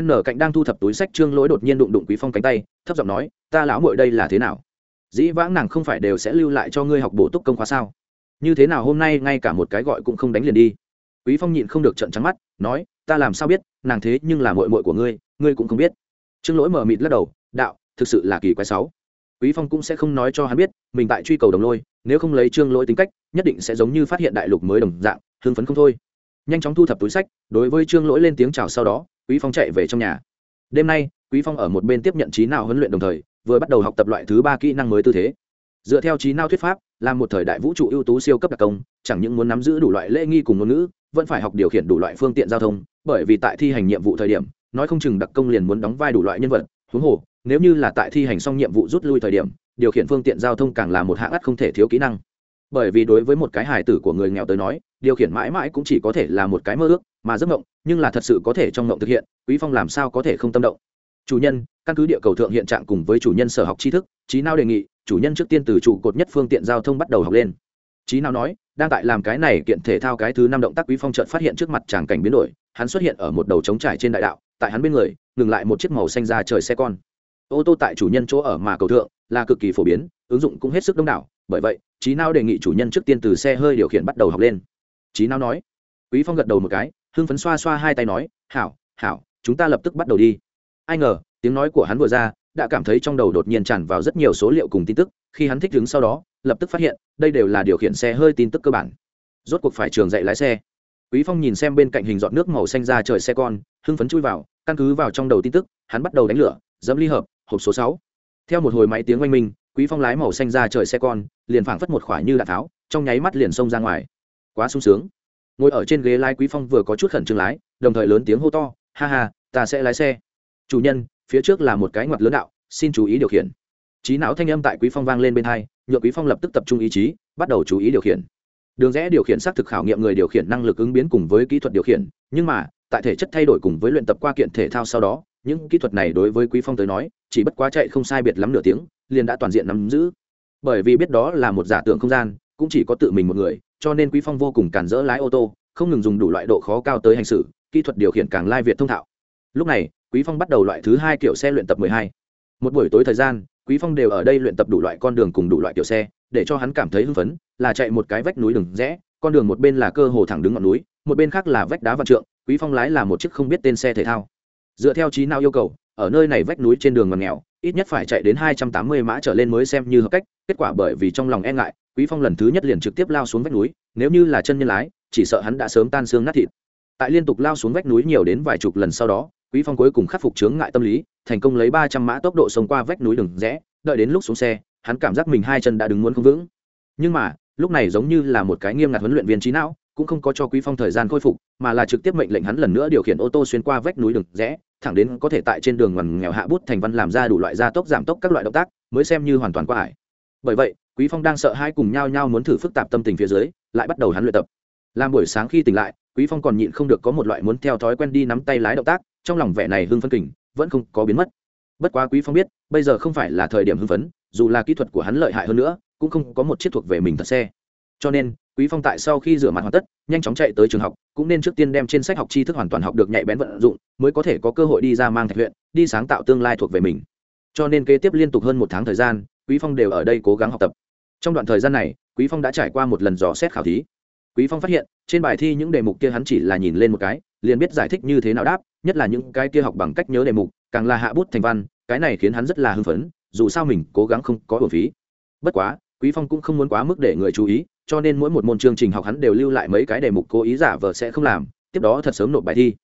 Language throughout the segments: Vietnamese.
n cạnh đang thu thập túi sách trương lỗi đột nhiên đụng đụng quý phong cánh tay, thấp giọng nói, ta lão muội đây là thế nào? Dĩ vãng nàng không phải đều sẽ lưu lại cho ngươi học bổ túc công khóa sao? Như thế nào hôm nay ngay cả một cái gọi cũng không đánh liền đi? Quý phong nhịn không được trận trắng mắt, nói, ta làm sao biết, nàng thế nhưng là muội muội của ngươi ngươi cũng không biết. Trương lỗi mở mịt lắc đầu, đạo, thực sự là kỳ quái sáu. Quý phong cũng sẽ không nói cho hắn biết, mình tại truy cầu đồng lôi, nếu không lấy trương lỗi tính cách, nhất định sẽ giống như phát hiện đại lục mới đồng dạng, hưng phấn không thôi. Nhanh chóng thu thập túi sách, đối với trương lỗi lên tiếng chào sau đó quý phong chạy về trong nhà. Đêm nay, quý phong ở một bên tiếp nhận trí nào huấn luyện đồng thời, vừa bắt đầu học tập loại thứ ba kỹ năng mới tư thế. Dựa theo trí nào thuyết pháp là một thời đại vũ trụ ưu tú siêu cấp đặc công, chẳng những muốn nắm giữ đủ loại lễ nghi cùng ngôn ngữ, vẫn phải học điều khiển đủ loại phương tiện giao thông, bởi vì tại thi hành nhiệm vụ thời điểm, nói không chừng đặc công liền muốn đóng vai đủ loại nhân vật, huống hồ, nếu như là tại thi hành xong nhiệm vụ rút lui thời điểm, điều khiển phương tiện giao thông càng là một hạng ắt không thể thiếu kỹ năng. Bởi vì đối với một cái hài tử của người nghèo tới nói, điều khiển mãi mãi cũng chỉ có thể là một cái mơ ước mà giấc mộng, nhưng là thật sự có thể trong mộng thực hiện, quý phong làm sao có thể không tâm động? Chủ nhân, căn cứ địa cầu thượng hiện trạng cùng với chủ nhân sở học tri thức trí nào đề nghị, chủ nhân trước tiên từ trụ cột nhất phương tiện giao thông bắt đầu học lên. Trí nào nói, đang tại làm cái này kiện thể thao cái thứ năm động tác, quý phong chợt phát hiện trước mặt tràng cảnh biến đổi, hắn xuất hiện ở một đầu trống trải trên đại đạo, tại hắn bên người, ngừng lại một chiếc màu xanh ra trời xe con. Ô tô tại chủ nhân chỗ ở mà cầu thượng, là cực kỳ phổ biến, ứng dụng cũng hết sức đông đảo, bởi vậy trí nào đề nghị chủ nhân trước tiên từ xe hơi điều khiển bắt đầu học lên. Trí nào nói, quý phong gật đầu một cái hưng phấn xoa xoa hai tay nói, hảo hảo, chúng ta lập tức bắt đầu đi. Ai ngờ, tiếng nói của hắn vừa ra, đã cảm thấy trong đầu đột nhiên tràn vào rất nhiều số liệu cùng tin tức, khi hắn thích đứng sau đó, lập tức phát hiện, đây đều là điều khiển xe hơi tin tức cơ bản. Rốt cuộc phải trường dạy lái xe. Quý phong nhìn xem bên cạnh hình dọn nước màu xanh ra trời xe con, hưng phấn chui vào, căn cứ vào trong đầu tin tức, hắn bắt đầu đánh lửa, dẫm ly hợp, hộp số sáu. Theo một hồi máy tiếng oanh minh, quý phong lái màu xanh ra trời xe con, liền phảng phất một khoả như đạn tháo, trong nháy mắt liền xông ra ngoài. Quá sung sướng ngồi ở trên ghế lái quý phong vừa có chút khẩn trương lái, đồng thời lớn tiếng hô to, ha ha, ta sẽ lái xe. Chủ nhân, phía trước là một cái ngoặt lớn đạo, xin chú ý điều khiển. Trí não thanh âm tại quý phong vang lên bên hai nhựa quý phong lập tức tập trung ý chí, bắt đầu chú ý điều khiển. Đường rẽ điều khiển xác thực khảo nghiệm người điều khiển năng lực ứng biến cùng với kỹ thuật điều khiển, nhưng mà, tại thể chất thay đổi cùng với luyện tập qua kiện thể thao sau đó, những kỹ thuật này đối với quý phong tới nói, chỉ bất quá chạy không sai biệt lắm nửa tiếng, liền đã toàn diện nắm giữ. Bởi vì biết đó là một giả tưởng không gian, cũng chỉ có tự mình một người cho nên quý phong vô cùng cản rỡ lái ô tô, không ngừng dùng đủ loại độ khó cao tới hành xử, kỹ thuật điều khiển càng lai việt thông thạo lúc này, quý phong bắt đầu loại thứ hai kiểu xe luyện tập 12. một buổi tối thời gian, quý phong đều ở đây luyện tập đủ loại con đường cùng đủ loại kiểu xe, để cho hắn cảm thấy hưng phấn, là chạy một cái vách núi đường rẽ, con đường một bên là cơ hồ thẳng đứng ngọn núi, một bên khác là vách đá vạn trượng, quý phong lái là một chiếc không biết tên xe thể thao dựa theo trí nào yêu cầu, ở nơi này vách núi trên đường ngọn nghèo, ít nhất phải chạy đến 280 mã trở lên mới xem như hợp cách, kết quả bởi vì trong lòng e ngại quý phong lần thứ nhất liền trực tiếp lao xuống vách núi, nếu như là chân nhân lái, chỉ sợ hắn đã sớm tan xương nát thịt. Tại liên tục lao xuống vách núi nhiều đến vài chục lần sau đó, quý phong cuối cùng khắc phục chướng ngại tâm lý, thành công lấy 300 mã tốc độ xông qua vách núi đường rẽ, đợi đến lúc xuống xe, hắn cảm giác mình hai chân đã đứng muốn không vững. Nhưng mà, lúc này giống như là một cái nghiêm ngặt huấn luyện viên trí não, cũng không có cho quý phong thời gian khôi phục, mà là trực tiếp mệnh lệnh hắn lần nữa điều khiển ô tô xuyên qua vách núi đường rẽ, thẳng đến có thể tại trên đường ngoằn nghèo hạ bút thành văn làm ra đủ loại gia tốc giảm tốc các loại động tác, mới xem như hoàn toàn qua hải bởi vậy quý phong đang sợ hai cùng nhau nhau muốn thử phức tạp tâm tình phía dưới, lại bắt đầu hắn luyện tập. Làm buổi sáng khi tỉnh lại, quý phong còn nhịn không được có một loại muốn theo thói quen đi nắm tay lái động tác, trong lòng vẻ này hưng phân kình, vẫn không có biến mất. Bất quá quý phong biết, bây giờ không phải là thời điểm hưng phấn, dù là kỹ thuật của hắn lợi hại hơn nữa, cũng không có một chiếc thuộc về mình thật xe. Cho nên, quý phong tại sau khi rửa mặt hoàn tất, nhanh chóng chạy tới trường học, cũng nên trước tiên đem trên sách học tri thức hoàn toàn học được nhạy bén vận dụng, mới có thể có cơ hội đi ra mang thạch huyện, đi sáng tạo tương lai thuộc về mình. Cho nên kế tiếp liên tục hơn một tháng thời gian, quý phong đều ở đây cố gắng học tập trong đoạn thời gian này, quý phong đã trải qua một lần dò xét khảo thí. Quý phong phát hiện, trên bài thi những đề mục kia hắn chỉ là nhìn lên một cái, liền biết giải thích như thế nào đáp, nhất là những cái kia học bằng cách nhớ đề mục, càng là hạ bút thành văn, cái này khiến hắn rất là hưng phấn, dù sao mình cố gắng không có bổ phí. Bất quá, quý phong cũng không muốn quá mức để người chú ý, cho nên mỗi một môn chương trình học hắn đều lưu lại mấy cái đề mục cố ý giả vờ sẽ không làm, tiếp đó thật sớm nộp bài thi.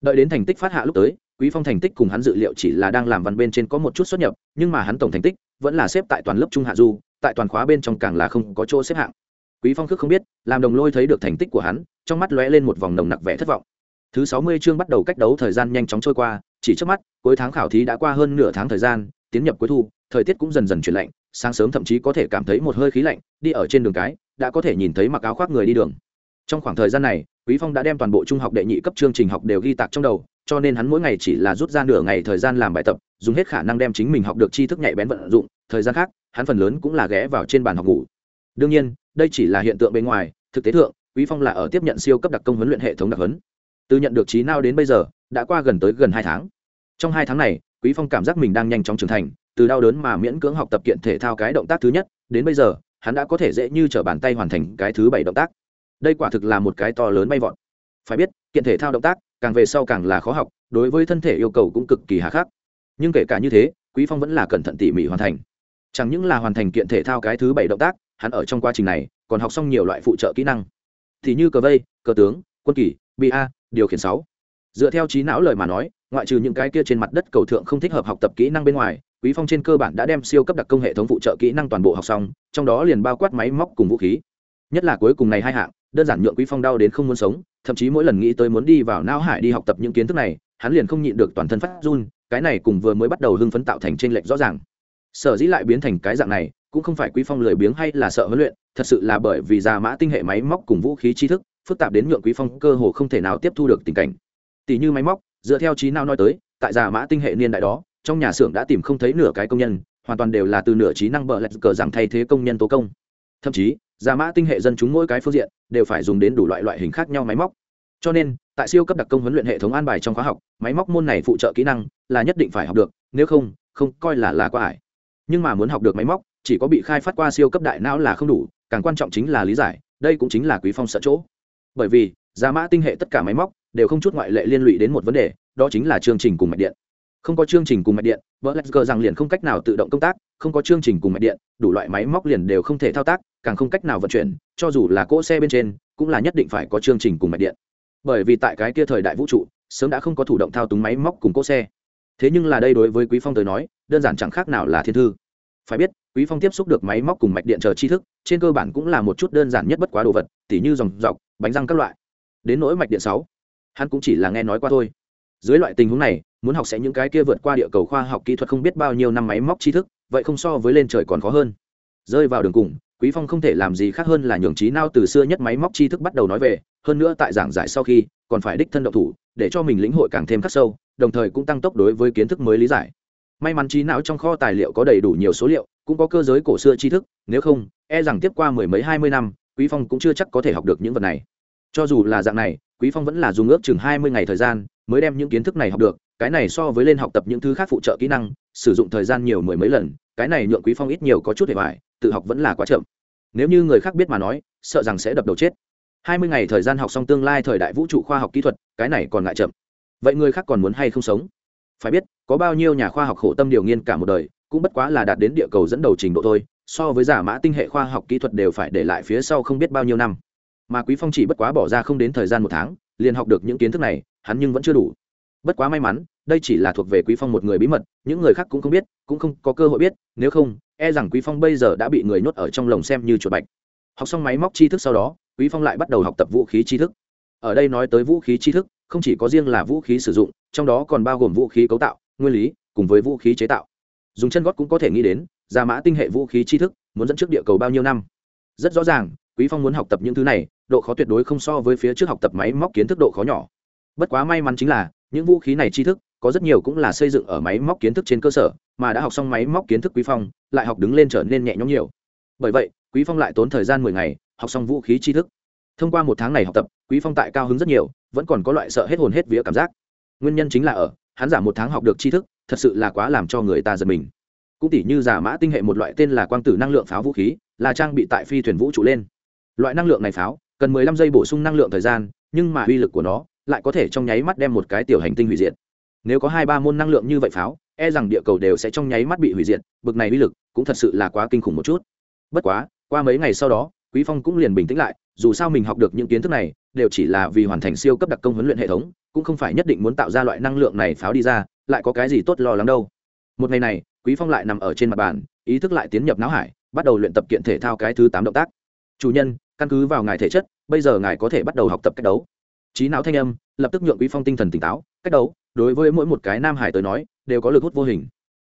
Đợi đến thành tích phát hạ lúc tới, quý phong thành tích cùng hắn dự liệu chỉ là đang làm văn bên trên có một chút xuất nhập, nhưng mà hắn tổng thành tích vẫn là xếp tại toàn lớp trung hạ du tại toàn khóa bên trong càng là không có chỗ xếp hạng. Quý phong khước không biết, làm đồng lôi thấy được thành tích của hắn, trong mắt lóe lên một vòng nồng nặc vẻ thất vọng. Thứ sáu mươi chương bắt đầu cách đấu thời gian nhanh chóng trôi qua, chỉ trước mắt, cuối tháng khảo thí đã qua hơn nửa tháng thời gian, tiến nhập cuối thu, thời tiết cũng dần dần chuyển lạnh, sáng sớm thậm chí có thể cảm thấy một hơi khí lạnh, đi ở trên đường cái, đã có thể nhìn thấy mặc áo khoác người đi đường. Trong khoảng thời gian này, quý phong đã đem toàn bộ trung học đệ nhị cấp chương trình học đều ghi tạc trong đầu cho nên hắn mỗi ngày chỉ là rút ra nửa ngày thời gian làm bài tập, dùng hết khả năng đem chính mình học được tri thức nhạy bén vận dụng, thời gian khác, hắn phần lớn cũng là ghé vào trên bàn học ngủ. Đương nhiên, đây chỉ là hiện tượng bên ngoài, thực tế thượng, quý phong là ở tiếp nhận siêu cấp đặc công huấn luyện hệ thống đặc huấn. Từ nhận được trí nào đến bây giờ, đã qua gần tới gần hai tháng. Trong hai tháng này, quý phong cảm giác mình đang nhanh chóng trưởng thành, từ đau đớn mà miễn cưỡng học tập kiện thể thao cái động tác thứ nhất, đến bây giờ, hắn đã có thể dễ như trở bàn tay hoàn thành cái thứ bảy động tác. Đây quả thực là một cái to lớn bay vọt. Phải biết kiện thể thao động tác, càng về sau càng là khó học, đối với thân thể yêu cầu cũng cực kỳ hà khắc. Nhưng kể cả như thế, quý phong vẫn là cẩn thận tỉ mỉ hoàn thành. Chẳng những là hoàn thành kiện thể thao cái thứ bảy động tác, hắn ở trong quá trình này còn học xong nhiều loại phụ trợ kỹ năng. Thì như cờ vây, cờ tướng, quân kỳ ba điều khiển sáu. Dựa theo trí não lời mà nói, ngoại trừ những cái kia trên mặt đất cầu thượng không thích hợp học tập kỹ năng bên ngoài, quý phong trên cơ bản đã đem siêu cấp đặc công hệ thống phụ trợ kỹ năng toàn bộ học xong, trong đó liền bao quát máy móc cùng vũ khí. Nhất là cuối cùng này hai hạng đơn giản nhượng quý phong đau đến không muốn sống, thậm chí mỗi lần nghĩ tới muốn đi vào não hải đi học tập những kiến thức này, hắn liền không nhịn được toàn thân phát run, cái này cùng vừa mới bắt đầu hưng phấn tạo thành trên lệch rõ ràng. Sở dĩ lại biến thành cái dạng này, cũng không phải quý phong lười biếng hay là sợ huấn luyện, thật sự là bởi vì già mã tinh hệ máy móc cùng vũ khí tri thức, phức tạp đến nhượng quý phong cơ hồ không thể nào tiếp thu được tình cảnh. Tỷ như máy móc, dựa theo trí nào nói tới, tại già mã tinh hệ niên đại đó, trong nhà xưởng đã tìm không thấy nửa cái công nhân, hoàn toàn đều là từ nửa trí năng bờ lạch cờ rằng thay thế công nhân tố công. Thậm chí giả mã tinh hệ dân chúng mỗi cái phương diện đều phải dùng đến đủ loại loại hình khác nhau máy móc. Cho nên, tại siêu cấp đặc công huấn luyện hệ thống an bài trong khóa học, máy móc môn này phụ trợ kỹ năng là nhất định phải học được, nếu không không coi là là quá ải. Nhưng mà muốn học được máy móc, chỉ có bị khai phát qua siêu cấp đại não là không đủ, càng quan trọng chính là lý giải, đây cũng chính là quý phong sợ chỗ. Bởi vì, giả mã tinh hệ tất cả máy móc đều không chút ngoại lệ liên lụy đến một vấn đề, đó chính là chương trình cùng mạch điện không có chương trình cùng mạch điện, vợ lạch gờ rằng liền không cách nào tự động công tác, không có chương trình cùng mạch điện, đủ loại máy móc liền đều không thể thao tác, càng không cách nào vận chuyển, cho dù là cỗ xe bên trên, cũng là nhất định phải có chương trình cùng mạch điện. Bởi vì tại cái kia thời đại vũ trụ, sớm đã không có thủ động thao túng máy móc cùng cỗ xe. Thế nhưng là đây đối với quý phong tới nói, đơn giản chẳng khác nào là thiên thư. Phải biết, quý phong tiếp xúc được máy móc cùng mạch điện chờ tri thức, trên cơ bản cũng là một chút đơn giản nhất bất quá đồ vật, tỉ như dòng dọc, bánh răng các loại. Đến nỗi mạch điện sáu, hắn cũng chỉ là nghe nói qua thôi. Dưới loại tình huống này muốn học sẽ những cái kia vượt qua địa cầu khoa học kỹ thuật không biết bao nhiêu năm máy móc tri thức, vậy không so với lên trời còn khó hơn. Rơi vào đường cùng, quý phong không thể làm gì khác hơn là nhường trí nao từ xưa nhất máy móc tri thức bắt đầu nói về, hơn nữa tại giảng giải sau khi, còn phải đích thân động thủ, để cho mình lĩnh hội càng thêm khắc sâu, đồng thời cũng tăng tốc đối với kiến thức mới lý giải. May mắn trí não trong kho tài liệu có đầy đủ nhiều số liệu, cũng có cơ giới cổ xưa tri thức, nếu không e rằng tiếp qua mười mấy hai mươi năm, quý phong cũng chưa chắc có thể học được những vật này. Cho dù là dạng này, quý phong vẫn là dùng ước chừng hai mươi ngày thời gian, mới đem những kiến thức này học được cái này so với lên học tập những thứ khác phụ trợ kỹ năng, sử dụng thời gian nhiều mười mấy lần, cái này nhượng quý phong ít nhiều có chút để bài tự học vẫn là quá chậm. Nếu như người khác biết mà nói, sợ rằng sẽ đập đầu chết. Hai mươi ngày thời gian học xong tương lai thời đại vũ trụ khoa học kỹ thuật, cái này còn ngại chậm. Vậy người khác còn muốn hay không sống? Phải biết, có bao nhiêu nhà khoa học khổ tâm điều nghiên cả một đời, cũng bất quá là đạt đến địa cầu dẫn đầu trình độ thôi, so với giả mã tinh hệ khoa học kỹ thuật đều phải để lại phía sau không biết bao nhiêu năm. Mà quý phong chỉ bất quá bỏ ra không đến thời gian một tháng, liền học được những kiến thức này, hắn nhưng vẫn chưa đủ bất quá may mắn, đây chỉ là thuộc về quý phong một người bí mật, những người khác cũng không biết, cũng không có cơ hội biết, nếu không e rằng quý phong bây giờ đã bị người nhốt ở trong lồng xem như chuột bạch. Học xong máy móc tri thức sau đó, quý phong lại bắt đầu học tập vũ khí tri thức. Ở đây nói tới vũ khí tri thức, không chỉ có riêng là vũ khí sử dụng, trong đó còn bao gồm vũ khí cấu tạo, nguyên lý, cùng với vũ khí chế tạo. Dùng chân gót cũng có thể nghĩ đến, gia mã tinh hệ vũ khí tri thức, muốn dẫn trước địa cầu bao nhiêu năm? Rất rõ ràng, quý phong muốn học tập những thứ này, độ khó tuyệt đối không so với phía trước học tập máy móc kiến thức độ khó nhỏ. Bất quá may mắn chính là những vũ khí này tri thức, có rất nhiều cũng là xây dựng ở máy móc kiến thức trên cơ sở, mà đã học xong máy móc kiến thức quý phong, lại học đứng lên trở nên nhẹ nhõm nhiều. Bởi vậy, quý phong lại tốn thời gian 10 ngày, học xong vũ khí tri thức. Thông qua một tháng này học tập, quý phong tại cao hứng rất nhiều, vẫn còn có loại sợ hết hồn hết vía cảm giác. Nguyên nhân chính là ở, hắn giảm một tháng học được tri thức, thật sự là quá làm cho người ta giật mình. Cũng tỉ như giả mã tinh hệ một loại tên là quang tử năng lượng pháo vũ khí, là trang bị tại phi thuyền vũ trụ lên. Loại năng lượng này pháo, cần 15 giây bổ sung năng lượng thời gian, nhưng mà uy lực của nó lại có thể trong nháy mắt đem một cái tiểu hành tinh hủy diệt. Nếu có hai ba môn năng lượng như vậy pháo e rằng địa cầu đều sẽ trong nháy mắt bị hủy diệt, bực này uy lực cũng thật sự là quá kinh khủng một chút. Bất quá, qua mấy ngày sau đó, quý phong cũng liền bình tĩnh lại, dù sao mình học được những kiến thức này, đều chỉ là vì hoàn thành siêu cấp đặc công huấn luyện hệ thống, cũng không phải nhất định muốn tạo ra loại năng lượng này pháo đi ra, lại có cái gì tốt lo lắng đâu. Một ngày này, quý phong lại nằm ở trên mặt bàn, ý thức lại tiến nhập não hải, bắt đầu luyện tập kiện thể thao cái thứ tám động tác. Chủ nhân, căn cứ vào ngài thể chất, bây giờ ngài có thể bắt đầu học tập cách đấu trí não thanh âm, lập tức nhượng quý phong tinh thần tỉnh táo, cách đấu, đối với mỗi một cái nam hải tới nói, đều có lực hút vô hình.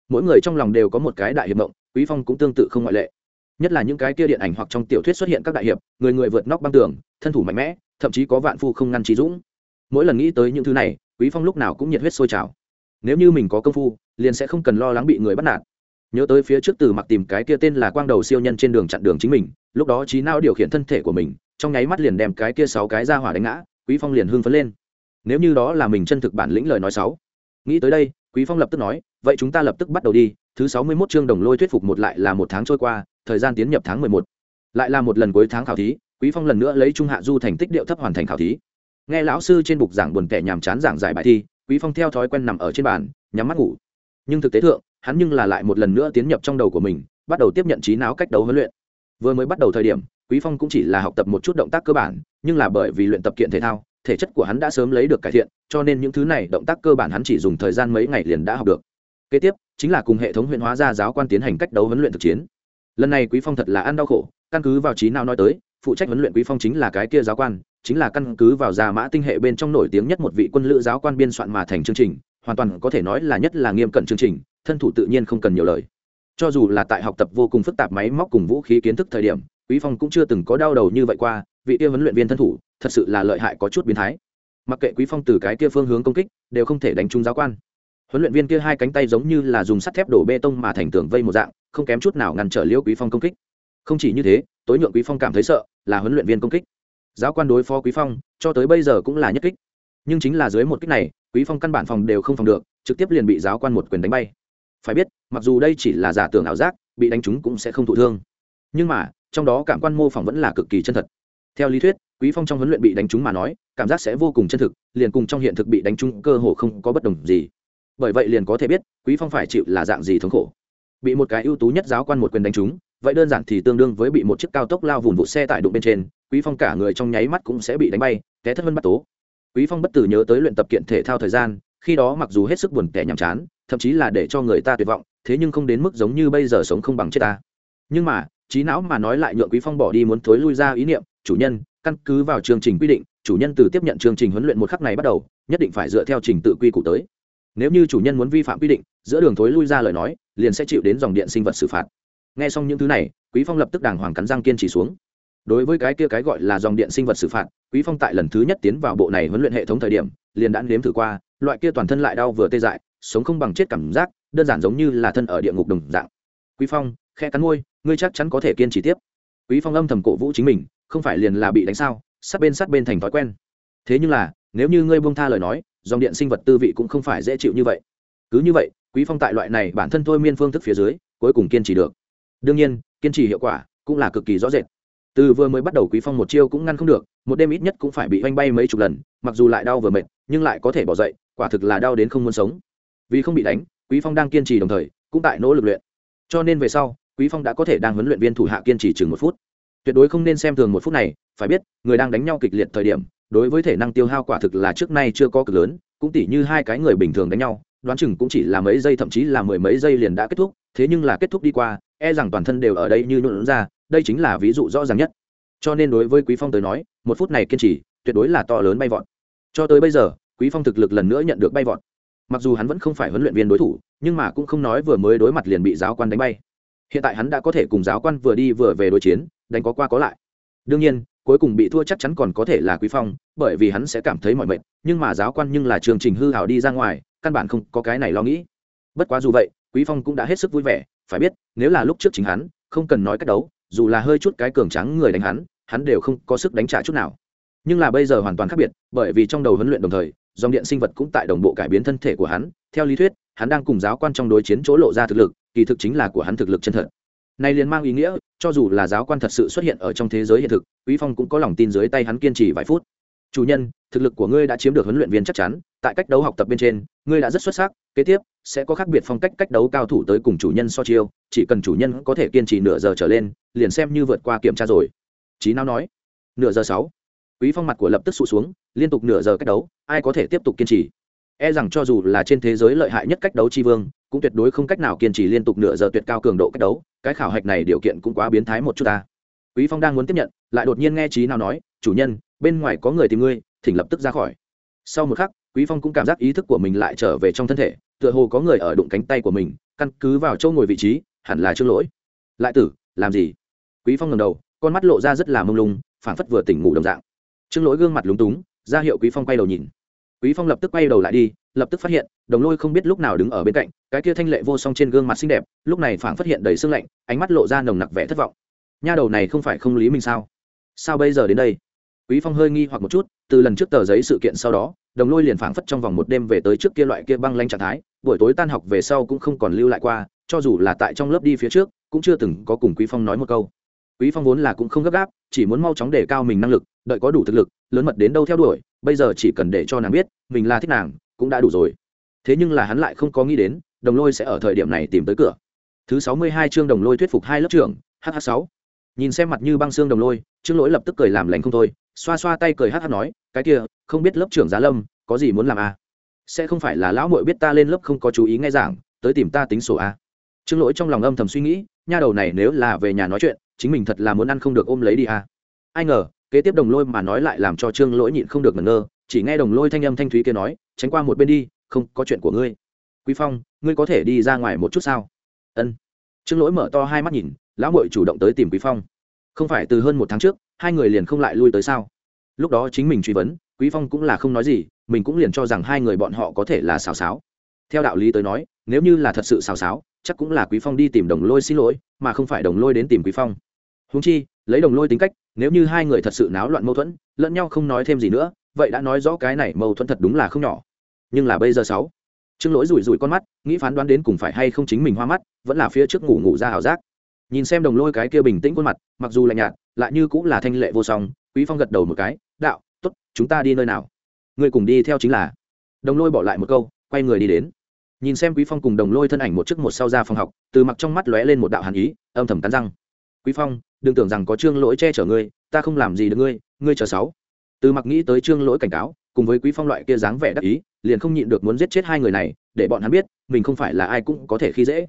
Mỗi người trong lòng đều có một cái đại hiệp mộng, quý phong cũng tương tự không ngoại lệ. Nhất là những cái kia điện ảnh hoặc trong tiểu thuyết xuất hiện các đại hiệp, người người vượt nóc băng tường, thân thủ mạnh mẽ, thậm chí có vạn phu không ngăn trí dũng. Mỗi lần nghĩ tới những thứ này, quý phong lúc nào cũng nhiệt huyết sôi trào. Nếu như mình có công phu, liền sẽ không cần lo lắng bị người bắt nạt. Nhớ tới phía trước từ mặc tìm cái kia tên là quang đầu siêu nhân trên đường chặn đường chính mình, lúc đó trí não điều khiển thân thể của mình, trong nháy mắt liền đem cái kia sáu cái ra hỏa đánh ngã quý phong liền hưng phấn lên. Nếu như đó là mình chân thực bản lĩnh lời nói sáu. Nghĩ tới đây quý phong lập tức nói vậy chúng ta lập tức bắt đầu đi thứ sáu mươi 61 chương đồng lôi thuyết phục một lại là một tháng trôi qua thời gian tiến nhập tháng mười một, lại là một lần cuối tháng khảo thí quý phong lần nữa lấy trung hạ du thành tích điệu thấp hoàn thành khảo thí. Nghe lão sư trên bục giảng buồn kẻ nhàm chán giảng giải bài thi quý phong theo thói quen nằm ở trên bàn nhắm mắt ngủ. Nhưng thực tế thượng hắn nhưng là lại một lần nữa tiến nhập trong đầu của mình bắt đầu tiếp nhận trí não cách đấu huấn luyện vừa mới bắt đầu thời điểm, quý phong cũng chỉ là học tập một chút động tác cơ bản, nhưng là bởi vì luyện tập kiện thể thao, thể chất của hắn đã sớm lấy được cải thiện, cho nên những thứ này động tác cơ bản hắn chỉ dùng thời gian mấy ngày liền đã học được. Kế tiếp, chính là cùng hệ thống huyện hóa ra giáo quan tiến hành cách đấu huấn luyện thực chiến. Lần này quý phong thật là ăn đau khổ, căn cứ vào trí nào nói tới, phụ trách huấn luyện quý phong chính là cái kia giáo quan, chính là căn cứ vào gia mã tinh hệ bên trong nổi tiếng nhất một vị quân lữ giáo quan biên soạn mà thành chương trình, hoàn toàn có thể nói là nhất là nghiêm cẩn chương trình, thân thủ tự nhiên không cần nhiều lời cho dù là tại học tập vô cùng phức tạp máy móc cùng vũ khí kiến thức thời điểm, quý phong cũng chưa từng có đau đầu như vậy qua, vị kia huấn luyện viên thân thủ, thật sự là lợi hại có chút biến thái. Mặc kệ quý phong từ cái kia phương hướng công kích, đều không thể đánh trúng giáo quan. Huấn luyện viên kia hai cánh tay giống như là dùng sắt thép đổ bê tông mà thành tường vây một dạng, không kém chút nào ngăn trở liễu quý phong công kích. Không chỉ như thế, tối nhượng quý phong cảm thấy sợ, là huấn luyện viên công kích. Giáo quan đối phó quý phong, cho tới bây giờ cũng là nhất kích. Nhưng chính là dưới một kích này, quý phong căn bản phòng đều không phòng được, trực tiếp liền bị giáo quan một quyền đánh bay. Phải biết mặc dù đây chỉ là giả tưởng ảo giác, bị đánh trúng cũng sẽ không thụ thương. Nhưng mà, trong đó cảm quan mô phỏng vẫn là cực kỳ chân thật. Theo lý thuyết, quý phong trong huấn luyện bị đánh trúng mà nói, cảm giác sẽ vô cùng chân thực, liền cùng trong hiện thực bị đánh trúng cơ hồ không có bất đồng gì. Bởi vậy liền có thể biết, quý phong phải chịu là dạng gì thống khổ. Bị một cái ưu tú nhất giáo quan một quyền đánh trúng, vậy đơn giản thì tương đương với bị một chiếc cao tốc lao vùn vụ xe tải đụng bên trên, quý phong cả người trong nháy mắt cũng sẽ bị đánh bay, té thất vân bắt tố. Quý phong bất tử nhớ tới luyện tập kiện thể thao thời gian, khi đó mặc dù hết sức buồn tẻ nhàm chán, thậm chí là để cho người ta tuyệt vọng thế nhưng không đến mức giống như bây giờ sống không bằng chết ta. Nhưng mà, trí não mà nói lại nhượng quý phong bỏ đi muốn thối lui ra ý niệm, chủ nhân, căn cứ vào chương trình quy định, chủ nhân từ tiếp nhận chương trình huấn luyện một khắc này bắt đầu, nhất định phải dựa theo trình tự quy củ tới. Nếu như chủ nhân muốn vi phạm quy định, giữa đường thối lui ra lời nói, liền sẽ chịu đến dòng điện sinh vật xử phạt. Nghe xong những thứ này, quý phong lập tức đàng hoàng cắn răng kiên trì xuống. Đối với cái kia cái gọi là dòng điện sinh vật xử phạt, quý phong tại lần thứ nhất tiến vào bộ này huấn luyện hệ thống thời điểm, liền đã nếm thử qua, loại kia toàn thân lại đau vừa tê dại, sống không bằng chết cảm giác đơn giản giống như là thân ở địa ngục đồng dạng. Quý phong khe cắn môi, ngươi chắc chắn có thể kiên trì tiếp. Quý phong âm thầm cổ vũ chính mình, không phải liền là bị đánh sao, sát bên sát bên thành thói quen. Thế nhưng là, nếu như ngươi buông tha lời nói, dòng điện sinh vật tư vị cũng không phải dễ chịu như vậy. Cứ như vậy, quý phong tại loại này bản thân thôi miên phương thức phía dưới, cuối cùng kiên trì được. Đương nhiên, kiên trì hiệu quả cũng là cực kỳ rõ rệt. Từ vừa mới bắt đầu quý phong một chiêu cũng ngăn không được, một đêm ít nhất cũng phải bị oanh bay mấy chục lần, mặc dù lại đau vừa mệt, nhưng lại có thể bỏ dậy, quả thực là đau đến không muốn sống. Vì không bị đánh quý phong đang kiên trì đồng thời, cũng tại nỗ lực luyện. Cho nên về sau, quý phong đã có thể đang huấn luyện viên thủ hạ kiên trì chừng một phút. Tuyệt đối không nên xem thường một phút này, phải biết, người đang đánh nhau kịch liệt thời điểm, đối với thể năng tiêu hao quả thực là trước nay chưa có cực lớn, cũng tỉ như hai cái người bình thường đánh nhau, đoán chừng cũng chỉ là mấy giây, thậm chí là mười mấy giây liền đã kết thúc, thế nhưng là kết thúc đi qua e rằng toàn thân đều ở đây như nhuộn ra, đây chính là ví dụ rõ ràng nhất. Cho nên đối với quý phong tới nói, một phút này kiên trì, tuyệt đối là to lớn bay vọt. Cho tới bây giờ, quý phong thực lực lần nữa nhận được bay vọt mặc dù hắn vẫn không phải huấn luyện viên đối thủ, nhưng mà cũng không nói vừa mới đối mặt liền bị giáo quan đánh bay. Hiện tại hắn đã có thể cùng giáo quan vừa đi vừa về đối chiến, đánh có qua có lại. Đương nhiên, cuối cùng bị thua chắc chắn còn có thể là quý phong, bởi vì hắn sẽ cảm thấy mọi mệt, nhưng mà giáo quan nhưng là chương trình hư hảo đi ra ngoài, căn bản không có cái này lo nghĩ. Bất quá dù vậy, quý phong cũng đã hết sức vui vẻ, phải biết, nếu là lúc trước chính hắn, không cần nói cách đấu, dù là hơi chút cái cường trắng người đánh hắn hắn đều không có sức đánh trả chút nào nhưng là bây giờ hoàn toàn khác biệt, bởi vì trong đầu huấn luyện đồng thời, dòng điện sinh vật cũng tại đồng bộ cải biến thân thể của hắn. Theo lý thuyết, hắn đang cùng giáo quan trong đối chiến chỗ lộ ra thực lực, kỳ thực chính là của hắn thực lực chân thật. Này liền mang ý nghĩa, cho dù là giáo quan thật sự xuất hiện ở trong thế giới hiện thực, quý phong cũng có lòng tin dưới tay hắn kiên trì vài phút. Chủ nhân, thực lực của ngươi đã chiếm được huấn luyện viên chắc chắn, tại cách đấu học tập bên trên, ngươi đã rất xuất sắc, kế tiếp sẽ có khác biệt phong cách cách đấu cao thủ tới cùng chủ nhân so chiêu, chỉ cần chủ nhân có thể kiên trì nửa giờ trở lên, liền xem như vượt qua kiểm tra rồi. Trí nào nói. Nửa giờ sáu quý phong mặt của lập tức sụt xuống, liên tục nửa giờ cách đấu, ai có thể tiếp tục kiên trì? E rằng cho dù là trên thế giới lợi hại nhất cách đấu tri vương, cũng tuyệt đối không cách nào kiên trì liên tục nửa giờ tuyệt cao cường độ cách đấu, cái khảo hạch này điều kiện cũng quá biến thái một chút ta. Quý phong đang muốn tiếp nhận, lại đột nhiên nghe trí nào nói, chủ nhân, bên ngoài có người tìm ngươi, thỉnh lập tức ra khỏi. Sau một khắc, quý phong cũng cảm giác ý thức của mình lại trở về trong thân thể, tựa hồ có người ở đụng cánh tay của mình, căn cứ vào chỗ ngồi vị trí, hẳn là trương lỗi. Lại tử, làm gì? Quý phong ngẩng đầu, con mắt lộ ra rất là mông lung, phảng phất vừa tỉnh ngủ đồng dạng trương lỗi gương mặt lúng túng, ra hiệu quý phong quay đầu nhìn. Quý phong lập tức quay đầu lại đi, lập tức phát hiện, đồng lôi không biết lúc nào đứng ở bên cạnh, cái kia thanh lệ vô song trên gương mặt xinh đẹp, lúc này phảng phát hiện đầy sương lạnh, ánh mắt lộ ra nồng nặc vẻ thất vọng. Nha đầu này không phải không lý mình sao? Sao bây giờ đến đây? Quý phong hơi nghi hoặc một chút, từ lần trước tờ giấy sự kiện sau đó, đồng lôi liền phảng phất trong vòng một đêm về tới trước kia loại kia băng lanh trạng thái, buổi tối tan học về sau cũng không còn lưu lại qua, cho dù là tại trong lớp đi phía trước, cũng chưa từng có cùng quý phong nói một câu quý phong vốn là cũng không gấp gáp, chỉ muốn mau chóng để cao mình năng lực, đợi có đủ thực lực, lớn mật đến đâu theo đuổi, bây giờ chỉ cần để cho nàng biết, mình là thích nàng, cũng đã đủ rồi thế nhưng là hắn lại không có nghĩ đến, đồng lôi sẽ ở thời điểm này tìm tới cửa thứ sáu mươi hai chương đồng lôi thuyết phục hai lớp trưởng hh sáu nhìn xem mặt như băng xương đồng lôi, trương lỗi lập tức cười làm lành không thôi, xoa xoa tay cười hh nói, cái kia, không biết lớp trưởng giá lâm, có gì muốn làm à? sẽ không phải là lão muội biết ta lên lớp không có chú ý nghe giảng, tới tìm ta tính sổ à? trương lỗi trong lòng âm thầm suy nghĩ, nha đầu này nếu là về nhà nói chuyện chính mình thật là muốn ăn không được ôm lấy đi à? ai ngờ, kế tiếp đồng lôi mà nói lại làm cho trương lỗi nhịn không được ngẩn ngơ, chỉ nghe đồng lôi thanh âm thanh thúy kia nói, tránh qua một bên đi, không có chuyện của ngươi. Quý phong, ngươi có thể đi ra ngoài một chút sao? Ân. Trương lỗi mở to hai mắt nhìn, lão mội chủ động tới tìm quý phong. Không phải từ hơn một tháng trước, hai người liền không lại lui tới sao? Lúc đó chính mình truy vấn, quý phong cũng là không nói gì, mình cũng liền cho rằng hai người bọn họ có thể là xào xáo. Theo đạo lý tới nói, nếu như là thật sự xào xáo, chắc cũng là quý phong đi tìm đồng lôi xin lỗi, mà không phải đồng lôi đến tìm quý phong húng chi, lấy đồng lôi tính cách, nếu như hai người thật sự náo loạn mâu thuẫn, lẫn nhau không nói thêm gì nữa, vậy đã nói rõ cái này mâu thuẫn thật đúng là không nhỏ. Nhưng là bây giờ sáu, trương lỗi rủi rủi con mắt, nghĩ phán đoán đến cùng phải hay không chính mình hoa mắt, vẫn là phía trước ngủ ngủ ra hào giác. Nhìn xem đồng lôi cái kia bình tĩnh khuôn mặt, mặc dù lạnh nhạt, lại như cũng là thanh lệ vô song, quý phong gật đầu một cái, đạo t ố t chúng ta đi nơi nào? Người cùng đi theo chính là. Đồng lôi bỏ lại một câu, quay người đi đến. Nhìn xem quý phong cùng đồng lôi thân ảnh một chiếc một sau ra phòng học, từ mặc trong mắt lóe lên một đạo hàn ý, âm thầm cắn răng quý phong, đừng tưởng rằng có trương lỗi che chở ngươi, ta không làm gì được ngươi ngươi chờ sáu. Từ mặc nghĩ tới trương lỗi cảnh cáo, cùng với quý phong loại kia dáng vẻ đắc ý, liền không nhịn được muốn giết chết hai người này, để bọn hắn biết, mình không phải là ai cũng có thể khi dễ.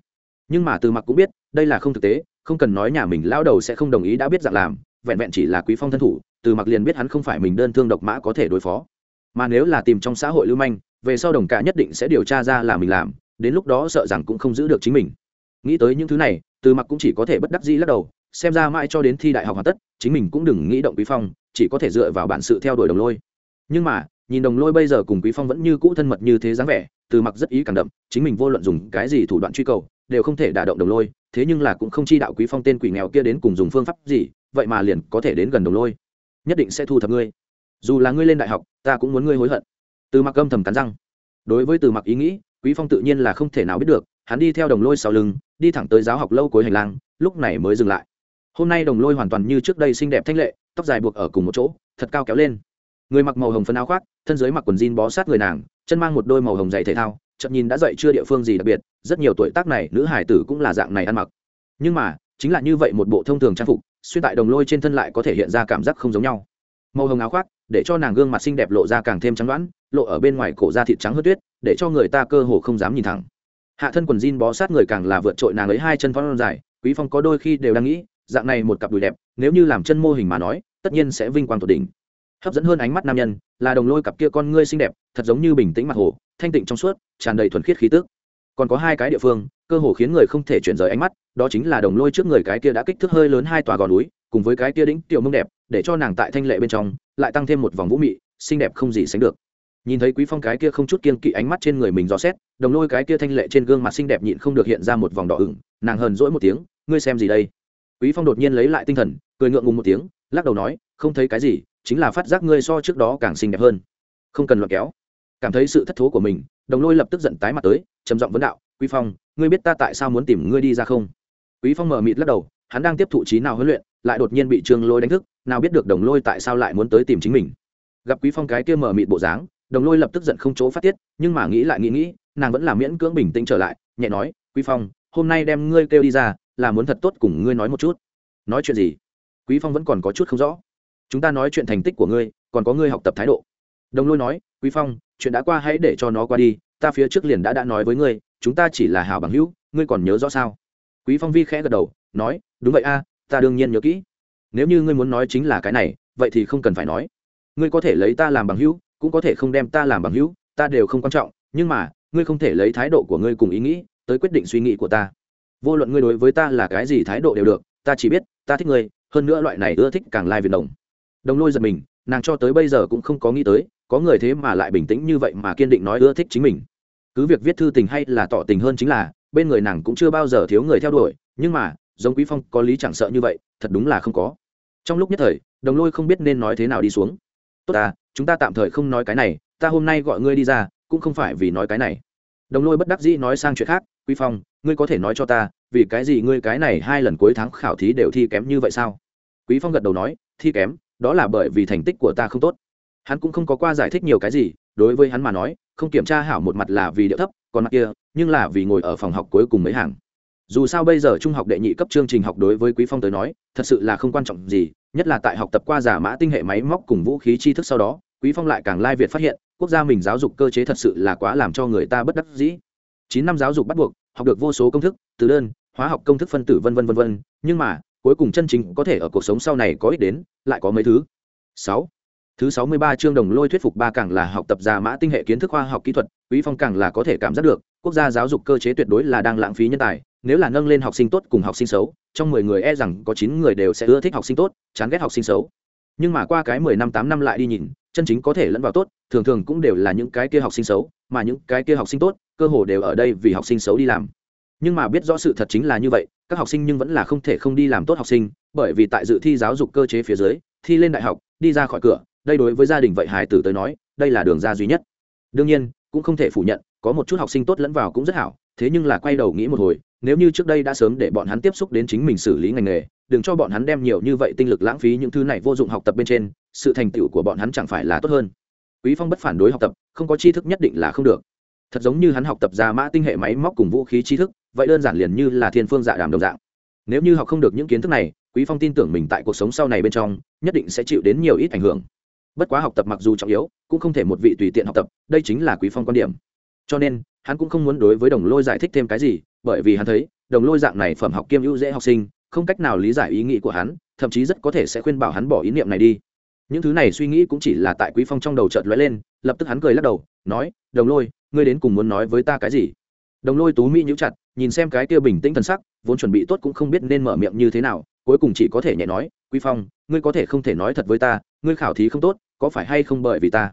Nhưng mà từ mặc cũng biết, đây là không thực tế, không cần nói nhà mình lao đầu sẽ không đồng ý đã biết dạng làm, vẹn vẹn chỉ là quý phong thân thủ, từ mặc liền biết hắn không phải mình đơn thương độc mã có thể đối phó. Mà nếu là tìm trong xã hội lưu manh, về sau đồng cả nhất định sẽ điều tra ra là mình làm, đến lúc đó sợ rằng cũng không giữ được chính mình. Nghĩ tới những thứ này, từ mặc cũng chỉ có thể bất đắc dĩ lắc đầu xem ra mãi cho đến thi đại học hoàn tất, chính mình cũng đừng nghĩ động quý phong, chỉ có thể dựa vào bản sự theo đuổi đồng lôi. Nhưng mà, nhìn đồng lôi bây giờ cùng quý phong vẫn như cũ thân mật như thế dáng vẻ, từ mặc rất ý cảm đậm, chính mình vô luận dùng cái gì thủ đoạn truy cầu, đều không thể đả động đồng lôi, thế nhưng là cũng không chi đạo quý phong tên quỷ nghèo kia đến cùng dùng phương pháp gì, vậy mà liền có thể đến gần đồng lôi. Nhất định sẽ thu thập ngươi. Dù là ngươi lên đại học, ta cũng muốn ngươi hối hận. Từ mặc âm thầm cắn răng. Đối với từ mặc ý nghĩ, quý phong tự nhiên là không thể nào biết được, hắn đi theo đồng lôi sau lưng, đi thẳng tới giáo học lâu cuối hành lang, lúc này mới dừng lại hôm nay đồng lôi hoàn toàn như trước đây xinh đẹp thanh lệ, tóc dài buộc ở cùng một chỗ, thật cao kéo lên. Người mặc màu hồng phấn áo khoác, thân dưới mặc quần jean bó sát người nàng, chân mang một đôi màu hồng dày thể thao, chậm nhìn đã dậy chưa địa phương gì đặc biệt, rất nhiều tuổi tác này nữ hải tử cũng là dạng này ăn mặc. Nhưng mà, chính là như vậy một bộ thông thường trang phục, xuyên tại đồng lôi trên thân lại có thể hiện ra cảm giác không giống nhau. Màu hồng áo khoác, để cho nàng gương mặt xinh đẹp lộ ra càng thêm trắng đoán, lộ ở bên ngoài cổ da thịt trắng hớt tuyết, để cho người ta cơ hồ không dám nhìn thẳng. Hạ thân quần jean bó sát người càng là vượt trội nàng ấy hai chân phong dài, quý phong có đôi khi đều đang nghĩ dạng này một cặp đùi đẹp, nếu như làm chân mô hình mà nói, tất nhiên sẽ vinh quang tột đỉnh. Hấp dẫn hơn ánh mắt nam nhân, là đồng lôi cặp kia con ngươi xinh đẹp, thật giống như bình tĩnh mặt hồ, thanh tịnh trong suốt, tràn đầy thuần khiết khí tức. Còn có hai cái địa phương, cơ hồ khiến người không thể chuyển rời ánh mắt, đó chính là đồng lôi trước người cái kia đã kích thước hơi lớn hai tòa gò núi, cùng với cái kia đĩnh tiểu mông đẹp, để cho nàng tại thanh lệ bên trong, lại tăng thêm một vòng vũ mị, xinh đẹp không gì sánh được. Nhìn thấy quý phong cái kia không chút kiên kỵ ánh mắt trên người mình dò xét, đồng lôi cái kia thanh lệ trên gương mặt xinh đẹp nhịn không được hiện ra một vòng đỏ ửng, nàng hờn dỗi một tiếng, ngươi xem gì đây? Quý phong đột nhiên lấy lại tinh thần, cười ngượng ngùng một tiếng, lắc đầu nói, không thấy cái gì, chính là phát giác ngươi so trước đó càng xinh đẹp hơn. Không cần loạn kéo. Cảm thấy sự thất thố của mình, đồng lôi lập tức giận tái mặt tới, trầm giọng vấn đạo, quý phong, ngươi biết ta tại sao muốn tìm ngươi đi ra không? Quý phong mở mịt lắc đầu, hắn đang tiếp thụ trí nào huấn luyện, lại đột nhiên bị trương lôi đánh thức, nào biết được đồng lôi tại sao lại muốn tới tìm chính mình. Gặp quý phong cái kia mở mịt bộ dáng, đồng lôi lập tức giận không chỗ phát tiết, nhưng mà nghĩ lại nghĩ nghĩ, nàng vẫn là miễn cưỡng bình tĩnh trở lại, nhẹ nói, quý phong, hôm nay đem ngươi kêu đi ra là muốn thật tốt cùng ngươi nói một chút. Nói chuyện gì? Quý phong vẫn còn có chút không rõ. Chúng ta nói chuyện thành tích của ngươi, còn có ngươi học tập thái độ. Đồng lôi nói, quý phong, chuyện đã qua hãy để cho nó qua đi, ta phía trước liền đã đã nói với ngươi, chúng ta chỉ là hảo bằng hữu, ngươi còn nhớ rõ sao? Quý phong vi khẽ gật đầu, nói, đúng vậy a, ta đương nhiên nhớ kỹ. Nếu như ngươi muốn nói chính là cái này, vậy thì không cần phải nói. Ngươi có thể lấy ta làm bằng hữu, cũng có thể không đem ta làm bằng hữu, ta đều không quan trọng, nhưng mà, ngươi không thể lấy thái độ của ngươi cùng ý nghĩ, tới quyết định suy nghĩ của ta vô luận ngươi đối với ta là cái gì thái độ đều được, ta chỉ biết, ta thích ngươi, hơn nữa loại này ưa thích càng lai việt đồng. Đồng lôi giật mình, nàng cho tới bây giờ cũng không có nghĩ tới, có người thế mà lại bình tĩnh như vậy mà kiên định nói ưa thích chính mình. Cứ việc viết thư tình hay là tỏ tình hơn chính là, bên người nàng cũng chưa bao giờ thiếu người theo đuổi, nhưng mà, giống quý phong có lý chẳng sợ như vậy, thật đúng là không có. Trong lúc nhất thời, đồng lôi không biết nên nói thế nào đi xuống. Tốt à chúng ta tạm thời không nói cái này, ta hôm nay gọi ngươi đi ra, cũng không phải vì nói cái này. Đồng lôi bất đắc dĩ nói sang chuyện khác quý phong, ngươi có thể nói cho ta, vì cái gì ngươi cái này hai lần cuối tháng khảo thí đều thi kém như vậy sao? Quý phong gật đầu nói, thi kém, đó là bởi vì thành tích của ta không tốt. Hắn cũng không có qua giải thích nhiều cái gì, đối với hắn mà nói, không kiểm tra hảo một mặt là vì điệu thấp, còn mặt kia, nhưng là vì ngồi ở phòng học cuối cùng mấy hàng. Dù sao bây giờ trung học đệ nhị cấp chương trình học đối với quý phong tới nói, thật sự là không quan trọng gì, nhất là tại học tập qua giả mã tinh hệ máy móc cùng vũ khí tri thức sau đó, quý phong lại càng lai việt phát hiện, quốc gia mình giáo dục cơ chế thật sự là quá làm cho người ta bất đắc dĩ. Chín năm giáo dục bắt buộc học được vô số công thức, từ đơn, hóa học công thức phân tử vân vân vân vân, nhưng mà, cuối cùng chân chính có thể ở cuộc sống sau này có ích đến, lại có mấy thứ? Sáu. Thứ sáu mươi ba chương đồng lôi thuyết phục ba càng là học tập giả mã tinh hệ kiến thức khoa học kỹ thuật, quý phong càng là có thể cảm giác được, quốc gia giáo dục cơ chế tuyệt đối là đang lãng phí nhân tài, nếu là nâng lên học sinh tốt cùng học sinh xấu, trong mười người e rằng có chín người đều sẽ ưa thích học sinh tốt, chán ghét học sinh xấu. Nhưng mà qua cái mười năm tám năm lại đi nhìn, chân chính có thể lẫn vào tốt, thường thường cũng đều là những cái kia học sinh xấu, mà những cái kia học sinh tốt cơ hồ đều ở đây vì học sinh xấu đi làm. Nhưng mà biết rõ sự thật chính là như vậy, các học sinh nhưng vẫn là không thể không đi làm tốt học sinh, bởi vì tại dự thi giáo dục cơ chế phía dưới, thi lên đại học, đi ra khỏi cửa, đây đối với gia đình vậy hài tử tới nói, đây là đường ra duy nhất. Đương nhiên, cũng không thể phủ nhận, có một chút học sinh tốt lẫn vào cũng rất hảo, thế nhưng là quay đầu nghĩ một hồi, nếu như trước đây đã sớm để bọn hắn tiếp xúc đến chính mình xử lý ngành nghề, đừng cho bọn hắn đem nhiều như vậy tinh lực lãng phí những thứ này vô dụng học tập bên trên, sự thành tựu của bọn hắn chẳng phải là tốt hơn. Quý phong bất phản đối học tập, không có tri thức nhất định là không được thật giống như hắn học tập ra mã tinh hệ máy móc cùng vũ khí tri thức, vậy đơn giản liền như là thiên phương dạ đàm đồng dạng. Nếu như học không được những kiến thức này, quý phong tin tưởng mình tại cuộc sống sau này bên trong, nhất định sẽ chịu đến nhiều ít ảnh hưởng. Bất quá học tập mặc dù trọng yếu, cũng không thể một vị tùy tiện học tập, đây chính là quý phong quan điểm. Cho nên, hắn cũng không muốn đối với đồng lôi giải thích thêm cái gì, bởi vì hắn thấy, đồng lôi dạng này phẩm học kiêm ưu dễ học sinh, không cách nào lý giải ý nghĩ của hắn, thậm chí rất có thể sẽ khuyên bảo hắn bỏ ý niệm này đi. Những thứ này suy nghĩ cũng chỉ là tại quý phong trong đầu chợt lóe lên, lập tức hắn cười lắc đầu, nói, đồng lôi ngươi đến cùng muốn nói với ta cái gì? Đồng lôi tú mỹ nhíu chặt, nhìn xem cái kia bình tĩnh thần sắc, vốn chuẩn bị tốt cũng không biết nên mở miệng như thế nào, cuối cùng chỉ có thể nhẹ nói, quý phong, ngươi có thể không thể nói thật với ta, ngươi khảo thí không tốt, có phải hay không bởi vì ta?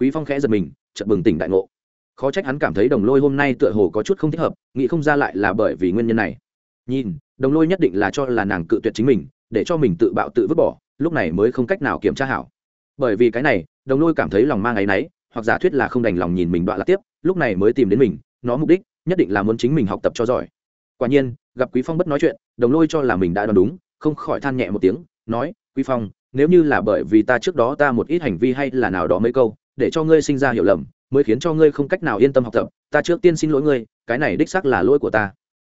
Quý phong khẽ giật mình, chợt bừng tỉnh đại ngộ. Khó trách hắn cảm thấy đồng lôi hôm nay tựa hồ có chút không thích hợp, nghĩ không ra lại là bởi vì nguyên nhân này. Nhìn, đồng lôi nhất định là cho là nàng cự tuyệt chính mình, để cho mình tự bạo tự vứt bỏ, lúc này mới không cách nào kiểm tra hảo. Bởi vì cái này, đồng lôi cảm thấy lòng mang áy náy hoặc giả thuyết là không đành lòng nhìn mình đoạn lạc tiếp, lúc này mới tìm đến mình, nó mục đích nhất định là muốn chính mình học tập cho giỏi. Quả nhiên, gặp quý phong bất nói chuyện, đồng lôi cho là mình đã đoán đúng, không khỏi than nhẹ một tiếng, nói, quý phong, nếu như là bởi vì ta trước đó ta một ít hành vi hay là nào đó mấy câu, để cho ngươi sinh ra hiểu lầm, mới khiến cho ngươi không cách nào yên tâm học tập, ta trước tiên xin lỗi ngươi, cái này đích xác là lỗi của ta.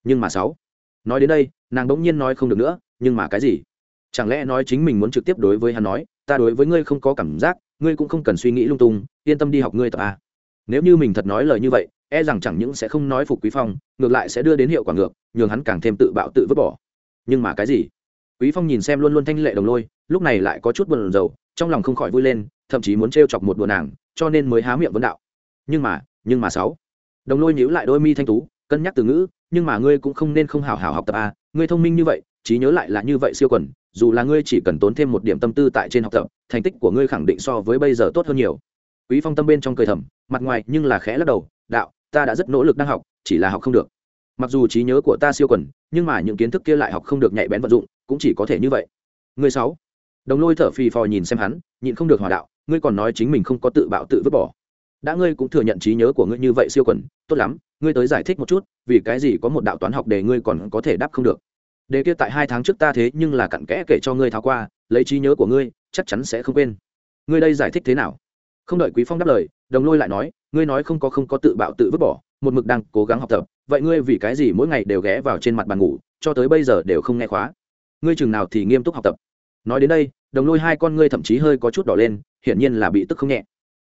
Nhưng mà sáu, nói đến đây, nàng bỗng nhiên nói không được nữa, nhưng mà cái gì? Chẳng lẽ nói chính mình muốn trực tiếp đối với hắn nói, ta đối với ngươi không có cảm giác ngươi cũng không cần suy nghĩ lung tung, yên tâm đi học ngươi tập a. Nếu như mình thật nói lời như vậy e rằng chẳng những sẽ không nói phục quý phong, ngược lại sẽ đưa đến hiệu quả ngược, nhường hắn càng thêm tự bạo tự vứt bỏ. Nhưng mà cái gì? Quý phong nhìn xem luôn luôn thanh lệ đồng lôi, lúc này lại có chút buồn rầu, trong lòng không khỏi vui lên, thậm chí muốn trêu chọc một đùa nàng, cho nên mới há miệng vấn đạo. Nhưng mà nhưng mà sáu. Đồng lôi nhíu lại đôi mi thanh tú, cân nhắc từ ngữ, nhưng mà ngươi cũng không nên không hào hào học tập a, ngươi thông minh như vậy, trí nhớ lại là như vậy siêu quần dù là ngươi chỉ cần tốn thêm một điểm tâm tư tại trên học tập, thành tích của ngươi khẳng định so với bây giờ tốt hơn nhiều. Quý phong tâm bên trong cười thầm, mặt ngoài nhưng là khẽ lắc đầu, đạo, ta đã rất nỗ lực đang học, chỉ là học không được. Mặc dù trí nhớ của ta siêu quần, nhưng mà những kiến thức kia lại học không được nhạy bén vận dụng, cũng chỉ có thể như vậy. Ngươi sáu. Đồng lôi thở phì phò nhìn xem hắn, nhịn không được hòa đạo, ngươi còn nói chính mình không có tự bạo tự vứt bỏ. Đã ngươi cũng thừa nhận trí nhớ của ngươi như vậy siêu quần, tốt lắm, ngươi tới giải thích một chút, vì cái gì có một đạo toán học để ngươi còn có thể đáp không được đề kia tại hai tháng trước ta thế nhưng là cặn kẽ kể cho ngươi tháo qua, lấy trí nhớ của ngươi, chắc chắn sẽ không quên. Ngươi đây giải thích thế nào? Không đợi quý phong đáp lời, đồng lôi lại nói, ngươi nói không có không có tự bạo tự vứt bỏ, một mực đang cố gắng học tập, vậy ngươi vì cái gì mỗi ngày đều ghé vào trên mặt bàn ngủ, cho tới bây giờ đều không nghe khóa? Ngươi chừng nào thì nghiêm túc học tập? Nói đến đây, đồng lôi hai con ngươi thậm chí hơi có chút đỏ lên, hiển nhiên là bị tức không nhẹ.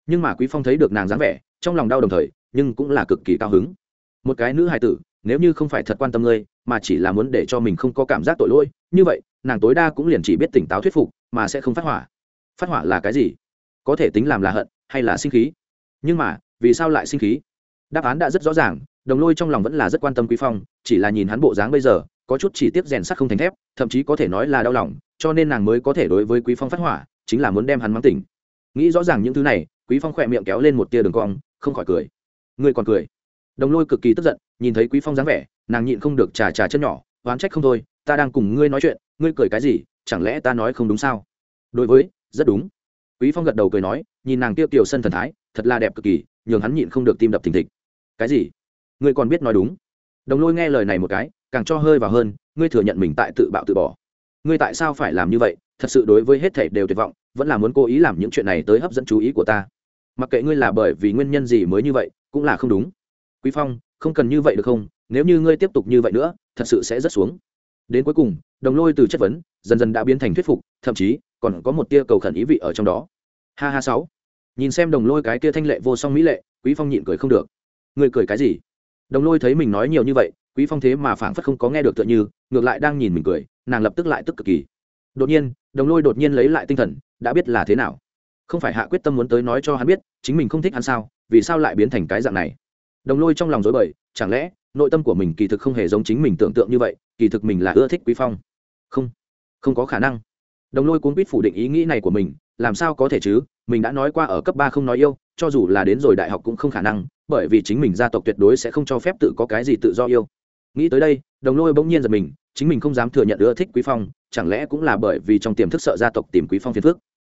Nhưng mà quý phong thấy được nàng dáng vẻ, trong lòng đau đồng thời, nhưng cũng là cực kỳ cao hứng. Một cái nữ hài tử nếu như không phải thật quan tâm ngươi, mà chỉ là muốn để cho mình không có cảm giác tội lỗi, như vậy, nàng tối đa cũng liền chỉ biết tỉnh táo thuyết phục, mà sẽ không phát hỏa. Phát hỏa là cái gì? Có thể tính làm là hận, hay là sinh khí? Nhưng mà, vì sao lại sinh khí? Đáp án đã rất rõ ràng, đồng lôi trong lòng vẫn là rất quan tâm quý phong, chỉ là nhìn hắn bộ dáng bây giờ, có chút chỉ tiếp rèn sắt không thành thép, thậm chí có thể nói là đau lòng, cho nên nàng mới có thể đối với quý phong phát hỏa, chính là muốn đem hắn mang tỉnh. Nghĩ rõ ràng những thứ này, quý phong khỏe miệng kéo lên một tia đường cong, không khỏi cười. Ngươi còn cười? Đồng lôi cực kỳ tức giận nhìn thấy quý phong dáng vẻ, nàng nhịn không được trà trà chân nhỏ, oán trách không thôi, ta đang cùng ngươi nói chuyện, ngươi cười cái gì, chẳng lẽ ta nói không đúng sao? Đối với, rất đúng. Quý phong gật đầu cười nói, nhìn nàng tiêu kiều sân thần thái, thật là đẹp cực kỳ, nhường hắn nhịn không được tim đập thình thịch. Cái gì? Ngươi còn biết nói đúng? Đồng lôi nghe lời này một cái, càng cho hơi vào hơn, ngươi thừa nhận mình tại tự bạo tự bỏ. Ngươi tại sao phải làm như vậy? Thật sự đối với hết thảy đều tuyệt vọng, vẫn là muốn cố ý làm những chuyện này tới hấp dẫn chú ý của ta. Mặc kệ ngươi là bởi vì nguyên nhân gì mới như vậy, cũng là không đúng. Quý phong không cần như vậy được không? Nếu như ngươi tiếp tục như vậy nữa, thật sự sẽ rất xuống. Đến cuối cùng, đồng lôi từ chất vấn, dần dần đã biến thành thuyết phục, thậm chí còn có một tia cầu khẩn ý vị ở trong đó. Ha ha sáu. Nhìn xem đồng lôi cái kia thanh lệ vô song mỹ lệ, quý phong nhịn cười không được. Người cười cái gì? Đồng lôi thấy mình nói nhiều như vậy, quý phong thế mà phảng phất không có nghe được tựa như, ngược lại đang nhìn mình cười, nàng lập tức lại tức cực kỳ. Đột nhiên, đồng lôi đột nhiên lấy lại tinh thần, đã biết là thế nào. Không phải hạ quyết tâm muốn tới nói cho hắn biết, chính mình không thích hắn sao, vì sao lại biến thành cái dạng này? Đồng lôi trong lòng dối bời, chẳng lẽ, nội tâm của mình kỳ thực không hề giống chính mình tưởng tượng như vậy, kỳ thực mình là ưa thích quý phong. Không không có khả năng. Đồng lôi cuốn quýt phủ định ý nghĩ này của mình, làm sao có thể chứ, mình đã nói qua ở cấp ba không nói yêu, cho dù là đến rồi đại học cũng không khả năng, bởi vì chính mình gia tộc tuyệt đối sẽ không cho phép tự có cái gì tự do yêu. Nghĩ tới đây, đồng lôi bỗng nhiên giật mình, chính mình không dám thừa nhận ưa thích quý phong, chẳng lẽ cũng là bởi vì trong tiềm thức sợ gia tộc tìm quý phong phiền phước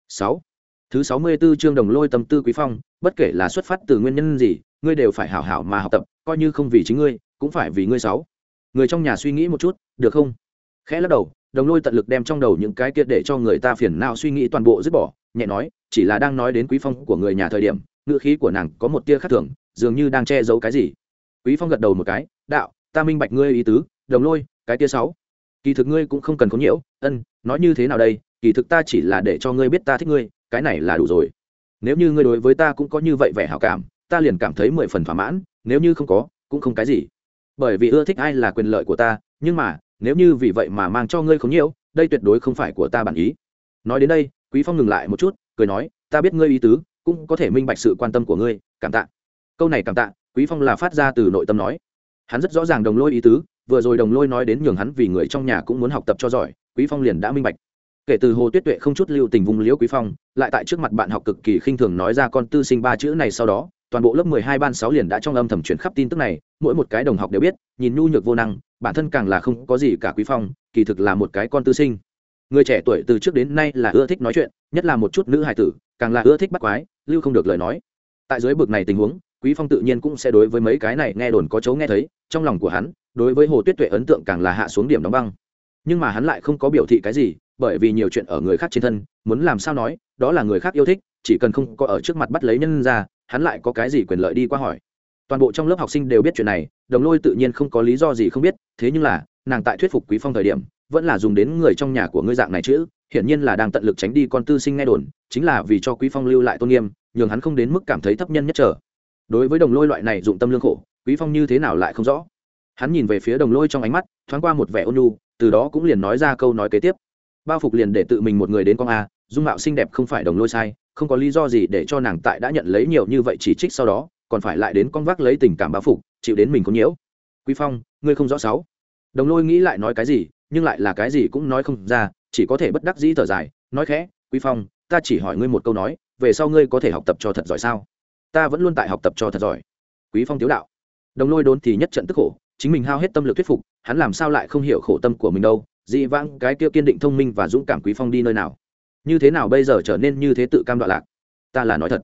sáu thứ sáu mươi 64 chương đồng lôi tâm tư quý phong, bất kể là xuất phát từ nguyên nhân gì, ngươi đều phải hảo hảo mà học tập, coi như không vì chính ngươi, cũng phải vì ngươi sáu. Người trong nhà suy nghĩ một chút, được không? Khẽ lắc đầu, đồng lôi tận lực đem trong đầu những cái kia để cho người ta phiền não suy nghĩ toàn bộ dứt bỏ, nhẹ nói, chỉ là đang nói đến quý phong của người nhà thời điểm, ngữ khí của nàng có một tia khác thường, dường như đang che giấu cái gì. Quý phong gật đầu một cái, đạo, ta minh bạch ngươi ý tứ, đồng lôi, cái tia sáu. Kỳ thực ngươi cũng không cần có nhiễu, ân, nói như thế nào đây, kỳ thực ta chỉ là để cho ngươi biết ta thích ngươi cái này là đủ rồi. Nếu như ngươi đối với ta cũng có như vậy vẻ hảo cảm, ta liền cảm thấy mười phần thỏa mãn, nếu như không có, cũng không cái gì. Bởi vì ưa thích ai là quyền lợi của ta, nhưng mà, nếu như vì vậy mà mang cho ngươi không nhiễu đây tuyệt đối không phải của ta bản ý. Nói đến đây, quý phong ngừng lại một chút, cười nói, ta biết ngươi ý tứ, cũng có thể minh bạch sự quan tâm của ngươi, cảm tạ. Câu này cảm tạ, quý phong là phát ra từ nội tâm nói. Hắn rất rõ ràng đồng lôi ý tứ, vừa rồi đồng lôi nói đến nhường hắn vì người trong nhà cũng muốn học tập cho giỏi, quý phong liền đã minh bạch kể từ hồ tuyết tuệ không chút lưu tình vùng liễu quý phong, lại tại trước mặt bạn học cực kỳ khinh thường nói ra con tư sinh ba chữ này sau đó, toàn bộ lớp 12 ban 6 liền đã trong âm thầm chuyển khắp tin tức này, mỗi một cái đồng học đều biết, nhìn nhu nhược vô năng, bản thân càng là không có gì cả quý phong, kỳ thực là một cái con tư sinh. Người trẻ tuổi từ trước đến nay là ưa thích nói chuyện, nhất là một chút nữ hài tử, càng là ưa thích bắt quái, lưu không được lời nói. Tại dưới bực này tình huống, quý phong tự nhiên cũng sẽ đối với mấy cái này nghe đồn có chấu nghe thấy, trong lòng của hắn, đối với hồ tuyết tuệ ấn tượng càng là hạ xuống điểm đóng băng. Nhưng mà hắn lại không có biểu thị cái gì bởi vì nhiều chuyện ở người khác trên thân, muốn làm sao nói, đó là người khác yêu thích, chỉ cần không có ở trước mặt bắt lấy nhân ra, hắn lại có cái gì quyền lợi đi qua hỏi. Toàn bộ trong lớp học sinh đều biết chuyện này, đồng lôi tự nhiên không có lý do gì không biết, thế nhưng là, nàng tại thuyết phục quý phong thời điểm, vẫn là dùng đến người trong nhà của ngươi dạng này chứ, hiển nhiên là đang tận lực tránh đi con tư sinh nghe đồn, chính là vì cho quý phong lưu lại tôn nghiêm, nhường hắn không đến mức cảm thấy thấp nhân nhất trở. Đối với đồng lôi loại này dụng tâm lương khổ, quý phong như thế nào lại không rõ. Hắn nhìn về phía đồng lôi trong ánh mắt, thoáng qua một vẻ ôn nhu, từ đó cũng liền nói ra câu nói kế tiếp bao phục liền để tự mình một người đến con a, dung mạo xinh đẹp không phải đồng lôi sai, không có lý do gì để cho nàng tại đã nhận lấy nhiều như vậy chỉ trích sau đó, còn phải lại đến con vác lấy tình cảm bao phục, chịu đến mình có nhiễu. Quý phong, ngươi không rõ sáu. Đồng lôi nghĩ lại nói cái gì, nhưng lại là cái gì cũng nói không ra, chỉ có thể bất đắc dĩ thở dài, nói khẽ, quý phong, ta chỉ hỏi ngươi một câu nói, về sau ngươi có thể học tập cho thật giỏi sao? Ta vẫn luôn tại học tập cho thật giỏi. Quý phong tiếu đạo. Đồng lôi đốn thì nhất trận tức khổ, chính mình hao hết tâm lực thuyết phục, hắn làm sao lại không hiểu khổ tâm của mình đâu dị vãng cái kia kiên định thông minh và dũng cảm quý phong đi nơi nào? Như thế nào bây giờ trở nên như thế tự cam đoạn lạc? Ta là nói thật.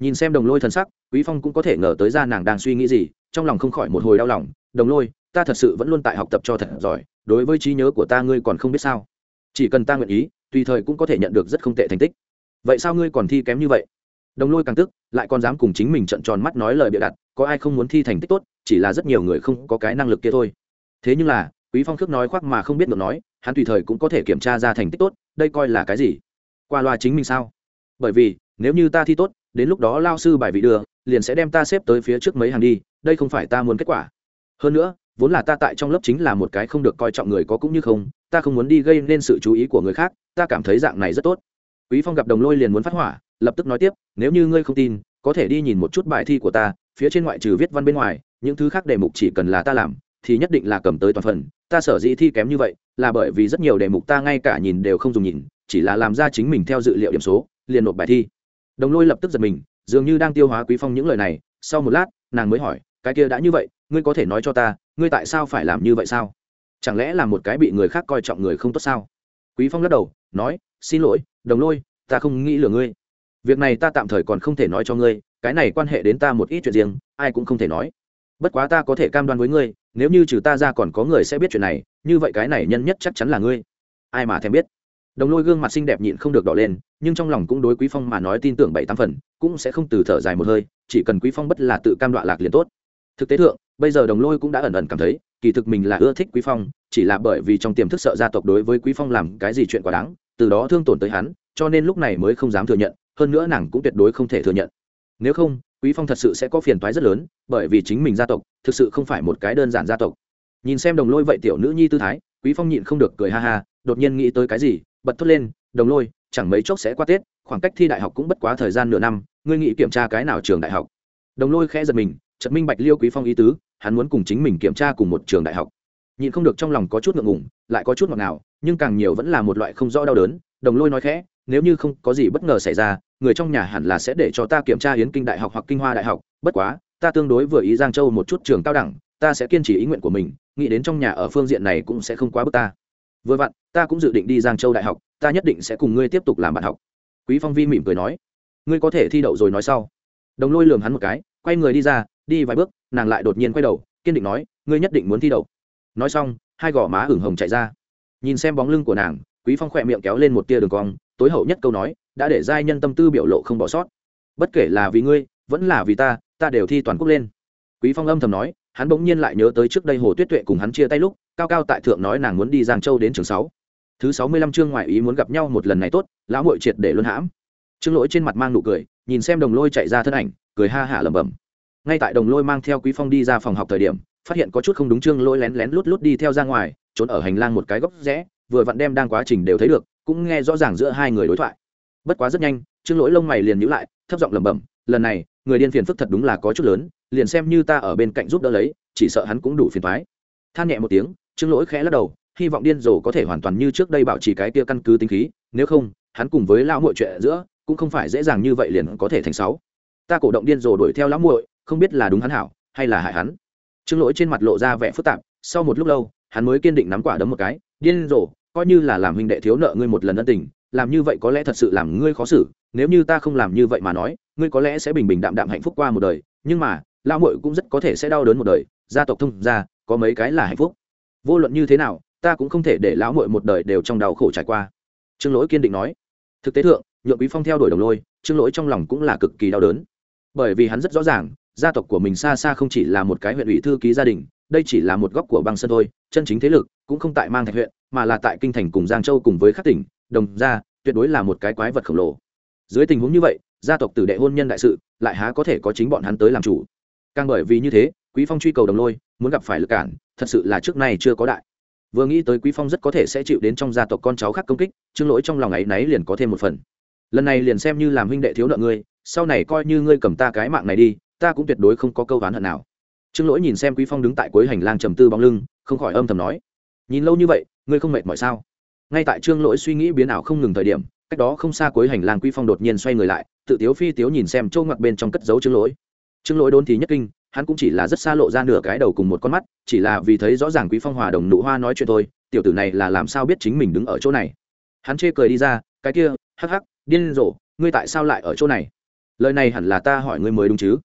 Nhìn xem đồng lôi thần sắc, quý phong cũng có thể ngờ tới ra nàng đang suy nghĩ gì, trong lòng không khỏi một hồi đau lòng. Đồng lôi, ta thật sự vẫn luôn tại học tập cho thật giỏi, đối với trí nhớ của ta ngươi còn không biết sao? Chỉ cần ta nguyện ý, tùy thời cũng có thể nhận được rất không tệ thành tích. Vậy sao ngươi còn thi kém như vậy? Đồng lôi càng tức, lại còn dám cùng chính mình trận tròn mắt nói lời bịa đặt, có ai không muốn thi thành tích tốt, chỉ là rất nhiều người không có cái năng lực kia thôi. Thế nhưng là, quý phong khước nói khoác mà không biết được nói hắn tùy thời cũng có thể kiểm tra ra thành tích tốt, đây coi là cái gì? Qua loa chính mình sao? Bởi vì, nếu như ta thi tốt, đến lúc đó lao sư bài vị đưa, liền sẽ đem ta xếp tới phía trước mấy hàng đi, đây không phải ta muốn kết quả. Hơn nữa, vốn là ta tại trong lớp chính là một cái không được coi trọng người có cũng như không, ta không muốn đi gây nên sự chú ý của người khác, ta cảm thấy dạng này rất tốt. Quý phong gặp đồng lôi liền muốn phát hỏa, lập tức nói tiếp, nếu như ngươi không tin, có thể đi nhìn một chút bài thi của ta, phía trên ngoại trừ viết văn bên ngoài, những thứ khác đề mục chỉ cần là ta làm, thì nhất định là cầm tới toàn phần ta sở dĩ thi kém như vậy là bởi vì rất nhiều đề mục ta ngay cả nhìn đều không dùng nhìn, chỉ là làm ra chính mình theo dự liệu điểm số, liền nộp bài thi. Đồng lôi lập tức giật mình, dường như đang tiêu hóa quý phong những lời này, sau một lát, nàng mới hỏi, cái kia đã như vậy, ngươi có thể nói cho ta, ngươi tại sao phải làm như vậy sao? Chẳng lẽ là một cái bị người khác coi trọng người không tốt sao? Quý phong lắc đầu, nói, xin lỗi, đồng lôi, ta không nghĩ lừa ngươi. Việc này ta tạm thời còn không thể nói cho ngươi, cái này quan hệ đến ta một ít chuyện riêng, ai cũng không thể nói bất quá ta có thể cam đoan với ngươi, nếu như trừ ta ra còn có người sẽ biết chuyện này, như vậy cái này nhân nhất chắc chắn là ngươi. Ai mà thèm biết? Đồng lôi gương mặt xinh đẹp nhịn không được đỏ lên, nhưng trong lòng cũng đối quý phong mà nói tin tưởng bảy tám phần, cũng sẽ không từ thở dài một hơi, chỉ cần quý phong bất là tự cam đoạ lạc liền tốt. Thực tế thượng, bây giờ đồng lôi cũng đã ẩn ẩn cảm thấy, kỳ thực mình là ưa thích quý phong, chỉ là bởi vì trong tiềm thức sợ gia tộc đối với quý phong làm cái gì chuyện quá đáng, từ đó thương tổn tới hắn, cho nên lúc này mới không dám thừa nhận, hơn nữa nàng cũng tuyệt đối không thể thừa nhận. Nếu không quý phong thật sự sẽ có phiền toái rất lớn, bởi vì chính mình gia tộc thực sự không phải một cái đơn giản gia tộc. Nhìn xem đồng lôi vậy tiểu nữ nhi tư thái, quý phong nhịn không được cười ha ha, đột nhiên nghĩ tới cái gì, bật thốt lên, đồng lôi, chẳng mấy chốc sẽ qua tết, khoảng cách thi đại học cũng bất quá thời gian nửa năm, ngươi nghĩ kiểm tra cái nào trường đại học? Đồng lôi khẽ giật mình Trận minh bạch liêu quý phong ý tứ, hắn muốn cùng chính mình kiểm tra cùng một trường đại học. Nhịn không được trong lòng có chút ngượng ngùng, lại có chút ngọt ngào, nhưng càng nhiều vẫn là một loại không rõ đau đớn, đồng lôi nói khẽ, nếu như không có gì bất ngờ xảy ra người trong nhà hẳn là sẽ để cho ta kiểm tra hiến kinh đại học hoặc kinh hoa đại học, bất quá, ta tương đối vừa ý giang châu một chút trường cao đẳng, ta sẽ kiên trì ý nguyện của mình, nghĩ đến trong nhà ở phương diện này cũng sẽ không quá bức ta. Vừa vặn, ta cũng dự định đi giang châu đại học, ta nhất định sẽ cùng ngươi tiếp tục làm bạn học. Quý phong vi mỉm cười nói. Ngươi có thể thi đậu rồi nói sau. Đồng lôi lường hắn một cái, quay người đi ra, đi vài bước, nàng lại đột nhiên quay đầu, kiên định nói, ngươi nhất định muốn thi đậu. Nói xong, hai gò má ửng hồng chạy ra. Nhìn xem bóng lưng của nàng, quý phong khỏe miệng kéo lên một tia đường cong, tối hậu nhất câu nói đã để giai nhân tâm tư biểu lộ không bỏ sót. Bất kể là vì ngươi, vẫn là vì ta ta đều thi toàn quốc lên. Quý phong âm thầm nói, hắn bỗng nhiên lại nhớ tới trước đây hồ tuyết tuệ cùng hắn chia tay lúc, cao cao tại thượng nói nàng muốn đi giang châu đến trường sáu. Thứ sáu mươi lăm chương ngoại ý muốn gặp nhau một lần này tốt, lão muội triệt để luân hãm. Trương lỗi trên mặt mang nụ cười, nhìn xem đồng lôi chạy ra thân ảnh, cười ha hả lẩm bẩm. Ngay tại đồng lôi mang theo quý phong đi ra phòng học thời điểm, phát hiện có chút không đúng trương lỗi lén lén lút lút đi theo ra ngoài, trốn ở hành lang một cái góc rẽ, vừa vặn đem đang quá trình đều thấy được, cũng nghe rõ ràng giữa hai người đối thoại bất quá rất nhanh, trương lỗi lông mày liền nhíu lại, thấp giọng lẩm bẩm, lần này, người điên phiền phức thật đúng là có chút lớn, liền xem như ta ở bên cạnh giúp đỡ lấy, chỉ sợ hắn cũng đủ phiền thoái than nhẹ một tiếng, trương lỗi khẽ lắc đầu, hy vọng điên rồ có thể hoàn toàn như trước đây bảo trì cái kia căn cứ tính khí, nếu không, hắn cùng với lão muội chuyện giữa, cũng không phải dễ dàng như vậy liền có thể thành sáu. Ta cổ động điên rồ đuổi theo lão muội, không biết là đúng hắn hảo, hay là hại hắn. Trương lỗi trên mặt lộ ra vẻ phức tạp, sau một lúc lâu, hắn mới kiên định nắm quả đấm một cái, điên rồ, coi như là làm huynh đệ thiếu nợ ngươi một lần ân tình làm như vậy có lẽ thật sự làm ngươi khó xử, nếu như ta không làm như vậy mà nói, ngươi có lẽ sẽ bình bình đạm đạm hạnh phúc qua một đời, nhưng mà, lão muội cũng rất có thể sẽ đau đớn một đời, gia tộc thông gia, có mấy cái là hạnh phúc. Vô luận như thế nào, ta cũng không thể để lão muội một đời đều trong đau khổ trải qua. Trương lỗi kiên định nói. Thực tế thượng, nhượng quý phong theo đuổi đồng lôi, trương lỗi trong lòng cũng là cực kỳ đau đớn. Bởi vì hắn rất rõ ràng, gia tộc của mình xa xa không chỉ là một cái huyện ủy thư ký gia đình, đây chỉ là một góc của băng sơn thôi, chân chính thế lực, cũng không tại mang thạch huyện, mà là tại kinh thành cùng giang châu cùng với các tỉnh đồng gia tuyệt đối là một cái quái vật khổng lồ. Dưới tình huống như vậy, gia tộc tử đệ hôn nhân đại sự, lại há có thể có chính bọn hắn tới làm chủ. Càng bởi vì như thế, quý phong truy cầu đồng lôi, muốn gặp phải lực cản, thật sự là trước nay chưa có đại. Vừa nghĩ tới quý phong rất có thể sẽ chịu đến trong gia tộc con cháu khác công kích, chương lỗi trong lòng ấy náy liền có thêm một phần. Lần này liền xem như làm huynh đệ thiếu nợ ngươi, sau này coi như ngươi cầm ta cái mạng này đi, ta cũng tuyệt đối không có câu oán hận nào. Trương lỗi nhìn xem quý phong đứng tại cuối hành lang trầm tư bóng lưng, không khỏi âm thầm nói, nhìn lâu như vậy, ngươi không mệt mỏi sao? Ngay tại trương lỗi suy nghĩ biến ảo không ngừng thời điểm, cách đó không xa cuối hành lang Quy phong đột nhiên xoay người lại, tự tiếu phi tiếu nhìn xem châu ngoặc bên trong cất dấu trương lỗi. Trương lỗi đốn thì nhất kinh, hắn cũng chỉ là rất xa lộ ra nửa cái đầu cùng một con mắt, chỉ là vì thấy rõ ràng quý phong hòa đồng nụ hoa nói chuyện thôi, tiểu tử này là làm sao biết chính mình đứng ở chỗ này. Hắn chê cười đi ra, cái kia, hắc hắc, điên rồ, ngươi tại sao lại ở chỗ này? Lời này hẳn là ta hỏi ngươi mới đúng chứ?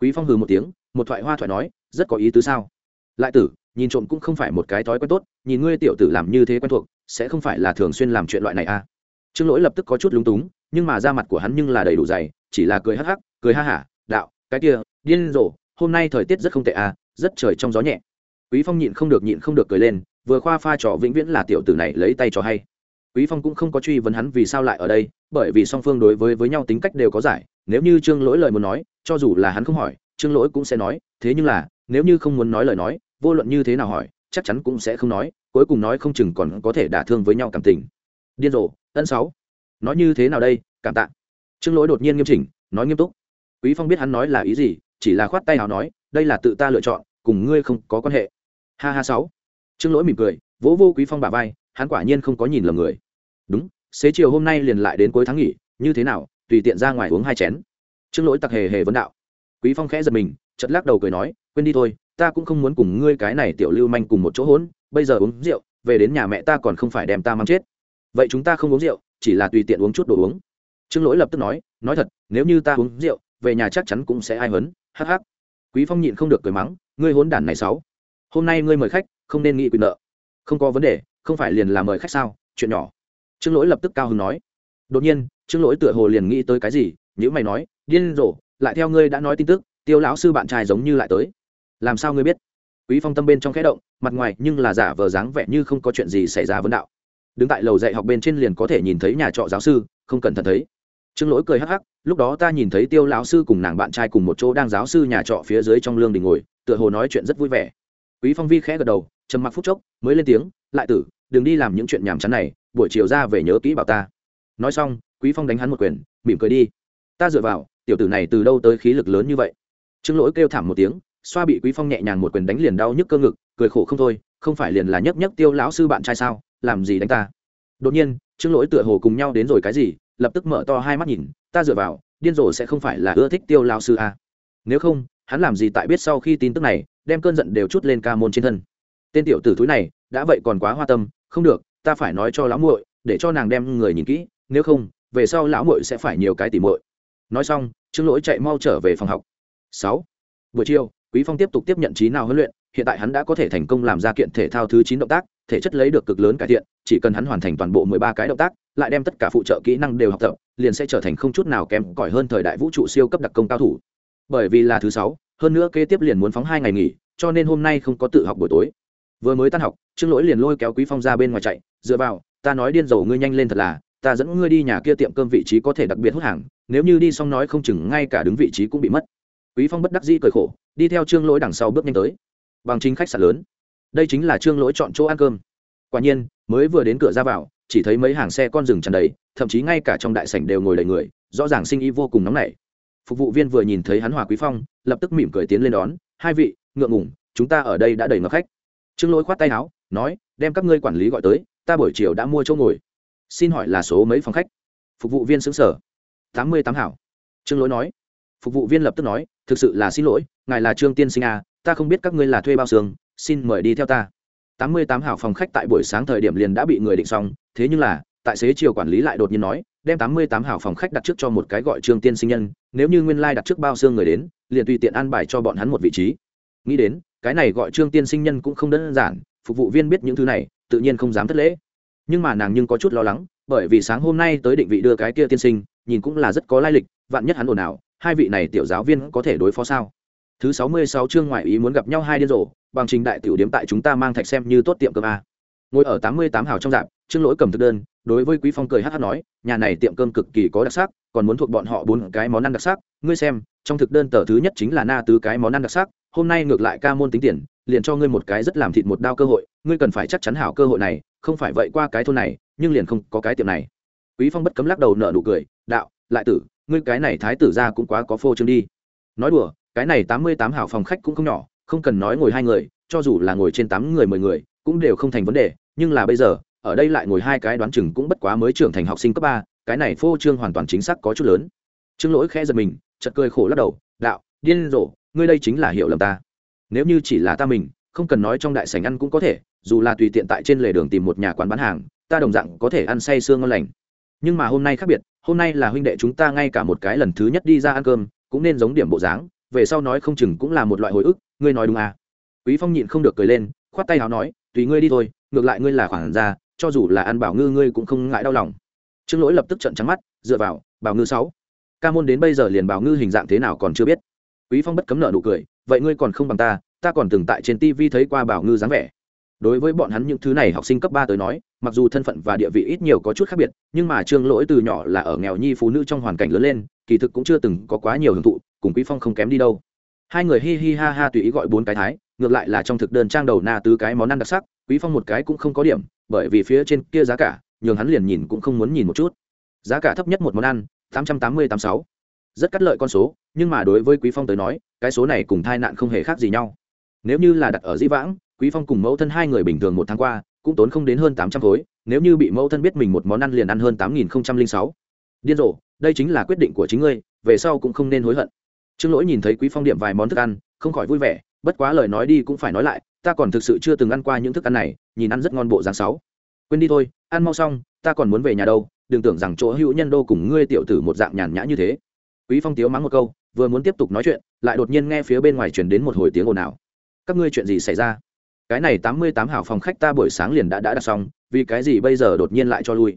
Quý phong hừ một tiếng, một thoại hoa thoại nói, rất có ý tứ sao? Lại tử, nhìn trộm cũng không phải một cái thói quen tốt, nhìn ngươi tiểu tử làm như thế quen thuộc sẽ không phải là thường xuyên làm chuyện loại này à? Trương lỗi lập tức có chút lúng túng, nhưng mà da mặt của hắn nhưng là đầy đủ dày, chỉ là cười hắc hắc, cười ha hả, đạo, cái kia, điên rồ, hôm nay thời tiết rất không tệ à rất trời trong gió nhẹ. Quý phong nhịn không được, nhịn không được cười lên, vừa khoa pha trò vĩnh viễn là tiểu tử này lấy tay cho hay. Quý phong cũng không có truy vấn hắn vì sao lại ở đây, bởi vì song phương đối với với nhau tính cách đều có giải, nếu như trương lỗi lời muốn nói, cho dù là hắn không hỏi, trương lỗi cũng sẽ nói, thế nhưng là, nếu như không muốn nói lời nói, vô luận như thế nào hỏi chắc chắn cũng sẽ không nói, cuối cùng nói không chừng còn có thể đả thương với nhau cảm tình. Điên rồ, ân sáu. Nói như thế nào đây, cảm tạ. Trương lỗi đột nhiên nghiêm chỉnh, nói nghiêm túc. Quý phong biết hắn nói là ý gì, chỉ là khoát tay nào nói, đây là tự ta lựa chọn, cùng ngươi không có quan hệ. Ha ha sáu. Trương lỗi mỉm cười, vỗ vô quý phong bà vai, hắn quả nhiên không có nhìn lầm người. Đúng, xế chiều hôm nay liền lại đến cuối tháng nghỉ, như thế nào, tùy tiện ra ngoài uống hai chén. Trương lỗi tặc hề hề vấn đạo. Quý phong khẽ giật mình chật lắc đầu cười nói, quên đi thôi ta cũng không muốn cùng ngươi cái này tiểu lưu manh cùng một chỗ hỗn, bây giờ uống rượu, về đến nhà mẹ ta còn không phải đem ta mang chết. Vậy chúng ta không uống rượu, chỉ là tùy tiện uống chút đồ uống. Trương lỗi lập tức nói nói thật, nếu như ta uống rượu, về nhà chắc chắn cũng sẽ ai hấn, hắc hắc. Quý phong nhịn không được cười mắng, ngươi hỗn đản này sáu, hôm nay ngươi mời khách, không nên nghĩ quyền nợ. Không có vấn đề, không phải liền là mời khách sao, chuyện nhỏ. Trương lỗi lập tức cao hứng nói. Đột nhiên, trương lỗi tựa hồ liền nghĩ tới cái gì nhữ mày nói, điên rồ, lại theo ngươi đã nói tin tức, tiêu lão sư bạn trai giống như lại tới làm sao ngươi biết? Quý phong tâm bên trong khẽ động, mặt ngoài nhưng là giả vờ dáng vẻ như không có chuyện gì xảy ra vấn đạo. Đứng tại lầu dạy học bên trên liền có thể nhìn thấy nhà trọ giáo sư, không cần thật thấy. Trương lỗi cười hắc hắc, lúc đó ta nhìn thấy tiêu lão sư cùng nàng bạn trai cùng một chỗ đang giáo sư nhà trọ phía dưới trong lương đình ngồi, tựa hồ nói chuyện rất vui vẻ. Quý phong vi khẽ gật đầu, trầm mặc phút chốc, mới lên tiếng, lại tử, đừng đi làm những chuyện nhàm chán này, buổi chiều ra về nhớ kỹ bảo ta. Nói xong, quý phong đánh hắn một quyền, mỉm cười đi. Ta dựa vào, tiểu tử này từ đâu tới khí lực lớn như vậy? Trương lỗi kêu thảm một tiếng xoa bị quý phong nhẹ nhàng một quyền đánh liền đau nhức cơ ngực, cười khổ không thôi, không phải liền là nhấc nhấc tiêu lão sư bạn trai sao, làm gì đánh ta? Đột nhiên, trương lỗi tựa hồ cùng nhau đến rồi cái gì, lập tức mở to hai mắt nhìn, ta dựa vào, điên rồ sẽ không phải là ưa thích tiêu lão sư à. nếu không, hắn làm gì tại biết sau khi tin tức này, đem cơn giận đều chút lên ca môn trên thân. Tên tiểu tử thúi này, đã vậy còn quá hoa tâm, không được, ta phải nói cho lão muội, để cho nàng đem người nhìn kỹ, nếu không, về sau lão muội sẽ phải nhiều cái tỉ muội. Nói xong, trương lỗi chạy mau trở về phòng học. Sáu. Buổi chiều quý phong tiếp tục tiếp nhận trí nào huấn luyện, hiện tại hắn đã có thể thành công làm ra kiện thể thao thứ chín động tác, thể chất lấy được cực lớn cải thiện, chỉ cần hắn hoàn thành toàn bộ mười ba cái động tác, lại đem tất cả phụ trợ kỹ năng đều học tập, liền sẽ trở thành không chút nào kém cỏi hơn thời đại vũ trụ siêu cấp đặc công cao thủ. Bởi vì là thứ sáu, hơn nữa kế tiếp liền muốn phóng hai ngày nghỉ, cho nên hôm nay không có tự học buổi tối. Vừa mới tan học, trương lỗi liền lôi kéo quý phong ra bên ngoài chạy, dựa vào, ta nói điên rồ ngươi nhanh lên thật là, ta dẫn ngươi đi nhà kia tiệm cơm vị trí có thể đặc biệt hút hàng, nếu như đi xong nói không chừng ngay cả đứng vị trí cũng bị mất quý phong bất đắc dĩ cười khổ, đi theo trương lỗi đằng sau bước nhanh tới. Bằng chính khách sạn lớn. Đây chính là trương lỗi chọn chỗ ăn cơm. Quả nhiên, mới vừa đến cửa ra vào, chỉ thấy mấy hàng xe con rừng tràn đầy, thậm chí ngay cả trong đại sảnh đều ngồi đầy người, rõ ràng sinh ý vô cùng nóng nảy. Phục vụ viên vừa nhìn thấy hắn hòa quý phong, lập tức mỉm cười tiến lên đón, hai vị, ngượng ngủng chúng ta ở đây đã đầy ngập khách. Trương lỗi khoát tay áo, nói, đem các ngươi quản lý gọi tới, ta buổi chiều đã mua chỗ ngồi. Xin hỏi là số mấy phòng khách? Phục vụ viên xứng sở tám mươi tám hảo. Trương lỗi nói phục vụ viên lập tức nói thực sự là xin lỗi ngài là trương tiên sinh à, ta không biết các ngươi là thuê bao xương xin mời đi theo ta. Tám mươi tám hảo phòng khách tại buổi sáng thời điểm liền đã bị người định xong thế nhưng là tại xế chiều quản lý lại đột nhiên nói đem tám mươi tám hảo phòng khách đặt trước cho một cái gọi trương tiên sinh nhân nếu như nguyên lai đặt trước bao xương người đến liền tùy tiện an bài cho bọn hắn một vị trí. Nghĩ đến cái này gọi trương tiên sinh nhân cũng không đơn giản phục vụ viên biết những thứ này tự nhiên không dám thất lễ. Nhưng mà nàng nhưng có chút lo lắng bởi vì sáng hôm nay tới định vị đưa cái kia tiên sinh nhìn cũng là rất có lai lịch vạn nhất hắn ồn ào hai vị này tiểu giáo viên có thể đối phó sao? Thứ sáu mươi sáu chương ngoại ý muốn gặp nhau hai điên rồ, bằng trình đại tiểu điếm tại chúng ta mang thạch xem như tốt tiệm cơm a. Ngồi ở tám mươi tám hào trong dạp, trương lỗi cầm thực đơn, đối với quý phong cười hát hát nói, nhà này tiệm cơm cực kỳ có đặc sắc, còn muốn thuộc bọn họ bốn cái món ăn đặc sắc. Ngươi xem, trong thực đơn tờ thứ nhất chính là na tứ cái món ăn đặc sắc, hôm nay ngược lại ca môn tính tiền, liền cho ngươi một cái rất làm thịt một đao cơ hội, ngươi cần phải chắc chắn hảo cơ hội này, không phải vậy qua cái thôn này, nhưng liền không có cái tiệm này. Quý phong bất cấm lắc đầu nở nụ cười, đạo, lại tử ngươi cái này thái tử ra cũng quá có phô trương đi. Nói đùa, cái này tám mươi tám hảo phòng khách cũng không nhỏ, không cần nói ngồi hai người, cho dù là ngồi trên tám người mười người, cũng đều không thành vấn đề. Nhưng là bây giờ, ở đây lại ngồi hai cái đoán chừng cũng bất quá mới trưởng thành học sinh cấp ba, cái này phô trương hoàn toàn chính xác có chút lớn. Trương lỗi khẽ giật mình chật cười khổ lắc đầu, đạo, điên rồ, ngươi đây chính là hiểu lầm ta. Nếu như chỉ là ta mình, không cần nói trong đại sảnh ăn cũng có thể, dù là tùy tiện tại trên lề đường tìm một nhà quán bán hàng, ta đồng dạng có thể ăn say sương ngon lành nhưng mà hôm nay khác biệt, hôm nay là huynh đệ chúng ta ngay cả một cái lần thứ nhất đi ra ăn cơm, cũng nên giống điểm bộ dáng, về sau nói không chừng cũng là một loại hồi ức, ngươi nói đúng à? Quý phong nhịn không được cười lên, khoát tay áo nói, tùy ngươi đi thôi, ngược lại ngươi là khoản ra, cho dù là ăn bảo ngư ngươi cũng không ngại đau lòng. Trương lỗi lập tức trận trắng mắt, dựa vào, bảo ngư sáu. Ca môn đến bây giờ liền bảo ngư hình dạng thế nào còn chưa biết. Quý phong bất cấm nợ nụ cười, vậy ngươi còn không bằng ta ta còn từng tại trên tv thấy qua bảo ngư dáng vẻ. Đối với bọn hắn những thứ này học sinh cấp ba tới nói mặc dù thân phận và địa vị ít nhiều có chút khác biệt, nhưng mà trương lỗi từ nhỏ là ở nghèo nhi phụ nữ trong hoàn cảnh lớn lên, kỳ thực cũng chưa từng có quá nhiều hưởng thụ, cùng quý phong không kém đi đâu. Hai người hi hi ha ha tùy ý gọi bốn cái thái, ngược lại là trong thực đơn trang đầu na tứ cái món ăn đặc sắc, quý phong một cái cũng không có điểm, bởi vì phía trên kia giá cả, nhường hắn liền nhìn cũng không muốn nhìn một chút. Giá cả thấp nhất một món ăn, tám trăm tám mươi tám sáu. Rất cắt lợi con số, nhưng mà đối với quý phong tới nói, cái số này cùng thai nạn không hề khác gì nhau. Nếu như là đặt ở dĩ vãng, quý phong cùng mẫu thân hai người bình thường một tháng qua cũng tốn không đến hơn tám trăm khối, nếu như bị mẫu thân biết mình một món ăn liền ăn hơn tám nghìn sáu. Điên rồ, đây chính là quyết định của chính ngươi, về sau cũng không nên hối hận. Trương lỗi nhìn thấy quý phong điểm vài món thức ăn, không khỏi vui vẻ, bất quá lời nói đi cũng phải nói lại, ta còn thực sự chưa từng ăn qua những thức ăn này, nhìn ăn rất ngon bộ dáng sáu. Quên đi thôi, ăn mau xong, ta còn muốn về nhà đâu, đừng tưởng rằng chỗ hữu nhân đô cùng ngươi tiểu tử một dạng nhàn nhã như thế. Quý phong tiếu mắng một câu, vừa muốn tiếp tục nói chuyện, lại đột nhiên nghe phía bên ngoài truyền đến một hồi tiếng ồn ào. Các ngươi chuyện gì xảy ra? Cái này tám mươi tám hào phòng khách ta buổi sáng liền đã đã đặt xong, vì cái gì bây giờ đột nhiên lại cho lui?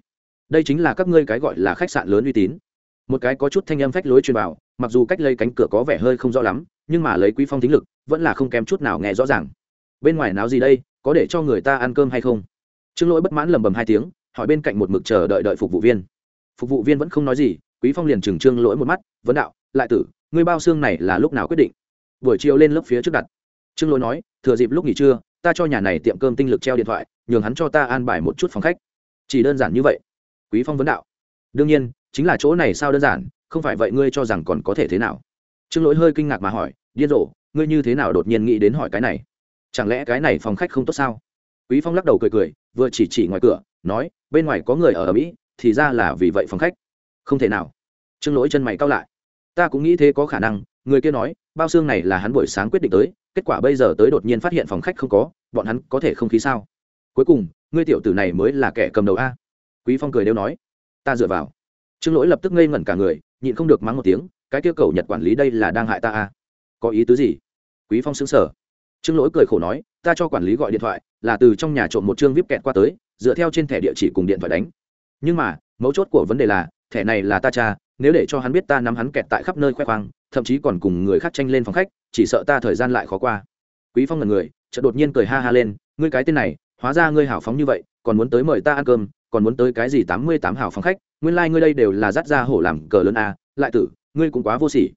Đây chính là các ngươi cái gọi là khách sạn lớn uy tín. Một cái có chút thanh âm phách lối truyền vào, mặc dù cách lấy cánh cửa có vẻ hơi không rõ lắm, nhưng mà lấy quý phong tính lực, vẫn là không kém chút nào nghe rõ ràng. Bên ngoài náo gì đây, có để cho người ta ăn cơm hay không? Trương lỗi bất mãn lầm bầm hai tiếng, hỏi bên cạnh một mực chờ đợi đợi phục vụ viên. Phục vụ viên vẫn không nói gì, quý phong liền trừng trương lỗi một mắt, vấn đạo, lại tử, ngươi bao xương này là lúc nào quyết định? Buổi chiều lên lớp phía trước đặt. Trương lỗi nói, thừa dịp lúc nghỉ trưa ta cho nhà này tiệm cơm tinh lực treo điện thoại, nhường hắn cho ta an bài một chút phòng khách. Chỉ đơn giản như vậy. Quý phong vấn đạo. Đương nhiên, chính là chỗ này sao đơn giản, không phải vậy ngươi cho rằng còn có thể thế nào? Trương lỗi hơi kinh ngạc mà hỏi, điên rồ, ngươi như thế nào đột nhiên nghĩ đến hỏi cái này? Chẳng lẽ cái này phòng khách không tốt sao? Quý phong lắc đầu cười cười, vừa chỉ chỉ ngoài cửa, nói, bên ngoài có người ở ở mỹ, thì ra là vì vậy phòng khách. Không thể nào. Trương lỗi chân mày cao lại. Ta cũng nghĩ thế có khả năng người kia nói, bao xương này là hắn buổi sáng quyết định tới, kết quả bây giờ tới đột nhiên phát hiện phòng khách không có, bọn hắn có thể không khí sao? Cuối cùng, ngươi tiểu tử này mới là kẻ cầm đầu a. Quý phong cười đều nói, ta dựa vào. Trương lỗi lập tức ngây ngẩn cả người, nhịn không được mắng một tiếng, cái kia cầu nhật quản lý đây là đang hại ta a. Có ý tứ gì? Quý phong xứng sở trương lỗi cười khổ nói, ta cho quản lý gọi điện thoại, là từ trong nhà trộm một chương vip kẹt qua tới, dựa theo trên thẻ địa chỉ cùng điện thoại đánh. Nhưng mà, mấu chốt của vấn đề là, thẻ này là ta cha, nếu để cho hắn biết ta nắm hắn kẹt tại khắp nơi khoe khoang thậm chí còn cùng người khác tranh lên phòng khách, chỉ sợ ta thời gian lại khó qua. Quý phong ngần người, chợt đột nhiên cười ha ha lên, ngươi cái tên này, hóa ra ngươi hảo phóng như vậy, còn muốn tới mời ta ăn cơm, còn muốn tới cái gì tám mươi tám hảo phóng khách, nguyên lai like ngươi đây đều là dắt ra hổ làm cờ lớn a, lại tử, ngươi cũng quá vô sỉ.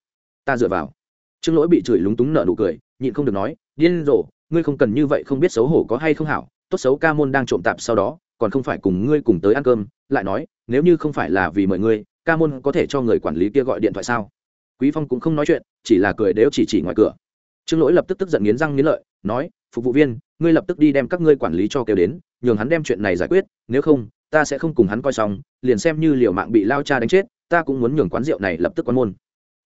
Ta dựa vào. Trương lỗi bị chửi lúng túng nở nụ cười, nhịn không được nói, điên rồ, ngươi không cần như vậy không biết xấu hổ có hay không hảo, tốt xấu ca môn đang trộm tạp sau đó, còn không phải cùng ngươi cùng tới ăn cơm. Lại nói, nếu như không phải là vì mời ngươi, ca môn có thể cho người quản lý kia gọi điện thoại sao? Quý phong cũng không nói chuyện, chỉ là cười đếu chỉ chỉ ngoài cửa. Trương lỗi lập tức tức giận nghiến răng nghiến lợi, nói, phục vụ viên, ngươi lập tức đi đem các ngươi quản lý cho kêu đến, nhường hắn đem chuyện này giải quyết, nếu không, ta sẽ không cùng hắn coi xong, liền xem như liều mạng bị lao cha đánh chết, ta cũng muốn nhường quán rượu này lập tức quan môn.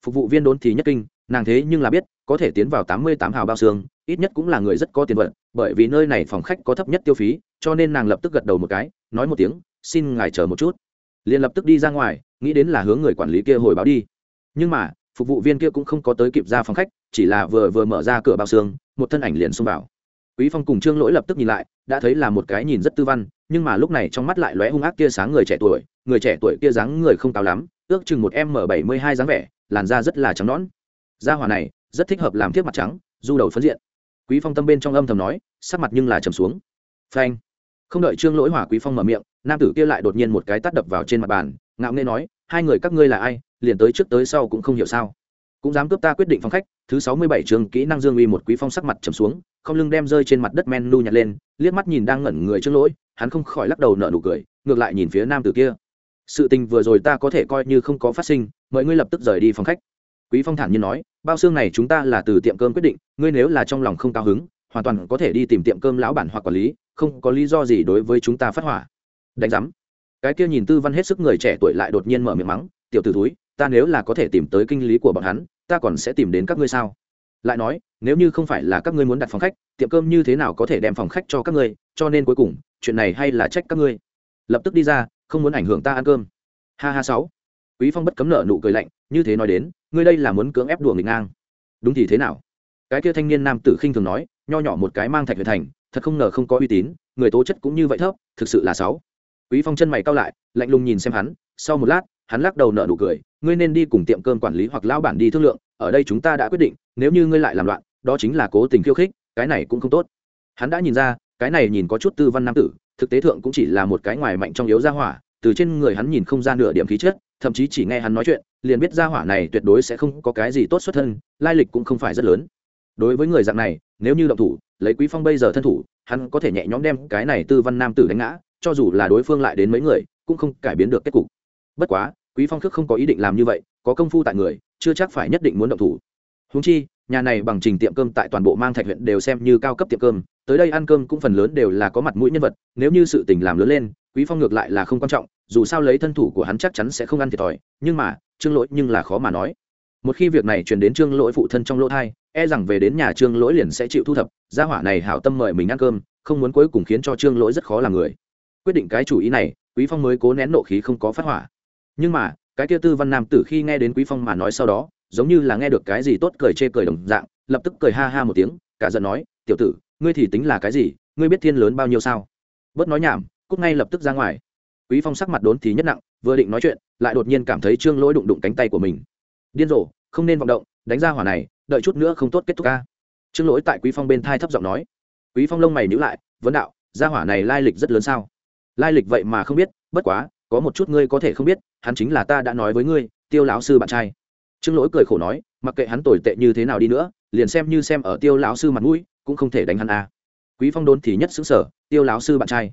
Phục vụ viên đốn thì nhất kinh, nàng thế nhưng là biết, có thể tiến vào tám mươi tám hào bao xương, ít nhất cũng là người rất có tiền vận, bởi vì nơi này phòng khách có thấp nhất tiêu phí, cho nên nàng lập tức gật đầu một cái, nói một tiếng, xin ngài chờ một chút. Liền lập tức đi ra ngoài, nghĩ đến là hướng người quản lý kia hồi báo đi. Nhưng mà phục vụ viên kia cũng không có tới kịp ra phòng khách, chỉ là vừa vừa mở ra cửa bao xương, một thân ảnh liền xông vào. Quý phong cùng trương lỗi lập tức nhìn lại, đã thấy là một cái nhìn rất tư văn, nhưng mà lúc này trong mắt lại lóe hung ác kia sáng người trẻ tuổi, người trẻ tuổi kia dáng người không cao lắm, ước chừng một m bảy mươi hai dáng vẻ, làn da rất là trắng nõn. Da hỏa này, rất thích hợp làm thiếp mặt trắng, du đầu phấn diện. Quý phong tâm bên trong âm thầm nói, sắc mặt nhưng là trầm xuống. Phanh. Không đợi trương lỗi hỏa quý phong mở miệng, nam tử kia lại đột nhiên một cái tát đập vào trên mặt bàn, ngạo nghễ nói, hai người các ngươi là ai? Liền tới trước tới sau cũng không hiểu sao. Cũng dám cướp ta quyết định phong khách, thứ sáu mươi bảy trường kỹ năng dương uy một quý phong sắc mặt trầm xuống, không lưng đem rơi trên mặt đất men nu nhặt lên, liếc mắt nhìn đang ngẩn người trước lỗi, hắn không khỏi lắc đầu nở nụ cười, ngược lại nhìn phía nam tử kia. Sự tình vừa rồi ta có thể coi như không có phát sinh, mời ngươi lập tức rời đi phòng khách. Quý phong thản nhiên nói, bao xương này chúng ta là từ tiệm cơm quyết định, ngươi nếu là trong lòng không cao hứng, hoàn toàn có thể đi tìm tiệm cơm lão bản hoặc quản lý, không có lý do gì đối với chúng ta phát hỏa. Đánh giám. Cái kia nhìn tư văn hết sức người trẻ tuổi lại đột nhiên mở miệng mắng, tiểu t ử túi ta nếu là có thể tìm tới kinh lý của bọn hắn, ta còn sẽ tìm đến các ngươi sao? Lại nói, nếu như không phải là các ngươi muốn đặt phòng khách, tiệm cơm như thế nào có thể đem phòng khách cho các ngươi, cho nên cuối cùng, chuyện này hay là trách các ngươi. Lập tức đi ra, không muốn ảnh hưởng ta ăn cơm. Ha ha sáu. Quý phong bất cấm nợ nụ cười lạnh, như thế nói đến, ngươi đây là muốn cưỡng ép đùa nghịch ngang. Đúng thì thế nào? Cái kia thanh niên nam tử khinh thường nói, nho nhỏ một cái mang thạch về thành, thật không ngờ không có uy tín, người tố chất cũng như vậy thấp, thực sự là sáu. Quý phong chân mày cao lại, lạnh lùng nhìn xem hắn, sau một lát, hắn lắc đầu nở nụ cười ngươi nên đi cùng tiệm cơm quản lý hoặc lão bản đi thương lượng, ở đây chúng ta đã quyết định, nếu như ngươi lại làm loạn, đó chính là cố tình khiêu khích, cái này cũng không tốt. Hắn đã nhìn ra, cái này nhìn có chút tư văn nam tử, thực tế thượng cũng chỉ là một cái ngoài mạnh trong yếu gia hỏa, từ trên người hắn nhìn không ra nửa điểm khí chất, thậm chí chỉ nghe hắn nói chuyện, liền biết gia hỏa này tuyệt đối sẽ không có cái gì tốt xuất thân, lai lịch cũng không phải rất lớn. Đối với người dạng này, nếu như động thủ, lấy quý phong bây giờ thân thủ, hắn có thể nhẹ nhõm đem cái này tư văn nam tử đánh ngã, cho dù là đối phương lại đến mấy người, cũng không cải biến được kết cục. Bất quá quý phong khước không có ý định làm như vậy, có công phu tại người, chưa chắc phải nhất định muốn động thủ. Húng chi, nhà này bằng trình tiệm cơm tại toàn bộ mang thạch huyện đều xem như cao cấp tiệm cơm, tới đây ăn cơm cũng phần lớn đều là có mặt mũi nhân vật, nếu như sự tình làm lớn lên, quý phong ngược lại là không quan trọng, dù sao lấy thân thủ của hắn chắc chắn sẽ không ăn thiệt thòi, nhưng mà, trương lỗi nhưng là khó mà nói. Một khi việc này truyền đến trương lỗi phụ thân trong lỗ thai e rằng về đến nhà trương lỗi liền sẽ chịu thu thập, gia hỏa này hảo tâm mời mình ăn cơm, không muốn cuối cùng khiến cho trương lỗi rất khó làm người. Quyết định cái chủ ý này, quý phong mới cố nén nộ khí không có phát hỏa nhưng mà, cái kia tư văn nam tử khi nghe đến quý phong mà nói sau đó, giống như là nghe được cái gì tốt cười chê cười đồng dạng, lập tức cười ha ha một tiếng, cả giận nói, tiểu tử, ngươi thì tính là cái gì, ngươi biết thiên lớn bao nhiêu sao? Bớt nói nhảm, cút ngay lập tức ra ngoài. Quý phong sắc mặt đốn thì nhất nặng, vừa định nói chuyện, lại đột nhiên cảm thấy trương lỗi đụng đụng cánh tay của mình. Điên rồ, không nên vọng động, đánh ra hỏa này, đợi chút nữa không tốt kết thúc ca trương lỗi tại quý phong bên thai thấp giọng nói. Quý phong lông mày nhíu lại, vấn đạo gia hỏa này lai lịch rất lớn sao? Lai lịch vậy mà không biết, bất quá có một chút ngươi có thể không biết, hắn chính là ta đã nói với ngươi, tiêu lão sư bạn trai. Trương lỗi cười khổ nói, mặc kệ hắn tồi tệ như thế nào đi nữa, liền xem như xem ở tiêu lão sư mặt mũi, cũng không thể đánh hắn a. À. quý phong đôn thì nhất xứng sở tiêu lão sư bạn trai.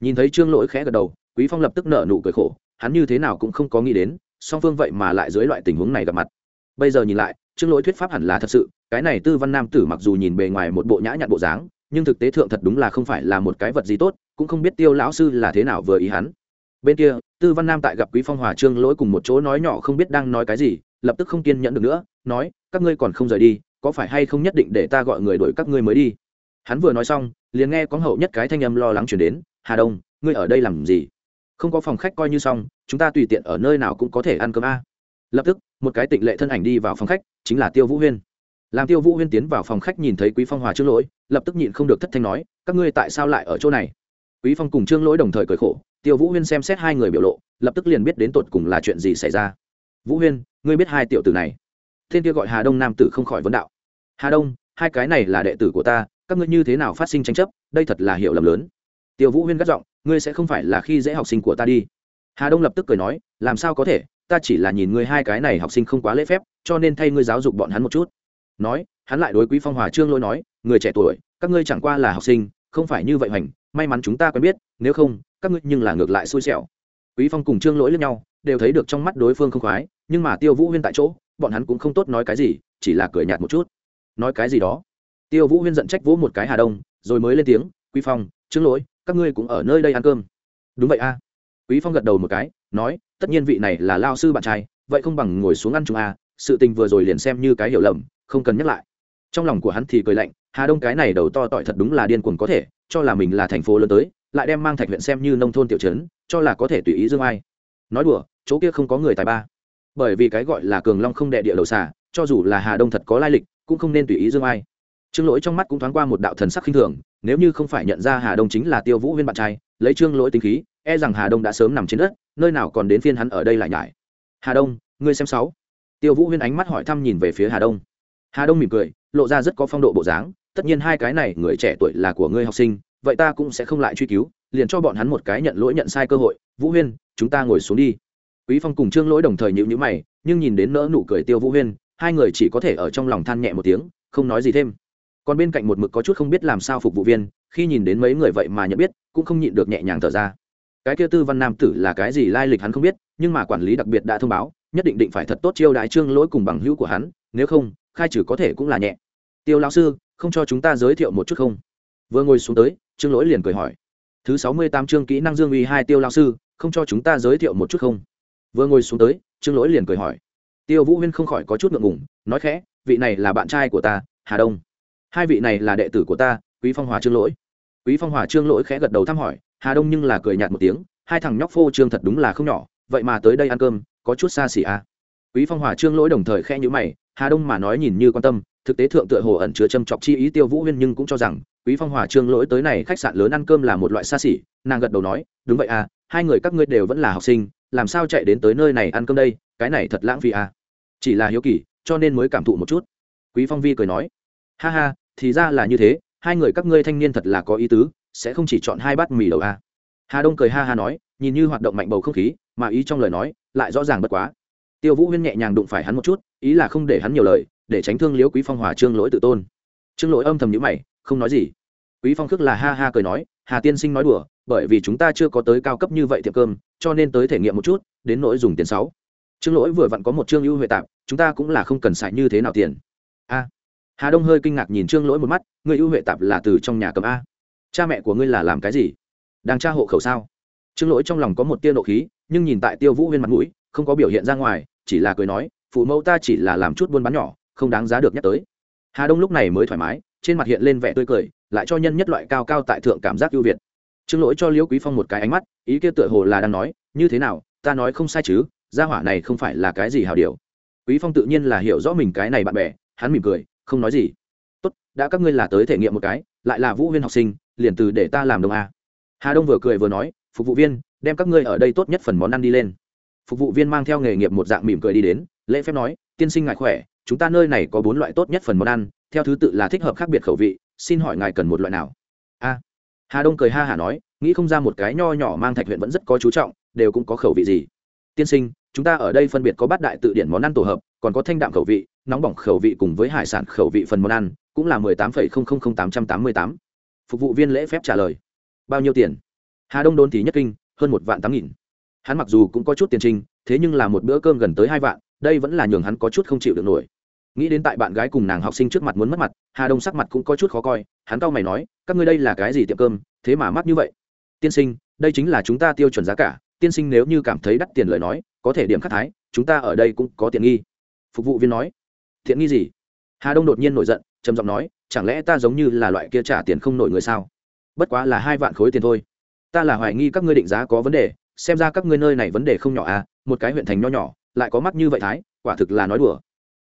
Nhìn thấy trương lỗi khẽ gật đầu, quý phong lập tức nở nụ cười khổ, hắn như thế nào cũng không có nghĩ đến, song phương vậy mà lại dưới loại tình huống này gặp mặt. Bây giờ nhìn lại, trương lỗi thuyết pháp hẳn là thật sự, cái này tư văn nam tử mặc dù nhìn bề ngoài một bộ nhã nhặn bộ dáng, nhưng thực tế thượng thật đúng là không phải là một cái vật gì tốt, cũng không biết tiêu lão sư là thế nào vừa ý hắn bên kia, tư văn nam tại gặp quý phong hòa trương lỗi cùng một chỗ nói nhỏ không biết đang nói cái gì, lập tức không kiên nhẫn được nữa, nói, các ngươi còn không rời đi, có phải hay không nhất định để ta gọi người đuổi các ngươi mới đi? Hắn vừa nói xong, liền nghe có hậu nhất cái thanh âm lo lắng chuyển đến, hà đông, ngươi ở đây làm gì? Không có phòng khách coi như xong, chúng ta tùy tiện ở nơi nào cũng có thể ăn cơm a. Lập tức, một cái tịnh lệ thân ảnh đi vào phòng khách, chính là tiêu vũ huyên. Làm tiêu vũ huyên tiến vào phòng khách nhìn thấy quý phong hòa trương lỗi, lập tức nhịn không được thất thanh nói, các ngươi tại sao lại ở chỗ này? Quý phong cùng trương lỗi đồng thời cười khổ tiêu vũ huyên xem xét hai người biểu lộ, lập tức liền biết đến tột cùng là chuyện gì xảy ra. Vũ huyên, ngươi biết hai tiểu tử này? Thiên kia gọi hà đông nam tử không khỏi vấn đạo. Hà đông, hai cái này là đệ tử của ta, các ngươi như thế nào phát sinh tranh chấp, đây thật là hiểu lầm lớn. Tiêu vũ huyên gắt giọng, ngươi sẽ không phải là khi dễ học sinh của ta đi. Hà đông lập tức cười nói, làm sao có thể, ta chỉ là nhìn ngươi hai cái này học sinh không quá lễ phép, cho nên thay ngươi giáo dục bọn hắn một chút. Nói, hắn lại đối quý phong hòa trương lôi nói, người trẻ tuổi, các ngươi chẳng qua là học sinh, không phải như vậy hoành, may mắn chúng ta quen biết, nếu không các ngươi nhưng là ngược lại xui xẻo. Quý phong cùng trương lỗi lẫn nhau, đều thấy được trong mắt đối phương không khoái, nhưng mà tiêu vũ huyên tại chỗ, bọn hắn cũng không tốt nói cái gì, chỉ là cười nhạt một chút. Nói cái gì đó? Tiêu vũ huyên giận trách vỗ một cái hà đông, rồi mới lên tiếng, quý phong, trương lỗi, các ngươi cũng ở nơi đây ăn cơm. Đúng vậy a. Quý phong gật đầu một cái, nói, tất nhiên vị này là lao sư bạn trai, vậy không bằng ngồi xuống ăn chung a, sự tình vừa rồi liền xem như cái hiểu lầm, không cần nhắc lại. Trong lòng của hắn thì cười lạnh, hà đông cái này đầu to tỏi thật đúng là điên cuồng có thể, cho là mình là thành phố lớn tới lại đem mang thạch huyện xem như nông thôn tiểu trấn cho là có thể tùy ý dương ai. Nói đùa chỗ kia không có người tài ba. Bởi vì cái gọi là cường long không đệ địa đầu xả, cho dù là hà đông thật có lai lịch cũng không nên tùy ý dương ai. Trương lỗi trong mắt cũng thoáng qua một đạo thần sắc khinh thường nếu như không phải nhận ra hà đông chính là tiêu vũ huyên bạn trai lấy trương lỗi tính khí e rằng hà đông đã sớm nằm trên đất nơi nào còn đến phiên hắn ở đây lại nhải. Hà đông ngươi xem sáu. Tiêu vũ huyên ánh mắt hỏi thăm nhìn về phía hà đông. Hà đông mỉm cười lộ ra rất có phong độ bộ dáng tất nhiên hai cái này người trẻ tuổi là của ngươi học sinh vậy ta cũng sẽ không lại truy cứu, liền cho bọn hắn một cái nhận lỗi nhận sai cơ hội. Vũ huyên, chúng ta ngồi xuống đi. Quý phong cùng trương lỗi đồng thời nhịu nhữ mày, nhưng nhìn đến nỡ nụ cười tiêu vũ huyên, hai người chỉ có thể ở trong lòng than nhẹ một tiếng, không nói gì thêm. Còn bên cạnh một mực có chút không biết làm sao phục vụ viên, khi nhìn đến mấy người vậy mà nhận biết, cũng không nhịn được nhẹ nhàng thở ra. Cái kia tư văn nam tử là cái gì lai lịch hắn không biết, nhưng mà quản lý đặc biệt đã thông báo, nhất định định phải thật tốt chiêu đại trương lỗi cùng bằng hữu của hắn, nếu không, khai trừ có thể cũng là nhẹ. Tiêu lão sư, không cho chúng ta giới thiệu một chút không? Vừa ngồi xuống tới trương lỗi liền cười hỏi, thứ sáu mươi tám chương kỹ năng dương uy hai tiêu lão sư, không cho chúng ta giới thiệu một chút không? Vừa ngồi xuống tới, trương lỗi liền cười hỏi, tiêu vũ huyên không khỏi có chút ngượng ngùng, nói khẽ, vị này là bạn trai của ta, hà đông. Hai vị này là đệ tử của ta, quý phong hòa trương lỗi. Quý phong hòa trương lỗi khẽ gật đầu thăm hỏi, hà đông nhưng là cười nhạt một tiếng, hai thằng nhóc phô trương thật đúng là không nhỏ, vậy mà tới đây ăn cơm, có chút xa xỉ à. quý phong hòa trương lỗi đồng thời khẽ nhữ mày, hà đông mà nói nhìn như quan tâm, thực tế thượng tựa hồ ẩn chứa châm chọc chi ý tiêu vũ huyên nhưng cũng cho rằng quý phong hòa trương lỗi tới này khách sạn lớn ăn cơm là một loại xa xỉ, nàng gật đầu nói, đúng vậy à hai người các ngươi đều vẫn là học sinh, làm sao chạy đến tới nơi này ăn cơm đây, cái này thật lãng phí à. Chỉ là hiếu kỳ, cho nên mới cảm thụ một chút. Quý phong vi cười nói, ha ha, thì ra là như thế, hai người các ngươi thanh niên thật là có ý tứ, sẽ không chỉ chọn hai bát mì đầu à. hà đông cười ha ha nói, nhìn như hoạt động mạnh bầu không khí, mà ý trong lời nói lại rõ ràng bất quá. Tiêu vũ huyên nhẹ nhàng đụng phải hắn một chút, ý là không để hắn nhiều lời, để tránh thương liếu quý phong hòa trương lỗi tự tôn. Trương lỗi âm thầm nhữ mày không nói gì. Quý phong khước là ha ha cười nói, hà tiên sinh nói đùa, bởi vì chúng ta chưa có tới cao cấp như vậy tiệm cơm, cho nên tới thể nghiệm một chút, đến nỗi dùng tiền sáu trương lỗi vừa vặn có một trương ưu huệ tạp, chúng ta cũng là không cần xài như thế nào tiền. A. Hà đông hơi kinh ngạc nhìn trương lỗi một mắt người ưu huệ tạp là từ trong nhà cầm a. Cha mẹ của ngươi là làm cái gì? Đang tra hộ khẩu sao? Trương lỗi trong lòng có một tia nộ khí, nhưng nhìn tại tiêu vũ huyên mặt mũi, không có biểu hiện ra ngoài, chỉ là cười nói, phụ mẫu ta chỉ là làm chút buôn bán nhỏ, không đáng giá được nhắc tới. Hà đông lúc này mới thoải mái trên mặt hiện lên vẻ tươi cười, lại cho nhân nhất loại cao cao tại thượng cảm giác ưu việt. Trương lỗi cho liễu quý phong một cái ánh mắt, ý kia tựa hồ là đang nói, như thế nào, ta nói không sai chứ, gia hỏa này không phải là cái gì hào điều. Quý phong tự nhiên là hiểu rõ mình cái này bạn bè, hắn mỉm cười, không nói gì. Tốt, đã các ngươi là tới thể nghiệm một cái, lại là vũ viên học sinh, liền từ để ta làm đồng a. Hà đông vừa cười vừa nói, phục vụ viên, đem các ngươi ở đây tốt nhất phần món ăn đi lên. Phục vụ viên mang theo nghề nghiệp một dạng mỉm cười đi đến, lễ phép nói, tiên sinh ngài khỏe, chúng ta nơi này có bốn loại tốt nhất phần món ăn theo thứ tự là thích hợp khác biệt khẩu vị, xin hỏi ngài cần một loại nào? A. Hà đông cười ha hả nói, nghĩ không ra một cái nho nhỏ mang thạch huyện vẫn rất có chú trọng, đều cũng có khẩu vị gì. Tiên sinh, chúng ta ở đây phân biệt có bát đại tự điển món ăn tổ hợp, còn có thanh đạm khẩu vị, nóng bỏng khẩu vị cùng với hải sản khẩu vị phần món ăn, cũng là mười tám phẩy không không không tám trăm tám mươi tám. Phục vụ viên lễ phép trả lời. Bao nhiêu tiền? Hà đông đôn thì nhất kinh, hơn một vạn tám nghìn. Hắn mặc dù cũng có chút tiền trinh thế nhưng là một bữa cơm gần tới hai vạn, đây vẫn là nhường hắn có chút không chịu được nổi nghĩ đến tại bạn gái cùng nàng học sinh trước mặt muốn mất mặt, hà đông sắc mặt cũng có chút khó coi, hắn cau mày nói, các ngươi đây là cái gì tiệm cơm, thế mà mắc như vậy? Tiên sinh, đây chính là chúng ta tiêu chuẩn giá cả, tiên sinh nếu như cảm thấy đắt tiền lời nói, có thể điểm khắc thái, chúng ta ở đây cũng có tiện nghi. Phục vụ viên nói, tiện nghi gì? Hà đông đột nhiên nổi giận, trầm giọng nói, chẳng lẽ ta giống như là loại kia trả tiền không nổi người sao? Bất quá là hai vạn khối tiền thôi. Ta là hoài nghi các ngươi định giá có vấn đề, xem ra các ngươi nơi này vấn đề không nhỏ à một cái huyện thành nho nhỏ, lại có mắt như vậy thái, quả thực là nói đùa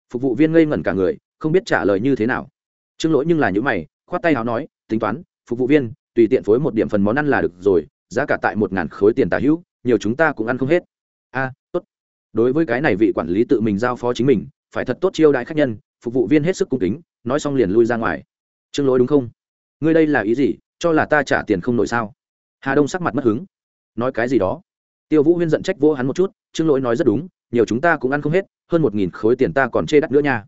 phục vụ viên ngây ngẩn cả người, không biết trả lời như thế nào. Trương lỗi nhưng là những mày, khoát tay áo nói, tính toán, phục vụ viên, tùy tiện phối một điểm phần món ăn là được rồi, giá cả tại một ngàn khối tiền tả hữu, nhiều chúng ta cũng ăn không hết. A, tốt. Đối với cái này vị quản lý tự mình giao phó chính mình, phải thật tốt chiêu đãi khách nhân, phục vụ viên hết sức cung kính, nói xong liền lui ra ngoài. Trương lỗi đúng không? Ngươi đây là ý gì? Cho là ta trả tiền không nổi sao? Hà đông sắc mặt mất hứng. Nói cái gì đó? Tiêu vũ huyên giận trách vô hắn một chút, trương lỗi nói rất đúng, nhiều chúng ta cũng ăn không hết hơn một nghìn khối tiền ta còn chê đắt nữa nha.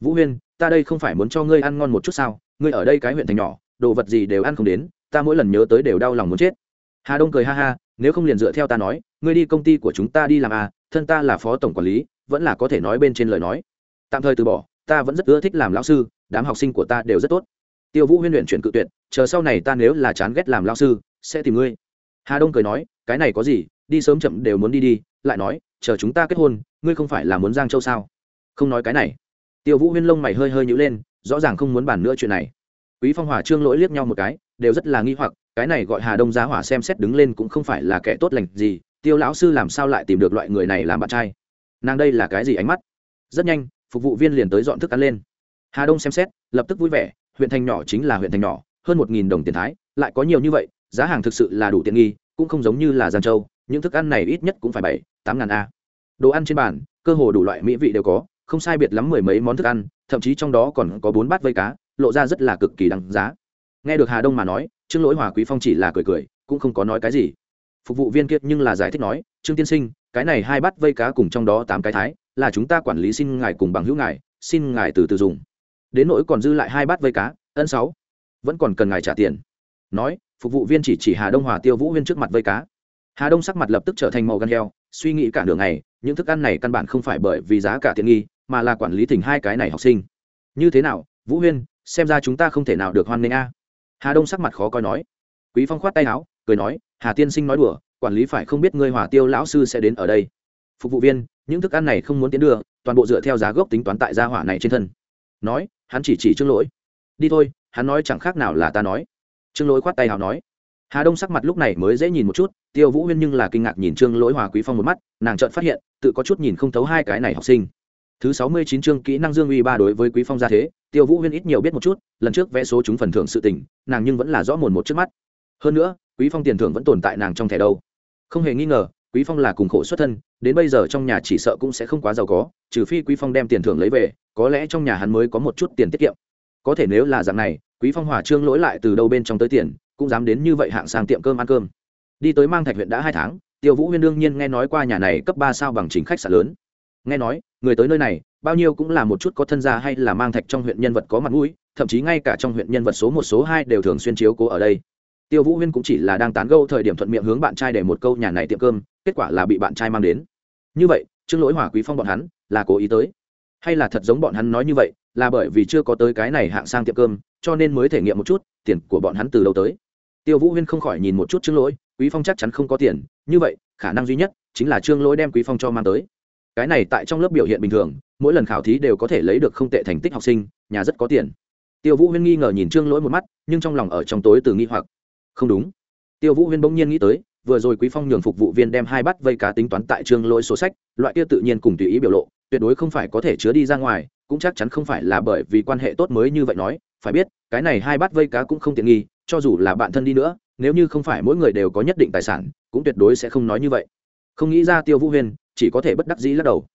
Vũ huyên, ta đây không phải muốn cho ngươi ăn ngon một chút sao? Ngươi ở đây cái huyện thành nhỏ, đồ vật gì đều ăn không đến, ta mỗi lần nhớ tới đều đau lòng muốn chết. Hà đông cười ha ha, nếu không liền dựa theo ta nói, ngươi đi công ty của chúng ta đi làm à thân ta là phó tổng quản lý, vẫn là có thể nói bên trên lời nói. Tạm thời từ bỏ, ta vẫn rất ưa thích làm lão sư, đám học sinh của ta đều rất tốt. Tiêu vũ huyên luyện chuyển cự tuyệt, chờ sau này ta nếu là chán ghét làm lão sư, sẽ tìm ngươi. Hà đông cười nói, cái này có gì, đi sớm chậm đều muốn đi đi, lại nói chờ chúng ta kết hôn, ngươi không phải là muốn giang châu sao? Không nói cái này. Tiêu vũ huyên lông mày hơi hơi nhữ lên, rõ ràng không muốn bàn nữa chuyện này. Quý phong hòa trương lỗi liếc nhau một cái, đều rất là nghi hoặc, cái này gọi hà đông giá hỏa xem xét đứng lên cũng không phải là kẻ tốt lành gì, tiêu lão sư làm sao lại tìm được loại người này làm bạn trai? Nàng đây là cái gì ánh mắt? Rất nhanh, phục vụ viên liền tới dọn thức ăn lên. Hà đông xem xét, lập tức vui vẻ, huyện thành nhỏ chính là huyện thành nhỏ, hơn một nghìn đồng tiền thái, lại có nhiều như vậy, giá hàng thực sự là đủ tiện nghi, cũng không giống như là giang châu những thức ăn này ít nhất cũng phải bảy, tám ngàn a. Đồ ăn trên bàn, cơ hồ đủ loại mỹ vị đều có, không sai biệt lắm mười mấy món thức ăn, thậm chí trong đó còn có bốn bát vây cá, lộ ra rất là cực kỳ đáng giá. Nghe được hà đông mà nói, trương lỗi hòa quý phong chỉ là cười cười, cũng không có nói cái gì. Phục vụ viên kiệt nhưng là giải thích nói, trương tiên sinh, cái này hai bát vây cá cùng trong đó tám cái thái, là chúng ta quản lý xin ngài cùng bằng hữu ngài, xin ngài từ từ dùng. Đến nỗi còn dư lại hai bát vây cá, ân sáu, vẫn còn cần ngài trả tiền. Nói, phục vụ viên chỉ chỉ hà đông hòa tiêu vũ huyên trước mặt vây cá hà đông sắc mặt lập tức trở thành màu gan heo, suy nghĩ cả đường này những thức ăn này căn bản không phải bởi vì giá cả tiện nghi, mà là quản lý thỉnh hai cái này học sinh. Như thế nào, vũ huyên, xem ra chúng ta không thể nào được hoan nghênh a. Hà đông sắc mặt khó coi nói. Quý phong khoát tay áo, cười nói, hà tiên sinh nói đùa, quản lý phải không biết ngươi hỏa tiêu lão sư sẽ đến ở đây. Phục vụ viên, những thức ăn này không muốn tiến đưa, toàn bộ dựa theo giá gốc tính toán tại gia hỏa này trên thân. Nói, hắn chỉ chỉ trương lỗi. Đi thôi, hắn nói chẳng khác nào là ta nói. Trương lỗi khoát tay hào nói hà đông sắc mặt lúc này mới dễ nhìn một chút, tiêu vũ huyên nhưng là kinh ngạc nhìn trương lỗi hòa quý phong một mắt, nàng chợt phát hiện, tự có chút nhìn không thấu hai cái này học sinh. Thứ sáu mươi chín chương kỹ năng dương uy ba đối với quý phong gia thế, tiêu vũ huyên ít nhiều biết một chút, lần trước vẽ số chúng phần thưởng sự tình, nàng nhưng vẫn là rõ mồn một trước mắt. Hơn nữa, quý phong tiền thưởng vẫn tồn tại nàng trong thẻ đâu. Không hề nghi ngờ, quý phong là cùng khổ xuất thân, đến bây giờ trong nhà chỉ sợ cũng sẽ không quá giàu có, trừ phi quý phong đem tiền thưởng lấy về, có lẽ trong nhà hắn mới có một chút tiền tiết kiệm. Có thể nếu là dạng này, quý phong hòa trương lỗi lại từ đâu bên trong tới tiền cũng dám đến như vậy hạng sang tiệm cơm ăn cơm. Đi tới mang thạch huyện đã hai tháng, tiêu vũ huyên đương nhiên nghe nói qua nhà này cấp ba sao bằng chính khách sạn lớn. Nghe nói, người tới nơi này, bao nhiêu cũng là một chút có thân gia hay là mang thạch trong huyện nhân vật có mặt mũi, thậm chí ngay cả trong huyện nhân vật số một, số hai đều thường xuyên chiếu cố ở đây. Tiêu vũ huyên cũng chỉ là đang tán gẫu thời điểm thuận miệng hướng bạn trai để một câu nhà này tiệm cơm, kết quả là bị bạn trai mang đến. Như vậy, trương lỗi hỏa quý phong bọn hắn là cố ý tới. Hay là thật giống bọn hắn nói như vậy, là bởi vì chưa có tới cái này hạng sang tiệm cơm, cho nên mới thể nghiệm một chút, tiền của bọn hắn từ đâu tới tiêu vũ huyên không khỏi nhìn một chút trương lỗi, quý phong chắc chắn không có tiền, như vậy, khả năng duy nhất chính là trương lỗi đem quý phong cho mang tới. Cái này tại trong lớp biểu hiện bình thường, mỗi lần khảo thí đều có thể lấy được không tệ thành tích học sinh, nhà rất có tiền. Tiêu vũ huyên nghi ngờ nhìn trương lỗi một mắt, nhưng trong lòng ở trong tối từ nghi hoặc. Không đúng. Tiêu vũ huyên bỗng nhiên nghĩ tới, vừa rồi quý phong nhường phục vụ viên đem hai bát vây cá tính toán tại trương lỗi số sách, loại kia tự nhiên cùng tùy ý biểu lộ, tuyệt đối không phải có thể chứa đi ra ngoài, cũng chắc chắn không phải là bởi vì quan hệ tốt mới như vậy nói, phải biết, cái này hai bát vây cá cũng không tiện nghi cho dù là bạn thân đi nữa, nếu như không phải mỗi người đều có nhất định tài sản, cũng tuyệt đối sẽ không nói như vậy. Không nghĩ ra tiêu vũ huyên, chỉ có thể bất đắc dĩ lắc đầu.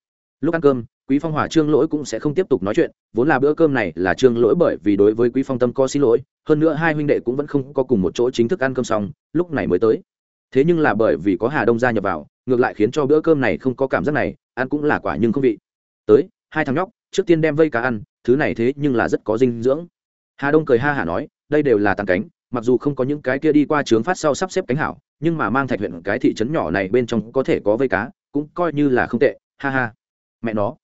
Lúc ăn cơm, quý phong hòa trương lỗi cũng sẽ không tiếp tục nói chuyện, vốn là bữa cơm này là trương lỗi bởi vì đối với quý phong tâm có xin lỗi, hơn nữa hai huynh đệ cũng vẫn không có cùng một chỗ chính thức ăn cơm xong, lúc này mới tới. Thế nhưng là bởi vì có hà đông gia nhập vào, ngược lại khiến cho bữa cơm này không có cảm giác này, ăn cũng là quả nhưng không vị. Tới, hai thằng nhóc, trước tiên đem vây cá ăn, thứ này thế nhưng là rất có dinh dưỡng. Hà đông cười ha hả nói, đây đều là tàn cánh mặc dù không có những cái kia đi qua trướng phát sau sắp xếp cánh hảo, nhưng mà mang thạch huyện cái thị trấn nhỏ này bên trong có thể có vây cá, cũng coi như là không tệ, ha ha. Mẹ nó.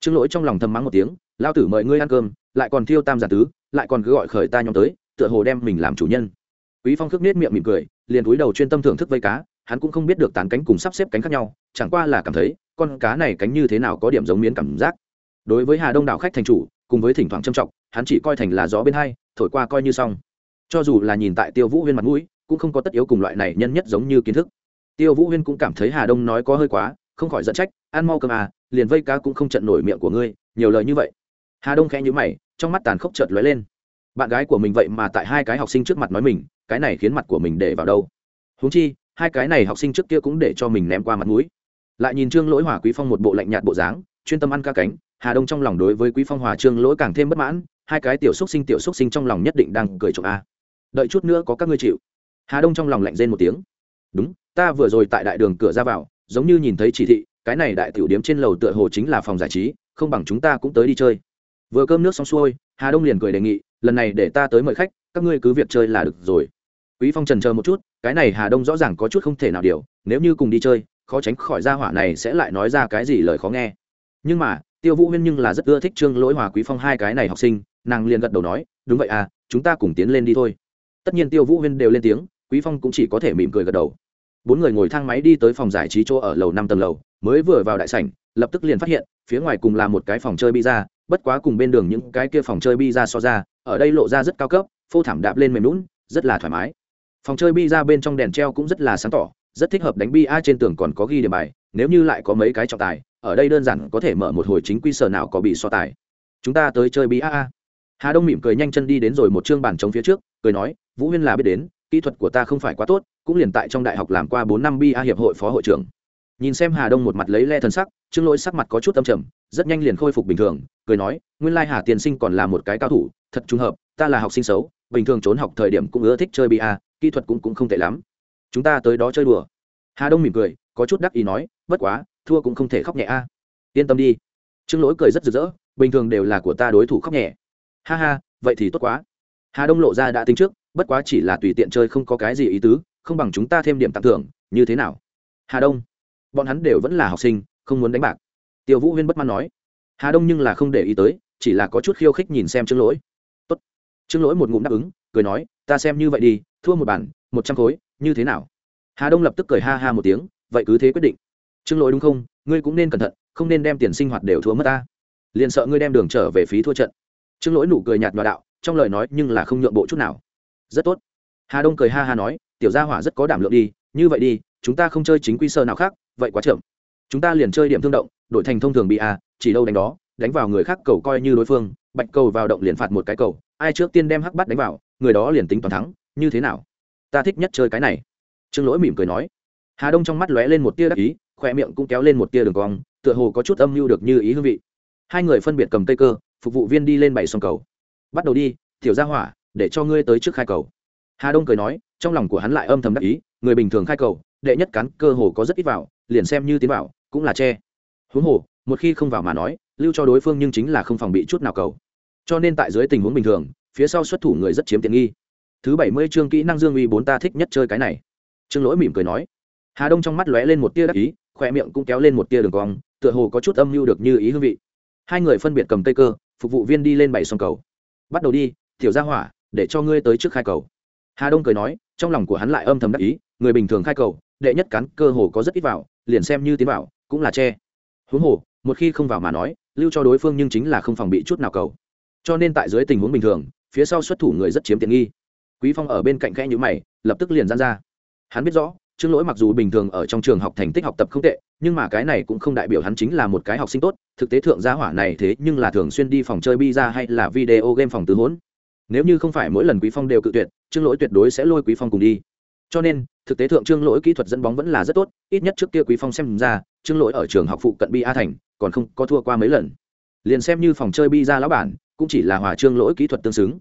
Trương lỗi trong lòng thầm mắng một tiếng lao tử mời ngươi ăn cơm, lại còn thiêu tam giả tứ, lại còn cứ gọi khởi ta nhóm tới, tựa hồ đem mình làm chủ nhân. Quý phong khước nết miệng mỉm cười, liền cúi đầu chuyên tâm thưởng thức vây cá, hắn cũng không biết được tán cánh cùng sắp xếp cánh khác nhau, chẳng qua là cảm thấy, con cá này cánh như thế nào có điểm giống miến cảm giác. Đối với hà đông đảo khách thành chủ, cùng với thỉnh thoảng trâm trọng, hắn chỉ coi thành là gió bên hai, thổi qua coi như xong cho dù là nhìn tại tiêu vũ huyên mặt mũi, cũng không có tất yếu cùng loại này nhân nhất giống như kiến thức. Tiêu vũ huyên cũng cảm thấy hà đông nói có hơi quá, không khỏi giận trách, ăn mau cơm à liền vây cá cũng không trận nổi miệng của ngươi, nhiều lời như vậy. Hà đông khẽ nhữ mày, trong mắt tàn khốc chợt lóe lên. Bạn gái của mình vậy mà tại hai cái học sinh trước mặt nói mình, cái này khiến mặt của mình để vào đâu? Húng chi, hai cái này học sinh trước kia cũng để cho mình ném qua mặt mũi. Lại nhìn trương lỗi hòa quý phong một bộ lạnh nhạt bộ dáng, chuyên tâm ăn ca cánh, hà đông trong lòng đối với quý phong hòa trương lỗi càng thêm bất mãn, hai cái tiểu xúc sinh tiểu xúc sinh trong lòng nhất định đang cười trộm a đợi chút nữa có các ngươi chịu. Hà đông trong lòng lạnh rên một tiếng. Đúng, ta vừa rồi tại đại đường cửa ra vào, giống như nhìn thấy chỉ thị, cái này đại tiểu điếm trên lầu tựa hồ chính là phòng giải trí, không bằng chúng ta cũng tới đi chơi. Vừa cơm nước xong xuôi, hà đông liền cười đề nghị, lần này để ta tới mời khách, các ngươi cứ việc chơi là được rồi. Quý phong trần chờ một chút, cái này hà đông rõ ràng có chút không thể nào điều, nếu như cùng đi chơi, khó tránh khỏi gia hỏa này sẽ lại nói ra cái gì lời khó nghe. Nhưng mà, tiêu vũ huyên nhưng là rất ưa thích trương lỗi hòa quý phong hai cái này học sinh, nàng liền gật đầu nói, đúng vậy à chúng ta cùng tiến lên đi thôi tất nhiên tiêu vũ huyên đều lên tiếng, quý phong cũng chỉ có thể mỉm cười gật đầu. Bốn người ngồi thang máy đi tới phòng giải trí chỗ ở lầu năm tầng lầu, mới vừa vào đại sảnh, lập tức liền phát hiện, phía ngoài cùng là một cái phòng chơi bi-ra bất quá cùng bên đường những cái kia phòng chơi bi-ra so ra, ở đây lộ ra rất cao cấp, phô thảm đạp lên mềm lún rất là thoải mái. Phòng chơi bi-ra bên trong đèn treo cũng rất là sáng tỏ, rất thích hợp đánh bi a trên tường còn có ghi điểm bài, nếu như lại có mấy cái trọng tài, ở đây đơn giản có thể mở một hồi chính quy sở nào có bị so tài. Chúng ta tới chơi bi a a hà đông mỉm cười nhanh chân đi đến rồi một chương bàn trống phía trước, cười nói, vũ huyên là biết đến, kỹ thuật của ta không phải quá tốt, cũng liền tại trong đại học làm qua bốn năm bi a hiệp hội phó hội trưởng. Nhìn xem hà đông một mặt lấy le thần sắc, trương lỗi sắc mặt có chút tâm trầm, rất nhanh liền khôi phục bình thường, cười nói, nguyên lai hà tiền sinh còn là một cái cao thủ, thật trùng hợp, ta là học sinh xấu, bình thường trốn học thời điểm cũng ưa thích chơi bi a, kỹ thuật cũng cũng không tệ lắm. Chúng ta tới đó chơi đùa. Hà đông mỉm cười, có chút đắc ý nói, bất quá, thua cũng không thể khóc nhẹ a. Yên tâm đi. Trương lỗi cười rất rực rỡ, bình thường đều là của ta đối thủ khóc nhẹ ha ha, vậy thì tốt quá. Hà đông lộ ra đã tính trước, bất quá chỉ là tùy tiện chơi không có cái gì ý tứ, không bằng chúng ta thêm điểm tặng thưởng, như thế nào? Hà đông, bọn hắn đều vẫn là học sinh, không muốn đánh bạc. Tiêu vũ huyên bất mãn nói. Hà đông nhưng là không để ý tới, chỉ là có chút khiêu khích nhìn xem trương lỗi. Tốt. trương lỗi một ngụm đáp ứng, cười nói, ta xem như vậy đi, thua một bản, một trăm khối, như thế nào? Hà đông lập tức cười ha ha một tiếng, vậy cứ thế quyết định. Trương lỗi đúng không? Ngươi cũng nên cẩn thận, không nên đem tiền sinh hoạt đều thua mất ta. Liền sợ ngươi đem đường trở về phí thua trận trương lỗi nụ cười nhạt nhòa đạo, trong lời nói nhưng là không nhượng bộ chút nào. Rất tốt. Hà đông cười ha ha nói, tiểu gia hỏa rất có đảm lượng đi, như vậy đi, chúng ta không chơi chính quy sơ nào khác, vậy quá chậm. Chúng ta liền chơi điểm thương động, đổi thành thông thường bị a, chỉ đâu đánh đó, đánh vào người khác cầu coi như đối phương, bạch cầu vào động liền phạt một cái cầu, ai trước tiên đem hắc bắt đánh vào, người đó liền tính toàn thắng, như thế nào? Ta thích nhất chơi cái này. Trương lỗi mỉm cười nói. Hà đông trong mắt lóe lên một tia đắc ý khoe miệng cũng kéo lên một tia đường cong, tựa hồ có chút âm mưu được như ý hương vị. Hai người phân biệt cầm cây cơ phục vụ viên đi lên bảy sông cầu. Bắt đầu đi, tiểu ra hỏa, để cho ngươi tới trước khai cầu. Hà đông cười nói, trong lòng của hắn lại âm thầm đắc ý, người bình thường khai cầu, đệ nhất cắn cơ hồ có rất ít vào, liền xem như tiến vào, cũng là che. Huống hồ, một khi không vào mà nói, lưu cho đối phương nhưng chính là không phòng bị chút nào cầu. Cho nên tại dưới tình huống bình thường, phía sau xuất thủ người rất chiếm tiện nghi. Thứ bảy mươi chương kỹ năng dương uy bốn ta thích nhất chơi cái này. Trương lỗi mỉm cười nói. Hà đông trong mắt lóe lên một tia đắc ý khoe miệng cũng kéo lên một tia đường cong, tựa hồ có chút âm mưu được như ý hương vị. Hai người phân biệt cầm cây cơ phục vụ viên đi lên bảy sông cầu. Bắt đầu đi, tiểu gia hỏa, để cho ngươi tới trước khai cầu. Hà đông cười nói, trong lòng của hắn lại âm thầm đắc ý, người bình thường khai cầu, đệ nhất cắn cơ hồ có rất ít vào, liền xem như tiến vào, cũng là che. Huống hồ, một khi không vào mà nói, lưu cho đối phương nhưng chính là không phòng bị chút nào cầu. Cho nên tại dưới tình huống bình thường, phía sau xuất thủ người rất chiếm tiện nghi. Quý phong ở bên cạnh khẽ nhữ mày, lập tức liền gian ra. Hắn biết rõ trương lỗi mặc dù bình thường ở trong trường học thành tích học tập không tệ, nhưng mà cái này cũng không đại biểu hắn chính là một cái học sinh tốt. Thực tế thượng gia hỏa này thế nhưng là thường xuyên đi phòng chơi bi ra hay là video game phòng tứ hỗn nếu như không phải mỗi lần quý phong đều cự tuyệt, trương lỗi tuyệt đối sẽ lôi quý phong cùng đi. Cho nên, thực tế thượng trương lỗi kỹ thuật dẫn bóng vẫn là rất tốt. Ít nhất trước kia quý phong xem ra, trương lỗi ở trường học phụ cận bi a thành, còn không có thua qua mấy lần. Liền xem như phòng chơi bi ra lão bản, cũng chỉ là hòa trương lỗi kỹ thuật tương xứng.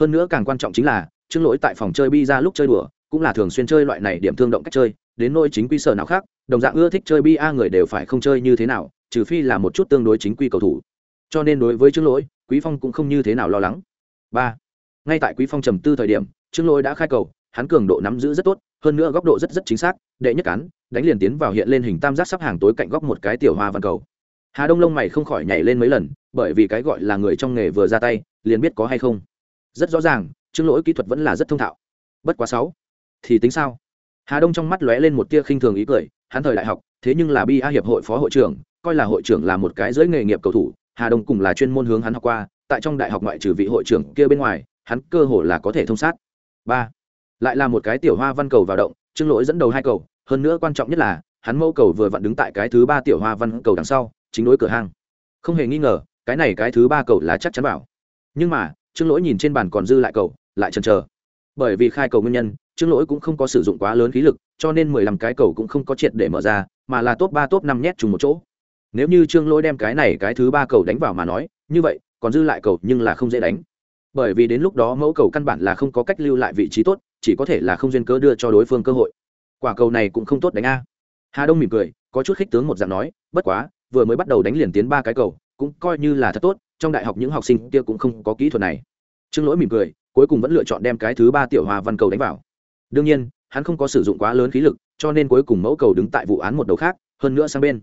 Hơn nữa càng quan trọng chính là, trương lỗi tại phòng chơi bi ra lúc chơi đùa cũng là thường xuyên chơi loại này điểm thương động cách chơi, đến nỗi chính quy sở nào khác, đồng dạng ưa thích chơi bi a người đều phải không chơi như thế nào, trừ phi là một chút tương đối chính quy cầu thủ. Cho nên đối với trương lỗi, quý phong cũng không như thế nào lo lắng. Ba, ngay tại quý phong trầm tư thời điểm, trương lỗi đã khai cầu, hắn cường độ nắm giữ rất tốt, hơn nữa góc độ rất rất chính xác, đệ nhất cán, đánh liền tiến vào hiện lên hình tam giác sắp hàng tối cạnh góc một cái tiểu hoa văn cầu. Hà đông lông mày không khỏi nhảy lên mấy lần, bởi vì cái gọi là người trong nghề vừa ra tay, liền biết có hay không. Rất rõ ràng, trương lỗi kỹ thuật vẫn là rất thông thạo. Bất quá sáu thì tính sao? Hà đông trong mắt lóe lên một tia khinh thường ý cười, hắn thời đại học, thế nhưng là bi a hiệp hội phó hội trưởng, coi là hội trưởng là một cái giới nghề nghiệp cầu thủ, hà đông cùng là chuyên môn hướng hắn học qua, tại trong đại học ngoại trừ vị hội trưởng kia bên ngoài, hắn cơ hồ là có thể thông sát. Ba, lại là một cái tiểu hoa văn cầu vào động, trương lỗi dẫn đầu hai cầu, hơn nữa quan trọng nhất là, hắn mẫu cầu vừa vặn đứng tại cái thứ ba tiểu hoa văn cầu đằng sau, chính đối cửa hang. Không hề nghi ngờ, cái này cái thứ ba cầu là chắc chắn bảo. Nhưng mà, trương lỗi nhìn trên bàn còn dư lại cầu, lại chần chờ. Bởi vì khai cầu nguyên nhân trương lỗi cũng không có sử dụng quá lớn khí lực, cho nên mười lăm cái cầu cũng không có triệt để mở ra, mà là top ba, top năm nhét chung một chỗ. Nếu như trương lỗi đem cái này cái thứ ba cầu đánh vào mà nói, như vậy, còn dư lại cầu nhưng là không dễ đánh. Bởi vì đến lúc đó mẫu cầu căn bản là không có cách lưu lại vị trí tốt, chỉ có thể là không duyên cớ đưa cho đối phương cơ hội. Quả cầu này cũng không tốt đánh a. Hà đông mỉm cười, có chút khích tướng một dạng nói, bất quá, vừa mới bắt đầu đánh liền tiến ba cái cầu, cũng coi như là thật tốt, trong đại học những học sinh kia cũng không có kỹ thuật này. Trương lỗi mỉm cười, cuối cùng vẫn lựa chọn đem cái thứ ba tiểu hòa văn cầu đánh vào đương nhiên, hắn không có sử dụng quá lớn khí lực, cho nên cuối cùng mẫu cầu đứng tại vụ án một đầu khác, hơn nữa sang bên.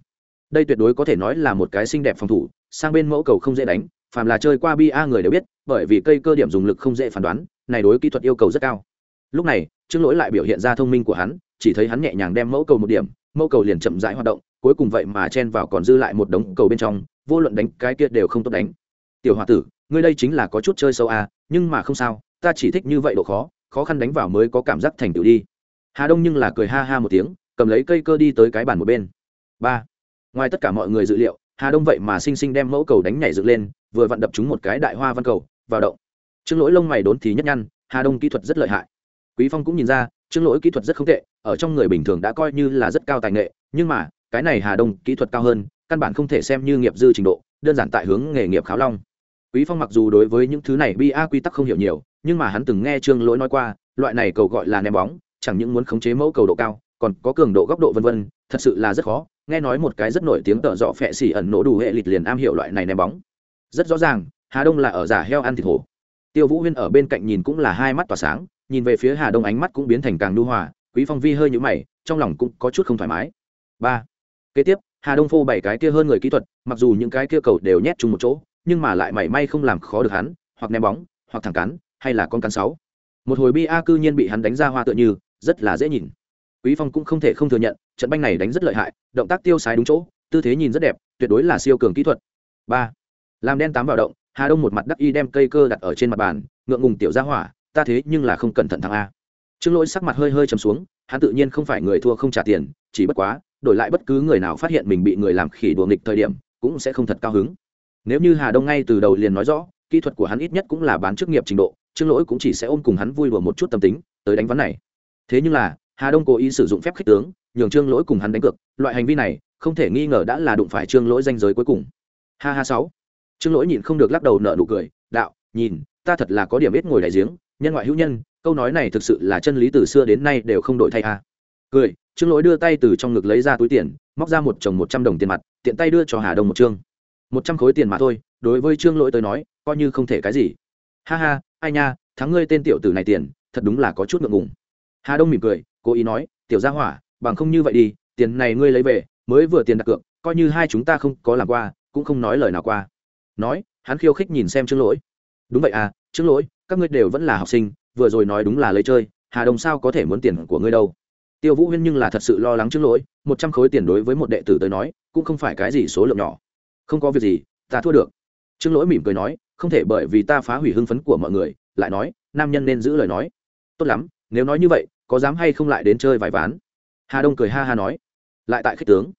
Đây tuyệt đối có thể nói là một cái xinh đẹp phòng thủ, sang bên mẫu cầu không dễ đánh, phàm là chơi qua bi a người đều biết, bởi vì cây cơ điểm dùng lực không dễ phán đoán, này đối kỹ thuật yêu cầu rất cao. Lúc này, trương lỗi lại biểu hiện ra thông minh của hắn, chỉ thấy hắn nhẹ nhàng đem mẫu cầu một điểm, mẫu cầu liền chậm rãi hoạt động, cuối cùng vậy mà chen vào còn dư lại một đống cầu bên trong, vô luận đánh cái kia đều không tốt đánh. Tiểu h o a tử, ngươi đây chính là có chút chơi sâu à nhưng mà không sao, ta chỉ thích như vậy độ khó khó khăn đánh vào mới có cảm giác thành tựu đi. Hà đông nhưng là cười ha ha một tiếng, cầm lấy cây cơ đi tới cái bàn một bên. Ba. Ngoài tất cả mọi người dự liệu, hà đông vậy mà xinh xinh đem mẫu cầu đánh nhảy dựng lên, vừa vặn đập chúng một cái đại hoa văn cầu, vào động. Trương lỗi lông mày đốn thì nhất nhăn, hà đông kỹ thuật rất lợi hại. Quý phong cũng nhìn ra, trương lỗi kỹ thuật rất không tệ, ở trong người bình thường đã coi như là rất cao tài nghệ, nhưng mà, cái này hà đông kỹ thuật cao hơn, căn bản không thể xem như nghiệp dư trình độ, đơn giản tại hướng nghề nghiệp kháo long. Quý phong mặc dù đối với những thứ này bi a quy tắc không hiểu nhiều nhưng mà hắn từng nghe trương lỗi nói qua, loại này cầu gọi là ném bóng, chẳng những muốn khống chế mẫu cầu độ cao, còn có cường độ góc độ vân vân, thật sự là rất khó. Nghe nói một cái rất nổi tiếng tợ dọ phẹ xỉ ẩn nổ đủ hệ lịch liền am hiểu loại này ném bóng. Rất rõ ràng, hà đông là ở giả heo ăn thịt hổ. Tiêu vũ huyên ở bên cạnh nhìn cũng là hai mắt tỏa sáng, nhìn về phía hà đông ánh mắt cũng biến thành càng nhu hòa, quý phong vi hơi nhũ mày, trong lòng cũng có chút không thoải mái. Ba. Kế tiếp, hà đông phô bảy cái kia hơn người kỹ thuật, mặc dù những cái kia cầu đều nhét chung một chỗ, nhưng mà lại mảy may không làm khó được hắn, hoặc ném bóng, hoặc thẳng cắn hay là con cắn sáu? Một hồi bi a cư nhiên bị hắn đánh ra hoa tựa như, rất là dễ nhìn. Quý phong cũng không thể không thừa nhận, trận banh này đánh rất lợi hại, động tác tiêu sái đúng chỗ, tư thế nhìn rất đẹp, tuyệt đối là siêu cường kỹ thuật. Ba. Làm đen tám vào động, hà đông một mặt đắc y đem cây cơ đặt ở trên mặt bàn, ngượng ngùng tiểu ra hỏa, ta thế nhưng là không cẩn thận thằng a. Trương lỗi sắc mặt hơi hơi chầm xuống, hắn tự nhiên không phải người thua không trả tiền, chỉ bất quá, đổi lại bất cứ người nào phát hiện mình bị người làm khỉ đùa nghịch thời điểm, cũng sẽ không thật cao hứng. Nếu như hà đông ngay từ đầu liền nói rõ, kỹ thuật của hắn ít nhất cũng là bán chức nghiệp trình độ trương lỗi cũng chỉ sẽ ôm cùng hắn vui đùa một chút tâm tính, tới đánh ván này. Thế nhưng là, hà đông cố ý sử dụng phép khích tướng, nhường trương lỗi cùng hắn đánh cược. Loại hành vi này, không thể nghi ngờ đã là đụng phải trương lỗi danh giới cuối cùng. Ha ha sáu. Trương lỗi nhìn không được lắc đầu nợ nụ cười, đạo, nhìn, ta thật là có điểm biết ngồi đại giếng, nhân ngoại hữu nhân, câu nói này thực sự là chân lý từ xưa đến nay đều không đổi thay a à. cười, trương lỗi đưa tay từ trong ngực lấy ra túi tiền, móc ra một chồng một trăm đồng tiền mặt, tiện tay đưa cho hà đông một chương. Một trăm khối tiền mà thôi, đối với trương lỗi tới nói, coi như không thể cái gì. Ha ha ai nha, thắng ngươi tên tiểu tử này tiền, thật đúng là có chút ngượng ngùng. Hà đông mỉm cười, cố ý nói, tiểu gia hỏa, bằng không như vậy đi, tiền này ngươi lấy về, mới vừa tiền đặt cược, coi như hai chúng ta không có làm qua, cũng không nói lời nào qua. Nói, hắn khiêu khích nhìn xem trương lỗi. Đúng vậy à trương lỗi, các ngươi đều vẫn là học sinh, vừa rồi nói đúng là lấy chơi, hà đông sao có thể muốn tiền của ngươi đâu? Tiêu vũ huyên nhưng là thật sự lo lắng trương lỗi, một trăm khối tiền đối với một đệ tử tới nói, cũng không phải cái gì số lượng nhỏ. Không có việc gì, ta thua được trương lỗi mỉm cười nói, không thể bởi vì ta phá hủy hưng phấn của mọi người, lại nói, nam nhân nên giữ lời nói. Tốt lắm, nếu nói như vậy, có dám hay không lại đến chơi vài ván? Hà đông cười ha ha nói. Lại tại khích tướng.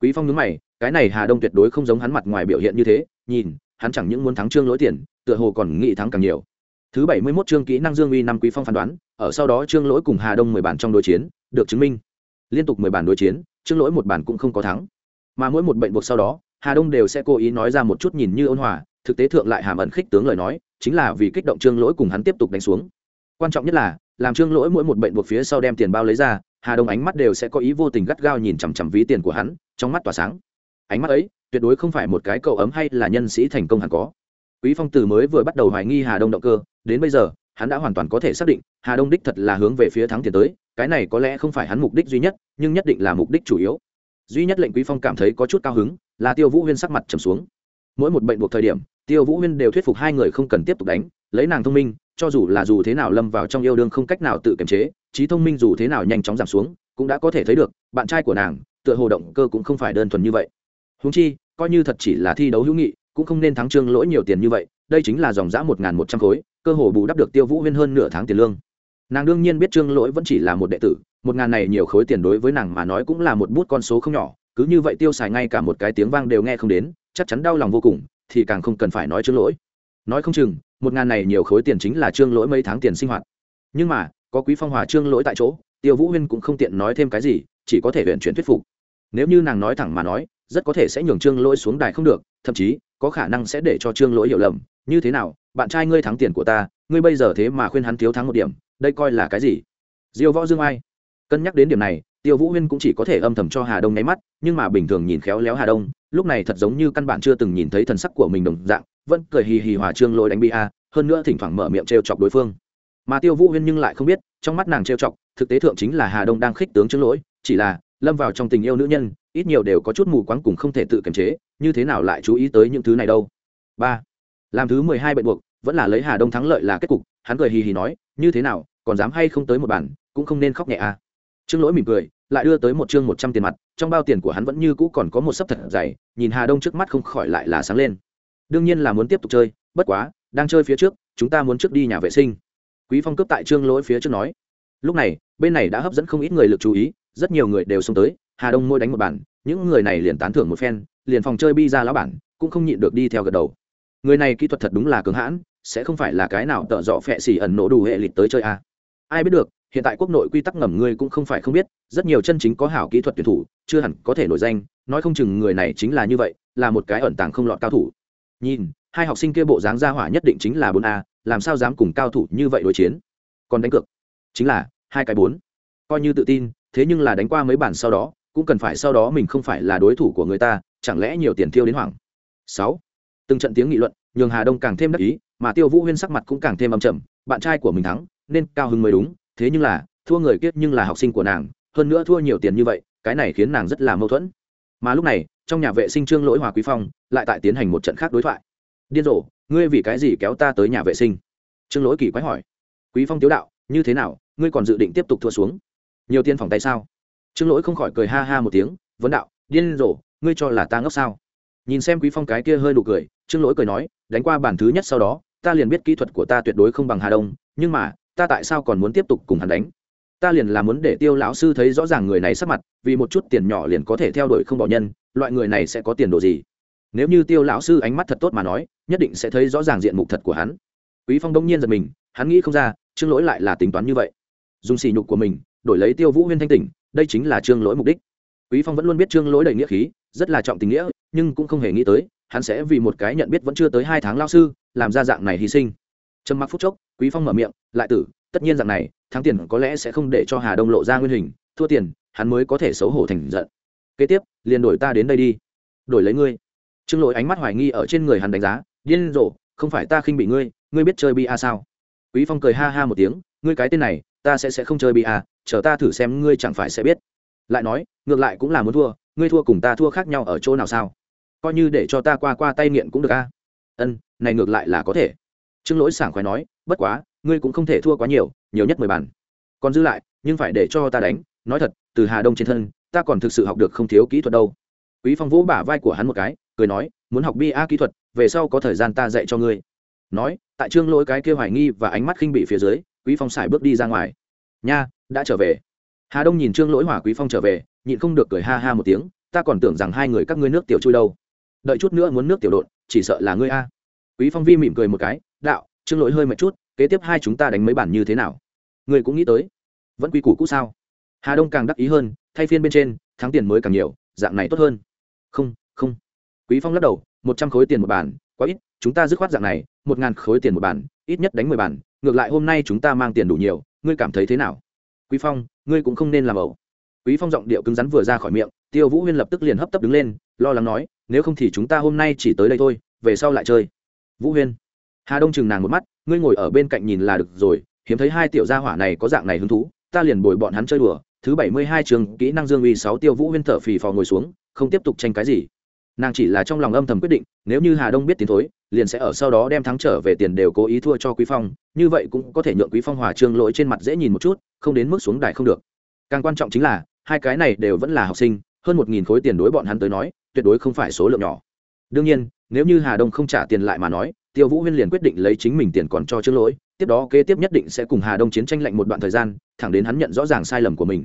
Quý phong nhướng mày, cái này hà đông tuyệt đối không giống hắn mặt ngoài biểu hiện như thế, nhìn, hắn chẳng những muốn thắng trương lỗi tiền, tựa hồ còn nghĩ thắng càng nhiều. Thứ bảy mươi 71 chương kỹ năng dương uy năm quý phong phán đoán, ở sau đó trương lỗi cùng hà đông mười bản trong đối chiến, được chứng minh. Liên tục mười bản đối chiến, trương lỗi một bản cũng không có thắng. Mà mỗi một bệnh buộc sau đó, hà đông đều sẽ cố ý nói ra một chút nhìn như ôn hòa thực tế thượng lại hàm ẩn khích tướng lời nói, chính là vì kích động trương lỗi cùng hắn tiếp tục đánh xuống. Quan trọng nhất là, làm trương lỗi mỗi một bệnh buộc phía sau đem tiền bao lấy ra, hà đông ánh mắt đều sẽ có ý vô tình gắt gao nhìn chằm chằm ví tiền của hắn, trong mắt tỏa sáng. Ánh mắt ấy, tuyệt đối không phải một cái cậu ấm hay là nhân sĩ thành công hẳn có. Quý phong từ mới vừa bắt đầu hoài nghi hà đông động cơ, đến bây giờ, hắn đã hoàn toàn có thể xác định, hà đông đích thật là hướng về phía thắng tiền tới, cái này có lẽ không phải hắn mục đích duy nhất, nhưng nhất định là mục đích chủ yếu. Duy nhất lệnh quý phong cảm thấy có chút cao hứng, là tiêu vũ huyên sắc mặt trầm xuống. Mỗi một bệnh buộc thời điểm tiêu vũ huyên đều thuyết phục hai người không cần tiếp tục đánh, lấy nàng thông minh, cho dù là dù thế nào lâm vào trong yêu đương không cách nào tự kiềm chế, trí thông minh dù thế nào nhanh chóng giảm xuống, cũng đã có thể thấy được, bạn trai của nàng, tựa hồ động cơ cũng không phải đơn thuần như vậy. Húng chi, coi như thật chỉ là thi đấu hữu nghị, cũng không nên thắng trương lỗi nhiều tiền như vậy, đây chính là dòng giã một n một trăm khối, cơ hồ bù đắp được tiêu vũ huyên hơn nửa tháng tiền lương. Nàng đương nhiên biết trương lỗi vẫn chỉ là một đệ tử, một ngàn này nhiều khối tiền đối với nàng mà nói cũng là một bút con số không nhỏ, cứ như vậy tiêu xài ngay cả một cái tiếng vang đều nghe không đến, chắc chắn đau lòng vô cùng thì càng không cần phải nói trương lỗi. Nói không chừng, một ngàn này nhiều khối tiền chính là trương lỗi mấy tháng tiền sinh hoạt. Nhưng mà, có quý phong hòa trương lỗi tại chỗ, tiêu vũ huyên cũng không tiện nói thêm cái gì, chỉ có thể huyện chuyển thuyết phục. Nếu như nàng nói thẳng mà nói, rất có thể sẽ nhường trương lỗi xuống đài không được, thậm chí, có khả năng sẽ để cho trương lỗi hiểu lầm. Như thế nào, bạn trai ngươi thắng tiền của ta, ngươi bây giờ thế mà khuyên hắn thiếu thắng một điểm, đây coi là cái gì? Diêu võ dương ai? Cân nhắc đến điểm này tiêu vũ huyên cũng chỉ có thể âm thầm cho hà đông nháy mắt, nhưng mà bình thường nhìn khéo léo hà đông, lúc này thật giống như căn bản chưa từng nhìn thấy thần sắc của mình đồng dạng, vẫn cười hì hì hòa trương lôi đánh bi a hơn nữa thỉnh thoảng mở miệng trêu chọc đối phương. Mà tiêu vũ huyên nhưng lại không biết, trong mắt nàng trêu chọc, thực tế thượng chính là hà đông đang khích tướng trương lỗi, chỉ là lâm vào trong tình yêu nữ nhân, ít nhiều đều có chút mù quáng cùng không thể tự kiềm chế, như thế nào lại chú ý tới những thứ này đâu? Ba, làm thứ mười hai bệnh buộc, vẫn là lấy hà đông thắng lợi là kết cục, hắn cười hì hì nói, như thế nào, còn dám hay không tới một bản, cũng không nên khóc nhẹ à trương lỗi mỉm cười, lại đưa tới một chương một trăm tiền mặt, trong bao tiền của hắn vẫn như cũ còn có một sấp thật dày, nhìn hà đông trước mắt không khỏi lại là sáng lên. Đương nhiên là muốn tiếp tục chơi, bất quá, đang chơi phía trước, chúng ta muốn trước đi nhà vệ sinh. Quý phong cướp tại trương lỗi phía trước nói. Lúc này, bên này đã hấp dẫn không ít người lực chú ý, rất nhiều người đều xông tới, hà đông môi đánh một bản, những người này liền tán thưởng một phen, liền phòng chơi bi ra lão bản, cũng không nhịn được đi theo gật đầu. Người này kỹ thuật thật đúng là cứng hãn, sẽ không phải là cái nào tợ dọ phẹ xỉ ẩn nổ đủ hệ lịch tới chơi à. ai biết được hiện tại quốc nội quy tắc ngầm ngươi cũng không phải không biết, rất nhiều chân chính có hảo kỹ thuật tuyển thủ, chưa hẳn có thể nổi danh, nói không chừng người này chính là như vậy, là một cái ẩn tàng không lọt cao thủ. Nhìn, hai học sinh kia bộ dáng ra hỏa nhất định chính là bốn a, làm sao dám cùng cao thủ như vậy đối chiến? Còn đánh cược, chính là hai cái bốn. Coi như tự tin, thế nhưng là đánh qua mấy bản sau đó, cũng cần phải sau đó mình không phải là đối thủ của người ta, chẳng lẽ nhiều tiền tiêu đến hoảng? Sáu. Từng trận tiếng nghị luận, nhường hà đông càng thêm đắc ý, mà tiêu vũ huyên sắc mặt cũng càng thêm âm trầm, bạn trai của mình thắng, nên cao hứng mới đúng thế nhưng là, thua người kiết nhưng là học sinh của nàng, hơn nữa thua nhiều tiền như vậy, cái này khiến nàng rất là mâu thuẫn. Mà lúc này, trong nhà vệ sinh trương lỗi hòa quý phong lại tại tiến hành một trận khác đối thoại. Điên rồ, ngươi vì cái gì kéo ta tới nhà vệ sinh? Trương lỗi kỳ quái hỏi. Quý phong tiếu đạo, như thế nào, ngươi còn dự định tiếp tục thua xuống? Nhiều tiền phòng tay sao? Trương lỗi không khỏi cười ha ha một tiếng, vấn đạo, điên rồ, ngươi cho là ta ngốc sao? Nhìn xem quý phong cái kia hơi nụ cười, trương lỗi cười nói, đánh qua bản thứ nhất sau đó, ta liền biết kỹ thuật của ta tuyệt đối không bằng hà đông, nhưng mà ta tại sao còn muốn tiếp tục cùng hắn đánh? Ta liền là muốn để tiêu lão sư thấy rõ ràng người này sắp mặt, vì một chút tiền nhỏ liền có thể theo đuổi không bỏ nhân, loại người này sẽ có tiền đồ gì? Nếu như tiêu lão sư ánh mắt thật tốt mà nói, nhất định sẽ thấy rõ ràng diện mục thật của hắn. Quý phong đông nhiên giật mình, hắn nghĩ không ra, trương lỗi lại là tính toán như vậy. Dùng xỉ nhục của mình, đổi lấy tiêu vũ huyên thanh tỉnh, đây chính là trương lỗi mục đích. Quý phong vẫn luôn biết trương lỗi đầy nghĩa khí, rất là trọng tình nghĩa, nhưng cũng không hề nghĩ tới, hắn sẽ vì một cái nhận biết vẫn chưa tới hai tháng lao sư, làm ra dạng này hy sinh trầm mặc phút chốc quý phong mở miệng lại tử tất nhiên rằng này thắng tiền có lẽ sẽ không để cho hà đông lộ ra nguyên hình thua tiền hắn mới có thể xấu hổ thành giận. Kế tiếp liền đổi ta đến đây đi. Đổi lấy ngươi. Trương lỗi ánh mắt hoài nghi ở trên người hắn đánh giá điên rồ không phải ta khinh bị ngươi ngươi biết chơi bi a sao? Quý phong cười ha ha một tiếng ngươi cái tên này ta sẽ sẽ không chơi bi a, chờ ta thử xem ngươi chẳng phải sẽ biết. Lại nói ngược lại cũng là muốn thua ngươi thua cùng ta thua khác nhau ở chỗ nào sao? Coi như để cho ta qua qua tay nghiện cũng được a. Ân này ngược lại là có thể trương lỗi sảng khoái nói, bất quá, ngươi cũng không thể thua quá nhiều nhiều nhất mười bàn. Còn giữ lại, nhưng phải để cho ta đánh. Nói thật, từ hà đông trên thân, ta còn thực sự học được không thiếu kỹ thuật đâu. Quý phong vỗ bả vai của hắn một cái, cười nói, muốn học bi a kỹ thuật, về sau có thời gian ta dạy cho ngươi. Nói, tại trương lỗi cái kia hoài nghi và ánh mắt khinh bị phía dưới, quý phong xài bước đi ra ngoài. Nha, đã trở về. Hà đông nhìn trương lỗi hỏa quý phong trở về, nhịn không được cười ha ha một tiếng, ta còn tưởng rằng hai người các ngươi nước tiểu chui đâu. Đợi chút nữa muốn nước tiểu đột chỉ sợ là ngươi a. Quý phong vi mỉm cười một cái đạo trương lỗi hơi mệt chút, kế tiếp hai chúng ta đánh mấy bản như thế nào? Người cũng nghĩ tới. Vẫn quy củ cũ sao? Hà đông càng đắc ý hơn, thay phiên bên trên, thắng tiền mới càng nhiều, dạng này tốt hơn. Không không. Quý phong lắc đầu, một trăm khối tiền một bản, quá ít, chúng ta dứt khoát dạng này, một ngàn khối tiền một bản, ít nhất đánh mười bản, ngược lại hôm nay chúng ta mang tiền đủ nhiều, ngươi cảm thấy thế nào? Quý phong, ngươi cũng không nên làm ẩu. Quý phong giọng điệu cứng rắn vừa ra khỏi miệng, tiêu vũ huyên lập tức liền hấp tấp đứng lên, lo lắng nói, nếu không thì chúng ta hôm nay chỉ tới đây thôi, về sau lại chơi. Vũ huyên hà đông chừng nàng một mắt, ngươi ngồi ở bên cạnh nhìn là được rồi, hiếm thấy hai tiểu gia hỏa này có dạng này hứng thú, ta liền bồi bọn hắn chơi đùa. Thứ bảy mươi hai trường kỹ năng dương uy sáu tiêu vũ huyên thở phì phò ngồi xuống, không tiếp tục tranh cái gì. Nàng chỉ là trong lòng âm thầm quyết định, nếu như hà đông biết tiến thối, liền sẽ ở sau đó đem thắng trở về tiền đều cố ý thua cho quý phong, như vậy cũng có thể nhượng quý phong hòa trương lỗi trên mặt dễ nhìn một chút, không đến mức xuống đài không được. Càng quan trọng chính là, hai cái này đều vẫn là học sinh, hơn một nghìn khối tiền đối bọn hắn tới nói, tuyệt đối không phải số lượng nhỏ. Đương nhiên, nếu như hà đông không trả tiền lại mà nói tiêu vũ huyên liền quyết định lấy chính mình tiền còn cho trương lỗi, tiếp đó kế tiếp nhất định sẽ cùng hà đông chiến tranh lạnh một đoạn thời gian, thẳng đến hắn nhận rõ ràng sai lầm của mình.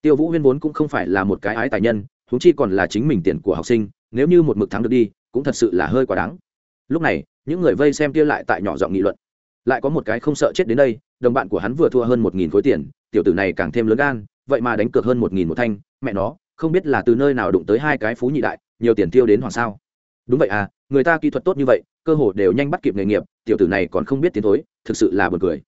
Tiêu vũ huyên vốn cũng không phải là một cái ái tài nhân húng chi còn là chính mình tiền của học sinh, nếu như một mực thắng được đi, cũng thật sự là hơi quá đáng. Lúc này, những người vây xem kia lại tại nhỏ giọng nghị luận. Lại có một cái không sợ chết đến đây, đồng bạn của hắn vừa thua hơn một nghìn khối tiền, tiểu tử này càng thêm lớn gan, vậy mà đánh cược hơn một nghìn một thanh, mẹ nó, không biết là từ nơi nào đụng tới hai cái phú nhị đại, nhiều tiền tiêu đến hoàng sao. Đúng vậy à người ta kỹ thuật tốt như vậy cơ hồ đều nhanh bắt kịp nghề nghiệp, tiểu tử này còn không biết tiến thối, thực sự là buồn cười.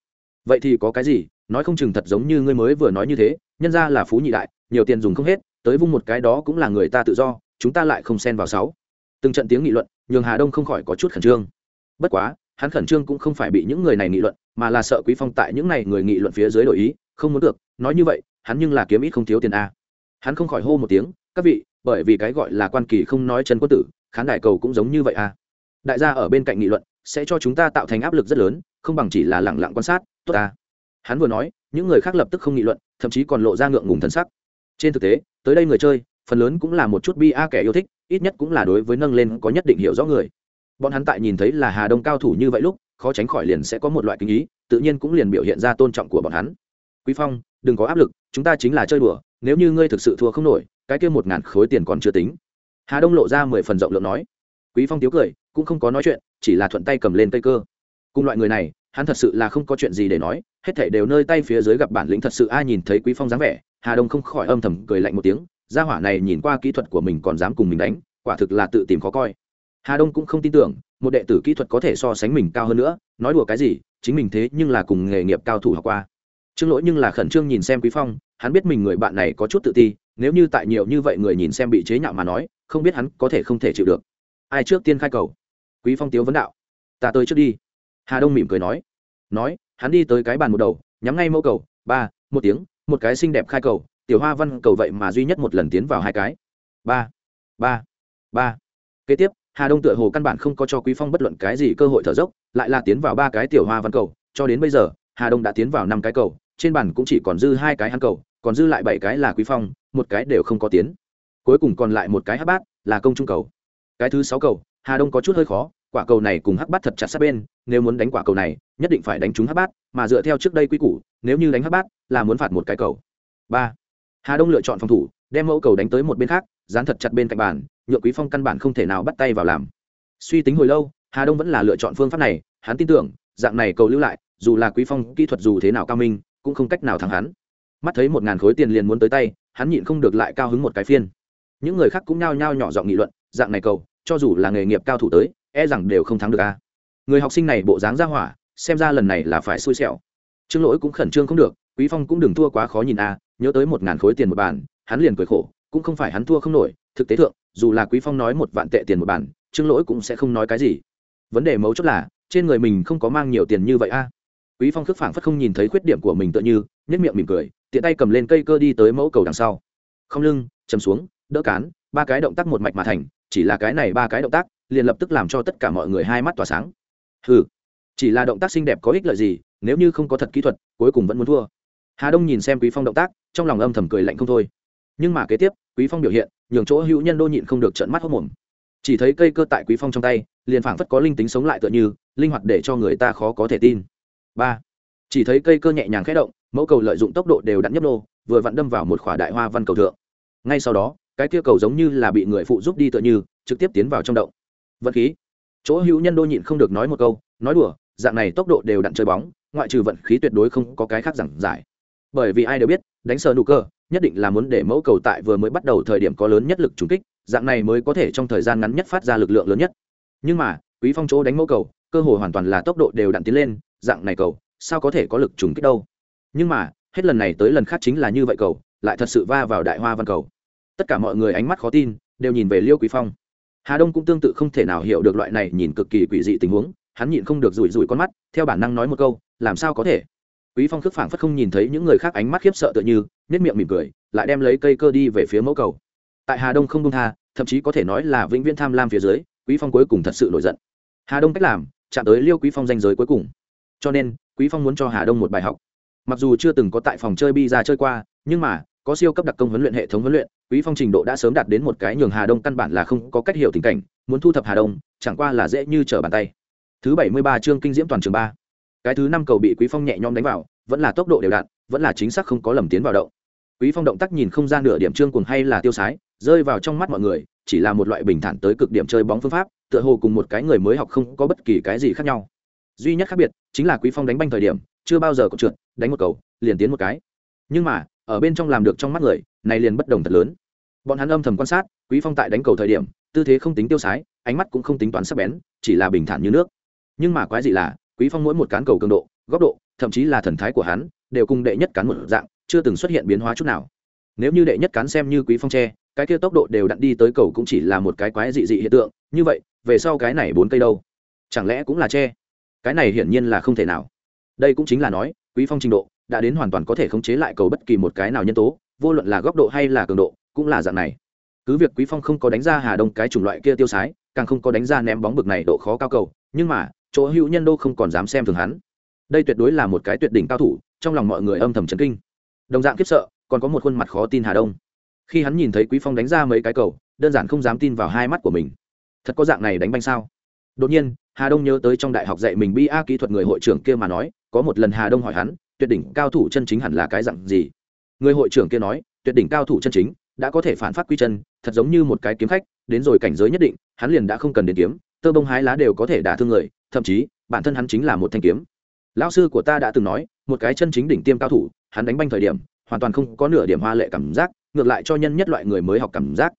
Vậy thì có cái gì? Nói không chừng thật giống như ngươi mới vừa nói như thế, nhân ra là phú nhị đại, nhiều tiền dùng không hết, tới vung một cái đó cũng là người ta tự do, chúng ta lại không xen vào sáu. Từng trận tiếng nghị luận, nhường hà đông không khỏi có chút khẩn trương. Bất quá, hắn khẩn trương cũng không phải bị những người này nghị luận, mà là sợ quý phong tại những này người nghị luận phía dưới đổi ý, không muốn được, nói như vậy, hắn nhưng là kiếm ít không thiếu tiền a. Hắn không khỏi hô một tiếng, các vị, bởi vì cái gọi là quan kỳ không nói chân quân tử, khán đài cầu cũng giống như vậy a đại gia ở bên cạnh nghị luận, sẽ cho chúng ta tạo thành áp lực rất lớn, không bằng chỉ là lẳng lặng quan sát, tốt ta. Hắn vừa nói, những người khác lập tức không nghị luận, thậm chí còn lộ ra ngượng ngùng thần sắc. Trên thực tế, tới đây người chơi, phần lớn cũng là một chút bi a kẻ yêu thích, ít nhất cũng là đối với nâng lên có nhất định hiểu rõ người. Bọn hắn tại nhìn thấy là hà đông cao thủ như vậy lúc, khó tránh khỏi liền sẽ có một loại kinh ý, tự nhiên cũng liền biểu hiện ra tôn trọng của bọn hắn. Quý phong, đừng có áp lực, chúng ta chính là chơi đùa, nếu như ngươi thực sự thua không nổi, cái kia một ngàn khối tiền còn chưa tính. Hà đông lộ ra mười phần rộng lượng nói quý phong tiếu cười, cũng không có nói chuyện, chỉ là thuận tay cầm lên cây cơ. Cùng loại người này, hắn thật sự là không có chuyện gì để nói, hết thảy đều nơi tay phía dưới gặp bản lĩnh thật sự ai nhìn thấy quý phong dáng vẻ, hà đông không khỏi âm thầm cười lạnh một tiếng, gia hỏa này nhìn qua kỹ thuật của mình còn dám cùng mình đánh, quả thực là tự tìm khó coi. Hà đông cũng không tin tưởng, một đệ tử kỹ thuật có thể so sánh mình cao hơn nữa, nói đùa cái gì, chính mình thế nhưng là cùng nghề nghiệp cao thủ học qua. Trương lỗi nhưng là khẩn trương nhìn xem quý phong, hắn biết mình người bạn này có chút tự ti, nếu như tại nhiều như vậy người nhìn xem bị chế nhạo mà nói, không biết hắn có thể không thể chịu được ai trước tiên khai cầu? Quý phong tiếu vấn đạo. Ta tới trước đi. Hà đông mỉm cười nói. Nói, hắn đi tới cái bàn một đầu, nhắm ngay mẫu cầu. Ba, một tiếng, một cái xinh đẹp khai cầu. Tiểu hoa văn cầu vậy mà duy nhất một lần tiến vào hai cái. Ba ba ba. Kế tiếp, hà đông tựa hồ căn bản không có cho quý phong bất luận cái gì cơ hội thở dốc, lại là tiến vào ba cái tiểu hoa văn cầu. Cho đến bây giờ, hà đông đã tiến vào năm cái cầu. Trên bàn cũng chỉ còn dư hai cái hắn cầu, còn dư lại bảy cái là quý phong, một cái đều không có tiến. Cuối cùng còn lại một cái Hát bát là công trung cầu cái thứ sáu cầu, hà đông có chút hơi khó, quả cầu này cùng hắc bát thật chặt sát bên, nếu muốn đánh quả cầu này, nhất định phải đánh trúng hắc bát, mà dựa theo trước đây quy củ, nếu như đánh hắc bát là muốn phạt một cái cầu. Ba, hà đông lựa chọn phòng thủ, đem mẫu cầu đánh tới một bên khác, dán thật chặt bên cạnh bàn nhựa quý phong căn bản không thể nào bắt tay vào làm. Suy tính hồi lâu, hà đông vẫn là lựa chọn phương pháp này, hắn tin tưởng, dạng này cầu lưu lại, dù là quý phong kỹ thuật dù thế nào cao minh, cũng không cách nào thắng hắn. Mắt thấy một ngàn khối tiền liền muốn tới tay, hắn nhịn không được lại cao hứng một cái phiên. Những người khác cũng nhao nhao nhỏ giọng nghị luận dạng này cầu, cho dù là nghề nghiệp cao thủ tới e rằng đều không thắng được a. Người học sinh này bộ dáng ra hỏa, xem ra lần này là phải xui xẻo. Trương lỗi cũng khẩn trương không được, quý phong cũng đừng thua quá khó nhìn a, nhớ tới một ngàn khối tiền một bàn hắn liền cười khổ, cũng không phải hắn thua không nổi, thực tế thượng, dù là quý phong nói một vạn tệ tiền một bàn trương lỗi cũng sẽ không nói cái gì. Vấn đề mấu chốt là, trên người mình không có mang nhiều tiền như vậy a. Quý phong khước phảng phất không nhìn thấy khuyết điểm của mình tựa như nhất miệng mỉm cười, tiện tay cầm lên cây cơ đi tới mẫu cầu đằng sau. Không lưng, chầm xuống, đỡ cán, ba cái động tác một mạch mà thành chỉ là cái này ba cái động tác, liền lập tức làm cho tất cả mọi người hai mắt tỏa sáng. Hừ, chỉ là động tác xinh đẹp có ích lợi gì, nếu như không có thật kỹ thuật, cuối cùng vẫn muốn thua. Hà đông nhìn xem quý phong động tác, trong lòng âm thầm cười lạnh không thôi. Nhưng mà kế tiếp, quý phong biểu hiện, nhường chỗ hữu nhân đô nhịn không được trận mắt hốc mồm chỉ thấy cây cơ tại quý phong trong tay, liền phảng phất có linh tính sống lại tựa như, linh hoạt để cho người ta khó có thể tin. Ba, chỉ thấy cây cơ nhẹ nhàng khẽ động, mẫu cầu lợi dụng tốc độ đều đặn nhấp nô, vừa vặn đâm vào một khỏa đại hoa văn cầu thượng. Ngay sau đó cái kia cầu giống như là bị người phụ giúp đi tựa như, trực tiếp tiến vào trong động. Vật khí. Chỗ hữu nhân đô nhịn không được nói một câu, nói đùa, dạng này tốc độ đều đặn chơi bóng, ngoại trừ vận khí tuyệt đối không có cái khác giảng giải. Bởi vì ai đều biết, đánh sờ nụ cơ, nhất định là muốn để mẫu cầu tại vừa mới bắt đầu thời điểm có lớn nhất lực trùng kích, dạng này mới có thể trong thời gian ngắn nhất phát ra lực lượng lớn nhất. Nhưng mà, quý phong chỗ đánh mẫu cầu, cơ hội hoàn toàn là tốc độ đều đặn tiến lên, dạng này cầu, sao có thể có lực trùng kích đâu? Nhưng mà, hết lần này tới lần khác chính là như vậy cầu, lại thật sự va vào đại hoa văn cầu tất cả mọi người ánh mắt khó tin, đều nhìn về liêu quý phong. Hà đông cũng tương tự không thể nào hiểu được loại này nhìn cực kỳ quỷ dị tình huống, hắn nhịn không được rủi rủi con mắt, theo bản năng nói một câu, làm sao có thể? Quý phong khước phảng phất không nhìn thấy những người khác ánh mắt khiếp sợ tựa như nét miệng mỉm cười, lại đem lấy cây cơ đi về phía mẫu cầu. Tại hà đông không đông tha, thậm chí có thể nói là vĩnh viễn tham lam phía dưới, quý phong cuối cùng thật sự nổi giận. Hà đông cách làm, chạm tới liêu quý phong danh giới cuối cùng. Cho nên, quý phong muốn cho hà đông một bài học. Mặc dù chưa từng có tại phòng chơi bi ra chơi qua, nhưng mà có siêu cấp đặc công huấn luyện hệ thống huấn luyện, quý phong trình độ đã sớm đạt đến một cái nhường hà đông căn bản là không có cách hiểu tình cảnh, muốn thu thập hà đông, chẳng qua là dễ như trở bàn tay. Thứ bảy mươi ba chương kinh diễm toàn trường ba. Cái thứ năm cầu bị quý phong nhẹ nhõm đánh vào, vẫn là tốc độ đều đặn, vẫn là chính xác không có lầm tiến vào động. Quý phong động tác nhìn không ra nửa điểm trương cuồng hay là tiêu sái, rơi vào trong mắt mọi người, chỉ là một loại bình thản tới cực điểm chơi bóng phương pháp, tựa hồ cùng một cái người mới học không có bất kỳ cái gì khác nhau. Duy nhất khác biệt, chính là quý phong đánh banh thời điểm, chưa bao giờ có trượt, đánh một cầu, liền tiến một cái. Nhưng mà ở bên trong làm được trong mắt người, này liền bất đồng thật lớn. Bọn hắn âm thầm quan sát, quý phong tại đánh cầu thời điểm, tư thế không tính tiêu sái, ánh mắt cũng không tính toán sắc bén, chỉ là bình thản như nước. Nhưng mà quái gì là, quý phong mỗi một cán cầu cường độ, góc độ, thậm chí là thần thái của hắn, đều cùng đệ nhất cán một dạng, chưa từng xuất hiện biến hóa chút nào. Nếu như đệ nhất cán xem như quý phong tre cái kia tốc độ đều đặn đi tới cầu cũng chỉ là một cái quái dị dị hiện tượng, như vậy, về sau cái này bốn cây đâu? Chẳng lẽ cũng là tre cái này hiển nhiên là không thể nào. Đây cũng chính là nói, quý phong trình độ đã đến hoàn toàn có thể khống chế lại cầu bất kỳ một cái nào nhân tố, vô luận là góc độ hay là cường độ, cũng là dạng này. Cứ việc quý phong không có đánh ra hà đông cái chủng loại kia tiêu sái, càng không có đánh ra ném bóng bực này độ khó cao cầu, nhưng mà, chỗ hữu nhân đô không còn dám xem thường hắn. Đây tuyệt đối là một cái tuyệt đỉnh cao thủ, trong lòng mọi người âm thầm chấn kinh. Đồng dạng kiếp sợ, còn có một khuôn mặt khó tin hà đông. Khi hắn nhìn thấy quý phong đánh ra mấy cái cầu, đơn giản không dám tin vào hai mắt của mình. Thật có dạng này đánh banh sao? Đột nhiên, hà đông nhớ tới trong đại học dạy mình bi a kỹ thuật người hội trưởng kia mà nói, có một lần hà đông hỏi hắn tuyệt đỉnh cao thủ chân chính hẳn là cái dạng gì? Người hội trưởng kia nói, tuyệt đỉnh cao thủ chân chính đã có thể phản phát quy chân, thật giống như một cái kiếm khách, đến rồi cảnh giới nhất định, hắn liền đã không cần đến kiếm, tơ bông hái lá đều có thể đả thương người, thậm chí, bản thân hắn chính là một thanh kiếm. Lão sư của ta đã từng nói, một cái chân chính đỉnh tiêm cao thủ, hắn đánh banh thời điểm, hoàn toàn không có nửa điểm hoa lệ cảm giác, ngược lại cho nhân nhất loại người mới học cảm giác.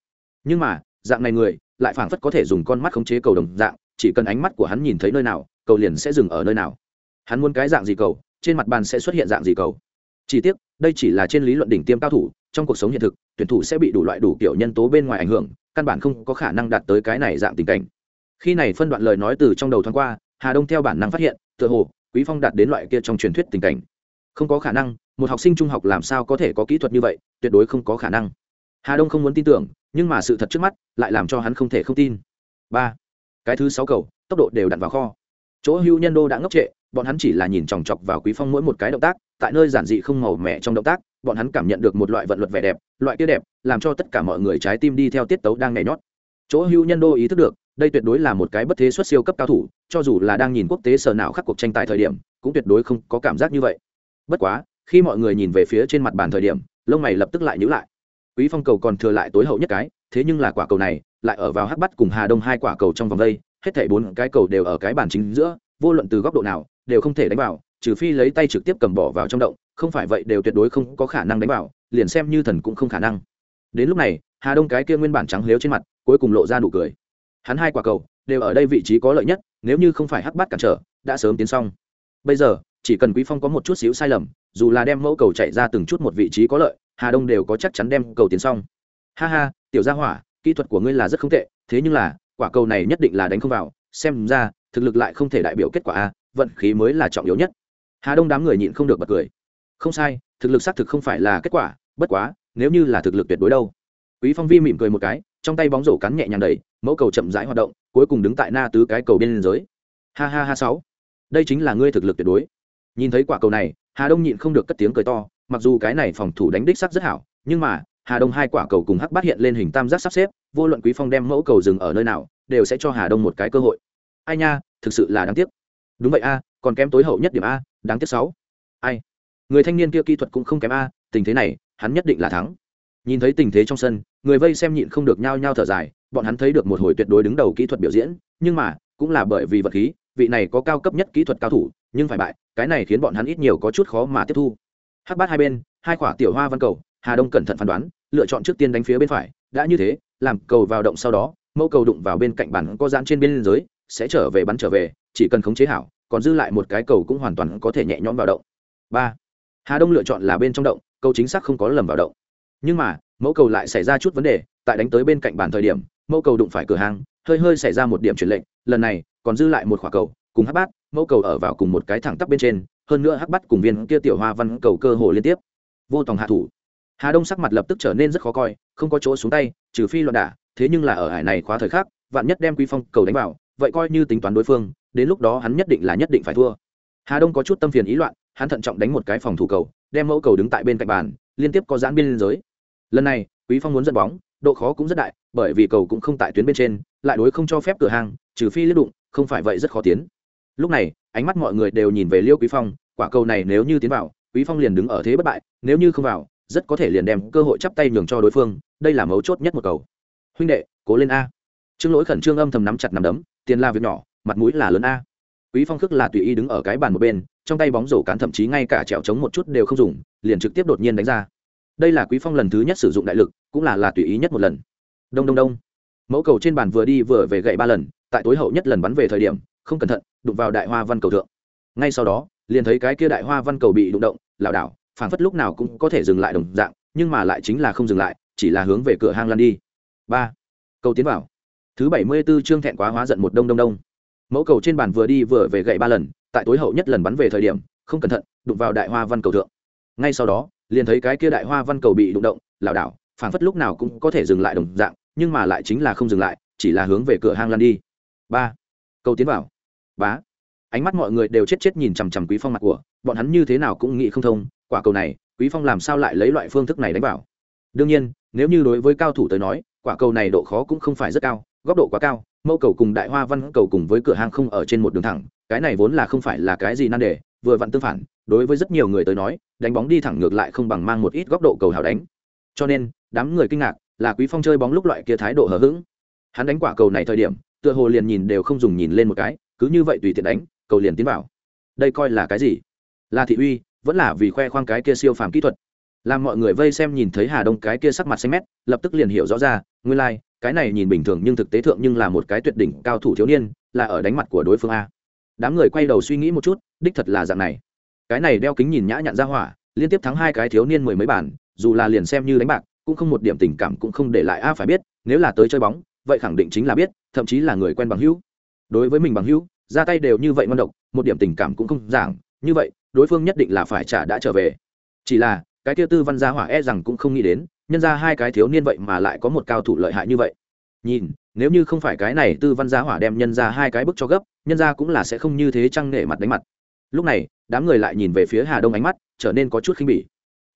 Nhưng mà, dạng này người, lại phảng phất có thể dùng con mắt khống chế cầu đồng dạng, chỉ cần ánh mắt của hắn nhìn thấy nơi nào, cầu liền sẽ dừng ở nơi nào. Hắn muốn cái dạng gì cầu? Trên mặt bàn sẽ xuất hiện dạng gì cầu? Chỉ tiếc, đây chỉ là trên lý luận đỉnh tiêm cao thủ, trong cuộc sống hiện thực, tuyển thủ sẽ bị đủ loại đủ kiểu nhân tố bên ngoài ảnh hưởng, căn bản không có khả năng đạt tới cái này dạng tình cảnh. Khi này phân đoạn lời nói từ trong đầu thoáng qua, hà đông theo bản năng phát hiện, tựa hồ, quý phong đạt đến loại kia trong truyền thuyết tình cảnh. Không có khả năng, một học sinh trung học làm sao có thể có kỹ thuật như vậy, tuyệt đối không có khả năng. Hà đông không muốn tin tưởng, nhưng mà sự thật trước mắt, lại làm cho hắn không thể không tin. Ba. Cái thứ sáu cầu, tốc độ đều đặn vào kho. Chỗ hưu nhân đô đã ngốc trệ bọn hắn chỉ là nhìn chòng chọc vào quý phong mỗi một cái động tác, tại nơi giản dị không màu mẻ trong động tác, bọn hắn cảm nhận được một loại vận luật vẻ đẹp, loại kia đẹp, làm cho tất cả mọi người trái tim đi theo tiết tấu đang nhảy nhót. Chỗ hưu nhân đô ý thức được, đây tuyệt đối là một cái bất thế xuất siêu cấp cao thủ, cho dù là đang nhìn quốc tế sở nào khắc cuộc tranh tài thời điểm, cũng tuyệt đối không có cảm giác như vậy. Bất quá, khi mọi người nhìn về phía trên mặt bàn thời điểm, lông mày lập tức lại nhíu lại. Quý phong cầu còn thừa lại tối hậu nhất cái, thế nhưng là quả cầu này, lại ở vào hắc bắt cùng hà đông hai quả cầu trong vòng đây, hết thảy bốn cái cầu đều ở cái bàn chính giữa, vô luận từ góc độ nào đều không thể đánh vào, trừ phi lấy tay trực tiếp cầm bỏ vào trong động, không phải vậy đều tuyệt đối không có khả năng đánh vào, liền xem như thần cũng không khả năng. Đến lúc này, hà đông cái kia nguyên bản trắng lếu trên mặt, cuối cùng lộ ra nụ cười. Hắn hai quả cầu, đều ở đây vị trí có lợi nhất, nếu như không phải hắc bắt cản trở, đã sớm tiến xong. Bây giờ, chỉ cần quý phong có một chút xíu sai lầm, dù là đem mẫu cầu chạy ra từng chút một vị trí có lợi, hà đông đều có chắc chắn đem cầu tiến xong. Ha ha, tiểu gia hỏa, kỹ thuật của ngươi là rất không tệ, thế nhưng là, quả cầu này nhất định là đánh không vào, xem ra, thực lực lại không thể đại biểu kết quả a vận khí mới là trọng yếu nhất. Hà đông đám người nhịn không được bật cười. Không sai, thực lực xác thực không phải là kết quả, bất quá, nếu như là thực lực tuyệt đối đâu. Quý phong vi mỉm cười một cái, trong tay bóng rổ cắn nhẹ nhàng đẩy, mẫu cầu chậm rãi hoạt động, cuối cùng đứng tại na tứ cái cầu bên giới ha ha ha sáu. Đây chính là ngươi thực lực tuyệt đối. Nhìn thấy quả cầu này, hà đông nhịn không được cất tiếng cười to, mặc dù cái này phòng thủ đánh đích sắc rất hảo, nhưng mà, hà đông hai quả cầu cùng hắc bát hiện lên hình tam giác sắp xếp, vô luận quý phong đem mẫu cầu dừng ở nơi nào, đều sẽ cho hà đông một cái cơ hội. Ai nha, thực sự là đáng tiếc đúng vậy a, còn kém tối hậu nhất điểm a, đáng tiếc sáu. Ai? Người thanh niên kia kỹ thuật cũng không kém a, tình thế này, hắn nhất định là thắng. Nhìn thấy tình thế trong sân, người vây xem nhịn không được nhao nhao thở dài, bọn hắn thấy được một hồi tuyệt đối đứng đầu kỹ thuật biểu diễn, nhưng mà, cũng là bởi vì vật khí, vị này có cao cấp nhất kỹ thuật cao thủ, nhưng phải bại, cái này khiến bọn hắn ít nhiều có chút khó mà tiếp thu. Hắc bát hai bên, hai quả tiểu hoa văn cầu, hà đông cẩn thận phán đoán, lựa chọn trước tiên đánh phía bên phải, đã như thế, làm cầu vào động sau đó, mẫu cầu đụng vào bên cạnh bản có dán trên bên dưới sẽ trở về bắn trở về chỉ cần khống chế hảo, còn dư lại một cái cầu cũng hoàn toàn có thể nhẹ nhõm vào động. Ba, hà đông lựa chọn là bên trong động, cầu chính xác không có lầm vào động. Nhưng mà, mẫu cầu lại xảy ra chút vấn đề, tại đánh tới bên cạnh bàn thời điểm, mẫu cầu đụng phải cửa hàng, hơi hơi xảy ra một điểm chuyển lệnh lần này, còn dư lại một quả cầu, cùng hắc bát, mẫu cầu ở vào cùng một cái thẳng tắp bên trên, hơn nữa hắc bát cùng viên kia tiểu hoa văn cầu cơ hồ liên tiếp. Vô tòng hạ thủ. Hà đông sắc mặt lập tức trở nên rất khó coi, không có chỗ xuống tay, trừ phi loạn đả, thế nhưng là ở hải này khóa thời khắc, vạn nhất đem quy phong cầu đánh vào, vậy coi như tính toán đối phương đến lúc đó hắn nhất định là nhất định phải thua. Hà đông có chút tâm phiền ý loạn, hắn thận trọng đánh một cái phòng thủ cầu, đem mẫu cầu đứng tại bên cạnh bàn, liên tiếp có giãn biên giới. Lần này, quý phong muốn dẫn bóng, độ khó cũng rất đại, bởi vì cầu cũng không tại tuyến bên trên, lại đối không cho phép cửa hàng, trừ phi liếc đụng, không phải vậy rất khó tiến. Lúc này, ánh mắt mọi người đều nhìn về liêu quý phong, quả cầu này nếu như tiến vào, quý phong liền đứng ở thế bất bại, nếu như không vào, rất có thể liền đem cơ hội chắp tay nhường cho đối phương, đây là mấu chốt nhất một cầu. Huynh đệ, cố lên a. Trương lỗi khẩn trương âm thầm nắm chặt nắm đấm, tiền là việc nhỏ mặt mũi là lớn a. Quý phong khước là tùy ý đứng ở cái bàn một bên, trong tay bóng rổ cán thậm chí ngay cả trèo trống một chút đều không dùng, liền trực tiếp đột nhiên đánh ra. Đây là quý phong lần thứ nhất sử dụng đại lực, cũng là là tùy ý nhất một lần. Đông đông đông. Mẫu cầu trên bàn vừa đi vừa về gậy ba lần, tại tối hậu nhất lần bắn về thời điểm, không cẩn thận, đụng vào đại hoa văn cầu thượng. Ngay sau đó, liền thấy cái kia đại hoa văn cầu bị đụng động, lảo đảo, phảng phất lúc nào cũng có thể dừng lại đồng dạng, nhưng mà lại chính là không dừng lại, chỉ là hướng về cửa hang lăn đi. Ba. Cầu tiến vào. Thứ bảy mươi 74 chương thẹn quá hóa giận một đông đông đông mẫu cầu trên bàn vừa đi vừa về gậy ba lần, tại tối hậu nhất lần bắn về thời điểm, không cẩn thận, đụng vào đại hoa văn cầu thượng. Ngay sau đó, liền thấy cái kia đại hoa văn cầu bị đụng động, lảo đảo, phảng phất lúc nào cũng có thể dừng lại đồng dạng, nhưng mà lại chính là không dừng lại, chỉ là hướng về cửa hang lăn đi. Ba. Cầu tiến vào. Bá. Ánh mắt mọi người đều chết chết nhìn chằm chằm quý phong mặt của, bọn hắn như thế nào cũng nghĩ không thông, quả cầu này, quý phong làm sao lại lấy loại phương thức này đánh vào? Đương nhiên, nếu như đối với cao thủ tới nói, quả cầu này độ khó cũng không phải rất cao, góc độ quá cao mẫu cầu cùng đại hoa văn cầu cùng với cửa hàng không ở trên một đường thẳng cái này vốn là không phải là cái gì nan đề vừa vặn tương phản đối với rất nhiều người tới nói đánh bóng đi thẳng ngược lại không bằng mang một ít góc độ cầu hào đánh. Cho nên đám người kinh ngạc là quý phong chơi bóng lúc loại kia thái độ hờ hững. Hắn đánh quả cầu này thời điểm tựa hồ liền nhìn đều không dùng nhìn lên một cái cứ như vậy tùy tiện đánh cầu liền tiến vào. Đây coi là cái gì? Là thị uy vẫn là vì khoe khoang cái kia siêu phàm kỹ thuật. Làm mọi người vây xem nhìn thấy hà đông cái kia sắc mặt xanh mét lập tức liền hiểu rõ ra nguyên lai、like, cái này nhìn bình thường nhưng thực tế thượng nhưng là một cái tuyệt đỉnh cao thủ thiếu niên, là ở đánh mặt của đối phương a. Đám người quay đầu suy nghĩ một chút, đích thật là dạng này. Cái này đeo kính nhìn nhã nhặn ra hỏa, liên tiếp thắng hai cái thiếu niên mười mấy bản dù là liền xem như đánh bạc, cũng không một điểm tình cảm cũng không để lại a phải biết, nếu là tới chơi bóng, vậy khẳng định chính là biết, thậm chí là người quen bằng hữu. Đối với mình bằng hữu, ra tay đều như vậy ngon độc, một điểm tình cảm cũng không giảng, như vậy, đối phương nhất định là phải trả đã trở về. Chỉ là, cái kia tư văn gia hỏa e rằng cũng không nghĩ đến nhân ra hai cái thiếu niên vậy mà lại có một cao thủ lợi hại như vậy. Nhìn, nếu như không phải cái này tư văn gia hỏa đem nhân ra hai cái bức cho gấp, nhân ra cũng là sẽ không như thế trăng nể mặt đánh mặt. Lúc này, đám người lại nhìn về phía hà đông ánh mắt, trở nên có chút khinh bỉ.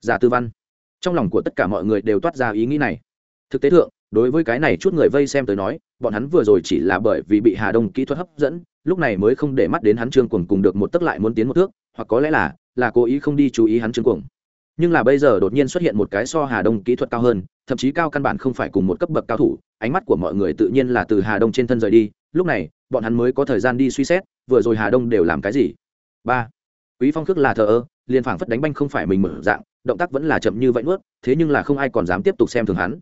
Giả tư văn, trong lòng của tất cả mọi người đều toát ra ý nghĩ này. Thực tế thượng, đối với cái này chút người vây xem tới nói, bọn hắn vừa rồi chỉ là bởi vì bị hà đông kỹ thuật hấp dẫn, lúc này mới không để mắt đến hắn trương cuồng cùng được một tấc lại muốn tiến một thước, hoặc có lẽ là là cố ý không đi chú ý hắn trương cuồng nhưng là bây giờ đột nhiên xuất hiện một cái so hà đông kỹ thuật cao hơn, thậm chí cao căn bản không phải cùng một cấp bậc cao thủ, ánh mắt của mọi người tự nhiên là từ hà đông trên thân rời đi, lúc này, bọn hắn mới có thời gian đi suy xét, vừa rồi hà đông đều làm cái gì? Ba. Quý phong khước là thờ ơ, liền phảng phất đánh banh không phải mình mở dạng, động tác vẫn là chậm như vậy nuốt, thế nhưng là không ai còn dám tiếp tục xem thường hắn.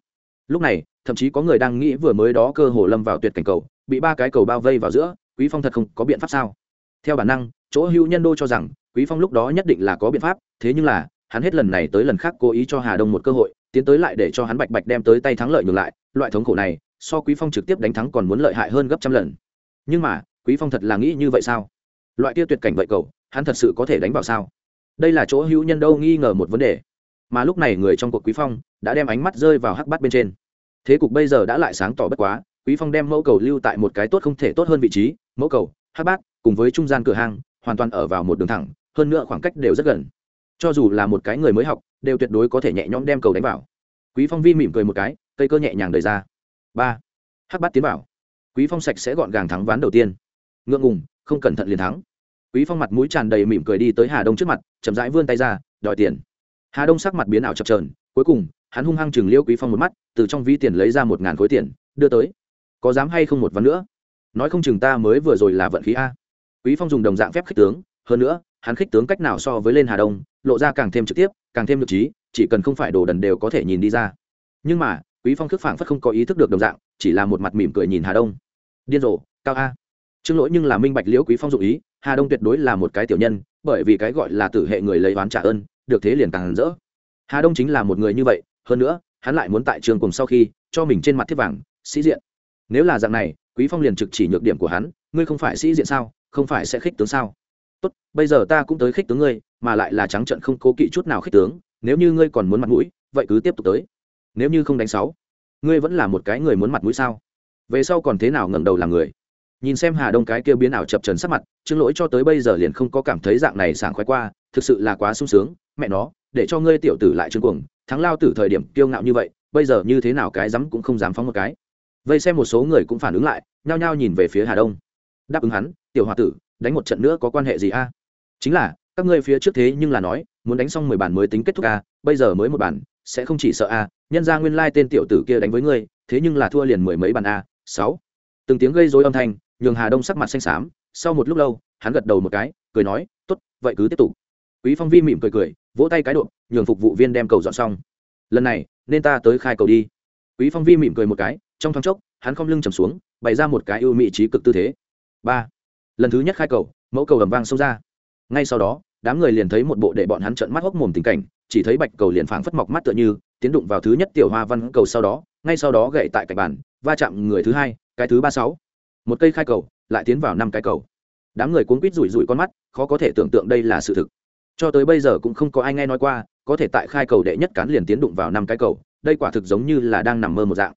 Lúc này, thậm chí có người đang nghĩ vừa mới đó cơ hồ lâm vào tuyệt cảnh cầu, bị ba cái cầu bao vây vào giữa, quý phong thật không có biện pháp sao? Theo bản năng, chỗ hữu nhân đô cho rằng, quý phong lúc đó nhất định là có biện pháp, thế nhưng là hắn hết lần này tới lần khác cố ý cho hà đông một cơ hội, tiến tới lại để cho hắn bạch bạch đem tới tay thắng lợi ngược lại, loại thống khổ này, so quý phong trực tiếp đánh thắng còn muốn lợi hại hơn gấp trăm lần. Nhưng mà, quý phong thật là nghĩ như vậy sao? Loại kia tuyệt cảnh vậy cậu, hắn thật sự có thể đánh vào sao? Đây là chỗ hữu nhân đâu nghi ngờ một vấn đề. Mà lúc này người trong cuộc quý phong đã đem ánh mắt rơi vào hắc bát bên trên. Thế cục bây giờ đã lại sáng tỏ bất quá, quý phong đem mẫu cầu lưu tại một cái tốt không thể tốt hơn vị trí. Mẫu cầu, hắc bát, cùng với trung gian cửa hàng hoàn toàn ở vào một đường thẳng, hơn nữa khoảng cách đều rất gần cho dù là một cái người mới học, đều tuyệt đối có thể nhẹ nhõm đem cầu đánh vào. Quý phong vi mỉm cười một cái, cây cơ nhẹ nhàng đời ra. Ba. Hắc bát tiến vào. Quý phong sạch sẽ gọn gàng thắng ván đầu tiên. Ngượng ngùng, không cẩn thận liền thắng. Quý phong mặt mũi tràn đầy mỉm cười đi tới hà đông trước mặt, chậm rãi vươn tay ra, đòi tiền. Hà đông sắc mặt biến ảo chập trờn cuối cùng, hắn hung hăng chừng liêu quý phong một mắt, từ trong ví tiền lấy ra một ngàn khối tiền, đưa tới. Có dám hay không một ván nữa? Nói không chừng ta mới vừa rồi là vận khí a. Quý phong dùng đồng dạng phép khích tướng, hơn nữa hắn khích tướng cách nào so với lên hà đông, lộ ra càng thêm trực tiếp, càng thêm nhược trí, chỉ cần không phải đồ đần đều có thể nhìn đi ra. Nhưng mà, quý phong khước phảng phất không có ý thức được đồng dạng, chỉ là một mặt mỉm cười nhìn hà đông. Điên rồ, cao a. Trương lỗi nhưng là minh bạch liễu quý phong dụng ý, hà đông tuyệt đối là một cái tiểu nhân, bởi vì cái gọi là tử hệ người lấy oán trả ơn, được thế liền càng rỡ. Hà đông chính là một người như vậy, hơn nữa, hắn lại muốn tại trường cùng sau khi, cho mình trên mặt thiết vàng, sĩ diện. Nếu là dạng này, quý phong liền trực chỉ nhược điểm của hắn, ngươi không phải sĩ diện sao? Không phải sẽ khích tướng sao? Tốt, bây giờ ta cũng tới khích tướng ngươi, mà lại là trắng trận không cố kỵ chút nào khích tướng, nếu như ngươi còn muốn mặt mũi, vậy cứ tiếp tục tới. Nếu như không đánh sáu, ngươi vẫn là một cái người muốn mặt mũi sao? Về sau còn thế nào ngẩng đầu làm người? Nhìn xem hà đông cái kia biến ảo chập trần sắc mặt chứng lỗi cho tới bây giờ liền không có cảm thấy dạng này sảng khoái qua, thực sự là quá sung sướng, mẹ nó, để cho ngươi tiểu tử lại trương cuồng, thắng lao tử thời điểm kiêu ngạo như vậy, bây giờ như thế nào cái dám cũng không dám phóng một cái. Vây xem một số người cũng phản ứng lại, nhao nhao nhìn về phía hà đông. Đáp ứng hắn, tiểu h tử đánh một trận nữa có quan hệ gì a? Chính là, các ngươi phía trước thế nhưng là nói, muốn đánh xong mười bản mới tính kết thúc a, bây giờ mới một bản sẽ không chỉ sợ a, nhân ra nguyên lai tên tiểu tử kia đánh với ngươi, thế nhưng là thua liền mười mấy bàn a, sáu. Từng tiếng gây dối âm thanh, nhường hà đông sắc mặt xanh xám, sau một lúc lâu, hắn gật đầu một cái, cười nói t ố t vậy cứ tiếp tục. Quý phong vi mỉm cười cười, vỗ tay cái độ nhường phục vụ viên đem cầu dọn xong. Lần này, nên ta tới khai cầu đi. Quý phong vi mỉm cười một cái, trong thoáng chốc, hắn không lưng trầm xuống, bày ra một cái ưu mỹ trí cực tư thế. Ba lần thứ nhất khai cầu, mẫu cầu ầm vang xông ra. Ngay sau đó, đám người liền thấy một bộ để bọn hắn trợn mắt hốc mồm tình cảnh, chỉ thấy bạch cầu liền phảng phất mọc mắt tựa như, tiến đụng vào thứ nhất tiểu hoa văn cầu sau đó, ngay sau đó gậy tại cạnh bàn, va chạm người thứ hai, cái thứ ba sáu. Một cây khai cầu, lại tiến vào năm cái cầu. Đám người cuốn quýt rủi rủi con mắt, khó có thể tưởng tượng đây là sự thực. Cho tới bây giờ cũng không có ai nghe nói qua, có thể tại khai cầu đệ nhất cán liền tiến đụng vào năm cái cầu, đây quả thực giống như là đang nằm mơ một dạng.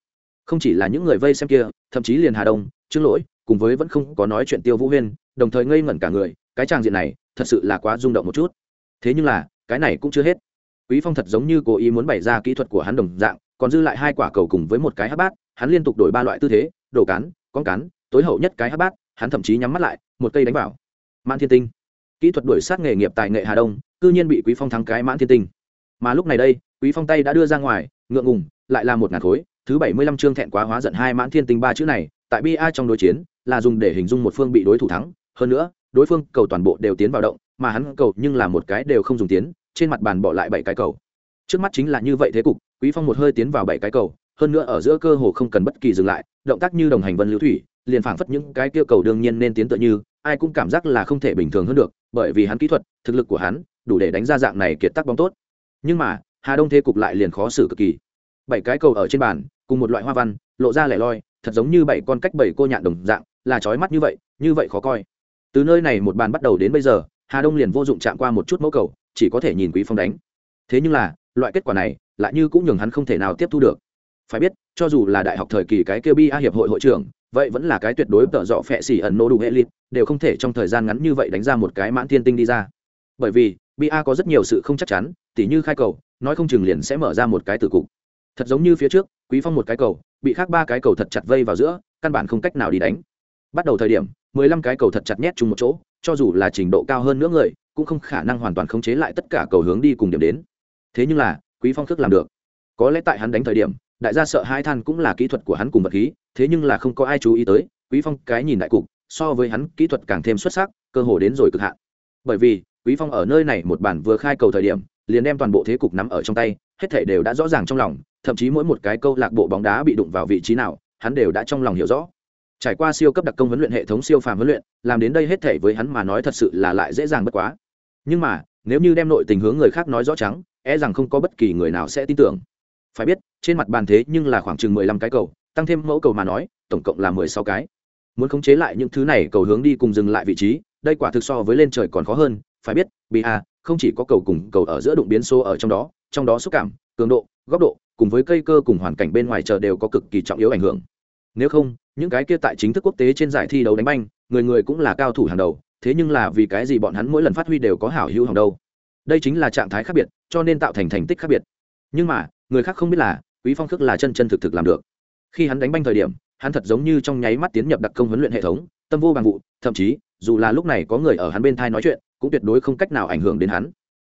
Không chỉ là những người vây xem kia, thậm chí liền hà đông, trương lỗi cùng với vẫn không có nói chuyện tiêu vũ huyên, đồng thời ngây ngẩn cả người, cái tràng diện này thật sự là quá rung động một chút. Thế nhưng là, cái này cũng chưa hết. Quý phong thật giống như cố ý muốn bày ra kỹ thuật của hắn đồng dạng, còn dư lại hai quả cầu cùng với một cái hát bát, hắn liên tục đổi ba loại tư thế, đổ cán, con cán, tối hậu nhất cái hát bát, hắn thậm chí nhắm mắt lại, một cây đánh vào. Mãn thiên tinh. Kỹ thuật đuổi sát nghề nghiệp tại nghệ hà đông, cư nhiên bị quý phong thắng cái mãn thiên tinh. Mà lúc này đây, quý phong tay đã đưa ra ngoài, ngượng ngùng, lại là một ngàn khối, thứ bảy mươi lăm chương thẹn quá hóa giận hai mãn thiên tinh ba chữ này tại bi trong đối chiến, là dùng để hình dung một phương bị đối thủ thắng. Hơn nữa, đối phương cầu toàn bộ đều tiến vào động, mà hắn cầu nhưng là một cái đều không dùng tiến, trên mặt bàn bỏ lại bảy cái cầu. Trước mắt chính là như vậy thế cục, quý phong một hơi tiến vào bảy cái cầu, hơn nữa ở giữa cơ hồ không cần bất kỳ dừng lại, động tác như đồng hành vân lưu thủy, liền phảng phất những cái kia cầu đương nhiên nên tiến tựa như, ai cũng cảm giác là không thể bình thường hơn được, bởi vì hắn kỹ thuật, thực lực của hắn, đủ để đánh ra dạng này kiệt tác bóng tốt. Nhưng mà, hà đông thế cục lại liền khó xử cực kỳ. Bảy cái cầu ở trên bàn, cùng một loại hoa văn, lộ ra lẻ loi thật giống như bảy con cách bảy cô nhạn đồng dạng, là trói mắt như vậy như vậy khó coi. Từ nơi này một bàn bắt đầu đến bây giờ, hà đông liền vô dụng chạm qua một chút mẫu cầu, chỉ có thể nhìn quý phong đánh. Thế nhưng là, loại kết quả này, lại như cũng nhường hắn không thể nào tiếp thu được. Phải biết, cho dù là đại học thời kỳ cái kêu bi a hiệp hội hội trưởng, vậy vẫn là cái tuyệt đối tợ dọ phẹ xỉ ẩn nô đủ hệ lịt, đều không thể trong thời gian ngắn như vậy đánh ra một cái mãn thiên tinh đi ra. Bởi vì bi a có rất nhiều sự không chắc chắn, tỉ như khai cầu, nói không chừng liền sẽ mở ra một cái tử cục. Thật giống như phía trước, quý phong một cái cầu bị khác ba cái cầu thật chặt vây vào giữa, căn bản không cách nào đi đánh. Bắt đầu thời điểm, mười lăm cái cầu thật chặt nhét chung một chỗ, cho dù là trình độ cao hơn nữa người, cũng không khả năng hoàn toàn khống chế lại tất cả cầu hướng đi cùng điểm đến. Thế nhưng là, quý phong thức làm được. Có lẽ tại hắn đánh thời điểm, đại gia sợ hai than cũng là kỹ thuật của hắn cùng vật khí, thế nhưng là không có ai chú ý tới, quý phong cái nhìn đại cục, so với hắn, kỹ thuật càng thêm xuất sắc, cơ hồ đến rồi cực hạn. Bởi vì, quý phong ở nơi này một bản vừa khai cầu thời điểm, liền đem toàn bộ thế cục nắm ở trong tay, hết thể đều đã rõ ràng trong lòng thậm chí mỗi một cái câu lạc bộ bóng đá bị đụng vào vị trí nào, hắn đều đã trong lòng hiểu rõ. Trải qua siêu cấp đặc công huấn luyện hệ thống siêu phàm huấn luyện, làm đến đây hết thể với hắn mà nói thật sự là lại dễ dàng bất quá. Nhưng mà, nếu như đem nội tình hướng người khác nói rõ trắng e rằng không có bất kỳ người nào sẽ tin tưởng. Phải biết, trên mặt bàn thế nhưng là khoảng chừng mười lăm cái cầu, tăng thêm mẫu cầu mà nói, tổng cộng là mười sáu cái. Muốn khống chế lại những thứ này, cầu hướng đi cùng dừng lại vị trí, đây quả thực so với lên trời còn khó hơn. Phải biết ba à, không chỉ có cầu cùng cầu ở giữa đụng biến số ở trong đó trong đó xúc cảm, cường độ, góc độ cùng với cây cơ cùng hoàn cảnh bên ngoài chờ đều có cực kỳ trọng yếu ảnh hưởng. Nếu không, những cái kia tại chính thức quốc tế trên giải thi đấu đánh banh, người người cũng là cao thủ hàng đầu, thế nhưng là vì cái gì bọn hắn mỗi lần phát huy đều có hảo hữu hàng đầu đây chính là trạng thái khác biệt, cho nên tạo thành thành tích khác biệt. Nhưng mà, người khác không biết là, quý phong khước là chân chân thực thực làm được. Khi hắn đánh banh thời điểm, hắn thật giống như trong nháy mắt tiến nhập đặc công huấn luyện hệ thống, tâm vô bằng vụ, thậm chí, dù là lúc này có người ở hắn bên thai nói chuyện, cũng tuyệt đối không cách nào ảnh hưởng đến hắn.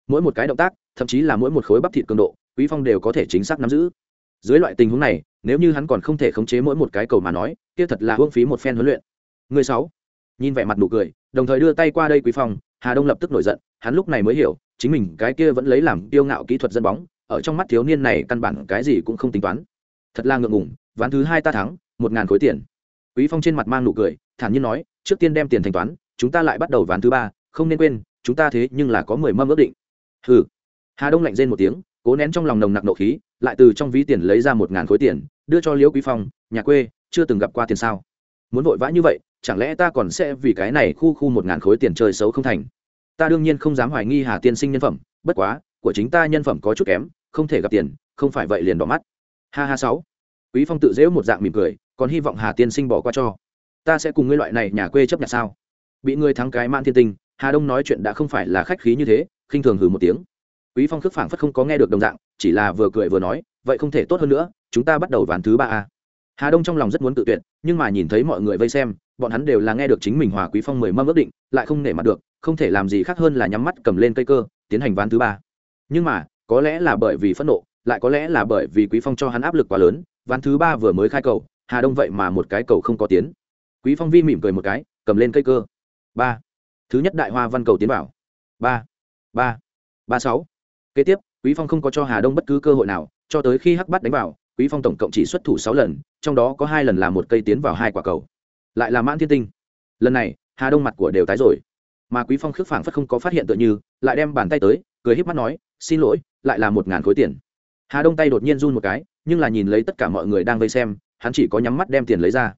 Mỗi một cái động tác, thậm chí là mỗi một khối bắp thịt cường độ quý phong đều có thể chính xác nắm giữ. Dưới loại tình huống này, nếu như hắn còn không thể khống chế mỗi một cái cầu mà nói, kia thật là hương phí một phen huấn luyện. Người sáu, nhìn vẻ mặt nụ cười, đồng thời đưa tay qua đây quý phong, hà đông lập tức nổi giận, hắn lúc này mới hiểu, chính mình cái kia vẫn lấy làm tiêu ngạo kỹ thuật dân bóng, ở trong mắt thiếu niên này căn bản cái gì cũng không tính toán. Thật là ngượng ngùng, ván thứ hai ta thắng, một ngàn khối tiền. Quý phong trên mặt mang nụ cười, thản nhiên nói, trước tiên đem tiền thanh toán, chúng ta lại bắt đầu ván thứ ba, không nên quên, chúng ta thế nhưng là có mười mâm ước định. Hừ. Hà đông lạnh rên một tiếng cố nén trong lòng nồng nặc nộ khí, lại từ trong ví tiền lấy ra một ngàn khối tiền, đưa cho liễu quý phong, nhà quê, chưa từng gặp qua tiền sao. Muốn vội vã như vậy, chẳng lẽ ta còn sẽ vì cái này khu khu một ngàn khối tiền chơi xấu không thành? Ta đương nhiên không dám hoài nghi hà tiên sinh nhân phẩm, bất quá, của chính ta nhân phẩm có chút kém, không thể gặp tiền, không phải vậy liền đỏ mắt. Ha ha sáu. Quý phong tự dễu một dạng mỉm cười, còn hy vọng hà tiên sinh bỏ qua cho. Ta sẽ cùng ngươi loại này nhà quê chấp nhận sao? Bị ngươi thắng cái man thiên tinh, hà đông nói chuyện đã không phải là khách khí như thế, khinh thường hừ một tiếng quý phong khước phảng phất không có nghe được đồng dạng, chỉ là vừa cười vừa nói, vậy không thể tốt hơn nữa, chúng ta bắt đầu ván thứ ba a. Hà đông trong lòng rất muốn tự tuyệt, nhưng mà nhìn thấy mọi người vây xem, bọn hắn đều là nghe được chính mình hòa quý phong mười mâm ước định, lại không nể mặt được, không thể làm gì khác hơn là nhắm mắt cầm lên cây cơ, tiến hành ván thứ ba. Nhưng mà, có lẽ là bởi vì phẫn nộ, lại có lẽ là bởi vì quý phong cho hắn áp lực quá lớn, ván thứ ba vừa mới khai cầu, hà đông vậy mà một cái cầu không có tiến. Quý phong vi mỉm cười một cái, cầm lên cây cơ. Ba. Thứ nhất đại hoa văn cầu tiến bảo. ba. Ba. Ba sáu kế tiếp, quý phong không có cho hà đông bất cứ cơ hội nào, cho tới khi hắc bắt đánh vào, quý phong tổng cộng chỉ xuất thủ sáu lần, trong đó có hai lần là một cây tiến vào hai quả cầu. Lại là mãn thiên tinh. Lần này, hà đông mặt của đều tái rồi. Mà quý phong khước phảng phất không có phát hiện tựa như, lại đem bàn tay tới, cười híp mắt nói, xin lỗi, lại là một ngàn khối tiền. Hà đông tay đột nhiên run một cái, nhưng là nhìn lấy tất cả mọi người đang vây xem, hắn chỉ có nhắm mắt đem tiền lấy ra.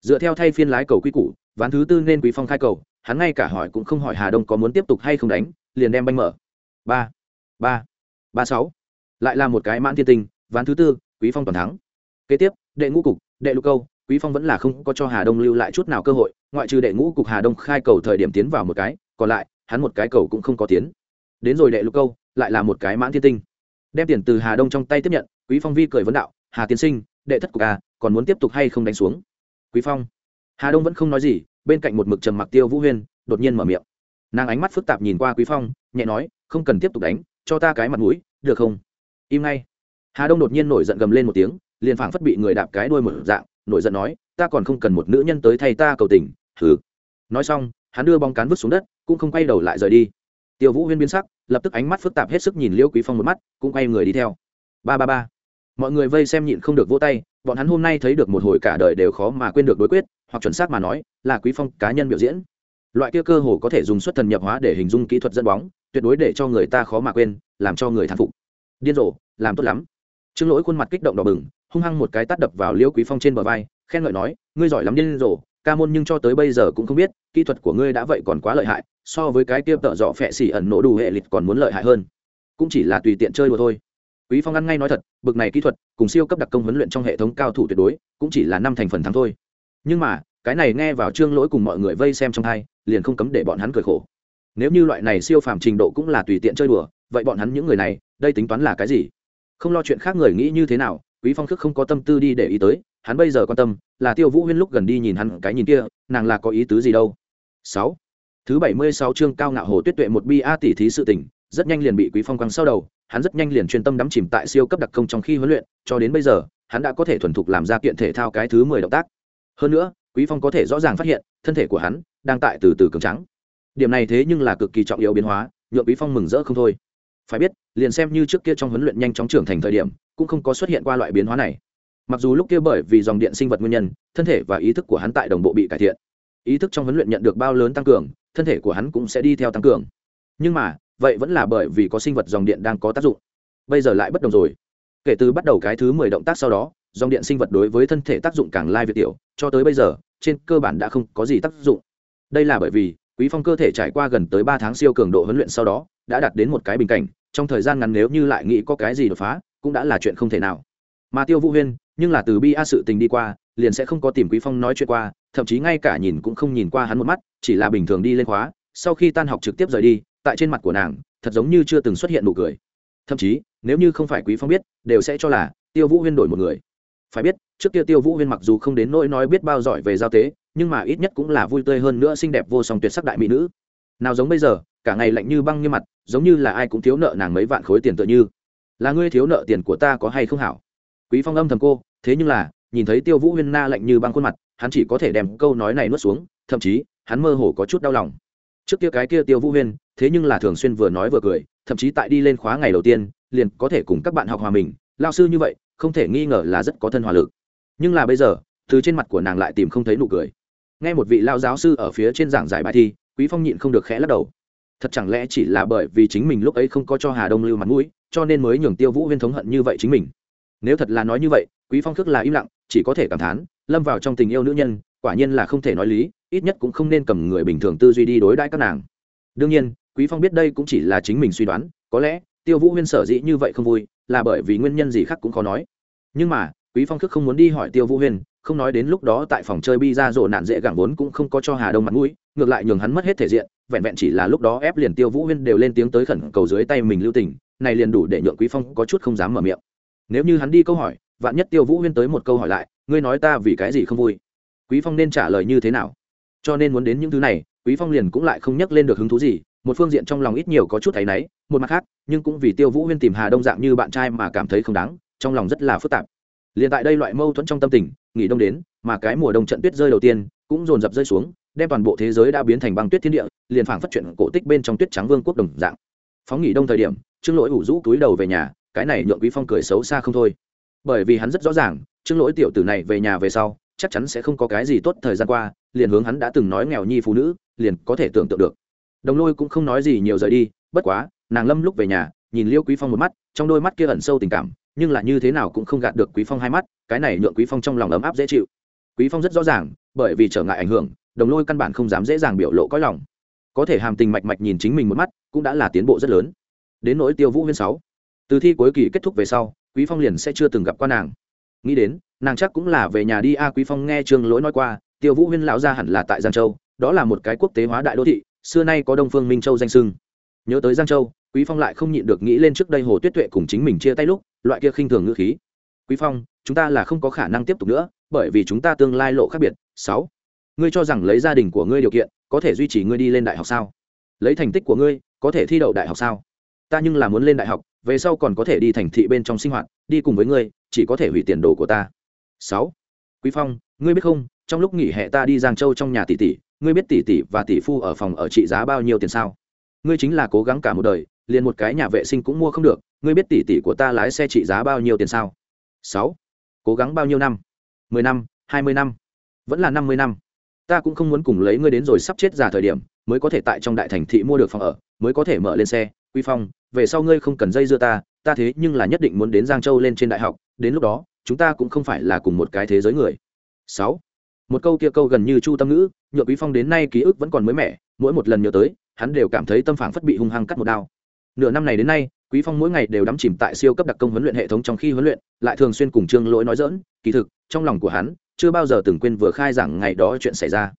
Dựa theo thay phiên lái cầu quy củ, ván thứ tư nên quý phong khai cầu, hắn ngay cả hỏi cũng không hỏi hà đông có muốn tiếp tục hay không đánh, liền đem banh mở. Ba ba ba sáu. Lại là một cái mãn thiên tinh, ván thứ tư, quý phong toàn thắng. Kế tiếp, đệ ngũ cục, đệ lục câu, quý phong vẫn là không có cho hà đông lưu lại chút nào cơ hội, ngoại trừ đệ ngũ cục hà đông khai cầu thời điểm tiến vào một cái, còn lại, hắn một cái cầu cũng không có tiến. Đến rồi đệ lục câu, lại là một cái mãn thiên tinh. Đem tiền từ hà đông trong tay tiếp nhận, quý phong vi cười vấn đạo, hà tiên sinh, đệ thất cục à còn muốn tiếp tục hay không đánh xuống? Quý phong, hà đông vẫn không nói gì, bên cạnh một mực trầm mặc tiêu vũ huyên, đột nhiên mở miệng. Nàng ánh mắt phức tạp nhìn qua quý phong, nhẹ nói, không cần tiếp tục đánh cho ta cái mặt mũi, được không? Im ngay. Hà đông đột nhiên nổi giận gầm lên một tiếng, liền phảng phất bị người đạp cái đuôi một dạng, nổi giận nói, ta còn không cần một nữ nhân tới thay ta cầu tình. Thử nói xong, hắn đưa bóng cán vứt xuống đất, cũng không quay đầu lại rời đi. Tiêu vũ huyên biến sắc, lập tức ánh mắt phức tạp hết sức nhìn liêu quý phong một mắt, cũng quay người đi theo. Ba ba ba. Mọi người vây xem nhịn không được vỗ tay, bọn hắn hôm nay thấy được một hồi cả đời đều khó mà quên được đối quyết, hoặc chuẩn xác mà nói, là quý phong cá nhân biểu diễn. Loại kia cơ hồ có thể dùng xuất thần nhập hóa để hình dung kỹ thuật dẫn bóng tuyệt đối để cho người ta khó mà quên, làm cho người thán phục. Điên rồ, làm tốt lắm. Trương lỗi khuôn mặt kích động đỏ bừng, hung hăng một cái tát đập vào liễu quý phong trên bờ vai, khen ngợi nói, ngươi giỏi lắm điên rồ, ca môn nhưng cho tới bây giờ cũng không biết, kỹ thuật của ngươi đã vậy còn quá lợi hại, so với cái kia tợ dọ phẹ xỉ ẩn nổ đủ hệ lịch còn muốn lợi hại hơn. Cũng chỉ là tùy tiện chơi đùa thôi. Quý phong ăn ngay nói thật, bực này kỹ thuật, cùng siêu cấp đặc công huấn luyện trong hệ thống cao thủ tuyệt đối, cũng chỉ là năm thành phần thắng thôi. Nhưng mà, cái này nghe vào trương lỗi cùng mọi người vây xem trong hai, liền không cấm để bọn hắn cười khổ nếu như loại này siêu phàm trình độ cũng là tùy tiện chơi đùa, vậy bọn hắn những người này, đây tính toán là cái gì? Không lo chuyện khác người nghĩ như thế nào, quý phong thức không có tâm tư đi để ý tới, hắn bây giờ quan tâm là tiêu vũ huyên lúc gần đi nhìn hắn cái nhìn kia, nàng là có ý tứ gì đâu? Sáu. Thứ bảy mươi sáu chương cao ngạo hồ tuyết tuệ một bi a tỷ thí sự tình, rất nhanh liền bị quý phong quăng sau đầu, hắn rất nhanh liền chuyên tâm đắm chìm tại siêu cấp đặc công trong khi huấn luyện, cho đến bây giờ, hắn đã có thể thuần thục làm ra kiện thể thao cái thứ mười động tác. Hơn nữa, quý phong có thể rõ ràng phát hiện, thân thể của hắn đang tại từ từ cứng trắng điểm này thế nhưng là cực kỳ trọng yếu biến hóa, nhượng quý phong mừng rỡ không thôi. Phải biết, liền xem như trước kia trong huấn luyện nhanh chóng trưởng thành thời điểm, cũng không có xuất hiện qua loại biến hóa này. Mặc dù lúc kia bởi vì dòng điện sinh vật nguyên nhân, thân thể và ý thức của hắn tại đồng bộ bị cải thiện. Ý thức trong huấn luyện nhận được bao lớn tăng cường, thân thể của hắn cũng sẽ đi theo tăng cường. Nhưng mà, vậy vẫn là bởi vì có sinh vật dòng điện đang có tác dụng. Bây giờ lại bất đồng rồi. Kể từ bắt đầu cái thứ mười động tác sau đó, dòng điện sinh vật đối với thân thể tác dụng càng lai việt tiểu, cho tới bây giờ, trên cơ bản đã không có gì tác dụng. Đây là bởi vì quý phong cơ thể trải qua gần tới ba tháng siêu cường độ huấn luyện sau đó, đã đạt đến một cái bình cảnh, trong thời gian ngắn nếu như lại nghĩ có cái gì đột phá, cũng đã là chuyện không thể nào. Mà tiêu vũ huyên, nhưng là từ bi a sự tình đi qua, liền sẽ không có tìm quý phong nói chuyện qua, thậm chí ngay cả nhìn cũng không nhìn qua hắn một mắt, chỉ là bình thường đi lên khóa, sau khi tan học trực tiếp rời đi, tại trên mặt của nàng, thật giống như chưa từng xuất hiện nụ cười. Thậm chí, nếu như không phải quý phong biết, đều sẽ cho là tiêu vũ huyên đổi một người. Phải biết, trước kia tiêu vũ huyên mặc dù không đến nỗi nói biết bao giỏi về giao tế nhưng mà ít nhất cũng là vui tươi hơn nữa xinh đẹp vô song tuyệt sắc đại mỹ nữ. Nào giống bây giờ, cả ngày lạnh như băng như mặt, giống như là ai cũng thiếu nợ nàng mấy vạn khối tiền tựa như. Là ngươi thiếu nợ tiền của ta có hay không hảo? Quý phong âm thầm cô, thế nhưng là, nhìn thấy tiêu vũ huyên na lạnh như băng khuôn mặt, hắn chỉ có thể đem câu nói này nuốt xuống, thậm chí, hắn mơ hồ có chút đau lòng. Trước kia cái kia tiêu vũ huyên, thế nhưng là thường xuyên vừa nói vừa cười, thậm chí tại đi lên khóa ngày đầu tiên, liền có thể cùng các bạn học hòa mình, lao sư như vậy, không thể nghi ngờ là rất có thân hòa lực. Nhưng là bây giờ, từ trên mặt của nàng lại tìm không thấy nụ cười nghe một vị lao giáo sư ở phía trên giảng giải bài thi, quý phong nhịn không được khẽ lắc đầu. Thật chẳng lẽ chỉ là bởi vì chính mình lúc ấy không có cho hà đông lưu mặt mũi, cho nên mới nhường tiêu vũ huyên thống hận như vậy chính mình? Nếu thật là nói như vậy, quý phong thức là im lặng, chỉ có thể cảm thán, lâm vào trong tình yêu nữ nhân, quả nhiên là không thể nói lý, ít nhất cũng không nên cầm người bình thường tư duy đi đối đãi các nàng. Đương nhiên, quý phong biết đây cũng chỉ là chính mình suy đoán, có lẽ, tiêu vũ huyên sở dĩ như vậy không vui, là bởi vì nguyên nhân gì khác cũng khó nói. Nhưng mà, quý phong thức không muốn đi hỏi tiêu vũ huyên không nói đến lúc đó tại phòng chơi bi ra rộ nạn dễ gẳng vốn cũng không có cho hà đông mặt mũi, ngược lại nhường hắn mất hết thể diện, vẹn vẹn chỉ là lúc đó ép liền tiêu vũ huyên đều lên tiếng tới khẩn cầu dưới tay mình lưu tình, này liền đủ để nhượng quý phong có chút không dám mở miệng. Nếu như hắn đi câu hỏi, vạn nhất tiêu vũ huyên tới một câu hỏi lại, ngươi nói ta vì cái gì không vui? Quý phong nên trả lời như thế nào? Cho nên muốn đến những thứ này, quý phong liền cũng lại không nhắc lên được hứng thú gì, một phương diện trong lòng ít nhiều có chút thấy náy, một mặt khác, nhưng cũng vì tiêu vũ huyên tìm hà đông dạng như bạn trai mà cảm thấy không đáng, trong lòng rất là phức tạp liền tại đây loại mâu thuẫn trong tâm tình, nghỉ đông đến, mà cái mùa đông trận tuyết rơi đầu tiên, cũng dồn dập rơi xuống, đem toàn bộ thế giới đã biến thành băng tuyết thiên địa, liền phảng phát chuyện cổ tích bên trong tuyết trắng vương quốc đồng dạng. Phóng nghỉ đông thời điểm, trương lỗi ủ rũ túi đầu về nhà, cái này nhượng quý phong cười xấu xa không thôi. Bởi vì hắn rất rõ ràng, trương lỗi tiểu tử này về nhà về sau, chắc chắn sẽ không có cái gì tốt thời gian qua, liền hướng hắn đã từng nói nghèo nhi phụ nữ, liền có thể tưởng tượng được. Đồng lôi cũng không nói gì nhiều rời đi, bất quá, nàng lâm lúc về nhà, nhìn liêu quý phong một mắt, trong đôi mắt kia ẩn sâu tình cảm nhưng là như thế nào cũng không gạt được quý phong hai mắt, cái này nhượng quý phong trong lòng ấm áp dễ chịu. Quý phong rất rõ ràng, bởi vì trở ngại ảnh hưởng, đồng lôi căn bản không dám dễ dàng biểu lộ có lòng. Có thể hàm tình mạch mạch nhìn chính mình một mắt, cũng đã là tiến bộ rất lớn. Đến nỗi tiêu vũ huyên sáu, từ thi cuối kỳ kết thúc về sau, quý phong liền sẽ chưa từng gặp qua nàng. Nghĩ đến, nàng chắc cũng là về nhà đi a, quý phong nghe trương lỗi nói qua, tiêu vũ huyên lão gia hẳn là tại giang châu, đó là một cái quốc tế hóa đại đô thị, xưa nay có đông phương minh châu danh sưng nhớ tới giang châu, quý phong lại không nhịn được nghĩ lên trước đây hồ tuyết tuệ cùng chính mình chia tay lúc loại kia khinh thường ngữ khí. Quý phong, chúng ta là không có khả năng tiếp tục nữa, bởi vì chúng ta tương lai lộ khác biệt. Sáu, ngươi cho rằng lấy gia đình của ngươi điều kiện có thể duy trì ngươi đi lên đại học sao? Lấy thành tích của ngươi có thể thi đậu đại học sao? Ta nhưng là muốn lên đại học, về sau còn có thể đi thành thị bên trong sinh hoạt, đi cùng với ngươi, chỉ có thể hủy tiền đồ của ta. Sáu, quý phong, ngươi biết không, trong lúc nghỉ hè ta đi giang châu trong nhà tỷ tỷ, ngươi biết tỷ tỷ và tỷ phu ở phòng ở trị giá bao nhiêu tiền sao? Ngươi chính là cố gắng cả một đời liền một cái nhà vệ sinh cũng mua không được, ngươi biết tỷ tỷ của ta lái xe trị giá bao nhiêu tiền sao? Sáu. Cố gắng bao nhiêu năm? Mười năm, hai mươi năm. Vẫn là năm mươi năm. Ta cũng không muốn cùng lấy ngươi đến rồi sắp chết già thời điểm, mới có thể tại trong đại thành thị mua được phòng ở, mới có thể mở lên xe. Quy phong, về sau ngươi không cần dây dưa ta ta thế nhưng là nhất định muốn đến giang châu lên trên đại học, đến lúc đó, chúng ta cũng không phải là cùng một cái thế giới người. Sáu. Một câu kia câu gần như chu tâm ngữ, nhựa quý phong đến nay ký ức vẫn còn mới mẻ, mỗi một lần nhớ tới, hắn đều cảm thấy tâm phản phất bị hung hăng cắt một đao nửa năm này đến nay, quý phong mỗi ngày đều đắm chìm tại siêu cấp đặc công huấn luyện hệ thống trong khi huấn luyện, lại thường xuyên cùng trương lỗi nói dỡn kỳ thực, trong lòng của hắn, chưa bao giờ từng quên vừa khai giảng ngày đó chuyện xảy ra.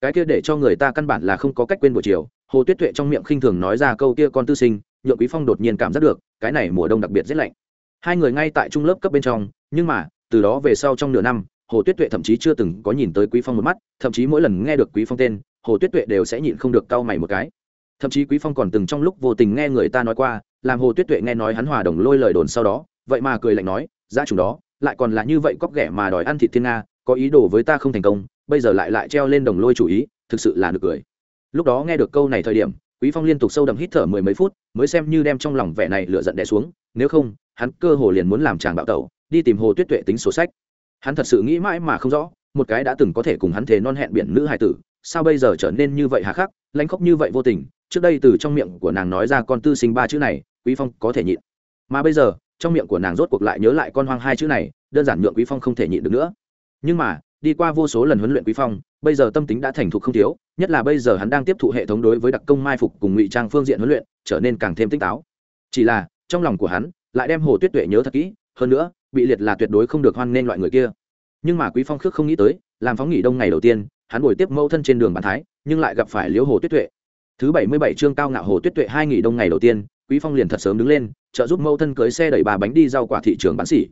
Cái kia để cho người ta căn bản là không có cách quên buổi chiều. Hồ tuyết tuệ trong miệng khinh thường nói ra câu kia con tư sinh, nhượng quý phong đột nhiên cảm giác được, cái này mùa đông đặc biệt rất lạnh. Hai người ngay tại trung lớp cấp bên trong, nhưng mà, từ đó về sau trong nửa năm, hồ tuyết tuệ thậm chí chưa từng có nhìn tới quý phong một mắt, thậm chí mỗi lần nghe được quý phong tên, hồ tuyết tuệ đều sẽ nhịn không được cau mày một cái thậm chí quý phong còn từng trong lúc vô tình nghe người ta nói qua, làm hồ tuyết tuệ nghe nói hắn hòa đồng lôi lời đồn sau đó, vậy mà cười lạnh nói ra chúng đó, lại còn là như vậy cóc ghẻ mà đòi ăn thịt thiên nga, có ý đồ với ta không thành công, bây giờ lại lại treo lên đồng lôi chủ ý, thực sự là được cười. Lúc đó nghe được câu này thời điểm, quý phong liên tục sâu đậm hít thở mười mấy phút, mới xem như đem trong lòng vẻ này lựa giận đè xuống, nếu không, hắn cơ hồ liền muốn làm chàng bạo tẩu, đi tìm hồ tuyết tuệ tính sổ sách. Hắn thật sự nghĩ mãi mà không rõ, một cái đã từng có thể cùng hắn thề non hẹn biển nữ hài tử, sao bây giờ trở nên như vậy hà khắc? Lãnh khóc như vậy vô tình, trước đây từ trong miệng của nàng nói ra con tư sinh ba chữ này, quý phong có thể nhịn. Mà bây giờ, trong miệng của nàng rốt cuộc lại nhớ lại con hoang hai chữ này, đơn giản nhượng quý phong không thể nhịn được nữa. Nhưng mà, đi qua vô số lần huấn luyện quý phong, bây giờ tâm tính đã thành thục không thiếu, nhất là bây giờ hắn đang tiếp thụ hệ thống đối với đặc công mai phục cùng ngụy trang phương diện huấn luyện, trở nên càng thêm tinh táo. Chỉ là, trong lòng của hắn, lại đem hồ tuyết tuệ nhớ thật kỹ, hơn nữa, bị liệt là tuyệt đối không được hoan nên loại người kia. Nhưng mà quý phong khước không nghĩ tới, làm phóng nghỉ đông ngày đầu tiên hắn buổi tiếp mâu thân trên đường bàn thái, nhưng lại gặp phải liễu hồ tuyết tuệ. Thứ bảy mươi bảy chương cao ngạo hồ tuyết tuệ hai nghỉ đông ngày đầu tiên, quý phong liền thật sớm đứng lên, trợ giúp mâu thân cưới xe đẩy bà bánh đi rau quả thị trường bán xỉ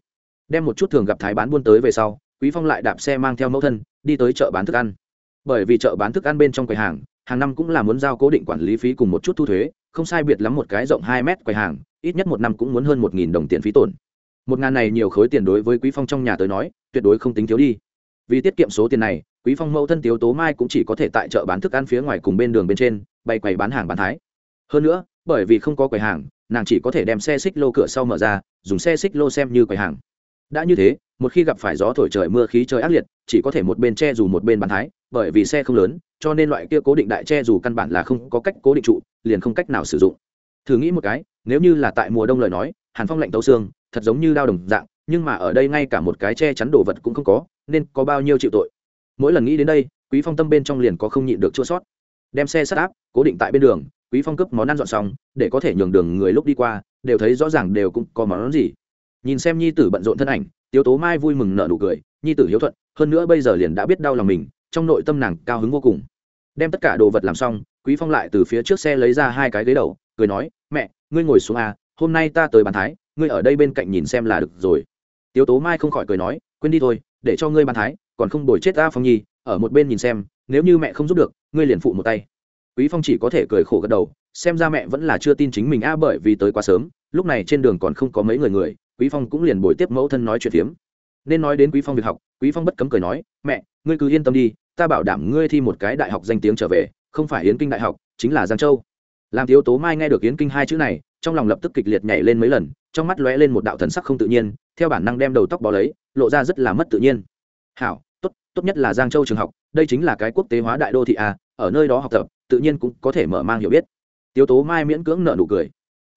đem một chút thường gặp thái bán buôn tới về sau, quý phong lại đạp xe mang theo mẫu thân, đi tới chợ bán thức ăn. Bởi vì chợ bán thức ăn bên trong quầy hàng hàng năm cũng là muốn giao cố định quản lý phí cùng một chút thu thuế, không sai biệt lắm một cái rộng hai mét quầy hàng, ít nhất một năm cũng muốn hơn một nghìn đồng tiền phí tổn. Một ngàn này nhiều khối tiền đối với quý phong trong nhà tới nói, tuyệt đối không tính thiếu đi. Vì tiết kiệm số tiền này quý phong mẫu thân tiếu tố mai cũng chỉ có thể tại chợ bán thức ăn phía ngoài cùng bên đường bên trên, bày quầy bán hàng bán thái. Hơn nữa, bởi vì không có quầy hàng, nàng chỉ có thể đem xe xích lô cửa sau mở ra, dùng xe xích lô xem như quầy hàng. Đã như thế, một khi gặp phải gió thổi trời mưa khí trời ác liệt, chỉ có thể một bên che dù một bên bán thái, bởi vì xe không lớn, cho nên loại kia cố định đại che dù căn bản là không có cách cố định trụ, liền không cách nào sử dụng. Thử nghĩ một cái, nếu như là tại mùa đông lời nói, hàn phong lạnh tấu xương, thật giống như đao đồng dạng, nhưng mà ở đây ngay cả một cái che chắn đồ vật cũng không có, nên có bao nhiêu chịu tội? Mỗi lần nghĩ đến đây, quý phong tâm bên trong liền có không nhịn được chua sót. Đem xe sắt áp, cố định tại bên đường, quý phong cướp món ăn dọn xong, để có thể nhường đường người lúc đi qua, đều thấy rõ ràng đều cũng có món ăn gì. Nhìn xem nhi tử bận rộn thân ảnh, tiếu tố mai vui mừng nở nụ cười, nhi tử hiếu thuận, hơn nữa bây giờ liền đã biết đau lòng mình, trong nội tâm nàng cao hứng vô cùng. Đem tất cả đồ vật làm xong, quý phong lại từ phía trước xe lấy ra hai cái ghế đầu, cười nói, mẹ, ngươi ngồi xuống à hôm nay ta tới bàn thái, ngươi ở đây bên cạnh nhìn xem là được rồi. Tiếu tố mai không khỏi cười nói, quên đi thôi, để cho ngươi bàn thái còn không bồi chết ta phong nhi, ở một bên nhìn xem, nếu như mẹ không giúp được, ngươi liền phụ một tay. Quý phong chỉ có thể cười khổ gật đầu, xem ra mẹ vẫn là chưa tin chính mình a bởi vì tới quá sớm, lúc này trên đường còn không có mấy người người, quý phong cũng liền bồi tiếp mẫu thân nói chuyện phiếm. Nên nói đến quý phong việc học, quý phong bất cấm cười nói, mẹ, ngươi cứ yên tâm đi, ta bảo đảm ngươi thi một cái đại học danh tiếng trở về, không phải yến kinh đại học, chính là giang châu. Làm thiếu tố mai nghe được yến kinh hai chữ này, trong lòng lập tức kịch liệt nhảy lên mấy lần, trong mắt lóe lên một đạo thần sắc không tự nhiên, theo bản năng đem đầu tóc bó lấy, lộ ra rất là mất tự nhiên. Hảo tốt nhất là giang châu trường học, đây chính là cái quốc tế hóa đại đô thị a ở nơi đó học tập, tự nhiên cũng có thể mở mang hiểu biết. Tiếu tố mai miễn cưỡng nợ nụ cười.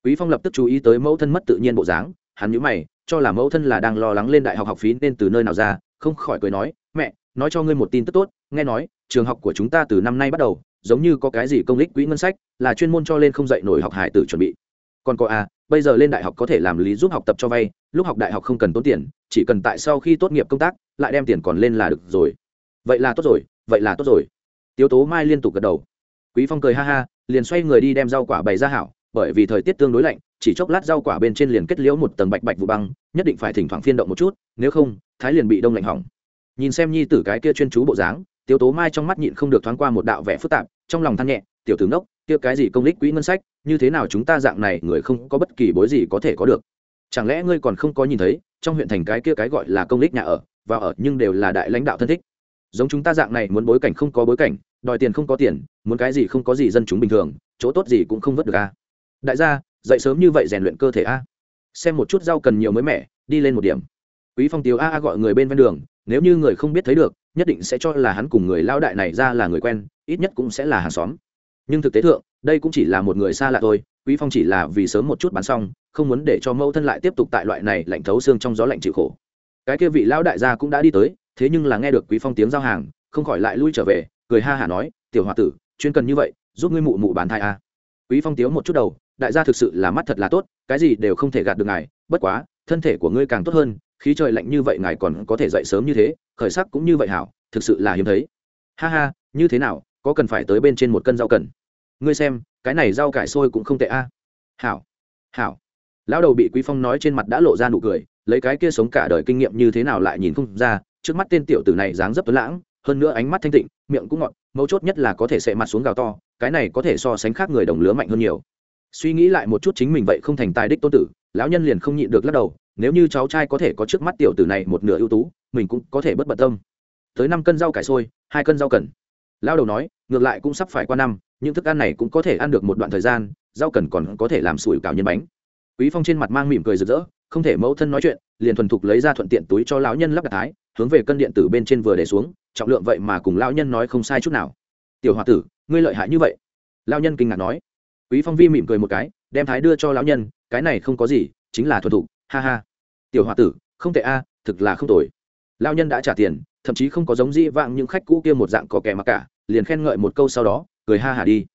Quý phong lập tức chú ý tới mẫu thân mất tự nhiên bộ dáng, hắn nhíu mày, cho là mẫu thân là đang lo lắng lên đại học học phí nên từ nơi nào ra, không khỏi cười nói, mẹ, nói cho ngươi một tin tức tốt, nghe nói, trường học của chúng ta từ năm nay bắt đầu, giống như có cái gì công lích quỹ ngân sách, là chuyên môn cho lên không dạy nổi học hải tử chuẩn bị. Còn có à bây giờ lên đại học có thể làm lý giúp học tập cho vay, lúc học đại học không cần tốn tiền chỉ cần tại sau khi tốt nghiệp công tác, lại đem tiền còn lên là được rồi. Vậy là tốt rồi, vậy là tốt rồi. Tiếu tố mai liên tục gật đầu. Quý phong cười ha ha, liền xoay người đi đem rau quả bày ra hảo, bởi vì thời tiết tương đối lạnh, chỉ chốc lát rau quả bên trên liền kết liễu một tầng bạch bạch vụ băng, nhất định phải thỉnh thoảng phiên động một chút, nếu không, thái liền bị đông lạnh hỏng. Nhìn xem nhi tử cái kia chuyên chú bộ dáng, tiếu tố mai trong mắt nhịn không được thoáng qua một đạo vẻ phức tạp, trong lòng than nhẹ, tiểu tướng đốc kia cái gì công lích quỹ ngân sách, như thế nào chúng ta dạng này người không có bất kỳ bối gì có thể có được? Chẳng lẽ ngươi còn không có nhìn thấy, trong huyện thành cái kia cái gọi là công lích nhà ở, và ở nhưng đều là đại lãnh đạo thân thích? Giống chúng ta dạng này muốn bối cảnh không có bối cảnh, đòi tiền không có tiền, muốn cái gì không có gì dân chúng bình thường, chỗ tốt gì cũng không vớt được a. Đại gia, dậy sớm như vậy rèn luyện cơ thể a. Xem một chút rau cần nhiều mới mẻ, đi lên một điểm. Quý phong tiếu a a gọi người bên ven đường, nếu như người không biết thấy được, nhất định sẽ cho là hắn cùng người lao đại này ra là người quen, ít nhất cũng sẽ là hàng xóm. Nhưng thực tế thượng đây cũng chỉ là một người xa lạ thôi, quý phong chỉ là vì sớm một chút bán xong, không muốn để cho mẫu thân lại tiếp tục tại loại này lạnh thấu xương trong gió lạnh chịu khổ. Cái kia vị lão đại gia cũng đã đi tới, thế nhưng là nghe được quý phong tiếng giao hàng, không khỏi lại lui trở về, cười ha hả nói, tiểu hòa tử, chuyên cần như vậy, giúp ngươi mụ mụ bán thai a quý phong tiếu một chút đầu, đại gia thực sự là mắt thật là tốt, cái gì đều không thể gạt được ngài, bất quá, thân thể của ngươi càng tốt hơn, khí trời lạnh như vậy ngài còn có thể dậy sớm như thế, khởi sắc cũng như vậy hảo, thực sự là hiếm thấy. Ha ha, như thế nào, có cần phải tới bên trên một cân rau cần? Ngươi xem, cái này rau cải sôi cũng không tệ a. Hảo hảo. Lão đầu bị quý phong nói trên mặt đã lộ ra nụ cười, lấy cái kia sống cả đời kinh nghiệm như thế nào lại nhìn không ra, trước mắt tên tiểu tử này dáng dấp tuấn lãng, hơn nữa ánh mắt thanh tịnh, miệng cũng ngọt, mấu chốt nhất là có thể sẽ mặt xuống gào to, cái này có thể so sánh khác người đồng lứa mạnh hơn nhiều. Suy nghĩ lại một chút chính mình vậy không thành tài đích tôn tử, lão nhân liền không nhịn được lắc đầu, nếu như cháu trai có thể có trước mắt tiểu tử này một nửa ưu tú, mình cũng có thể bất bận tâm. Tới năm cân rau cải sôi hai cân rau cần. Lao đầu nói, ngược lại cũng sắp phải qua năm những thức ăn này cũng có thể ăn được một đoạn thời gian, rau cần còn có thể làm sủi cảo nhân bánh. Quý phong trên mặt mang mỉm cười rực rỡ, không thể mẫu thân nói chuyện, liền thuần thục lấy ra thuận tiện túi cho lão nhân lắp đặt thái, hướng về cân điện tử bên trên vừa để xuống, trọng lượng vậy mà cùng lão nhân nói không sai chút nào. Tiểu hòa tử, ngươi lợi hại như vậy. Lão nhân kinh ngạc nói. Quý phong vi mỉm cười một cái, đem thái đưa cho lão nhân, cái này không có gì, chính là thuần thục, ha ha. Tiểu hòa tử, không tệ a, thực là không tồi. Lão nhân đã trả tiền, thậm chí không có giống dĩ vãng những khách cũ kia một dạng có kẻ mặc cả, liền khen ngợi một câu sau đó cười ha hả đi.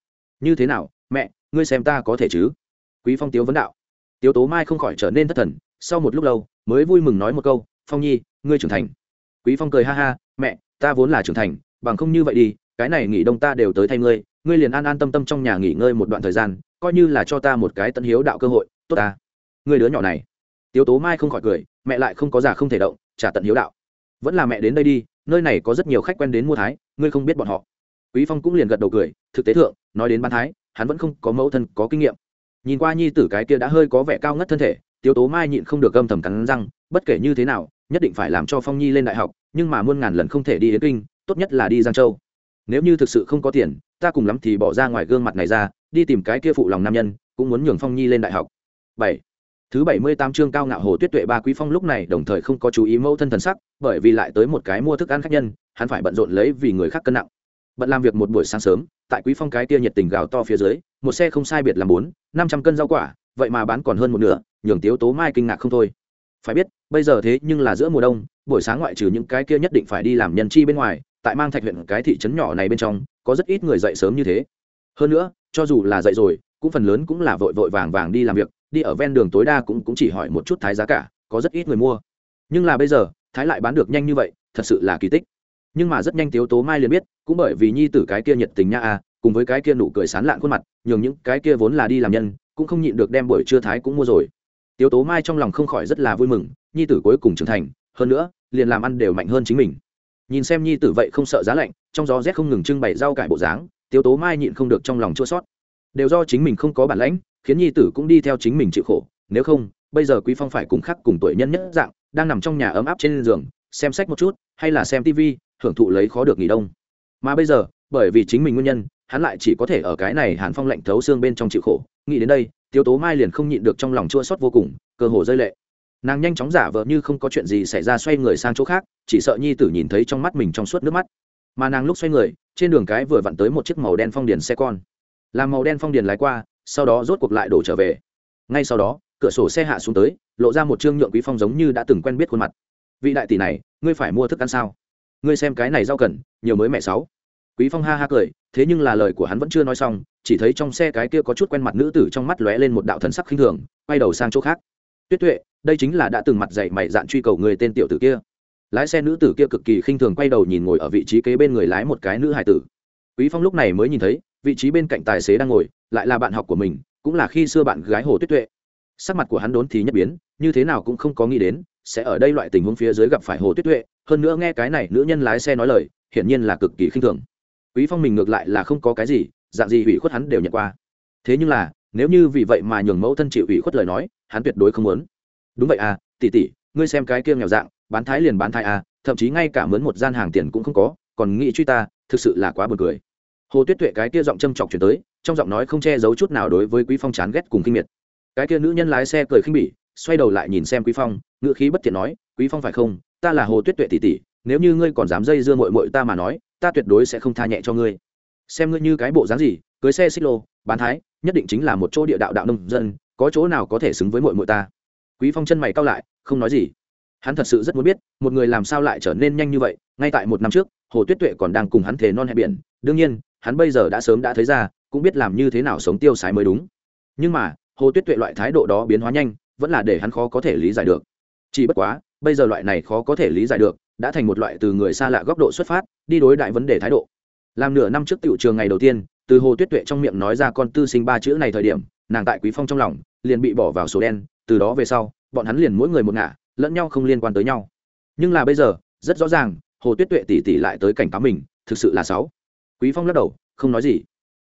Như thế nào, mẹ, ngươi xem ta có thể chứ? Quý phong tiếu vấn đạo. Tiếu tố mai không khỏi trở nên thất thần, sau một lúc lâu, mới vui mừng nói một câu, phong nhi, ngươi trưởng thành. Quý phong cười ha ha, mẹ, ta vốn là trưởng thành, bằng không như vậy đi, cái này nghỉ đông ta đều tới thay ngươi ngươi liền an an tâm tâm trong nhà nghỉ ngơi một đoạn thời gian, coi như là cho ta một cái tận hiếu đạo cơ hội, tốt ta. Ngươi đứa nhỏ này. Tiếu tố mai không khỏi cười, mẹ lại không có già không thể động, trả tận hiếu đạo. Vẫn là mẹ đến đây đi, nơi này có rất nhiều khách quen đến mua thái, ngươi không biết bọn họ quý phong cũng liền gật đầu cười, thực tế thượng, nói đến bán thái, hắn vẫn không có mẫu thân, có kinh nghiệm. Nhìn qua nhi tử cái kia đã hơi có vẻ cao ngất thân thể, tiếu tố mai nhịn không được gầm thầm cắn răng, bất kể như thế nào, nhất định phải làm cho phong nhi lên đại học, nhưng mà muôn ngàn lần không thể đi đến kinh, tốt nhất là đi giang châu. Nếu như thực sự không có tiền, ta cùng lắm thì bỏ ra ngoài gương mặt này ra, đi tìm cái kia phụ lòng nam nhân, cũng muốn nhường phong nhi lên đại học. Bảy. Thứ bảy mươi tám chương cao ngạo hồ tuyết tuệ ba quý phong lúc này đồng thời không có chú ý mẫu thân thần sắc, bởi vì lại tới một cái mua thức ăn khách nhân, hắn phải bận rộn lấy vì người khác cân nặng bận làm việc một buổi sáng sớm, tại quý phong cái kia nhiệt tình gào to phía dưới, một xe không sai biệt làm bốn, năm trăm cân rau quả, vậy mà bán còn hơn một nửa, nhường tiếu tố mai kinh ngạc không thôi. Phải biết, bây giờ thế nhưng là giữa mùa đông, buổi sáng ngoại trừ những cái kia nhất định phải đi làm nhân chi bên ngoài, tại mang thạch huyện cái thị trấn nhỏ này bên trong, có rất ít người dậy sớm như thế. Hơn nữa, cho dù là dậy rồi, cũng phần lớn cũng là vội vội vàng vàng đi làm việc, đi ở ven đường tối đa cũng cũng chỉ hỏi một chút thái giá cả, có rất ít người mua. Nhưng là bây giờ, thái lại bán được nhanh như vậy, thật sự là kỳ tích nhưng mà rất nhanh tiếu tố mai liền biết, cũng bởi vì nhi tử cái kia nhiệt tình nha a cùng với cái kia nụ cười sán lạn khuôn mặt, nhường những cái kia vốn là đi làm nhân, cũng không nhịn được đem buổi trưa thái cũng mua rồi. Tiếu tố mai trong lòng không khỏi rất là vui mừng, nhi tử cuối cùng trưởng thành, hơn nữa, liền làm ăn đều mạnh hơn chính mình. Nhìn xem nhi tử vậy không sợ giá lạnh, trong gió rét không ngừng trưng bày rau cải bộ dáng, tiếu tố mai nhịn không được trong lòng chua sót đều do chính mình không có bản lãnh, khiến nhi tử cũng đi theo chính mình chịu khổ, nếu không, bây giờ quý phong phải cùng khắc cùng tuổi nhân nhất dạng, đang nằm trong nhà ấm áp trên giường, xem sách một chút, hay là xem tv hưởng thụ lấy khó được nghỉ đông. Mà bây giờ, bởi vì chính mình nguyên nhân, hắn lại chỉ có thể ở cái này hàn phong lạnh thấu xương bên trong chịu khổ. Nghĩ đến đây, tiêu tố mai liền không nhịn được trong lòng chua xót vô cùng, cơ hồ rơi lệ. Nàng nhanh chóng giả vờ như không có chuyện gì xảy ra xoay người sang chỗ khác, chỉ sợ nhi tử nhìn thấy trong mắt mình trong suốt nước mắt. Mà nàng lúc xoay người, trên đường cái vừa vặn tới một chiếc màu đen phong điền xe con. Làm màu đen phong điền lái qua, sau đó rốt cuộc lại đổ trở về. Ngay sau đó, cửa sổ xe hạ xuống tới, lộ ra một trương nhượng quý phong giống như đã từng quen biết khuôn mặt. Vị đại tỷ này, ngươi phải mua thức ăn sao? Ngươi xem cái này rau cần, nhiều mới mẹ sáu. Quý phong ha ha cười, thế nhưng là lời của hắn vẫn chưa nói xong, chỉ thấy trong xe cái kia có chút quen mặt nữ tử trong mắt lóe lên một đạo thần sắc khinh thường, quay đầu sang chỗ khác. Tuyết tuệ, đây chính là đã từng mặt dạy mày dạn truy cầu người tên tiểu tử kia. Lái xe nữ tử kia cực kỳ khinh thường quay đầu nhìn ngồi ở vị trí kế bên người lái một cái nữ hải tử. Quý phong lúc này mới nhìn thấy, vị trí bên cạnh tài xế đang ngồi, lại là bạn học của mình, cũng là khi xưa bạn gái hồ tuyết tuệ. Sắc mặt của hắn đốn thì nhất biến, như thế nào cũng không có nghĩ đến, sẽ ở đây loại tình huống phía dưới gặp phải hồ tuyết tuệ hơn nữa nghe cái này nữ nhân lái xe nói lời, hiển nhiên là cực kỳ khinh thường. Quý phong mình ngược lại là không có cái gì, dạng gì hủy khuất hắn đều nhận qua. Thế nhưng là, nếu như vì vậy mà nhường mẫu thân chịu hủy khuất lời nói, hắn tuyệt đối không muốn. Đúng vậy à tỷ tỷ, ngươi xem cái kia nghèo dạng, bán thái liền bán thái à thậm chí ngay cả mướn một gian hàng tiền cũng không có, còn nghĩ truy ta, thực sự là quá buồn cười. Hồ tuyết tuệ cái kia giọng châm chọc chuyển tới, trong giọng nói không che giấu chút nào đối với quý phong chán ghét cùng kinh miệt. Cái kia nữ nhân lái xe cười khinh bỉ, xoay đầu lại nhìn xem quý phong ngựa khí bất thiện nói, quý phong phải không? Ta là hồ tuyết tuệ tỷ tỷ, nếu như ngươi còn dám dây dưa mội mội ta mà nói, ta tuyệt đối sẽ không tha nhẹ cho ngươi. Xem ngươi như cái bộ dáng gì, cưới xe xích lô, bán thái, nhất định chính là một chỗ địa đạo đạo nông dân, có chỗ nào có thể xứng với mội mội ta. Quý phong chân mày cao lại, không nói gì. Hắn thật sự rất muốn biết, một người làm sao lại trở nên nhanh như vậy, ngay tại một năm trước, hồ tuyết tuệ còn đang cùng hắn thề non hẹn biển. Đương nhiên, hắn bây giờ đã sớm đã thấy ra, cũng biết làm như thế nào sống tiêu sái mới đúng. Nhưng mà, hồ tuyết tuệ loại thái độ đó biến hóa nhanh, vẫn là để hắn khó có thể lý giải được. Chỉ bất quá bây giờ loại này khó có thể lý giải được, đã thành một loại từ người xa lạ góc độ xuất phát, đi đối đại vấn đề thái độ. Làm nửa năm trước tiểu trường ngày đầu tiên, từ hồ tuyết tuệ trong miệng nói ra con tư sinh ba chữ này thời điểm, nàng tại quý phong trong lòng, liền bị bỏ vào số đen, từ đó về sau, bọn hắn liền mỗi người một ngả, lẫn nhau không liên quan tới nhau. Nhưng là bây giờ, rất rõ ràng, hồ tuyết tuệ tỉ tỉ lại tới cảnh cáo mình, thực sự là sáu quý phong lắc đầu, không nói gì.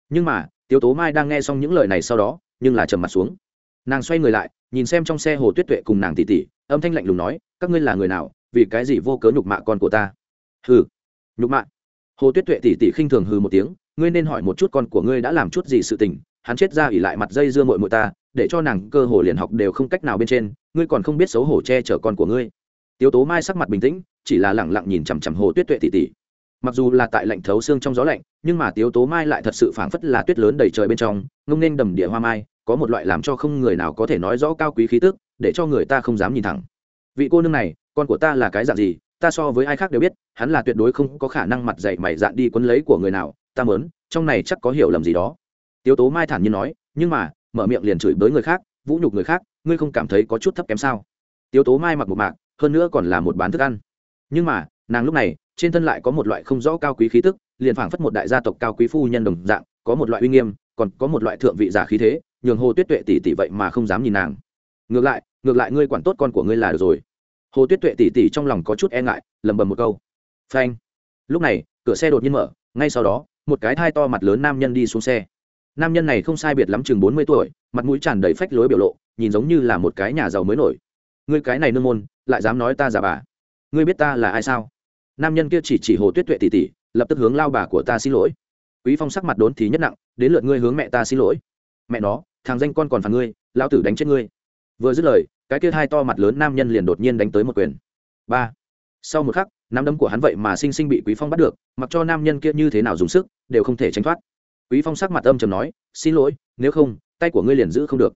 Nhưng mà, tiếu tố mai đang nghe xong những lời này sau đó, nhưng là trầm mặt xuống. Nàng xoay người lại, nhìn xem trong xe hồ tuyết tuệ cùng nàng tỉ tỉ âm thanh lạnh lùng nói, các ngươi là người nào, vì cái gì vô cớ nhục mạ con của ta? Hừ, nhục mạ? Hồ tuyết tuệ tỉ tỉ khinh thường hừ một tiếng, ngươi nên hỏi một chút con của ngươi đã làm chút gì sự tình, hắn chết ra ỉ lại mặt dây dưa mội mội ta, để cho nàng cơ hồ liền học đều không cách nào bên trên, ngươi còn không biết xấu hổ che chở con của ngươi. Tiếu tố mai sắc mặt bình tĩnh, chỉ là lẳng lặng nhìn chằm chằm hồ tuyết tuệ tỉ tỉ. Mặc dù là tại lạnh thấu xương trong gió lạnh, nhưng mà tiếu tố mai lại thật sự phảng phất là tuyết lớn đầy trời bên trong, ngông nên đầm địa hoa mai, có một loại làm cho không người nào có thể nói rõ cao quý khí tức để cho người ta không dám nhìn thẳng. Vị cô nương này, con của ta là cái dạng gì, ta so với ai khác đều biết, hắn là tuyệt đối không có khả năng mặt dạy mày dạn đi quấn lấy của người nào, ta mớn trong này chắc có hiểu lầm gì đó. Tiếu tố mai thản nhiên nói, nhưng mà, mở miệng liền chửi bới người khác, vũ nhục người khác, ngươi không cảm thấy có chút thấp kém sao? Tiếu tố mai mặc một mạc, hơn nữa còn là một bán thức ăn. Nhưng mà, nàng lúc này, trên thân lại có một loại không rõ cao quý khí tức, liền phảng phất một đại gia tộc cao quý phu nhân đồng dạng, có một loại uy nghiêm, còn có một loại thượng vị giả khí thế, nhường hồ tuyết tuệ tỷ tỷ vậy mà không dám nhìn nàng ngược lại ngược lại ngươi quản tốt con của ngươi là được rồi. Hồ tuyết tuệ tỷ tỷ trong lòng có chút e ngại lầm bầm một câu. Phanh. Lúc này, cửa xe đột nhiên mở, ngay sau đó, một cái thai to mặt lớn nam nhân đi xuống xe. Nam nhân này không sai biệt lắm chừng bốn mươi tuổi, mặt mũi tràn đầy phách lối biểu lộ, nhìn giống như là một cái nhà giàu mới nổi. Ngươi cái này nương môn, lại dám nói ta giả bà. Ngươi biết ta là ai sao? Nam nhân kia chỉ chỉ hồ tuyết tuệ tỉ tỉ, lập tức hướng lao bà của ta xin lỗi. Quý phong sắc mặt đốn thì nhất nặng, đến lượt ngươi hướng mẹ ta xin lỗi. Mẹ nó, thằng danh con còn phản ngươi lao tử đánh chết ngươi vừa dứt lời, cái kia hai to mặt lớn nam nhân liền đột nhiên đánh tới một quyền. Ba. Sau một khắc, nắm đấm của hắn vậy mà sinh sinh bị quý phong bắt được, mặc cho nam nhân kia như thế nào dùng sức, đều không thể tránh thoát. Quý phong sắc mặt âm trầm nói, xin lỗi, nếu không, tay của ngươi liền giữ không được.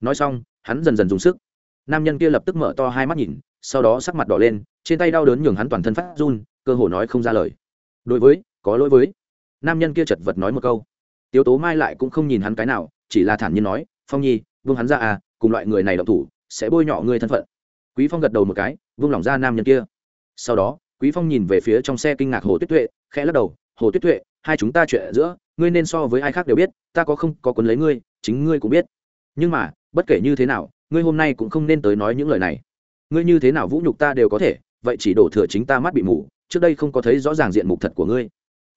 Nói xong, hắn dần dần dùng sức. Nam nhân kia lập tức mở to hai mắt nhìn, sau đó sắc mặt đỏ lên, trên tay đau đớn nhường hắn toàn thân phát run, cơ hồ nói không ra lời. Đối với, có lỗi với. Nam nhân kia chật vật nói một câu. Tiếu tố mai lại cũng không nhìn hắn cái nào, chỉ là thản nhiên nói, phong nhi vương hắn ra à cùng loại người này động thủ, sẽ bôi nhọ ngươi thân phận. Quý phong gật đầu một cái, vung lòng ra nam nhân kia. Sau đó, quý phong nhìn về phía trong xe kinh ngạc hồ tuyết tuệ, khẽ lắc đầu, hồ tuyết tuệ, hai chúng ta chuyện giữa, ngươi nên so với ai khác đều biết, ta có không có quấn lấy ngươi, chính ngươi cũng biết. Nhưng mà, bất kể như thế nào, ngươi hôm nay cũng không nên tới nói những lời này. Ngươi như thế nào vũ nhục ta đều có thể, vậy chỉ đổ thừa chính ta mắt bị mù, trước đây không có thấy rõ ràng diện mục thật của ngươi.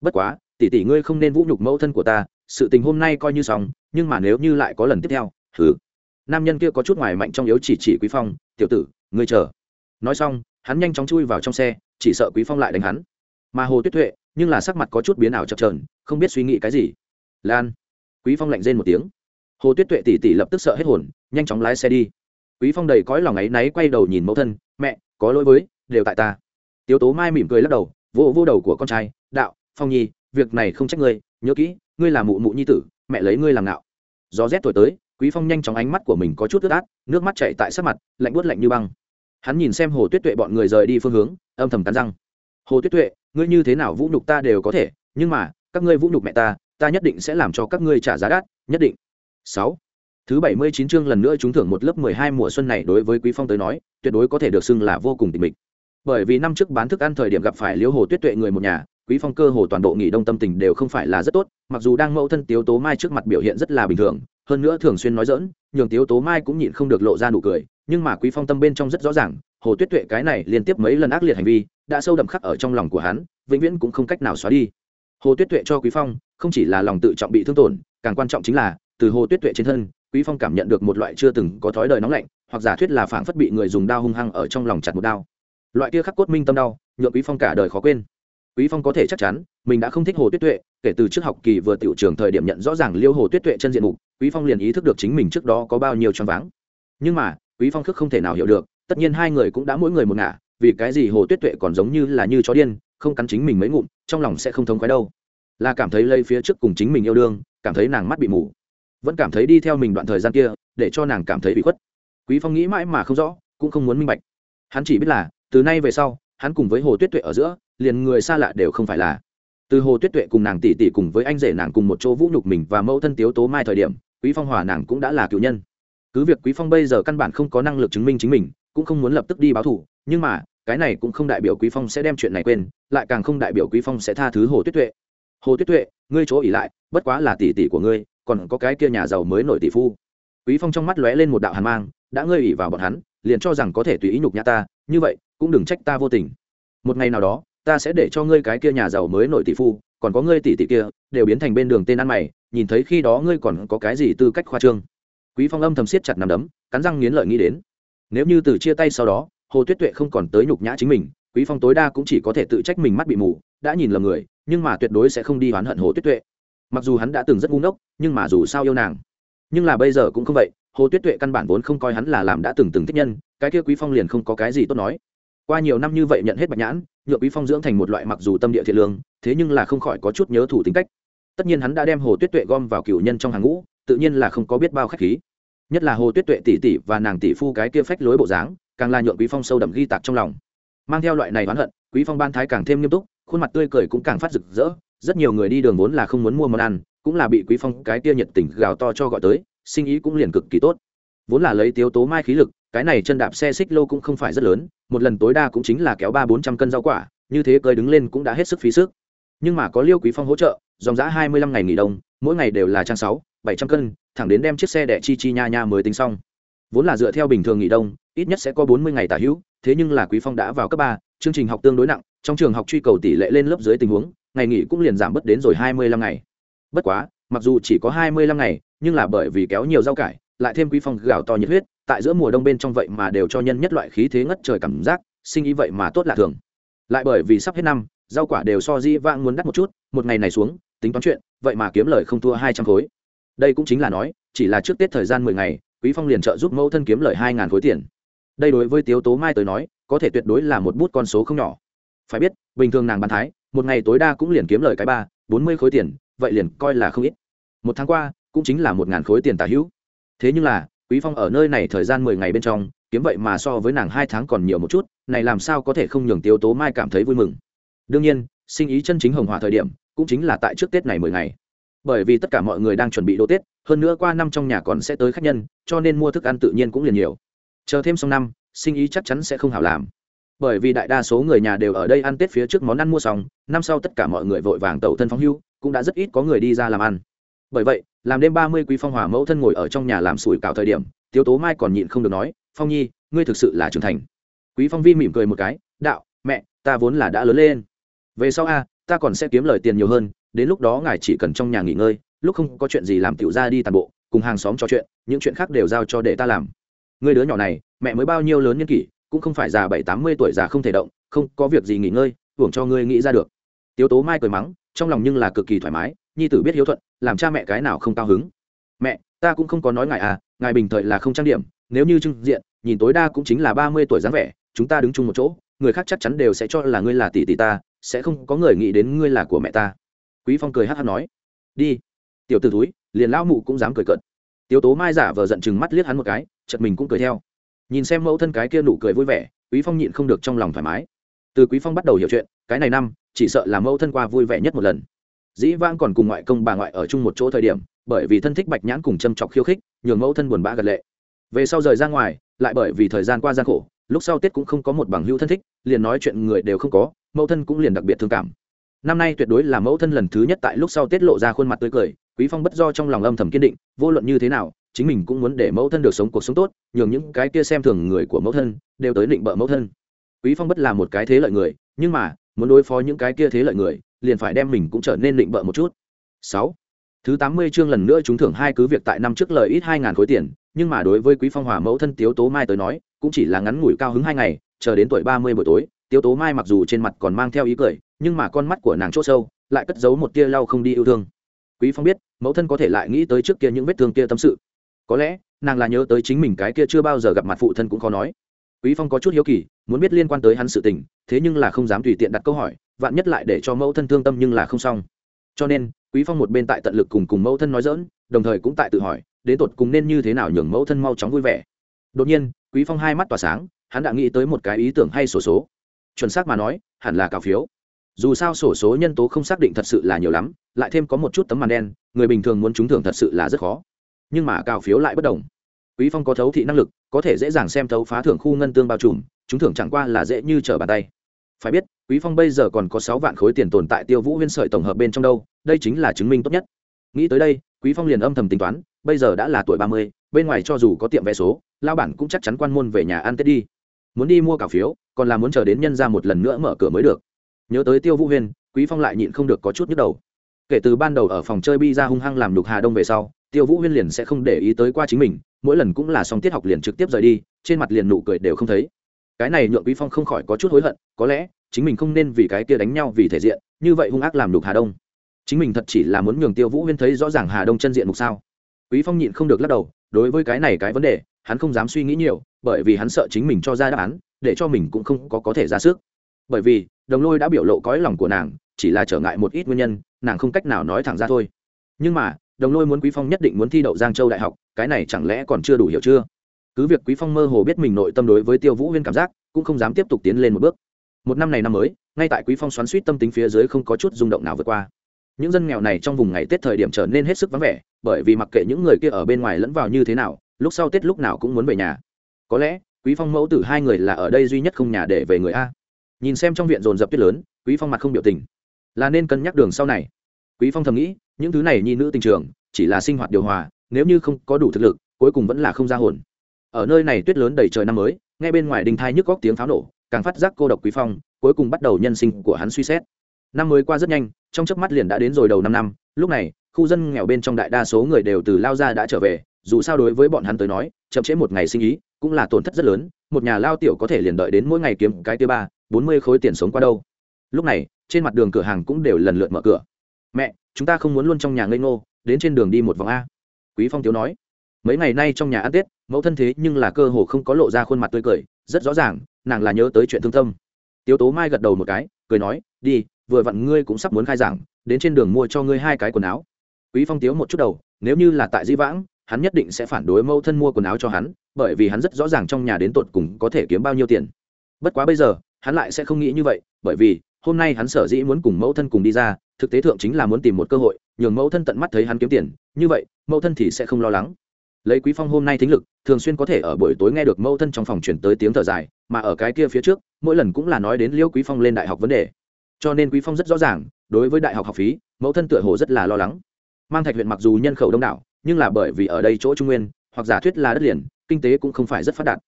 Bất quá, tỷ tỷ ngươi không nên vũ nhục mẫu thân của ta, sự tình hôm nay coi như xong, nhưng mà nếu như lại có lần tiếp theo thử nam nhân kia có chút ngoài mạnh trong yếu chỉ chỉ quý phong, tiểu tử, ngươi chờ. Nói xong, hắn nhanh chóng chui vào trong xe, chỉ sợ quý phong lại đánh hắn. Mà hồ tuyết tuệ, nhưng là sắc mặt có chút biến ảo chập trờn không biết suy nghĩ cái gì. Lan. Quý phong lạnh rên một tiếng. Hồ tuyết tuệ tỉ tỉ lập tức sợ hết hồn, nhanh chóng lái xe đi. Quý phong đầy cõi lòng ấy náy quay đầu nhìn mẫu thân, mẹ, có lỗi với, đều tại ta. Tiếu tố mai mỉm cười lắc đầu, vô vô đầu của con trai, đạo, phong nhi, việc này không trách ngươi, nhớ kỹ, ngươi là mụ mụ nhi tử, mẹ lấy ngươi làm ngạo. Gió rét thổi tới quý phong nhanh chóng ánh mắt của mình có chút ướt át, nước mắt chảy tại sát mặt, lạnh buốt lạnh như băng. Hắn nhìn xem hồ tuyết tuệ bọn người rời đi phương hướng, âm thầm cắn răng. Hồ tuyết tuệ, ngươi như thế nào vũ nhục ta đều có thể, nhưng mà, các ngươi vũ nhục mẹ ta ta nhất định sẽ làm cho các ngươi trả giá đắt, nhất định. Sáu. Thứ bảy mươi chín chương lần nữa chúng thưởng một lớp mười hai mùa xuân này đối với quý phong tới nói, tuyệt đối có thể được xưng là vô cùng tỉ mịch. Bởi vì năm trước bán thức ăn thời điểm gặp phải liễu hồ tuyết tuệ người một nhà, quý phong cơ hồ toàn bộ nghỉ đông tâm tình đều không phải là rất tốt, mặc dù đang mẫu thân tiếu tố mai trước mặt biểu hiện rất là bình thường hơn nữa thường xuyên nói dỡn, nhường tiếu tố mai cũng nhịn không được lộ ra nụ cười, nhưng mà quý phong tâm bên trong rất rõ ràng, hồ tuyết tuệ cái này liên tiếp mấy lần ác liệt hành vi, đã sâu đậm khắc ở trong lòng của hắn, vĩnh viễn cũng không cách nào xóa đi. Hồ tuyết tuệ cho quý phong, không chỉ là lòng tự trọng bị thương tổn, càng quan trọng chính là, từ hồ tuyết tuệ trên thân, quý phong cảm nhận được một loại chưa từng có thói đời nóng lạnh, hoặc giả thuyết là phảng phất bị người dùng đao hung hăng ở trong lòng chặt một đao. Loại kia khắc cốt minh tâm đau, nhượng quý phong cả đời khó quên quý phong có thể chắc chắn, mình đã không thích hồ tuyết tuệ, kể từ trước học kỳ vừa tiểu trường thời điểm nhận rõ ràng liêu hồ tuyết tuệ chân diện mục, quý phong liền ý thức được chính mình trước đó có bao nhiêu choáng váng. Nhưng mà, quý phong khước không thể nào hiểu được, tất nhiên hai người cũng đã mỗi người một ngả, vì cái gì hồ tuyết tuệ còn giống như là như chó điên, không cắn chính mình mấy ngụm, trong lòng sẽ không thông khoái đâu. Là cảm thấy lây phía trước cùng chính mình yêu đương, cảm thấy nàng mắt bị mù. Vẫn cảm thấy đi theo mình đoạn thời gian kia, để cho nàng cảm thấy bị khuất. Quý phong nghĩ mãi mà không rõ, cũng không muốn minh bạch. Hắn chỉ biết là, từ nay về sau, hắn cùng với hồ tuyết tuệ ở giữa liền người xa lạ đều không phải là. Từ hồ tuyết tuệ cùng nàng tỷ tỷ cùng với anh rể nàng cùng một chỗ vũ nhục mình và mẫu thân tiếu tố mai thời điểm, quý phong hòa nàng cũng đã là cựu nhân. Cứ việc quý phong bây giờ căn bản không có năng lực chứng minh chính mình, cũng không muốn lập tức đi báo thù, nhưng mà, cái này cũng không đại biểu quý phong sẽ đem chuyện này quên, lại càng không đại biểu quý phong sẽ tha thứ hồ tuyết tuệ. Hồ tuyết tuệ, ngươi chỗ ỉ lại, bất quá là tỷ tỷ của ngươi, còn có cái kia nhà giàu mới nổi tỷ phu. Quý phong trong mắt lóe lên một đạo hàn mang, đã ngươi ỉ vào bọn hắn, liền cho rằng có thể tùy ý nhục nhã ta, như vậy, cũng đừng trách ta vô tình. Một ngày nào đó ta sẽ để cho ngươi cái kia nhà giàu mới nổi tỷ phu, còn có ngươi tỷ tỷ kia, đều biến thành bên đường tên ăn mày, nhìn thấy khi đó ngươi còn có cái gì tư cách khoa trương. Quý phong âm thầm siết chặt nằm đấm, cắn răng nghiến lợi nghĩ đến. Nếu như từ chia tay sau đó, hồ tuyết tuệ không còn tới nhục nhã chính mình, quý phong tối đa cũng chỉ có thể tự trách mình mắt bị mù, đã nhìn lầm người, nhưng mà tuyệt đối sẽ không đi oán hận hồ tuyết tuệ. Mặc dù hắn đã từng rất ngu ngốc, nhưng mà dù sao yêu nàng. Nhưng là bây giờ cũng không vậy, hồ tuyết tuệ căn bản vốn không coi hắn là làm đã từng từng thích nhân, cái kia quý phong liền không có cái gì tốt nói qua nhiều năm như vậy nhận hết bạch nhãn nhựa quý phong dưỡng thành một loại mặc dù tâm địa thiện lương, thế nhưng là không khỏi có chút nhớ thủ tính cách. Tất nhiên hắn đã đem hồ tuyết tuệ gom vào cửu nhân trong hàng ngũ, tự nhiên là không có biết bao khách khí. Nhất là hồ tuyết tuệ tỷ tỷ và nàng tỷ phu cái kia phách lối bộ dáng, càng là nhượng quý phong sâu đậm ghi tạc trong lòng. Mang theo loại này oán hận, quý phong ban thái càng thêm nghiêm túc, khuôn mặt tươi cười cũng càng phát rực rỡ, rất nhiều người đi đường vốn là không muốn mua món ăn, cũng là bị quý phong cái kia nhiệt tình gào to cho gọi tới, sinh ý cũng liền cực kỳ tốt. Vốn là lấy tiếu tố mai khí lực, cái này chân đạp xe xích lô cũng không phải rất lớn một lần tối đa cũng chính là kéo ba bốn trăm cân rau quả, như thế cơi đứng lên cũng đã hết sức phí sức. Nhưng mà có liêu quý phong hỗ trợ, dòng giã hai mươi lăm ngày nghỉ đông, mỗi ngày đều là trang sáu, bảy trăm cân, thẳng đến đem chiếc xe đẻ chi chi nha nha mới tính xong. Vốn là dựa theo bình thường nghỉ đông, ít nhất sẽ có bốn mươi ngày tả hữu, thế nhưng là quý phong đã vào cấp ba, chương trình học tương đối nặng, trong trường học truy cầu tỷ lệ lên lớp dưới tình huống, ngày nghỉ cũng liền giảm bớt đến rồi hai mươi lăm ngày. Bất quá, mặc dù chỉ có hai mươi lăm ngày, nhưng là bởi vì kéo nhiều rau cải, lại thêm quý phong gạo to nhiệt huyết tại giữa mùa đông bên trong vậy mà đều cho nhân nhất loại khí thế ngất trời cảm giác, sinh ý vậy mà tốt lạ thường. Lại bởi vì sắp hết năm, rau quả đều so di vãng muốn đắt một chút, một ngày này xuống, tính toán chuyện, vậy mà kiếm lời không thua hai trăm khối. Đây cũng chính là nói, chỉ là trước tết thời gian mười ngày, quý phong liền trợ giúp mẫu thân kiếm lời hai ngàn khối tiền. Đây đối với tiếu tố mai tới nói, có thể tuyệt đối là một bút con số không nhỏ. Phải biết, bình thường nàng bán thái, một ngày tối đa cũng liền kiếm lời cái ba, bốn mươi khối tiền, vậy liền coi là không ít. Một tháng qua, cũng chính là một ngàn khối tiền tả hữu. Thế nhưng là quý phong ở nơi này thời gian mười ngày bên trong, kiếm vậy mà so với nàng hai tháng còn nhiều một chút, này làm sao có thể không nhường tiếu tố mai cảm thấy vui mừng. Đương nhiên, sinh ý chân chính hồng hòa thời điểm, cũng chính là tại trước tết này mười ngày. Bởi vì tất cả mọi người đang chuẩn bị đỗ tết, hơn nữa qua năm trong nhà còn sẽ tới khách nhân, cho nên mua thức ăn tự nhiên cũng liền nhiều. Chờ thêm xong năm, sinh ý chắc chắn sẽ không hảo làm. Bởi vì đại đa số người nhà đều ở đây ăn tết phía trước món ăn mua xong, năm sau tất cả mọi người vội vàng tẩu thân phóng hưu, cũng đã rất ít có người đi ra làm ăn bởi vậy, làm đêm ba mươi quý phong hòa mẫu thân ngồi ở trong nhà làm sủi cảo thời điểm, tiếu tố mai còn nhịn không được nói, phong nhi, ngươi thực sự là trưởng thành. Quý phong vi mỉm cười một cái, đạo, mẹ, ta vốn là đã lớn lên. Về sau a, ta còn sẽ kiếm lời tiền nhiều hơn, đến lúc đó ngài chỉ cần trong nhà nghỉ ngơi, lúc không có chuyện gì làm tiểu ra đi tàn bộ, cùng hàng xóm trò chuyện, những chuyện khác đều giao cho để ta làm. Người đứa nhỏ này, mẹ mới bao nhiêu lớn nhân kỷ, cũng không phải già bảy, tám mươi tuổi già không thể động, không có việc gì nghỉ ngơi, hưởng cho ngươi nghĩ ra được. Tiếu tố mai cười mắng, trong lòng nhưng là cực kỳ thoải mái nhi tử biết hiếu thuận, làm cha mẹ cái nào không cao hứng. Mẹ, ta cũng không có nói ngài à ngài bình thời là không trang điểm, nếu như trưng diện, nhìn tối đa cũng chính là ba mươi tuổi dáng vẻ, chúng ta đứng chung một chỗ, người khác chắc chắn đều sẽ cho là ngươi là tỷ tỷ ta, sẽ không có người nghĩ đến ngươi là của mẹ ta. Quý phong cười hát hát nói, đi. Tiểu t ử túi liền lão mụ cũng dám cười cận Tiểu tố mai giả vờ giận chừng mắt liếc hắn một cái chật mình cũng cười theo. Nhìn xem mẫu thân cái kia nụ cười vui vẻ, quý phong nhịn không được trong lòng thoải mái. Từ quý phong bắt đầu hiểu chuyện, cái này năm, chỉ sợ là mẫu thân qua vui vẻ nhất một lần dĩ vãng còn cùng ngoại công bà ngoại ở chung một chỗ thời điểm, bởi vì thân thích bạch nhãn cùng châm chọc khiêu khích, nhường mẫu thân buồn bã gật lệ. Về sau rời ra ngoài, lại bởi vì thời gian qua gian khổ, lúc sau tết cũng không có một bằng hữu thân thích, liền nói chuyện người đều không có, mẫu thân cũng liền đặc biệt thương cảm. Năm nay tuyệt đối là mẫu thân lần thứ nhất tại lúc sau tết lộ ra khuôn mặt tươi cười, quý phong bất do trong lòng âm thầm kiên định, vô luận như thế nào, chính mình cũng muốn để mẫu thân được sống cuộc sống tốt, nhường những cái kia xem thường người của mẫu thân, đều tới định bợ mẫu thân. Quý phong bất là một cái thế lợi người, nhưng mà, muốn đối phó những cái kia thế lợi người liền phải đem mình cũng trở nên định bợ một chút. Sáu, thứ tám mươi chương lần nữa chúng thưởng hai cứ việc tại năm trước lời ít hai ngàn khối tiền nhưng mà đối với quý phong hòa mẫu thân tiếu tố mai tới nói cũng chỉ là ngắn ngủi cao hứng hai ngày chờ đến tuổi ba mươi buổi tối tiếu tố mai mặc dù trên mặt còn mang theo ý cười nhưng mà con mắt của nàng chỗ sâu lại cất giấu một tia lau không đi yêu thương. Quý phong biết mẫu thân có thể lại nghĩ tới trước kia những vết thương kia tâm sự. Có lẽ nàng là nhớ tới chính mình cái kia chưa bao giờ gặp mặt phụ thân cũng khó nói. Quý phong có chút hiếu kỳ muốn biết liên quan tới hắn sự tình thế nhưng là không dám tùy tiện đặt câu hỏi vạn nhất lại để cho mẫu thân thương tâm nhưng là không xong. Cho nên, quý phong một bên tại tận lực cùng cùng mẫu thân nói dỡn đồng thời cũng tại tự hỏi, đến tột cùng nên như thế nào nhường mẫu thân mau chóng vui vẻ. Đột nhiên, quý phong hai mắt tỏa sáng, hắn đã nghĩ tới một cái ý tưởng hay sổ số. Chuẩn xác mà nói, hẳn là cào phiếu. Dù sao sổ số nhân tố không xác định thật sự là nhiều lắm, lại thêm có một chút tấm màn đen, người bình thường muốn trúng thưởng thật sự là rất khó. Nhưng mà cào phiếu lại bất đồng. Quý phong có thấu thị năng lực, có thể dễ dàng xem thấu phá thưởng khu ngân tương bao trùm, trúng thưởng chẳng qua là dễ như trở bàn tay. Phải biết quý phong bây giờ còn có sáu vạn khối tiền tồn tại tiêu vũ huyên sợi tổng hợp bên trong đâu đây chính là chứng minh tốt nhất. Nghĩ tới đây quý phong liền âm thầm tính toán bây giờ đã là tuổi ba mươi, bên ngoài cho dù có tiệm vé số lao bản cũng chắc chắn quan môn về nhà ăn tết đi. Muốn đi mua cả phiếu còn là muốn chờ đến nhân ra một lần nữa mở cửa mới được. Nhớ tới tiêu vũ huyên quý phong lại nhịn không được có chút nhức đầu. Kể từ ban đầu ở phòng chơi bi ra hung hăng làm đục hà đông về sau tiêu vũ huyên liền sẽ không để ý tới qua chính mình mỗi lần cũng là xong tiết học liền trực tiếp rời đi trên mặt liền nụ cười đều không thấy. Cái này nhượng quý phong không khỏi có chút hối hận có lẽ chính mình không nên vì cái kia đánh nhau vì thể diện, như vậy hung ác làm đục hà đông. Chính mình thật chỉ là muốn nhường tiêu vũ huyên thấy rõ ràng hà đông chân diện mục sao. Quý phong nhịn không được lắc đầu, đối với cái này cái vấn đề, hắn không dám suy nghĩ nhiều, bởi vì hắn sợ chính mình cho ra đáp án, để cho mình cũng không có có thể ra sức. Bởi vì, đồng lôi đã biểu lộ cõi lòng của nàng, chỉ là trở ngại một ít nguyên nhân, nàng không cách nào nói thẳng ra thôi. Nhưng mà, đồng lôi muốn quý phong nhất định muốn thi đậu giang châu đại học, cái này chẳng lẽ còn chưa đủ hiểu chưa? Cứ việc quý phong mơ hồ biết mình nội tâm đối với tiêu vũ huyên cảm giác, cũng không dám tiếp tục tiến lên một bước một năm này năm mới, ngay tại quý phong xoắn suýt tâm tính phía dưới không có chút rung động nào vượt qua. Những dân nghèo này trong vùng ngày tết thời điểm trở nên hết sức vắng vẻ, bởi vì mặc kệ những người kia ở bên ngoài lẫn vào như thế nào, lúc sau tết lúc nào cũng muốn về nhà. Có lẽ, quý phong mẫu tử hai người là ở đây duy nhất không nhà để về người a. Nhìn xem trong viện dồn dập tuyết lớn, quý phong mặt không biểu tình. Là nên cân nhắc đường sau này. Quý phong thầm nghĩ, những thứ này nhi nữ tình trường, chỉ là sinh hoạt điều hòa, nếu như không có đủ thực lực, cuối cùng vẫn là không ra hồn. Ở nơi này tuyết lớn đầy trời năm mới ngay bên ngoài đình thai nhức góc tiếng pháo nổ càng phát giác cô độc quý phong, cuối cùng bắt đầu nhân sinh của hắn suy xét. Năm mới qua rất nhanh, trong chớp mắt liền đã đến rồi đầu năm năm, lúc này, khu dân nghèo bên trong đại đa số người đều từ lao ra đã trở về, dù sao đối với bọn hắn tới nói, chậm trễ một ngày sinh ý cũng là tổn thất rất lớn, một nhà lao tiểu có thể liền đợi đến mỗi ngày kiếm cái tiêu ba, bốn mươi khối tiền sống qua đâu. Lúc này, trên mặt đường cửa hàng cũng đều lần lượt mở cửa. Mẹ, chúng ta không muốn luôn trong nhà ngây ngô, đến trên đường đi một vòng a. Quý phong tiếu nói. Mấy ngày nay trong nhà ăn tết, mẫu thân thế nhưng là cơ hồ không có lộ ra khuôn mặt tươi cười, rất rõ ràng nàng là nhớ tới chuyện thương tâm. Tiếu tố mai gật đầu một cái, cười nói, đi, vừa vặn ngươi cũng sắp muốn khai giảng, đến trên đường mua cho ngươi hai cái quần áo. Quý phong tiếu một chút đầu, nếu như là tại di vãng, hắn nhất định sẽ phản đối mẫu thân mua quần áo cho hắn, bởi vì hắn rất rõ ràng trong nhà đến tột cùng có thể kiếm bao nhiêu tiền. Bất quá bây giờ, hắn lại sẽ không nghĩ như vậy, bởi vì hôm nay hắn sở dĩ muốn cùng mẫu thân cùng đi ra, thực tế thượng chính là muốn tìm một cơ hội, nhường mẫu thân tận mắt thấy hắn kiếm tiền, như vậy, mẫu thân thì sẽ không lo lắng lấy quý phong hôm nay thính lực, thường xuyên có thể ở buổi tối nghe được mẫu thân trong phòng chuyển tới tiếng thở dài, mà ở cái kia phía trước, mỗi lần cũng là nói đến liêu quý phong lên đại học vấn đề. Cho nên quý phong rất rõ ràng, đối với đại học học phí, mẫu thân tựa hồ rất là lo lắng. Mang thạch huyện mặc dù nhân khẩu đông đảo, nhưng là bởi vì ở đây chỗ trung nguyên, hoặc giả thuyết là đất liền, kinh tế cũng không phải rất phát đạt.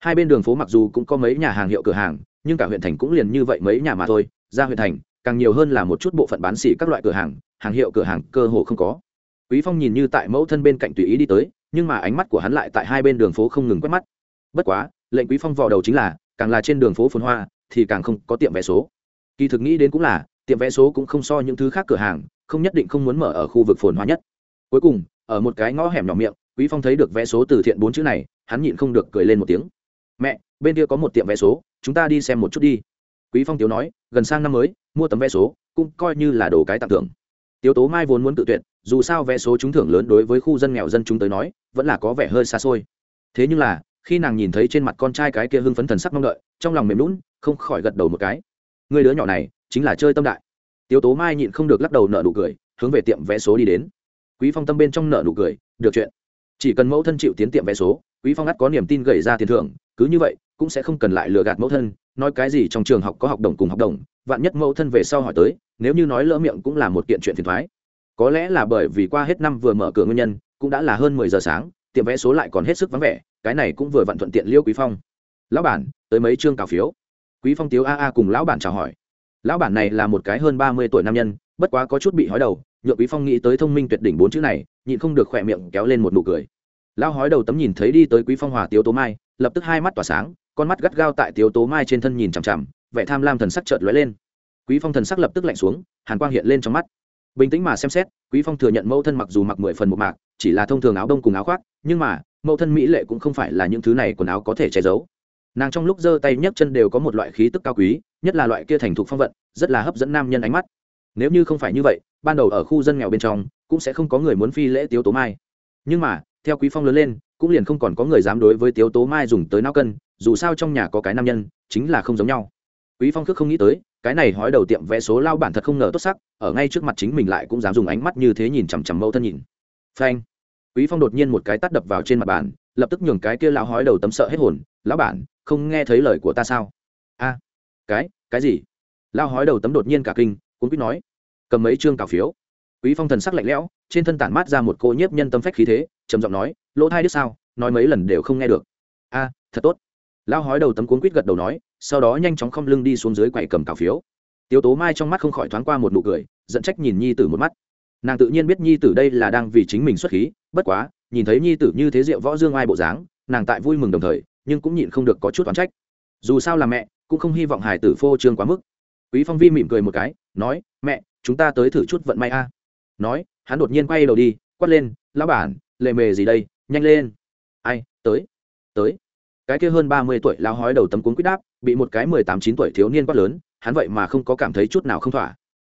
Hai bên đường phố mặc dù cũng có mấy nhà hàng hiệu cửa hàng, nhưng cả huyện thành cũng liền như vậy mấy nhà mà thôi, ra huyện thành, càng nhiều hơn là một chút bộ phận bán xỉ các loại cửa hàng hàng hiệu cửa hàng cơ hồ không có. Quý phong nhìn như tại mẫu thân bên cạnh tùy ý đi tới nhưng mà ánh mắt của hắn lại tại hai bên đường phố không ngừng quét mắt. Bất quá, lệnh quý phong vò đầu chính là, càng là trên đường phố phồn hoa, thì càng không có tiệm vé số. Kỳ thực nghĩ đến cũng là, tiệm vé số cũng không so những thứ khác cửa hàng, không nhất định không muốn mở ở khu vực phồn hoa nhất. Cuối cùng, ở một cái ngõ hẻm nhỏ miệng, quý phong thấy được vé số từ thiện bốn chữ này, hắn nhịn không được cười lên một tiếng. Mẹ, bên kia có một tiệm vé số, chúng ta đi xem một chút đi. Quý phong tiếu nói, gần sang năm mới, mua tấm vé số, cũng coi như là đồ cái tặng thưởng. Tiếu tố mai vốn muốn tự tuyệt, dù sao vé số trúng thưởng lớn đối với khu dân nghèo dân chúng tới nói vẫn là có vẻ hơi xa xôi. Thế nhưng là, khi nàng nhìn thấy trên mặt con trai cái kia hưng phấn thần sắc mong đợi, trong lòng mềm lún không khỏi gật đầu một cái. Người đứa nhỏ này, chính là chơi tâm đại. Tiếu tố mai nhịn không được lắc đầu nợ nụ cười, hướng về tiệm vé số đi đến. Quý phong tâm bên trong nợ nụ cười, được chuyện. Chỉ cần mẫu thân chịu tiến tiệm vé số, quý phong ắt có niềm tin gửi ra tiền thưởng, cứ như vậy, cũng sẽ không cần lại lừa gạt mẫu thân, nói cái gì trong trường học có học đồng cùng học đồng, vạn nhất mẫu thân về sau hỏi tới, nếu như nói lỡ miệng cũng là một kiện chuyện phiền thoái. Có lẽ là bởi vì qua hết năm vừa mở cửa nguyên nhân cũng đã là hơn mười giờ sáng, tiệm vé số lại còn hết sức vắng vẻ, cái này cũng vừa vặn thuận tiện liêu quý phong. Lão bản, tới mấy chương cào phiếu? Quý phong tiếu a a cùng lão bản chào hỏi. Lão bản này là một cái hơn ba mươi tuổi nam nhân, bất quá có chút bị hói đầu, nhượng quý phong nghĩ tới thông minh tuyệt đỉnh bốn chữ này, nhịn không được khỏe miệng kéo lên một nụ cười. Lão hói đầu tấm nhìn thấy đi tới quý phong hòa tiếu tố mai, lập tức hai mắt tỏa sáng, con mắt gắt gao tại tiếu tố mai trên thân nhìn chằm chằm, vẻ tham lam thần sắc chợt lóe lên. Quý phong thần sắc lập tức lạnh xuống, hàn quang hiện lên trong mắt bình tĩnh mà xem xét, quý phong thừa nhận mẫu thân mặc dù mặc mười phần một mạc, chỉ là thông thường áo đông cùng áo khoác, nhưng mà, mẫu thân mỹ lệ cũng không phải là những thứ này quần áo có thể che giấu. Nàng trong lúc giơ tay nhấc chân đều có một loại khí tức cao quý, nhất là loại kia thành thục phong vận, rất là hấp dẫn nam nhân ánh mắt. Nếu như không phải như vậy, ban đầu ở khu dân nghèo bên trong, cũng sẽ không có người muốn phi lễ tiếu tố mai. Nhưng mà, theo quý phong lớn lên, cũng liền không còn có người dám đối với tiếu tố mai dùng tới nao cân, dù sao trong nhà có cái nam nhân, chính là không giống nhau. Quý phong khước không nghĩ tới cái này hói đầu tiệm vẽ số lao bản thật không ngờ tốt sắc, ở ngay trước mặt chính mình lại cũng dám dùng ánh mắt như thế nhìn chằm chằm mẫu thân nhìn. Phanh. Quý phong đột nhiên một cái tát đập vào trên mặt bàn, lập tức nhường cái kia lão hói đầu tấm sợ hết hồn, lão bản, không nghe thấy lời của ta sao? A, cái cái gì? Lão hói đầu tấm đột nhiên cả kinh cũng biết nói, cầm mấy chương cào phiếu. Quý phong thần sắc lạnh lẽo, trên thân tản mát ra một cô nhiếp nhân tâm phách khí thế, trầm giọng nói, lỗ thai đứa sao, nói mấy lần đều không nghe được. A, thật tốt lão hói đầu tấm cuốn quýt gật đầu nói, sau đó nhanh chóng không lưng đi xuống dưới quầy cầm cào phiếu. Tiếu tố mai trong mắt không khỏi thoáng qua một nụ cười, giận trách nhìn nhi tử một mắt. Nàng tự nhiên biết nhi tử đây là đang vì chính mình xuất khí, bất quá, nhìn thấy nhi tử như thế rượu võ dương ai bộ dáng, nàng tại vui mừng đồng thời, nhưng cũng nhịn không được có chút oán trách. Dù sao là mẹ, cũng không hy vọng hải tử phô trương quá mức. Quý phong vi mỉm cười một cái, nói, mẹ, chúng ta tới thử chút vận may a. Nói, hắn đột nhiên quay đầu đi, quát lên, lão bản lề mề gì đây? Nhanh lên. Ai, tới tới cái kia hơn ba mươi tuổi lao hói đầu tấm cuốn quyết đáp, bị một cái mười tám chín tuổi thiếu niên quát lớn, hắn vậy mà không có cảm thấy chút nào không thỏa.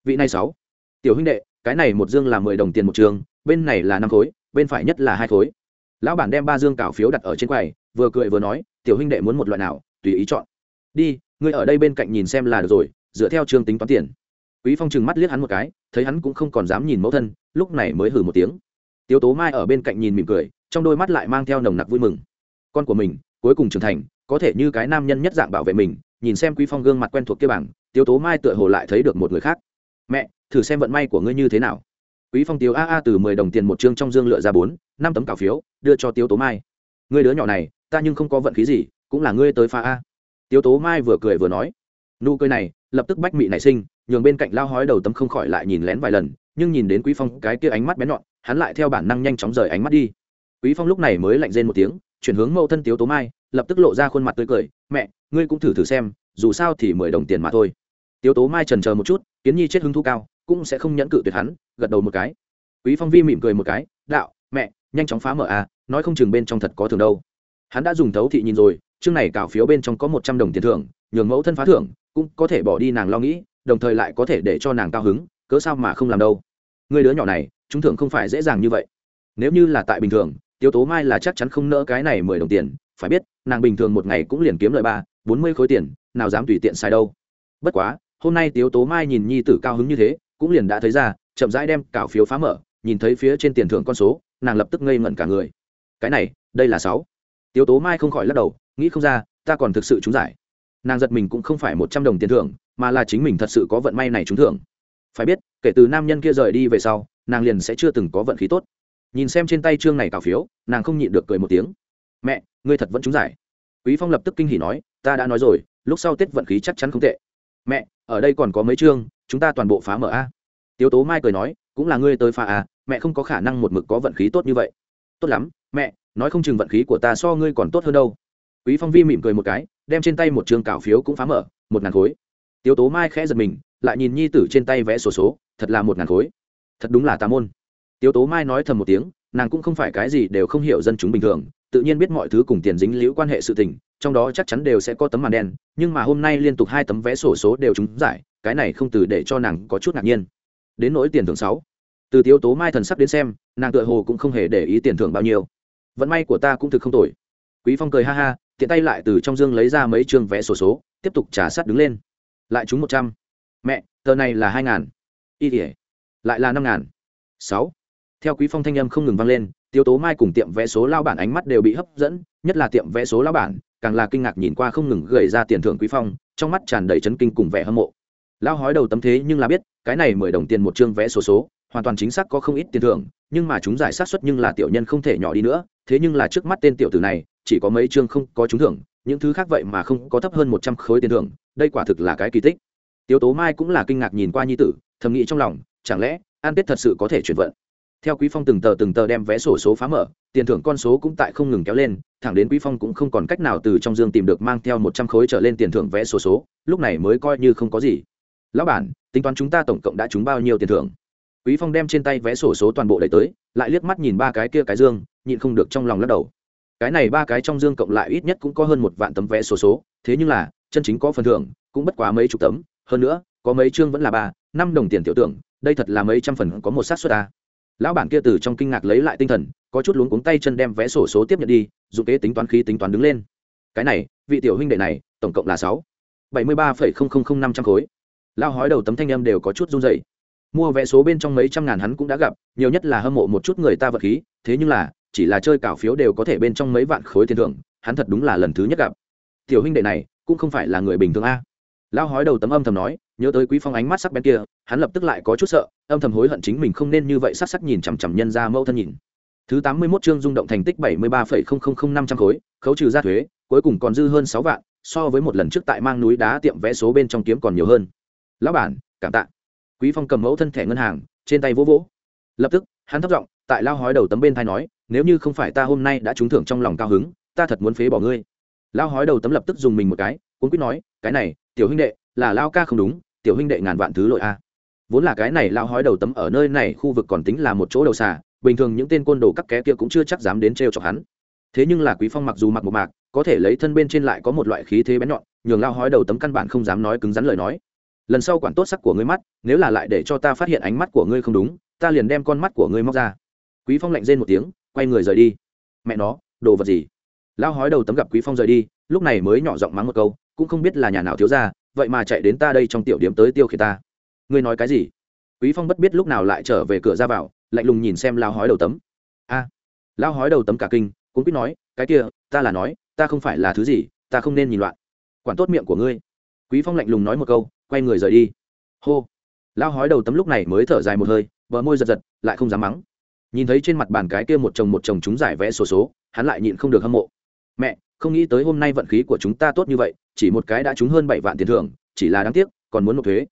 Vị này sáu, tiểu huynh đệ, cái này một dương là mười đồng tiền một trường, bên này là năm khối, bên phải nhất là hai khối. Lão bản đem ba dương cảo phiếu đặt ở trên quầy, vừa cười vừa nói, tiểu huynh đệ muốn một loại nào, tùy ý chọn. Đi, ngươi ở đây bên cạnh nhìn xem là được rồi, dựa theo chương tính toán tiền. Quý phong trừng mắt liếc hắn một cái, thấy hắn cũng không còn dám nhìn mẫu thân, lúc này mới hừ một tiếng. Tiếu tố mai ở bên cạnh nhìn mỉm cười, trong đôi mắt lại mang theo nồng nặc vui mừng. Con của mình cuối cùng trưởng thành, có thể như cái nam nhân nhất dạng bảo vệ mình, nhìn xem quý phong gương mặt quen thuộc kia bảng, tiếu tố mai tựa hồ lại thấy được một người khác. Mẹ, thử xem vận may của ngươi như thế nào. Quý phong tiếu a a từ mười đồng tiền một chương trong dương lựa ra bốn, năm tấm cào phiếu, đưa cho tiếu tố mai. Ngươi đứa nhỏ này, ta nhưng không có vận khí gì, cũng là ngươi tới pha a. Tiếu tố mai vừa cười vừa nói. Nụ cười này, lập tức bách mị nảy sinh, nhường bên cạnh lao hói đầu tấm không khỏi lại nhìn lén vài lần, nhưng nhìn đến quý phong cái kia ánh mắt bén nhọn, hắn lại theo bản năng nhanh chóng rời ánh mắt đi. Quý phong lúc này mới lạnh rên một tiếng chuyển hướng mẫu thân tiếu tố mai, lập tức lộ ra khuôn mặt tươi cười, mẹ, ngươi cũng thử thử xem, dù sao thì mười đồng tiền mà thôi. Tiếu tố mai trần chờ một chút, kiến nhi chết hứng thu cao, cũng sẽ không nhẫn cự tuyệt hắn, gật đầu một cái. Quý phong vi mỉm cười một cái, đạo, mẹ, nhanh chóng phá mở à nói không chừng bên trong thật có thường đâu. Hắn đã dùng thấu thị nhìn rồi, chương này cào phiếu bên trong có một trăm đồng tiền thưởng, nhường mẫu thân phá thưởng, cũng có thể bỏ đi nàng lo nghĩ, đồng thời lại có thể để cho nàng cao hứng, cớ sao mà không làm đâu. Người đứa nhỏ này chúng thưởng không phải dễ dàng như vậy. Nếu như là tại bình thường tiêu tố mai là chắc chắn không nỡ cái này mười đồng tiền, phải biết, nàng bình thường một ngày cũng liền kiếm lợi ba, bốn mươi khối tiền, nào dám tùy tiện xài đâu. Bất quá, hôm nay tiếu tố mai nhìn nhi tử cao hứng như thế, cũng liền đã thấy ra, chậm rãi đem cào phiếu phá mở, nhìn thấy phía trên tiền thưởng con số, nàng lập tức ngây ngẩn cả người. Cái này, đây là sáu. Tiếu tố mai không khỏi lắc đầu, nghĩ không ra, ta còn thực sự trúng giải. Nàng giật mình cũng không phải một trăm đồng tiền thưởng, mà là chính mình thật sự có vận may này trúng thưởng. Phải biết, kể từ nam nhân kia rời đi về sau, nàng liền sẽ chưa từng có vận khí tốt nhìn xem trên tay chương này cào phiếu nàng không nhịn được cười một tiếng. Mẹ ngươi thật vẫn trúng giải. Quý phong lập tức kinh hỉ nói ta đã nói rồi lúc sau tết vận khí chắc chắn không tệ. Mẹ ở đây còn có mấy chương chúng ta toàn bộ phá mở a. Tiếu tố mai cười nói cũng là ngươi tới phá à mẹ không có khả năng một mực có vận khí tốt như vậy. Tốt lắm mẹ nói không chừng vận khí của ta so ngươi còn tốt hơn đâu. Quý phong vi mỉm cười một cái đem trên tay một trường cào phiếu cũng phá mở một ngàn khối. Tiếu tố mai khẽ giật mình lại nhìn nhi tử trên tay vẽ sổ số, số thật là một ngàn khối. Thật đúng là tà môn tiếu tố mai nói thầm một tiếng, nàng cũng không phải cái gì đều không hiểu dân chúng bình thường, tự nhiên biết mọi thứ cùng tiền dính liễu quan hệ sự tình, trong đó chắc chắn đều sẽ có tấm màn đen, nhưng mà hôm nay liên tục hai tấm vé sổ số đều trúng giải, cái này không từ để cho nàng có chút ngạc nhiên. Đến nỗi tiền thưởng sáu, từ tiếu tố mai thần sắp đến xem, nàng tựa hồ cũng không hề để ý tiền thưởng bao nhiêu. Vận may của ta cũng thực không tồi. Quý phong cười ha ha, tiện tay lại từ trong dương lấy ra mấy chương vé sổ số, tiếp tục trả sát đứng lên. Lại trúng một trăm. Mẹ, tờ này là hai ngàn. Y tỉa lại là năm ngàn. Sáu theo quý phong thanh âm không ngừng vang lên tiêu tố mai cùng tiệm vé số lao bản ánh mắt đều bị hấp dẫn, nhất là tiệm vé số lao bản, càng là kinh ngạc nhìn qua không ngừng gầy ra tiền thưởng quý phong, trong mắt tràn đầy chấn kinh cùng vẻ hâm mộ. Lao hói đầu tấm thế nhưng là biết, cái này mười đồng tiền một chương vé số số, hoàn toàn chính xác có không ít tiền thưởng, nhưng mà chúng giải sát suất nhưng là tiểu nhân không thể nhỏ đi nữa, thế nhưng là trước mắt tên tiểu tử này, chỉ có mấy chương không có trúng thưởng, những thứ khác vậy mà không có thấp hơn một trăm khối tiền thưởng, đây quả thực là cái kỳ tích. Tiêu tố mai cũng là kinh ngạc nhìn qua nhi tử, thầm nghĩ trong lòng, chẳng lẽ an tết thật sự có thể chuyển vận? Theo quý phong từng tờ từng tờ đem vé sổ số phá mở, tiền thưởng con số cũng tại không ngừng kéo lên, thẳng đến quý phong cũng không còn cách nào từ trong dương tìm được mang theo một trăm khối trở lên tiền thưởng vé sổ số, lúc này mới coi như không có gì. Lão bản, tính toán chúng ta tổng cộng đã trúng bao nhiêu tiền thưởng? Quý phong đem trên tay vé sổ số toàn bộ đẩy tới, lại liếc mắt nhìn ba cái kia cái dương, nhịn không được trong lòng lắc đầu. Cái này ba cái trong dương cộng lại ít nhất cũng có hơn một vạn tấm vé sổ số, thế nhưng là, chân chính có phần thưởng, cũng bất quá mấy chục tấm, hơn nữa, có mấy chương vẫn là ba, năm đồng tiền tiểu tưởng, đây thật là mấy trăm phần có một sát suất à? Lão bản kia từ trong kinh ngạc lấy lại tinh thần, có chút luống cuống tay chân đem vé sổ số tiếp nhận đi, dùng kế tính toán khí tính toán đứng lên. Cái này, vị tiểu huynh đệ này, tổng cộng là sáu. bảy mươi ba phẩy không không không năm trăm khối. Lao hói đầu tấm thanh em đều có chút run dày mua vé số bên trong mấy trăm ngàn hắn cũng đã gặp, nhiều nhất là hâm mộ một chút người ta vật khí, thế nhưng là, chỉ là chơi cào phiếu đều có thể bên trong mấy vạn khối tiền thưởng, hắn thật đúng là lần thứ nhất gặp. Tiểu huynh đệ này, cũng không phải là người bình thường a. Lao hói đầu tấm âm thầm nói nhớ tới quý phong ánh mắt sắc bén kia, hắn lập tức lại có chút sợ, âm thầm hối hận chính mình không nên như vậy sắc sắc nhìn chằm chằm nhân ra mẫu thân nhìn. Thứ tám mươi 81 chương rung động thành tích bảy mươi ba phẩy không không không năm trăm khối, khấu trừ ra thuế, cuối cùng còn dư hơn sáu vạn, so với một lần trước tại mang núi đá tiệm vẽ số bên trong kiếm còn nhiều hơn. Lão bản, cảm tạ. Quý phong cầm mẫu thân thẻ ngân hàng, trên tay vỗ vỗ. Lập tức, hắn thấp giọng, tại lao hói đầu tấm bên thai nói, nếu như không phải ta hôm nay đã trúng thưởng trong lòng cao hứng, ta thật muốn phế bỏ ngươi. Lao hói đầu tấm lập tức dùng mình một cái cũng quyết nói, cái này, tiểu huynh đệ, là lao ca không đúng tiểu huynh đệ ngàn vạn thứ lỗi a. Vốn là cái này lao hói đầu tấm ở nơi này khu vực còn tính là một chỗ đầu xà, bình thường những tên côn đồ các ké kia cũng chưa chắc dám đến trêu chọc hắn. Thế nhưng là quý phong mặc dù mặc một mạc, có thể lấy thân bên trên lại có một loại khí thế bén nhọn, nhường lao hói đầu tấm căn bản không dám nói cứng rắn lời nói. Lần sau quản tốt sắc của ngươi mắt, nếu là lại để cho ta phát hiện ánh mắt của ngươi không đúng, ta liền đem con mắt của ngươi móc ra. Quý phong lạnh rên một tiếng, quay người rời đi. Mẹ nó, đồ vật gì? Lao hói đầu tấm gặp quý phong rời đi, lúc này mới nhỏ giọng mắng một câu, cũng không biết là nhà nào thiếu ra vậy mà chạy đến ta đây trong tiểu điểm tới tiêu khiển ta. Ngươi nói cái gì? Quý phong bất biết lúc nào lại trở về cửa ra vào lạnh lùng nhìn xem lao hói đầu tấm. A à, lao hói đầu tấm cả kinh cũng biết nói cái kia ta là nói ta không phải là thứ gì ta không nên nhìn loạn. Quản tốt miệng của ngươi. Quý phong lạnh lùng nói một câu quay người rời đi. Hô. Lao hói đầu tấm lúc này mới thở dài một hơi bờ môi giật giật lại không dám mắng. Nhìn thấy trên mặt bàn cái kia một chồng một chồng chúng giải vẽ sổ số, số hắn lại nhịn không được hâm mộ. Mẹ không nghĩ tới hôm nay vận khí của chúng ta tốt như vậy chỉ một cái đã trúng hơn bảy vạn tiền thưởng, chỉ là đáng tiếc, còn muốn nộp thuế.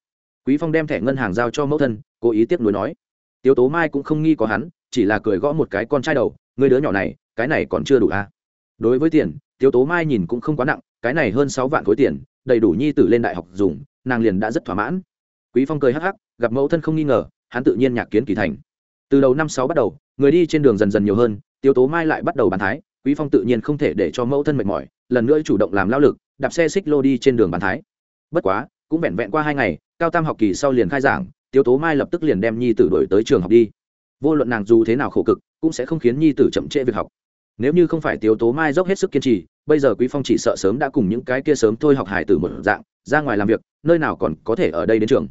Quý phong đem thẻ ngân hàng giao cho mẫu thân, cố ý tiếc nuối nói. Tiếu tố mai cũng không nghi có hắn, chỉ là cười gõ một cái con trai đầu người đứa nhỏ này, cái này còn chưa đủ à. đối với tiền, tiếu tố mai nhìn cũng không quá nặng, cái này hơn sáu vạn khối tiền, đầy đủ nhi tử lên đại học dùng, nàng liền đã rất thỏa mãn. Quý phong cười hắc hắc, gặp mẫu thân không nghi ngờ, hắn tự nhiên nhạc kiến kỳ thành. Từ đầu năm sáu bắt đầu, người đi trên đường dần dần nhiều hơn, tiếu tố mai lại bắt đầu bàn thái, quý phong tự nhiên không thể để cho mẫu thân mệt mỏi, lần nữa chủ động làm lao lực đạp xe xích lô đi trên đường bán thái. Bất quá, cũng vẹn vẹn qua hai ngày, cao tam học kỳ sau liền khai giảng, tiếu tố mai lập tức liền đem nhi tử đổi tới trường học đi. Vô luận nàng dù thế nào khổ cực, cũng sẽ không khiến nhi tử chậm trễ việc học. Nếu như không phải tiếu tố mai dốc hết sức kiên trì, bây giờ quý phong chỉ sợ sớm đã cùng những cái kia sớm thôi học hải tử một dạng, ra ngoài làm việc, nơi nào còn có thể ở đây đến trường.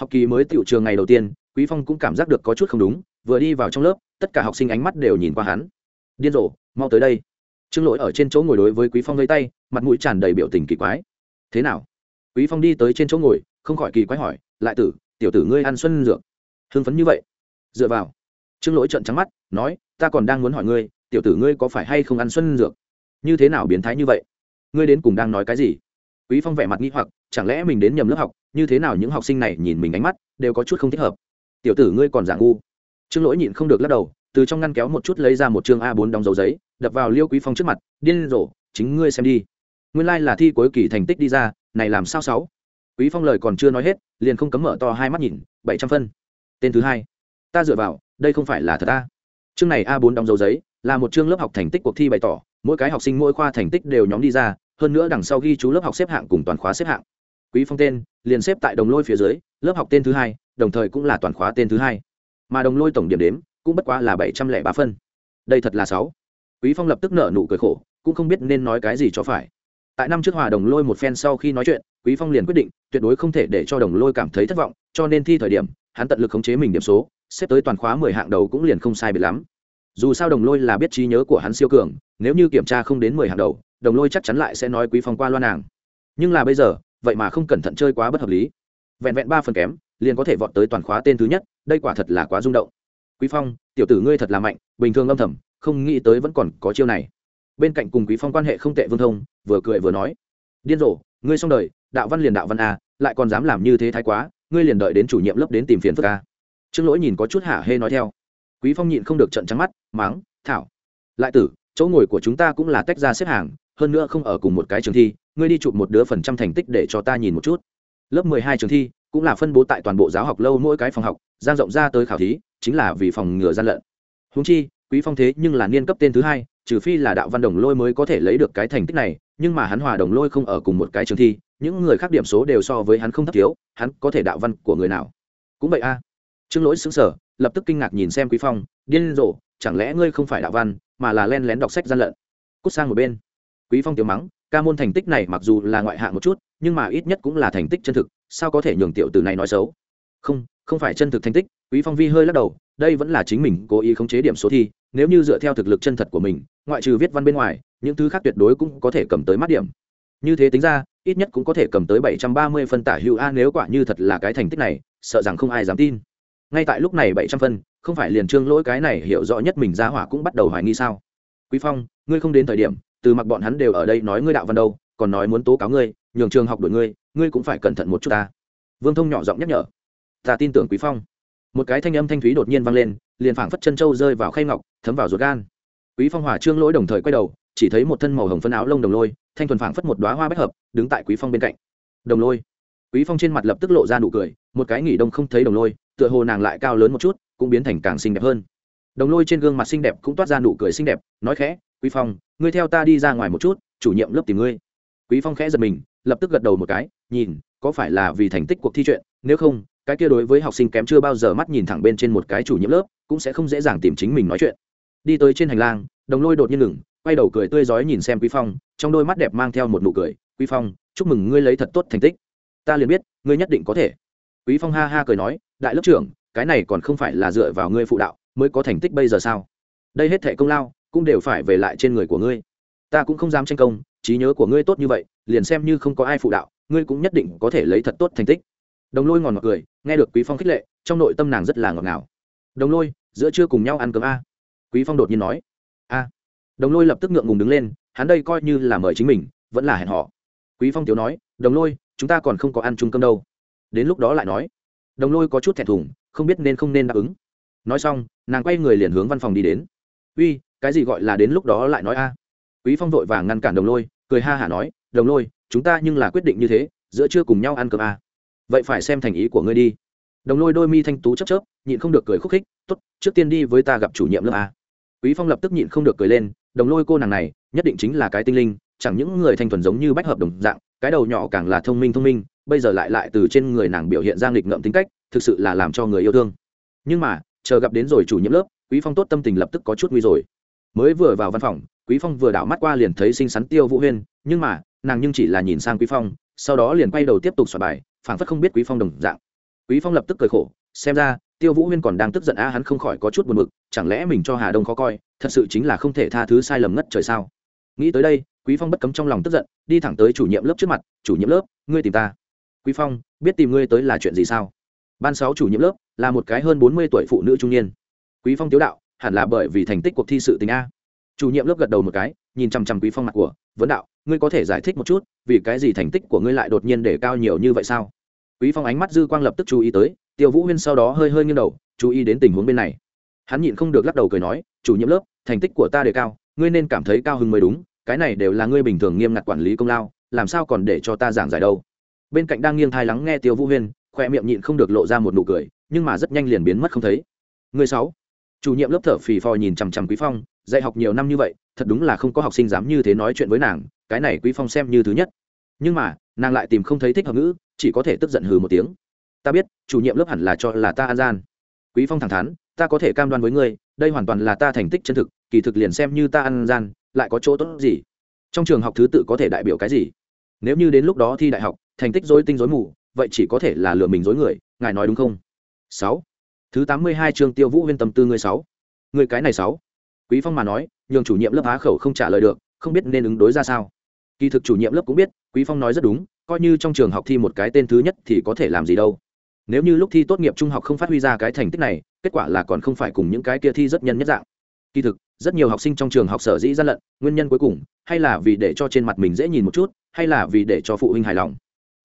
Học kỳ mới tiểu trường ngày đầu tiên, quý phong cũng cảm giác được có chút không đúng, vừa đi vào trong lớp, tất cả học sinh ánh mắt đều nhìn qua hắn. Điên rồ, mau tới đây trương lỗi ở trên chỗ ngồi đối với quý phong lấy tay, mặt mũi tràn đầy biểu tình kỳ quái. Thế nào? Quý phong đi tới trên chỗ ngồi, không khỏi kỳ quái hỏi, lại tử, tiểu tử ngươi ăn xuân dược, hưng phấn như vậy? Dựa vào, trương lỗi trợn trắng mắt, nói, ta còn đang muốn hỏi ngươi, tiểu tử ngươi có phải hay không ăn xuân dược? Như thế nào biến thái như vậy? Ngươi đến cùng đang nói cái gì? Quý phong vẻ mặt nghi hoặc, chẳng lẽ mình đến nhầm lớp học, như thế nào những học sinh này nhìn mình ánh mắt đều có chút không thích hợp? Tiểu tử ngươi còn giả ngu. Trương lỗi nhịn không được lắc đầu từ trong ngăn kéo một chút lấy ra một chương a 4 đóng dấu giấy, đập vào liêu quý phong trước mặt, điên rồ, chính ngươi xem đi. Nguyên lai like là thi cuối kỳ thành tích đi ra, này làm sao sáu? Quý phong lời còn chưa nói hết, liền không cấm mở to hai mắt nhìn, bảy trăm phân. Tên thứ hai. Ta dựa vào, đây không phải là thật ta. Chương này a 4 đóng dấu giấy, là một chương lớp học thành tích cuộc thi bày tỏ, mỗi cái học sinh mỗi khoa thành tích đều nhóm đi ra, hơn nữa đằng sau ghi chú lớp học xếp hạng cùng toàn khóa xếp hạng. Quý phong tên, liền xếp tại đồng lôi phía dưới, lớp học tên thứ hai, đồng thời cũng là toàn khóa tên thứ hai. Mà đồng lôi tổng điểm đếm cũng bất quá là bảy trăm lẻ ba phân. Đây thật là sáu. Quý phong lập tức nở nụ cười khổ, cũng không biết nên nói cái gì cho phải. Tại năm trước hòa đồng lôi một phen sau khi nói chuyện, quý phong liền quyết định, tuyệt đối không thể để cho đồng lôi cảm thấy thất vọng, cho nên thi thời điểm, hắn tận lực khống chế mình điểm số, xếp tới toàn khóa mười hạng đầu cũng liền không sai biệt lắm. Dù sao đồng lôi là biết trí nhớ của hắn siêu cường, nếu như kiểm tra không đến mười hạng đầu, đồng lôi chắc chắn lại sẽ nói quý phong qua loa nàng. Nhưng là bây giờ, vậy mà không cẩn thận chơi quá bất hợp lý. Vẹn vẹn ba phần kém, liền có thể vọt tới toàn khóa tên thứ nhất, đây quả thật là quá rung động quý phong, tiểu tử ngươi thật là mạnh, bình thường âm thầm, không nghĩ tới vẫn còn có chiêu này. Bên cạnh cùng quý phong quan hệ không tệ vương thông, vừa cười vừa nói, điên rồ, ngươi xong đời, đạo văn liền đạo văn a, lại còn dám làm như thế thái quá, ngươi liền đợi đến chủ nhiệm lớp đến tìm phiền phức a. Trương lỗi nhìn có chút hả hê nói theo. Quý phong nhịn không được trận trắng mắt, máng, thảo, lại tử, chỗ ngồi của chúng ta cũng là tách ra xếp hàng, hơn nữa không ở cùng một cái trường thi, ngươi đi chụp một đứa phần trăm thành tích để cho ta nhìn một chút. Lớp mười hai trường thi cũng là phân bố tại toàn bộ giáo học lâu mỗi cái phòng học, giang rộng ra tới khảo thí, chính là vì phòng ngừa gian lận. Húng chi, quý phong thế nhưng là niên cấp tên thứ hai, trừ phi là đạo văn đồng lôi mới có thể lấy được cái thành tích này, nhưng mà hắn hòa đồng lôi không ở cùng một cái trường thi, những người khác điểm số đều so với hắn không thấp thiếu, hắn có thể đạo văn của người nào? Cũng vậy a. Trương lỗi xứng sở lập tức kinh ngạc nhìn xem quý phong, điên rồ, chẳng lẽ ngươi không phải đạo văn, mà là len lén đọc sách gian lận? Cút sang một bên. Quý phong tiểu mắng, ca môn thành tích này mặc dù là ngoại hạng một chút, nhưng mà ít nhất cũng là thành tích chân thực sao có thể nhường tiểu từ này nói xấu? Không không phải chân thực thành tích, quý phong vi hơi lắc đầu, đây vẫn là chính mình cố ý khống chế điểm số thi, nếu như dựa theo thực lực chân thật của mình, ngoại trừ viết văn bên ngoài, những thứ khác tuyệt đối cũng có thể cầm tới mắt điểm. Như thế tính ra, ít nhất cũng có thể cầm tới bảy trăm ba mươi phân tả hữu a nếu quả như thật là cái thành tích này, sợ rằng không ai dám tin. Ngay tại lúc này bảy trăm phân, không phải liền trương lỗi cái này hiểu rõ nhất mình ra hỏa cũng bắt đầu hoài nghi sao? Quý phong, ngươi không đến thời điểm, từ mặc bọn hắn đều ở đây nói ngươi đạo văn đâu, còn nói muốn tố cáo ngươi nhường trường học đuổi ngươi ngươi cũng phải cẩn thận một chút ta. Vương thông nhỏ giọng nhắc nhở. Ta tin tưởng quý phong. Một cái thanh âm thanh thúy đột nhiên vang lên, liền phảng phất chân châu rơi vào khay ngọc, thấm vào ruột gan. Quý phong hỏa trương lỗi đồng thời quay đầu, chỉ thấy một thân màu hồng phân áo lông đồng lôi, thanh thuần phảng phất một đóa hoa bách hợp, đứng tại quý phong bên cạnh. Đồng lôi. Quý phong trên mặt lập tức lộ ra nụ cười, một cái nghỉ đông không thấy đồng lôi, tựa hồ nàng lại cao lớn một chút, cũng biến thành càng xinh đẹp hơn. Đồng lôi trên gương mặt xinh đẹp cũng toát ra nụ cười xinh đẹp, nói khẽ, quý phong, ngươi theo ta đi ra ngoài một chút, chủ nhiệm lớp tìm ngươi quý phong khẽ giật mình, lập tức gật đầu một cái, nhìn, có phải là vì thành tích cuộc thi chuyện, nếu không, cái kia đối với học sinh kém chưa bao giờ mắt nhìn thẳng bên trên một cái chủ nhiệm lớp, cũng sẽ không dễ dàng tìm chính mình nói chuyện. Đi tới trên hành lang, đồng lôi đột nhiên ngừng, quay đầu cười tươi rói nhìn xem quý phong, trong đôi mắt đẹp mang theo một nụ cười, quý phong, chúc mừng ngươi lấy thật tốt thành tích. Ta liền biết, ngươi nhất định có thể. Quý phong ha ha cười nói, đại lớp trưởng, cái này còn không phải là dựa vào ngươi phụ đạo, mới có thành tích bây giờ sao? Đây hết thệ công lao, cũng đều phải về lại trên người của ngươi. Ta cũng không dám tranh công trí nhớ của ngươi tốt như vậy, liền xem như không có ai phụ đạo, ngươi cũng nhất định có thể lấy thật tốt thành tích. Đồng lôi ngòn ngọt cười, nghe được quý phong khích lệ, trong nội tâm nàng rất là ngọt ngào. Đồng lôi, giữa trưa cùng nhau ăn cơm a. Quý phong đột nhiên nói, a. Đồng lôi lập tức ngượng ngùng đứng lên, hắn đây coi như là mời chính mình, vẫn là hẹn họ quý phong tiếu nói, đồng lôi, chúng ta còn không có ăn chung cơm đâu. Đến lúc đó lại nói, đồng lôi có chút thẹn thùng, không biết nên không nên đáp ứng. Nói xong, nàng quay người liền hướng văn phòng đi đến. Uy, cái gì gọi là đến lúc đó lại nói a? Quý phong vội vàng ngăn cản đồng lôi, cười ha hả nói, đồng lôi, chúng ta nhưng là quyết định như thế, giữa trưa cùng nhau ăn cơm a vậy phải xem thành ý của ngươi đi. Đồng lôi đôi mi thanh tú chấp chớp, nhịn không được cười khúc khích, tốt, trước tiên đi với ta gặp chủ nhiệm lớp a quý phong lập tức nhịn không được cười lên, đồng lôi cô nàng này, nhất định chính là cái tinh linh, chẳng những người thanh thuần giống như bách hợp đồng dạng, cái đầu nhỏ càng là thông minh thông minh, bây giờ lại lại từ trên người nàng biểu hiện ra nghịch ngợm tính cách, thực sự là làm cho người yêu thương. Nhưng mà, chờ gặp đến rồi chủ nhiệm lớp, quý phong tốt tâm tình lập tức có chút nguy rồi. Mới vừa vào văn phòng quý phong vừa đảo mắt qua liền thấy xinh xắn tiêu vũ huyên, nhưng mà, nàng nhưng chỉ là nhìn sang quý phong, sau đó liền quay đầu tiếp tục soạn bài, phảng phất không biết quý phong đồng dạng. Quý phong lập tức cười khổ, xem ra, tiêu vũ huyên còn đang tức giận a, hắn không khỏi có chút buồn bực, chẳng lẽ mình cho hà đông khó coi, thật sự chính là không thể tha thứ sai lầm ngất trời sao? Nghĩ tới đây, quý phong bất cấm trong lòng tức giận, đi thẳng tới chủ nhiệm lớp trước mặt, chủ nhiệm lớp, ngươi tìm ta. Quý phong, biết tìm ngươi tới là chuyện gì sao? Ban sáu chủ nhiệm lớp, là một cái hơn bốn mươi tuổi phụ nữ trung niên. Quý phong tiếu đạo, hẳn là bởi vì thành tích cuộc thi sự tình a chủ nhiệm lớp gật đầu một cái, nhìn chăm chăm quý phong mặt của, vấn đạo, ngươi có thể giải thích một chút, vì cái gì thành tích của ngươi lại đột nhiên để cao nhiều như vậy sao? Quý phong ánh mắt dư quang lập tức chú ý tới, tiêu vũ huyên sau đó hơi hơi nghiêng đầu, chú ý đến tình huống bên này. Hắn nhịn không được lắc đầu cười nói, chủ nhiệm lớp, thành tích của ta đề cao, ngươi nên cảm thấy cao hứng mới đúng, cái này đều là ngươi bình thường nghiêm ngặt quản lý công lao, làm sao còn để cho ta giảng giải đâu? Bên cạnh đang nghiêng thai lắng nghe tiêu vũ huyên khoe miệng nhịn không được lộ ra một nụ cười, nhưng mà rất nhanh liền biến mất không thấy. Người sáu chủ nhiệm lớp thở phì phò nhìn chằm chằm quý phong, dạy học nhiều năm như vậy, thật đúng là không có học sinh dám như thế nói chuyện với nàng, cái này quý phong xem như thứ nhất. Nhưng mà, nàng lại tìm không thấy thích hợp ngữ, chỉ có thể tức giận hừ một tiếng. Ta biết, chủ nhiệm lớp hẳn là cho là ta an gian. Quý phong thẳng thắn, ta có thể cam đoan với ngươi, đây hoàn toàn là ta thành tích chân thực, kỳ thực liền xem như ta an gian, lại có chỗ tốt gì? Trong trường học thứ tự có thể đại biểu cái gì? Nếu như đến lúc đó thi đại học, thành tích dối tinh dối mù, vậy chỉ có thể là lừa mình dối người, ngài nói đúng không? Sáu thứ tám mươi hai chương tiêu vũ huyên tâm tư người sáu. Người cái này sáu. Quý phong mà nói, nhường chủ nhiệm lớp á khẩu không trả lời được, không biết nên ứng đối ra sao. Kỳ thực chủ nhiệm lớp cũng biết, quý phong nói rất đúng, coi như trong trường học thi một cái tên thứ nhất thì có thể làm gì đâu. Nếu như lúc thi tốt nghiệp trung học không phát huy ra cái thành tích này, kết quả là còn không phải cùng những cái kia thi rất nhân nhất dạng. Kỳ thực, rất nhiều học sinh trong trường học sở dĩ gian lận, nguyên nhân cuối cùng, hay là vì để cho trên mặt mình dễ nhìn một chút, hay là vì để cho phụ huynh hài lòng.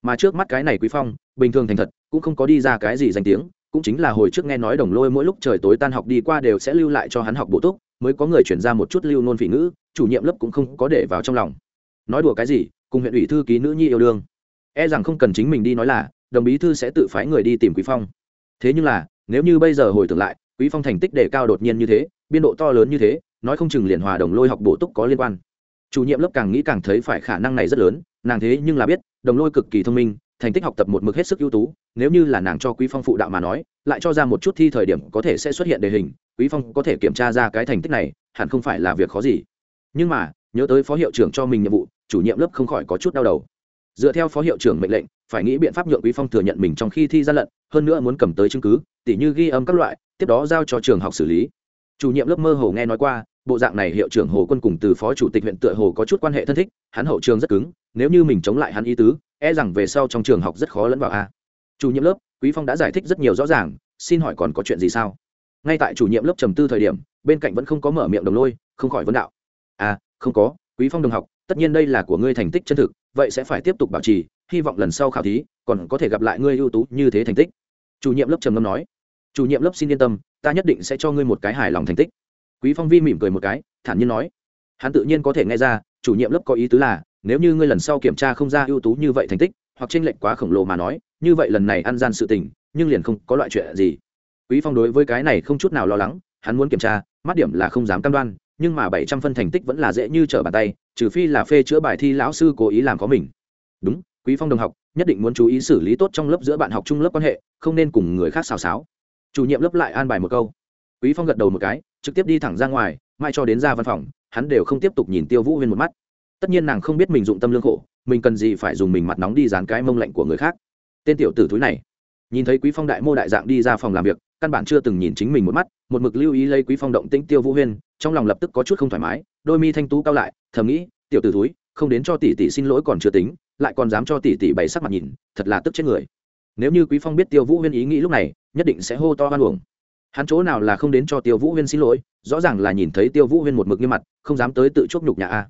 Mà trước mắt cái này quý phong, bình thường thành thật, cũng không có đi ra cái gì danh tiếng cũng chính là hồi trước nghe nói đồng lôi mỗi lúc trời tối tan học đi qua đều sẽ lưu lại cho hắn học bổ túc, mới có người chuyển ra một chút lưu nôn phỉ ngữ, chủ nhiệm lớp cũng không có để vào trong lòng. Nói đùa cái gì, cùng huyện ủy thư ký nữ nhi yêu đương. E rằng không cần chính mình đi nói là, đồng bí thư sẽ tự phái người đi tìm quý phong. Thế nhưng là, nếu như bây giờ hồi tưởng lại, quý phong thành tích đề cao đột nhiên như thế, biên độ to lớn như thế, nói không chừng liền hòa đồng lôi học bổ túc có liên quan. Chủ nhiệm lớp càng nghĩ càng thấy phải khả năng này rất lớn, nàng thế nhưng là biết, đồng lôi cực kỳ thông minh thành tích học tập một mực hết sức ưu tú, nếu như là nàng cho quý phong phụ đạo mà nói, lại cho ra một chút thi thời điểm có thể sẽ xuất hiện đề hình, quý phong có thể kiểm tra ra cái thành tích này, hẳn không phải là việc khó gì. Nhưng mà, nhớ tới phó hiệu trưởng cho mình nhiệm vụ, chủ nhiệm lớp không khỏi có chút đau đầu. Dựa theo phó hiệu trưởng mệnh lệnh, phải nghĩ biện pháp nhượng quý phong thừa nhận mình trong khi thi gian lận, hơn nữa muốn cầm tới chứng cứ, tỉ như ghi âm các loại, tiếp đó giao cho trường học xử lý. Chủ nhiệm lớp mơ hồ nghe nói qua, bộ dạng này hiệu trưởng hồ quân cùng từ phó chủ tịch huyện tựa hồ có chút quan hệ thân thích, hắn hậu trường rất cứng, nếu như mình chống lại hắn ý tứ e rằng về sau trong trường học rất khó lẫn vào a. Chủ nhiệm lớp, quý phong đã giải thích rất nhiều rõ ràng, xin hỏi còn có chuyện gì sao? Ngay tại chủ nhiệm lớp trầm tư thời điểm, bên cạnh vẫn không có mở miệng đồng lôi, không khỏi vấn đạo. À không có, quý phong đồng học, tất nhiên đây là của ngươi thành tích chân thực, vậy sẽ phải tiếp tục bảo trì, hy vọng lần sau khảo thí, còn có thể gặp lại ngươi ưu tú như thế thành tích. Chủ nhiệm lớp trầm ngâm nói. Chủ nhiệm lớp xin yên tâm, ta nhất định sẽ cho ngươi một cái hài lòng thành tích. Quý phong vi mỉm cười một cái, thản nhiên nói. Hắn tự nhiên có thể nghe ra, chủ nhiệm lớp có ý tứ là nếu như ngươi lần sau kiểm tra không ra ưu tú như vậy thành tích, hoặc tranh lệch quá khổng lồ mà nói, như vậy lần này ăn gian sự tình, nhưng liền không có loại chuyện gì. Quý phong đối với cái này không chút nào lo lắng, hắn muốn kiểm tra, mắt điểm là không dám cam đoan, nhưng mà bảy trăm phân thành tích vẫn là dễ như trở bàn tay, trừ phi là phê chữa bài thi lão sư cố ý làm có mình. Đúng, quý phong đồng học, nhất định muốn chú ý xử lý tốt trong lớp giữa bạn học chung lớp quan hệ, không nên cùng người khác xào xáo. Chủ nhiệm lớp lại an bài một câu. Quý phong gật đầu một cái, trực tiếp đi thẳng ra ngoài mai cho đến ra văn phòng, hắn đều không tiếp tục nhìn tiêu vũ huyên một mắt tất nhiên nàng không biết mình dụng tâm lương khổ, mình cần gì phải dùng mình mặt nóng đi dán cái mông lạnh của người khác. Tên tiểu tử thúi này, nhìn thấy quý phong đại mô đại dạng đi ra phòng làm việc, căn bản chưa từng nhìn chính mình một mắt, một mực lưu ý lấy quý phong động tĩnh tiêu vũ huyên, trong lòng lập tức có chút không thoải mái, đôi mi thanh tú cao lại, thầm nghĩ, tiểu tử thúi, không đến cho tỷ tỷ xin lỗi còn chưa tính, lại còn dám cho tỷ tỷ bày sắc mặt nhìn, thật là tức chết người. Nếu như quý phong biết tiêu vũ huyên ý nghĩ lúc này, nhất định sẽ hô to hoan uổng. Hắn chỗ nào là không đến cho tiêu vũ huyên xin lỗi, rõ ràng là nhìn thấy tiêu vũ huyên một mực như mặt, không dám tới tự chuốc nhục nhà a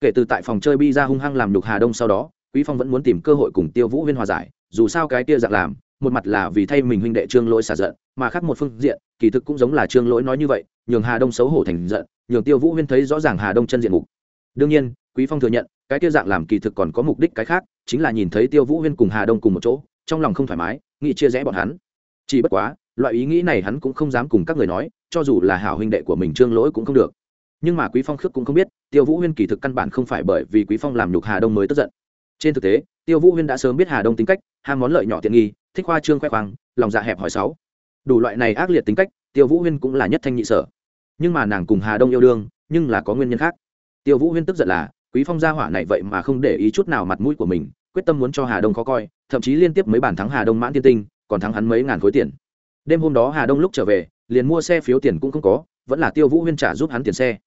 kể từ tại phòng chơi bi ra hung hăng làm nhục hà đông sau đó, quý phong vẫn muốn tìm cơ hội cùng tiêu vũ huyên hòa giải, dù sao cái kia dạng làm, một mặt là vì thay mình huynh đệ trương lỗi xả giận, mà khác một phương diện, kỳ thực cũng giống là trương lỗi nói như vậy, nhường hà đông xấu hổ thành giận, nhường tiêu vũ huyên thấy rõ ràng hà đông chân diện mục. Đương nhiên, quý phong thừa nhận, cái kia dạng làm kỳ thực còn có mục đích cái khác, chính là nhìn thấy tiêu vũ huyên cùng hà đông cùng một chỗ, trong lòng không thoải mái, nghĩ chia rẽ bọn hắn. Chỉ bất quá, loại ý nghĩ này hắn cũng không dám cùng các người nói, cho dù là hảo huynh đệ của mình trương lỗi cũng không được nhưng mà quý phong khước cũng không biết, tiêu vũ huyên kỳ thực căn bản không phải bởi vì quý phong làm nhục hà đông mới tức giận. Trên thực tế, tiêu vũ huyên đã sớm biết hà đông tính cách, ham món lợi nhỏ tiện nghi, thích hoa trương khoe khoang, lòng dạ hẹp hỏi sáu. Đủ loại này ác liệt tính cách, tiêu vũ huyên cũng là nhất thanh nhị sở. Nhưng mà nàng cùng hà đông yêu đương, nhưng là có nguyên nhân khác. Tiêu vũ huyên tức giận là, quý phong gia hỏa này vậy mà không để ý chút nào mặt mũi của mình, quyết tâm muốn cho hà đông khó coi, thậm chí liên tiếp mấy bản thắng hà đông mãn tiên tinh, còn thắng hắn mấy ngàn khối tiền. Đêm hôm đó hà đông lúc trở về, liền mua xe phiếu tiền cũng không có, vẫn là tiêu vũ huyên trả giúp hắn tiền xe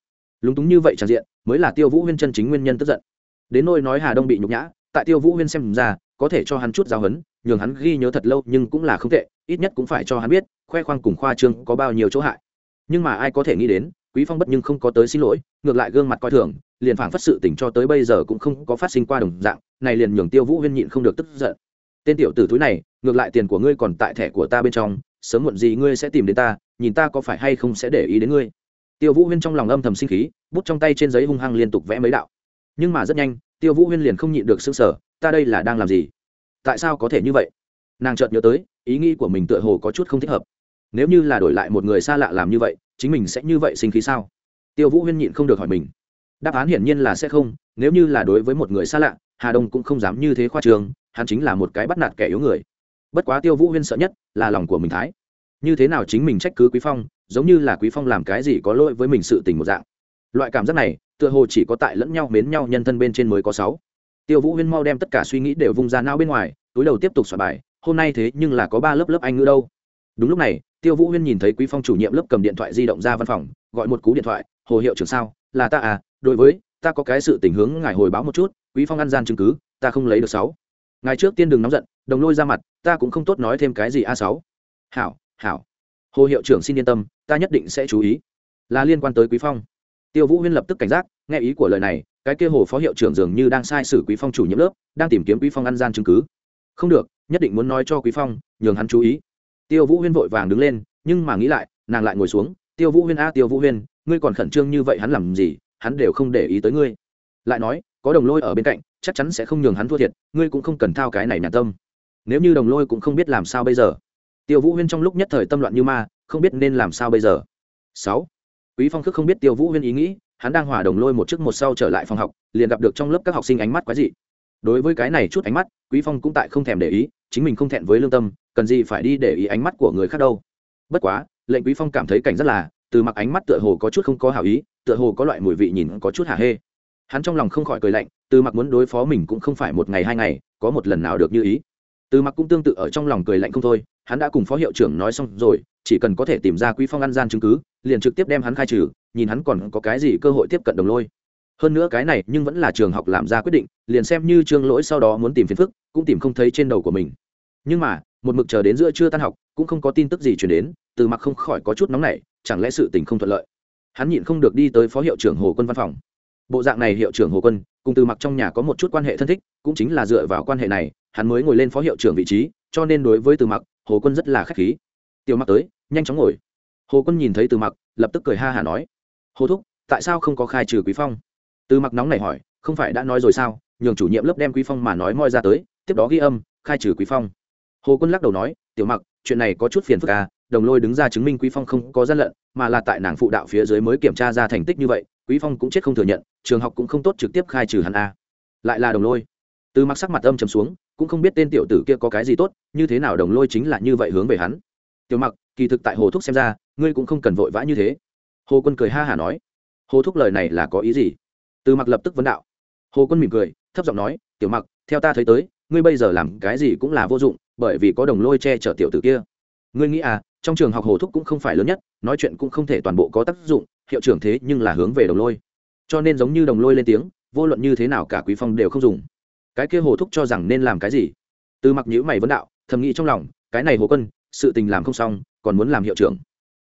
lúng túng như vậy tràn diện, mới là tiêu vũ huyên chân chính nguyên nhân tức giận. Đến nôi nói hà đông bị nhục nhã, tại tiêu vũ huyên xem ra, có thể cho hắn chút giáo hấn nhường hắn ghi nhớ thật lâu nhưng cũng là không tệ, ít nhất cũng phải cho hắn biết, khoe khoang cùng khoa trương có bao nhiêu chỗ hại. Nhưng mà ai có thể nghĩ đến, quý phong bất nhưng không có tới xin lỗi, ngược lại gương mặt coi thường, liền phảng phất sự tỉnh cho tới bây giờ cũng không có phát sinh qua đồng dạng, này liền nhường tiêu vũ huyên nhịn không được tức giận. Tên tiểu tử túi này, ngược lại tiền của ngươi còn tại thẻ của ta bên trong, sớm muộn gì ngươi sẽ tìm đến ta, nhìn ta có phải hay không sẽ để ý đến ngươi tiêu vũ huyên trong lòng âm thầm sinh khí, bút trong tay trên giấy hung hăng liên tục vẽ mấy đạo. Nhưng mà rất nhanh, tiêu vũ huyên liền không nhịn được s ư sở ta đây là đang làm gì? Tại sao có thể như vậy? Nàng chợt nhớ tới, ý nghĩ của mình tựa hồ có chút không thích hợp. Nếu như là đổi lại một người xa lạ làm như vậy, chính mình sẽ như vậy sinh khí sao? Tiêu vũ huyên nhịn không được hỏi mình. Đáp án hiển nhiên là sẽ không, nếu như là đối với một người xa lạ, hà đông cũng không dám như thế khoa trường hắn chính là một cái bắt nạt kẻ yếu người. Bất quá tiêu vũ huyên sợ nhất là lòng của mình thái. Như thế nào chính mình trách cứ quý phong giống như là quý phong làm cái gì có lỗi với mình sự tình một dạng. Loại cảm giác này, tựa hồ chỉ có tại lẫn nhau mến nhau nhân thân bên trên mới có sáu. Tiêu vũ huyên mau đem tất cả suy nghĩ đều vung ra não bên ngoài, túi đầu tiếp tục soạn bài, hôm nay thế nhưng là có ba lớp lớp anh ngữ đâu. Đúng lúc này, tiêu vũ huyên nhìn thấy quý phong chủ nhiệm lớp cầm điện thoại di động ra văn phòng, gọi một cú điện thoại, hồ hiệu trưởng sao? Là ta à? Đối với, ta có cái sự tình hướng ngài hồi báo một chút, quý phong ăn gian chứng cứ, ta không lấy được sáu. Ngài trước tiên đừng nóng giận, đồng lôi ra mặt, ta cũng không tốt nói thêm cái gì a sáu. Hảo hảo hồ hiệu trưởng xin yên tâm, ta nhất định sẽ chú ý. Là liên quan tới quý phong. Tiêu vũ huyên lập tức cảnh giác, nghe ý của lời này, cái kia hồ phó hiệu trưởng dường như đang sai sử quý phong chủ nhiệm lớp, đang tìm kiếm quý phong ăn gian chứng cứ. Không được, nhất định muốn nói cho quý phong, nhường hắn chú ý. Tiêu vũ huyên vội vàng đứng lên, nhưng mà nghĩ lại, nàng lại ngồi xuống, tiêu vũ huyên a, tiêu vũ huyên, ngươi còn khẩn trương như vậy hắn làm gì, hắn đều không để ý tới ngươi. Lại nói, có đồng lôi ở bên cạnh, chắc chắn sẽ không nhường hắn thua thiệt, ngươi cũng không cần thao cái này nhàn tâm. Nếu như đồng lôi cũng không biết làm sao bây giờ tiêu vũ huyên trong lúc nhất thời tâm loạn như ma, không biết nên làm sao bây giờ. Sáu. Quý phong khước không biết tiêu vũ huyên ý nghĩ, hắn đang hòa đồng lôi một trước một sau trở lại phòng học, liền gặp được trong lớp các học sinh ánh mắt quái dị. Đối với cái này chút ánh mắt, quý phong cũng tại không thèm để ý, chính mình không thẹn với lương tâm, cần gì phải đi để ý ánh mắt của người khác đâu. Bất quá, lệnh quý phong cảm thấy cảnh rất là, từ mặc ánh mắt tựa hồ có chút không có hảo ý, tựa hồ có loại mùi vị nhìn có chút hả hê. Hắn trong lòng không khỏi cười lạnh, từ mặc muốn đối phó mình cũng không phải một ngày hai ngày, có một lần nào được như ý. Từ mặc cũng tương tự ở trong lòng cười lạnh không thôi hắn đã cùng phó hiệu trưởng nói xong rồi, chỉ cần có thể tìm ra quý phong ăn gian chứng cứ, liền trực tiếp đem hắn khai trừ, nhìn hắn còn có cái gì cơ hội tiếp cận đồng lôi. Hơn nữa cái này nhưng vẫn là trường học làm ra quyết định, liền xem như trương lỗi sau đó muốn tìm phiền phức, cũng tìm không thấy trên đầu của mình. Nhưng mà, một mực chờ đến giữa trưa tan học, cũng không có tin tức gì chuyển đến, từ mặc không khỏi có chút nóng nảy, chẳng lẽ sự tình không thuận lợi. Hắn nhịn không được đi tới phó hiệu trưởng hồ quân văn phòng. Bộ dạng này hiệu trưởng hồ quân, cùng từ mặc trong nhà có một chút quan hệ thân thích, cũng chính là dựa vào quan hệ này, hắn mới ngồi lên phó hiệu trưởng vị trí, cho nên đối với từ mặc hồ quân rất là k h á c h khí. Tiểu mặc tới, nhanh chóng ngồi. Hồ quân nhìn thấy từ mặc, lập tức cười ha hả nói, hồ thúc, tại sao không có khai trừ quý phong? Từ mặc nóng này hỏi, không phải đã nói rồi sao? Nhường chủ nhiệm lớp đem quý phong mà nói moi ra tới, tiếp đó ghi âm, khai trừ quý phong. Hồ quân lắc đầu nói, tiểu mặc, chuyện này có chút phiền phức à đồng lôi đứng ra chứng minh quý phong không có gian lận, mà là tại nàng phụ đạo phía dưới mới kiểm tra ra thành tích như vậy, quý phong cũng chết không thừa nhận, trường học cũng không tốt trực tiếp khai trừ hắn a à. lại là đồng lôi từ mặc sắc mặt âm trầm xuống, cũng không biết tên tiểu tử kia có cái gì tốt, như thế nào đồng lôi chính là như vậy hướng về hắn. Tiểu mặc, kỳ thực tại hồ thúc xem ra, ngươi cũng không cần vội vã như thế. Hồ quân cười ha hả nói. Hồ thúc lời này là có ý gì? Từ mặc lập tức vấn đạo. Hồ quân mỉm cười, thấp giọng nói, tiểu mặc, theo ta thấy tới, ngươi bây giờ làm cái gì cũng là vô dụng, bởi vì có đồng lôi che chở tiểu tử kia. Ngươi nghĩ à trong trường học hồ thúc cũng không phải lớn nhất, nói chuyện cũng không thể toàn bộ có tác dụng, hiệu trưởng thế nhưng là hướng về đồng lôi. Cho nên giống như đồng lôi lên tiếng, vô luận như thế nào cả quý phong đều không dùng cái kia hồ thúc cho rằng nên làm cái gì? Từ mặc nhữ mày vấn đạo, thầm nghĩ trong lòng, cái này hồ quân, sự tình làm không xong, còn muốn làm hiệu trưởng.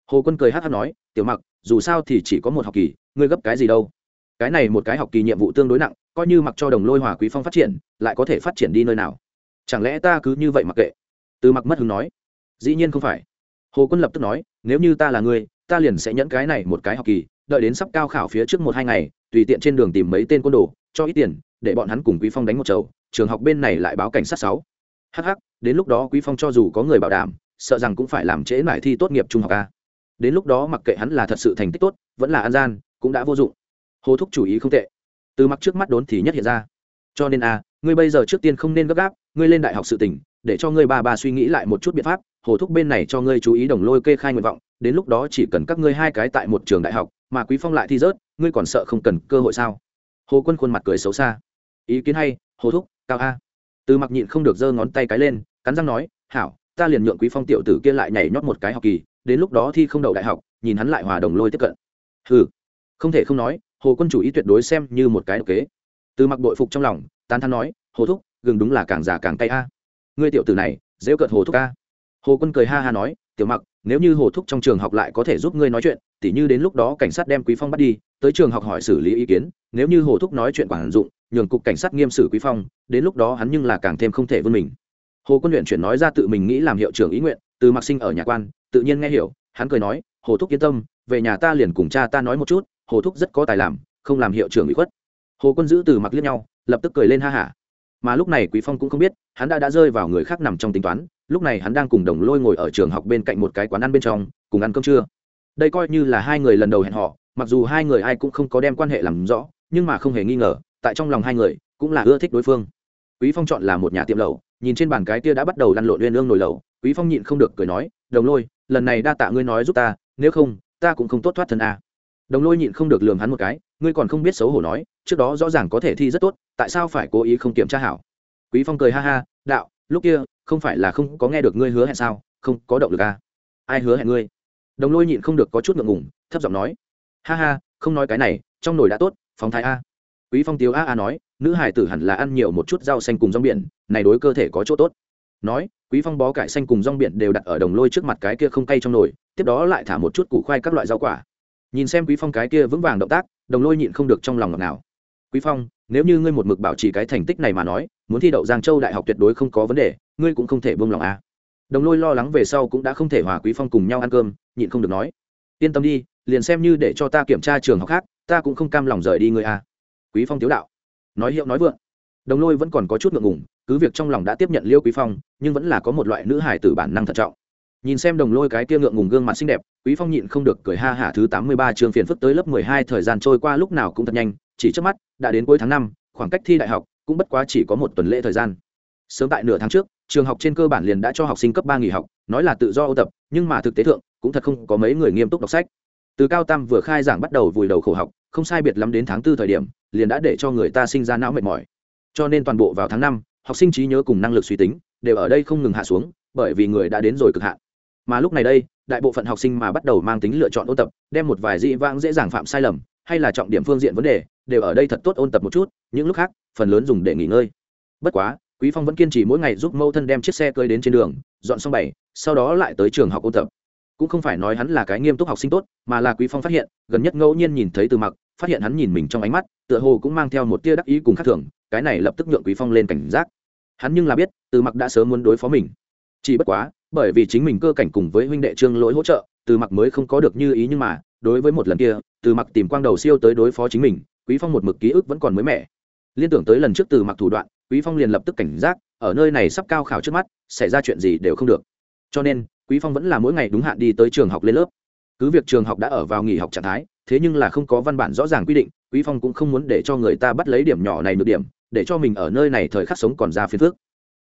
Hồ quân cười hát hát nói, tiểu mặc, dù sao thì chỉ có một học kỳ, ngươi gấp cái gì đâu? Cái này một cái học kỳ nhiệm vụ tương đối nặng, coi như mặc cho đồng lôi hòa quý phong phát triển, lại có thể phát triển đi nơi nào? Chẳng lẽ ta cứ như vậy mặc kệ? Từ mặc mất hứng nói. Dĩ nhiên không phải. Hồ quân lập tức nói, nếu như ta là người ta liền sẽ nhẫn cái này một cái học kỳ, đợi đến sắp cao khảo phía trước một hai ngày, tùy tiện trên đường tìm mấy tên côn đồ, cho ít tiền để bọn hắn cùng quý phong đánh một chầu, trường học bên này lại báo cảnh sát sáu. Hh đến lúc đó quý phong cho dù có người bảo đảm, sợ rằng cũng phải làm trễ mải thi tốt nghiệp trung học a. Đến lúc đó mặc kệ hắn là thật sự thành tích tốt, vẫn là an gian, cũng đã vô dụng. Hồ thúc chủ ý không tệ. Từ mặc trước mắt đốn thì nhất hiện ra. Cho nên a, ngươi bây giờ trước tiên không nên gấp gáp, ngươi lên đại học sự tỉnh để cho ngươi ba ba suy nghĩ lại một chút biện pháp, hồ thúc bên này cho ngươi chú ý đồng lôi kê khai nguyện vọng, đến lúc đó chỉ cần các ngươi hai cái tại một trường đại học, mà quý phong lại thi rớt, ngươi còn sợ không cần cơ hội sao? Hồ quân khuôn mặt cười xấu xa ý kiến hay hồ thúc, cao a. Từ mặc nhịn không được giơ ngón tay cái lên, cắn răng nói, hảo, ta liền nhượng quý phong tiểu tử kia lại nhảy nhót một cái học kỳ, đến lúc đó thi không đậu đại học, nhìn hắn lại hòa đồng lôi tiếp cận. Hừ. Không thể không nói, hồ quân chủ ý tuyệt đối xem như một cái độc kế. Từ mặc bội phục trong lòng, tán thán nói, hồ thúc, gừng đúng là càng già càng cay a. Ngươi tiểu tử này, dễ cợt hồ thúc a. Hồ quân cười ha ha nói, tiểu mặc, nếu như hồ thúc trong trường học lại có thể giúp ngươi nói chuyện, tỉ như đến lúc đó cảnh sát đem quý phong bắt đi, tới trường học hỏi xử lý ý kiến, nếu như hồ thúc nói chuyện quản dụng nhường cục cảnh sát nghiêm xử quý phong, đến lúc đó hắn nhưng là càng thêm không thể vươn mình. Hồ quân luyện chuyển nói ra tự mình nghĩ làm hiệu trưởng ý nguyện, từ mặc sinh ở nhà quan, tự nhiên nghe hiểu, hắn cười nói, hồ thúc yên tâm, về nhà ta liền cùng cha ta nói một chút, hồ thúc rất có tài làm, không làm hiệu trưởng bị khuất. Hồ quân giữ từ mặc liếc nhau, lập tức cười lên ha hả. Mà lúc này quý phong cũng không biết, hắn đã đã rơi vào người khác nằm trong tính toán, lúc này hắn đang cùng đồng lôi ngồi ở trường học bên cạnh một cái quán ăn bên trong, cùng ăn cơm trưa. Đây coi như là hai người lần đầu hẹn họ mặc dù hai người ai cũng không có đem quan hệ làm rõ, nhưng mà không hề nghi ngờ tại trong lòng hai người, cũng là ưa thích đối phương. Quý phong chọn là một nhà tiệm lẩu, nhìn trên bàn cái kia đã bắt đầu lăn lộn uyên ương nồi lẩu, quý phong nhịn không được cười nói, đồng lôi, lần này đa tạ ngươi nói giúp ta, nếu không, ta cũng không tốt thoát thân a. À. đồng lôi nhịn không được lường hắn một cái, ngươi còn không biết xấu hổ nói, trước đó rõ ràng có thể thi rất tốt, tại sao phải cố ý không kiểm tra hảo? Quý phong cười ha ha, đạo, lúc kia, không phải là không có nghe được ngươi hứa hẹn sao, không có động lực à? Ai hứa hẹn ngươi? Đồng lôi nhịn không được có chút ngượng ngùng, thấp giọng nói, ha ha, không nói cái này, trong nồi đã tốt, phóng thái a quý phong tiếu a a nói, nữ hải tử hẳn là ăn nhiều một chút rau xanh cùng rong biển, này đối cơ thể có chỗ tốt nói, quý phong bó cải xanh cùng rong biển đều đặt ở đồng lôi trước mặt cái kia không cay trong nồi, tiếp đó lại thả một chút củ khoai các loại rau quả nhìn xem quý phong cái kia vững vàng động tác, đồng lôi nhịn không được trong lòng ngọt nào quý phong, nếu như ngươi một mực bảo trì cái thành tích này mà nói, muốn thi đậu giang châu đại học tuyệt đối không có vấn đề, ngươi cũng không thể buông lòng a à. đồng lôi lo lắng về sau cũng đã không thể hòa quý phong cùng nhau ăn cơm, nhịn không được nói, yên tâm đi, liền xem như để cho ta kiểm tra trường học khác, ta cũng không cam lòng rời đi ngươi a à quý phong tiếu đạo. Nói hiệu nói vượng. Đồng lôi vẫn còn có chút ngượng ngùng, cứ việc trong lòng đã tiếp nhận liêu quý phong, nhưng vẫn là có một loại nữ hải tử bản năng thận trọng. Nhìn xem đồng lôi cái kia ngượng ngùng gương mặt xinh đẹp, quý phong nhịn không được cười ha hả thứ tám mươi ba trường phiền phức tới lớp mười hai thời gian trôi qua lúc nào cũng thật nhanh, chỉ trước mắt, đã đến cuối tháng năm, khoảng cách thi đại học cũng bất quá chỉ có một tuần lễ thời gian. Sớm tại nửa tháng trước, trường học trên cơ bản liền đã cho học sinh cấp ba nghỉ học, nói là tự do ôn tập, nhưng mà thực tế thượng, cũng thật không có mấy người nghiêm túc đọc sách. Từ cao tam vừa khai giảng bắt đầu vùi đầu khổ học, không sai biệt lắm đến tháng tư thời điểm liền đã để cho người ta sinh ra não mệt mỏi. Cho nên toàn bộ vào tháng năm, học sinh trí nhớ cùng năng lực suy tính đều ở đây không ngừng hạ xuống, bởi vì người đã đến rồi cực hạn. Mà lúc này đây, đại bộ phận học sinh mà bắt đầu mang tính lựa chọn ôn tập, đem một vài dị vãng dễ dàng phạm sai lầm, hay là trọng điểm phương diện vấn đề, đều ở đây thật tốt ôn tập một chút, những lúc khác, phần lớn dùng để nghỉ ngơi. Bất quá, quý phong vẫn kiên trì mỗi ngày giúp mâu thân đem chiếc xe cơi đến trên đường, dọn xong bảy, sau đó lại tới trường học ôn tập. Cũng không phải nói hắn là cái nghiêm túc học sinh tốt, mà là quý phong phát hiện, gần nhất ngẫu nhiên nhìn thấy từ mặc phát hiện hắn nhìn mình trong ánh mắt, tựa hồ cũng mang theo một tia đắc ý cùng khác thường, cái này lập tức nhượng quý phong lên cảnh giác. Hắn nhưng là biết, từ mặc đã sớm muốn đối phó mình. Chỉ bất quá, bởi vì chính mình cơ cảnh cùng với huynh đệ trương lỗi hỗ trợ, từ mặc mới không có được như ý nhưng mà, đối với một lần kia, từ mặc tìm quang đầu siêu tới đối phó chính mình, quý phong một mực ký ức vẫn còn mới mẻ. Liên tưởng tới lần trước từ mặc thủ đoạn, quý phong liền lập tức cảnh giác, ở nơi này sắp cao khảo trước mắt, xảy ra chuyện gì đều không được. Cho nên, quý phong vẫn là mỗi ngày đúng hạn đi tới trường học lên lớp. Cứ việc trường học đã ở vào nghỉ học trạng thái thế nhưng là không có văn bản rõ ràng quy định, quý phong cũng không muốn để cho người ta bắt lấy điểm nhỏ này được điểm, để cho mình ở nơi này thời khắc sống còn ra phiền phước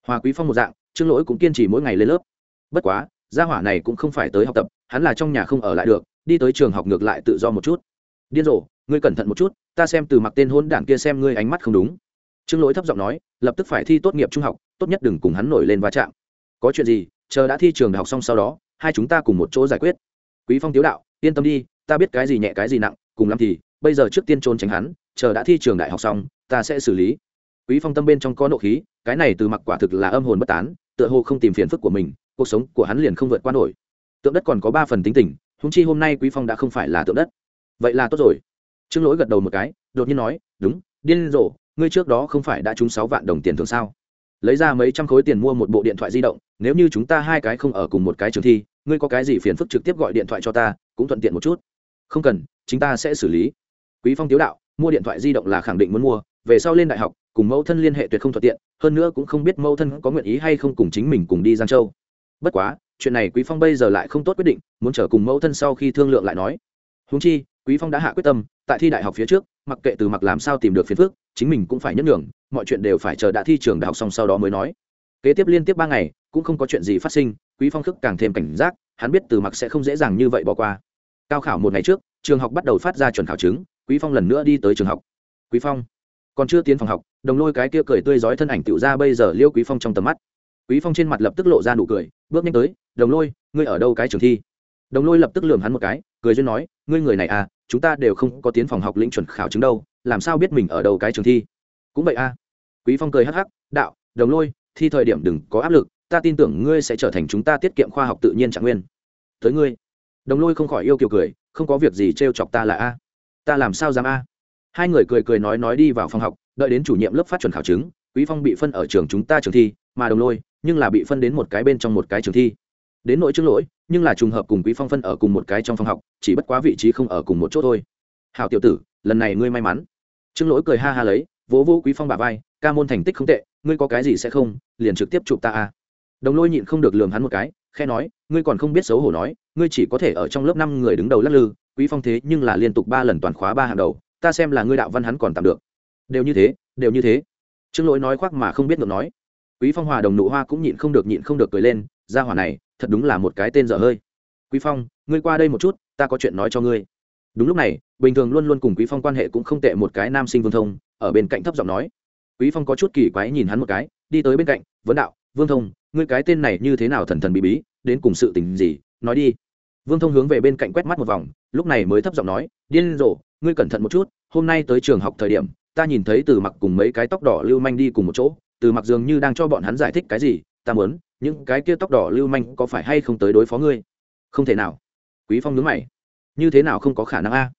hòa quý phong một dạng, trương lỗi cũng kiên trì mỗi ngày lên lớp. Bất quá, gia hỏa này cũng không phải tới học tập, hắn là trong nhà không ở lại được, đi tới trường học ngược lại tự do một chút. Điên rồ, ngươi cẩn thận một chút, ta xem từ mặc tên hôn đảng kia xem ngươi ánh mắt không đúng. Trương lỗi thấp giọng nói, lập tức phải thi tốt nghiệp trung học, tốt nhất đừng cùng hắn nổi lên va chạm. Có chuyện gì, chờ đã thi trường đại học xong sau đó, hai chúng ta cùng một chỗ giải quyết. Quý phong tiếu đạo, yên tâm đi ta biết cái gì nhẹ cái gì nặng, cùng lắm thì, bây giờ trước tiên trốn tránh hắn, chờ đã thi trường đại học xong, ta sẽ xử lý. Quý phong tâm bên trong có nộ khí, cái này từ mặc quả thực là âm hồn bất tán, tựa hồ không tìm phiền phức của mình, cuộc sống của hắn liền không vượt qua nổi. Tượng đất còn có ba phần tính tình húng chi hôm nay quý phong đã không phải là tượng đất. Vậy là tốt rồi. Trương lỗi gật đầu một cái, đột nhiên nói, đúng, điên rồ, ngươi trước đó không phải đã trúng sáu vạn đồng tiền thường sao? Lấy ra mấy trăm khối tiền mua một bộ điện thoại di động, nếu như chúng ta hai cái không ở cùng một cái trường thi, ngươi có cái gì phiền phức trực tiếp gọi điện thoại cho ta, cũng thuận tiện một chút không cần chúng ta sẽ xử lý. Quý phong tiếu đạo, mua điện thoại di động là khẳng định muốn mua, về sau lên đại học, cùng mẫu thân liên hệ tuyệt không thuận tiện, hơn nữa cũng không biết mẫu thân có nguyện ý hay không cùng chính mình cùng đi giang châu. Bất quá, chuyện này quý phong bây giờ lại không tốt quyết định, muốn trở cùng mẫu thân sau khi thương lượng lại nói. Húng chi, quý phong đã hạ quyết tâm, tại thi đại học phía trước, mặc kệ từ mặc làm sao tìm được phiền phước chính mình cũng phải nhẫn nhường, mọi chuyện đều phải chờ đã thi trường đại học xong sau đó mới nói. Kế tiếp liên tiếp ba ngày, cũng không có chuyện gì phát sinh, quý phong thức càng thêm cảnh giác, hắn biết từ mặc sẽ không dễ dàng như vậy bỏ qua cao khảo một ngày trước, trường học bắt đầu phát ra chuẩn khảo chứng, quý phong lần nữa đi tới trường học. Quý phong, còn chưa tiến phòng học, đồng lôi cái kia cười tươi rói thân ảnh tiểu ra bây giờ liêu quý phong trong tầm mắt. Quý phong trên mặt lập tức lộ ra nụ cười, bước nhanh tới, đồng lôi, ngươi ở đâu cái trường thi? Đồng lôi lập tức lườm hắn một cái, cười duyên nói, ngươi người này à chúng ta đều không có tiến phòng học lĩnh chuẩn khảo chứng đâu, làm sao biết mình ở đâu cái trường thi? Cũng vậy à. Quý phong cười hắc hắc, đạo, đồng lôi, thi thời điểm đừng có áp lực, ta tin tưởng ngươi sẽ trở thành chúng ta tiết kiệm khoa học tự nhiên trạng nguyên. Tới ngươi đồng lôi không khỏi yêu kiều cười, không có việc gì trêu chọc ta là a. Ta làm sao dám a? Hai người cười cười nói nói đi vào phòng học, đợi đến chủ nhiệm lớp phát chuẩn khảo chứng, quý phong bị phân ở trường chúng ta trường thi, mà đồng lôi, nhưng là bị phân đến một cái bên trong một cái trường thi. Đến nội chương lỗi, nhưng là trùng hợp cùng quý phong phân ở cùng một cái trong phòng học, chỉ bất quá vị trí không ở cùng một chỗ thôi. Hảo tiểu tử, lần này ngươi may mắn. Trương lỗi cười ha ha lấy, vỗ vỗ quý phong bà vai, ca môn thành tích không tệ, ngươi có cái gì sẽ không, liền trực tiếp chụp ta a đồng lôi nhịn không được lườm hắn một cái khe nói, ngươi còn không biết xấu hổ nói, ngươi chỉ có thể ở trong lớp năm người đứng đầu lắc lư, quý phong thế nhưng là liên tục ba lần toàn khóa ba hàng đầu, ta xem là ngươi đạo văn hắn còn tạm được. Đều như thế, đều như thế. Trương lỗi nói khoác mà không biết ngược nói. Quý phong hòa đồng nụ hoa cũng nhịn không được nhịn không được cười lên ra hỏa này, thật đúng là một cái tên dở hơi. Quý phong, ngươi qua đây một chút, ta có chuyện nói cho ngươi. Đúng lúc này, bình thường luôn luôn cùng quý phong quan hệ cũng không tệ một cái nam sinh vương thông, ở bên cạnh thấp giọng nói. Quý phong có chút kỳ quái nhìn hắn một cái, đi tới bên cạnh, vấn đạo vương thông, ngươi cái tên này như thế nào thần thần bí bí, đến cùng sự tình gì? Nói đi. Vương thông hướng về bên cạnh quét mắt một vòng, lúc này mới thấp giọng nói, điên rồ, ngươi cẩn thận một chút, hôm nay tới trường học thời điểm, ta nhìn thấy từ mặc cùng mấy cái tóc đỏ lưu manh đi cùng một chỗ, từ mặc dường như đang cho bọn hắn giải thích cái gì, ta muốn, những cái kia tóc đỏ lưu manh có phải hay không tới đối phó ngươi? Không thể nào. Quý phong nhớ mày. Như thế nào không có khả năng a?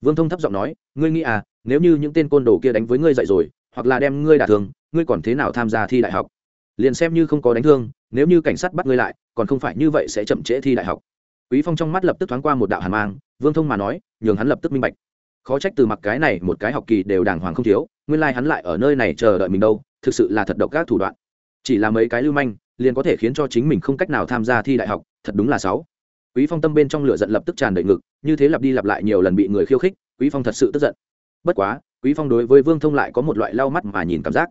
Vương thông thấp giọng nói, ngươi nghĩ à nếu như những tên côn đồ kia đánh với ngươi dậy rồi, hoặc là đem ngươi đả thương, ngươi còn thế nào tham gia thi đại học? Liền xem như không có đánh thương, nếu như cảnh sát bắt ngươi lại, còn không phải như vậy sẽ chậm trễ thi đại học. Quý phong trong mắt lập tức thoáng qua một đạo hàn mang, vương thông mà nói, nhường hắn lập tức minh bạch. Khó trách từ mặc cái này một cái học kỳ đều đàng hoàng không thiếu, nguyên lai hắn lại ở nơi này chờ đợi mình đâu, thực sự là thật độc các thủ đoạn. Chỉ là mấy cái lưu manh, liền có thể khiến cho chính mình không cách nào tham gia thi đại học, thật đúng là sáu quý phong tâm bên trong lửa giận lập tức tràn đầy ngực, như thế lặp đi lặp lại nhiều lần bị người khiêu khích, quý phong thật sự tức giận. Bất quá, quý phong đối với vương thông lại có một loại lau mắt mà nhìn cảm giác.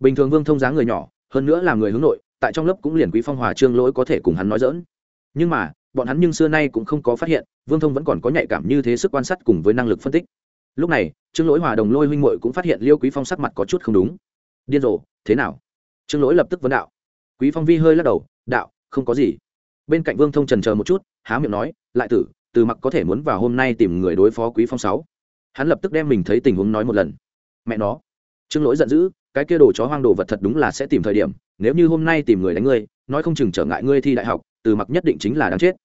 Bình thường vương thông dáng người nhỏ hơn nữa là người hướng nội, tại trong lớp cũng liền quý phong hòa trương lỗi có thể cùng hắn nói dỡn nhưng mà, bọn hắn nhưng xưa nay cũng không có phát hiện, vương thông vẫn còn có nhạy cảm như thế sức quan sát cùng với năng lực phân tích. Lúc này, trương lỗi hòa đồng lôi huynh muội cũng phát hiện liêu quý phong sắc mặt có chút không đúng. Điên rồ, thế nào? Trương lỗi lập tức vấn đạo. Quý phong vi hơi lắc đầu, đạo, không có gì. Bên cạnh vương thông trần chờ một chút, há miệng nói, lại tử, từ mặc có thể muốn vào hôm nay tìm người đối phó quý phong sáu. Hắn lập tức đem mình thấy tình huống nói một lần. Mẹ nó. Trương lỗi giận dữ cái kia đồ chó hoang đồ vật thật đúng là sẽ tìm thời điểm, nếu như hôm nay tìm người đánh ngươi, nói không chừng trở ngại ngươi thi đại học, từ mặc nhất định chính là đáng chết.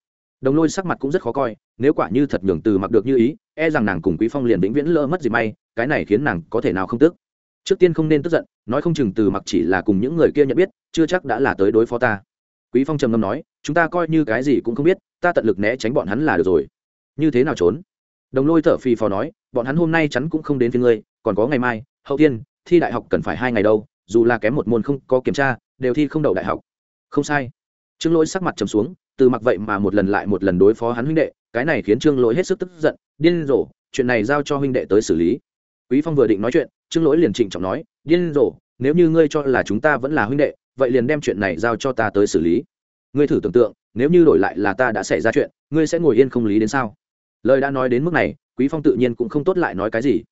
Đồng lôi sắc mặt cũng rất khó coi, nếu quả như thật nhường từ mặc được như ý e rằng nàng cùng quý phong liền vĩnh viễn lỡ mất gì may, cái này khiến nàng có thể nào không tức. Trước tiên không nên tức giận, nói không chừng từ mặc chỉ là cùng những người kia nhận biết, chưa chắc đã là tới đối phó ta. Quý phong trầm ngâm nói, chúng ta coi như cái gì cũng không biết, ta tận lực né tránh bọn hắn là được rồi. Như thế nào trốn? Đồng lôi thở phì phò nói, bọn hắn hôm nay chắn cũng không đến phía ngươi, còn có ngày mai, hậu tiên thi đại học cần phải hai ngày đâu, dù là kém một môn không có kiểm tra, đều thi không đậu đại học. Không sai. Trương lỗi sắc mặt trầm xuống, từ mặc vậy mà một lần lại một lần đối phó hắn huynh đệ, cái này khiến trương lỗi hết sức tức giận, điên rồ, chuyện này giao cho huynh đệ tới xử lý. Quý phong vừa định nói chuyện, trương lỗi liền trịnh trọng nói, điên rồ, nếu như ngươi cho là chúng ta vẫn là huynh đệ, vậy liền đem chuyện này giao cho ta tới xử lý. Ngươi thử tưởng tượng, nếu như đổi lại là ta đã xảy ra chuyện, ngươi sẽ ngồi yên không lý đến sao? Lời đã nói đến mức này, quý phong tự nhiên cũng không tốt lại nói cái gì.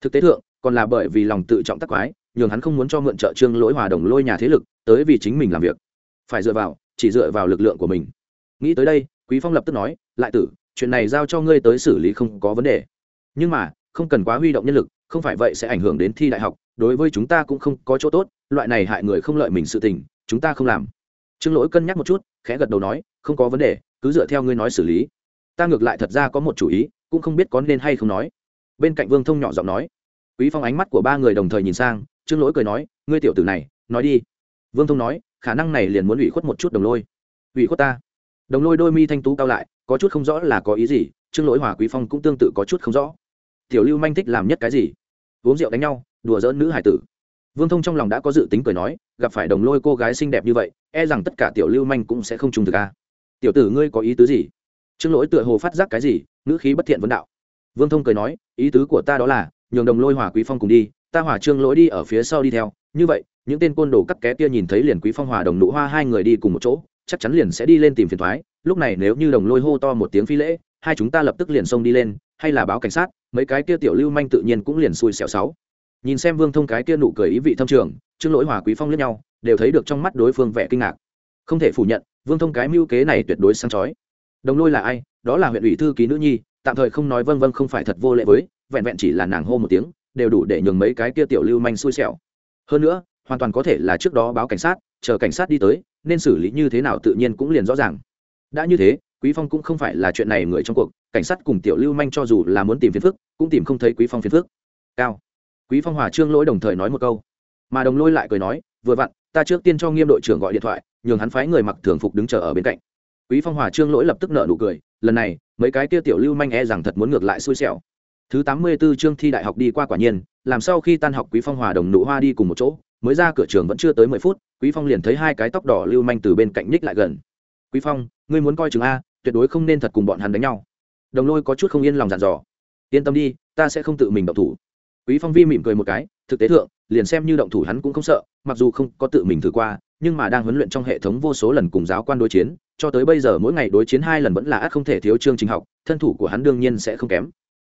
Thực tế thượng còn là bởi vì lòng tự trọng tắc quái, nhường hắn không muốn cho mượn trợ trương lỗi hòa đồng lôi nhà thế lực, tới vì chính mình làm việc. Phải dựa vào, chỉ dựa vào lực lượng của mình. Nghĩ tới đây, quý phong lập tức nói, lại tử, chuyện này giao cho ngươi tới xử lý không có vấn đề. Nhưng mà, không cần quá huy động nhân lực, không phải vậy sẽ ảnh hưởng đến thi đại học, đối với chúng ta cũng không có chỗ tốt, loại này hại người không lợi mình sự tình, chúng ta không làm. Trương lỗi cân nhắc một chút, khẽ gật đầu nói, không có vấn đề, cứ dựa theo ngươi nói xử lý. Ta ngược lại thật ra có một chủ ý, cũng không biết có nên hay không nói. Bên cạnh vương thông nhỏ giọng nói quý phong ánh mắt của ba người đồng thời nhìn sang, trương lỗi cười nói, ngươi tiểu tử này, nói đi. Vương thông nói, khả năng này liền muốn ủy khuất một chút đồng lôi. Ủy khuất ta? Đồng lôi đôi mi thanh tú cao lại, có chút không rõ là có ý gì, trương lỗi hòa quý phong cũng tương tự có chút không rõ. Tiểu lưu manh thích làm nhất cái gì? Uống rượu đánh nhau, đùa giỡn nữ hải tử. Vương thông trong lòng đã có dự tính cười nói, gặp phải đồng lôi cô gái xinh đẹp như vậy e rằng tất cả tiểu lưu manh cũng sẽ không trùng thực a. Tiểu tử ngươi có ý tứ gì? Trương lỗi tựa hồ phát giác cái gì nữ khí bất thiện vấn đạo. Vương thông cười nói, ý tứ của ta đó là nhường đồng lôi hòa quý phong cùng đi, ta hòa trương lỗi đi ở phía sau đi theo. Như vậy, những tên côn đồ cắt ké kia nhìn thấy liền quý phong hòa đồng nụ hoa hai người đi cùng một chỗ, chắc chắn liền sẽ đi lên tìm phiền thoái. Lúc này nếu như đồng lôi hô to một tiếng phi lễ, hai chúng ta lập tức liền xông đi lên, hay là báo cảnh sát, mấy cái kia tiểu lưu manh tự nhiên cũng liền xui xẻo sáu. Nhìn xem vương thông cái kia nụ cười ý vị thâm trường, trương lỗi hòa quý phong lẫn nhau, đều thấy được trong mắt đối phương vẻ kinh ngạc. Không thể phủ nhận, vương thông cái mưu kế này tuyệt đối sáng chói. Đồng lôi là ai? Đó là huyện ủy thư ký nữ nhi, tạm thời không nói vân vân không phải thật vô lệ với vẹn vẹn chỉ là nàng hô một tiếng, đều đủ để nhường mấy cái kia tiểu lưu manh xui xẻo. Hơn nữa, hoàn toàn có thể là trước đó báo cảnh sát, chờ cảnh sát đi tới, nên xử lý như thế nào tự nhiên cũng liền rõ ràng. Đã như thế, quý phong cũng không phải là chuyện này người trong cuộc, cảnh sát cùng tiểu lưu manh cho dù là muốn tìm phiền phức, cũng tìm không thấy quý phong phiền phức. Cao. Quý phong hòa trương lỗi đồng thời nói một câu. Mà đồng lôi lại cười nói, vừa vặn, ta trước tiên cho nghiêm đội trưởng gọi điện thoại, nhường hắn phái người mặc thường phục đứng chờ ở bên cạnh. Quý phong hòa trương lỗi lập tức nợ nụ cười, lần này, mấy cái kia tiểu lưu manh e rằng thật muốn ngược lại xui xẻo thứ tám mươi 84 chương thi đại học đi qua quả nhiên, làm sau khi tan học quý phong hòa đồng nụ hoa đi cùng một chỗ, mới ra cửa trường vẫn chưa tới mười phút, quý phong liền thấy hai cái tóc đỏ lưu manh từ bên cạnh ních lại gần. Quý phong, ngươi muốn coi chừng a, tuyệt đối không nên thật cùng bọn hắn đánh nhau. Đồng lôi có chút không yên lòng dặn dò. Yên tâm đi, ta sẽ không tự mình động thủ. Quý phong vi mỉm cười một cái, thực tế thượng, liền xem như động thủ hắn cũng không sợ, mặc dù không có tự mình thử qua, nhưng mà đang huấn luyện trong hệ thống vô số lần cùng giáo quan đối chiến, cho tới bây giờ mỗi ngày đối chiến hai lần vẫn là ác không thể thiếu chương trình học, thân thủ của hắn đương nhiên sẽ không kém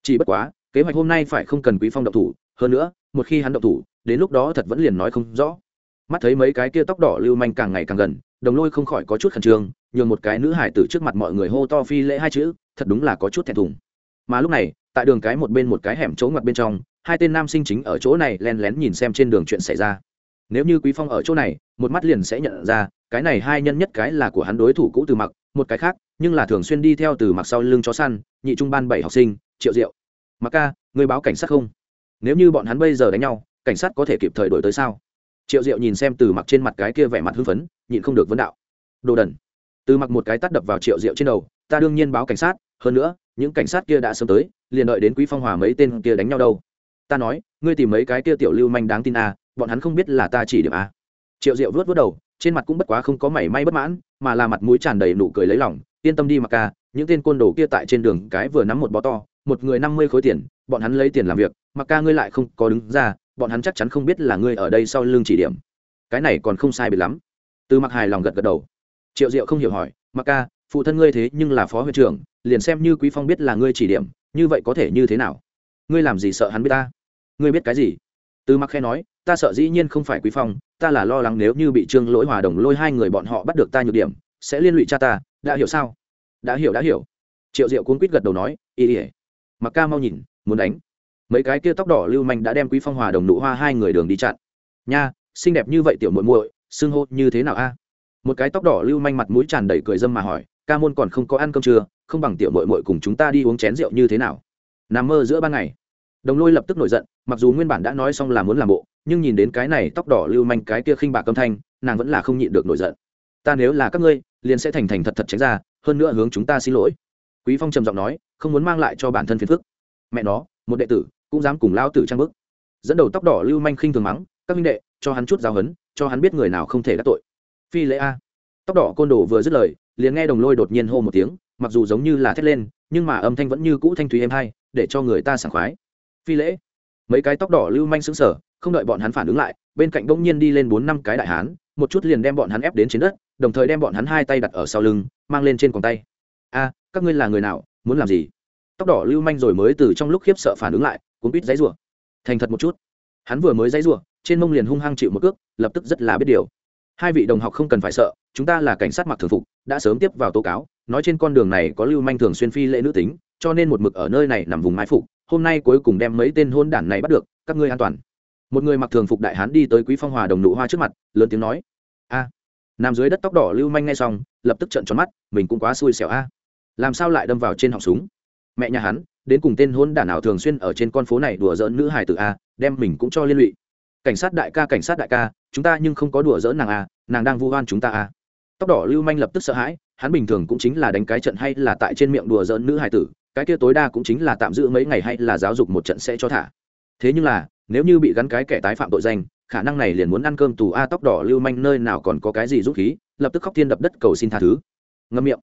chỉ bất quá, kế hoạch hôm nay phải không cần quý phong động thủ, hơn nữa, một khi hắn động thủ, đến lúc đó thật vẫn liền nói không rõ. Mắt thấy mấy cái kia tóc đỏ lưu manh càng ngày càng gần, đồng lôi không khỏi có chút khẩn trương, nhường một cái nữ hải tử trước mặt mọi người hô to phi lễ hai chữ, thật đúng là có chút thẹn thùng. Mà lúc này, tại đường cái một bên một cái hẻm chỗ ngoặt bên trong, hai tên nam sinh chính ở chỗ này len lén nhìn xem trên đường chuyện xảy ra. Nếu như quý phong ở chỗ này, một mắt liền sẽ nhận ra, cái này hai nhân nhất cái là của hắn đối thủ cũ từ mặc, một cái khác, nhưng là thường xuyên đi theo từ mặc sau lưng chó săn, nhị trung ban bảy học sinh triệu diệu mặc ca người báo cảnh sát không nếu như bọn hắn bây giờ đánh nhau cảnh sát có thể kịp thời đổi tới sao triệu diệu nhìn xem từ mặc trên mặt cái kia vẻ mặt hưng phấn nhịn không được vấn đạo đồ đần từ mặc một cái tắt đập vào triệu diệu trên đầu ta đương nhiên báo cảnh sát hơn nữa những cảnh sát kia đã sớm tới liền đợi đến quý phong hòa mấy tên kia đánh nhau đâu ta nói ngươi tìm mấy cái kia tiểu lưu manh đáng tin à, bọn hắn không biết là ta chỉ điểm à. triệu diệu vớt vớt đầu trên mặt cũng bất quá không có mảy may bất mãn mà là mặt mũi tràn đầy nụ cười lấy lòng yên tâm đi mặc ca những tên côn đồ kia tại trên đường cái vừa nắm một bó to một người năm mươi khối tiền, bọn hắn lấy tiền làm việc, mặc ca ngươi lại không có đứng ra, bọn hắn chắc chắn không biết là ngươi ở đây sau lưng chỉ điểm. Cái này còn không sai biệt lắm. Từ mặc hài lòng gật gật đầu. Triệu diệu không hiểu hỏi, mặc ca, phụ thân ngươi thế nhưng là phó huyện trưởng, liền xem như quý phong biết là ngươi chỉ điểm, như vậy có thể như thế nào? Ngươi làm gì sợ hắn biết ta? Ngươi biết cái gì? Từ mặc khe nói, ta sợ dĩ nhiên không phải quý phong, ta là lo lắng nếu như bị trương lỗi hòa đồng lôi hai người bọn họ bắt được ta nhược điểm, sẽ liên lụy cha ta, đã hiểu sao? Đã hiểu đã hiểu. Triệu diệu cuốn quýt gật đầu nói, ý ỉa mặc ca mau nhìn, muốn đánh. Mấy cái kia tóc đỏ lưu manh đã đem quý phong hòa đồng nụ hoa hai người đường đi chặn. Nha, xinh đẹp như vậy tiểu muội muội, xưng hô như thế nào a? Một cái tóc đỏ lưu manh mặt mũi tràn đầy cười dâm mà hỏi, ca môn còn không có ăn cơm trưa không bằng tiểu muội muội cùng chúng ta đi uống chén rượu như thế nào? Nằm mơ giữa ban ngày. Đồng lôi lập tức nổi giận, mặc dù nguyên bản đã nói xong là muốn làm bộ, nhưng nhìn đến cái này tóc đỏ lưu manh cái kia khinh bạc âm thanh, nàng vẫn là không nhịn được nổi giận. Ta nếu là các ngươi, liền sẽ thành thành thật thật tránh ra, hơn nữa hướng chúng ta xin lỗi quý phong trầm giọng nói không muốn mang lại cho bản thân phiền phức. Mẹ nó một đệ tử cũng dám cùng lao tử trang bức. Dẫn đầu tóc đỏ lưu manh khinh thường mắng các minh đệ cho hắn chút giáo hấn cho hắn biết người nào không thể đắc tội. Phi lễ a. Tóc đỏ côn đồ vừa dứt lời liền nghe đồng lôi đột nhiên hô một tiếng mặc dù giống như là thét lên nhưng mà âm thanh vẫn như cũ thanh thúy êm hay để cho người ta sảng khoái. Phi lễ. Mấy cái tóc đỏ lưu manh sững sờ, không đợi bọn hắn phản ứng lại bên cạnh bỗng nhiên đi lên bốn năm cái đại hán một chút liền đem bọn hắn ép đến trên đất đồng thời đem bọn hắn hai tay đặt ở sau lưng mang lên trên còng tay a, các ngươi là người nào, muốn làm gì? Tóc đỏ lưu manh rồi mới từ trong lúc khiếp sợ phản ứng lại, cuốn bít giấy rủa thành thật một chút. Hắn vừa mới giấy rủa trên mông liền hung hăng chịu một cước, lập tức rất là biết điều. Hai vị đồng học không cần phải sợ, chúng ta là cảnh sát mặc thường phục, đã sớm tiếp vào tố cáo, nói trên con đường này có lưu manh thường xuyên phi lễ nữ tính, cho nên một mực ở nơi này nằm vùng mái phục, hôm nay cuối cùng đem mấy tên hôn đản này bắt được, các ngươi an toàn. Một người mặc thường phục đại hán đi tới quý phong hòa đồng nụ hoa trước mặt, lớn tiếng nói, a. Nằm dưới đất tóc đỏ lưu manh ngay xong, lập tức trợn tròn mắt, mình cũng quá xui xẻo a làm sao lại đâm vào trên họng súng? Mẹ nhà hắn, đến cùng tên hôn đản nào thường xuyên ở trên con phố này đùa giỡn nữ hài tử a, đem mình cũng cho liên lụy. Cảnh sát đại ca, cảnh sát đại ca, chúng ta nhưng không có đùa dỡn nàng a, nàng đang vu oan chúng ta a. Tóc đỏ lưu manh lập tức sợ hãi, hắn bình thường cũng chính là đánh cái trận hay là tại trên miệng đùa dỡn nữ hài tử, cái kia tối đa cũng chính là tạm giữ mấy ngày hay là giáo dục một trận sẽ cho thả. Thế nhưng là, nếu như bị gắn cái kẻ tái phạm tội danh, khả năng này liền muốn ăn cơm tù a tóc đỏ lưu manh nơi nào còn có cái gì rút khí, lập tức khóc thiên đập đất cầu xin tha thứ. Ngâm miệng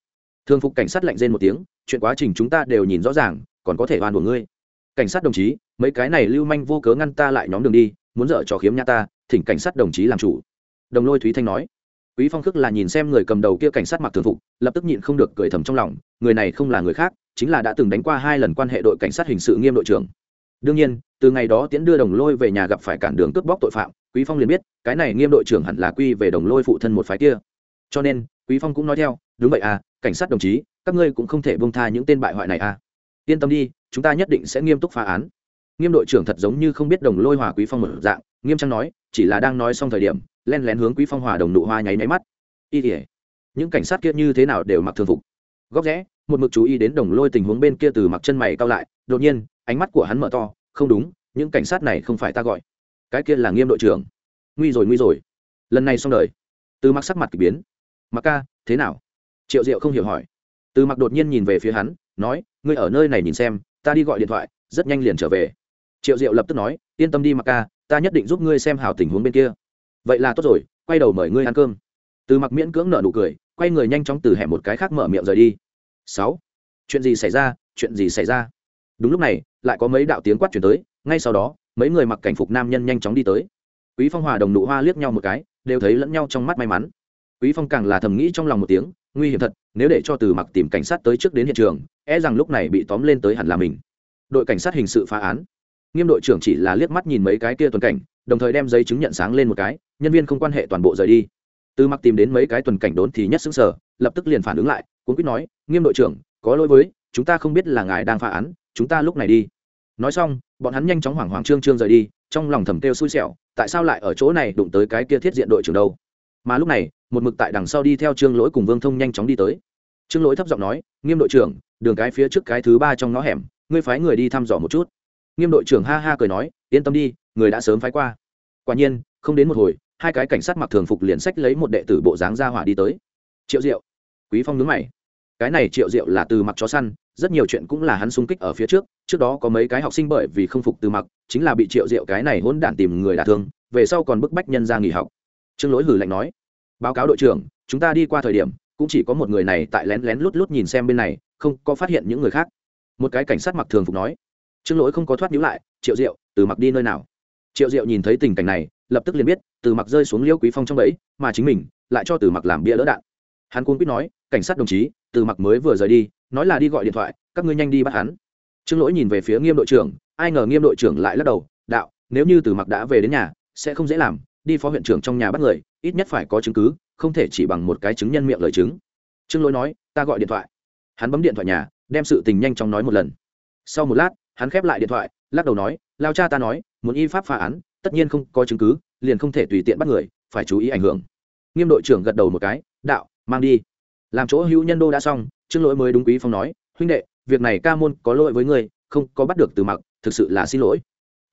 thường phục cảnh sát lạnh rên một tiếng, chuyện quá trình chúng ta đều nhìn rõ ràng, còn có thể oan của ngươi. Cảnh sát đồng chí, mấy cái này lưu manh vô cớ ngăn ta lại nhóm đường đi, muốn dở trò khiếm nhã ta, thỉnh cảnh sát đồng chí làm chủ. Đồng lôi thúy thanh nói. Quý phong khước là nhìn xem người cầm đầu kia cảnh sát mặc thường phục, lập tức nhịn không được cười thầm trong lòng, người này không là người khác, chính là đã từng đánh qua hai lần quan hệ đội cảnh sát hình sự nghiêm đội trưởng. Đương nhiên, từ ngày đó tiễn đưa đồng lôi về nhà gặp phải cản đường cướp bóc tội phạm, quý phong liền biết, cái này nghiêm đội trưởng hẳn là quy về đồng lôi phụ thân một phái kia. Cho nên quý phong cũng nói theo, đúng vậy à cảnh sát đồng chí, các ngươi cũng không thể bông tha những tên bại hoại này à. Yên tâm đi, chúng ta nhất định sẽ nghiêm túc phá án. Nghiêm đội trưởng thật giống như không biết đồng lôi hòa quý phong một dạng, nghiêm trang nói, chỉ là đang nói xong thời điểm, len lén hướng quý phong hòa đồng nụ hoa nháy nháy mắt. Y tỉa những cảnh sát kia như thế nào đều mặc thường phục. Góc rẽ, một mực chú ý đến đồng lôi tình huống bên kia từ mặc chân mày cao lại, đột nhiên, ánh mắt của hắn mở to, không đúng, những cảnh sát này không phải ta gọi. Cái kia là nghiêm đội trưởng. Nguy rồi nguy rồi. Lần này xong đời, từ mặc sắc mặt k ỳ biến mặc ca, thế nào? Triệu diệu không hiểu hỏi. Từ mặc đột nhiên nhìn về phía hắn, nói, ngươi ở nơi này nhìn xem, ta đi gọi điện thoại, rất nhanh liền trở về. Triệu diệu lập tức nói, yên tâm đi mặc ca, ta nhất định giúp ngươi xem hảo tình huống bên kia. Vậy là tốt rồi, quay đầu mời ngươi ăn cơm. Từ mặc miễn cưỡng nợ nụ cười, quay người nhanh chóng từ hẻm một cái khác mở miệng rời đi. Sáu, chuyện gì xảy ra, chuyện gì xảy ra? Đúng lúc này, lại có mấy đạo tiếng quát chuyển tới, ngay sau đó, mấy người mặc cảnh phục nam nhân nhanh chóng đi tới. Quý phong hòa đồng nụ hoa liếc nhau một cái, đều thấy lẫn nhau trong mắt may mắn quý phong càng là thầm nghĩ trong lòng một tiếng, nguy hiểm thật, nếu để cho từ mặc tìm cảnh sát tới trước đến hiện trường e rằng lúc này bị tóm lên tới hẳn là mình. Đội cảnh sát hình sự phá án. Nghiêm đội trưởng chỉ là liếc mắt nhìn mấy cái kia tuần cảnh, đồng thời đem giấy chứng nhận sáng lên một cái, nhân viên không quan hệ toàn bộ rời đi. Từ mặc tìm đến mấy cái tuần cảnh đốn thì nhất xứng sở lập tức liền phản ứng lại cũng quyết nói, nghiêm đội trưởng, có lỗi với, chúng ta không biết là ngài đang phá án, chúng ta lúc này đi. Nói xong, bọn hắn nhanh chóng hoảng hoảng trương trương rời đi, trong lòng thầm kêu xui xẻo, tại sao lại ở chỗ này đụng tới cái kia thiết diện đội trưởng đâu? Mà lúc này một mực tại đằng sau đi theo trương lỗi cùng vương thông nhanh chóng đi tới. Trương lỗi thấp giọng nói, nghiêm đội trưởng, đường cái phía trước cái thứ ba trong ngõ hẻm, ngươi phái người đi thăm dò một chút. Nghiêm đội trưởng ha ha cười nói, yên tâm đi, người đã sớm phái qua. Quả nhiên, không đến một hồi, hai cái cảnh sát mặc thường phục liền sách lấy một đệ tử bộ dáng ra hỏa đi tới. Triệu diệu. Quý phong nướng mày. Cái này triệu diệu là từ mặc chó săn, rất nhiều chuyện cũng là hắn xung kích ở phía trước trước đó có mấy cái học sinh bởi vì không phục từ mặc, chính là bị triệu diệu cái này hỗn đản tìm người đả thương, về sau còn bức bách nhân ra nghỉ học. Trương lỗi hử lạnh nói báo cáo đội trưởng, chúng ta đi qua thời điểm, cũng chỉ có một người này tại lén lén lút lút nhìn xem bên này, không có phát hiện những người khác. Một cái cảnh sát mặc thường phục nói. Trương lỗi không có thoát nhíu lại, triệu diệu, từ mặc đi nơi nào? Triệu diệu nhìn thấy tình cảnh này, lập tức liền biết, từ mặc rơi xuống liêu quý phong trong bẫy, mà chính mình lại cho từ mặc làm bia lỡ đạn. Hắn cuốn quýt nói, cảnh sát đồng chí, từ mặc mới vừa rời đi, nói là đi gọi điện thoại, các ngươi nhanh đi bắt hắn. Trương lỗi nhìn về phía nghiêm đội trưởng, ai ngờ nghiêm đội trưởng lại lắc đầu, đạo, nếu như từ mặc đã về đến nhà, sẽ không dễ làm, đi phó huyện trưởng trong nhà bắt người ít nhất phải có chứng cứ, không thể chỉ bằng một cái chứng nhân miệng lời chứng. Trương lỗi nói, ta gọi điện thoại. Hắn bấm điện thoại nhà, đem sự tình nhanh chóng nói một lần. Sau một lát, hắn khép lại điện thoại, lắc đầu nói, lao cha ta nói, muốn y pháp phá án, tất nhiên không có chứng cứ, liền không thể tùy tiện bắt người, phải chú ý ảnh hưởng. Nghiêm đội trưởng gật đầu một cái, đạo, mang đi. Làm chỗ hữu nhân đô đã xong, trương lỗi mới đúng quý phong nói, huynh đệ, việc này ca môn có lỗi với ngươi, không có bắt được từ mặc, thực sự là xin lỗi.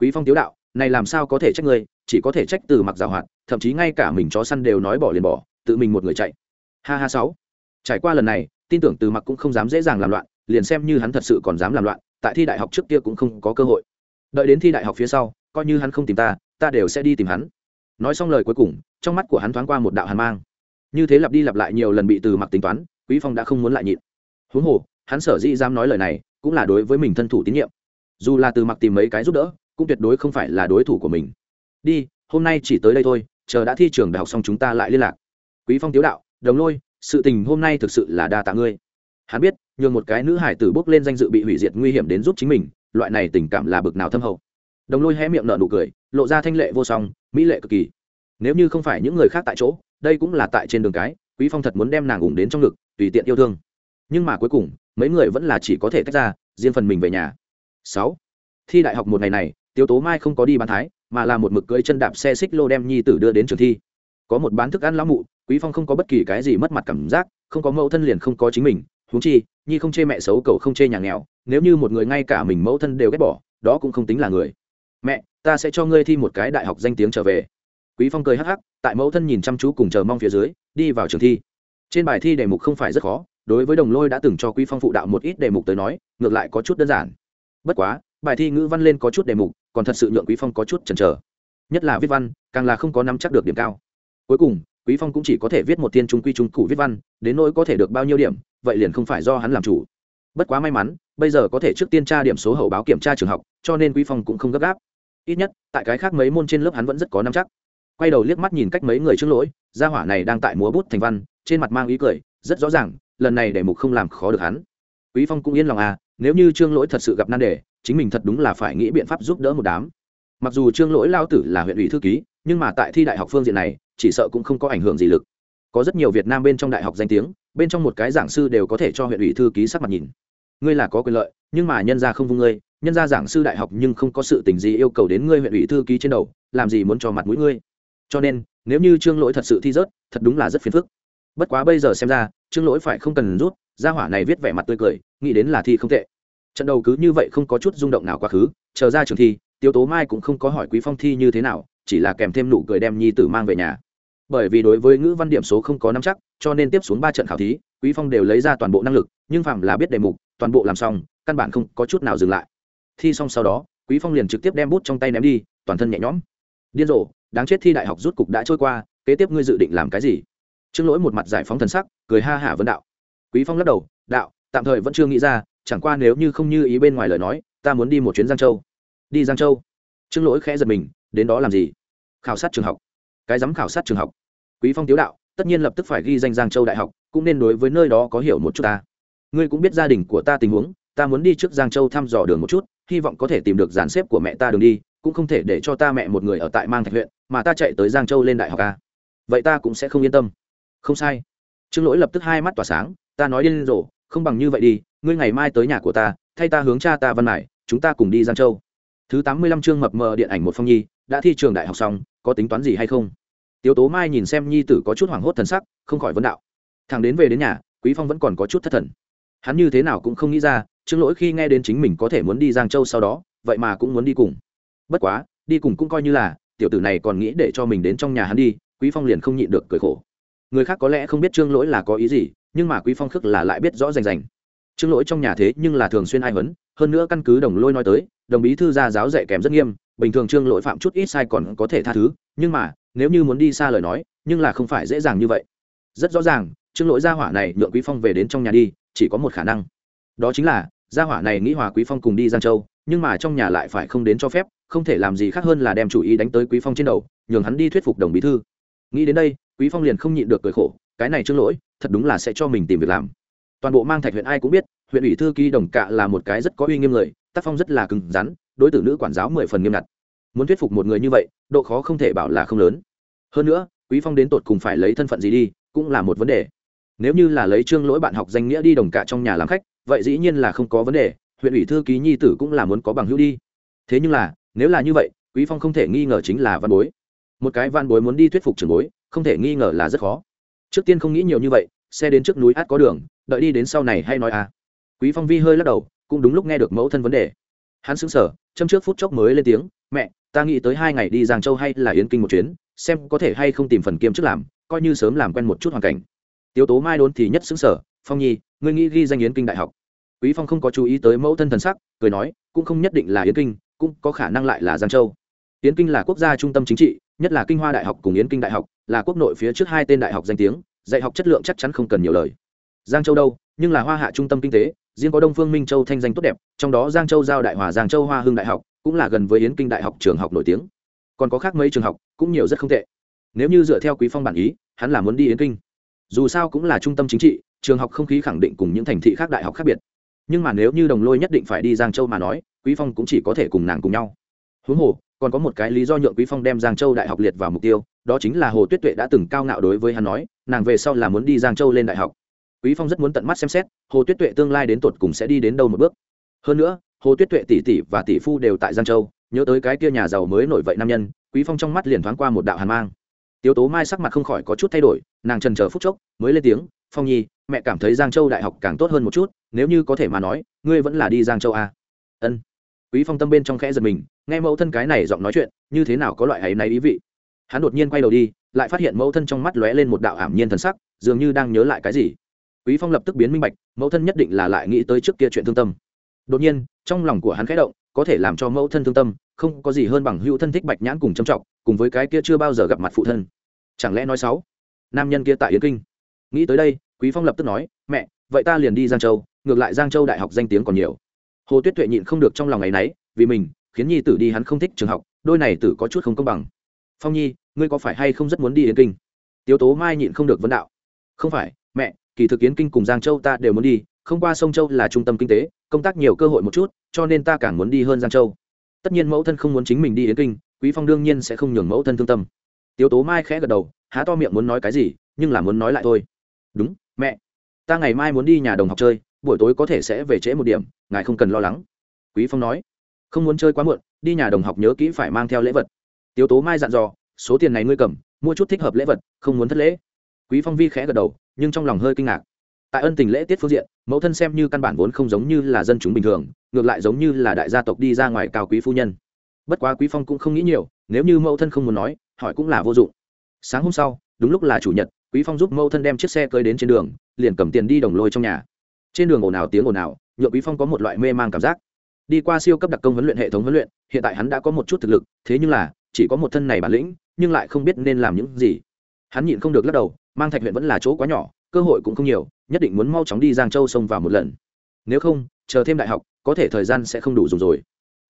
Quý phong tiếu đạo, này làm sao có thể trách ngươi chỉ có thể trách từ mặc giảo hoạt, thậm chí ngay cả mình chó săn đều nói bỏ liền bỏ, tự mình một người chạy. Ha ha sáu. Trải qua lần này, tin tưởng từ mặc cũng không dám dễ dàng làm loạn, liền xem như hắn thật sự còn dám làm loạn, tại thi đại học trước kia cũng không có cơ hội. Đợi đến thi đại học phía sau, coi như hắn không tìm ta ta đều sẽ đi tìm hắn. Nói xong lời cuối cùng, trong mắt của hắn thoáng qua một đạo hàn mang. Như thế lặp đi lặp lại nhiều lần bị từ mặc tính toán, quý phong đã không muốn lại nhịn. Huống hồ, hắn sở dĩ dám nói lời này, cũng là đối với mình thân thủ tín nhiệm. Dù là từ mặc tìm mấy cái giúp đỡ, cũng tuyệt đối không phải là đối thủ của mình đi hôm nay chỉ tới đây thôi chờ đã thi trường đại học xong chúng ta lại liên lạc. Quý phong tiếu đạo đồng lôi sự tình hôm nay thực sự là đa tạ ngươi. Hắn biết nhường một cái nữ hải tử bước lên danh dự bị hủy diệt nguy hiểm đến giúp chính mình loại này tình cảm là bực nào thâm hậu. Đồng lôi hé miệng nở nụ cười lộ ra thanh lệ vô song mỹ lệ cực kỳ. Nếu như không phải những người khác tại chỗ đây cũng là tại trên đường cái quý phong thật muốn đem nàng ủng đến trong ngực tùy tiện yêu thương. Nhưng mà cuối cùng mấy người vẫn là chỉ có thể tách ra riêng phần mình về nhà. Sáu, thi đại học một ngày này tiếu tố mai không có đi bán thái, mà là một mực cưỡi chân đạp xe xích lô đem nhi tử đưa đến trường thi. Có một bán thức ăn lão mụ, quý phong không có bất kỳ cái gì mất mặt cảm giác, không có mẫu thân liền không có chính mình. Huống chi, nhi không chê mẹ xấu, cậu không chê nhà nghèo, nếu như một người ngay cả mình mẫu thân đều ghét bỏ, đó cũng không tính là người. Mẹ, ta sẽ cho ngươi thi một cái đại học danh tiếng trở về. Quý phong cười hắc hắc, tại mẫu thân nhìn chăm chú cùng chờ mong phía dưới, đi vào trường thi. Trên bài thi đề mục không phải rất khó, đối với đồng lôi đã từng cho quý phong phụ đạo một ít đề mục tới nói, ngược lại có chút đơn giản. Bất quá, bài thi ngữ văn lên có chút đề mục còn thật sự nhượng quý phong có chút chần chờ. Nhất là viết văn, càng là không có nắm chắc được điểm cao. Cuối cùng, quý phong cũng chỉ có thể viết một tiên trung quy trung cụ viết văn, đến nỗi có thể được bao nhiêu điểm, vậy liền không phải do hắn làm chủ. Bất quá may mắn, bây giờ có thể trước tiên tra điểm số hậu báo kiểm tra trường học, cho nên quý phong cũng không gấp gáp. Ít nhất, tại cái khác mấy môn trên lớp hắn vẫn rất có nắm chắc. Quay đầu liếc mắt nhìn cách mấy người trước lỗi, gia hỏa này đang tại múa bút thành văn, trên mặt mang ý cười, rất rõ ràng, lần này để mục không làm khó được hắn. Quý phong cũng yên lòng à nếu như trương lỗi thật sự gặp nan đề, chính mình thật đúng là phải nghĩ biện pháp giúp đỡ một đám. Mặc dù trương lỗi lao tử là huyện ủy thư ký, nhưng mà tại thi đại học phương diện này, chỉ sợ cũng không có ảnh hưởng gì lực. Có rất nhiều việt nam bên trong đại học danh tiếng, bên trong một cái giảng sư đều có thể cho huyện ủy thư ký sắc mặt nhìn. Ngươi là có quyền lợi, nhưng mà nhân gia không vung ngươi, nhân gia giảng sư đại học nhưng không có sự tình gì yêu cầu đến ngươi huyện ủy thư ký trên đầu, làm gì muốn cho mặt mũi ngươi. Cho nên, nếu như trương lỗi thật sự thi rớt, thật đúng là rất phiền phức. Bất quá bây giờ xem ra, trương lỗi phải không cần rút gia hỏa này viết vẻ mặt tươi cười, nghĩ đến là thi không tệ. Trận đầu cứ như vậy không có chút rung động nào quá khứ, chờ ra trường thi tiêu tố mai cũng không có hỏi quý phong thi như thế nào, chỉ là kèm thêm nụ cười đem nhi tử mang về nhà. Bởi vì đối với ngữ văn điểm số không có nắm chắc, cho nên tiếp xuống ba trận khảo thí, quý phong đều lấy ra toàn bộ năng lực, nhưng phạm là biết đề mục, toàn bộ làm xong, căn bản không có chút nào dừng lại. Thi xong sau đó, quý phong liền trực tiếp đem bút trong tay ném đi, toàn thân nhẹ nhõm. Điên rồ, đáng chết thi đại học rút cục đã trôi qua, kế tiếp ngươi dự định làm cái gì? Trương lỗi một mặt giải phóng thần sắc, cười ha hả vấn đạo quý phong lắc đầu, đạo, tạm thời vẫn chưa nghĩ ra, chẳng qua nếu như không như ý bên ngoài lời nói, ta muốn đi một chuyến giang châu. Đi giang châu? Trương lỗi khẽ giật mình, đến đó làm gì? Khảo sát trường học. Cái dám khảo sát trường học? Quý phong tiếu đạo, tất nhiên lập tức phải ghi danh giang châu đại học, cũng nên đối với nơi đó có hiểu một chút ta. Ngươi cũng biết gia đình của ta tình huống, ta muốn đi trước giang châu thăm dò đường một chút, hy vọng có thể tìm được dàn xếp của mẹ ta đường đi, cũng không thể để cho ta mẹ một người ở tại mang thạch huyện, mà ta chạy tới giang châu lên đại học a. Vậy ta cũng sẽ không yên tâm. Không sai. Trương lỗi lập tức hai mắt tỏa sáng ta nói điên rồ, không bằng như vậy đi, ngươi ngày mai tới nhà của ta, thay ta hướng cha ta văn mải chúng ta cùng đi giang châu. Thứ tám mươi lăm chương mập mờ điện ảnh một phong nhi, đã thi trường đại học xong, có tính toán gì hay không? Tiếu tố mai nhìn xem nhi tử có chút hoảng hốt thần sắc, không khỏi vấn đạo. Thằng đến về đến nhà, quý phong vẫn còn có chút thất thần. Hắn như thế nào cũng không nghĩ ra chương lỗi khi nghe đến chính mình có thể muốn đi giang châu sau đó, vậy mà cũng muốn đi cùng. Bất quá, đi cùng cũng coi như là, tiểu tử này còn nghĩ để cho mình đến trong nhà hắn đi, quý phong liền không nhịn được cười khổ người khác có lẽ không biết trương lỗi là có ý gì, nhưng mà quý phong khước là lại biết rõ rành rành. Trương lỗi trong nhà thế nhưng là thường xuyên ai huấn, hơn nữa căn cứ đồng lôi nói tới, đồng bí thư gia giáo dạy kèm rất nghiêm, bình thường trương lỗi phạm chút ít sai còn có thể tha thứ, nhưng mà, nếu như muốn đi xa lời nói, nhưng là không phải dễ dàng như vậy. Rất rõ ràng, trương lỗi gia hỏa này nhượng quý phong về đến trong nhà đi, chỉ có một khả năng. Đó chính là, gia hỏa này nghĩ hòa quý phong cùng đi giang châu, nhưng mà trong nhà lại phải không đến cho phép, không thể làm gì khác hơn là đem chủ ý đánh tới quý phong trên đầu, nhường hắn đi thuyết phục đồng bí thư. Nghĩ đến đây quý phong liền không nhịn được cười khổ, cái này trương lỗi, thật đúng là sẽ cho mình tìm việc làm. Toàn bộ mang thạch huyện ai cũng biết, huyện ủy thư ký đồng cạ là một cái rất có uy nghiêm người, tác phong rất là cứng rắn, đối tử nữ quản giáo mười phần nghiêm ngặt. Muốn thuyết phục một người như vậy, độ khó không thể bảo là không lớn. Hơn nữa, quý phong đến tột cùng phải lấy thân phận gì đi, cũng là một vấn đề. Nếu như là lấy trương lỗi bạn học danh nghĩa đi đồng cạ trong nhà làm khách, vậy dĩ nhiên là không có vấn đề, huyện ủy thư ký nhi tử cũng là muốn có bằng hữu đi. Thế nhưng là, nếu là như vậy, quý phong không thể nghi ngờ chính là văn bối. Một cái văn bối muốn đi thuyết phục trường bối không thể nghi ngờ là rất khó. Trước tiên không nghĩ nhiều như vậy, xe đến trước núi át có đường, đợi đi đến sau này hay nói à. Quý phong vi hơi lắc đầu, cũng đúng lúc nghe được mẫu thân vấn đề. Hắn sững sờ, châm trước phút chốc mới lên tiếng, mẹ, ta nghĩ tới hai ngày đi giang châu hay là yến kinh một chuyến, xem có thể hay không tìm phần kiêm trước làm, coi như sớm làm quen một chút hoàn cảnh. Tiếu tố mai đốn thì nhất xứng sở phong nhi, ngươi nghĩ ghi danh yến kinh đại học? Quý phong không có chú ý tới mẫu thân thần sắc, cười nói, cũng không nhất định là yến kinh, cũng có khả năng lại là giang châu. Yến kinh là quốc gia trung tâm chính trị, nhất là kinh hoa đại học cùng yến kinh đại học là quốc nội phía trước hai tên đại học danh tiếng, dạy học chất lượng chắc chắn không cần nhiều lời. Giang châu đâu, nhưng là hoa hạ trung tâm kinh tế, riêng có đông phương minh châu thanh danh tốt đẹp, trong đó giang châu giao đại hòa giang châu hoa hưng đại học, cũng là gần với yến kinh đại học trường học nổi tiếng. Còn có khác mấy trường học, cũng nhiều rất không tệ. Nếu như dựa theo quý phong bản ý, hắn là muốn đi yến kinh. Dù sao cũng là trung tâm chính trị, trường học không khí khẳng định cùng những thành thị khác đại học khác biệt. Nhưng mà nếu như đồng lôi nhất định phải đi giang châu mà nói, quý phong cũng chỉ có thể cùng nàng cùng nhau. Huống hồ còn có một cái lý do nhượng quý phong đem giang châu đại học liệt vào mục tiêu, đó chính là hồ tuyết tuệ đã từng cao ngạo đối với hắn nói, nàng về sau là muốn đi giang châu lên đại học. Quý phong rất muốn tận mắt xem xét, hồ tuyết tuệ tương lai đến tột cùng sẽ đi đến đâu một bước. Hơn nữa, hồ tuyết tuệ tỷ tỷ và tỷ phu đều tại giang châu, nhớ tới cái kia nhà giàu mới nổi vậy nam nhân, quý phong trong mắt liền thoáng qua một đạo hàn mang. Tiếu tố mai sắc mặt không khỏi có chút thay đổi, nàng trần chờ phút chốc, mới lên tiếng, phong nhi, mẹ cảm thấy giang châu đại học càng tốt hơn một chút, nếu như có thể mà nói, ngươi vẫn là đi giang châu à. ân. Quý phong tâm bên trong khẽ giật mình nghe mẫu thân cái này giọng nói chuyện, như thế nào có loại ấy này ý vị? Hắn đột nhiên quay đầu đi, lại phát hiện mẫu thân trong mắt lóe lên một đạo ảm nhiên thần sắc, dường như đang nhớ lại cái gì. Quý phong lập tức biến minh bạch, mẫu thân nhất định là lại nghĩ tới trước kia chuyện thương tâm. Đột nhiên, trong lòng của hắn khẽ động, có thể làm cho mẫu thân thương tâm, không có gì hơn bằng hữu thân thích bạch nhãn cùng trầm trọng, cùng với cái kia chưa bao giờ gặp mặt phụ thân. Chẳng lẽ nói xấu? Nam nhân kia tại yến kinh. Nghĩ tới đây, quý phong lập tức nói, mẹ, vậy ta liền đi giang châu, ngược lại giang châu đại học danh tiếng còn nhiều. Hồ tuyết tuệ nhịn không được trong lòng ngày nấy, vì mình khiến nhi tử đi hắn không thích trường học, đôi này tử có chút không công bằng. Phong nhi, ngươi có phải hay không rất muốn đi yến kinh? Tiếu tố mai nhịn không được vấn đạo. Không phải, mẹ, kỳ thực yến kinh cùng giang châu ta đều muốn đi, không qua sông châu là trung tâm kinh tế, công tác nhiều cơ hội một chút, cho nên ta càng muốn đi hơn giang châu. Tất nhiên mẫu thân không muốn chính mình đi yến kinh, quý phong đương nhiên sẽ không nhường mẫu thân thương tâm. Tiếu tố mai khẽ gật đầu, há to miệng muốn nói cái gì, nhưng là muốn nói lại thôi. Đúng, mẹ. Ta ngày mai muốn đi nhà đồng học chơi, buổi tối có thể sẽ về trễ một điểm, ngài không cần lo lắng. Quý phong nói không muốn chơi quá muộn, đi nhà đồng học nhớ kỹ phải mang theo lễ vật. Tiếu tố mai dặn dò, số tiền này ngươi cầm, mua chút thích hợp lễ vật, không muốn thất lễ. Quý phong vi khẽ gật đầu, nhưng trong lòng hơi kinh ngạc. Tại ân tình lễ tiết phương diện, mẫu thân xem như căn bản vốn không giống như là dân chúng bình thường, ngược lại giống như là đại gia tộc đi ra ngoài cao quý phu nhân. Bất quá quý phong cũng không nghĩ nhiều, nếu như mẫu thân không muốn nói, hỏi cũng là vô dụng. Sáng hôm sau, đúng lúc là chủ nhật, quý phong giúp mẫu thân đem chiếc xe cơi đến trên đường, liền cầm tiền đi đồng lôi trong nhà. Trên đường ồn ào tiếng ồn ào nhựa quý phong có một loại mê mang cảm giác đi qua siêu cấp đặc công huấn luyện hệ thống huấn luyện, hiện tại hắn đã có một chút thực lực, thế nhưng là, chỉ có một thân này bản lĩnh, nhưng lại không biết nên làm những gì. Hắn nhịn không được lắc đầu, mang thạch huyện vẫn là chỗ quá nhỏ, cơ hội cũng không nhiều, nhất định muốn mau chóng đi giang châu xông vào một lần. Nếu không, chờ thêm đại học, có thể thời gian sẽ không đủ dùng rồi.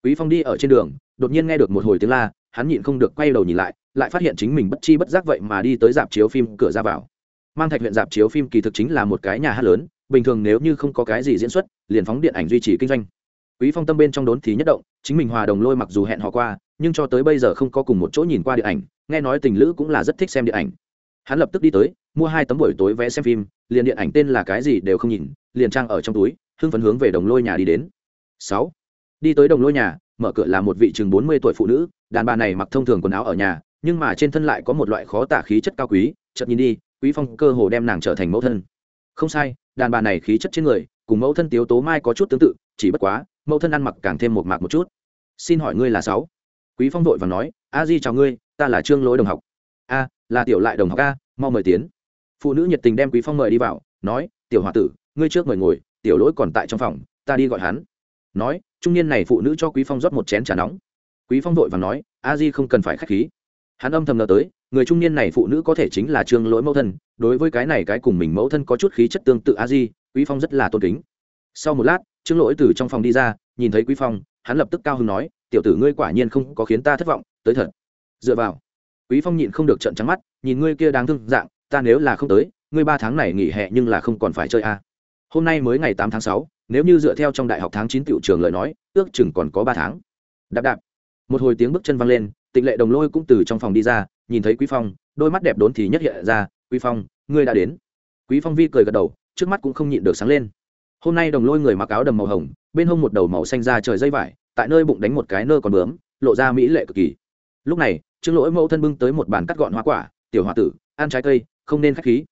Quý phong đi ở trên đường, đột nhiên nghe được một hồi tiếng la, hắn nhịn không được quay đầu nhìn lại lại phát hiện chính mình bất chi bất giác vậy mà đi tới dạp chiếu phim cửa ra vào. Mang thạch huyện dạp chiếu phim kỳ thực chính là một cái nhà hát lớn, bình thường nếu như không có cái gì diễn xuất, liền phóng điện ảnh duy trì kinh doanh quý phong tâm bên trong đốn thì nhất động, chính mình hòa đồng lôi mặc dù hẹn họ qua, nhưng cho tới bây giờ không có cùng một chỗ nhìn qua điện ảnh, nghe nói tình lữ cũng là rất thích xem điện ảnh. Hắn lập tức đi tới, mua hai tấm buổi tối vé xem phim, liền điện ảnh tên là cái gì đều không nhìn, liền trang ở trong túi, hưng phấn hướng về đồng lôi nhà đi đến. Sáu, đi tới đồng lôi nhà, mở cửa là một vị chừng bốn mươi tuổi phụ nữ, đàn bà này mặc thông thường quần áo ở nhà, nhưng mà trên thân lại có một loại khó tả khí chất cao quý, chợt nhìn đi, quý phong cơ hồ đem nàng trở thành mẫu thân. Không sai, đàn bà này khí chất trên người, cùng mẫu thân tiếu tố mai có chút tương tự, chỉ bất quá mẫu thân ăn mặc càng thêm một mạc một chút. Xin hỏi ngươi là sáu? Quý phong vội và nói, a di chào ngươi, ta là trương lỗi đồng học. A, là tiểu lại đồng học a, mau mời tiến. Phụ nữ nhiệt tình đem quý phong mời đi vào, nói, tiểu hòa tử, ngươi trước mời ngồi, tiểu lỗi còn tại trong phòng, ta đi gọi hắn. Nói, trung niên này phụ nữ cho quý phong rót một chén trà nóng. Quý phong vội và nói, a di không cần phải khách khí. Hắn âm thầm ngờ tới, người trung niên này phụ nữ có thể chính là trương lỗi mẫu thân, đối với cái này cái cùng mình mẫu thân có chút khí chất tương tự a di, quý phong rất là tôn kính. Sau một lát trương lỗi từ trong phòng đi ra, nhìn thấy quý phong, hắn lập tức cao hứng nói, tiểu tử ngươi quả nhiên không có khiến ta thất vọng, tới thật. Dựa vào, quý phong nhịn không được trận trắng mắt, nhìn ngươi kia đáng thương dạng, ta nếu là không tới, ngươi ba tháng này nghỉ hè nhưng là không còn phải chơi a hôm nay mới ngày tám tháng sáu, nếu như dựa theo trong đại học tháng chín tiểu trường lời nói, ước chừng còn có ba tháng. Đạp đạp. Một hồi tiếng bước chân văng lên, tịnh lệ đồng lôi cũng từ trong phòng đi ra, nhìn thấy quý phong, đôi mắt đẹp đốn thì nhất hiện ra, quý phong, ngươi đã đến. Quý phong vi cười gật đầu, trước mắt cũng không nhịn được sáng lên hôm nay đồng lôi người mặc áo đầm màu hồng, bên hông một đầu màu xanh ra trời dây vải, tại nơi bụng đánh một cái nơ còn bướm, lộ ra mỹ lệ cực kỳ. Lúc này, trương lỗi mẫu thân bưng tới một bàn cắt gọn hoa quả, tiểu hoa tử, ăn trái cây, không nên khách khí.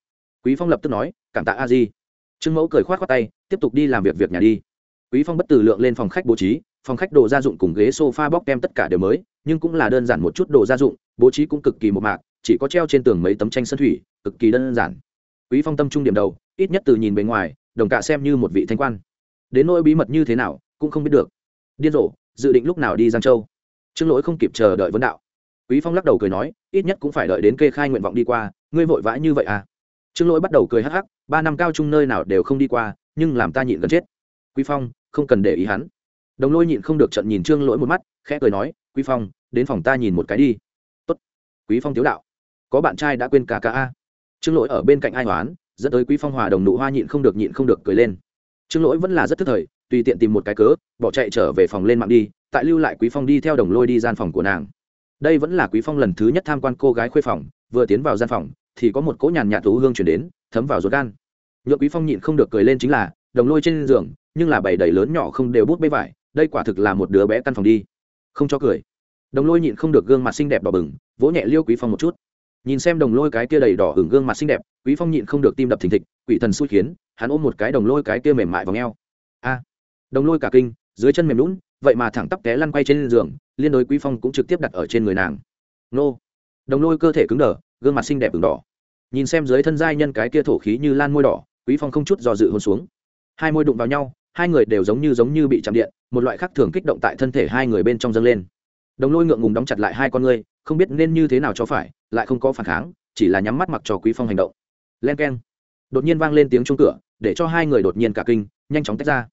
Quý phong lập tức nói, cảm tạ a di. Trương mẫu cười khoát khoát tay, tiếp tục đi làm việc việc nhà đi. Quý phong bất tử lượng lên phòng khách bố trí, phòng khách đồ gia dụng cùng ghế sofa bóc kem tất cả đều mới, nhưng cũng là đơn giản một chút đồ gia dụng, bố trí cũng cực kỳ một mạc, chỉ có treo trên tường mấy tấm tranh sân thủy, cực kỳ đơn giản. Quý phong tâm trung điểm đầu, ít nhất từ nhìn bề ngoài đồng cả xem như một vị thanh quan. Đến nỗi bí mật như thế nào, cũng không biết được. Điên rồ, dự định lúc nào đi giang châu. Trương lỗi không kịp chờ đợi vấn đạo. Quý phong lắc đầu cười nói, ít nhất cũng phải đợi đến kê khai nguyện vọng đi qua, ngươi vội vã như vậy à? Trương lỗi bắt đầu cười hắc hắc, ba năm cao trung nơi nào đều không đi qua, nhưng làm ta nhịn gần chết. Quý phong, không cần để ý hắn. Đồng lôi nhịn không được trận nhìn trương lỗi một mắt, khẽ cười nói, quý phong, đến phòng ta nhìn một cái đi. Tốt. Quý phong tiếu đạo. Có bạn trai đã quên cả cả a. Trương lỗi ở bên cạnh ai hoán dẫn tới quý phong hòa đồng nụ hoa nhịn không được nhịn không được cười lên. Trương lỗi vẫn là rất thức thời, tùy tiện tìm một cái cớ, bỏ chạy trở về phòng lên mạng đi, tại lưu lại quý phong đi theo đồng lôi đi gian phòng của nàng. Đây vẫn là quý phong lần thứ nhất tham quan cô gái khuê phòng, vừa tiến vào gian phòng, thì có một cỗ nhàn nhạt thú hương chuyển đến, thấm vào ruột gan. Nhượng quý phong nhịn không được cười lên chính là, đồng lôi trên giường, nhưng là bảy đầy lớn nhỏ không đều bút bê vải, đây quả thực là một đứa bé căn phòng đi. Không cho cười. Đồng lôi nhịn không được gương mặt xinh đẹp đỏ bừng, vỗ nhẹ liêu quý phong một chút nhìn xem đồng lôi cái kia đầy đỏ hưởng gương mặt xinh đẹp, quý phong nhịn không được tim đập thình thịch, quỷ thần xui khiến, hắn ôm một cái đồng lôi cái kia mềm mại vào ngheo a! Đồng lôi cả kinh, dưới chân mềm lún, vậy mà thẳng tắp té lăn quay trên giường, liên đối quý phong cũng trực tiếp đặt ở trên người nàng. Nô! Đồng lôi cơ thể cứng đờ, gương mặt xinh đẹp ửng đỏ. Nhìn xem dưới thân giai nhân cái kia thổ khí như lan môi đỏ, quý phong không chút do dự hôn xuống. Hai môi đụng vào nhau, hai người đều giống như giống như bị chạm điện, một loại khác thường kích động tại thân thể hai người bên trong dâng lên. Đồng lôi ngượng ngùng đóng chặt lại hai con ngươi không biết nên như thế nào cho phải, lại không có phản kháng, chỉ là nhắm mắt mặc cho quý phong hành động. Len keng. Đột nhiên vang lên tiếng chung cửa, để cho hai người đột nhiên cả kinh, nhanh chóng tách ra.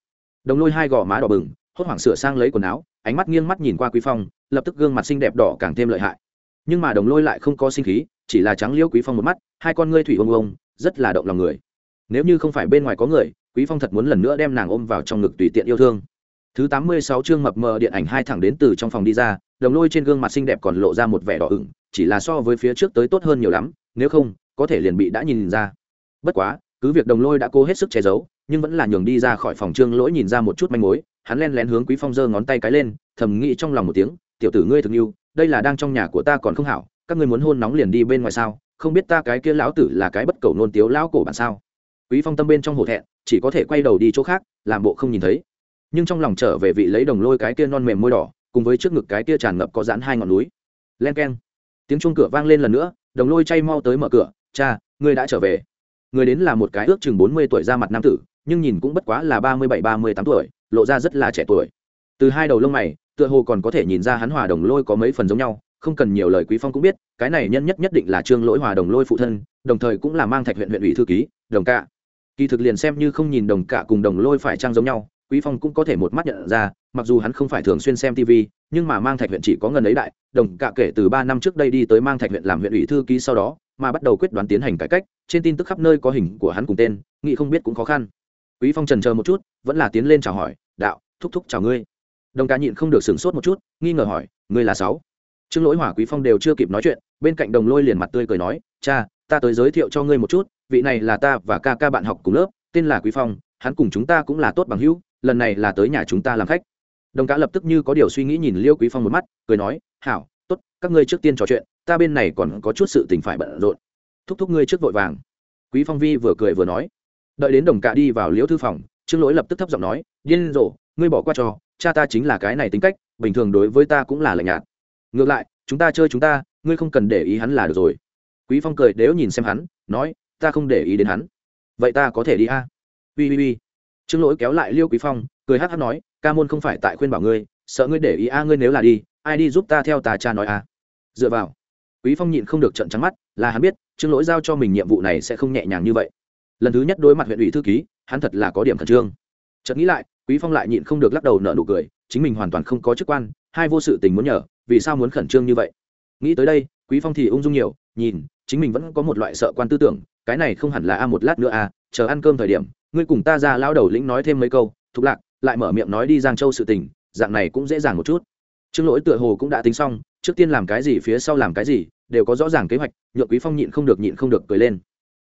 Đồng lôi hai gò má đỏ bừng, hốt hoảng sửa sang lấy quần áo, ánh mắt nghiêng mắt nhìn qua quý phong, lập tức gương mặt xinh đẹp đỏ càng thêm lợi hại. Nhưng mà đồng lôi lại không có sinh khí, chỉ là trắng liêu quý phong một mắt, hai con ngươi thủy ông ông rất là động lòng người. Nếu như không phải bên ngoài có người, quý phong thật muốn lần nữa đem nàng ôm vào trong ngực tùy tiện yêu thương thứ tám mươi sáu chương mập mờ điện ảnh hai thẳng đến từ trong phòng đi ra đồng lôi trên gương mặt xinh đẹp còn lộ ra một vẻ đỏ ửng, chỉ là so với phía trước tới tốt hơn nhiều lắm, nếu không, có thể liền bị đã nhìn ra. Bất quá, cứ việc đồng lôi đã cố hết sức che giấu, nhưng vẫn là nhường đi ra khỏi phòng trương lỗi nhìn ra một chút manh mối, hắn len lén hướng quý phong giơ ngón tay cái lên, thầm nghĩ trong lòng một tiếng, tiểu tử ngươi thực yêu đây là đang trong nhà của ta còn không hảo, các ngươi muốn hôn nóng liền đi bên ngoài sao? Không biết ta cái kia lão tử là cái bất cầu nôn tiếu lão cổ bản sao? Quý phong tâm bên trong hổ thẹn, chỉ có thể quay đầu đi chỗ khác, làm bộ không nhìn thấy nhưng trong lòng trở về vị lấy đồng lôi cái kia non mềm môi đỏ, cùng với trước ngực cái kia tràn ngập có dãn hai ngọn núi. Len keng. Tiếng chuông cửa vang lên lần nữa, đồng lôi chay mau tới mở cửa, cha, ngươi đã trở về. Người đến là một cái ước chừng bốn mươi tuổi ra mặt nam tử, nhưng nhìn cũng bất quá là ba mươi bảy, ba mươi tám tuổi, lộ ra rất là trẻ tuổi. Từ hai đầu lông mày, tựa hồ còn có thể nhìn ra hắn hòa đồng lôi có mấy phần giống nhau, không cần nhiều lời quý phong cũng biết, cái này nhân nhất nhất định là trương lỗi hòa đồng lôi phụ thân, đồng thời cũng là mang thạch huyện huyện ủy thư ký, đồng cạ. Kỳ thực liền xem như không nhìn đồng cạ cùng đồng lôi phải trang giống nhau quý phong cũng có thể một mắt nhận ra, mặc dù hắn không phải thường xuyên xem tv nhưng mà mang thạch huyện chỉ có ngần ấy đại, đồng cả kể từ ba năm trước đây đi tới mang thạch huyện làm huyện ủy thư ký sau đó, mà bắt đầu quyết đoán tiến hành cải cách, trên tin tức khắp nơi có hình của hắn cùng tên, nghĩ không biết cũng khó khăn. Quý phong trần chờ một chút, vẫn là tiến lên chào hỏi, đạo, thúc thúc chào ngươi. Đồng ca nhịn không được sửng sốt một chút, nghi ngờ hỏi, ngươi là sáu? Trương lỗi hỏa quý phong đều chưa kịp nói chuyện, bên cạnh đồng lôi liền mặt tươi cười nói, cha, ta tới giới thiệu cho ngươi một chút, vị này là ta và ca ca bạn học cùng lớp, tên là quý phong, hắn cùng chúng ta cũng là tốt bằng hữu lần này là tới nhà chúng ta làm khách. Đồng cá lập tức như có điều suy nghĩ nhìn liêu quý phong một mắt, cười nói, hảo, tốt, các ngươi trước tiên trò chuyện, ta bên này còn có chút sự tình phải bận rộn. Thúc thúc ngươi trước vội vàng. Quý phong vi vừa cười vừa nói. Đợi đến đồng cạ đi vào liễu thư phòng, trương lỗi lập tức thấp giọng nói, điên rồ, ngươi bỏ qua cho cha ta chính là cái này tính cách, bình thường đối với ta cũng là lạnh nhạt. Ngược lại, chúng ta chơi chúng ta, ngươi không cần để ý hắn là được rồi. Quý phong cười nếu nhìn xem hắn, nói, ta không để ý đến hắn. Vậy ta có thể đi a? À? ui ui ui trương lỗi kéo lại liêu quý phong, cười hát hát nói, ca môn không phải tại khuyên bảo ngươi, sợ ngươi để ý a, ngươi nếu là đi, ai đi giúp ta theo tà cha nói a? Dựa vào, quý phong nhịn không được trận trắng mắt, là hắn biết, trương lỗi giao cho mình nhiệm vụ này sẽ không nhẹ nhàng như vậy. Lần thứ nhất đối mặt huyện ủy thư ký, hắn thật là có điểm khẩn trương. Chợt nghĩ lại, quý phong lại nhịn không được lắc đầu nở nụ cười, chính mình hoàn toàn không có chức quan, hai vô sự tình muốn nhờ, vì sao muốn khẩn trương như vậy? Nghĩ tới đây, quý phong thì ung dung nhiều, nhìn, chính mình vẫn có một loại sợ quan tư tưởng, cái này không hẳn là a một lát nữa a chờ ăn cơm thời điểm, ngươi cùng ta ra lao đầu lĩnh nói thêm mấy câu, thục lạc, lại mở miệng nói đi giang châu sự tình, dạng này cũng dễ dàng một chút. Trương lỗi tựa hồ cũng đã tính xong, trước tiên làm cái gì phía sau làm cái gì, đều có rõ ràng kế hoạch, nhượng quý phong nhịn không được nhịn không được cười lên.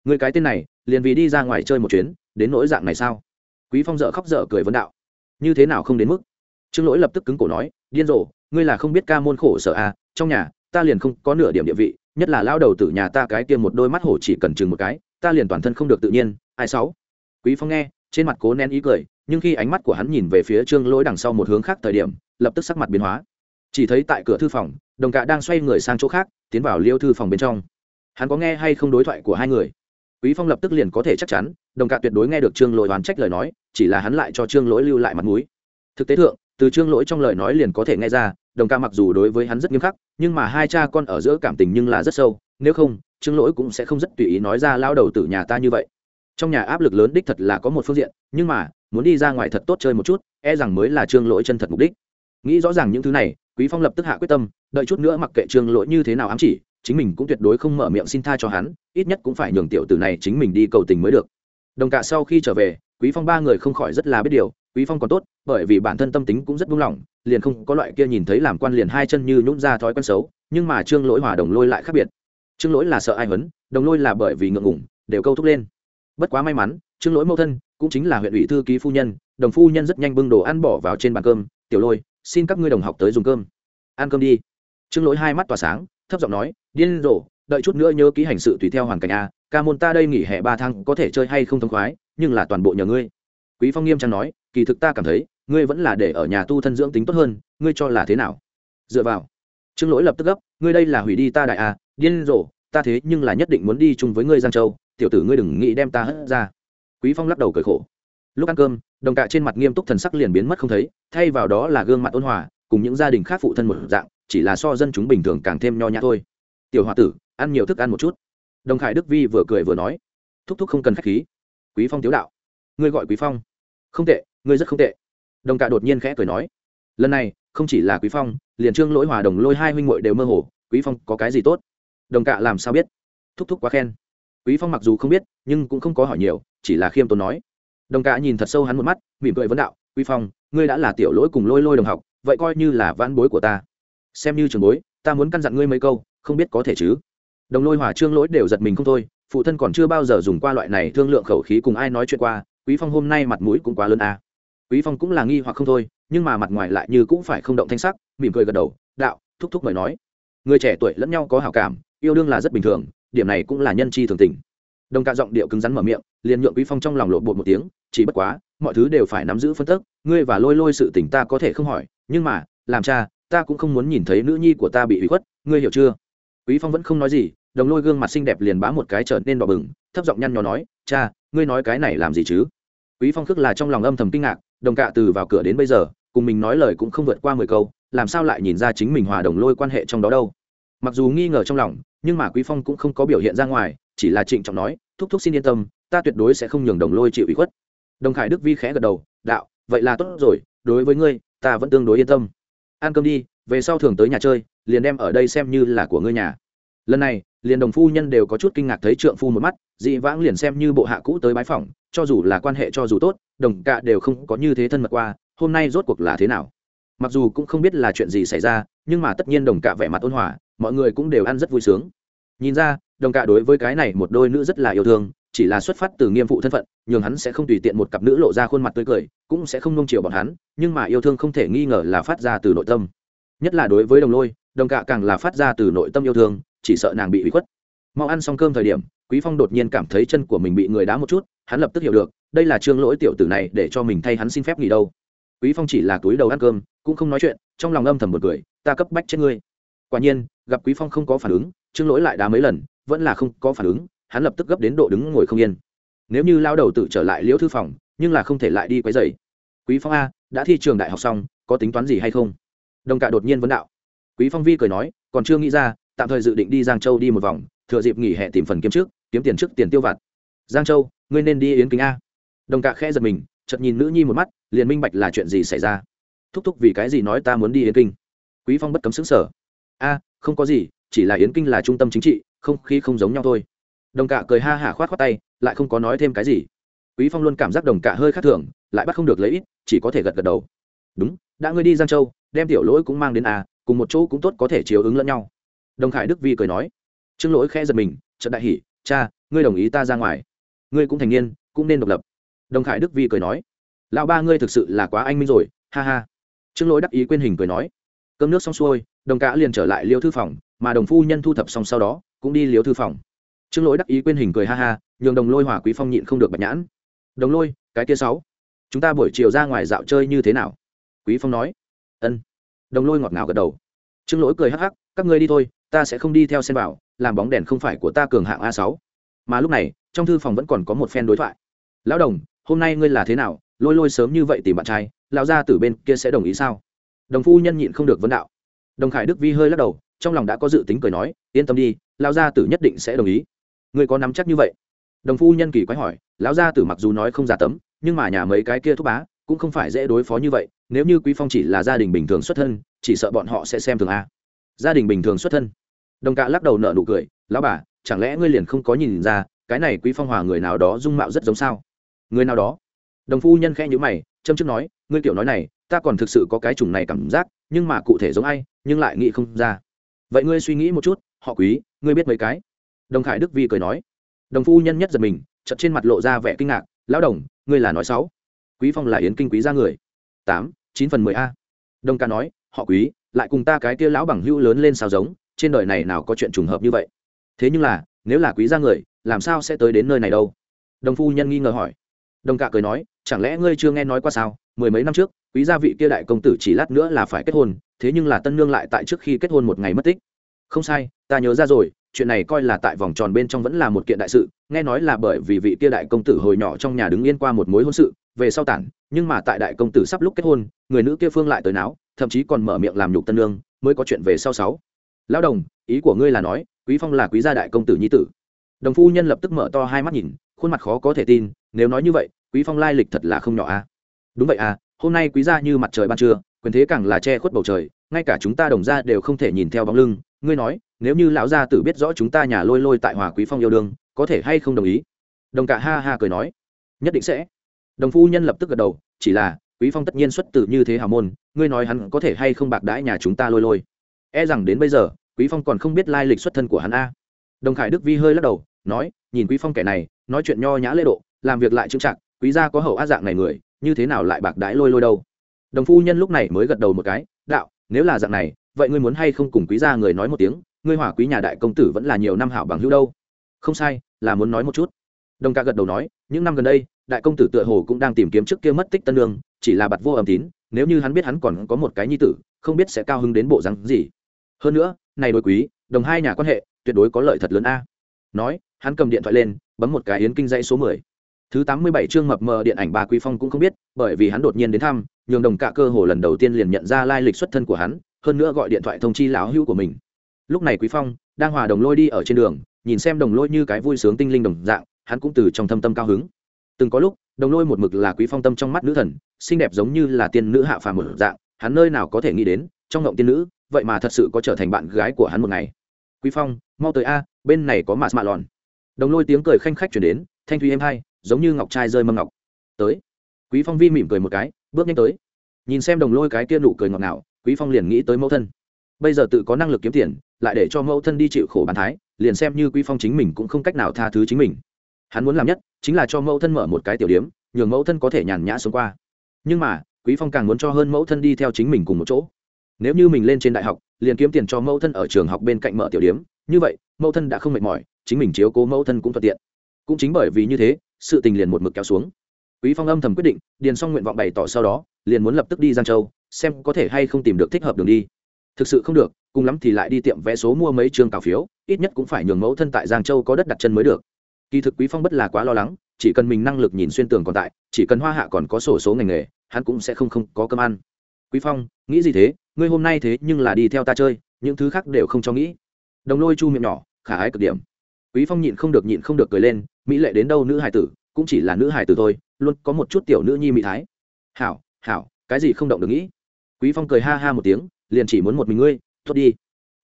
Người cái tên này, liền vì đi ra ngoài chơi một chuyến, đến nỗi dạng này sao? Quý phong dở khóc dở cười vấn đạo. Như thế nào không đến mức? Trương lỗi lập tức cứng cổ nói, điên rồ, ngươi là không biết ca môn khổ sở à trong nhà, ta liền không có nửa điểm địa vị, nhất là lao đầu tử nhà ta cái kia một đôi mắt hổ chỉ cần chừng một cái ta liền toàn thân không được tự nhiên, ai sáu? Quý phong nghe, trên mặt cố nén ý cười, nhưng khi ánh mắt của hắn nhìn về phía trương lỗi đằng sau một hướng khác thời điểm, lập tức sắc mặt biến hóa. Chỉ thấy tại cửa thư phòng, đồng cạ đang xoay người sang chỗ khác, tiến vào liêu thư phòng bên trong. Hắn có nghe hay không đối thoại của hai người? Quý phong lập tức liền có thể chắc chắn, đồng cạ tuyệt đối nghe được trương lỗi oán trách lời nói, chỉ là hắn lại cho trương lỗi lưu lại mặt mũi. Thực tế thượng, từ trương lỗi trong lời nói liền có thể nghe ra, đồng ca mặc dù đối với hắn rất nghiêm khắc, nhưng mà hai cha con ở giữa cảm tình nhưng là rất sâu, nếu không trương lỗi cũng sẽ không rất tùy ý nói ra lao đầu từ nhà ta như vậy. Trong nhà áp lực lớn đích thật là có một phương diện, nhưng mà, muốn đi ra ngoài thật tốt chơi một chút e rằng mới là trương lỗi chân thật mục đích. Nghĩ rõ ràng những thứ này, quý phong lập tức hạ quyết tâm, đợi chút nữa mặc kệ trương lỗi như thế nào ám chỉ, chính mình cũng tuyệt đối không mở miệng xin tha cho hắn, ít nhất cũng phải nhường tiểu tử này chính mình đi cầu tình mới được. Đồng cả sau khi trở về, quý phong ba người không khỏi rất là biết điều, quý phong còn tốt, bởi vì bản thân tâm tính cũng rất buông lỏng, liền không có loại kia nhìn thấy làm quan liền hai chân như nhũng ra thói quen xấu, nhưng mà trương lỗi hòa đồng lôi lại khác biệt trương lỗi là sợ ai huấn, đồng lôi là bởi vì ngượng ngủng đều câu thúc lên. Bất quá may mắn, trương lỗi mẫu thân cũng chính là huyện ủy thư ký phu nhân, đồng phu nhân rất nhanh bưng đồ ăn bỏ vào trên bàn cơm, tiểu lôi, xin các ngươi đồng học tới dùng cơm. Ăn cơm đi. Trương lỗi hai mắt tỏa sáng, thấp giọng nói, điên rồ, đợi chút nữa nhớ ký hành sự tùy theo hoàn cảnh a, ca môn ta đây nghỉ hè ba tháng có thể chơi hay không thông khoái, nhưng là toàn bộ nhờ ngươi. Quý phong nghiêm trang nói, kỳ thực ta cảm thấy, ngươi vẫn là để ở nhà tu thân dưỡng tính tốt hơn, ngươi cho là thế nào? Dựa vào. Trương lỗi lập tức gấp, ngươi đây là hủy đi ta đại à điên rồ, ta thế nhưng là nhất định muốn đi chung với ngươi giang châu, tiểu tử ngươi đừng nghĩ đem ta hất ra. Quý phong lắc đầu cười khổ. Lúc ăn cơm, đồng cạ trên mặt nghiêm túc thần sắc liền biến mất không thấy, thay vào đó là gương mặt ôn hòa, cùng những gia đình khác phụ thân một dạng, chỉ là so dân chúng bình thường càng thêm nho nhã thôi. Tiểu hòa tử, ăn nhiều thức ăn một chút. Đồng khải đức vi vừa cười vừa nói. Thúc thúc không cần khách khí. Quý phong tiếu đạo. Ngươi gọi quý phong. Không tệ, ngươi rất không tệ. Đồng cạ đột nhiên khẽ cười nói. Lần này, không chỉ là quý phong, liền trương lỗi hòa đồng lôi hai huynh muội đều mơ hồ, quý phong có cái gì tốt? Đồng cạ làm sao biết? Thúc thúc quá khen. Quý phong mặc dù không biết, nhưng cũng không có hỏi nhiều, chỉ là khiêm tốn nói. Đồng cạ nhìn thật sâu hắn một mắt, mỉm cười vấn đạo, quý phong, ngươi đã là tiểu lỗi cùng lôi lôi đồng học, vậy coi như là vãn bối của ta. Xem như trường bối, ta muốn căn dặn ngươi mấy câu, không biết có thể chứ? Đồng lôi hòa trương lỗi đều giật mình không thôi, phụ thân còn chưa bao giờ dùng qua loại này thương lượng khẩu khí cùng ai nói chuyện qua, quý phong hôm nay mặt mũi cũng quá lớn à. quý phong cũng là nghi hoặc không thôi, nhưng mà mặt ngoài lại như cũng phải không động thanh sắc, mỉm cười gật đầu, đạo, thúc thúc mời nói. Người trẻ tuổi lẫn nhau có hảo cảm yêu đương là rất bình thường, điểm này cũng là nhân chi thường tình. Đồng cả giọng điệu cứng rắn mở miệng, liền nhượng quý phong trong lòng lộ bột một tiếng, chỉ bất quá, mọi thứ đều phải nắm giữ phân tức, ngươi và lôi lôi sự tình ta có thể không hỏi, nhưng mà, làm cha, ta cũng không muốn nhìn thấy nữ nhi của ta bị hủy khuất, ngươi hiểu chưa? Quý phong vẫn không nói gì, đồng lôi gương mặt xinh đẹp liền bá một cái trở nên đỏ bừng, thấp giọng nhăn nhó nói, cha, ngươi nói cái này làm gì chứ? Quý phong khước là trong lòng âm thầm kinh ngạc, đồng cạ từ vào cửa đến bây giờ, cùng mình nói lời cũng không vượt qua mười câu, làm sao lại nhìn ra chính mình hòa đồng lôi quan hệ trong đó đâu? Mặc dù nghi ngờ trong lòng nhưng mà quý phong cũng không có biểu hiện ra ngoài, chỉ là trịnh trọng nói, thúc thúc xin yên tâm, ta tuyệt đối sẽ không nhường đồng lôi chịu ủy khuất. Đồng khải đức vi khẽ gật đầu, đạo, vậy là tốt rồi, đối với ngươi, ta vẫn tương đối yên tâm. Ăn cơm đi, về sau thường tới nhà chơi, liền đem ở đây xem như là của ngươi nhà. Lần này, liền đồng phu nhân đều có chút kinh ngạc thấy trượng phu một mắt, dị vãng liền xem như bộ hạ cũ tới bái phỏng, cho dù là quan hệ cho dù tốt, đồng cạ đều không có như thế thân mật qua, hôm nay rốt cuộc là thế nào? Mặc dù cũng không biết là chuyện gì xảy ra, nhưng mà tất nhiên đồng cạ vẻ mặt ôn hòa mọi người cũng đều ăn rất vui sướng. Nhìn ra, đồng cạ đối với cái này một đôi nữ rất là yêu thương, chỉ là xuất phát từ nghiêm phụ thân phận, nhường hắn sẽ không tùy tiện một cặp nữ lộ ra khuôn mặt tươi cười, cũng sẽ không nông chiều bọn hắn, nhưng mà yêu thương không thể nghi ngờ là phát ra từ nội tâm. Nhất là đối với đồng lôi, đồng cạ càng là phát ra từ nội tâm yêu thương, chỉ sợ nàng bị bị khuất. Mau ăn xong cơm thời điểm, quý phong đột nhiên cảm thấy chân của mình bị người đá một chút, hắn lập tức hiểu được, đây là trương lỗi tiểu tử này để cho mình thay hắn xin phép nghỉ đâu. Quý phong chỉ là túi đầu ăn cơm, cũng không nói chuyện, trong lòng âm thầm một cười, ta cấp bách chết ngươi. Quả nhiên gặp quý phong không có phản ứng, trương lỗi lại đá mấy lần, vẫn là không có phản ứng, hắn lập tức gấp đến độ đứng ngồi không yên. Nếu như lao đầu tự trở lại liễu thư phòng, nhưng là không thể lại đi quấy dày quý phong a, đã thi trường đại học xong, có tính toán gì hay không? Đồng Cả đột nhiên vấn đạo. Quý phong vi cười nói, còn chưa nghĩ ra, tạm thời dự định đi giang châu đi một vòng, thừa dịp nghỉ hè tìm phần kiếm trước, kiếm tiền trước tiền tiêu vặt. Giang châu, ngươi nên đi yến kính a. Đồng Cả khẽ giật mình, chợt nhìn nữ nhi một mắt, liền minh bạch là chuyện gì xảy ra. Thúc thúc vì cái gì nói ta muốn đi yến kinh? Quý phong bất cấm xứng sở a không có gì chỉ là yến kinh là trung tâm chính trị không khí không giống nhau thôi. Đồng cạ cười ha hả khoát khoát tay lại không có nói thêm cái gì. Quý phong luôn cảm giác đồng cạ hơi khác thường lại bắt không được lấy ít chỉ có thể gật gật đầu. Đúng đã ngươi đi giang châu đem tiểu lỗi cũng mang đến à, cùng một chỗ cũng tốt có thể chiếu ứng lẫn nhau. Đồng khải đức vi cười nói. Trương lỗi khẽ giật mình trận đại hỉ cha ngươi đồng ý ta ra ngoài. Ngươi cũng thành niên cũng nên độc lập. Đồng khải đức vi cười nói. Lão ba ngươi thực sự là quá anh minh rồi ha ha. Trương lỗi đắc ý quên hình cười nói. Cơm nước xong xuôi đồng cả liền trở lại liêu thư phòng, mà đồng phu nhân thu thập xong sau đó, cũng đi liêu thư phòng. Trương lỗi đắc ý quên hình cười ha ha, nhường đồng lôi hỏa quý phong nhịn không được bạch nhãn. Đồng lôi, cái kia sáu, chúng ta buổi chiều ra ngoài dạo chơi như thế nào? Quý phong nói. Ân. Đồng lôi ngọt ngào gật đầu. Trương lỗi cười hắc hắc, các ngươi đi thôi, ta sẽ không đi theo xem bảo, làm bóng đèn không phải của ta cường hạng a sáu. Mà lúc này, trong thư phòng vẫn còn có một phen đối thoại. Lão đồng, hôm nay ngươi là thế nào? Lôi lôi sớm như vậy tìm bạn trai, lão gia tử bên kia sẽ đồng ý sao? Đồng phu nhân nhịn không được vấn đạo đồng khải đức vi hơi lắc đầu, trong lòng đã có dự tính cười nói, yên tâm đi, lão gia tử nhất định sẽ đồng ý. Ngươi có nắm chắc như vậy? Đồng phu nhân kỳ quái hỏi, lão gia tử mặc dù nói không giả tấm, nhưng mà nhà mấy cái kia thúc bá cũng không phải dễ đối phó như vậy, nếu như quý phong chỉ là gia đình bình thường xuất thân, chỉ sợ bọn họ sẽ xem thường a. Gia đình bình thường xuất thân? Đồng cạ lắc đầu nở nụ cười, lão bà, chẳng lẽ ngươi liền không có nhìn ra, cái này quý phong hòa người nào đó dung mạo rất giống sao? Người nào đó? Đồng phu nhân khẽ nhíu mày, châm trước nói, ngươi kiểu nói này, ta còn thực sự có cái chủng này cảm giác nhưng mà cụ thể giống ai, nhưng lại nghĩ không ra. Vậy ngươi suy nghĩ một chút, họ quý, ngươi biết mấy cái? Đồng khải đức vi cười nói. Đồng phu nhân nhất giật mình chật trên mặt lộ ra vẻ kinh ngạc, lão đồng, ngươi là nói sáu. Quý phong là yến kinh quý ra người. Tám, chín phần mười a. Đồng ca nói, họ quý, lại cùng ta cái kia lão bằng hữu lớn lên sao giống, trên đời này nào có chuyện trùng hợp như vậy? Thế nhưng là, nếu là quý gia người, làm sao sẽ tới đến nơi này đâu? Đồng phu nhân nghi ngờ hỏi đồng cạ cười nói, chẳng lẽ ngươi chưa nghe nói qua sao? Mười mấy năm trước, quý gia vị kia đại công tử chỉ lát nữa là phải kết hôn, thế nhưng là tân nương lại tại trước khi kết hôn một ngày mất tích. Không sai, ta nhớ ra rồi, chuyện này coi là tại vòng tròn bên trong vẫn là một kiện đại sự, nghe nói là bởi vì vị kia đại công tử hồi nhỏ trong nhà đứng yên qua một mối hôn sự, về sau tản, nhưng mà tại đại công tử sắp lúc kết hôn, người nữ kia phương lại tới náo, thậm chí còn mở miệng làm nhục tân nương, mới có chuyện về sau sáu. Lão đồng, ý của ngươi là nói, quý phong là quý gia đại công tử nhi tử. Đồng phu nhân lập tức mở to hai mắt nhìn, khuôn mặt khó có thể tin, nếu nói như vậy quý phong lai lịch thật là không nhỏ a đúng vậy à hôm nay quý gia như mặt trời ban trưa, quyền thế càng là che khuất bầu trời, ngay cả chúng ta đồng gia đều không thể nhìn theo bóng lưng. Ngươi nói, nếu như lão gia tử biết rõ chúng ta nhà lôi lôi tại hòa quý phong yêu đương, có thể hay không đồng ý? Đồng cả ha ha cười nói. Nhất định sẽ. Đồng phu nhân lập tức gật đầu, chỉ là, quý phong tất nhiên xuất tử như thế hào môn, ngươi nói hắn có thể hay không bạc đãi nhà chúng ta lôi lôi? E rằng đến bây giờ, quý phong còn không biết lai lịch xuất thân của hắn a. Đồng khải đức vi hơi lắc đầu, nói, nhìn quý phong kẻ này, nói chuyện nho nhã lễ độ, làm việc lại trưng trạng quý gia có hậu á dạng này người, như thế nào lại bạc đãi lôi lôi đâu? Đồng phu nhân lúc này mới gật đầu một cái, đạo, nếu là dạng này, vậy ngươi muốn hay không cùng quý gia người nói một tiếng, ngươi hỏa quý nhà đại công tử vẫn là nhiều năm hảo bằng hữu đâu? Không sai, là muốn nói một chút. Đồng ca gật đầu nói, những năm gần đây, đại công tử tựa hồ cũng đang tìm kiếm trước kia mất tích tân lương, chỉ là bặt vô âm tín, nếu như hắn biết hắn còn có một cái nhi tử, không biết sẽ cao hứng đến bộ rắn gì. Hơn nữa, này đối quý, đồng hai nhà quan hệ, tuyệt đối có lợi thật lớn a. Nói, hắn cầm điện thoại lên, bấm một cái yến kinh dãy số mười thứ tám mươi bảy chương mập mờ điện ảnh bà quý phong cũng không biết, bởi vì hắn đột nhiên đến thăm, nhường đồng cạ cơ hồ lần đầu tiên liền nhận ra lai lịch xuất thân của hắn, hơn nữa gọi điện thoại thông chi lão hữu của mình. Lúc này quý phong đang hòa đồng lôi đi ở trên đường, nhìn xem đồng lôi như cái vui sướng tinh linh đồng dạng, hắn cũng từ trong thâm tâm cao hứng. Từng có lúc, đồng lôi một mực là quý phong tâm trong mắt nữ thần, xinh đẹp giống như là tiên nữ hạ phàm một dạng, hắn nơi nào có thể nghĩ đến, trong ngộng tiên nữ, vậy mà thật sự có trở thành bạn gái của hắn một ngày. Quý phong, mau tới a, bên này có mạt mạ lòn đồng lôi tiếng cười khanh khách chuyển đến, thanh thủy êm hai giống như ngọc trai rơi mâm ngọc. Tới. Quý phong vi mỉm cười một cái, bước nhanh tới. Nhìn xem đồng lôi cái kia nụ cười ngọt ngào, quý phong liền nghĩ tới mẫu thân. Bây giờ tự có năng lực kiếm tiền, lại để cho mẫu thân đi chịu khổ bán thái, liền xem như quý phong chính mình cũng không cách nào tha thứ chính mình. Hắn muốn làm nhất, chính là cho mẫu thân mở một cái tiểu điếm nhường mẫu thân có thể nhàn nhã sống qua. Nhưng mà, quý phong càng muốn cho hơn mẫu thân đi theo chính mình cùng một chỗ. Nếu như mình lên trên đại học, liền kiếm tiền cho mẫu thân ở trường học bên cạnh mở tiểu điếm như vậy, mẫu thân đã không mệt mỏi, chính mình chiếu cố mẫu thân cũng thuận tiện. Cũng chính bởi vì như thế sự tình liền một mực kéo xuống. Quý phong âm thầm quyết định, điền xong nguyện vọng bày tỏ sau đó, liền muốn lập tức đi giang châu, xem có thể hay không tìm được thích hợp đường đi. Thực sự không được, cùng lắm thì lại đi tiệm vé số mua mấy trường cào phiếu, ít nhất cũng phải nhường mẫu thân tại giang châu có đất đặt chân mới được. Kỳ thực quý phong bất là quá lo lắng, chỉ cần mình năng lực nhìn xuyên tường còn tại, chỉ cần hoa hạ còn có sổ số ngành nghề, hắn cũng sẽ không không có cơm ăn. Quý phong, nghĩ gì thế? Ngươi hôm nay thế nhưng là đi theo ta chơi, những thứ khác đều không cho nghĩ. Đồng lôi chu miệng nhỏ, khả ái cực điểm quý phong nhịn không được nhịn không được cười lên, mỹ lệ đến đâu nữ hài tử, cũng chỉ là nữ hài tử thôi, luôn có một chút tiểu nữ nhi mỹ thái. Hảo hảo, cái gì không động được nghĩ? Quý phong cười ha ha một tiếng, liền chỉ muốn một mình ngươi, tốt đi.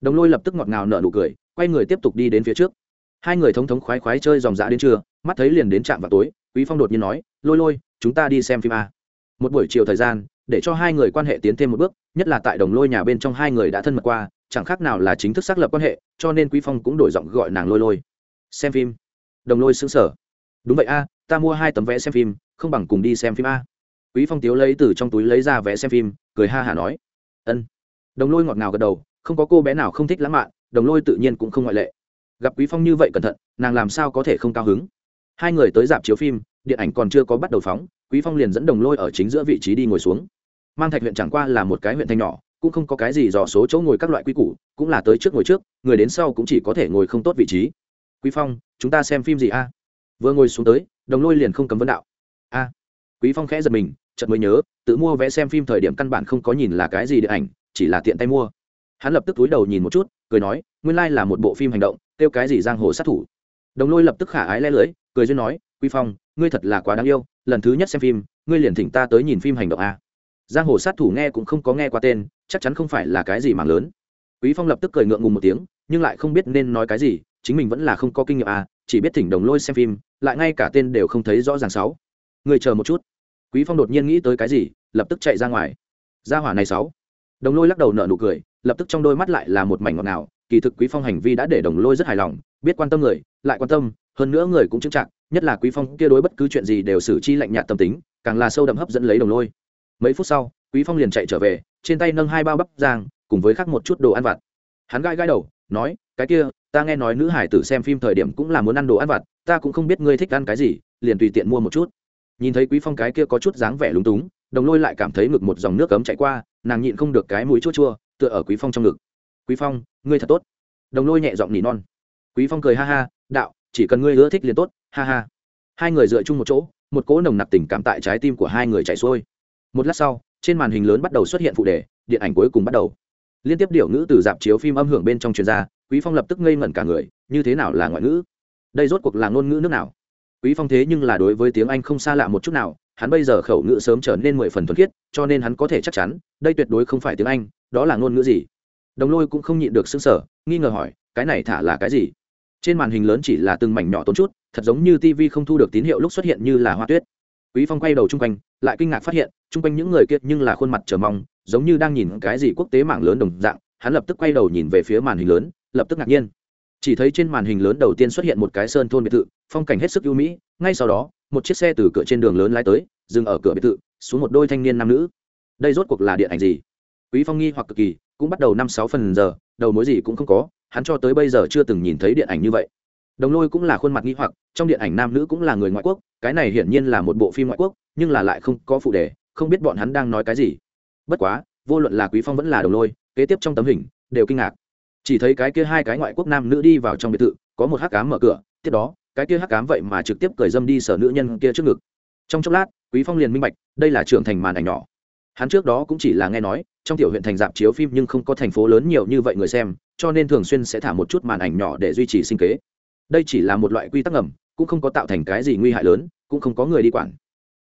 Đồng lôi lập tức ngọt ngào nở nụ cười, quay người tiếp tục đi đến phía trước. Hai người thống thống khoái khoái chơi dòng dã đến trưa, mắt thấy liền đến trạm vào tối, quý phong đột nhiên nói, lôi lôi, chúng ta đi xem phim a. Một buổi chiều thời gian, để cho hai người quan hệ tiến thêm một bước, nhất là tại đồng lôi nhà bên trong hai người đã thân mật qua, chẳng khác nào là chính thức xác lập quan hệ, cho nên quý phong cũng đổi giọng gọi nàng lôi lôi xem phim. Đồng lôi xứng sở đúng vậy a, ta mua hai tấm vé xem phim, không bằng cùng đi xem phim a. Quý phong tiếu lấy từ trong túi lấy ra vé xem phim, cười ha hả nói. Ân. Đồng lôi ngọt ngào gật đầu, không có cô bé nào không thích lãng mạn, đồng lôi tự nhiên cũng không ngoại lệ. Gặp quý phong như vậy cẩn thận, nàng làm sao có thể không cao hứng? Hai người tới dạp chiếu phim, điện ảnh còn chưa có bắt đầu phóng, quý phong liền dẫn đồng lôi ở chính giữa vị trí đi ngồi xuống. Mang thạch huyện chẳng qua là một cái huyện thanh nhỏ, cũng không có cái gì dò số chỗ ngồi các loại quy củ, cũng là tới trước ngồi trước, người đến sau cũng chỉ có thể ngồi không tốt vị trí quý phong, chúng ta xem phim gì a? Vừa ngồi xuống tới, đồng lôi liền không cấm vấn đạo. A. Quý phong khẽ giật mình, chợt mới nhớ, tự mua vé xem phim thời điểm căn bản không có nhìn là cái gì điện ảnh, chỉ là tiện tay mua. Hắn lập tức túi đầu nhìn một chút, cười nói, nguyên lai là một bộ phim hành động, kêu cái gì giang hồ sát thủ. Đồng lôi lập tức khả ái lẽ lưới, cười duyên nói, quý phong, ngươi thật là quá đáng yêu, lần thứ nhất xem phim, ngươi liền thỉnh ta tới nhìn phim hành động a. Giang hồ sát thủ nghe cũng không có nghe qua tên, chắc chắn không phải là cái gì mạng lớn. Quý phong lập tức cười ngượng ngùng một tiếng, nhưng lại không biết nên nói cái gì chính mình vẫn là không có kinh nghiệm à chỉ biết thỉnh đồng lôi xem phim, lại ngay cả tên đều không thấy rõ ràng sáu. Người chờ một chút. Quý phong đột nhiên nghĩ tới cái gì, lập tức chạy ra ngoài. Ra hỏa này sáu. Đồng lôi lắc đầu nở nụ cười, lập tức trong đôi mắt lại là một mảnh ngọt ngào, kỳ thực quý phong hành vi đã để đồng lôi rất hài lòng, biết quan tâm người, lại quan tâm, hơn nữa người cũng chứng trạng nhất là quý phong kia đối bất cứ chuyện gì đều xử chi lạnh nhạt tâm tính, càng là sâu đậm hấp dẫn lấy đồng lôi. Mấy phút sau, quý phong liền chạy trở về, trên tay nâng hai bao bắp giang cùng với khác một chút đồ ăn vặt. Hắn gai gai đầu, nói cái kia, ta nghe nói nữ hải tử xem phim thời điểm cũng là muốn ăn đồ ăn vặt, ta cũng không biết ngươi thích ăn cái gì, liền tùy tiện mua một chút. Nhìn thấy quý phong cái kia có chút dáng vẻ lúng túng, đồng lôi lại cảm thấy ngực một dòng nước cấm chạy qua, nàng nhịn không được cái mũi chua chua, tựa ở quý phong trong ngực. Quý phong, ngươi thật tốt. Đồng lôi nhẹ giọng nỉ non. Quý phong cười ha ha, đạo, chỉ cần ngươi ưa thích liền tốt, ha ha. Hai người dựa chung một chỗ, một cỗ nồng nặc tình cảm tại trái tim của hai người chạy xuôi. Một lát sau, trên màn hình lớn bắt đầu xuất hiện phụ đề, điện ảnh cuối cùng bắt đầu. Liên tiếp điệu ngữ từ dạp chiếu phim âm hưởng bên trong truyền ra quý phong lập tức ngây ngẩn cả người, như thế nào là ngoại ngữ? Đây rốt cuộc là ngôn ngữ nước nào? Quý phong thế nhưng là đối với tiếng anh không xa lạ một chút nào, hắn bây giờ khẩu ngữ sớm trở nên mười phần thuần khiết, cho nên hắn có thể chắc chắn, đây tuyệt đối không phải tiếng anh, đó là ngôn ngữ gì? Đồng lôi cũng không nhịn được xứng sở nghi ngờ hỏi, cái này thả là cái gì? Trên màn hình lớn chỉ là từng mảnh nhỏ tốn chút, thật giống như tv không thu được tín hiệu lúc xuất hiện như là hoa tuyết. Quý phong quay đầu chung quanh, lại kinh ngạc phát hiện, chung quanh những người kia nhưng là khuôn mặt chờ mong, giống như đang nhìn cái gì quốc tế mạng lớn đồng dạng, hắn lập tức quay đầu nhìn về phía màn hình lớn lập tức ngạc nhiên. Chỉ thấy trên màn hình lớn đầu tiên xuất hiện một cái sơn thôn biệt thự, phong cảnh hết sức ưu mỹ, ngay sau đó, một chiếc xe từ cửa trên đường lớn lái tới, dừng ở cửa biệt thự, xuống một đôi thanh niên nam nữ. Đây rốt cuộc là điện ảnh gì? Quý phong nghi hoặc cực kỳ, cũng bắt đầu năm sáu phần giờ, đầu mối gì cũng không có, hắn cho tới bây giờ chưa từng nhìn thấy điện ảnh như vậy. Đồng lôi cũng là khuôn mặt nghi hoặc, trong điện ảnh nam nữ cũng là người ngoại quốc, cái này hiển nhiên là một bộ phim ngoại quốc, nhưng là lại không có phụ đề, không biết bọn hắn đang nói cái gì. Bất quá, vô luận là quý phong vẫn là đồng lôi, kế tiếp trong tấm hình, đều kinh ngạc chỉ thấy cái kia hai cái ngoại quốc nam nữ đi vào trong biệt thự, có một hắc cám mở cửa, tiếp đó, cái kia hắc cám vậy mà trực tiếp cởi dâm đi sở nữ nhân kia trước ngực. Trong chốc lát, quý phong liền minh bạch, đây là trưởng thành màn ảnh nhỏ. Hắn trước đó cũng chỉ là nghe nói, trong tiểu huyện thành dạp chiếu phim nhưng không có thành phố lớn nhiều như vậy người xem, cho nên thường xuyên sẽ thả một chút màn ảnh nhỏ để duy trì sinh kế. Đây chỉ là một loại quy tắc ngầm, cũng không có tạo thành cái gì nguy hại lớn, cũng không có người đi quản.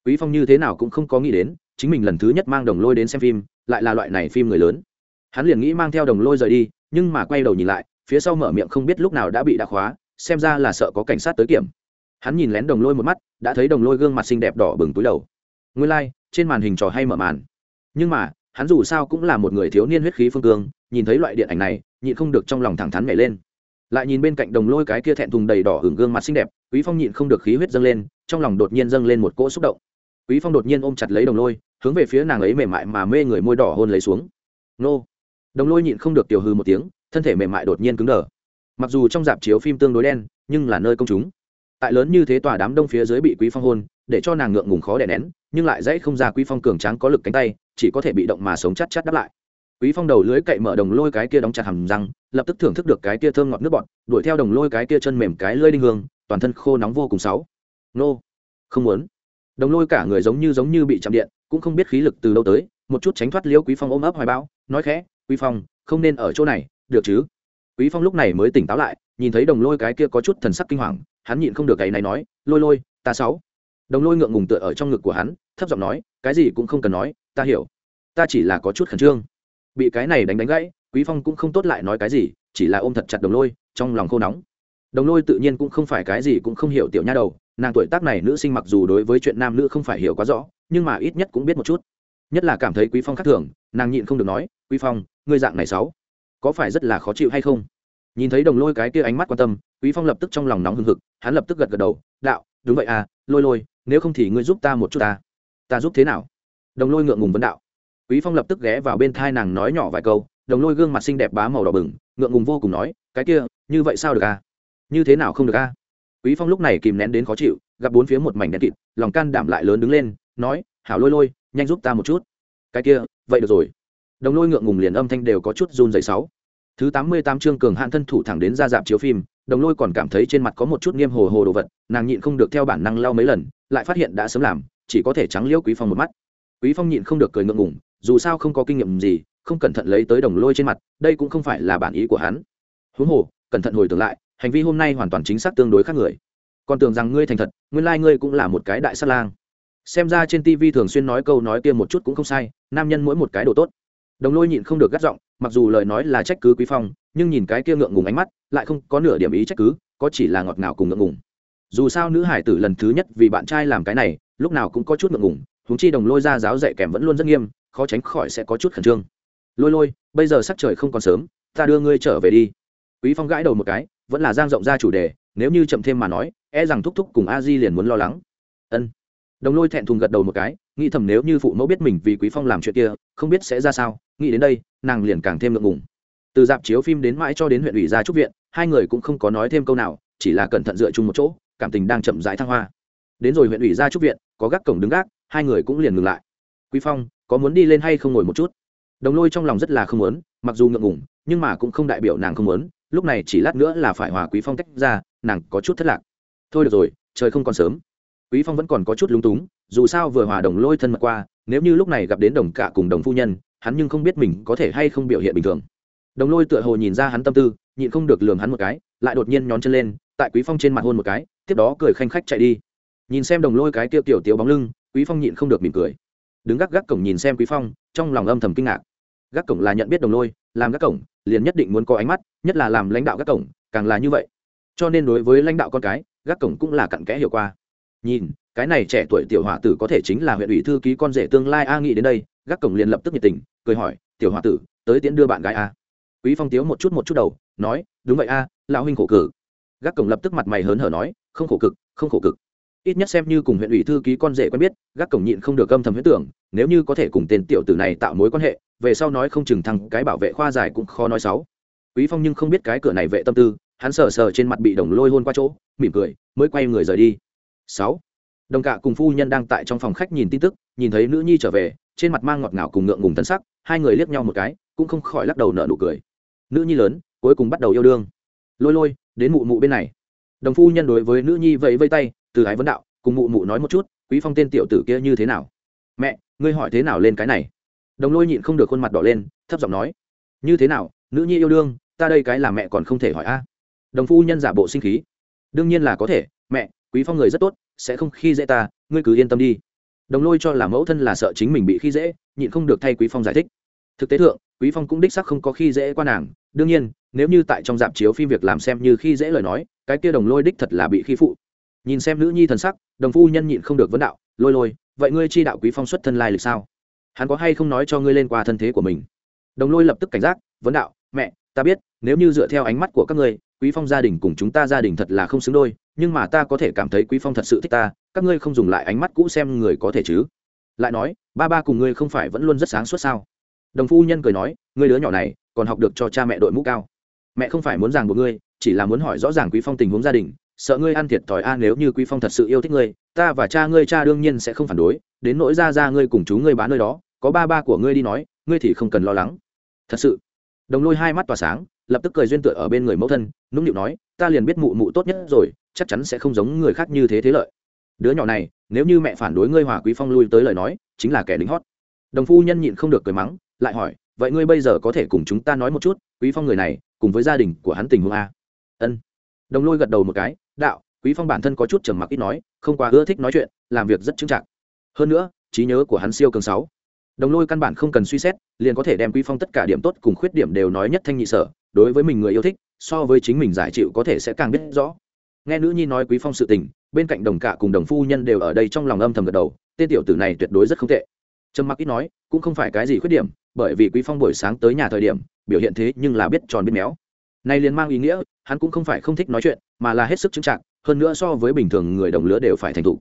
Quý phong như thế nào cũng không có nghĩ đến, chính mình lần thứ nhất mang đồng lôi đến xem phim, lại là loại này phim người lớn. Hắn liền nghĩ mang theo đồng lôi rời đi nhưng mà quay đầu nhìn lại phía sau mở miệng không biết lúc nào đã bị đá khóa xem ra là sợ có cảnh sát tới kiểm. Hắn nhìn lén đồng lôi một mắt đã thấy đồng lôi gương mặt xinh đẹp đỏ bừng túi đầu. Nguyên lai、like, trên màn hình trò hay mở màn. Nhưng mà hắn dù sao cũng là một người thiếu niên huyết khí phương cương nhìn thấy loại điện ảnh này nhịn không được trong lòng thẳng thắn nhảy lên. Lại nhìn bên cạnh đồng lôi cái kia thẹn thùng đầy đỏ hưởng gương mặt xinh đẹp quý phong nhịn không được khí huyết dâng lên trong lòng đột nhiên dâng lên một cỗ xúc động. Quý phong đột nhiên ôm chặt lấy đồng lôi hướng về phía nàng ấy mềm mại mà mê người môi đỏ hôn lấy xuống. Nô! Đồng lôi nhịn không được tiểu hư một tiếng, thân thể mềm mại đột nhiên cứng đờ. Mặc dù trong dạp chiếu phim tương đối đen, nhưng là nơi công chúng. Tại lớn như thế tòa đám đông phía dưới bị quý phong hôn, để cho nàng ngượng ngùng khó đè nén, nhưng lại dãy không ra quý phong cường tráng có lực cánh tay, chỉ có thể bị động mà sống chắt chắt đáp lại. Quý phong đầu lưới cậy mở đồng lôi cái kia đóng chặt hầm răng, lập tức thưởng thức được cái kia thơm ngọt nước bọt, đuổi theo đồng lôi cái kia chân mềm cái lưỡi đinh hương, toàn thân khô nóng vô cùng sáu. Nô, không muốn. Đồng lôi cả người giống như giống như bị chạm điện, cũng không biết khí lực từ đâu tới một chút tránh thoát liễu quý phong ôm ấp hoài bão, nói khẽ, quý phong, không nên ở chỗ này, được chứ? Quý phong lúc này mới tỉnh táo lại, nhìn thấy đồng lôi cái kia có chút thần sắc kinh hoàng, hắn nhịn không được cái này nói, lôi lôi, ta sáu. Đồng lôi ngượng ngùng tựa ở trong ngực của hắn, thấp giọng nói, cái gì cũng không cần nói, ta hiểu. Ta chỉ là có chút khẩn trương. Bị cái này đánh đánh gãy, quý phong cũng không tốt lại nói cái gì, chỉ là ôm thật chặt đồng lôi, trong lòng khô nóng. Đồng lôi tự nhiên cũng không phải cái gì cũng không hiểu tiểu nha đầu, nàng tuổi tác này nữ sinh mặc dù đối với chuyện nam nữ không phải hiểu quá rõ, nhưng mà ít nhất cũng biết một chút nhất là cảm thấy quý phong khác thường, nàng nhịn không được nói, quý phong, ngươi dạng này sáu có phải rất là khó chịu hay không? Nhìn thấy đồng lôi cái kia ánh mắt quan tâm, quý phong lập tức trong lòng nóng hừng hực, hắn lập tức gật gật đầu, đạo, đúng vậy à lôi lôi, nếu không thì ngươi giúp ta một chút ta. Ta giúp thế nào? Đồng lôi ngượng ngùng vấn đạo. Quý phong lập tức ghé vào bên thai nàng nói nhỏ vài câu, đồng lôi gương mặt xinh đẹp bá màu đỏ bừng, ngượng ngùng vô cùng nói, cái kia, như vậy sao được à? Như thế nào không được à? Quý phong lúc này kìm nén đến khó chịu, gặp bốn phía một mảnh đen kịt, lòng can đảm lại lớn đứng lên, nói, hảo lôi lôi nhanh giúp ta một chút. Cái kia, vậy được rồi. Đồng lôi ngượng ngùng liền âm thanh đều có chút run dày sáu. Thứ tám mươi tám chương cường hạn thân thủ thẳng đến ra dạp chiếu phim, đồng lôi còn cảm thấy trên mặt có một chút nghiêm hồ hồ đồ vật, nàng nhịn không được theo bản năng lau mấy lần, lại phát hiện đã sớm làm, chỉ có thể trắng liễu quý phong một mắt. Quý phong nhịn không được cười ngượng ngùng, dù sao không có kinh nghiệm gì, không cẩn thận lấy tới đồng lôi trên mặt, đây cũng không phải là bản ý của hắn. Huống hồ, cẩn thận hồi tưởng lại, hành vi hôm nay hoàn toàn chính xác tương đối khác người. Còn tưởng rằng ngươi thành thật, nguyên lai ngươi cũng là một cái đại sát lang xem ra trên tv thường xuyên nói câu nói kia một chút cũng không sai, nam nhân mỗi một cái đồ tốt. Đồng lôi nhịn không được gắt giọng, mặc dù lời nói là trách cứ quý phong, nhưng nhìn cái kia ngượng ngùng ánh mắt, lại không có nửa điểm ý trách cứ, có chỉ là ngọt ngào cùng ngượng ngùng. Dù sao nữ hải tử lần thứ nhất vì bạn trai làm cái này, lúc nào cũng có chút ngượng ngùng, huống chi đồng lôi ra giáo dạy kèm vẫn luôn rất nghiêm, khó tránh khỏi sẽ có chút khẩn trương. Lôi lôi, bây giờ sắc trời không còn sớm, ta đưa ngươi trở về đi. Quý phong gãi đầu một cái, vẫn là giang rộng ra chủ đề, nếu như chậm thêm mà nói e rằng thúc thúc cùng a di liền muốn lo lắng. Ân đồng lôi thẹn thùng gật đầu một cái, nghĩ thầm nếu như phụ mẫu biết mình vì quý phong làm chuyện kia, không biết sẽ ra sao, nghĩ đến đây, nàng liền càng thêm ngượng ngùng. Từ dạp chiếu phim đến mãi cho đến huyện ủy gia trúc viện, hai người cũng không có nói thêm câu nào, chỉ là cẩn thận dựa chung một chỗ, cảm tình đang chậm rãi thăng hoa. Đến rồi huyện ủy ra trúc viện, có gác cổng đứng gác, hai người cũng liền ngừng lại. Quý phong, có muốn đi lên hay không ngồi một chút? Đồng lôi trong lòng rất là không muốn, mặc dù ngượng ngùng, nhưng mà cũng không đại biểu nàng không muốn, lúc này chỉ lát nữa là phải hòa quý phong tách ra, nàng có chút thất lạc. Thôi được rồi, trời không còn sớm quý phong vẫn còn có chút lúng túng, dù sao vừa hòa đồng lôi thân mật qua, nếu như lúc này gặp đến đồng cả cùng đồng phu nhân, hắn nhưng không biết mình có thể hay không biểu hiện bình thường. Đồng lôi tựa hồ nhìn ra hắn tâm tư, nhịn không được lường hắn một cái, lại đột nhiên nhón chân lên, tại quý phong trên mặt hôn một cái, tiếp đó cười khanh khách chạy đi. Nhìn xem đồng lôi cái tiêu tiểu tiếu bóng lưng, quý phong nhịn không được mỉm cười. Đứng gác gác cổng nhìn xem quý phong, trong lòng âm thầm kinh ngạc. Gác cổng là nhận biết đồng lôi, làm gác cổng, liền nhất định muốn có ánh mắt, nhất là làm lãnh đạo gác cổng, càng là như vậy. Cho nên đối với lãnh đạo con cái, gác cổng cũng là cặn kẽ hiệu quả nhìn, cái này trẻ tuổi tiểu hòa tử có thể chính là huyện ủy thư ký con rể tương lai a nghĩ đến đây, gác cổng liền lập tức nhiệt tình, cười hỏi, tiểu hòa tử, tới tiễn đưa bạn gái a. Quý phong tiếu một chút một chút đầu, nói, đúng vậy a, lão huynh khổ cử gác cổng lập tức mặt mày hớn hở nói, không khổ cực, không khổ cực. Ít nhất xem như cùng huyện ủy thư ký con rể quen biết, gác cổng nhịn không được âm thầm huyết tưởng, nếu như có thể cùng tên tiểu tử này tạo mối quan hệ, về sau nói không chừng thằng cái bảo vệ khoa dài cũng khó nói xấu. Quý phong nhưng không biết cái cửa này vệ tâm tư, hắn sờ sờ trên mặt bị đồng lôi hôn qua chỗ, mỉm cười, mới quay người rời đi sáu. Đồng cạ cùng phu nhân đang tại trong phòng khách nhìn tin tức, nhìn thấy nữ nhi trở về, trên mặt mang ngọt ngào cùng ngượng ngùng tân sắc, hai người liếc nhau một cái, cũng không khỏi lắc đầu nở nụ cười. Nữ nhi lớn, cuối cùng bắt đầu yêu đương. Lôi lôi, đến mụ mụ bên này. Đồng phu nhân đối với nữ nhi vẫy vây tay, từ ái vấn đạo, cùng mụ mụ nói một chút, quý phong tên tiểu tử kia như thế nào? Mẹ, ngươi hỏi thế nào lên cái này? Đồng lôi nhịn không được khuôn mặt đỏ lên, thấp giọng nói. Như thế nào, nữ nhi yêu đương, ta đây cái là mẹ còn không thể hỏi a. Đồng phu nhân giả bộ sinh khí. Đương nhiên là có thể, mẹ quý phong người rất tốt, sẽ không khi dễ ta, ngươi cứ yên tâm đi. Đồng lôi cho là mẫu thân là sợ chính mình bị khi dễ, nhịn không được thay quý phong giải thích. Thực tế thượng, quý phong cũng đích xác không có khi dễ qua nàng. Đương nhiên, nếu như tại trong dạp chiếu phim việc làm xem như khi dễ lời nói, cái kia đồng lôi đích thật là bị khi phụ. Nhìn xem nữ nhi thần sắc, đồng phu nhân nhịn không được vấn đạo, lôi lôi, vậy ngươi chi đạo quý phong xuất thân lai lịch sao? Hắn có hay không nói cho ngươi lên qua thân thế của mình? Đồng lôi lập tức cảnh giác, vấn đạo, mẹ, ta biết, nếu như dựa theo ánh mắt của các ngươi, quý phong gia đình cùng chúng ta gia đình thật là không xứng đôi nhưng mà ta có thể cảm thấy quý phong thật sự thích ta, các ngươi không dùng lại ánh mắt cũ xem người có thể chứ? Lại nói, ba ba cùng ngươi không phải vẫn luôn rất sáng suốt sao? Đồng phu nhân cười nói, ngươi đứa nhỏ này, còn học được cho cha mẹ đội mũ cao. Mẹ không phải muốn ràng buộc ngươi, chỉ là muốn hỏi rõ ràng quý phong tình huống gia đình, sợ ngươi ăn thiệt thòi a, nếu như quý phong thật sự yêu thích ngươi, ta và cha ngươi cha đương nhiên sẽ không phản đối, đến nỗi ra ra ngươi cùng chú ngươi bán nơi đó, có ba ba của ngươi đi nói, ngươi thì không cần lo lắng. Thật sự. Đồng lôi hai mắt tỏa sáng, lập tức cười duyên tựa ở bên người mẫu thân, nũng nịu nói, ta liền biết mụ mụ tốt nhất rồi chắc chắn sẽ không giống người khác như thế thế lợi. Đứa nhỏ này, nếu như mẹ phản đối ngươi hòa quý phong lui tới lời nói, chính là kẻ lính hót. Đồng phu nhân nhịn không được cười mắng, lại hỏi, vậy ngươi bây giờ có thể cùng chúng ta nói một chút, quý phong người này, cùng với gia đình của hắn tình huống a? Ân. Đồng lôi gật đầu một cái, đạo, quý phong bản thân có chút trầm mặc ít nói, không quá ưa thích nói chuyện, làm việc rất chững chạc. Hơn nữa, trí nhớ của hắn siêu cường sáu. Đồng lôi căn bản không cần suy xét, liền có thể đem quý phong tất cả điểm tốt cùng khuyết điểm đều nói nhất thanh nhị sở, đối với mình người yêu thích, so với chính mình giải chịu có thể sẽ càng biết rõ nghe nữ nhi nói quý phong sự tình, bên cạnh đồng cả cùng đồng phu nhân đều ở đây trong lòng âm thầm gật đầu, tên tiểu tử này tuyệt đối rất không tệ. Trầm mặc ít nói, cũng không phải cái gì khuyết điểm, bởi vì quý phong buổi sáng tới nhà thời điểm, biểu hiện thế nhưng là biết tròn biết méo. Này liền mang ý nghĩa, hắn cũng không phải không thích nói chuyện, mà là hết sức chứng trạng hơn nữa so với bình thường người đồng lứa đều phải thành thục.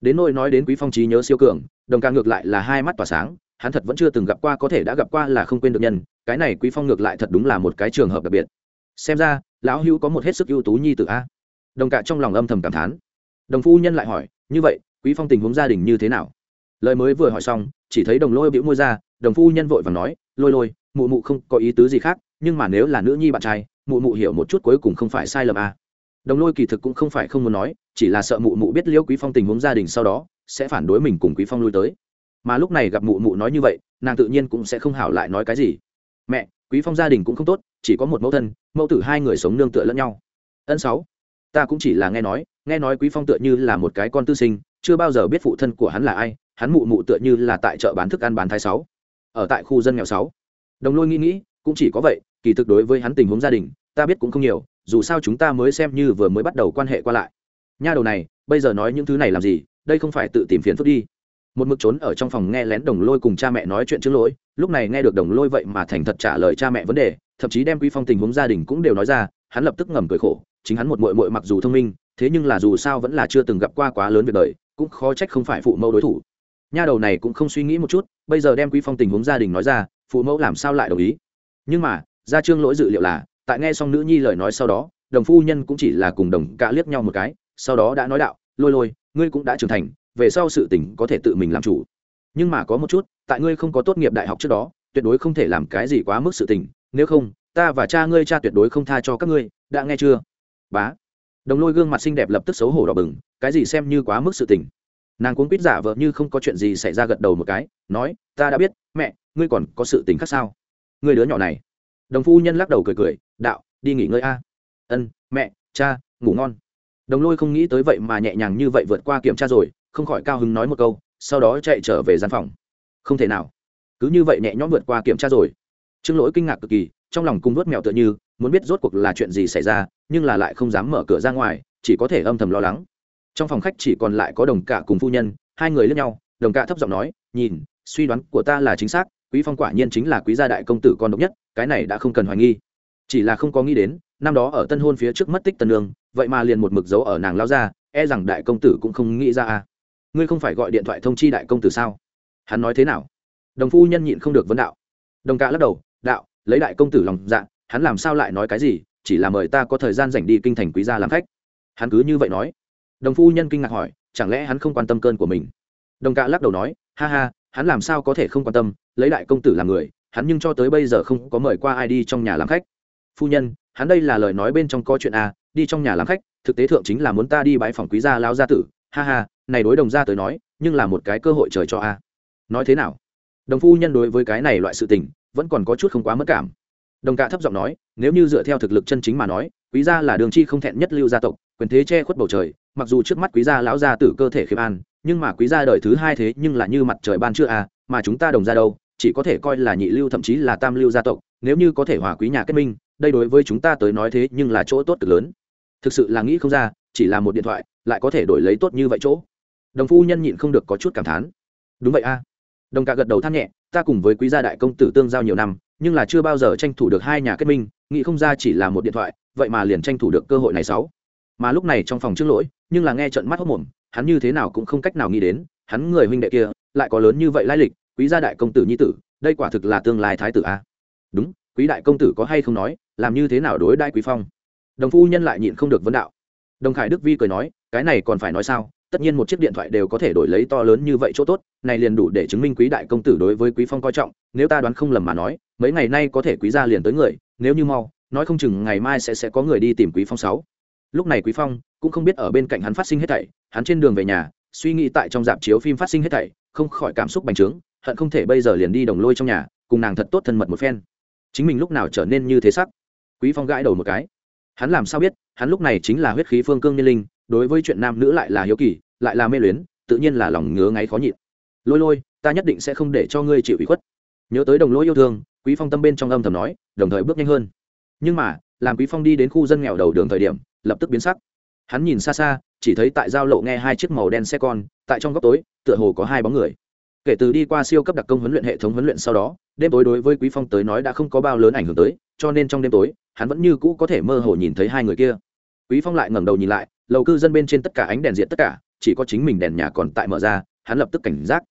Đến nỗi nói đến quý phong trí nhớ siêu cường, đồng ca ngược lại là hai mắt tỏa sáng, hắn thật vẫn chưa từng gặp qua có thể đã gặp qua là không quên được nhân, cái này quý phong ngược lại thật đúng là một cái trường hợp đặc biệt. Xem ra, lão hữu có một hết sức ưu tú nhi tử a đồng cả trong lòng âm thầm cảm thán. Đồng phu nhân lại hỏi, như vậy, quý phong tình huống gia đình như thế nào? Lời mới vừa hỏi xong, chỉ thấy đồng lôi bĩu môi ra, đồng phu nhân vội và nói, lôi lôi, mụ mụ không có ý tứ gì khác, nhưng mà nếu là nữ nhi bạn trai, mụ mụ hiểu một chút cuối cùng không phải sai lầm à. đồng lôi kỳ thực cũng không phải không muốn nói, chỉ là sợ mụ mụ biết liễu quý phong tình huống gia đình sau đó, sẽ phản đối mình cùng quý phong lui tới. Mà lúc này gặp mụ mụ nói như vậy, nàng tự nhiên cũng sẽ không hảo lại nói cái gì. Mẹ, quý phong gia đình cũng không tốt, chỉ có một mẫu thân, mẫu tử hai người sống nương tựa lẫn nhau. Ân sáu ta cũng chỉ là nghe nói nghe nói quý phong tựa như là một cái con tư sinh, chưa bao giờ biết phụ thân của hắn là ai, hắn mụ mụ tựa như là tại chợ bán thức ăn bán thái sáu, ở tại khu dân nghèo sáu. Đồng lôi nghĩ nghĩ, cũng chỉ có vậy, kỳ thực đối với hắn tình huống gia đình, ta biết cũng không nhiều, dù sao chúng ta mới xem như vừa mới bắt đầu quan hệ qua lại. Nha đầu này, bây giờ nói những thứ này làm gì, đây không phải tự tìm phiền phức đi. Một mực trốn ở trong phòng nghe lén đồng lôi cùng cha mẹ nói chuyện trước lỗi, lúc này nghe được đồng lôi vậy mà thành thật trả lời cha mẹ vấn đề, thậm chí đem quý phong tình huống gia đình cũng đều nói ra, hắn lập tức ngầm cười khổ chính hắn một muội muội mặc dù thông minh, thế nhưng là dù sao vẫn là chưa từng gặp qua quá lớn việc đời, cũng khó trách không phải phụ mẫu đối thủ. Nha đầu này cũng không suy nghĩ một chút, bây giờ đem quý phong tình huống gia đình nói ra, phụ mẫu làm sao lại đồng ý? Nhưng mà gia trương lỗi dự liệu là, tại nghe xong nữ nhi lời nói sau đó, đồng phu nhân cũng chỉ là cùng đồng cả liếc nhau một cái, sau đó đã nói đạo, lôi lôi, ngươi cũng đã trưởng thành, về sau sự tình có thể tự mình làm chủ. Nhưng mà có một chút, tại ngươi không có tốt nghiệp đại học trước đó, tuyệt đối không thể làm cái gì quá mức sự tình, nếu không, ta và cha ngươi cha tuyệt đối không tha cho các ngươi, đã nghe chưa? Bá. Đồng lôi gương mặt xinh đẹp lập tức xấu hổ đỏ bừng, cái gì xem như quá mức sự tình. Nàng cuốn quýt giả vợ như không có chuyện gì xảy ra gật đầu một cái, nói, ta đã biết, mẹ, ngươi còn có sự tình khác sao? Ngươi đứa nhỏ này. Đồng phu nhân lắc đầu cười cười, đạo, đi nghỉ ngơi a. Ân, mẹ, cha, ngủ ngon. Đồng lôi không nghĩ tới vậy mà nhẹ nhàng như vậy vượt qua kiểm tra rồi, không khỏi cao hứng nói một câu, sau đó chạy trở về gian phòng. Không thể nào. Cứ như vậy nhẹ nhõm vượt qua kiểm tra rồi. Trương lỗi kinh ngạc cực kỳ trong lòng cung vớt mèo tựa như, muốn biết rốt cuộc là chuyện gì xảy ra, nhưng là lại không dám mở cửa ra ngoài, chỉ có thể âm thầm lo lắng. Trong phòng khách chỉ còn lại có đồng cả cùng phu nhân, hai người lẫn nhau, đồng cả thấp giọng nói, nhìn, suy đoán của ta là chính xác, quý phong quả nhiên chính là quý gia đại công tử con độc nhất, cái này đã không cần hoài nghi. Chỉ là không có nghĩ đến, năm đó ở tân hôn phía trước mất tích tân lương vậy mà liền một mực dấu ở nàng lao ra e rằng đại công tử cũng không nghĩ ra à. Ngươi không phải gọi điện thoại thông chi đại công tử sao? Hắn nói thế nào? Đồng phu nhân nhịn không được vấn đạo. Đồng cả lắc đầu, đạo lấy đại công tử lòng dạ hắn làm sao lại nói cái gì, chỉ là mời ta có thời gian dành đi kinh thành quý gia làm khách. Hắn cứ như vậy nói. Đồng phu nhân kinh ngạc hỏi, chẳng lẽ hắn không quan tâm cơn của mình? Đồng cạ lắc đầu nói, ha ha, hắn làm sao có thể không quan tâm, lấy đại công tử làm người, hắn nhưng cho tới bây giờ không có mời qua ai đi trong nhà làm khách. Phu nhân, hắn đây là lời nói bên trong có chuyện à đi trong nhà làm khách, thực tế thượng chính là muốn ta đi bãi phòng quý gia lao gia tử. Ha ha, này đối đồng gia tới nói, nhưng là một cái cơ hội trời cho a. Nói thế nào? Đồng phu nhân đối với cái này loại sự tình vẫn còn có chút không quá mất cảm. Đồng cạ thấp giọng nói, nếu như dựa theo thực lực chân chính mà nói, quý gia là đường chi không thẹn nhất lưu gia tộc, quyền thế che khuất bầu trời, mặc dù trước mắt quý gia lão gia tử cơ thể khiêm an, nhưng mà quý gia đời thứ hai thế nhưng là như mặt trời ban chưa à mà chúng ta đồng gia đâu, chỉ có thể coi là nhị lưu thậm chí là tam lưu gia tộc, nếu như có thể hòa quý nhà kết minh, đây đối với chúng ta tới nói thế nhưng là chỗ tốt cực lớn. Thực sự là nghĩ không ra, chỉ là một điện thoại, lại có thể đổi lấy tốt như vậy chỗ. Đồng phu nhân nhịn không được có chút cảm thán. Đúng vậy a đồng cả gật đầu than nhẹ, ta cùng với quý gia đại công tử tương giao nhiều năm, nhưng là chưa bao giờ tranh thủ được hai nhà kết minh, nghĩ không ra chỉ là một điện thoại, vậy mà liền tranh thủ được cơ hội này sáu. Mà lúc này trong phòng trước lỗi, nhưng là nghe trận mắt hốc mồm, hắn như thế nào cũng không cách nào nghĩ đến, hắn người huynh đệ kia, lại có lớn như vậy lai lịch, quý gia đại công tử nhi tử, đây quả thực là tương lai thái tử a. Đúng, quý đại công tử có hay không nói, làm như thế nào đối đại quý phong? Đồng phu nhân lại nhịn không được vấn đạo. Đồng khải đức vi cười nói, cái này còn phải nói sao? Tất nhiên một chiếc điện thoại đều có thể đổi lấy to lớn như vậy chỗ tốt, này liền đủ để chứng minh quý đại công tử đối với quý phong coi trọng, nếu ta đoán không lầm mà nói, mấy ngày nay có thể quý gia liền tới người, nếu như mau, nói không chừng ngày mai sẽ sẽ có người đi tìm quý phong sáu. Lúc này quý phong cũng không biết ở bên cạnh hắn phát sinh hết thảy, hắn trên đường về nhà, suy nghĩ tại trong dạp chiếu phim phát sinh hết thảy, không khỏi cảm xúc bành trướng, hận không thể bây giờ liền đi đồng lôi trong nhà, cùng nàng thật tốt thân mật một phen. Chính mình lúc nào trở nên như thế sắc? Quý phong gãi đầu một cái. Hắn làm sao biết, hắn lúc này chính là huyết khí phương cương niên linh đối với chuyện nam nữ lại là hiếu kỳ, lại là mê luyến, tự nhiên là lòng ngứa ngáy khó nhịn. Lôi lôi, ta nhất định sẽ không để cho ngươi chịu ủy khuất. Nhớ tới đồng lỗi yêu thương, quý phong tâm bên trong âm thầm nói, đồng thời bước nhanh hơn. Nhưng mà, làm quý phong đi đến khu dân nghèo đầu đường thời điểm, lập tức biến sắc. Hắn nhìn xa xa, chỉ thấy tại giao lộ nghe hai chiếc màu đen xe con, tại trong góc tối, tựa hồ có hai bóng người. Kể từ đi qua siêu cấp đặc công huấn luyện hệ thống huấn luyện sau đó, đêm tối đối với quý phong tới nói đã không có bao lớn ảnh hưởng tới, cho nên trong đêm tối, hắn vẫn như cũ có thể mơ hồ nhìn thấy hai người kia. Quý phong lại ngẩng đầu nhìn lại lầu cư dân bên trên tất cả ánh đèn diệt tất cả, chỉ có chính mình đèn nhà còn tại mở ra, hắn lập tức cảnh giác.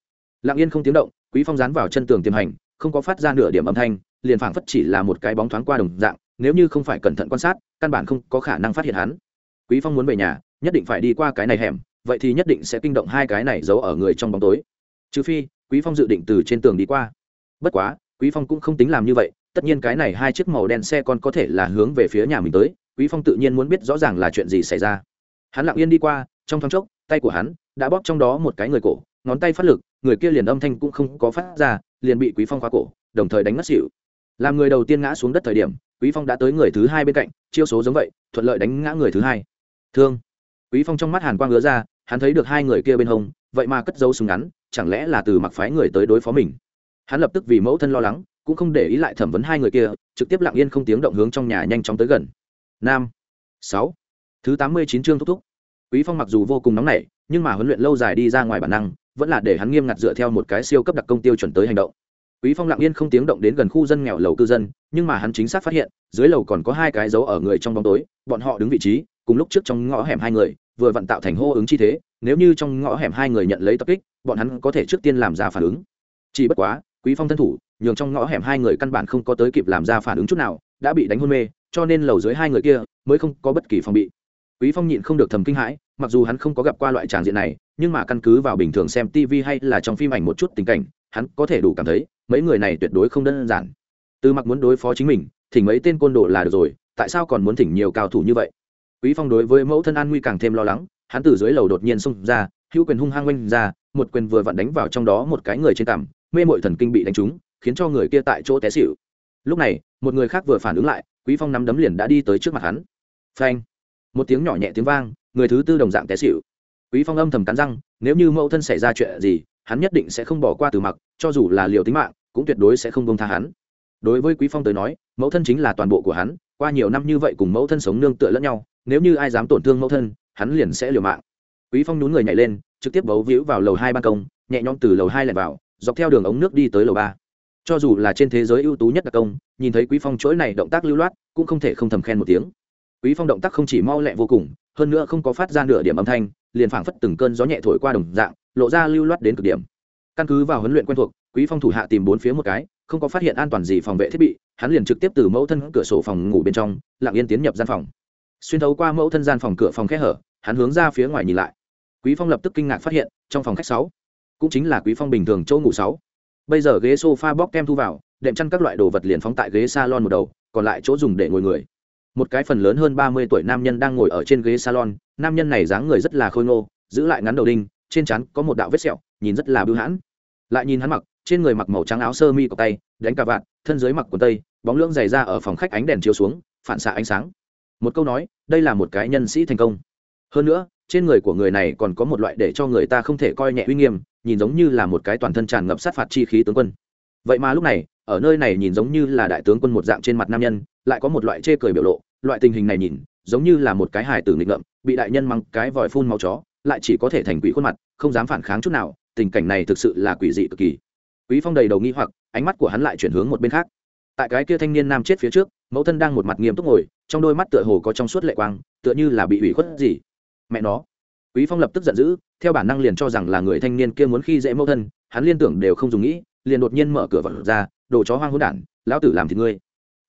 Lặng yên không tiếng động, quý phong dán vào chân tường tiềm hành, không có phát ra nửa điểm âm thanh, liền phảng phất chỉ là một cái bóng thoáng qua đồng dạng, nếu như không phải cẩn thận quan sát, căn bản không có khả năng phát hiện hắn. Quý phong muốn về nhà, nhất định phải đi qua cái này hẻm, vậy thì nhất định sẽ kinh động hai cái này giấu ở người trong bóng tối. Trừ phi, quý phong dự định từ trên tường đi qua. Bất quá, quý phong cũng không tính làm như vậy, tất nhiên cái này hai chiếc màu đen xe còn có thể là hướng về phía nhà mình tới, quý phong tự nhiên muốn biết rõ ràng là chuyện gì xảy ra hắn lặng yên đi qua, trong thoáng chốc, tay của hắn đã bóp trong đó một cái người cổ, ngón tay phát lực, người kia liền âm thanh cũng không có phát ra, liền bị quý phong khóa cổ, đồng thời đánh ngất xỉu. Làm người đầu tiên ngã xuống đất thời điểm, quý phong đã tới người thứ hai bên cạnh, chiêu số giống vậy, thuận lợi đánh ngã người thứ hai. Thương. Quý phong trong mắt hàn quang ngứa ra, hắn thấy được hai người kia bên hông, vậy mà cất dấu súng ngắn, chẳng lẽ là từ mặc phái người tới đối phó mình? Hắn lập tức vì mẫu thân lo lắng, cũng không để ý lại thẩm vấn hai người kia, trực tiếp lặng yên không tiếng động hướng trong nhà nhanh chóng tới gần. Nam. Sáu thứ tám mươi chín chương thúc thúc. Quý phong mặc dù vô cùng nóng nảy, nhưng mà huấn luyện lâu dài đi ra ngoài bản năng, vẫn là để hắn nghiêm ngặt dựa theo một cái siêu cấp đặc công tiêu chuẩn tới hành động. Quý phong lặng yên không tiếng động đến gần khu dân nghèo lầu cư dân, nhưng mà hắn chính xác phát hiện, dưới lầu còn có hai cái dấu ở người trong bóng tối, bọn họ đứng vị trí, cùng lúc trước trong ngõ hẻm hai người, vừa vận tạo thành hô ứng chi thế, nếu như trong ngõ hẻm hai người nhận lấy tập kích, bọn hắn có thể trước tiên làm ra phản ứng. Chỉ bất quá, quý phong thân thủ, nhường trong ngõ hẻm hai người căn bản không có tới kịp làm ra phản ứng chút nào, đã bị đánh hôn mê, cho nên lầu dưới hai người kia mới không có bất kỳ phòng bị quý phong nhịn không được thầm kinh hãi, mặc dù hắn không có gặp qua loại tràng diện này, nhưng mà căn cứ vào bình thường xem tv hay là trong phim ảnh một chút tình cảnh, hắn có thể đủ cảm thấy, mấy người này tuyệt đối không đơn giản. Từ mặc muốn đối phó chính mình thỉnh mấy tên côn đồ là được rồi, tại sao còn muốn thỉnh nhiều cao thủ như vậy? Quý phong đối với mẫu thân an nguy càng thêm lo lắng, hắn từ dưới lầu đột nhiên xông ra, hữu quyền hung hăng oanh ra, một quyền vừa vặn đánh vào trong đó một cái người trên cằm, mê mội thần kinh bị đánh trúng, khiến cho người kia tại chỗ té xỉu. Lúc này, một người khác vừa phản ứng lại, quý phong nắm đấm liền đã đi tới trước mặt hắn. Phanh! Một tiếng nhỏ nhẹ tiếng vang, người thứ tư đồng dạng té xịu quý phong âm thầm cắn răng, nếu như mẫu thân xảy ra chuyện gì, hắn nhất định sẽ không bỏ qua từ mặc, cho dù là liều tính mạng, cũng tuyệt đối sẽ không bông tha hắn. Đối với quý phong tới nói, mẫu thân chính là toàn bộ của hắn, qua nhiều năm như vậy cùng mẫu thân sống nương tựa lẫn nhau, nếu như ai dám tổn thương mẫu thân, hắn liền sẽ liều mạng. Quý phong nhún người nhảy lên, trực tiếp bấu víu vào lầu hai ban công, nhẹ nhõm từ lầu hai lẻn vào, dọc theo đường ống nước đi tới lầu ba. Cho dù là trên thế giới ưu tú nhất đặc công, nhìn thấy quý phong chuỗi này động tác lưu loát, cũng không thể không thầm khen một tiếng quý phong động tác không chỉ mau lẹ vô cùng, hơn nữa không có phát ra nửa điểm âm thanh, liền phảng phất từng cơn gió nhẹ thổi qua đồng dạng, lộ ra lưu loát đến cực điểm. Căn cứ vào huấn luyện quen thuộc, quý phong thủ hạ tìm bốn phía một cái, không có phát hiện an toàn gì phòng vệ thiết bị, hắn liền trực tiếp từ mẫu thân cửa sổ phòng ngủ bên trong, lặng yên tiến nhập gian phòng. Xuyên thấu qua mẫu thân gian phòng cửa phòng khẽ hở, hắn hướng ra phía ngoài nhìn lại. Quý phong lập tức kinh ngạc phát hiện, trong phòng khách sáu, cũng chính là quý phong bình thường chỗ ngủ sáu. Bây giờ ghế sofa bóc kem thu vào, đệm chăn các loại đồ vật liền phóng tại ghế salon một đầu, còn lại chỗ dùng để ngồi người một cái phần lớn hơn ba mươi tuổi nam nhân đang ngồi ở trên ghế salon, nam nhân này dáng người rất là khôi ngô, giữ lại ngắn đầu đinh, trên trán có một đạo vết sẹo, nhìn rất là bưu hãn. Lại nhìn hắn mặc, trên người mặc màu trắng áo sơ mi cọc tay, đánh cà vạt, thân dưới mặc quần tây, bóng lưỡng dày ra ở phòng khách ánh đèn chiếu xuống, phản xạ ánh sáng. Một câu nói, đây là một cái nhân sĩ thành công. Hơn nữa, trên người của người này còn có một loại để cho người ta không thể coi nhẹ uy nghiêm, nhìn giống như là một cái toàn thân tràn ngập sát phạt chi khí tướng quân. Vậy mà lúc này, ở nơi này nhìn giống như là đại tướng quân một dạng trên mặt nam nhân lại có một loại chê cười biểu lộ, loại tình hình này nhìn, giống như là một cái hài tử nghịch ngợm, bị đại nhân mắng cái vòi phun máu chó, lại chỉ có thể thành quỷ khuôn mặt, không dám phản kháng chút nào, tình cảnh này thực sự là quỷ dị cực kỳ. Quý phong đầy đầu nghi hoặc, ánh mắt của hắn lại chuyển hướng một bên khác. Tại cái kia thanh niên nam chết phía trước, mẫu thân đang một mặt nghiêm túc ngồi, trong đôi mắt tựa hồ có trong suốt lệ quang, tựa như là bị ủy khuất gì. Mẹ nó. Quý phong lập tức giận dữ, theo bản năng liền cho rằng là người thanh niên kia muốn khi dễ mẫu thân, hắn liên tưởng đều không dùng nghĩ, liền đột nhiên mở cửa vật ra, đồ chó hoang hỗn đản, lão tử làm thì ngươi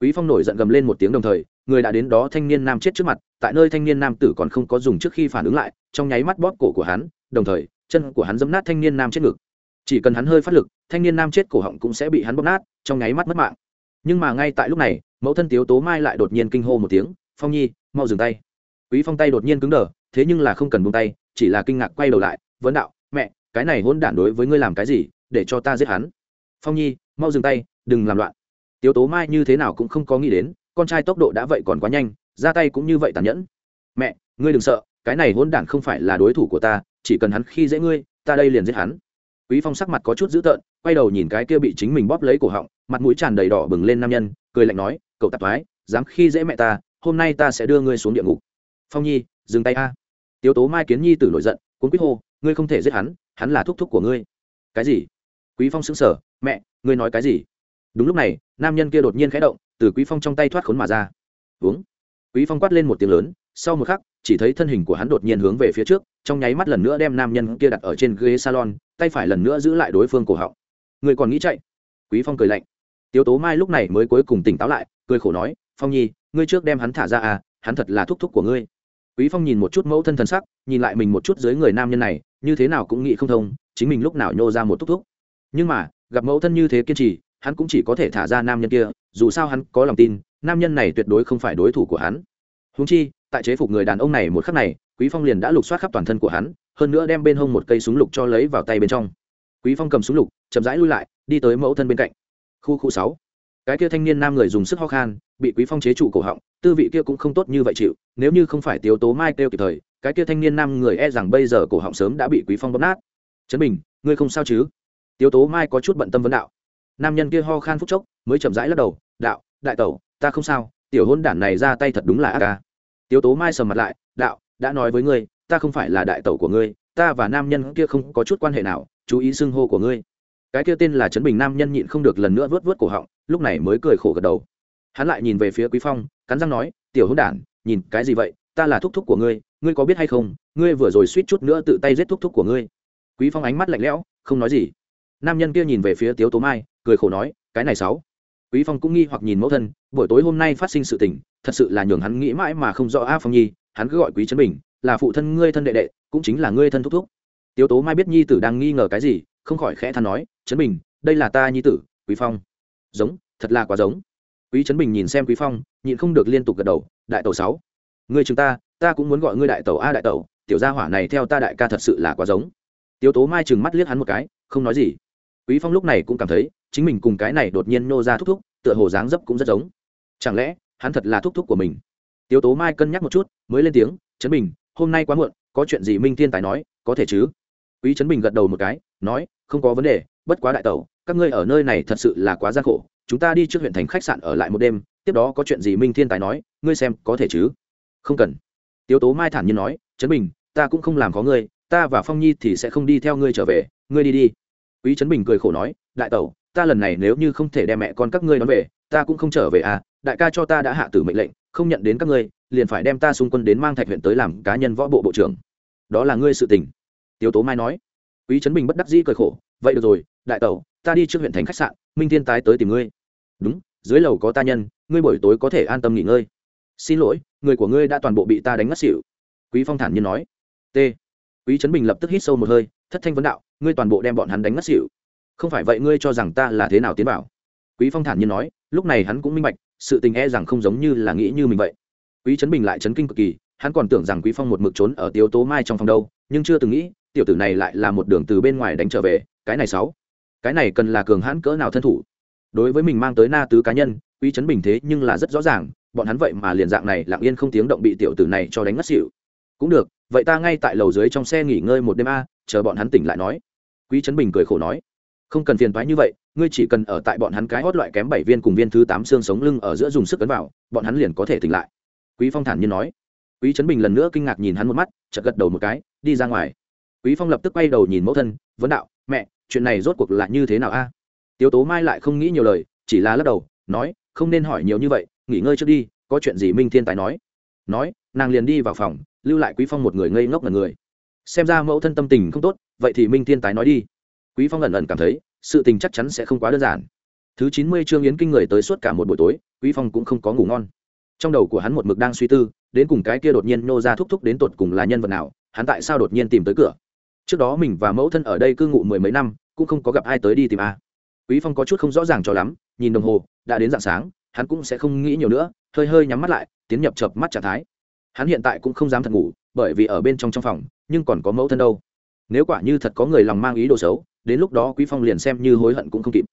quý phong nổi giận gầm lên một tiếng đồng thời, người đã đến đó thanh niên nam chết trước mặt, tại nơi thanh niên nam tử còn không có dùng trước khi phản ứng lại, trong nháy mắt bóp cổ của hắn, đồng thời, chân của hắn dẫm nát thanh niên nam chết ngực. Chỉ cần hắn hơi phát lực, thanh niên nam chết cổ họng cũng sẽ bị hắn bóp nát, trong nháy mắt mất mạng. Nhưng mà ngay tại lúc này, mẫu thân tiếu tố mai lại đột nhiên kinh hô một tiếng, phong nhi, mau dừng tay. Quý phong tay đột nhiên cứng đờ, thế nhưng là không cần buông tay, chỉ là kinh ngạc quay đầu lại, vấn đạo, mẹ, cái này hôn đản đối với ngươi làm cái gì, để cho ta giết hắn? Phong nhi, mau dừng tay, đừng làm loạn tiếu tố mai như thế nào cũng không có nghĩ đến, con trai tốc độ đã vậy còn quá nhanh, ra tay cũng như vậy tàn nhẫn. Mẹ, ngươi đừng sợ, cái này hôn đản không phải là đối thủ của ta, chỉ cần hắn khi dễ ngươi, ta đây liền giết hắn. Quý phong sắc mặt có chút dữ tợn, quay đầu nhìn cái kia bị chính mình bóp lấy cổ họng, mặt mũi tràn đầy đỏ bừng lên nam nhân, cười lạnh nói, cậu tạp thoái, dám khi dễ mẹ ta, hôm nay ta sẽ đưa ngươi xuống địa ngục. Phong nhi, dừng tay a. Tiếu tố mai kiến nhi tử nổi giận, cuốn quýt hô, ngươi không thể giết hắn hắn là thúc thúc của ngươi. Cái gì? Quý phong sững sờ, mẹ, ngươi nói cái gì? Đúng lúc này, nam nhân kia đột nhiên khẽ động, từ quý phong trong tay thoát khốn mà ra. Uống. Quý phong quát lên một tiếng lớn, sau một khắc, chỉ thấy thân hình của hắn đột nhiên hướng về phía trước, trong nháy mắt lần nữa đem nam nhân kia đặt ở trên ghế salon, tay phải lần nữa giữ lại đối phương cổ họng. Người còn nghĩ chạy? Quý phong cười lạnh. Tiếu tố mai lúc này mới cuối cùng tỉnh táo lại, cười khổ nói, phong nhi, ngươi trước đem hắn thả ra à hắn thật là thúc thúc của ngươi. Quý phong nhìn một chút mẫu thân thần sắc, nhìn lại mình một chút dưới người nam nhân này, như thế nào cũng nghĩ không thông, chính mình lúc nào nhô ra một thúc thúc. Nhưng mà, gặp mẫu thân như thế kiên trì hắn cũng chỉ có thể thả ra nam nhân kia, dù sao hắn có lòng tin, nam nhân này tuyệt đối không phải đối thủ của hắn. Húng chi, tại chế phục người đàn ông này một khắc này, quý phong liền đã lục soát khắp toàn thân của hắn, hơn nữa đem bên hông một cây súng lục cho lấy vào tay bên trong. Quý phong cầm súng lục, chậm rãi lui lại, đi tới mẫu thân bên cạnh. Khu khu sáu. Cái kia thanh niên nam người dùng sức ho khan, bị quý phong chế trụ cổ họng, tư vị kia cũng không tốt như vậy chịu, nếu như không phải tiếu tố mai kêu kịp thời, cái kia thanh niên nam người e rằng bây giờ cổ họng sớm đã bị quý phong bóp nát. Chấn bình, ngươi không sao chứ? Tiếu tố mai có chút bận tâm vấn đạo nam nhân kia ho khan phúc chốc, mới chậm rãi lắc đầu, đạo, đại tẩu, ta không sao, tiểu hôn đản này ra tay thật đúng là ác ca. Tiếu tố mai sầm mặt lại, đạo, đã nói với ngươi, ta không phải là đại tẩu của ngươi, ta và nam nhân kia không có chút quan hệ nào, chú ý xưng hô của ngươi. Cái kia tên là trấn bình nam nhân nhịn không được lần nữa vớt vớt cổ họng, lúc này mới cười khổ gật đầu. Hắn lại nhìn về phía quý phong, cắn răng nói, tiểu hôn đản, nhìn, cái gì vậy, ta là thúc thúc của ngươi ngươi có biết hay không, ngươi vừa rồi suýt chút nữa tự tay giết thúc thúc của ngươi. Quý phong ánh mắt lạnh lẽo, không nói gì. Nam nhân kia nhìn về phía tiếu tố mai cười khổ nói, cái này sáu. Quý phong cũng nghi hoặc nhìn mẫu thân, buổi tối hôm nay phát sinh sự tình, thật sự là nhường hắn nghĩ mãi mà không rõ a phong nhi, hắn cứ gọi quý trấn bình, là phụ thân ngươi thân đệ đệ, cũng chính là ngươi thân thúc thúc. Tiếu tố mai biết nhi tử đang nghi ngờ cái gì, không khỏi khẽ than nói, trấn bình, đây là ta nhi tử, quý phong. Giống, thật là quá giống. Quý trấn bình nhìn xem quý phong, nhịn không được liên tục gật đầu, đại tẩu sáu. Ngươi chúng ta ta cũng muốn gọi ngươi đại tẩu a đại tẩu, tiểu gia hỏa này theo ta đại ca thật sự là quá giống. Tiếu tố mai chừng mắt liếc hắn một cái, không nói gì quý phong lúc này cũng cảm thấy, chính mình cùng cái này đột nhiên nô ra thúc thúc, tựa hồ dáng dấp cũng rất giống. Chẳng lẽ, hắn thật là thúc thúc của mình? Tiếu tố mai cân nhắc một chút, mới lên tiếng, trấn bình, hôm nay quá muộn, có chuyện gì minh thiên tài nói, có thể chứ? Quý trấn bình gật đầu một cái, nói, không có vấn đề, bất quá đại tẩu, các ngươi ở nơi này thật sự là quá gian khổ, chúng ta đi trước huyện thành khách sạn ở lại một đêm, tiếp đó có chuyện gì minh thiên tài nói, ngươi xem có thể chứ? Không cần. Tiếu tố mai thản nhiên nói, trấn bình, ta cũng không làm có ngươi, ta và phong nhi thì sẽ không đi theo ngươi trở về, ngươi đi đi quý trấn bình cười khổ nói, đại tẩu, ta lần này nếu như không thể đem mẹ con các ngươi đón về, ta cũng không trở về à đại ca cho ta đã hạ tử mệnh lệnh, không nhận đến các ngươi, liền phải đem ta xung quân đến mang thạch huyện tới làm cá nhân võ bộ bộ trưởng. Đó là ngươi sự tình. Tiếu tố mai nói. Quý trấn bình bất đắc dĩ cười khổ, vậy được rồi, đại tẩu, ta đi trước huyện thành khách sạn, minh thiên tái tới tìm ngươi. Đúng, dưới lầu có ta nhân, ngươi buổi tối có thể an tâm nghỉ ngơi. Xin lỗi, người của ngươi đã toàn bộ bị ta đánh ngất xỉu. Quý phong thản nhiên nói. T. Quý trấn bình lập tức hít sâu một hơi, thất thanh vấn đạo ngươi toàn bộ đem bọn hắn đánh ngất xỉu. Không phải vậy ngươi cho rằng ta là thế nào tiến bảo quý phong thản nhiên nói, lúc này hắn cũng minh bạch, sự tình e rằng không giống như là nghĩ như mình vậy. Quý trấn bình lại chấn kinh cực kỳ, hắn còn tưởng rằng quý phong một mực trốn ở tiêu tố mai trong phòng đâu, nhưng chưa từng nghĩ, tiểu tử này lại là một đường từ bên ngoài đánh trở về, cái này sáu. Cái này cần là cường hãn cỡ nào thân thủ? Đối với mình mang tới na tứ cá nhân, quý trấn bình thế nhưng là rất rõ ràng, bọn hắn vậy mà liền dạng này lặng yên không tiếng động bị tiểu tử này cho đánh ngất xỉu. Cũng được, vậy ta ngay tại lầu dưới trong xe nghỉ ngơi một đêm a, chờ bọn hắn tỉnh lại nói quý trấn bình cười khổ nói, không cần phiền thoái như vậy, ngươi chỉ cần ở tại bọn hắn cái hót loại kém bảy viên cùng viên thứ tám xương sống lưng ở giữa dùng sức cấn vào, bọn hắn liền có thể tỉnh lại. Quý phong thản nhiên nói. Quý trấn bình lần nữa kinh ngạc nhìn hắn một mắt, chợt gật đầu một cái, đi ra ngoài. Quý phong lập tức quay đầu nhìn mẫu thân, vấn đạo, mẹ, chuyện này rốt cuộc là như thế nào a? Tiếu tố mai lại không nghĩ nhiều lời, chỉ là lắc đầu, nói, không nên hỏi nhiều như vậy, nghỉ ngơi trước đi, có chuyện gì minh thiên tài nói. Nói, nàng liền đi vào phòng, lưu lại quý phong một người ngây ngốc là người xem ra mẫu thân tâm tình không tốt, vậy thì minh thiên tài nói đi. Quý phong ẩn ẩn cảm thấy, sự tình chắc chắn sẽ không quá đơn giản. Thứ chín mươi trương yến kinh người tới suốt cả một buổi tối, quý phong cũng không có ngủ ngon. Trong đầu của hắn một mực đang suy tư, đến cùng cái kia đột nhiên nô ra thúc thúc đến tột cùng là nhân vật nào, hắn tại sao đột nhiên tìm tới cửa? Trước đó mình và mẫu thân ở đây cư ngụ mười mấy năm, cũng không có gặp ai tới đi tìm a. Quý phong có chút không rõ ràng cho lắm, nhìn đồng hồ, đã đến dạng sáng, hắn cũng sẽ không nghĩ nhiều nữa, hơi hơi nhắm mắt lại, tiến nhập chập mắt trạng thái. Hắn hiện tại cũng không dám thật ngủ, bởi vì ở bên trong trong phòng nhưng còn có mẫu thân đâu. Nếu quả như thật có người lòng mang ý đồ xấu, đến lúc đó quý phong liền xem như hối hận cũng không kịp.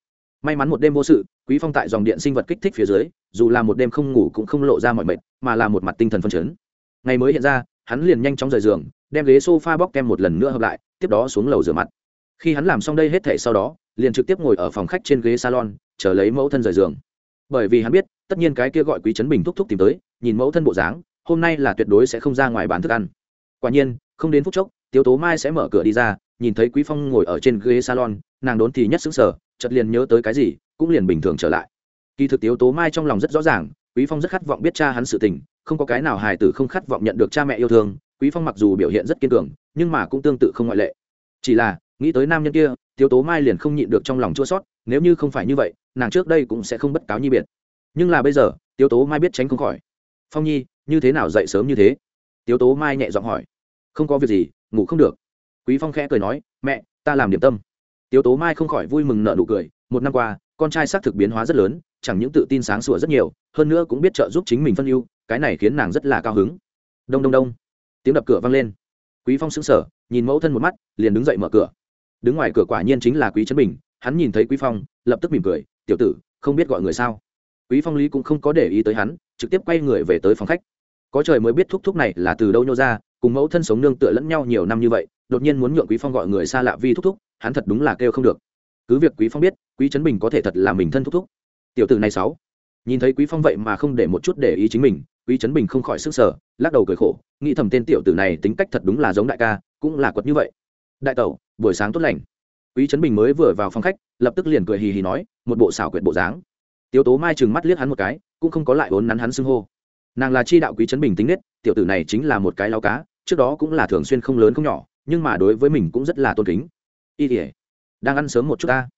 May mắn một đêm vô sự, quý phong tại dòng điện sinh vật kích thích phía dưới, dù là một đêm không ngủ cũng không lộ ra mọi mệt, mà là một mặt tinh thần phân chấn. Ngày mới hiện ra, hắn liền nhanh chóng rời giường, đem ghế sofa bóc kem một lần nữa hợp lại, tiếp đó xuống lầu rửa mặt. Khi hắn làm xong đây hết thể sau đó, liền trực tiếp ngồi ở phòng khách trên ghế salon, chờ lấy mẫu thân rời giường. Bởi vì hắn biết, tất nhiên cái kia gọi quý trấn bình thúc thúc tìm tới, nhìn mẫu thân bộ dáng, hôm nay là tuyệt đối sẽ không ra ngoài bán thức ăn quả nhiên, không đến phút chốc, tiếu tố mai sẽ mở cửa đi ra, nhìn thấy quý phong ngồi ở trên ghế salon, nàng đốn thì nhất xứng sở chợt liền nhớ tới cái gì, cũng liền bình thường trở lại. Kỳ thực tiếu tố mai trong lòng rất rõ ràng, quý phong rất khát vọng biết cha hắn sự tình, không có cái nào hài tử không khát vọng nhận được cha mẹ yêu thương, quý phong mặc dù biểu hiện rất kiên cường, nhưng mà cũng tương tự không ngoại lệ. Chỉ là, nghĩ tới nam nhân kia, tiếu tố mai liền không nhịn được trong lòng chua sót nếu như không phải như vậy, nàng trước đây cũng sẽ không bất cáo nhi biệt. Nhưng là bây giờ, tiếu tố mai biết tránh không khỏi. Phong nhi, như thế nào dậy sớm như thế? Tiếu tố mai nhẹ giọng hỏi. Không có việc gì, ngủ không được. Quý phong khẽ cười nói, mẹ, ta làm điểm tâm. Tiếu tố mai không khỏi vui mừng nợ nụ cười. Một năm qua, con trai xác thực biến hóa rất lớn, chẳng những tự tin sáng sủa rất nhiều, hơn nữa cũng biết trợ giúp chính mình phân ưu, cái này khiến nàng rất là cao hứng. Đông đông đông. Tiếng đập cửa vang lên. Quý phong sững sờ, nhìn mẫu thân một mắt, liền đứng dậy mở cửa. Đứng ngoài cửa quả nhiên chính là quý trấn bình, hắn nhìn thấy quý phong, lập tức mỉm cười, tiểu tử, không biết gọi người sao? Quý phong lý cũng không có để ý tới hắn, trực tiếp quay người về tới phòng khách có trời mới biết thúc thúc này là từ đâu nhô ra, cùng mẫu thân sống nương tựa lẫn nhau nhiều năm như vậy, đột nhiên muốn nhượng quý phong gọi người xa lạ vi thúc thúc, hắn thật đúng là kêu không được. Cứ việc quý phong biết, quý trấn bình có thể thật là mình thân thúc thúc. Tiểu tử này sáu. Nhìn thấy quý phong vậy mà không để một chút để ý chính mình, quý trấn bình không khỏi sức sở lắc đầu cười khổ, nghĩ thầm tên tiểu tử này tính cách thật đúng là giống đại ca, cũng là quật như vậy. Đại tẩu, buổi sáng tốt lành. Quý trấn bình mới vừa vào phòng khách, lập tức liền cười hì hì nói, một bộ xảo quyệt bộ dáng. Tiếu tố mai chừng mắt liếc hắn một cái, cũng không có lại ốn nắn hắn xưng hô nàng là chi đạo quý trấn bình tính nết tiểu tử này chính là một cái lao cá, trước đó cũng là thường xuyên không lớn không nhỏ, nhưng mà đối với mình cũng rất là tôn kính. Y tỉa đang ăn sớm một chút ta.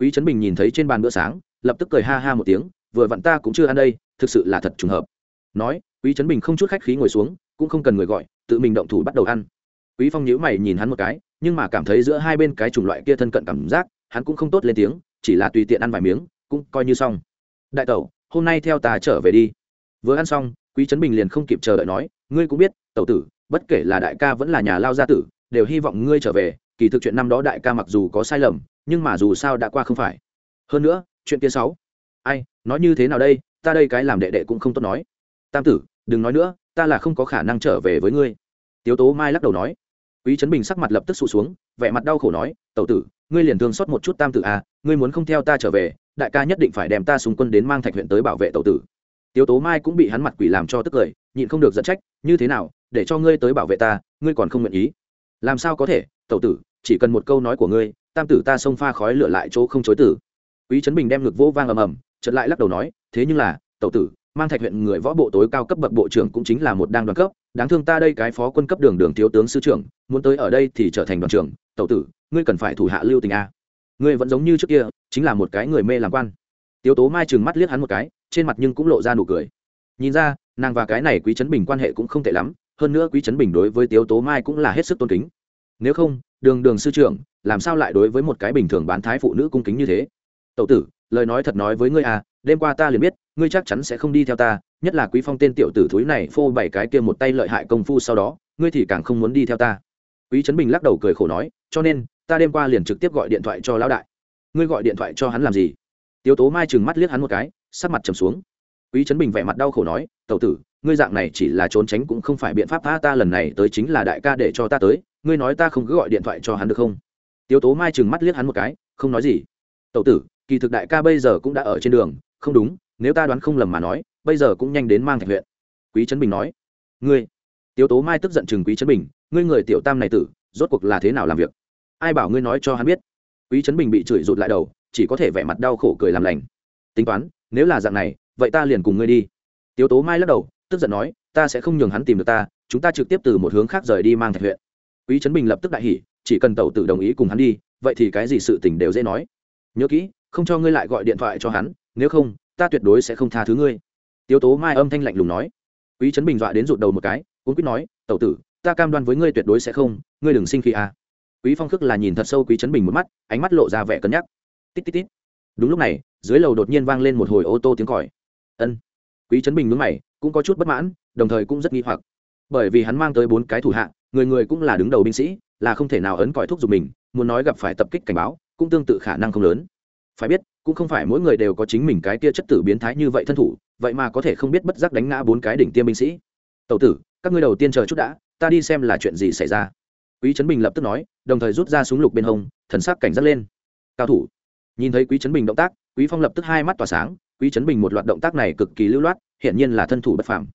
Quý trấn bình nhìn thấy trên bàn bữa sáng, lập tức cười ha ha một tiếng, vừa vặn ta cũng chưa ăn đây, thực sự là thật trùng hợp. Nói, quý trấn bình không chút khách khí ngồi xuống, cũng không cần người gọi, tự mình động thủ bắt đầu ăn. Quý phong nhíu mày nhìn hắn một cái, nhưng mà cảm thấy giữa hai bên cái chủng loại kia thân cận cảm giác, hắn cũng không tốt lên tiếng, chỉ là tùy tiện ăn vài miếng, cũng coi như xong. Đại tẩu, hôm nay theo ta trở về đi. Vừa ăn xong quý trấn bình liền không kịp chờ đợi nói, ngươi cũng biết, tẩu tử, bất kể là đại ca vẫn là nhà lao gia tử, đều hy vọng ngươi trở về. Kỳ thực chuyện năm đó đại ca mặc dù có sai lầm, nhưng mà dù sao đã qua không phải. Hơn nữa, chuyện kia sáu. Ai, nói như thế nào đây? Ta đây cái làm đệ đệ cũng không tốt nói. Tam tử, đừng nói nữa, ta là không có khả năng trở về với ngươi. Tiếu tố mai lắc đầu nói. Quý trấn bình sắc mặt lập tức sụt xuống, vẻ mặt đau khổ nói, tẩu tử, ngươi liền thương xót một chút tam tử à ngươi muốn không theo ta trở về, đại ca nhất định phải đem ta xung quân đến mang thạch huyện tới bảo vệ tẩu tử tiếu tố mai cũng bị hắn mặt quỷ làm cho tức cười, nhịn không được dẫn trách, như thế nào, để cho ngươi tới bảo vệ ta, ngươi còn không nguyện ý? Làm sao có thể, tẩu tử, chỉ cần một câu nói của ngươi, tam tử ta xông pha khói lửa lại chỗ không chối tử. Quý trấn bình đem ngực vỗ vang ầm ầm, chợt lại lắc đầu nói, thế nhưng là, tẩu tử, mang thạch huyện người võ bộ tối cao cấp bậc bộ trưởng cũng chính là một đang đoàn cấp, đáng thương ta đây cái phó quân cấp đường đường thiếu tướng sư trưởng, muốn tới ở đây thì trở thành đoàn trưởng, tẩu tử, ngươi cần phải thủ hạ lưu tình a. Ngươi vẫn giống như trước kia, chính là một cái người mê làm quan. Tiếu tố mai chừng mắt liếc hắn một cái trên mặt nhưng cũng lộ ra nụ cười. Nhìn ra, nàng và cái này quý trấn bình quan hệ cũng không tệ lắm, hơn nữa quý trấn bình đối với tiếu tố mai cũng là hết sức tôn kính. Nếu không, đường đường sư trưởng, làm sao lại đối với một cái bình thường bán thái phụ nữ cung kính như thế? Tậu tử, lời nói thật nói với ngươi à đêm qua ta liền biết, ngươi chắc chắn sẽ không đi theo ta, nhất là quý phong tên tiểu tử thúi này phô bảy cái kia một tay lợi hại công phu sau đó, ngươi thì càng không muốn đi theo ta. Quý trấn bình lắc đầu cười khổ nói, cho nên, ta đêm qua liền trực tiếp gọi điện thoại cho lão đại. Ngươi gọi điện thoại cho hắn làm gì? Tiếu tố mai chừng mắt liếc hắn một cái sắc mặt trầm xuống. Quý trấn bình vẻ mặt đau khổ nói, tẩu tử, ngươi dạng này chỉ là trốn tránh cũng không phải biện pháp tha ta lần này tới chính là đại ca để cho ta tới, ngươi nói ta không cứ gọi điện thoại cho hắn được không? Tiếu tố mai chừng mắt liếc hắn một cái, không nói gì. Tẩu tử, kỳ thực đại ca bây giờ cũng đã ở trên đường, không đúng, nếu ta đoán không lầm mà nói, bây giờ cũng nhanh đến mang thạch huyện. Quý trấn bình nói, ngươi. Tiếu tố mai tức giận chừng quý trấn bình, ngươi người tiểu tam này tử, rốt cuộc là thế nào làm việc? Ai bảo ngươi nói cho hắn biết? Quý trấn bình bị chửi rụt lại đầu, chỉ có thể vẻ mặt đau khổ cười làm lành. Tính toán nếu là dạng này, vậy ta liền cùng ngươi đi. Tiếu tố mai lắc đầu, tức giận nói, ta sẽ không nhường hắn tìm được ta, chúng ta trực tiếp từ một hướng khác rời đi mang thạch huyện. Quý trấn bình lập tức đại hỉ, chỉ cần tẩu tử đồng ý cùng hắn đi, vậy thì cái gì sự tình đều dễ nói. Nhớ kỹ, không cho ngươi lại gọi điện thoại cho hắn, nếu không, ta tuyệt đối sẽ không tha thứ ngươi. Tiếu tố mai âm thanh lạnh lùng nói. Quý trấn bình dọa đến rụt đầu một cái cũng quyết nói, tẩu tử, ta cam đoan với ngươi tuyệt đối sẽ không, ngươi đừng sinh khi à. quý phong khước là nhìn thật sâu quý trấn bình một mắt, ánh mắt lộ ra vẻ cân nhắc. Tít tít tít. Đúng lúc này dưới lầu đột nhiên vang lên một hồi ô tô tiếng còi. Ân. Quý trấn bình mướn mày, cũng có chút bất mãn, đồng thời cũng rất nghi hoặc. Bởi vì hắn mang tới bốn cái thủ hạ, người người cũng là đứng đầu binh sĩ, là không thể nào ấn còi thúc giục mình, muốn nói gặp phải tập kích cảnh báo, cũng tương tự khả năng không lớn. Phải biết, cũng không phải mỗi người đều có chính mình cái tia chất tử biến thái như vậy thân thủ, vậy mà có thể không biết bất giác đánh ngã bốn cái đỉnh tiêm binh sĩ. Tẩu tử, các ngươi đầu tiên chờ chút đã, ta đi xem là chuyện gì xảy ra. Quý trấn bình lập tức nói, đồng thời rút ra súng lục bên hông, thần sắc cảnh giác lên. Cao thủ. Nhìn thấy quý trấn bình động tác quý phong lập tức hai mắt tỏa sáng, quý trấn bình một loạt động tác này cực kỳ lưu loát, hiển nhiên là thân thủ bất phàm.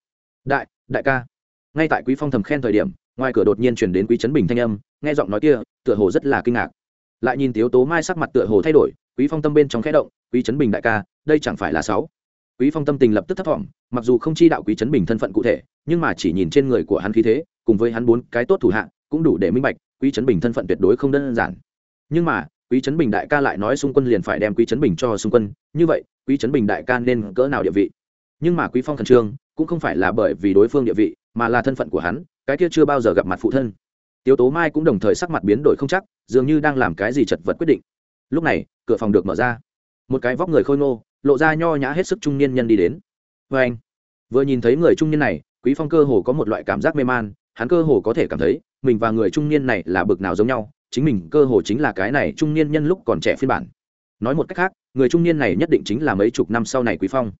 Đại đại ca. Ngay tại quý phong thầm khen thời điểm, ngoài cửa đột nhiên chuyển đến quý trấn bình thanh âm, nghe giọng nói kia, tựa hồ rất là kinh ngạc. Lại nhìn tiếu tố mai sắc mặt tựa hồ thay đổi, quý phong tâm bên trong khẽ động, quý trấn bình đại ca, đây chẳng phải là sáu? Quý phong tâm tình lập tức thấp thỏm, mặc dù không chi đạo quý trấn bình thân phận cụ thể, nhưng mà chỉ nhìn trên người của hắn khí thế, cùng với hắn bốn cái tốt thủ hạng cũng đủ để minh bạch, quý trấn bình thân phận tuyệt đối không đơn giản. Nhưng mà quý trấn bình đại ca lại nói xung quân liền phải đem quý trấn bình cho xung quân, như vậy, quý trấn bình đại ca nên cỡ nào địa vị? Nhưng mà quý phong khẩn trương, cũng không phải là bởi vì đối phương địa vị, mà là thân phận của hắn, cái kia chưa bao giờ gặp mặt phụ thân. Tiếu tố mai cũng đồng thời sắc mặt biến đổi không chắc, dường như đang làm cái gì chật vật quyết định. Lúc này, cửa phòng được mở ra. Một cái vóc người khôi ngô, lộ ra nho nhã hết sức trung niên nhân đi đến. Vừa anh, vừa nhìn thấy người trung niên này, quý phong cơ hồ có một loại cảm giác mê man, hắn cơ hồ có thể cảm thấy, mình và người trung niên này là bực nào giống nhau chính mình cơ hồ chính là cái này trung niên nhân lúc còn trẻ phiên bản. Nói một cách khác, người trung niên này nhất định chính là mấy chục năm sau này quý phong.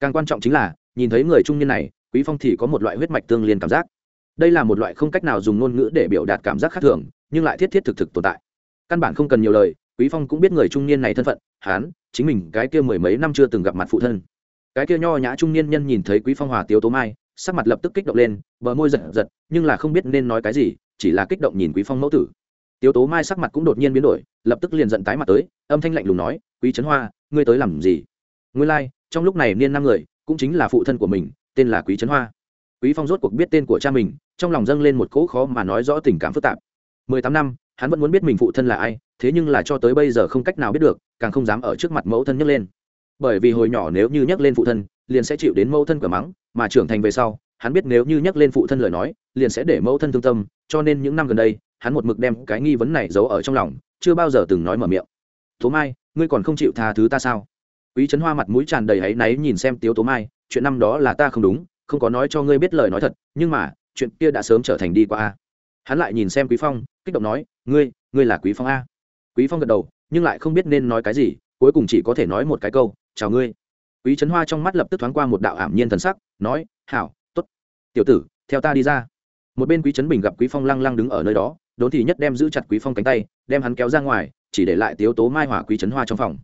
Càng quan trọng chính là, nhìn thấy người trung niên này, quý phong thì có một loại huyết mạch tương liên cảm giác. Đây là một loại không cách nào dùng ngôn ngữ để biểu đạt cảm giác khác thường, nhưng lại thiết thiết thực thực tồn tại. Căn bản không cần nhiều lời, quý phong cũng biết người trung niên này thân phận hán chính mình, cái kia mười mấy năm chưa từng gặp mặt phụ thân. Cái kia nho nhã trung niên nhân nhìn thấy quý phong hòa tiếu tố mai, sắc mặt lập tức kích động lên, bờ môi giật giật, nhưng là không biết nên nói cái gì, chỉ là kích động nhìn quý phong mẫu tử tiếu tố mai sắc mặt cũng đột nhiên biến đổi lập tức liền giận tái mặt tới âm thanh lạnh lùng nói quý trấn hoa ngươi tới làm gì? Ngươi lai、like, trong lúc này niên năm người cũng chính là phụ thân của mình tên là quý trấn hoa. Quý phong rốt cuộc biết tên của cha mình trong lòng dâng lên một cỗ khó mà nói rõ tình cảm phức tạp. Mười tám năm hắn vẫn muốn biết mình phụ thân là ai thế nhưng là cho tới bây giờ không cách nào biết được càng không dám ở trước mặt mẫu thân nhấc lên. Bởi vì hồi nhỏ nếu như nhắc lên phụ thân liền sẽ chịu đến mẫu thân cửa mắng mà trưởng thành về sau hắn biết nếu như nhắc lên phụ thân lời nói liền sẽ để mẫu thân thương tâm cho nên những năm gần đây hắn một mực đem cái nghi vấn này giấu ở trong lòng, chưa bao giờ từng nói mở miệng. Tố mai, ngươi còn không chịu tha thứ ta sao? Quý trấn hoa mặt mũi tràn đầy áy náy nhìn xem tiếu tố mai, chuyện năm đó là ta không đúng, không có nói cho ngươi biết lời nói thật, nhưng mà, chuyện kia đã sớm trở thành đi qua a. Hắn lại nhìn xem quý phong, kích động nói, ngươi ngươi là quý phong a? Quý phong gật đầu, nhưng lại không biết nên nói cái gì, cuối cùng chỉ có thể nói một cái câu, chào ngươi. Quý trấn hoa trong mắt lập tức thoáng qua một đạo ảm nhiên thần sắc, nói, hảo, tốt. Tiểu tử, theo ta đi ra. Một bên quý trấn bình gặp quý phong lăng lăng đứng ở nơi đó đốn thì nhất đem giữ chặt quý phong cánh tay, đem hắn kéo ra ngoài, chỉ để lại tiếu tố mai hỏa quý trấn hoa trong phòng.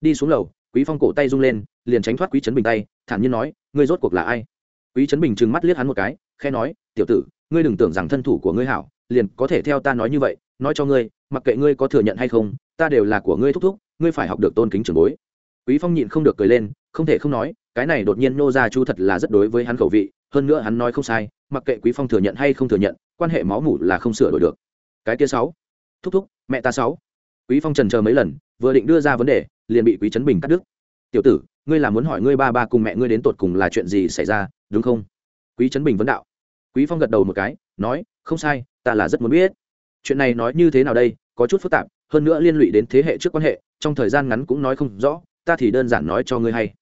Đi xuống lầu, quý phong cổ tay rung lên, liền tránh thoát quý trấn bình tay, thản nhiên nói, ngươi rốt cuộc là ai? Quý trấn bình trừng mắt liếc hắn một cái khe nói, tiểu tử, ngươi đừng tưởng rằng thân thủ của ngươi hảo, liền có thể theo ta nói như vậy, nói cho ngươi, mặc kệ ngươi có thừa nhận hay không, ta đều là của ngươi thúc thúc, ngươi phải học được tôn kính trường bối. Quý phong nhịn không được cười lên, không thể không nói, cái này đột nhiên nô ra chu thật là rất đối với hắn khẩu vị, hơn nữa hắn nói không sai, mặc kệ quý phong thừa nhận hay không thừa nhận, quan hệ máu mủ là không sửa đổi được cái kia sáu. Thúc thúc, mẹ ta sáu. Quý phong trần chờ mấy lần, vừa định đưa ra vấn đề, liền bị quý trấn bình cắt đứt. Tiểu tử, ngươi là muốn hỏi ngươi ba ba cùng mẹ ngươi đến tột cùng là chuyện gì xảy ra, đúng không? Quý trấn bình vấn đạo. Quý phong gật đầu một cái, nói, không sai, ta là rất muốn biết. Chuyện này nói như thế nào đây, có chút phức tạp, hơn nữa liên lụy đến thế hệ trước quan hệ, trong thời gian ngắn cũng nói không rõ, ta thì đơn giản nói cho ngươi hay.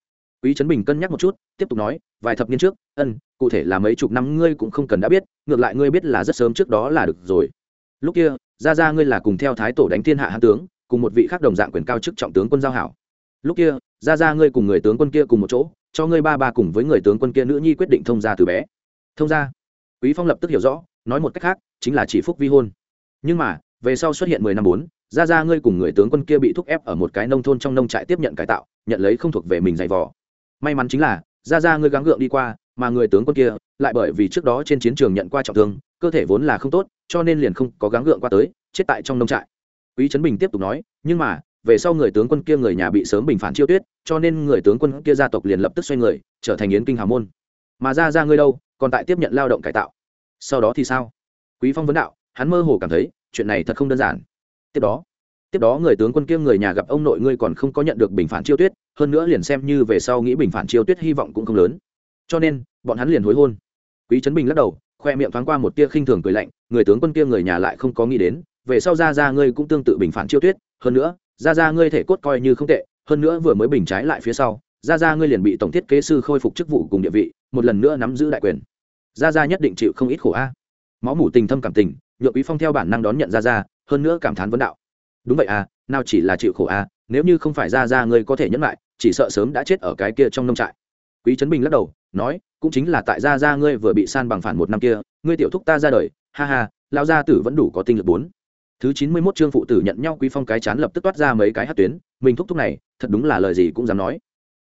Quý trấn bình cân nhắc một chút, tiếp tục nói, vài thập niên trước, ân, cụ thể là mấy chục năm ngươi cũng không cần đã biết, ngược lại ngươi biết là rất sớm trước đó là được rồi lúc kia ra ra ngươi là cùng theo thái tổ đánh thiên hạ hãn tướng, cùng một vị khác đồng dạng quyền cao chức trọng tướng quân giao hảo. Lúc kia ra ra ngươi cùng người tướng quân kia cùng một chỗ, cho ngươi ba ba cùng với người tướng quân kia nữ nhi quyết định thông gia từ bé. Thông gia? Quý phong lập tức hiểu rõ, nói một cách khác, chính là chỉ phúc vi hôn. Nhưng mà, về sau xuất hiện mười năm bốn ra ra ngươi cùng người tướng quân kia bị thúc ép ở một cái nông thôn trong nông trại tiếp nhận cải tạo, nhận lấy không thuộc về mình giày vò. May mắn chính là ra ra ngươi gắng gượng đi qua, mà người tướng quân kia, lại bởi vì trước đó trên chiến trường nhận qua trọng thương cơ thể vốn là không tốt, cho nên liền không có gắng gượng qua tới, chết tại trong nông trại. Quý trấn bình tiếp tục nói, nhưng mà, về sau người tướng quân kia người nhà bị sớm bình phản chiêu tuyết, cho nên người tướng quân kia gia tộc liền lập tức xoay người, trở thành yến kinh hào môn. Mà ra ra ngươi đâu, còn tại tiếp nhận lao động cải tạo. Sau đó thì sao? Quý phong vấn đạo, hắn mơ hồ cảm thấy, chuyện này thật không đơn giản. Tiếp đó tiếp đó người tướng quân kia người nhà gặp ông nội ngươi còn không có nhận được bình phản chiêu tuyết, hơn nữa liền xem như về sau nghĩ bình phản chiêu tuyết hy vọng cũng không lớn. Cho nên, bọn hắn liền hối hôn. Quý trấn bình lắc đầu khoe miệng thoáng qua một tia khinh thường cười lạnh, người tướng quân kia người nhà lại không có nghĩ đến, về sau ra ra ngươi cũng tương tự bình phản chiêu tuyết, hơn nữa ra ra ngươi thể cốt coi như không tệ, hơn nữa vừa mới bình trái lại phía sau ra ra ngươi liền bị tổng thiết kế sư khôi phục chức vụ cùng địa vị, một lần nữa nắm giữ đại quyền. Ra ra nhất định chịu không ít khổ a. Máu mủ tình thâm cảm tình, nhượng quý phong theo bản năng đón nhận ra ra hơn nữa cảm thán vấn đạo. Đúng vậy à nào chỉ là chịu khổ à nếu như không phải ra ra ngươi có thể nhẫn lại, chỉ sợ sớm đã chết ở cái kia trong nông trại quý trấn bình lắc đầu, nói, cũng chính là tại gia gia ngươi vừa bị san bằng phản một năm kia, ngươi tiểu thúc ta ra đời, ha ha lao gia tử vẫn đủ có tinh lực bốn. Thứ chín mươi mốt chương phụ tử nhận nhau quý phong cái chán lập tức toát ra mấy cái hát tuyến, mình thúc thúc này, thật đúng là lời gì cũng dám nói.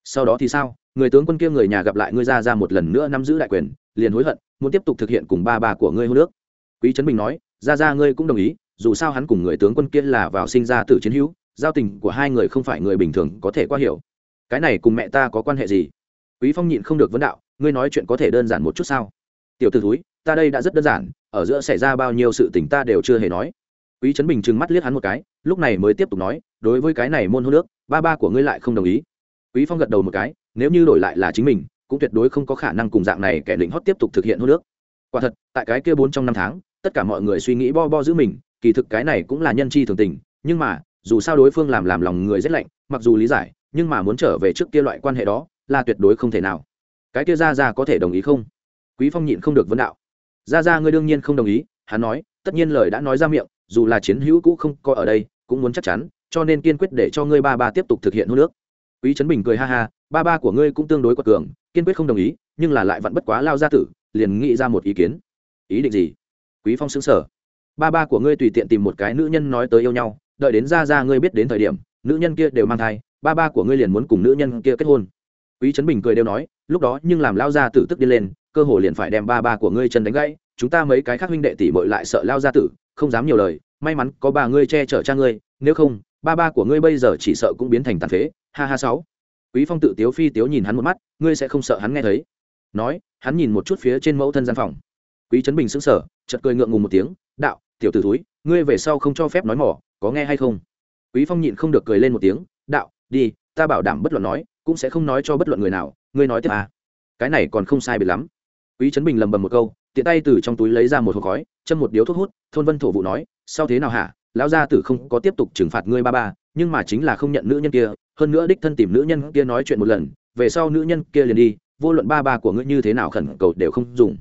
Sau đó thì sao? Người tướng quân kia người nhà gặp lại ngươi ra ra một lần nữa nắm giữ đại quyền, liền hối hận, muốn tiếp tục thực hiện cùng ba bà của ngươi hôn nước quý trấn bình nói, ra ra ngươi cũng đồng ý, dù sao hắn cùng người tướng quân kia là vào sinh ra tử chiến hữu, giao tình của hai người không phải người bình thường có thể qua hiểu. Cái này cùng mẹ ta có quan hệ gì? Quý phong nhịn không được vấn đạo, ngươi nói chuyện có thể đơn giản một chút sao? Tiểu t ử thúi, ta đây đã rất đơn giản, ở giữa xảy ra bao nhiêu sự tình ta đều chưa hề nói. Quý trấn bình trừng mắt liếc hắn một cái, lúc này mới tiếp tục nói, đối với cái này môn hôn nước ba ba của ngươi lại không đồng ý. Quý phong gật đầu một cái, nếu như đổi lại là chính mình, cũng tuyệt đối không có khả năng cùng dạng này kẻ lĩnh hót tiếp tục thực hiện hôn nước quả thật, tại cái kia bốn trong năm tháng, tất cả mọi người suy nghĩ bo bo giữ mình, kỳ thực cái này cũng là nhân chi thường tình, nhưng mà, dù sao đối phương làm làm lòng người rất lạnh, mặc dù lý giải, nhưng mà muốn trở về trước kia loại quan hệ đó là tuyệt đối không thể nào. Cái kia ra ra có thể đồng ý không? Quý phong nhịn không được vấn đạo. Ra ra ngươi đương nhiên không đồng ý, hắn nói, tất nhiên lời đã nói ra miệng, dù là chiến hữu cũ không có ở đây, cũng muốn chắc chắn, cho nên kiên quyết để cho ngươi ba ba tiếp tục thực hiện hôn nước quý trấn bình cười ha ha, ba ba của ngươi cũng tương đối quật cường, kiên quyết không đồng ý, nhưng là lại vẫn bất quá lao ra tử, liền nghĩ ra một ý kiến. Ý định gì? Quý phong xứng sở ba ba của ngươi tùy tiện tìm một cái nữ nhân nói tới yêu nhau, đợi đến ra ra ngươi biết đến thời điểm, nữ nhân kia đều mang thai, ba ba của ngươi liền muốn cùng nữ nhân kia kết hôn quý trấn bình cười đều nói, lúc đó nhưng làm lao ra tử tức đi lên, cơ hồ liền phải đem ba ba của ngươi chân đánh gãy, chúng ta mấy cái khác huynh đệ tỷ bội lại sợ lao ra tử, không dám nhiều lời, may mắn có bà ngươi che chở cha ngươi, nếu không, ba ba của ngươi bây giờ chỉ sợ cũng biến thành tàn phế. Ha ha sáu. Quý phong tự tiếu phi tiếu nhìn hắn một mắt, ngươi sẽ không sợ hắn nghe thấy? Nói, hắn nhìn một chút phía trên mẫu thân gian phòng. Quý trấn bình sững sờ, chợt cười ngượng ngùng một tiếng, đạo, tiểu tử thúi, ngươi về sau không cho phép nói mỏ, có nghe hay không? Quý phong nhịn không được cười lên một tiếng, đạo, đi, ta bảo đảm bất luận nói cũng sẽ không nói cho bất luận người nào, ngươi nói tiếp à? Cái này còn không sai biệt lắm. Quý trấn bình lầm bầm một câu, tiện tay từ trong túi lấy ra một hộp khói, châm một điếu thuốc hút, thôn vân thổ vụ nói sao thế nào hả? Lão gia tử không có tiếp tục trừng phạt ngươi ba ba, nhưng mà chính là không nhận nữ nhân kia, hơn nữa đích thân tìm nữ nhân kia nói chuyện một lần, về sau nữ nhân kia liền đi, vô luận ba ba của ngươi như thế nào khẩn cầu đều không dùng.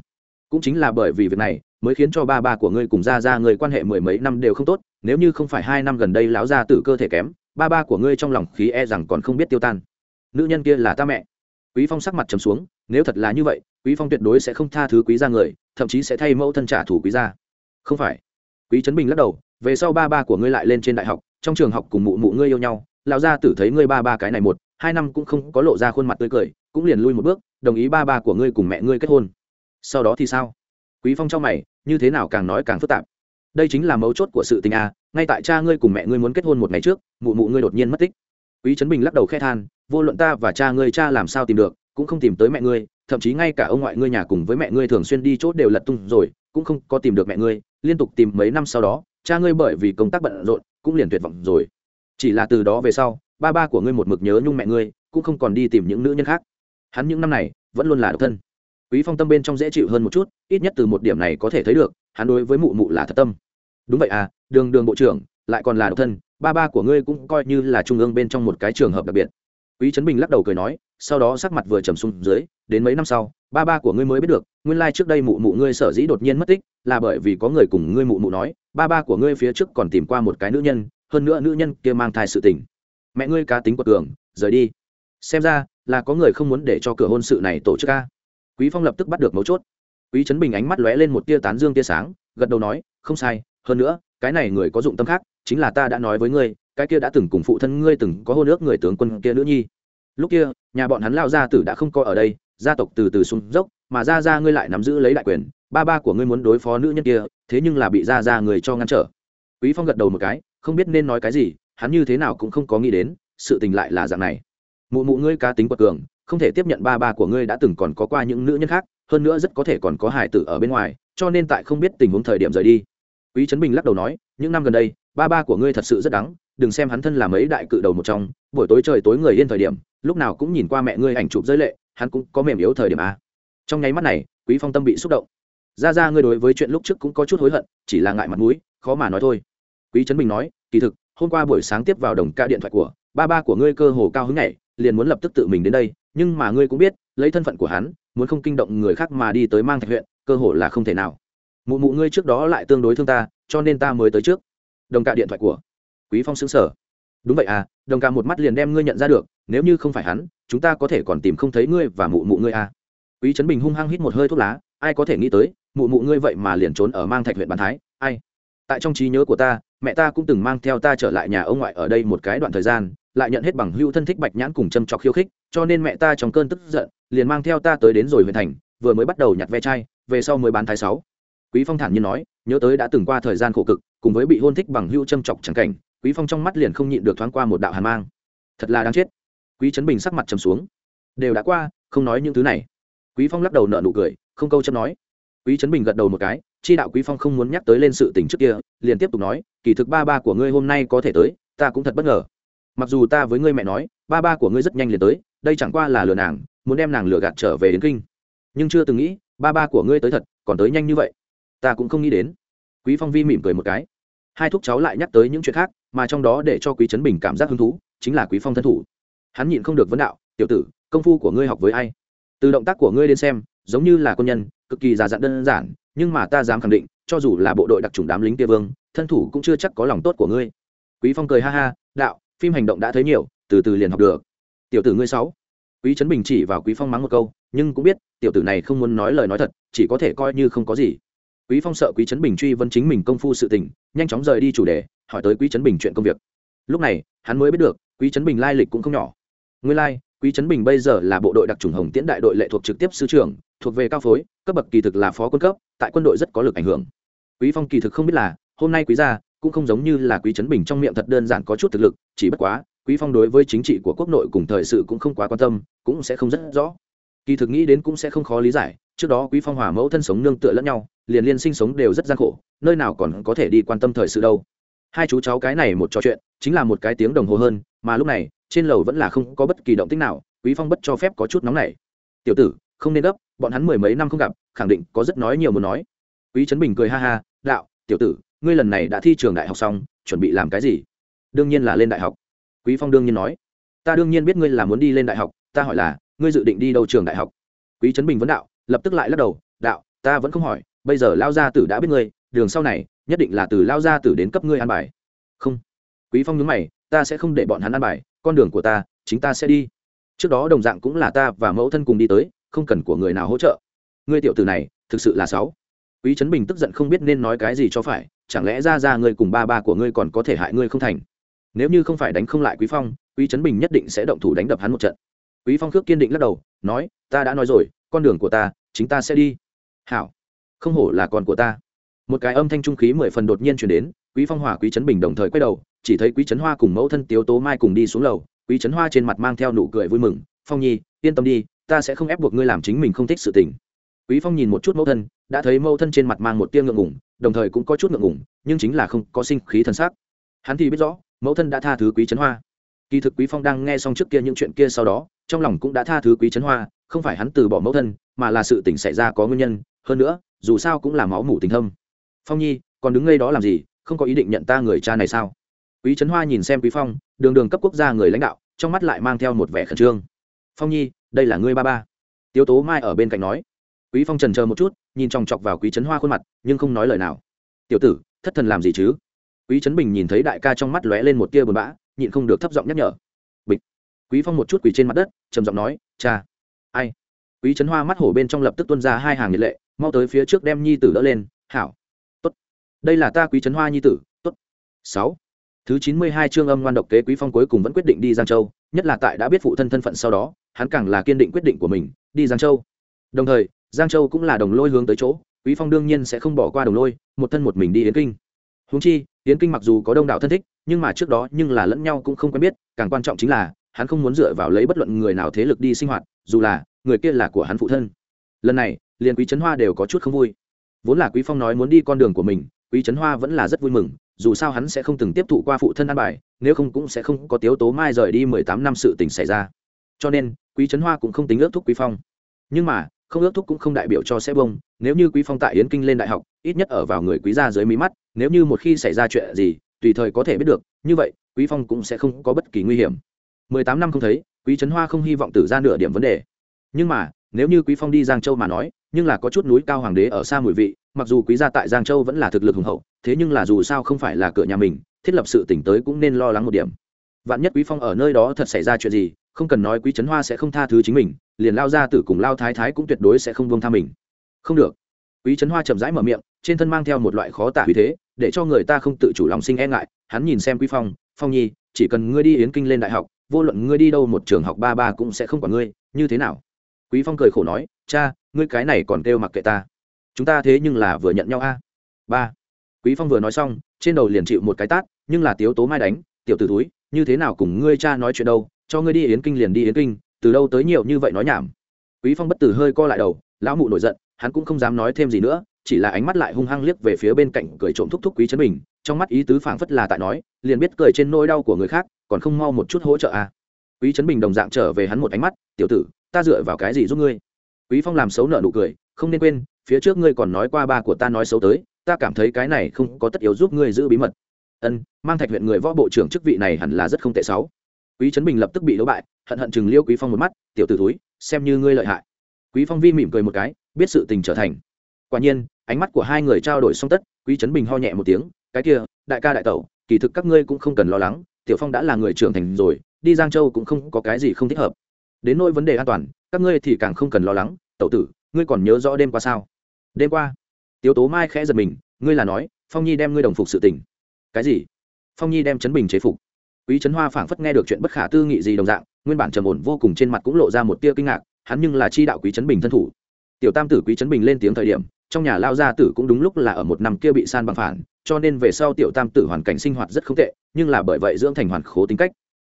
Cũng chính là bởi vì việc này, mới khiến cho ba ba của ngươi cùng ra ra người quan hệ mười mấy năm đều không tốt, nếu như không phải hai năm gần đây lão gia tử cơ thể kém, ba ba của ngươi trong lòng khí e rằng còn không biết tiêu tan nữ nhân kia là ta mẹ. Quý phong sắc mặt trầm xuống, nếu thật là như vậy, quý phong tuyệt đối sẽ không tha thứ quý gia người, thậm chí sẽ thay mẫu thân trả thù quý gia. Không phải. Quý trấn bình lắc đầu, về sau ba ba của ngươi lại lên trên đại học, trong trường học cùng mụ mụ ngươi yêu nhau, lão gia tử thấy ngươi ba ba cái này một, hai năm cũng không có lộ ra khuôn mặt tươi cười, cũng liền lui một bước, đồng ý ba ba của ngươi cùng mẹ ngươi kết hôn. Sau đó thì sao? Quý phong trong mày, như thế nào càng nói càng phức tạp. Đây chính là mấu chốt của sự tình a, ngay tại cha ngươi cùng mẹ ngươi muốn kết hôn một ngày trước, mụ mụ ngươi đột nhiên mất tích quý trấn bình lắc đầu khẽ than, vô luận ta và cha ngươi cha làm sao tìm được, cũng không tìm tới mẹ ngươi, thậm chí ngay cả ông ngoại ngươi nhà cùng với mẹ ngươi thường xuyên đi chốt đều lật tung rồi, cũng không có tìm được mẹ ngươi, liên tục tìm mấy năm sau đó, cha ngươi bởi vì công tác bận rộn, cũng liền tuyệt vọng rồi. Chỉ là từ đó về sau, ba ba của ngươi một mực nhớ nhung mẹ ngươi, cũng không còn đi tìm những nữ nhân khác. Hắn những năm này, vẫn luôn là độc thân. Quý phong tâm bên trong dễ chịu hơn một chút, ít nhất từ một điểm này có thể thấy được, hắn đối với mụ mụ là thật tâm. Đúng vậy à đường đường bộ trưởng, lại còn là độc thân ba ba của ngươi cũng coi như là trung ương bên trong một cái trường hợp đặc biệt. Quý trấn bình lắc đầu cười nói, sau đó sắc mặt vừa trầm xuống dưới, đến mấy năm sau, ba ba của ngươi mới biết được, nguyên lai trước đây mụ mụ ngươi sở dĩ đột nhiên mất tích, là bởi vì có người cùng ngươi mụ mụ nói, ba ba của ngươi phía trước còn tìm qua một cái nữ nhân, hơn nữa nữ nhân kia mang thai sự tình. Mẹ ngươi cá tính quật cường, rời đi. Xem ra, là có người không muốn để cho cửa hôn sự này tổ chức ca quý phong lập tức bắt được mấu chốt. Quý trấn bình ánh mắt lóe lên một tia tán dương tia sáng, gật đầu nói, không sai, hơn nữa, cái này người có dụng tâm khác chính là ta đã nói với ngươi, cái kia đã từng cùng phụ thân ngươi từng có hôn ước người tướng quân kia nữ nhi. Lúc kia, nhà bọn hắn lao gia tử đã không coi ở đây, gia tộc từ từ xuống dốc, mà ra ra ngươi lại nắm giữ lấy đại quyền, ba ba của ngươi muốn đối phó nữ nhân kia, thế nhưng là bị ra ra người cho ngăn trở. Quý phong gật đầu một cái, không biết nên nói cái gì, hắn như thế nào cũng không có nghĩ đến, sự tình lại là dạng này. Mụ mụ ngươi cá tính quật cường, không thể tiếp nhận ba ba của ngươi đã từng còn có qua những nữ nhân khác, hơn nữa rất có thể còn có hải tử ở bên ngoài, cho nên tại không biết tình huống thời điểm rời đi. Quý trấn bình lắc đầu nói, những năm gần đây ba ba của ngươi thật sự rất đắng, đừng xem hắn thân là mấy đại cự đầu một trong, buổi tối trời tối người yên thời điểm, lúc nào cũng nhìn qua mẹ ngươi ảnh chụp giới lệ, hắn cũng có mềm yếu thời điểm a trong nháy mắt này, quý phong tâm bị xúc động. Ra ra ngươi đối với chuyện lúc trước cũng có chút hối hận, chỉ là ngại mặt mũi, khó mà nói thôi. Quý trấn bình nói, kỳ thực, hôm qua buổi sáng tiếp vào đồng ca điện thoại của, ba ba của ngươi cơ hồ cao hứng nhảy, liền muốn lập tức tự mình đến đây, nhưng mà ngươi cũng biết, lấy thân phận của hắn, muốn không kinh động người khác mà đi tới mang thạch huyện, cơ hồ là không thể nào. Mụ mụ ngươi trước đó lại tương đối thương ta, cho nên ta mới tới trước đồng ca điện thoại của quý phong xứng sở. Đúng vậy à đồng ca một mắt liền đem ngươi nhận ra được, nếu như không phải hắn, chúng ta có thể còn tìm không thấy ngươi và mụ mụ ngươi à. Quý trấn bình hung hăng hít một hơi thuốc lá, ai có thể nghĩ tới, mụ mụ ngươi vậy mà liền trốn ở mang thạch huyện bàn thái, ai. Tại trong trí nhớ của ta, mẹ ta cũng từng mang theo ta trở lại nhà ông ngoại ở đây một cái đoạn thời gian, lại nhận hết bằng hữu thân thích bạch nhãn cùng châm trọc khiêu khích, cho nên mẹ ta trong cơn tức giận, liền mang theo ta tới đến rồi huyện thành, vừa mới bắt đầu nhặt ve chai, về sau mới bán thái sáu. Quý phong thản nhiên nói, nhớ tới đã từng qua thời gian khổ cực cùng với bị hôn thích bằng hưu châm chọc chẳng cảnh, quý phong trong mắt liền không nhịn được thoáng qua một đạo hàn mang. Thật là đáng chết. Quý trấn bình sắc mặt trầm xuống. Đều đã qua, không nói những thứ này. Quý phong lắc đầu nợ nụ cười, không câu chấp nói. Quý trấn bình gật đầu một cái, chi đạo quý phong không muốn nhắc tới lên sự tình trước kia, liền tiếp tục nói, kỳ thực ba ba của ngươi hôm nay có thể tới, ta cũng thật bất ngờ. Mặc dù ta với ngươi mẹ nói, ba ba của ngươi rất nhanh liền tới, đây chẳng qua là lừa nàng, muốn đem nàng lừa gạt trở về đến kinh. Nhưng chưa từng nghĩ, ba ba của ngươi tới thật, còn tới nhanh như vậy. Ta cũng không nghĩ đến. Quý phong vi mỉm cười một cái hai thúc cháu lại nhắc tới những chuyện khác, mà trong đó để cho quý trấn bình cảm giác hứng thú, chính là quý phong thân thủ. Hắn nhịn không được vấn đạo, tiểu tử, công phu của ngươi học với ai? Từ động tác của ngươi đến xem, giống như là quân nhân, cực kỳ già dặn đơn giản, nhưng mà ta dám khẳng định, cho dù là bộ đội đặc trùng đám lính kia vương, thân thủ cũng chưa chắc có lòng tốt của ngươi. Quý phong cười ha ha, đạo, phim hành động đã thấy nhiều, từ từ liền học được. Tiểu tử ngươi sáu. Quý trấn bình chỉ vào quý phong mắng một câu, nhưng cũng biết, tiểu tử này không muốn nói lời nói thật, chỉ có thể coi như không có gì quý phong sợ quý trấn bình truy vấn chính mình công phu sự tình, nhanh chóng rời đi chủ đề, hỏi tới quý trấn bình chuyện công việc. Lúc này, hắn mới biết được, quý trấn bình lai lịch cũng không nhỏ. Nguyên lai, quý trấn bình bây giờ là bộ đội đặc trùng hồng tiễn đại đội lệ thuộc trực tiếp sư trưởng, thuộc về cao phối, cấp bậc kỳ thực là phó quân cấp, tại quân đội rất có lực ảnh hưởng. Quý phong kỳ thực không biết là, hôm nay quý gia cũng không giống như là quý trấn bình trong miệng thật đơn giản có chút thực lực, chỉ bất quá, quý phong đối với chính trị của quốc nội cùng thời sự cũng không quá quan tâm, cũng sẽ không rất rõ. Kỳ thực nghĩ đến cũng sẽ không khó lý giải, trước đó quý phong hòa mẫu thân sống nương tựa lẫn nhau liền liên sinh sống đều rất gian khổ, nơi nào còn có thể đi quan tâm thời sự đâu. Hai chú cháu cái này một trò chuyện, chính là một cái tiếng đồng hồ hơn, mà lúc này, trên lầu vẫn là không có bất kỳ động tích nào, quý phong bất cho phép có chút nóng này tiểu tử, không nên gấp, bọn hắn mười mấy năm không gặp, khẳng định có rất nói nhiều muốn nói. Quý trấn bình cười ha ha, đạo, tiểu tử, ngươi lần này đã thi trường đại học xong, chuẩn bị làm cái gì? Đương nhiên là lên đại học. Quý phong đương nhiên nói. Ta đương nhiên biết ngươi là muốn đi lên đại học, ta hỏi là, ngươi dự định đi đâu trường đại học? Quý trấn bình vấn đạo, lập tức lại lắc đầu, đạo, ta vẫn không hỏi bây giờ lao gia tử đã biết ngươi, đường sau này, nhất định là từ lao gia tử đến cấp ngươi an bài. Không. Quý phong nhớ mày, ta sẽ không để bọn hắn an bài, con đường của ta, chính ta sẽ đi. Trước đó đồng dạng cũng là ta và mẫu thân cùng đi tới, không cần của người nào hỗ trợ. Ngươi tiểu tử này, thực sự là sáu. Quý trấn bình tức giận không biết nên nói cái gì cho phải, chẳng lẽ ra ra ngươi cùng ba ba của ngươi còn có thể hại ngươi không thành? Nếu như không phải đánh không lại quý phong, quý trấn bình nhất định sẽ động thủ đánh đập hắn một trận. Quý phong khước kiên định lắc đầu, nói, ta đã nói rồi, con đường của ta, chính ta sẽ đi. Hảo không hổ là con của ta. Một cái âm thanh trung khí mười phần đột nhiên chuyển đến, quý phong hòa quý trấn bình đồng thời quay đầu, chỉ thấy quý trấn hoa cùng mẫu thân tiếu tố mai cùng đi xuống lầu. Quý trấn hoa trên mặt mang theo nụ cười vui mừng, phong nhi, yên tâm đi, ta sẽ không ép buộc ngươi làm chính mình không thích sự tình. Quý phong nhìn một chút mẫu thân, đã thấy mẫu thân trên mặt mang một tia ngượng ngủng đồng thời cũng có chút ngượng ngủng nhưng chính là không có sinh khí thân xác hắn thì biết rõ, mẫu thân đã tha thứ quý trấn hoa. Kỳ thực quý phong đang nghe xong trước kia những chuyện kia sau đó, trong lòng cũng đã tha thứ quý trấn hoa, không phải hắn từ bỏ mẫu thân, mà là sự tình xảy ra có nguyên nhân. Hơn nữa dù sao cũng là máu mủ tình thâm. Phong nhi, còn đứng ngay đó làm gì? Không có ý định nhận ta người cha này sao? Quý trấn hoa nhìn xem quý phong, đường đường cấp quốc gia người lãnh đạo, trong mắt lại mang theo một vẻ khẩn trương. Phong nhi, đây là ngươi ba ba. Tiếu tố mai ở bên cạnh nói. Quý phong trần chờ một chút, nhìn chòng chọc vào quý trấn hoa khuôn mặt, nhưng không nói lời nào. Tiểu tử, thất thần làm gì chứ? Quý trấn bình nhìn thấy đại ca trong mắt lóe lên một tia buồn bã, nhịn không được thấp giọng nhắc nhở. Bịch quý phong một chút quỳ trên mặt đất, trầm giọng nói, cha. Ai? Quý trấn hoa mắt hổ bên trong lập tức tuôn ra hai hàng nhiệt lệ, mau tới phía trước đem nhi tử đỡ lên, hảo, tốt. Đây là ta quý trấn hoa nhi tử, tốt. Sáu. Thứ chín mươi hai chương âm ngoan độc kế quý phong cuối cùng vẫn quyết định đi giang châu, nhất là tại đã biết phụ thân thân phận sau đó, hắn càng là kiên định quyết định của mình, đi giang châu. Đồng thời, giang châu cũng là đồng lôi hướng tới chỗ, quý phong đương nhiên sẽ không bỏ qua đồng lôi, một thân một mình đi yến kinh. Húng chi, yến kinh mặc dù có đông đảo thân thích, nhưng mà trước đó nhưng là lẫn nhau cũng không quen biết, càng quan trọng chính là, hắn không muốn dựa vào lấy bất luận người nào thế lực đi sinh hoạt, dù là người kia là của hắn phụ thân. Lần này, liền quý trấn hoa đều có chút không vui. Vốn là quý phong nói muốn đi con đường của mình, quý trấn hoa vẫn là rất vui mừng, dù sao hắn sẽ không từng tiếp thụ qua phụ thân ăn bài, nếu không cũng sẽ không có tiếu tố mai rời đi mười tám năm sự tình xảy ra. Cho nên, quý trấn hoa cũng không tính ước thúc quý phong. Nhưng mà, không ước thúc cũng không đại biểu cho sẽ bông, nếu như quý phong tại yến kinh lên đại học, ít nhất ở vào người quý gia dưới mí mắt, nếu như một khi xảy ra chuyện gì, tùy thời có thể biết được, như vậy, quý phong cũng sẽ không có bất kỳ nguy hiểm. mười tám năm không thấy, quý trấn hoa không hy vọng tử ra nửa điểm vấn đề nhưng mà, nếu như quý phong đi giang châu mà nói, nhưng là có chút núi cao hoàng đế ở xa mùi vị, mặc dù quý gia tại giang châu vẫn là thực lực hùng hậu, thế nhưng là dù sao không phải là cửa nhà mình, thiết lập sự tỉnh tới cũng nên lo lắng một điểm. Vạn nhất quý phong ở nơi đó thật xảy ra chuyện gì, không cần nói quý trấn hoa sẽ không tha thứ chính mình, liền lao ra tử cùng lao thái thái cũng tuyệt đối sẽ không buông tha mình. Không được. Quý trấn hoa chậm rãi mở miệng, trên thân mang theo một loại khó tả uy thế, để cho người ta không tự chủ lòng sinh e ngại, hắn nhìn xem quý phong phong nhi, chỉ cần ngươi đi yến kinh lên đại học, vô luận ngươi đi đâu một trường học ba ba cũng sẽ không quản ngươi, như thế nào? Quý phong cười khổ nói, cha, ngươi cái này còn kêu mặc kệ ta. Chúng ta thế nhưng là vừa nhận nhau a. Ba. Quý phong vừa nói xong, trên đầu liền chịu một cái tát, nhưng là tiếu tố mai đánh, tiểu tử túi như thế nào cùng ngươi cha nói chuyện đâu? Cho ngươi đi yến kinh liền đi yến kinh, từ đâu tới nhiều như vậy nói nhảm? Quý phong bất tử hơi co lại đầu, lão mụ nổi giận, hắn cũng không dám nói thêm gì nữa, chỉ là ánh mắt lại hung hăng liếc về phía bên cạnh cười trộm thúc thúc quý trấn bình, trong mắt ý tứ phảng phất là tại nói, liền biết cười trên nỗi đau của người khác, còn không mau một chút hỗ trợ à quý trấn bình đồng dạng trở về hắn một ánh mắt, tiểu tử, ta dựa vào cái gì giúp ngươi? Quý phong làm xấu nợ nụ cười, không nên quên, phía trước ngươi còn nói qua ba của ta nói xấu tới, ta cảm thấy cái này không có tất yếu giúp ngươi giữ bí mật. Ân, mang thạch huyện người võ bộ trưởng chức vị này hẳn là rất không tệ xấu. Quý trấn bình lập tức bị đấu bại, hận hận chừng liêu quý phong một mắt, tiểu tử túi xem như ngươi lợi hại. Quý phong vi mỉm cười một cái, biết sự tình trở thành. Quả nhiên, ánh mắt của hai người trao đổi xong tất, quý trấn bình ho nhẹ một tiếng, cái kia, đại ca đại tẩu, kỳ thực các ngươi cũng không cần lo lắng, tiểu phong đã là người trưởng thành rồi đi giang châu cũng không có cái gì không thích hợp. Đến nỗi vấn đề an toàn, các ngươi thì càng không cần lo lắng. Tẩu tử, ngươi còn nhớ rõ đêm qua sao? Đêm qua? Tiếu tố mai khẽ giật mình, ngươi là nói, phong nhi đem ngươi đồng phục sự tình. Cái gì? Phong nhi đem chấn bình chế phục. Quý trấn hoa phảng phất nghe được chuyện bất khả tư nghị gì đồng dạng, nguyên bản trầm ổn vô cùng trên mặt cũng lộ ra một tia kinh ngạc, hắn nhưng là chi đạo quý trấn bình thân thủ. Tiểu tam tử quý trấn bình lên tiếng thời điểm, trong nhà lao gia tử cũng đúng lúc là ở một năm kia bị san bằng phản, cho nên về sau tiểu tam tử hoàn cảnh sinh hoạt rất không tệ, nhưng là bởi vậy dưỡng thành hoàn khố tính cách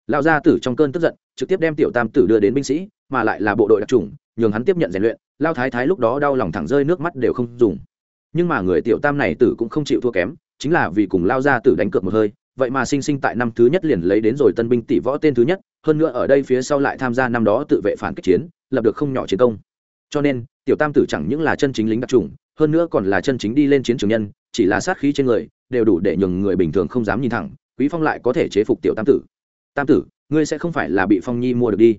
lao gia tử trong cơn tức giận, trực tiếp đem tiểu tam tử đưa đến binh sĩ, mà lại là bộ đội đặc trùng nhường hắn tiếp nhận rèn luyện. Lao thái thái lúc đó đau lòng thẳng rơi nước mắt đều không dùng. Nhưng mà người tiểu tam này tử cũng không chịu thua kém, chính là vì cùng lao gia tử đánh cược một hơi, vậy mà sinh sinh tại năm thứ nhất liền lấy đến rồi tân binh tỷ võ tên thứ nhất, hơn nữa ở đây phía sau lại tham gia năm đó tự vệ phản kích chiến, lập được không nhỏ chiến công. Cho nên, tiểu tam tử chẳng những là chân chính lính đặc trùng hơn nữa còn là chân chính đi lên chiến trường nhân, chỉ là sát khí trên người, đều đủ để nhường người bình thường không dám nhìn thẳng, quý phong lại có thể chế phục tiểu tam tử tam tử, ngươi sẽ không phải là bị phong nhi mua được đi.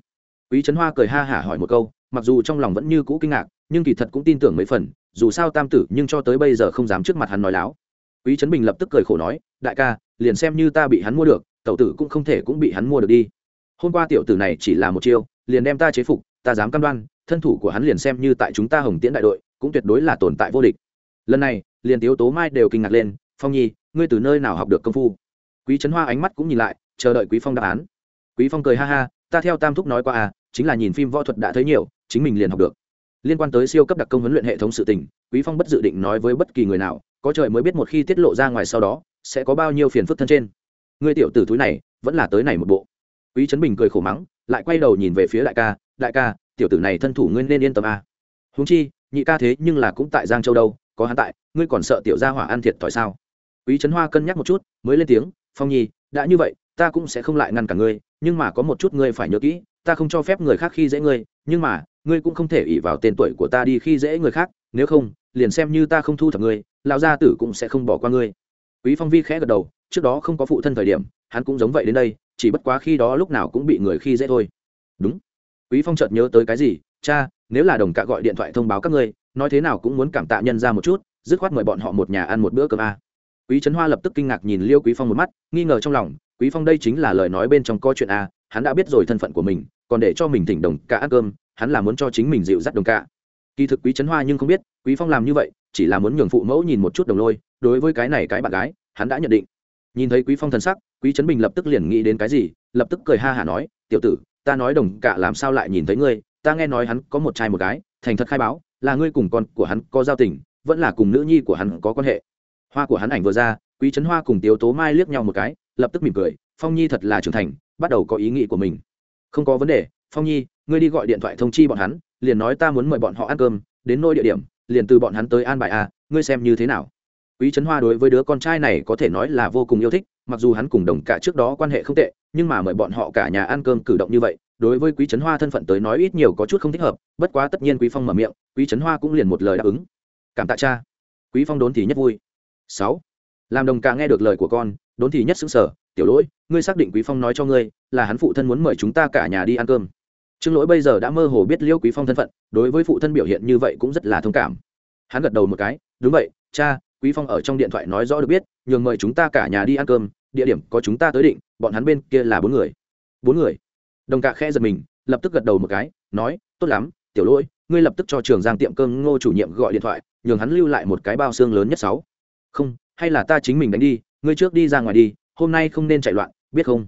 Quý trấn hoa cười ha hả hỏi một câu, mặc dù trong lòng vẫn như cũ kinh ngạc, nhưng kỳ thật cũng tin tưởng mấy phần, dù sao tam tử nhưng cho tới bây giờ không dám trước mặt hắn nói láo. Quý trấn bình lập tức cười khổ nói, đại ca, liền xem như ta bị hắn mua được, tẩu tử cũng không thể cũng bị hắn mua được đi. Hôm qua tiểu tử này chỉ là một chiêu, liền đem ta chế phục, ta dám cam đoan, thân thủ của hắn liền xem như tại chúng ta hồng tiễn đại đội, cũng tuyệt đối là tồn tại vô địch. Lần này, liền tiếu tố mai đều kinh ngạc lên, phong nhi, ngươi từ nơi nào học được công phu? Quý trấn hoa ánh mắt cũng nhìn lại chờ đợi quý phong đáp án. Quý phong cười ha ha, ta theo tam thúc nói qua à chính là nhìn phim võ thuật đã thấy nhiều, chính mình liền học được. Liên quan tới siêu cấp đặc công huấn luyện hệ thống sự tình, quý phong bất dự định nói với bất kỳ người nào, có trời mới biết một khi tiết lộ ra ngoài sau đó, sẽ có bao nhiêu phiền phức thân trên. Người tiểu tử thúi này, vẫn là tới này một bộ. Quý trấn bình cười khổ mắng, lại quay đầu nhìn về phía đại ca đại ca, tiểu tử này thân thủ ngươi nên yên tâm à. huống chi, nhị ca thế nhưng là cũng tại giang châu đâu, có hắn tại, ngươi còn sợ tiểu gia hỏa ăn thiệt thòi sao? Quý trấn hoa cân nhắc một chút, mới lên tiếng, phong nhi, đã như vậy ta cũng sẽ không lại ngăn cả ngươi, nhưng mà có một chút ngươi phải nhớ kỹ, ta không cho phép người khác khi dễ ngươi, nhưng mà, ngươi cũng không thể ỉ vào tên tuổi của ta đi khi dễ người khác, nếu không, liền xem như ta không thu thập ngươi, lão gia tử cũng sẽ không bỏ qua ngươi. Quý phong vi khẽ gật đầu, trước đó không có phụ thân thời điểm, hắn cũng giống vậy đến đây, chỉ bất quá khi đó lúc nào cũng bị người khi dễ thôi. Đúng. Quý phong chợt nhớ tới cái gì, cha, nếu là đồng cạ gọi điện thoại thông báo các ngươi, nói thế nào cũng muốn cảm tạ nhân ra một chút, dứt khoát mời bọn họ một nhà ăn một bữa cơm a. Quý trấn hoa lập tức kinh ngạc nhìn liêu quý phong một mắt, nghi ngờ trong lòng quý phong đây chính là lời nói bên trong có chuyện a, hắn đã biết rồi thân phận của mình, còn để cho mình thỉnh đồng cả ăn cơm, hắn là muốn cho chính mình dịu dắt đồng cả. Kỳ thực quý trấn hoa nhưng không biết, quý phong làm như vậy, chỉ là muốn nhường phụ mẫu nhìn một chút đồng lôi, đối với cái này cái bạn gái, hắn đã nhận định. Nhìn thấy quý phong thần sắc, quý trấn bình lập tức liền nghĩ đến cái gì, lập tức cười ha hả nói, tiểu tử, ta nói đồng cả làm sao lại nhìn thấy ngươi, ta nghe nói hắn có một trai một gái, thành thật khai báo, là ngươi cùng con của hắn có giao tình, vẫn là cùng nữ nhi của hắn có quan hệ. Hoa của hắn ảnh vừa ra, quý trấn hoa cùng tiếu tố mai liếc nhau một cái lập tức mỉm cười, phong nhi thật là trưởng thành, bắt đầu có ý nghĩ của mình. Không có vấn đề, phong nhi, ngươi đi gọi điện thoại thông chi bọn hắn, liền nói ta muốn mời bọn họ ăn cơm, đến nơi địa điểm, liền từ bọn hắn tới an bài a, ngươi xem như thế nào? Quý trấn hoa đối với đứa con trai này có thể nói là vô cùng yêu thích, mặc dù hắn cùng đồng cả trước đó quan hệ không tệ, nhưng mà mời bọn họ cả nhà ăn cơm cử động như vậy, đối với quý trấn hoa thân phận tới nói ít nhiều có chút không thích hợp, bất quá tất nhiên quý phong mở miệng, quý trấn hoa cũng liền một lời đáp ứng. Cảm tạ cha. Quý phong đốn thì nhất vui. Sáu. Làm đồng cả nghe được lời của con đốn thì nhất xứng sở, tiểu lỗi, ngươi xác định quý phong nói cho ngươi là hắn phụ thân muốn mời chúng ta cả nhà đi ăn cơm. Trương lỗi bây giờ đã mơ hồ biết liêu quý phong thân phận, đối với phụ thân biểu hiện như vậy cũng rất là thông cảm. Hắn gật đầu một cái, đúng vậy, cha, quý phong ở trong điện thoại nói rõ được biết, nhường mời chúng ta cả nhà đi ăn cơm, địa điểm có chúng ta tới định, bọn hắn bên kia là bốn người. Bốn người? Đồng cạ khẽ giật mình, lập tức gật đầu một cái, nói, tốt lắm, tiểu lỗi, ngươi lập tức cho trường giang tiệm cơm ngô chủ nhiệm gọi điện thoại, nhường hắn lưu lại một cái bao xương lớn nhất sáu. Không, hay là ta chính mình đánh đi ngươi trước đi ra ngoài đi, hôm nay không nên chạy loạn, biết không?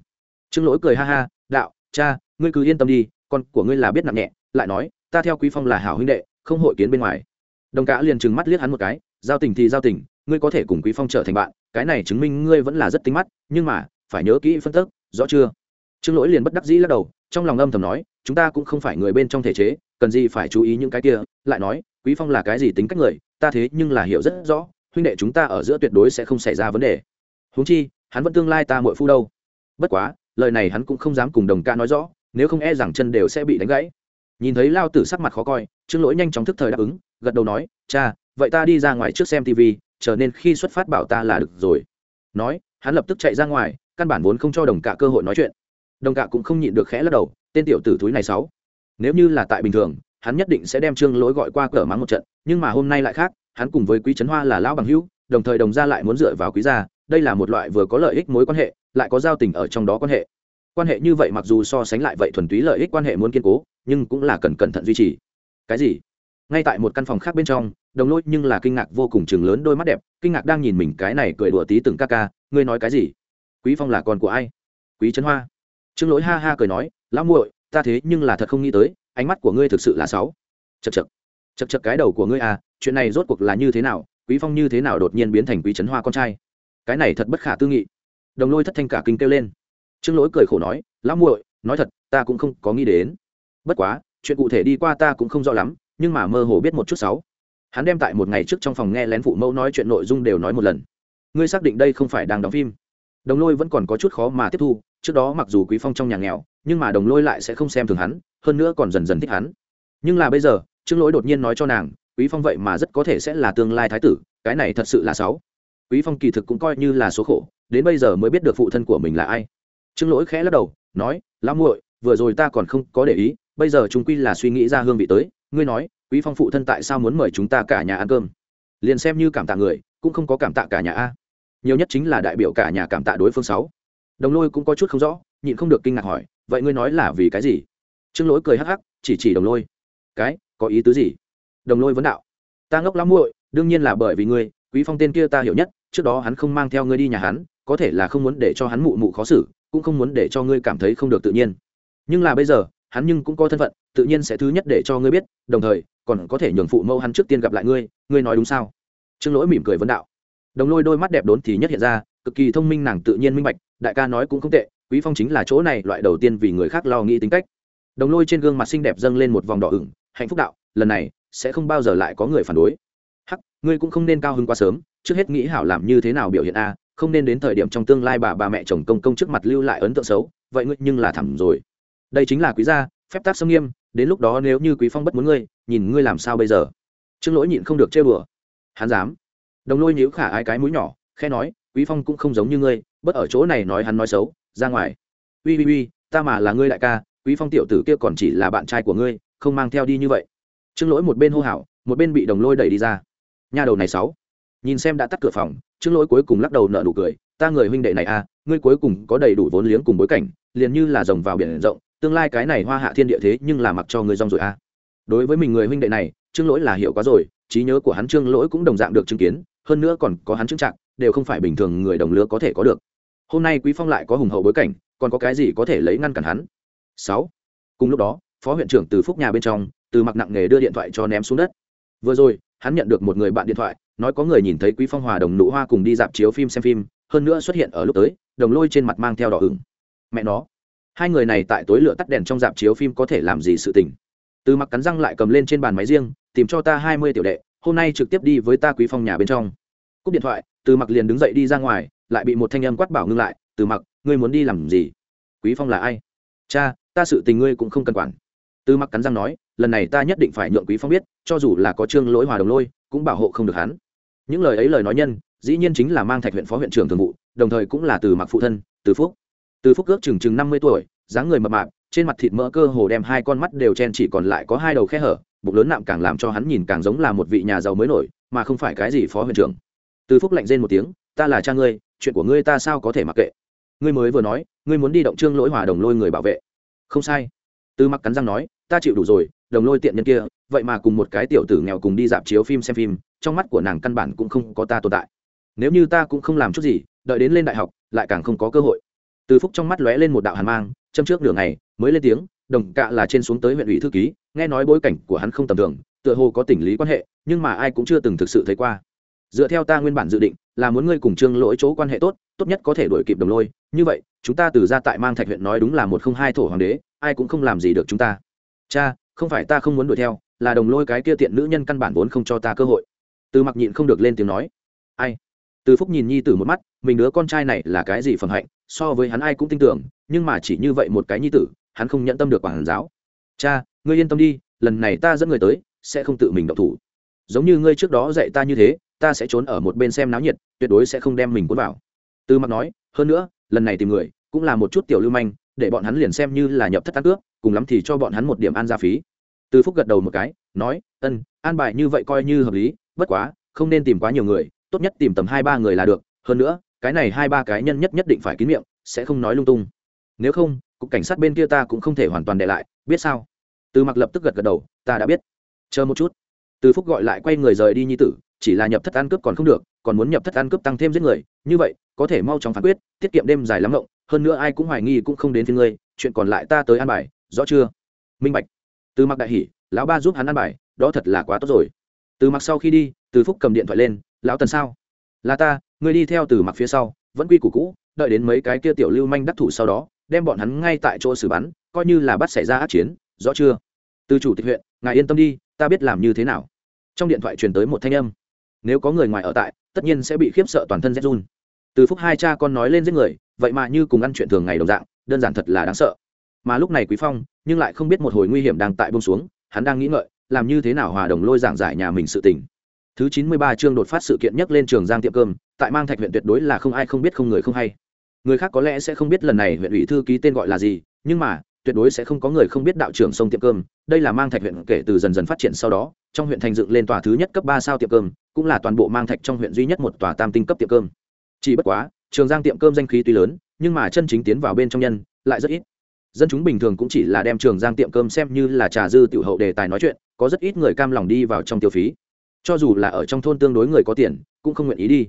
Trương lỗi cười ha ha, đạo, cha, ngươi cứ yên tâm đi, con của ngươi là biết nặng nhẹ, lại nói, ta theo quý phong là hảo huynh đệ, không hội kiến bên ngoài. Đồng cả liền trừng mắt liếc hắn một cái, giao tình thì giao tình, ngươi có thể cùng quý phong trở thành bạn, cái này chứng minh ngươi vẫn là rất tính mắt, nhưng mà, phải nhớ kỹ phân tích rõ chưa? Trương lỗi liền bất đắc dĩ lắc đầu, trong lòng âm thầm nói, chúng ta cũng không phải người bên trong thể chế, cần gì phải chú ý những cái kia, lại nói, quý phong là cái gì tính cách người, ta thế nhưng là hiểu rất rõ, huynh đệ chúng ta ở giữa tuyệt đối sẽ không xảy ra vấn đề huống chi, hắn vẫn tương lai ta muội phu đâu. Bất quá, lời này hắn cũng không dám cùng đồng ca nói rõ, nếu không e rằng chân đều sẽ bị đánh gãy. Nhìn thấy lao tử sắc mặt khó coi, trương lỗi nhanh chóng thức thời đáp ứng, gật đầu nói, cha, vậy ta đi ra ngoài trước xem tv trở nên khi xuất phát bảo ta là được rồi. Nói, hắn lập tức chạy ra ngoài, căn bản vốn không cho đồng cạ cơ hội nói chuyện. Đồng cạ cũng không nhịn được khẽ lắc đầu, tên tiểu tử thúi này sáu nếu như là tại bình thường, hắn nhất định sẽ đem trương lỗi gọi qua cửa mắng một trận, nhưng mà hôm nay lại khác, hắn cùng với quý trấn hoa là lão bằng hữu, đồng thời đồng gia lại muốn dựa vào quý gia đây là một loại vừa có lợi ích mối quan hệ, lại có giao tình ở trong đó quan hệ. Quan hệ như vậy mặc dù so sánh lại vậy thuần túy lợi ích quan hệ muốn kiên cố, nhưng cũng là cần cẩn thận duy trì. Cái gì? Ngay tại một căn phòng khác bên trong, đồng lôi nhưng là kinh ngạc vô cùng chừng lớn đôi mắt đẹp, kinh ngạc đang nhìn mình cái này cười đùa tí từng ca ca, ngươi nói cái gì? Quý phong là con của ai? Quý trấn hoa. Trương lỗi ha ha cười nói, lão muội, ta thế nhưng là thật không nghĩ tới, ánh mắt của ngươi thực sự là sáu. Chật chật chật chật cái đầu của ngươi à chuyện này rốt cuộc là như thế nào? Quý phong như thế nào đột nhiên biến thành quý trấn hoa con trai? Cái này thật bất khả tư nghị. Đồng lôi thất thanh cả kinh kêu lên. Trương lỗi cười khổ nói, lão muội, nói thật, ta cũng không có nghĩ đến. Bất quá, chuyện cụ thể đi qua ta cũng không rõ lắm, nhưng mà mơ hồ biết một chút sáu. Hắn đem tại một ngày trước trong phòng nghe lén phụ mẫu nói chuyện nội dung đều nói một lần. Ngươi xác định đây không phải đang đóng phim. Đồng lôi vẫn còn có chút khó mà tiếp thu, trước đó mặc dù quý phong trong nhà nghèo, nhưng mà đồng lôi lại sẽ không xem thường hắn, hơn nữa còn dần dần thích hắn. Nhưng là bây giờ, trương lỗi đột nhiên nói cho nàng, quý phong vậy mà rất có thể sẽ là tương lai thái tử, cái này thật sự là sáu quý phong kỳ thực cũng coi như là số khổ, đến bây giờ mới biết được phụ thân của mình là ai. Trương lỗi khẽ lắc đầu, nói, lão muội, vừa rồi ta còn không có để ý, bây giờ chúng quy là suy nghĩ ra hương vị tới. Ngươi nói, quý phong phụ thân tại sao muốn mời chúng ta cả nhà ăn cơm? Liền xem như cảm tạ người, cũng không có cảm tạ cả nhà a. Nhiều nhất chính là đại biểu cả nhà cảm tạ đối phương sáu. Đồng lôi cũng có chút không rõ, nhịn không được kinh ngạc hỏi, vậy ngươi nói là vì cái gì? Trương lỗi cười hắc hắc, chỉ chỉ đồng lôi. Cái, có ý tứ gì? Đồng lôi vấn đạo. Ta ngốc lắm muội, đương nhiên là bởi vì ngươi, quý phong tên kia ta hiểu nhất trước đó hắn không mang theo ngươi đi nhà hắn, có thể là không muốn để cho hắn mụ mụ khó xử, cũng không muốn để cho ngươi cảm thấy không được tự nhiên. Nhưng là bây giờ, hắn nhưng cũng có thân phận, tự nhiên sẽ thứ nhất để cho ngươi biết, đồng thời, còn có thể nhường phụ mẫu hắn trước tiên gặp lại ngươi ngươi nói đúng sao? Trương lỗi mỉm cười vấn đạo. Đồng lôi đôi mắt đẹp đốn thì nhất hiện ra, cực kỳ thông minh nàng tự nhiên minh bạch, đại ca nói cũng không tệ, quý phong chính là chỗ này loại đầu tiên vì người khác lo nghĩ tính cách. Đồng lôi trên gương mặt xinh đẹp dâng lên một vòng đỏ ửng, hạnh phúc đạo, lần này sẽ không bao giờ lại có người phản đối. Hắc, ngươi cũng không nên cao hứng quá sớm trước hết nghĩ hảo làm như thế nào biểu hiện a, không nên đến thời điểm trong tương lai bà bà mẹ chồng công công trước mặt lưu lại ấn tượng xấu, vậy ngươi nhưng là thẳm rồi. Đây chính là quý gia, phép tác xâm nghiêm, đến lúc đó nếu như quý phong bất muốn ngươi, nhìn ngươi làm sao bây giờ? Trương lỗi nhịn không được chơi bừa hắn dám. Đồng lôi nhíu khả ai cái mũi nhỏ khe nói, quý phong cũng không giống như ngươi, bất ở chỗ này nói hắn nói xấu, ra ngoài. Uy uy uy, ta mà là ngươi đại ca, quý phong tiểu tử kia còn chỉ là bạn trai của ngươi, không mang theo đi như vậy. Trương lỗi một bên hô hào, một bên bị đồng lôi đẩy đi ra. Nhà đầu này sáu nhìn xem đã tắt cửa phòng, trương lỗi cuối cùng lắc đầu nợ nụ cười, ta người huynh đệ này à ngươi cuối cùng có đầy đủ vốn liếng cùng bối cảnh, liền như là rồng vào biển rộng, tương lai cái này hoa hạ thiên địa thế nhưng là mặc cho ngươi rong rồi à. Đối với mình người huynh đệ này, trương lỗi là hiểu quá rồi, trí nhớ của hắn trương lỗi cũng đồng dạng được chứng kiến, hơn nữa còn có hắn chứng trạng, đều không phải bình thường người đồng lứa có thể có được. Hôm nay quý phong lại có hùng hậu bối cảnh, còn có cái gì có thể lấy ngăn cản hắn? Sáu. Cùng lúc đó, phó huyện trưởng từ phúc nhà bên trong, từ mặc nặng nghề đưa điện thoại cho ném xuống đất. Vừa rồi, hắn nhận được một người bạn điện thoại nói có người nhìn thấy quý phong hòa đồng nụ hoa cùng đi dạp chiếu phim xem phim, hơn nữa xuất hiện ở lúc tới, đồng lôi trên mặt mang theo đỏ ửng. Mẹ nó, hai người này tại tối lửa tắt đèn trong dạp chiếu phim có thể làm gì sự tình? Từ mặc cắn răng lại cầm lên trên bàn máy riêng, tìm cho ta hai mươi tiểu đệ, hôm nay trực tiếp đi với ta quý phong nhà bên trong. Cúp điện thoại, từ mặc liền đứng dậy đi ra ngoài, lại bị một thanh âm quát bảo ngưng lại, từ mặc, ngươi muốn đi làm gì? Quý phong là ai? Cha, ta sự tình ngươi cũng không cần quản. Từ mặc cắn răng nói, lần này ta nhất định phải nhượng quý phong biết, cho dù là có trương lỗi hòa đồng lôi cũng bảo hộ không được hắn. Những lời ấy lời nói nhân, dĩ nhiên chính là mang thạch huyện phó huyện trưởng thường vụ, đồng thời cũng là từ mặc phụ thân, từ phúc. Từ phúc ước chừng chừng năm mươi tuổi, dáng người mập mạp, trên mặt thịt mỡ cơ hồ đem hai con mắt đều chen chỉ còn lại có hai đầu khe hở, bụng lớn nạm càng làm cho hắn nhìn càng giống là một vị nhà giàu mới nổi, mà không phải cái gì phó huyện trưởng. Từ phúc lạnh rên một tiếng, ta là cha ngươi, chuyện của ngươi ta sao có thể mặc kệ? Ngươi mới vừa nói, ngươi muốn đi động trương lỗi hòa đồng lôi người bảo vệ. Không sai. Từ mặc cắn răng nói, ta chịu đủ rồi, đồng lôi tiện nhân kia vậy mà cùng một cái tiểu tử nghèo cùng đi dạp chiếu phim xem phim, trong mắt của nàng căn bản cũng không có ta tồn tại. Nếu như ta cũng không làm chút gì, đợi đến lên đại học, lại càng không có cơ hội. Từ phúc trong mắt lóe lên một đạo hàn mang, châm trước nửa ngày, mới lên tiếng, đồng cạ là trên xuống tới huyện ủy thư ký, nghe nói bối cảnh của hắn không tầm thường, tựa hồ có tình lý quan hệ, nhưng mà ai cũng chưa từng thực sự thấy qua. Dựa theo ta nguyên bản dự định, là muốn ngươi cùng trương lỗi chỗ quan hệ tốt tốt nhất có thể đổi kịp đồng lôi. Như vậy, chúng ta từ ra tại mang thạch huyện nói đúng là một không hai thổ hoàng đế, ai cũng không làm gì được chúng ta. Cha, không phải ta không muốn đuổi theo là đồng lôi cái kia tiện nữ nhân căn bản vốn không cho ta cơ hội. Từ mặc nhịn không được lên tiếng nói, ai? Từ phúc nhìn nhi tử một mắt, mình đứa con trai này là cái gì phẩm hạnh, so với hắn ai cũng tin tưởng, nhưng mà chỉ như vậy một cái nhi tử, hắn không nhận tâm được quản giáo. Cha, ngươi yên tâm đi, lần này ta dẫn người tới, sẽ không tự mình động thủ. Giống như ngươi trước đó dạy ta như thế, ta sẽ trốn ở một bên xem náo nhiệt, tuyệt đối sẽ không đem mình cuốn vào. Từ mặc nói, hơn nữa, lần này tìm người, cũng là một chút tiểu lưu manh, để bọn hắn liền xem như là nhập thất tán cướp, cùng lắm thì cho bọn hắn một điểm an gia phí từ phúc gật đầu một cái, nói, ân, an bài như vậy coi như hợp lý, bất quá, không nên tìm quá nhiều người, tốt nhất tìm tầm hai ba người là được, hơn nữa, cái này hai ba cái nhân nhất nhất định phải kín miệng, sẽ không nói lung tung. Nếu không, cục cảnh sát bên kia ta cũng không thể hoàn toàn để lại, biết sao? Từ mặc lập tức gật gật đầu, ta đã biết. Chờ một chút. Từ phúc gọi lại quay người rời đi nhi tử, chỉ là nhập thất ăn cướp còn không được, còn muốn nhập thất ăn cướp tăng thêm giết người, như vậy, có thể mau chóng phán quyết, tiết kiệm đêm dài lắm ngộng, hơn nữa ai cũng hoài nghi cũng không đến phía ngươi, chuyện còn lại ta tới an bài, rõ chưa? Minh bạch từ mặc đại hỉ, lão ba giúp hắn ăn bài, đó thật là quá tốt rồi. Từ mặc sau khi đi, từ phúc cầm điện thoại lên, lão tần sao? Là ta, ngươi đi theo từ mặc phía sau, vẫn quy củ cũ, đợi đến mấy cái kia tiểu lưu manh đắc thủ sau đó, đem bọn hắn ngay tại chỗ xử bắn, coi như là bắt xảy ra ác chiến, rõ chưa? Từ chủ tịch huyện, ngài yên tâm đi, ta biết làm như thế nào. Trong điện thoại truyền tới một thanh âm. Nếu có người ngoài ở tại, tất nhiên sẽ bị khiếp sợ toàn thân rét run. Từ phúc hai cha con nói lên giết người, vậy mà như cùng ăn chuyện thường ngày đồng dạng, đơn giản thật là đáng sợ mà lúc này quý phong, nhưng lại không biết một hồi nguy hiểm đang tại bông xuống, hắn đang nghĩ ngợi, làm như thế nào hòa đồng lôi giảng giải nhà mình sự tình. Thứ chín mươi ba chương đột phát sự kiện nhất lên trường giang tiệm cơm, tại mang thạch huyện tuyệt đối là không ai không biết không người không hay. Người khác có lẽ sẽ không biết lần này huyện ủy thư ký tên gọi là gì, nhưng mà, tuyệt đối sẽ không có người không biết đạo trưởng sông tiệm cơm, đây là mang thạch huyện kể từ dần dần phát triển sau đó, trong huyện thành dựng lên tòa thứ nhất cấp ba sao tiệm cơm, cũng là toàn bộ mang thạch trong huyện duy nhất một tòa tam tinh cấp tiệm cơm. Chỉ bất quá, trường giang tiệm cơm danh khí tuy lớn, nhưng mà chân chính tiến vào bên trong nhân, lại rất ít dân chúng bình thường cũng chỉ là đem trường giang tiệm cơm xem như là trà dư tiểu hậu đề tài nói chuyện, có rất ít người cam lòng đi vào trong tiêu phí. Cho dù là ở trong thôn tương đối người có tiền, cũng không nguyện ý đi.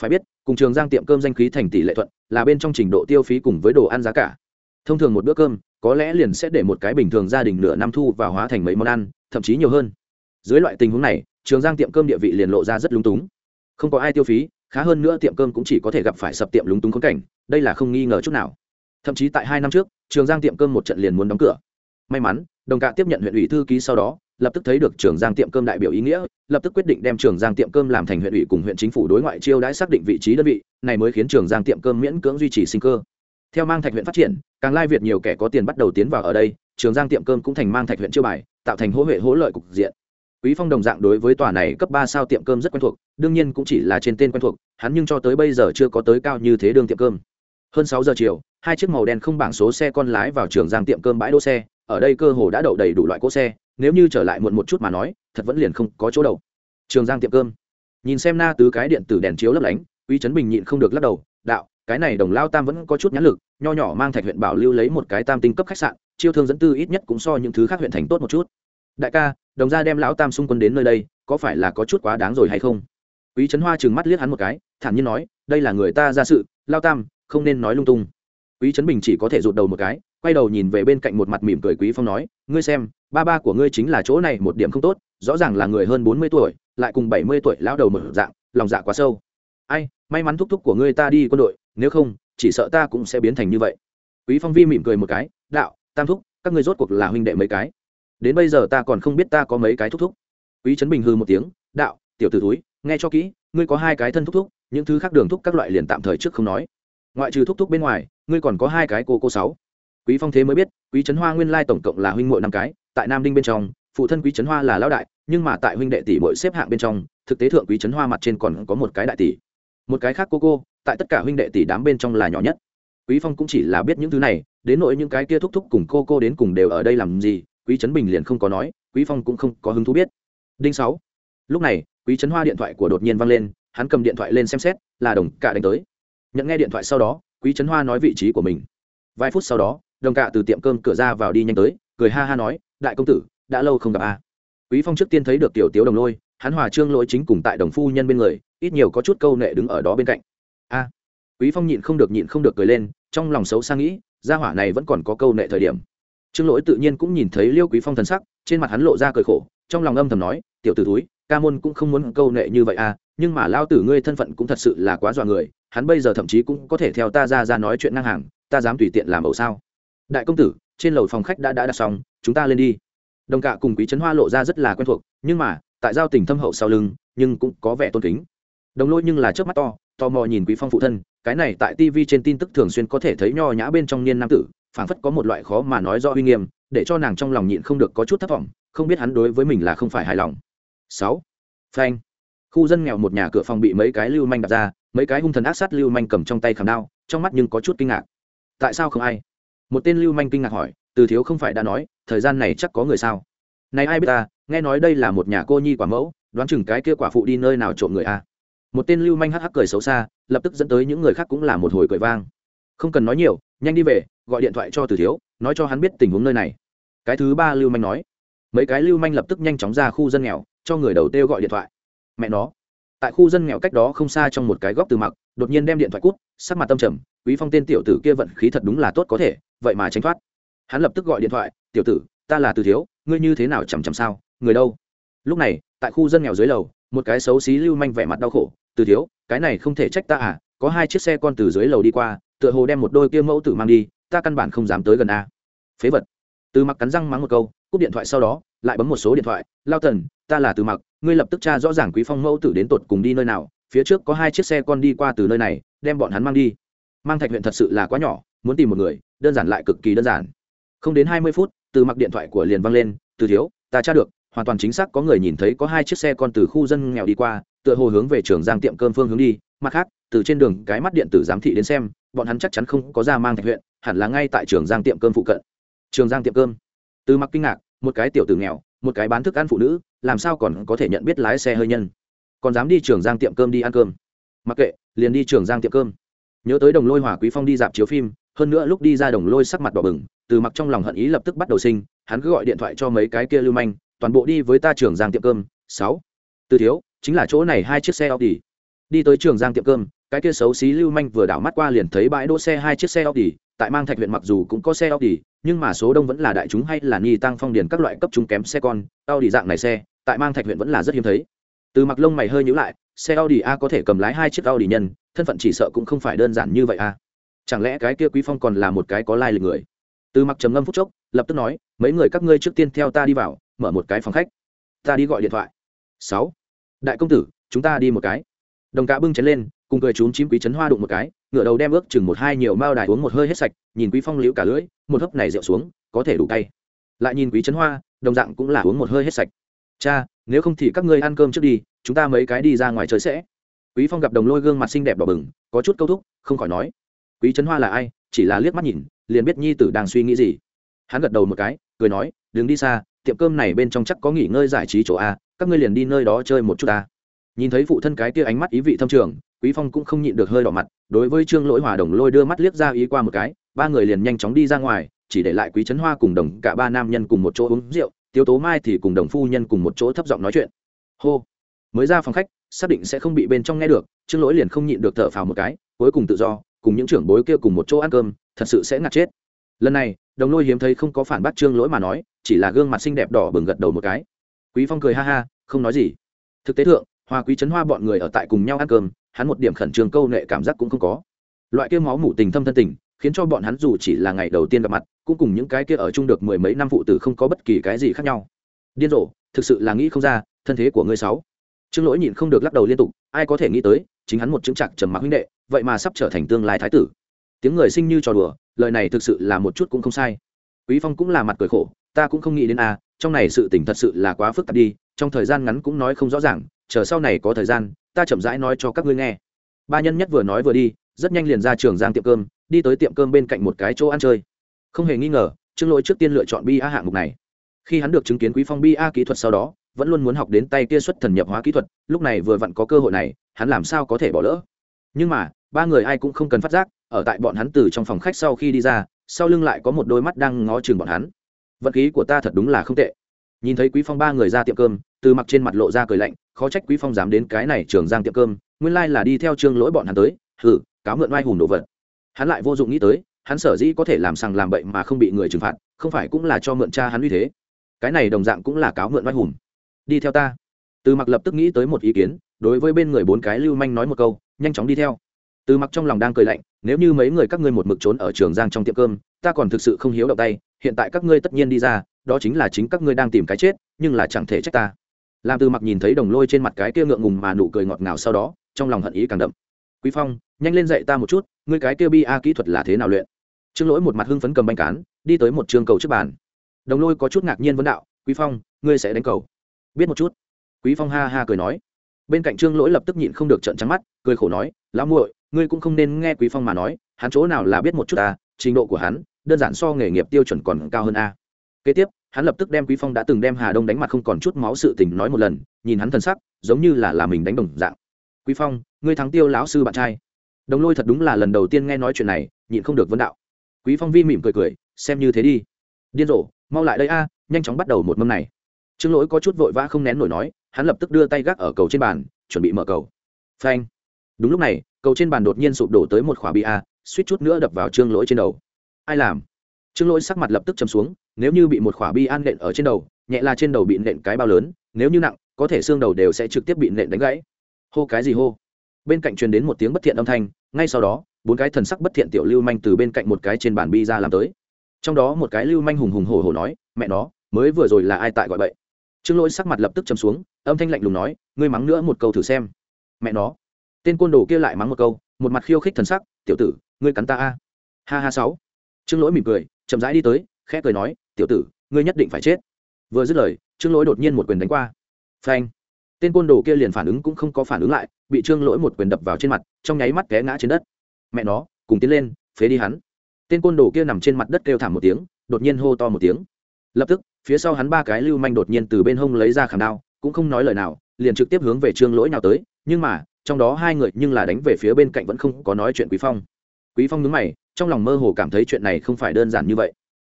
Phải biết, cùng trường giang tiệm cơm danh khí thành tỷ lệ thuận, là bên trong trình độ tiêu phí cùng với đồ ăn giá cả. Thông thường một bữa cơm, có lẽ liền sẽ để một cái bình thường gia đình nửa năm thu và hóa thành mấy món ăn, thậm chí nhiều hơn. Dưới loại tình huống này, trường giang tiệm cơm địa vị liền lộ ra rất lúng túng. Không có ai tiêu phí, khá hơn nữa tiệm cơm cũng chỉ có thể gặp phải sập tiệm lúng túng khốn cảnh, đây là không nghi ngờ chút nào. Thậm chí tại hai năm trước trường giang tiệm cơm một trận liền muốn đóng cửa. May mắn, đồng cạ tiếp nhận huyện ủy thư ký sau đó, lập tức thấy được trường giang tiệm cơm đại biểu ý nghĩa, lập tức quyết định đem trường giang tiệm cơm làm thành huyện ủy cùng huyện chính phủ đối ngoại chiêu đãi xác định vị trí đơn vị, này mới khiến trường giang tiệm cơm miễn cưỡng duy trì sinh cơ. Theo mang thạch huyện phát triển, càng lai việt nhiều kẻ có tiền bắt đầu tiến vào ở đây, trường giang tiệm cơm cũng thành mang thạch huyện chiêu bài, tạo thành hỗ huệ hỗ lợi cục diện. Quý phong đồng dạng đối với tòa này cấp ba sao tiệm cơm rất quen thuộc, đương nhiên cũng chỉ là trên tên quen thuộc, hắn nhưng cho tới bây giờ chưa có tới cao như thế đường tiệm cơm hơn sáu giờ chiều, hai chiếc màu đen không bảng số xe con lái vào trường giang tiệm cơm bãi đỗ xe. Ở đây cơ hồ đã đậu đầy đủ loại cỗ xe. Nếu như trở lại muộn một chút mà nói, thật vẫn liền không có chỗ đậu. Trường giang tiệm cơm. Nhìn xem na tứ cái điện tử đèn chiếu lấp lánh Uy trấn bình nhịn không được lắc đầu, đạo, cái này đồng lao tam vẫn có chút nhãn lực, nho nhỏ mang thạch huyện bảo lưu lấy một cái tam tinh cấp khách sạn, chiêu thương dẫn tư ít nhất cũng so những thứ khác huyện thành tốt một chút. Đại ca, đồng gia đem lão tam xung quân đến nơi đây, có phải là có chút quá đáng rồi hay không? Quý trấn hoa trừng mắt liếc hắn một cái, thản nhiên nói, đây là người ta ra sự, lao tam không nên nói lung tung. Quý trấn bình chỉ có thể rụt đầu một cái, quay đầu nhìn về bên cạnh một mặt mỉm cười quý phong nói, ngươi xem, ba ba của ngươi chính là chỗ này một điểm không tốt, rõ ràng là người hơn bốn mươi tuổi, lại cùng bảy mươi tuổi lão đầu mở dạng, lòng dạ quá sâu. Ai, may mắn thúc thúc của ngươi ta đi quân đội, nếu không, chỉ sợ ta cũng sẽ biến thành như vậy. Quý phong vi mỉm cười một cái, đạo, tam thúc, các ngươi rốt cuộc là huynh đệ mấy cái? Đến bây giờ ta còn không biết ta có mấy cái thúc thúc. Quý trấn bình hư một tiếng, đạo, tiểu t ử túi nghe cho kỹ, ngươi có hai cái thân thúc thúc, những thứ khác đường thúc các loại liền tạm thời trước không nói ngoại trừ thúc thúc bên ngoài, ngươi còn có hai cái cô cô sáu. Quý phong thế mới biết, quý trấn hoa nguyên lai tổng cộng là huynh muội năm cái, tại nam đinh bên trong, phụ thân quý trấn hoa là lão đại, nhưng mà tại huynh đệ tỷ muội xếp hạng bên trong, thực tế thượng quý trấn hoa mặt trên còn có một cái đại tỷ. Một cái khác cô cô, tại tất cả huynh đệ tỷ đám bên trong là nhỏ nhất. Quý phong cũng chỉ là biết những thứ này, đến nỗi những cái kia thúc thúc cùng cô cô đến cùng đều ở đây làm gì, quý trấn bình liền không có nói, quý phong cũng không có hứng thú biết. Đinh sáu. Lúc này, quý trấn hoa điện thoại của đột nhiên vang lên, hắn cầm điện thoại lên xem xét, là đồng cả đánh tới nhận nghe điện thoại sau đó, quý trấn hoa nói vị trí của mình. Vài phút sau đó, đồng cạ từ tiệm cơm cửa ra vào đi nhanh tới, cười ha ha nói, đại công tử, đã lâu không gặp a quý phong trước tiên thấy được tiểu tiếu đồng lôi, hắn hòa trương lỗi chính cùng tại đồng phu nhân bên người, ít nhiều có chút câu nệ đứng ở đó bên cạnh. A. Quý phong nhịn không được nhịn không được cười lên, trong lòng xấu xa nghĩ, gia hỏa này vẫn còn có câu nệ thời điểm. Trương lỗi tự nhiên cũng nhìn thấy liêu quý phong thần sắc, trên mặt hắn lộ ra cười khổ, trong lòng âm thầm nói, tiểu tử túi ca môn cũng không muốn câu nệ như vậy à nhưng mà lao tử ngươi thân phận cũng thật sự là quá dọa người, hắn bây giờ thậm chí cũng có thể theo ta ra ra nói chuyện ngang hàng, ta dám tùy tiện làm ẩu sao? Đại công tử, trên lầu phòng khách đã đã đặt xong, chúng ta lên đi. Đồng cạ cùng quý trấn hoa lộ ra rất là quen thuộc, nhưng mà, tại giao tình thâm hậu sau lưng, nhưng cũng có vẻ tôn kính. Đồng lôi nhưng là trước mắt to, tò mò nhìn quý phong phụ thân, cái này tại tv trên tin tức thường xuyên có thể thấy nho nhã bên trong niên nam tử, phảng phất có một loại khó mà nói rõ uy nghiêm, để cho nàng trong lòng nhịn không được có chút thất vọng, không biết hắn đối với mình là không phải hài lòng. Sáu. Phanh khu dân nghèo một nhà cửa phòng bị mấy cái lưu manh đặt ra, mấy cái hung thần ác sát lưu manh cầm trong tay khảm đao, trong mắt nhưng có chút kinh ngạc. Tại sao không ai? Một tên lưu manh kinh ngạc hỏi, từ thiếu không phải đã nói, thời gian này chắc có người sao? Này ai biết ta, nghe nói đây là một nhà cô nhi quả mẫu, đoán chừng cái kia quả phụ đi nơi nào trộm người a. Một tên lưu manh hắc hắc cười xấu xa, lập tức dẫn tới những người khác cũng là một hồi cười vang. Không cần nói nhiều, nhanh đi về, gọi điện thoại cho từ thiếu, nói cho hắn biết tình huống nơi này. Cái thứ ba lưu manh nói. Mấy cái lưu manh lập tức nhanh chóng ra khu dân nghèo, cho người đầu tiêu gọi điện thoại mẹ nó. Tại khu dân nghèo cách đó không xa trong một cái góc từ mặc, đột nhiên đem điện thoại cút, sắc mặt tâm trầm, quý phong tên tiểu tử kia vận khí thật đúng là tốt có thể, vậy mà tránh thoát. Hắn lập tức gọi điện thoại, tiểu tử, ta là từ thiếu, ngươi như thế nào chằm chằm sao, người đâu? Lúc này, tại khu dân nghèo dưới lầu, một cái xấu xí lưu manh vẻ mặt đau khổ, từ thiếu, cái này không thể trách ta à có hai chiếc xe con từ dưới lầu đi qua, tựa hồ đem một đôi kia mẫu tử mang đi, ta căn bản không dám tới gần a. Phế vật. Từ mặc cắn răng mắng một câu, cúp điện thoại sau đó, lại bấm một số điện thoại, lao tần, ta là từ mặc ngươi lập tức tra rõ ràng quý phong mẫu tử đến tột cùng đi nơi nào, phía trước có hai chiếc xe con đi qua từ nơi này, đem bọn hắn mang đi. Mang thạch huyện thật sự là quá nhỏ, muốn tìm một người, đơn giản lại cực kỳ đơn giản. Không đến hai mươi phút, từ mặc điện thoại của liền văng lên, từ thiếu, ta tra được, hoàn toàn chính xác có người nhìn thấy có hai chiếc xe con từ khu dân nghèo đi qua, tựa hồ hướng về trường giang tiệm cơm phương hướng đi, mặt khác, từ trên đường cái mắt điện tử giám thị đến xem, bọn hắn chắc chắn không có ra mang thạch huyện, hẳn là ngay tại trường giang tiệm cơm phụ cận. Trường giang tiệm cơm. Từ mặc kinh ngạc, một cái tiểu tử nghèo một cái bán thức ăn phụ nữ, làm sao còn có thể nhận biết lái xe hơi nhân? Còn dám đi trường giang tiệm cơm đi ăn cơm. Mặc kệ, liền đi trường giang tiệm cơm. Nhớ tới đồng lôi hòa quý phong đi dạp chiếu phim, hơn nữa lúc đi ra đồng lôi sắc mặt đỏ bừng, từ mặc trong lòng hận ý lập tức bắt đầu sinh, hắn cứ gọi điện thoại cho mấy cái kia lưu manh, toàn bộ đi với ta trường giang tiệm cơm, sáu. Từ thiếu, chính là chỗ này hai chiếc xe Audi. Đi tới trường giang tiệm cơm, cái kia xấu xí lưu manh vừa đảo mắt qua liền thấy bãi đỗ xe hai chiếc xe Audi tại mang thạch huyện mặc dù cũng có xe Audi, nhưng mà số đông vẫn là đại chúng hay là nghi tăng phong điền các loại cấp trung kém xe con, Audi dạng này xe, tại mang thạch huyện vẫn là rất hiếm thấy. Từ mặc lông mày hơi nhíu lại, xe Audi a có thể cầm lái hai chiếc Audi nhân, thân phận chỉ sợ cũng không phải đơn giản như vậy a chẳng lẽ cái kia quý phong còn là một cái có lai lịch người? Từ mặc trầm ngâm phút chốc, lập tức nói, mấy người các ngươi trước tiên theo ta đi vào, mở một cái phòng khách. Ta đi gọi điện thoại. Sáu. Đại công tử, chúng ta đi một cái. Đồng cả bưng chén lên cùng cười trúng chim quý chấn hoa đụng một cái ngựa đầu đem ước chừng một hai nhiều mao đài uống một hơi hết sạch, nhìn quý phong liễu cả lưỡi, một hớp này rượu xuống, có thể đủ tay lại nhìn quý chấn hoa, đồng dạng cũng là uống một hơi hết sạch. Cha, nếu không thì các ngươi ăn cơm trước đi, chúng ta mấy cái đi ra ngoài chơi sẽ. Quý phong gặp đồng lôi gương mặt xinh đẹp đỏ bừng, có chút câu thúc, không khỏi nói. Quý trấn hoa là ai? Chỉ là liếc mắt nhìn, liền biết nhi tử đang suy nghĩ gì. Hắn gật đầu một cái, cười nói, đừng đi xa, tiệm cơm này bên trong chắc có nghỉ ngơi giải trí chỗ a, các ngươi liền đi nơi đó chơi một chút ta nhìn thấy phụ thân cái kia ánh mắt ý vị thâm trường, quý phong cũng không nhịn được hơi đỏ mặt, đối với trương lỗi hòa đồng lôi đưa mắt liếc ra ý qua một cái, ba người liền nhanh chóng đi ra ngoài, chỉ để lại quý trấn hoa cùng đồng cả ba nam nhân cùng một chỗ uống rượu tiêu tố mai thì cùng đồng phu nhân cùng một chỗ thấp giọng nói chuyện. Hô. Mới ra phòng khách, xác định sẽ không bị bên trong nghe được, trương lỗi liền không nhịn được thở phào một cái, cuối cùng tự do, cùng những trưởng bối kia cùng một chỗ ăn cơm, thật sự sẽ ngạt chết. Lần này, đồng lôi hiếm thấy không có phản bác trương lỗi mà nói, chỉ là gương mặt xinh đẹp đỏ bừng gật đầu một cái. Quý phong cười ha ha, không nói gì. Thực tế thượng hoa quý trấn hoa bọn người ở tại cùng nhau ăn cơm, hắn một điểm khẩn trương câu nệ cảm giác cũng không có. Loại kia máu mủ tình thâm thân tình, khiến cho bọn hắn dù chỉ là ngày đầu tiên gặp mặt, cũng cùng những cái kia ở chung được mười mấy năm phụ tử không có bất kỳ cái gì khác nhau. Điên rồ, thực sự là nghĩ không ra, thân thế của ngươi sáu. Trương lỗi nhịn không được lắc đầu liên tục, ai có thể nghĩ tới, chính hắn một chứng chặt trầm mặc huynh đệ, vậy mà sắp trở thành tương lai thái tử. Tiếng người sinh như trò đùa, lời này thực sự là một chút cũng không sai. Quý phong cũng là mặt cười khổ, ta cũng không nghĩ đến a trong này sự tình thật sự là quá phức tạp đi, trong thời gian ngắn cũng nói không rõ ràng chờ sau này có thời gian, ta chậm rãi nói cho các ngươi nghe. Ba nhân nhất vừa nói vừa đi, rất nhanh liền ra trường giang tiệm cơm, đi tới tiệm cơm bên cạnh một cái chỗ ăn chơi. Không hề nghi ngờ, trương lỗi trước tiên lựa chọn bi a hạng mục này. Khi hắn được chứng kiến quý phong bi a kỹ thuật sau đó, vẫn luôn muốn học đến tay kia xuất thần nhập hóa kỹ thuật, lúc này vừa vặn có cơ hội này, hắn làm sao có thể bỏ lỡ. Nhưng mà, ba người ai cũng không cần phát giác, ở tại bọn hắn từ trong phòng khách sau khi đi ra, sau lưng lại có một đôi mắt đang ngó chừng bọn hắn. Vận khí của ta thật đúng là không tệ nhìn thấy quý phong ba người ra tiệm cơm, từ mặc trên mặt lộ ra cười lạnh, khó trách quý phong dám đến cái này trường giang tiệm cơm, nguyên lai là đi theo trương lỗi bọn hắn tới hử cáo mượn oai hùng đồ vật. Hắn lại vô dụng nghĩ tới, hắn sở dĩ có thể làm sằng làm bậy mà không bị người trừng phạt, không phải cũng là cho mượn cha hắn uy thế. Cái này đồng dạng cũng là cáo mượn oai hùng. Đi theo ta. Từ mặc lập tức nghĩ tới một ý kiến, đối với bên người bốn cái lưu manh nói một câu, nhanh chóng đi theo từ mặc trong lòng đang cười lạnh, nếu như mấy người các ngươi một mực trốn ở trường giang trong tiệm cơm, ta còn thực sự không hiếu động tay, hiện tại các ngươi tất nhiên đi ra, đó chính là chính các ngươi đang tìm cái chết, nhưng là chẳng thể trách ta. Làm từ mặc nhìn thấy đồng lôi trên mặt cái kia ngượng ngùng mà nụ cười ngọt ngào sau đó, trong lòng hận ý càng đậm. Quý phong, nhanh lên dạy ta một chút, ngươi cái kia bi a kỹ thuật là thế nào luyện? Trương lỗi một mặt hưng phấn cầm banh cán, đi tới một trường cầu trước bàn. Đồng lôi có chút ngạc nhiên vấn đạo, quý phong, ngươi sẽ đánh cầu? Biết một chút. Quý phong ha ha cười nói. Bên cạnh trương lỗi lập tức nhịn không được trận trắng mắt, cười khổ nói, lão muội ngươi cũng không nên nghe quý phong mà nói, hắn chỗ nào là biết một chút ta, trình độ của hắn, đơn giản so nghề nghiệp tiêu chuẩn còn cao hơn a. Kế tiếp, hắn lập tức đem quý phong đã từng đem hà đông đánh mặt không còn chút máu sự tình nói một lần, nhìn hắn thân sắc, giống như là là mình đánh đồng dạng. Quý phong, ngươi thắng tiêu lão sư bạn trai. Đồng lôi thật đúng là lần đầu tiên nghe nói chuyện này, nhịn không được vấn đạo. Quý phong vi mỉm cười cười, xem như thế đi. Điên rồ, mau lại đây a, nhanh chóng bắt đầu một mâm này. Trương lỗi có chút vội vã không nén nổi nói, hắn lập tức đưa tay gác ở cầu trên bàn, chuẩn bị mở cầu. Phanh. Đúng lúc này cầu trên bàn đột nhiên sụp đổ tới một khỏa bia, suýt chút nữa đập vào trương lỗi trên đầu. Ai làm? Trương lỗi sắc mặt lập tức chấm xuống nếu như bị một khỏa bi an nện ở trên đầu nhẹ là trên đầu bị nện cái bao lớn nếu như nặng có thể xương đầu đều sẽ trực tiếp bị nện đánh gãy. Hô cái gì hô? Bên cạnh truyền đến một tiếng bất thiện âm thanh ngay sau đó bốn cái thần sắc bất thiện tiểu lưu manh từ bên cạnh một cái trên bàn bi ra làm tới. Trong đó một cái lưu manh hùng hùng hổ hổ nói mẹ nó mới vừa rồi là ai tại gọi bậy? Trương lỗi sắc mặt lập tức chấm xuống âm thanh lạnh lùng nói ngươi mắng nữa một câu thử xem. Mẹ nó tên côn đồ kia lại mắng một câu, một mặt khiêu khích thần sắc, tiểu tử, ngươi cắn ta a. Ha ha sáu. Trương lỗi mỉm cười, chậm rãi đi tới, khẽ cười nói, tiểu tử, ngươi nhất định phải chết. Vừa dứt lời, trương lỗi đột nhiên một quyền đánh qua. Phanh. Tên côn đồ kia liền phản ứng cũng không có phản ứng lại, bị trương lỗi một quyền đập vào trên mặt, trong nháy mắt té ngã trên đất. Mẹ nó, cùng tiến lên, phế đi hắn. Tên côn đồ kia nằm trên mặt đất kêu thảm một tiếng, đột nhiên hô to một tiếng. Lập tức, phía sau hắn ba cái lưu manh đột nhiên từ bên hông lấy ra khảm đao, cũng không nói lời nào, liền trực tiếp hướng về trương lỗi nào tới, nhưng mà trong đó hai người nhưng là đánh về phía bên cạnh vẫn không có nói chuyện quý phong. Quý phong nhướng mày, trong lòng mơ hồ cảm thấy chuyện này không phải đơn giản như vậy.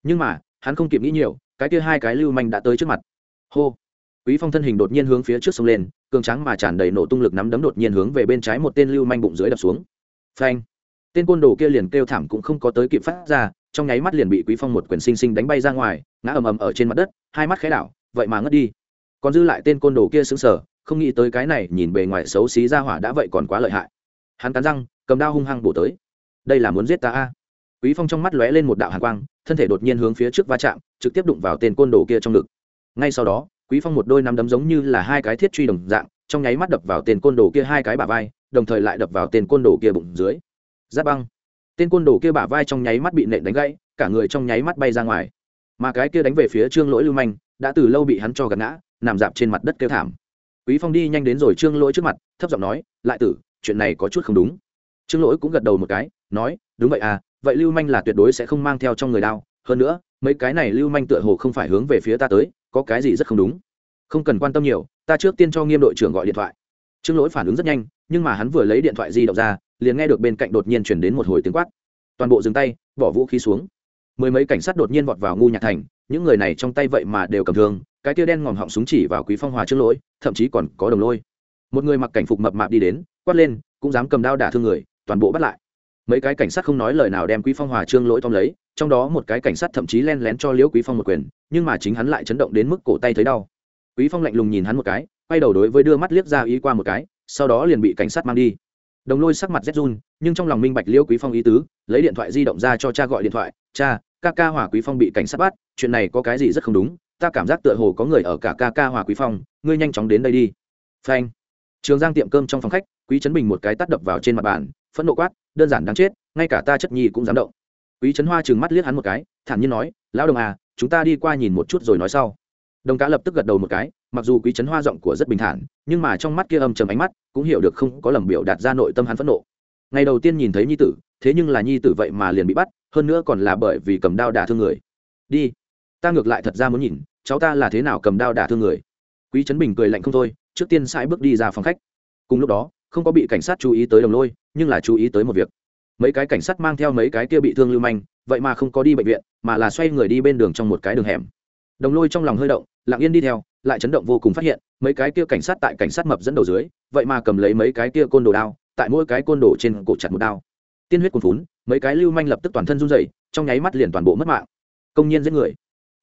Nhưng mà, hắn không kịp nghĩ nhiều, cái kia hai cái lưu manh đã tới trước mặt. Hô! Quý phong thân hình đột nhiên hướng phía trước sông lên, cường trắng mà tràn đầy nổ tung lực nắm đấm đột nhiên hướng về bên trái một tên lưu manh bụng dưới đập xuống. Phanh! Tên côn đồ kia liền kêu thảm cũng không có tới kịp phát ra, trong nháy mắt liền bị quý phong một quyền sinh sinh đánh bay ra ngoài, ngã ầm ầm ở trên mặt đất, hai mắt khẽ đảo, vậy mà ngất đi. Còn dư lại tên côn đồ kia sững sờ không nghĩ tới cái này nhìn bề ngoài xấu xí ra hỏa đã vậy còn quá lợi hại. Hắn cắn răng, cầm đao hung hăng bổ tới. Đây là muốn giết ta a? Quý phong trong mắt lóe lên một đạo hàn quang, thân thể đột nhiên hướng phía trước va chạm, trực tiếp đụng vào tên côn đồ kia trong ngực. Ngay sau đó, quý phong một đôi nắm đấm giống như là hai cái thiết truy đồng dạng, trong nháy mắt đập vào tên côn đồ kia hai cái bả vai, đồng thời lại đập vào tên côn đồ kia bụng dưới. Giáp băng. Tên côn đồ kia bả vai trong nháy mắt bị nện đánh gãy, cả người trong nháy mắt bay ra ngoài. Mà cái kia đánh về phía trương lỗi lưu manh, đã từ lâu bị hắn cho gạt ngã, nằm dạp trên mặt đất kêu thảm quý phong đi nhanh đến rồi trương lỗi trước mặt, thấp giọng nói, lại tử, chuyện này có chút không đúng. Trương lỗi cũng gật đầu một cái, nói, đúng vậy à vậy lưu manh là tuyệt đối sẽ không mang theo trong người đao. Hơn nữa, mấy cái này lưu manh tựa hồ không phải hướng về phía ta tới, có cái gì rất không đúng? Không cần quan tâm nhiều, ta trước tiên cho nghiêm đội trưởng gọi điện thoại. Trương lỗi phản ứng rất nhanh, nhưng mà hắn vừa lấy điện thoại di động ra, liền nghe được bên cạnh đột nhiên chuyển đến một hồi tiếng quát. Toàn bộ dừng tay, bỏ vũ khí xuống. Mười mấy cảnh sát đột nhiên vọt vào ngu nhạc thành, những người này trong tay vậy mà đều cầm thương cái tia đen ngòm họng súng chỉ vào quý phong hòa trương lỗi, thậm chí còn có đồng lôi. Một người mặc cảnh phục mập mạp đi đến, quát lên, cũng dám cầm đao đả thương người, toàn bộ bắt lại. Mấy cái cảnh sát không nói lời nào đem quý phong hòa trương lỗi tóm lấy, trong đó một cái cảnh sát thậm chí len lén cho liễu quý phong một quyền, nhưng mà chính hắn lại chấn động đến mức cổ tay thấy đau. Quý phong lạnh lùng nhìn hắn một cái, quay đầu đối với đưa mắt liếc ra ý qua một cái, sau đó liền bị cảnh sát mang đi. Đồng lôi sắc mặt rét run, nhưng trong lòng minh bạch liễu quý phong ý tứ, lấy điện thoại di động ra cho cha gọi điện thoại, cha, ca ca hòa quý phong bị cảnh sát bắt, chuyện này có cái gì rất không đúng ta cảm giác tựa hồ có người ở cả ca ca hòa quý phong, ngươi nhanh chóng đến đây đi. Phanh. Trường giang tiệm cơm trong phòng khách, quý trấn bình một cái tắt đập vào trên mặt bàn, phẫn nộ quát, đơn giản đáng chết, ngay cả ta chất nhi cũng dám động. Quý trấn hoa trừng mắt liếc hắn một cái, thản nhiên nói, lão đồng à chúng ta đi qua nhìn một chút rồi nói sau. Đồng cá lập tức gật đầu một cái, mặc dù quý trấn hoa giọng của rất bình thản, nhưng mà trong mắt kia âm trầm ánh mắt, cũng hiểu được không có lầm biểu đạt ra nội tâm hắn phẫn nộ. Ngày đầu tiên nhìn thấy nhi tử, thế nhưng là nhi tử vậy mà liền bị bắt, hơn nữa còn là bởi vì cầm đao đả thương người. Đi. Ta ngược lại thật ra muốn nhìn cháu ta là thế nào cầm đao đả thương người? Quý trấn bình cười lạnh không thôi, trước tiên sai bước đi ra phòng khách. Cùng lúc đó, không có bị cảnh sát chú ý tới đồng lôi, nhưng là chú ý tới một việc. Mấy cái cảnh sát mang theo mấy cái kia bị thương lưu manh, vậy mà không có đi bệnh viện, mà là xoay người đi bên đường trong một cái đường hẻm. Đồng lôi trong lòng hơi động, lặng yên đi theo, lại chấn động vô cùng phát hiện, mấy cái kia cảnh sát tại cảnh sát mập dẫn đầu dưới, vậy mà cầm lấy mấy cái kia côn đồ đao, tại mỗi cái côn đồ trên cổ chặt một đao. Tiên huyết cuồn phún mấy cái lưu manh lập tức toàn thân run rẩy, trong nháy mắt liền toàn bộ mất mạng. Công nhiên giết người.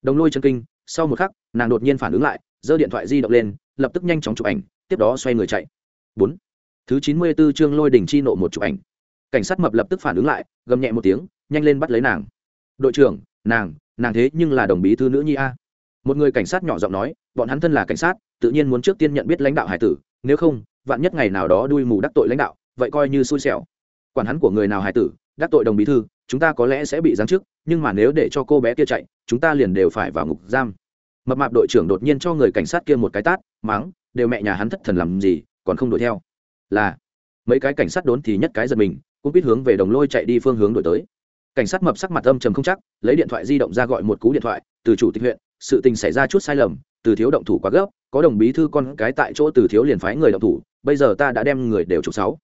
Đồng lôi chân kinh sau một khắc, nàng đột nhiên phản ứng lại, giơ điện thoại di động lên, lập tức nhanh chóng chụp ảnh, tiếp đó xoay người chạy. Bốn. Thứ chín mươi 94 chương lôi đỉnh chi nộ một chụp ảnh. Cảnh sát mập lập tức phản ứng lại, gầm nhẹ một tiếng, nhanh lên bắt lấy nàng. Đội trưởng, nàng nàng thế nhưng là đồng bí thư nữ nhi a. Một người cảnh sát nhỏ giọng nói, bọn hắn thân là cảnh sát, tự nhiên muốn trước tiên nhận biết lãnh đạo hải tử, nếu không, vạn nhất ngày nào đó đuôi mù đắc tội lãnh đạo, vậy coi như xui xẻo. Quản hắn của người nào hải tử, đắc tội đồng bí thư chúng ta có lẽ sẽ bị giáng chức, nhưng mà nếu để cho cô bé kia chạy, chúng ta liền đều phải vào ngục giam. Mập mạp đội trưởng đột nhiên cho người cảnh sát kia một cái tát, mắng, đều mẹ nhà hắn thất thần làm gì, còn không đuổi theo. Là, mấy cái cảnh sát đốn thì nhất cái giật mình, cũng biết hướng về đồng lôi chạy đi phương hướng đổi tới. Cảnh sát mập sắc mặt âm trầm không chắc, lấy điện thoại di động ra gọi một cú điện thoại, từ chủ tịch huyện, sự tình xảy ra chút sai lầm, từ thiếu động thủ quá gấp, có đồng bí thư con cái tại chỗ từ thiếu liền phái người động thủ, bây giờ ta đã đem người đều trục sáu.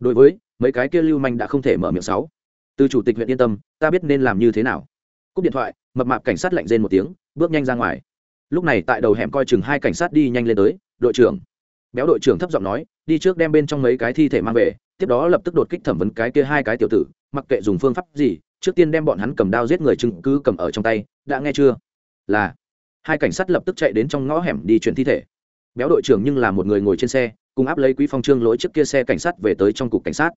Đối với, mấy cái kia lưu manh đã không thể mở miệng sáu từ chủ tịch huyện yên tâm, ta biết nên làm như thế nào. Cúp điện thoại, mập mạp cảnh sát lạnh rên một tiếng, bước nhanh ra ngoài. Lúc này tại đầu hẻm coi chừng hai cảnh sát đi nhanh lên tới, đội trưởng. Béo đội trưởng thấp giọng nói, đi trước đem bên trong mấy cái thi thể mang về, tiếp đó lập tức đột kích thẩm vấn cái kia hai cái tiểu tử, mặc kệ dùng phương pháp gì, trước tiên đem bọn hắn cầm đao giết người chứng cứ cầm ở trong tay, đã nghe chưa? Là. Hai cảnh sát lập tức chạy đến trong ngõ hẻm đi chuyển thi thể. Béo đội trưởng nhưng là một người ngồi trên xe, cùng áp lấy quý phong trương lỗi trước kia xe cảnh sát về tới trong cục cảnh sát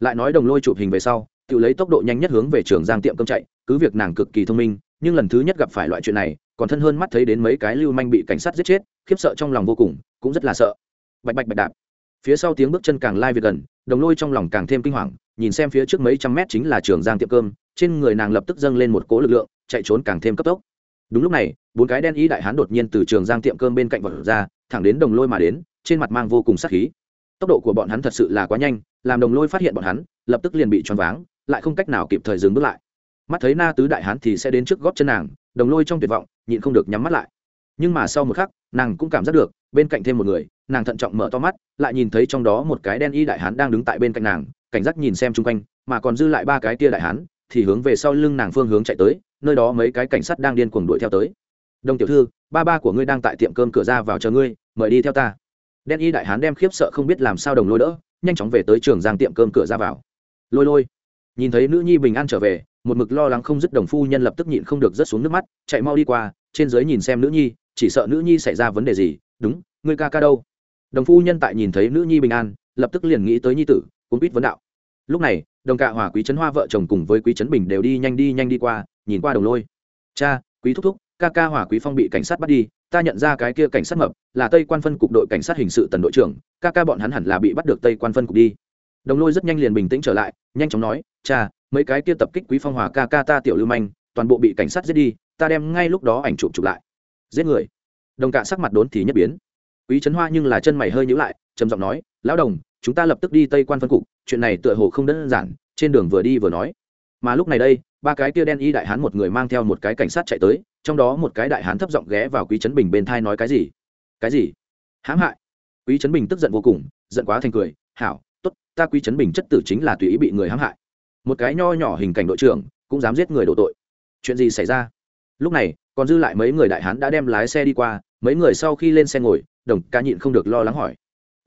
lại nói đồng lôi chụp hình về sau, tự lấy tốc độ nhanh nhất hướng về trường giang tiệm cơm chạy, cứ việc nàng cực kỳ thông minh, nhưng lần thứ nhất gặp phải loại chuyện này, còn thân hơn mắt thấy đến mấy cái lưu manh bị cảnh sát giết chết, khiếp sợ trong lòng vô cùng, cũng rất là sợ. Bạch bạch bạch đạp. Phía sau tiếng bước chân càng lai việc gần, đồng lôi trong lòng càng thêm kinh hoàng, nhìn xem phía trước mấy trăm mét chính là trường giang tiệm cơm, trên người nàng lập tức dâng lên một cỗ lực lượng, chạy trốn càng thêm cấp tốc. Đúng lúc này, bốn cái đen y đại hán đột nhiên từ trường giang tiệm cơm bên cạnh vật ra, thẳng đến đồng lôi mà đến, trên mặt mang vô cùng sắc khí tốc độ của bọn hắn thật sự là quá nhanh, làm đồng lôi phát hiện bọn hắn, lập tức liền bị choáng váng, lại không cách nào kịp thời dừng bước lại. Mắt thấy na tứ đại hán thì sẽ đến trước gót chân nàng, đồng lôi trong tuyệt vọng, nhịn không được nhắm mắt lại. Nhưng mà sau một khắc, nàng cũng cảm giác được, bên cạnh thêm một người, nàng thận trọng mở to mắt, lại nhìn thấy trong đó một cái đen y đại hán đang đứng tại bên cạnh nàng, cảnh giác nhìn xem chung quanh, mà còn dư lại ba cái tia đại hán, thì hướng về sau lưng nàng phương hướng chạy tới, nơi đó mấy cái cảnh sát đang điên cuồng đuổi theo tới. Đồng tiểu thư, ba ba của ngươi đang tại tiệm cơm cửa ra vào chờ ngươi, mời đi theo ta đen y đại hán đem khiếp sợ không biết làm sao đồng lôi đỡ, nhanh chóng về tới trường giang tiệm cơm cửa ra vào. Lôi lôi. Nhìn thấy nữ nhi bình an trở về, một mực lo lắng không dứt đồng phu nhân lập tức nhịn không được rớt xuống nước mắt, chạy mau đi qua, trên dưới nhìn xem nữ nhi, chỉ sợ nữ nhi xảy ra vấn đề gì, đúng, ngươi ca ca đâu? Đồng phu nhân tại nhìn thấy nữ nhi bình an, lập tức liền nghĩ tới nhi tử cũng biết vấn đạo. Lúc này, đồng cạ hòa quý trấn hoa vợ chồng cùng với quý trấn bình đều đi nhanh đi nhanh đi qua, nhìn qua đồng lôi. Cha, quý thúc thúc, ca ca hòa quý phong bị cảnh sát bắt đi ta nhận ra cái kia cảnh sát mập, là tây quan phân cục đội cảnh sát hình sự tần đội trưởng, ca ca bọn hắn hẳn là bị bắt được tây quan phân cục đi. Đồng lôi rất nhanh liền bình tĩnh trở lại, nhanh chóng nói, cha, mấy cái kia tập kích quý phong hòa ca ca ta tiểu lưu manh, toàn bộ bị cảnh sát giết đi, ta đem ngay lúc đó ảnh chụp chụp lại. Giết người? Đồng cạ sắc mặt đốn thì nhất biến. Quý trấn hoa nhưng là chân mày hơi nhíu lại, trầm giọng nói, lão đồng, chúng ta lập tức đi tây quan phân cục, chuyện này tựa hồ không đơn giản, trên đường vừa đi vừa nói. Mà lúc này đây, ba cái kia đen y đại hán một người mang theo một cái cảnh sát chạy tới trong đó một cái đại hán thấp giọng ghé vào quý trấn bình bên thai nói cái gì? Cái gì? Hãm hại. Quý trấn bình tức giận vô cùng, giận quá thành cười, hảo, tốt, ta quý trấn bình chất tử chính là tùy ý bị người hãm hại. Một cái nho nhỏ hình cảnh đội trưởng cũng dám giết người đổ tội. Chuyện gì xảy ra? Lúc này, còn dư lại mấy người đại hán đã đem lái xe đi qua, mấy người sau khi lên xe ngồi, đồng ca nhịn không được lo lắng hỏi.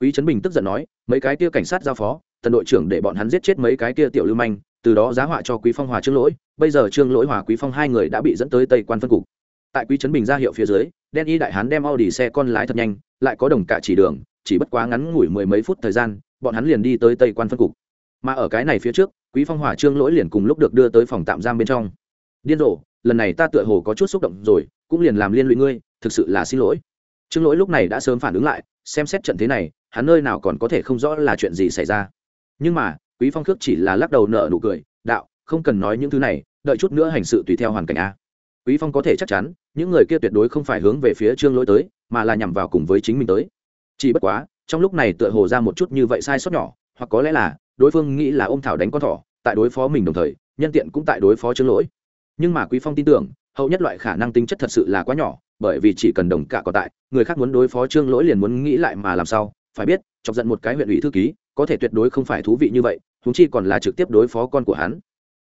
Quý trấn bình tức giận nói, mấy cái kia cảnh sát giao phó, tần đội trưởng để bọn hắn giết chết mấy cái kia tiểu lưu manh từ đó giá họa cho quý phong hòa trương lỗi, bây giờ trương lỗi hòa quý phong hai người đã bị dẫn tới tây quan phân cục. Tại quý trấn bình ra hiệu phía dưới, đen y đại hán đem Audi xe con lái thật nhanh, lại có đồng cả chỉ đường, chỉ bất quá ngắn ngủi mười mấy phút thời gian, bọn hắn liền đi tới tây quan phân cục. Mà ở cái này phía trước, quý phong hòa trương lỗi liền cùng lúc được đưa tới phòng tạm giam bên trong. Điên rồ, lần này ta tựa hồ có chút xúc động rồi, cũng liền làm liên lụy ngươi, thực sự là xin lỗi. Trương lỗi lúc này đã sớm phản ứng lại, xem xét trận thế này, hắn nơi nào còn có thể không rõ là chuyện gì xảy ra. Nhưng mà quý phong khước chỉ là lắc đầu nợ nụ cười, đạo, không cần nói những thứ này, đợi chút nữa hành sự tùy theo hoàn cảnh a. Quý phong có thể chắc chắn, những người kia tuyệt đối không phải hướng về phía trương lỗi tới, mà là nhằm vào cùng với chính mình tới. Chỉ bất quá, trong lúc này tựa hồ ra một chút như vậy sai sót nhỏ, hoặc có lẽ là đối phương nghĩ là ôm thảo đánh con thỏ, tại đối phó mình đồng thời, nhân tiện cũng tại đối phó trương lỗi. Nhưng mà quý phong tin tưởng, hậu nhất loại khả năng tính chất thật sự là quá nhỏ, bởi vì chỉ cần đồng cả còn tại, người khác muốn đối phó trương lỗi liền muốn nghĩ lại mà làm sao. Phải biết, chọc giận một cái huyện ủy thư ký có thể tuyệt đối không phải thú vị như vậy húng chi còn là trực tiếp đối phó con của hắn.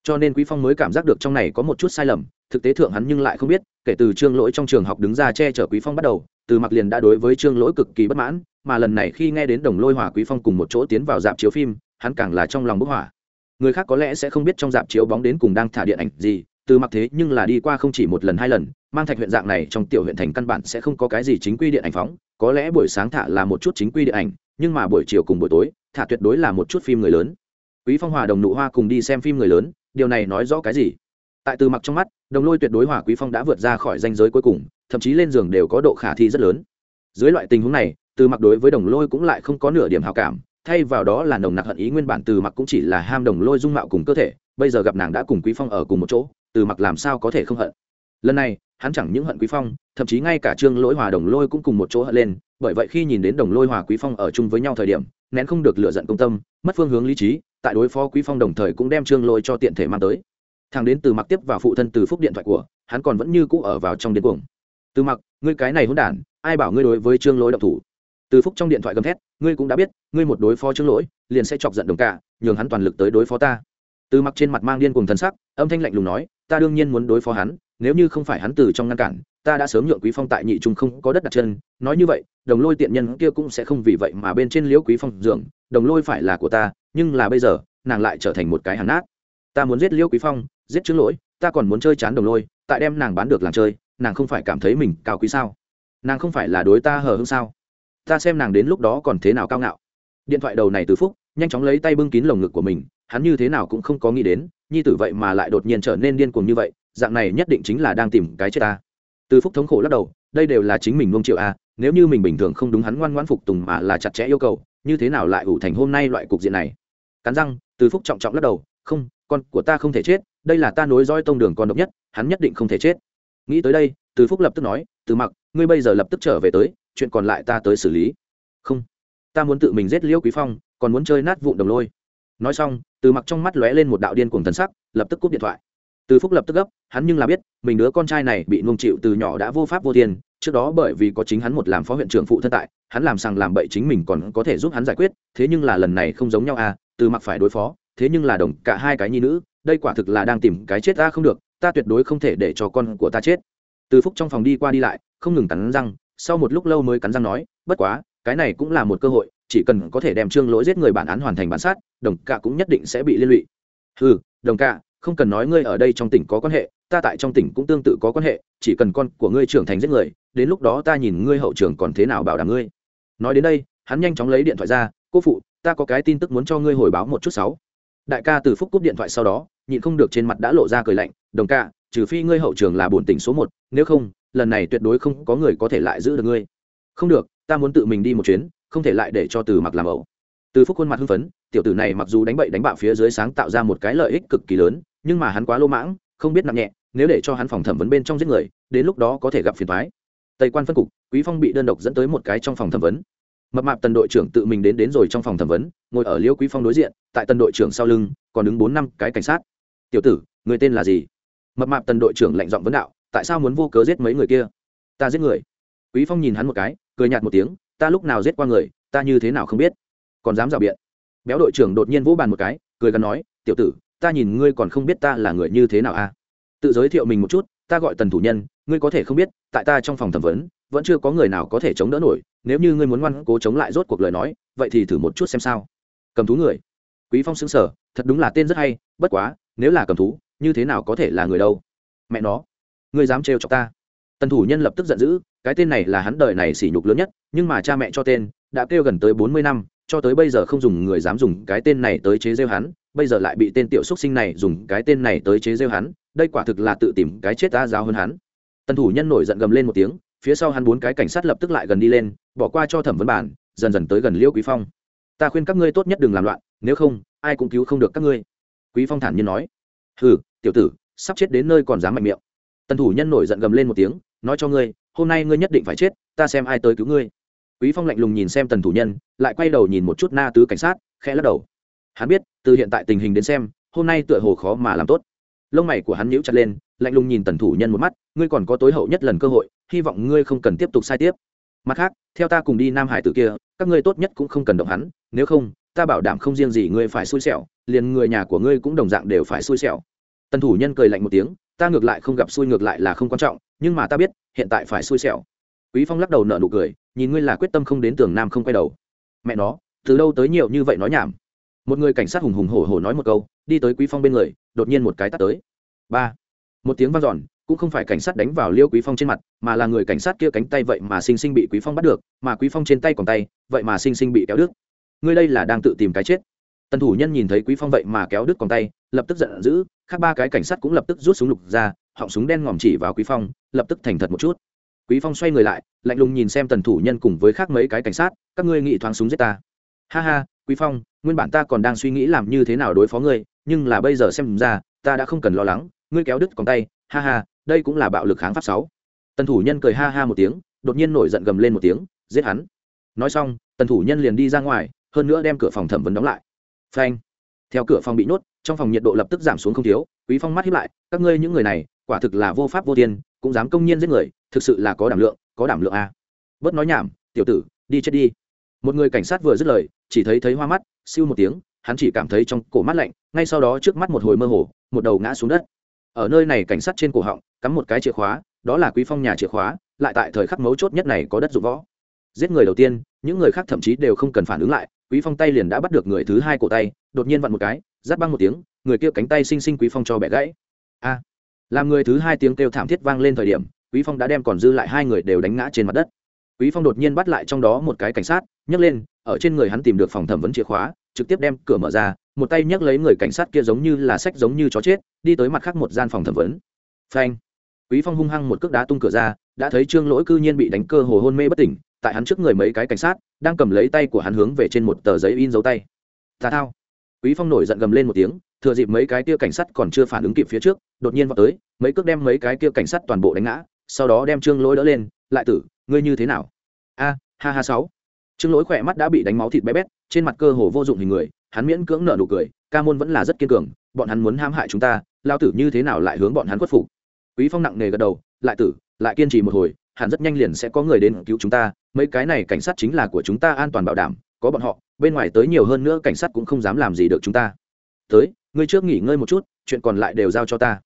Cho nên quý phong mới cảm giác được trong này có một chút sai lầm, thực tế thượng hắn nhưng lại không biết, kể từ trương lỗi trong trường học đứng ra che chở quý phong bắt đầu, từ mặc liền đã đối với trương lỗi cực kỳ bất mãn, mà lần này khi nghe đến đồng lôi hòa quý phong cùng một chỗ tiến vào dạp chiếu phim, hắn càng là trong lòng bức hỏa người khác có lẽ sẽ không biết trong dạp chiếu bóng đến cùng đang thả điện ảnh gì từ mặc thế nhưng là đi qua không chỉ một lần hai lần, mang thạch huyện dạng này trong tiểu huyện thành căn bản sẽ không có cái gì chính quy điện ảnh phóng. Có lẽ buổi sáng thả là một chút chính quy điện ảnh, nhưng mà buổi chiều cùng buổi tối, thả tuyệt đối là một chút phim người lớn. Quý phong hòa đồng nụ hoa cùng đi xem phim người lớn, điều này nói rõ cái gì? Tại từ mặc trong mắt, đồng lôi tuyệt đối hòa quý phong đã vượt ra khỏi danh giới cuối cùng, thậm chí lên giường đều có độ khả thi rất lớn. Dưới loại tình huống này, từ mặc đối với đồng lôi cũng lại không có nửa điểm hào cảm, thay vào đó là nồng nặc hận ý nguyên bản từ mặc cũng chỉ là ham đồng lôi dung mạo cùng cơ thể, bây giờ gặp nàng đã cùng quý phong ở cùng một chỗ từ mặc làm sao có thể không hận. Lần này, hắn chẳng những hận quý phong, thậm chí ngay cả trương lỗi hòa đồng lôi cũng cùng một chỗ hận lên, bởi vậy khi nhìn đến đồng lôi hòa quý phong ở chung với nhau thời điểm, nén không được lựa giận công tâm, mất phương hướng lý trí, tại đối phó quý phong đồng thời cũng đem trương lôi cho tiện thể mang tới. Thằng đến từ mặc tiếp vào phụ thân từ phúc điện thoại của, hắn còn vẫn như cũ ở vào trong điên cuồng. Từ mặc, ngươi cái này hỗn đản, ai bảo ngươi đối với trương lỗi độc thủ? Từ phúc trong điện thoại gầm thét, ngươi cũng đã biết, ngươi một đối phó trương lỗi, liền sẽ chọc giận đồng cả, nhường hắn toàn lực tới đối phó ta. Từ mặc trên mặt mang điên cuồng thần sắc, âm thanh lạnh lùng nói ta đương nhiên muốn đối phó hắn nếu như không phải hắn từ trong ngăn cản ta đã sớm nhượng quý phong tại nhị trung không có đất đặt chân. Nói như vậy đồng lôi tiện nhân kia cũng sẽ không vì vậy mà bên trên liễu quý phong dưỡng, đồng lôi phải là của ta nhưng là bây giờ nàng lại trở thành một cái hàn nát. Ta muốn giết liễu quý phong giết chứng lỗi ta còn muốn chơi chán đồng lôi tại đem nàng bán được làng chơi nàng không phải cảm thấy mình cao quý sao? Nàng không phải là đối ta hờ hững sao? Ta xem nàng đến lúc đó còn thế nào cao ngạo. Điện thoại đầu này từ phúc nhanh chóng lấy tay bưng kín lồng ngực của mình hắn như thế nào cũng không có nghĩ đến nhi tử vậy mà lại đột nhiên trở nên điên cuồng như vậy, dạng này nhất định chính là đang tìm cái chết ta. Từ phúc thống khổ lắc đầu, đây đều là chính mình nông triệu a, nếu như mình bình thường không đúng hắn ngoan ngoãn phục tùng mà là chặt chẽ yêu cầu, như thế nào lại ủ thành hôm nay loại cục diện này? Cắn răng, từ phúc trọng trọng lắc đầu, không, con của ta không thể chết, đây là ta nối dõi tông đường con độc nhất, hắn nhất định không thể chết. Nghĩ tới đây, từ phúc lập tức nói, từ mặc, ngươi bây giờ lập tức trở về tới, chuyện còn lại ta tới xử lý. Không, ta muốn tự mình giết liêu quý phong, còn muốn chơi nát vụn đồng lôi nói xong, từ mặc trong mắt lóe lên một đạo điên cuồng thần sắc, lập tức cúp điện thoại. Từ phúc lập tức gấp, hắn nhưng là biết, mình đứa con trai này bị nuông chịu từ nhỏ đã vô pháp vô tiền trước đó bởi vì có chính hắn một làm phó huyện trưởng phụ thân tại, hắn làm sằng làm bậy chính mình còn có thể giúp hắn giải quyết, thế nhưng là lần này không giống nhau à từ mặc phải đối phó, thế nhưng là đồng cả hai cái nhi nữ, đây quả thực là đang tìm cái chết ta không được, ta tuyệt đối không thể để cho con của ta chết. Từ phúc trong phòng đi qua đi lại, không ngừng cắn răng, sau một lúc lâu mới cắn răng nói, bất quá, cái này cũng là một cơ hội chỉ cần có thể đem trương lỗi giết người bản án hoàn thành bản sát, đồng cạ cũng nhất định sẽ bị liên lụy. Ừ đồng cạ, không cần nói ngươi ở đây trong tỉnh có quan hệ, ta tại trong tỉnh cũng tương tự có quan hệ, chỉ cần con của ngươi trưởng thành giết người, đến lúc đó ta nhìn ngươi hậu trường còn thế nào bảo đảm ngươi. Nói đến đây, hắn nhanh chóng lấy điện thoại ra, cô phụ, ta có cái tin tức muốn cho ngươi hồi báo một chút sáu. Đại ca từ phúc cúp điện thoại sau đó, nhịn không được trên mặt đã lộ ra cười lạnh, đồng ca trừ phi ngươi hậu trường là bổn tỉnh số một, nếu không, lần này tuyệt đối không có người có thể lại giữ được ngươi. Không được, ta muốn tự mình đi một chuyến không thể lại để cho từ mặc làm ẩu. Từ phúc khuôn mặt hưng phấn, tiểu tử này mặc dù đánh bậy đánh bạo phía dưới sáng tạo ra một cái lợi ích cực kỳ lớn, nhưng mà hắn quá lô mãng, không biết nặng nhẹ, nếu để cho hắn phòng thẩm vấn bên trong giết người, đến lúc đó có thể gặp phiền thoái tây quan phân cục, quý phong bị đơn độc dẫn tới một cái trong phòng thẩm vấn. Mập mạp tần đội trưởng tự mình đến đến rồi trong phòng thẩm vấn, ngồi ở liễu quý phong đối diện, tại tần đội trưởng sau lưng, còn đứng bốn năm cái cảnh sát. Tiểu tử, người tên là gì? Mập mạp tần đội trưởng lạnh giọng vấn đạo, tại sao muốn vô cớ giết mấy người kia? Ta giết người. Quý phong nhìn hắn một cái, cười nhạt một tiếng ta lúc nào giết qua người, ta như thế nào không biết. Còn dám rào biện. Béo đội trưởng đột nhiên vỗ bàn một cái, cười gắn nói, tiểu tử, ta nhìn ngươi còn không biết ta là người như thế nào à? Tự giới thiệu mình một chút, ta gọi tần thủ nhân, ngươi có thể không biết, tại ta trong phòng thẩm vấn, vẫn chưa có người nào có thể chống đỡ nổi, nếu như ngươi muốn ngoan cố chống lại rốt cuộc lời nói, vậy thì thử một chút xem sao. Cầm thú người. Quý phong xứng sở thật đúng là tên rất hay, bất quá, nếu là cầm thú, như thế nào có thể là người đâu? Mẹ nó, ngươi dám trêu chọc ta. Tần thủ nhân lập tức giận dữ cái tên này là hắn đời này sỉ nhục lớn nhất, nhưng mà cha mẹ cho tên, đã kêu gần tới bốn mươi năm, cho tới bây giờ không dùng người dám dùng cái tên này tới chế rêu hắn, bây giờ lại bị tên tiểu xúc sinh này dùng cái tên này tới chế rêu hắn, đây quả thực là tự tìm cái chết ta giáo hơn hắn. Tần thủ nhân nổi giận gầm lên một tiếng, phía sau hắn bốn cái cảnh sát lập tức lại gần đi lên, bỏ qua cho thẩm vấn bản, dần dần tới gần liêu quý phong. Ta khuyên các ngươi tốt nhất đừng làm loạn, nếu không, ai cũng cứu không được các ngươi. Quý phong thản nhiên nói. Hừ, tiểu tử, sắp chết đến nơi còn dám mạnh miệng. Tần thủ nhân nổi giận gầm lên một tiếng, nói cho ngươi hôm nay ngươi nhất định phải chết, ta xem ai tới cứu ngươi. Quý phong lạnh lùng nhìn xem tần thủ nhân, lại quay đầu nhìn một chút na tứ cảnh sát, khẽ lắc đầu. Hắn biết, từ hiện tại tình hình đến xem, hôm nay tựa hồ khó mà làm tốt. Lông mày của hắn nhíu chặt lên, lạnh lùng nhìn tần thủ nhân một mắt, ngươi còn có tối hậu nhất lần cơ hội, hy vọng ngươi không cần tiếp tục sai tiếp. Mặt khác, theo ta cùng đi nam hải tử kia, các ngươi tốt nhất cũng không cần động hắn, nếu không, ta bảo đảm không riêng gì ngươi phải xui xẻo, liền người nhà của ngươi cũng đồng dạng đều phải xui xẻo. Tần thủ nhân cười lạnh một tiếng ta ngược lại không gặp xui ngược lại là không quan trọng, nhưng mà ta biết, hiện tại phải xui xẻo. Quý phong lắc đầu nở nụ cười, nhìn ngươi là quyết tâm không đến tường nam không quay đầu. Mẹ nó, từ đâu tới nhiều như vậy nói nhảm? Một người cảnh sát hùng hùng hổ hổ nói một câu, đi tới quý phong bên người, đột nhiên một cái tắt tới. Ba. Một tiếng vang dọn, cũng không phải cảnh sát đánh vào liêu quý phong trên mặt, mà là người cảnh sát kia cánh tay vậy mà sinh sinh bị quý phong bắt được, mà quý phong trên tay còn tay, vậy mà sinh sinh bị kéo đứt. Ngươi đây là đang tự tìm cái chết. Tần thủ nhân nhìn thấy quý phong vậy mà kéo đứt còn tay, lập tức giận dữ khác ba cái cảnh sát cũng lập tức rút súng lục ra, họng súng đen ngòm chỉ vào quý phong, lập tức thành thật một chút. Quý phong xoay người lại, lạnh lùng nhìn xem tần thủ nhân cùng với khác mấy cái cảnh sát, các ngươi nghĩ thoáng súng giết ta. Ha ha, quý phong, nguyên bản ta còn đang suy nghĩ làm như thế nào đối phó ngươi, nhưng là bây giờ xem ra, ta đã không cần lo lắng, ngươi kéo đứt còn tay, ha ha, đây cũng là bạo lực kháng pháp sáu. Tần thủ nhân cười ha ha một tiếng, đột nhiên nổi giận gầm lên một tiếng, giết hắn. Nói xong, tần thủ nhân liền đi ra ngoài, hơn nữa đem cửa phòng thẩm vấn đóng lại. Phanh. Theo cửa phòng bị nhốt trong phòng nhiệt độ lập tức giảm xuống không thiếu, quý phong mắt hiếp lại, các ngươi những người này, quả thực là vô pháp vô tiên cũng dám công nhiên giết người, thực sự là có đảm lượng, có đảm lượng a bớt nói nhảm, tiểu tử, đi chết đi. Một người cảnh sát vừa dứt lời, chỉ thấy thấy hoa mắt, siêu một tiếng, hắn chỉ cảm thấy trong cổ mắt lạnh, ngay sau đó trước mắt một hồi mơ hồ, một đầu ngã xuống đất. Ở nơi này cảnh sát trên cổ họng, cắm một cái chìa khóa, đó là quý phong nhà chìa khóa, lại tại thời khắc mấu chốt nhất này có đất dụng võ. Giết người đầu tiên, những người khác thậm chí đều không cần phản ứng lại, quý phong tay liền đã bắt được người thứ hai cổ tay, đột nhiên vặn một cái giáp băng một tiếng, người kia cánh tay xinh xinh quý phong cho bẻ gãy. A! Làm người thứ hai tiếng kêu thảm thiết vang lên thời điểm, quý phong đã đem còn dư lại hai người đều đánh ngã trên mặt đất. Quý phong đột nhiên bắt lại trong đó một cái cảnh sát, nhấc lên, ở trên người hắn tìm được phòng thẩm vấn chìa khóa, trực tiếp đem cửa mở ra, một tay nhấc lấy người cảnh sát kia giống như là sách giống như chó chết, đi tới mặt khác một gian phòng thẩm vấn. Phanh! Quý phong hung hăng một cước đá tung cửa ra, đã thấy trương lỗi cư nhiên bị đánh cơ hồ hôn mê bất tỉnh, tại hắn trước người mấy cái cảnh sát, đang cầm lấy tay của hắn hướng về trên một tờ giấy in dấu tay. Tà thao! Quý phong nổi giận gầm lên một tiếng, thừa dịp mấy cái kia cảnh sát còn chưa phản ứng kịp phía trước, đột nhiên vào tới, mấy cước đem mấy cái kia cảnh sát toàn bộ đánh ngã, sau đó đem trương lỗi đỡ lên, lại tử, ngươi như thế nào? A, ha ha sáu. Trương lỗi khỏe mắt đã bị đánh máu thịt bé bét, trên mặt cơ hồ vô dụng hình người, hắn miễn cưỡng nở nụ cười, ca môn vẫn là rất kiên cường, bọn hắn muốn ham hại chúng ta, lao tử như thế nào lại hướng bọn hắn khuất phục? Quý phong nặng nề gật đầu, lại tử, lại kiên trì một hồi, hẳn rất nhanh liền sẽ có người đến cứu chúng ta, mấy cái này cảnh sát chính là của chúng ta an toàn bảo đảm, có bọn họ bên ngoài tới nhiều hơn nữa cảnh sát cũng không dám làm gì được chúng ta. Tới, ngươi trước nghỉ ngơi một chút, chuyện còn lại đều giao cho ta.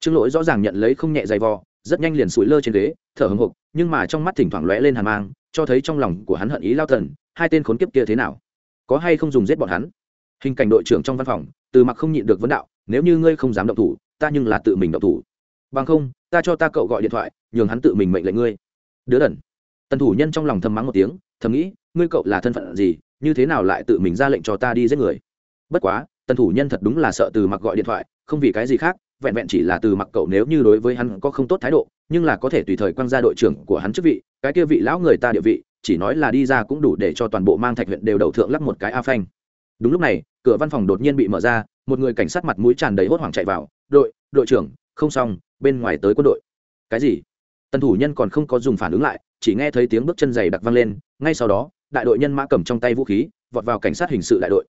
Trương lỗi rõ ràng nhận lấy không nhẹ dày vò, rất nhanh liền sủi lơ trên ghế, thở hồng hộc nhưng mà trong mắt thỉnh thoảng lóe lên hàn mang, cho thấy trong lòng của hắn hận ý lao thần, hai tên khốn kiếp kia thế nào? Có hay không dùng giết bọn hắn? Hình cảnh đội trưởng trong văn phòng, từ mặc không nhịn được vấn đạo, nếu như ngươi không dám động thủ, ta nhưng là tự mình động thủ. Bằng không, ta cho ta cậu gọi điện thoại, nhường hắn tự mình mệnh lệnh ngươi. Đứa đần. Tần thủ nhân trong lòng thầm mắng một tiếng, thầm nghĩ, ngươi cậu là thân phận gì như thế nào lại tự mình ra lệnh cho ta đi giết người? Bất quá, tần thủ nhân thật đúng là sợ từ mặc gọi điện thoại, không vì cái gì khác, vẹn vẹn chỉ là từ mặc cậu nếu như đối với hắn có không tốt thái độ, nhưng là có thể tùy thời quăng ra đội trưởng của hắn chức vị, cái kia vị lão người ta địa vị, chỉ nói là đi ra cũng đủ để cho toàn bộ mang thạch huyện đều đầu thượng lắp một cái a phanh. Đúng lúc này, cửa văn phòng đột nhiên bị mở ra, một người cảnh sát mặt mũi tràn đầy hốt hoảng chạy vào, đội đội trưởng, không xong, bên ngoài tới quân đội. Cái gì? Tần thủ nhân còn không có dùng phản ứng lại, chỉ nghe thấy tiếng bước chân giày đặc vang lên, ngay sau đó đại đội nhân mã cầm trong tay vũ khí, vọt vào cảnh sát hình sự đại đội.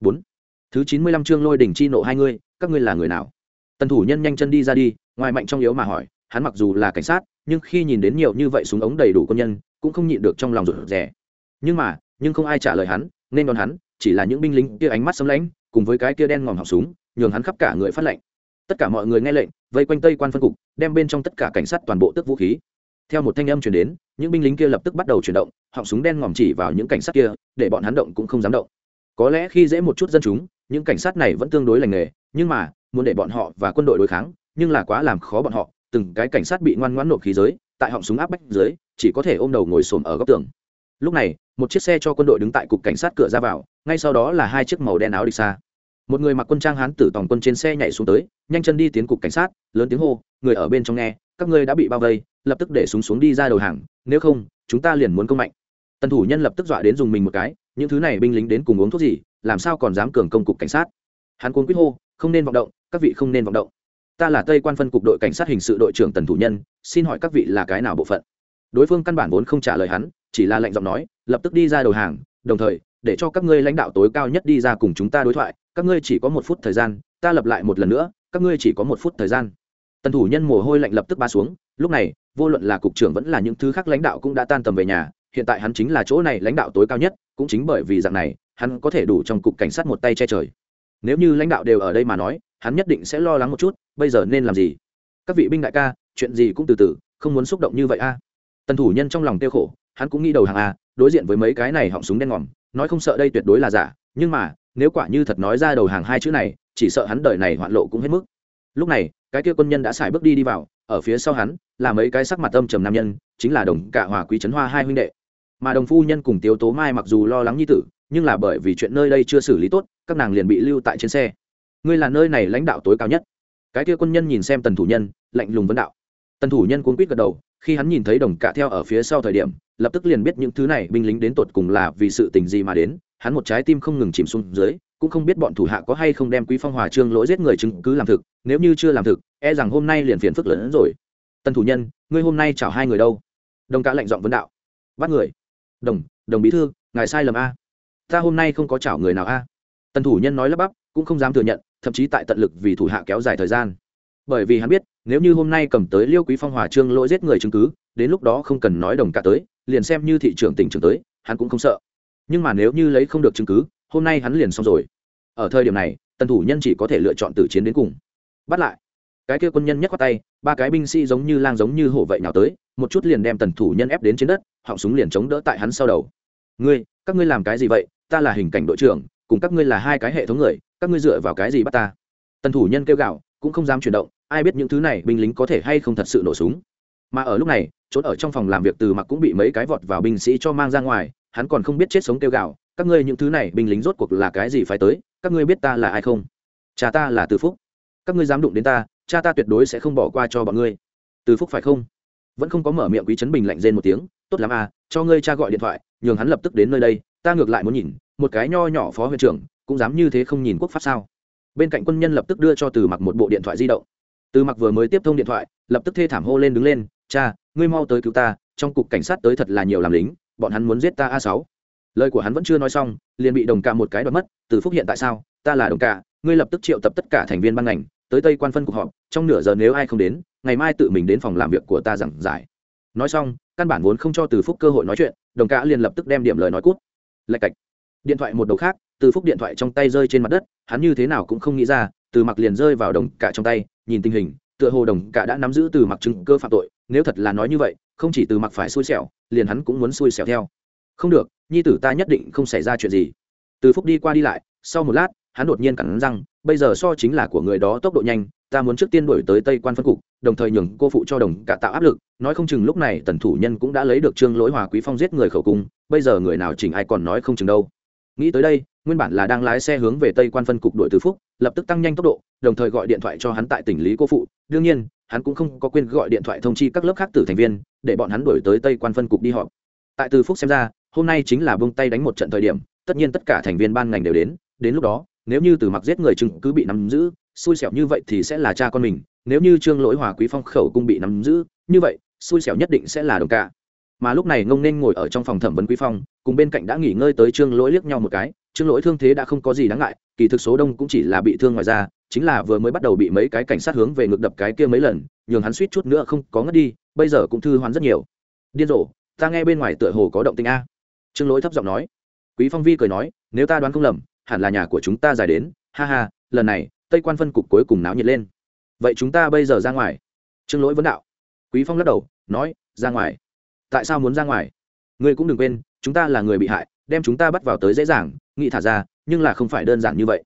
Bốn. Thứ chín mươi lăm chương lôi đỉnh chi nộ hai ngươi, các ngươi là người nào? Tần thủ nhân nhanh chân đi ra đi, ngoài mạnh trong yếu mà hỏi, hắn mặc dù là cảnh sát, nhưng khi nhìn đến nhiều như vậy súng ống đầy đủ quân nhân, cũng không nhịn được trong lòng rụt rè. Nhưng mà, nhưng không ai trả lời hắn, nên đón hắn, chỉ là những binh lính kia ánh mắt sấm lãnh cùng với cái kia đen ngòm họng súng, nhường hắn khắp cả người phát lệnh. Tất cả mọi người nghe lệnh, vây quanh tây quan phân cục, đem bên trong tất cả cảnh sát toàn bộ tức vũ khí theo một thanh âm chuyển đến, những binh lính kia lập tức bắt đầu chuyển động, họng súng đen ngòm chỉ vào những cảnh sát kia, để bọn hắn động cũng không dám động. Có lẽ khi dễ một chút dân chúng, những cảnh sát này vẫn tương đối lành nghề, nhưng mà, muốn để bọn họ và quân đội đối kháng, nhưng là quá làm khó bọn họ, từng cái cảnh sát bị ngoan ngoãn nộp khí giới, tại họng súng áp bách dưới, chỉ có thể ôm đầu ngồi xổm ở góc tường. Lúc này, một chiếc xe cho quân đội đứng tại cục cảnh sát cửa ra vào, ngay sau đó là hai chiếc màu đen áo địch xa. Một người mặc quân trang hán tử tòng quân trên xe nhảy xuống tới, nhanh chân đi tiến cục cảnh sát, lớn tiếng hô, người ở bên trong nghe, các ngươi đã bị bao vây lập tức để súng xuống đi ra đầu hàng, nếu không, chúng ta liền muốn công mạnh. Tần thủ nhân lập tức dọa đến dùng mình một cái, những thứ này binh lính đến cùng uống thuốc gì, làm sao còn dám cường công cục cảnh sát? Hắn cuốn quýt hô, không nên vọng động, các vị không nên vọng động. Ta là tây quan phân cục đội cảnh sát hình sự đội trưởng tần thủ nhân, xin hỏi các vị là cái nào bộ phận? Đối phương căn bản vốn không trả lời hắn, chỉ là lệnh giọng nói, lập tức đi ra đầu hàng, đồng thời, để cho các ngươi lãnh đạo tối cao nhất đi ra cùng chúng ta đối thoại, các ngươi chỉ có một phút thời gian, ta lập lại một lần nữa, các ngươi chỉ có một phút thời gian tần thủ nhân mồ hôi lạnh lập tức ba xuống, lúc này, vô luận là cục trưởng vẫn là những thứ khác lãnh đạo cũng đã tan tầm về nhà, hiện tại hắn chính là chỗ này lãnh đạo tối cao nhất, cũng chính bởi vì dạng này, hắn có thể đủ trong cục cảnh sát một tay che trời. Nếu như lãnh đạo đều ở đây mà nói, hắn nhất định sẽ lo lắng một chút, bây giờ nên làm gì? Các vị binh đại ca, chuyện gì cũng từ từ, không muốn xúc động như vậy a. Tần thủ nhân trong lòng tiêu khổ, hắn cũng nghĩ đầu hàng a, đối diện với mấy cái này họng súng đen ngòm, nói không sợ đây tuyệt đối là giả, nhưng mà, nếu quả như thật nói ra đầu hàng hai chữ này, chỉ sợ hắn đời này hoạn lộ cũng hết mức lúc này, cái kia quân nhân đã xài bước đi đi vào, ở phía sau hắn, là mấy cái sắc mặt âm trầm nam nhân, chính là đồng cả hòa quý trấn hoa hai huynh đệ. Mà đồng phu nhân cùng tiếu tố mai mặc dù lo lắng như tử, nhưng là bởi vì chuyện nơi đây chưa xử lý tốt, các nàng liền bị lưu tại trên xe. Ngươi là nơi này lãnh đạo tối cao nhất. Cái kia quân nhân nhìn xem tần thủ nhân, lạnh lùng vấn đạo. Tần thủ nhân cuốn quýt gật đầu, khi hắn nhìn thấy đồng cạ theo ở phía sau thời điểm, lập tức liền biết những thứ này binh lính đến tột cùng là vì sự tình gì mà đến, hắn một trái tim không ngừng chìm xuống dưới cũng không biết bọn thủ hạ có hay không đem quý phong hòa trương lỗi giết người chứng cứ làm thực, nếu như chưa làm thực e rằng hôm nay liền phiền phức lớn hơn rồi. Tân thủ nhân, ngươi hôm nay chào hai người đâu? Đồng cả lệnh giọng vấn đạo. Bắt người. Đồng đồng bí thư, ngài sai lầm a. Ta hôm nay không có chào người nào a. Tân thủ nhân nói lắp bắp, cũng không dám thừa nhận, thậm chí tại tận lực vì thủ hạ kéo dài thời gian. Bởi vì hắn biết, nếu như hôm nay cầm tới liêu quý phong hòa trương lỗi giết người chứng cứ, đến lúc đó không cần nói đồng cả tới, liền xem như thị trưởng tỉnh trưởng tới, hắn cũng không sợ. Nhưng mà nếu như lấy không được chứng cứ hôm nay hắn liền xong rồi. Ở thời điểm này, tần thủ nhân chỉ có thể lựa chọn tử chiến đến cùng. Bắt lại. Cái kia quân nhân nhắc qua tay, ba cái binh sĩ giống như lang giống như hổ vậy nào tới, một chút liền đem tần thủ nhân ép đến trên đất, họng súng liền chống đỡ tại hắn sau đầu. Ngươi, các ngươi làm cái gì vậy? Ta là hình cảnh đội trưởng, cùng các ngươi là hai cái hệ thống người, các ngươi dựa vào cái gì bắt ta? Tần thủ nhân kêu gạo cũng không dám chuyển động, ai biết những thứ này binh lính có thể hay không thật sự nổ súng. Mà ở lúc này trốn ở trong phòng làm việc từ mặc cũng bị mấy cái vọt vào binh sĩ cho mang ra ngoài, hắn còn không biết chết sống kêu gạo các ngươi những thứ này binh lính rốt cuộc là cái gì phải tới? Các ngươi biết ta là ai không? Cha ta là từ phúc. Các ngươi dám đụng đến ta, cha ta tuyệt đối sẽ không bỏ qua cho bọn ngươi. Từ phúc phải không? Vẫn không có mở miệng quý trấn bình lạnh rên một tiếng, tốt lắm à cho ngươi cha gọi điện thoại, nhường hắn lập tức đến nơi đây, ta ngược lại muốn nhìn, một cái nho nhỏ phó huyện trưởng, cũng dám như thế không nhìn quốc pháp sao? Bên cạnh quân nhân lập tức đưa cho từ mặc một bộ điện thoại di động. Từ mặc vừa mới tiếp thông điện thoại, lập tức thê thảm hô lên đứng lên, cha, ngươi mau tới cứu ta, trong cục cảnh sát tới thật là nhiều làm lính, bọn hắn muốn giết ta a sáu lời của hắn vẫn chưa nói xong, liền bị đồng ca một cái đoạt mất, từ phúc hiện tại sao? Ta là đồng ca, ngươi lập tức triệu tập tất cả thành viên ban ngành, tới tây quan phân cuộc họp, trong nửa giờ nếu ai không đến, ngày mai tự mình đến phòng làm việc của ta giảng giải. Nói xong, căn bản vốn không cho từ phúc cơ hội nói chuyện, đồng ca liền lập tức đem điểm lời nói cút. Lạch cạch. Điện thoại một đầu khác, từ phúc điện thoại trong tay rơi trên mặt đất, hắn như thế nào cũng không nghĩ ra, từ mặc liền rơi vào đồng cả trong tay, nhìn tình hình, tựa hồ đồng cả đã nắm giữ từ mặc chứng cơ phạm tội, nếu thật là nói như vậy, không chỉ từ mặc phải xui xẻo, liền hắn cũng muốn xui xẻo theo. Không được nhi tử ta nhất định không xảy ra chuyện gì. Từ phúc đi qua đi lại, sau một lát, hắn đột nhiên cẳng răng, bây giờ so chính là của người đó tốc độ nhanh, ta muốn trước tiên đổi tới tây quan phân cục, đồng thời nhường cô phụ cho đồng cả tạo áp lực, nói không chừng lúc này tần thủ nhân cũng đã lấy được trương lỗi hòa quý phong giết người khẩu cung, bây giờ người nào chỉnh ai còn nói không chừng đâu. Nghĩ tới đây, nguyên bản là đang lái xe hướng về tây quan phân cục đội từ phúc, lập tức tăng nhanh tốc độ, đồng thời gọi điện thoại cho hắn tại tỉnh lý cô phụ. Đương nhiên, hắn cũng không có quyền gọi điện thoại thông chi các lớp khác tử thành viên, để bọn hắn đổi tới tây quan phân cục đi họp. Tại từ phúc xem ra hôm nay chính là bông tay đánh một trận thời điểm, tất nhiên tất cả thành viên ban ngành đều đến đến lúc đó, nếu như từ mặc giết người chứng cứ bị nắm giữ, xui xẻo như vậy thì sẽ là cha con mình, nếu như trương lỗi hòa quý phong khẩu cung bị nắm giữ, như vậy, xui xẻo nhất định sẽ là đồng cả. mà lúc này ngông nên ngồi ở trong phòng thẩm vấn quý phong, cùng bên cạnh đã nghỉ ngơi tới trương lỗi liếc nhau một cái, trương lỗi thương thế đã không có gì đáng ngại, kỳ thực số đông cũng chỉ là bị thương ngoài ra chính là vừa mới bắt đầu bị mấy cái cảnh sát hướng về ngực đập cái kia mấy lần, nhường hắn suýt chút nữa không có ngất đi, bây giờ cũng thư hoán rất nhiều điên rồ, ta nghe bên ngoài tựa hồ có động tình a trương lỗi thấp giọng nói. Quý phong vi cười nói, nếu ta đoán không lầm, hẳn là nhà của chúng ta dài đến. Ha ha, lần này, tây quan phân cục cuối cùng náo nhiệt lên. Vậy chúng ta bây giờ ra ngoài. Trương lỗi vấn đạo. Quý phong lắc đầu, nói, ra ngoài. Tại sao muốn ra ngoài? Ngươi cũng đừng quên, chúng ta là người bị hại, đem chúng ta bắt vào tới dễ dàng, nghĩ thả ra, nhưng là không phải đơn giản như vậy.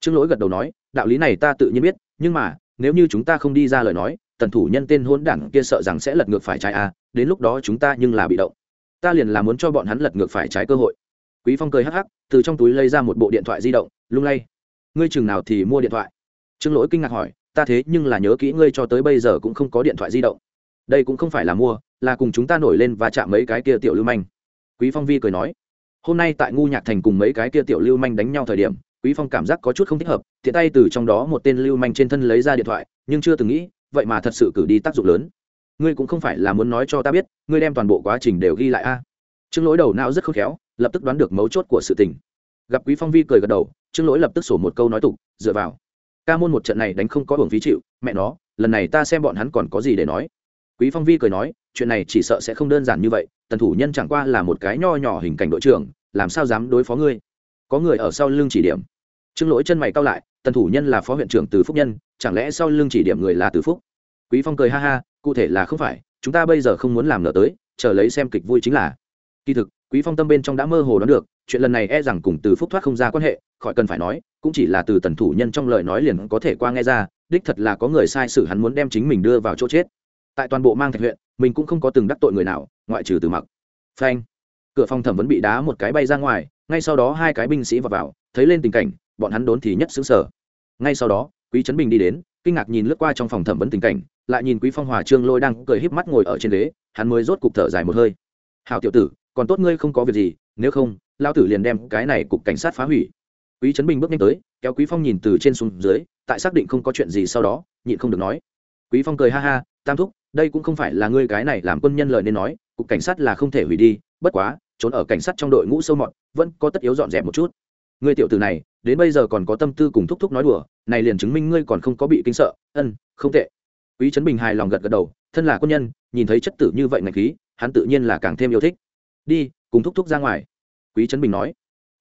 Trương lỗi gật đầu nói, đạo lý này ta tự nhiên biết, nhưng mà, nếu như chúng ta không đi ra lời nói, tần thủ nhân tên hôn đảng kia sợ rằng sẽ lật ngược phải trái a, đến lúc đó chúng ta nhưng là bị động ta liền là muốn cho bọn hắn lật ngược phải trái cơ hội. Quý phong cười hắc hắc, từ trong túi lấy ra một bộ điện thoại di động, lung lay. Ngươi chừng nào thì mua điện thoại? Trương lỗi kinh ngạc hỏi, ta thế nhưng là nhớ kỹ ngươi cho tới bây giờ cũng không có điện thoại di động. Đây cũng không phải là mua, là cùng chúng ta nổi lên và chạm mấy cái kia tiểu lưu manh. Quý phong vi cười nói, hôm nay tại ngu nhạc thành cùng mấy cái kia tiểu lưu manh đánh nhau thời điểm, quý phong cảm giác có chút không thích hợp, tiện tay từ trong đó một tên lưu manh trên thân lấy ra điện thoại, nhưng chưa từng nghĩ, vậy mà thật sự cử đi tác dụng lớn ngươi cũng không phải là muốn nói cho ta biết, ngươi đem toàn bộ quá trình đều ghi lại a. Trương lỗi đầu não rất khôn khéo, lập tức đoán được mấu chốt của sự tình. Gặp quý phong vi cười gật đầu, trương lỗi lập tức sổ một câu nói tục, dựa vào. Ca môn một trận này đánh không có hưởng phí chịu, mẹ nó, lần này ta xem bọn hắn còn có gì để nói. Quý phong vi cười nói, chuyện này chỉ sợ sẽ không đơn giản như vậy, tần thủ nhân chẳng qua là một cái nho nhỏ hình cảnh đội trưởng, làm sao dám đối phó ngươi? Có người ở sau lưng chỉ điểm. Trương lỗi chân mày cao lại, tần thủ nhân là phó huyện trưởng từ phúc nhân, chẳng lẽ sau lưng chỉ điểm người là từ phúc? Quý phong cười ha ha cụ thể là không phải, chúng ta bây giờ không muốn làm nợ tới, chờ lấy xem kịch vui chính là. Kỳ thực, quý phong tâm bên trong đã mơ hồ đoán được, chuyện lần này e rằng cùng từ phúc thoát không ra quan hệ, khỏi cần phải nói, cũng chỉ là từ tần thủ nhân trong lời nói liền có thể qua nghe ra, đích thật là có người sai sự hắn muốn đem chính mình đưa vào chỗ chết. Tại toàn bộ mang thạch huyện, mình cũng không có từng đắc tội người nào, ngoại trừ từ mặc. Phanh. Cửa phòng thẩm vấn bị đá một cái bay ra ngoài, ngay sau đó hai cái binh sĩ vào vào, thấy lên tình cảnh, bọn hắn đốn thì nhất xứng sở ngay sau đó, quý trấn bình đi đến, kinh ngạc nhìn lướt qua trong phòng thẩm vấn tình cảnh lại nhìn quý phong hòa trương lôi đang cười híp mắt ngồi ở trên ghế, hắn mới rốt cục thở dài một hơi. Hào tiểu tử, còn tốt ngươi không có việc gì, nếu không lao tử liền đem cái này cục cảnh sát phá hủy. Quý trấn bình bước nhanh tới, kéo quý phong nhìn từ trên xuống dưới, tại xác định không có chuyện gì sau đó, nhịn không được nói. Quý phong cười ha ha, tam thúc, đây cũng không phải là ngươi cái này làm quân nhân lời nên nói, cục cảnh sát là không thể hủy đi, bất quá, trốn ở cảnh sát trong đội ngũ sâu mọt, vẫn có tất yếu dọn dẹp một chút. Ngươi tiểu tử này, đến bây giờ còn có tâm tư cùng thúc thúc nói đùa, này liền chứng minh ngươi còn không có bị kinh sợ, ân, không tệ quý trấn bình hài lòng gật gật đầu, thân là quân nhân, nhìn thấy chất tử như vậy ngạch khí, hắn tự nhiên là càng thêm yêu thích. Đi, cùng thúc thúc ra ngoài. Quý trấn bình nói.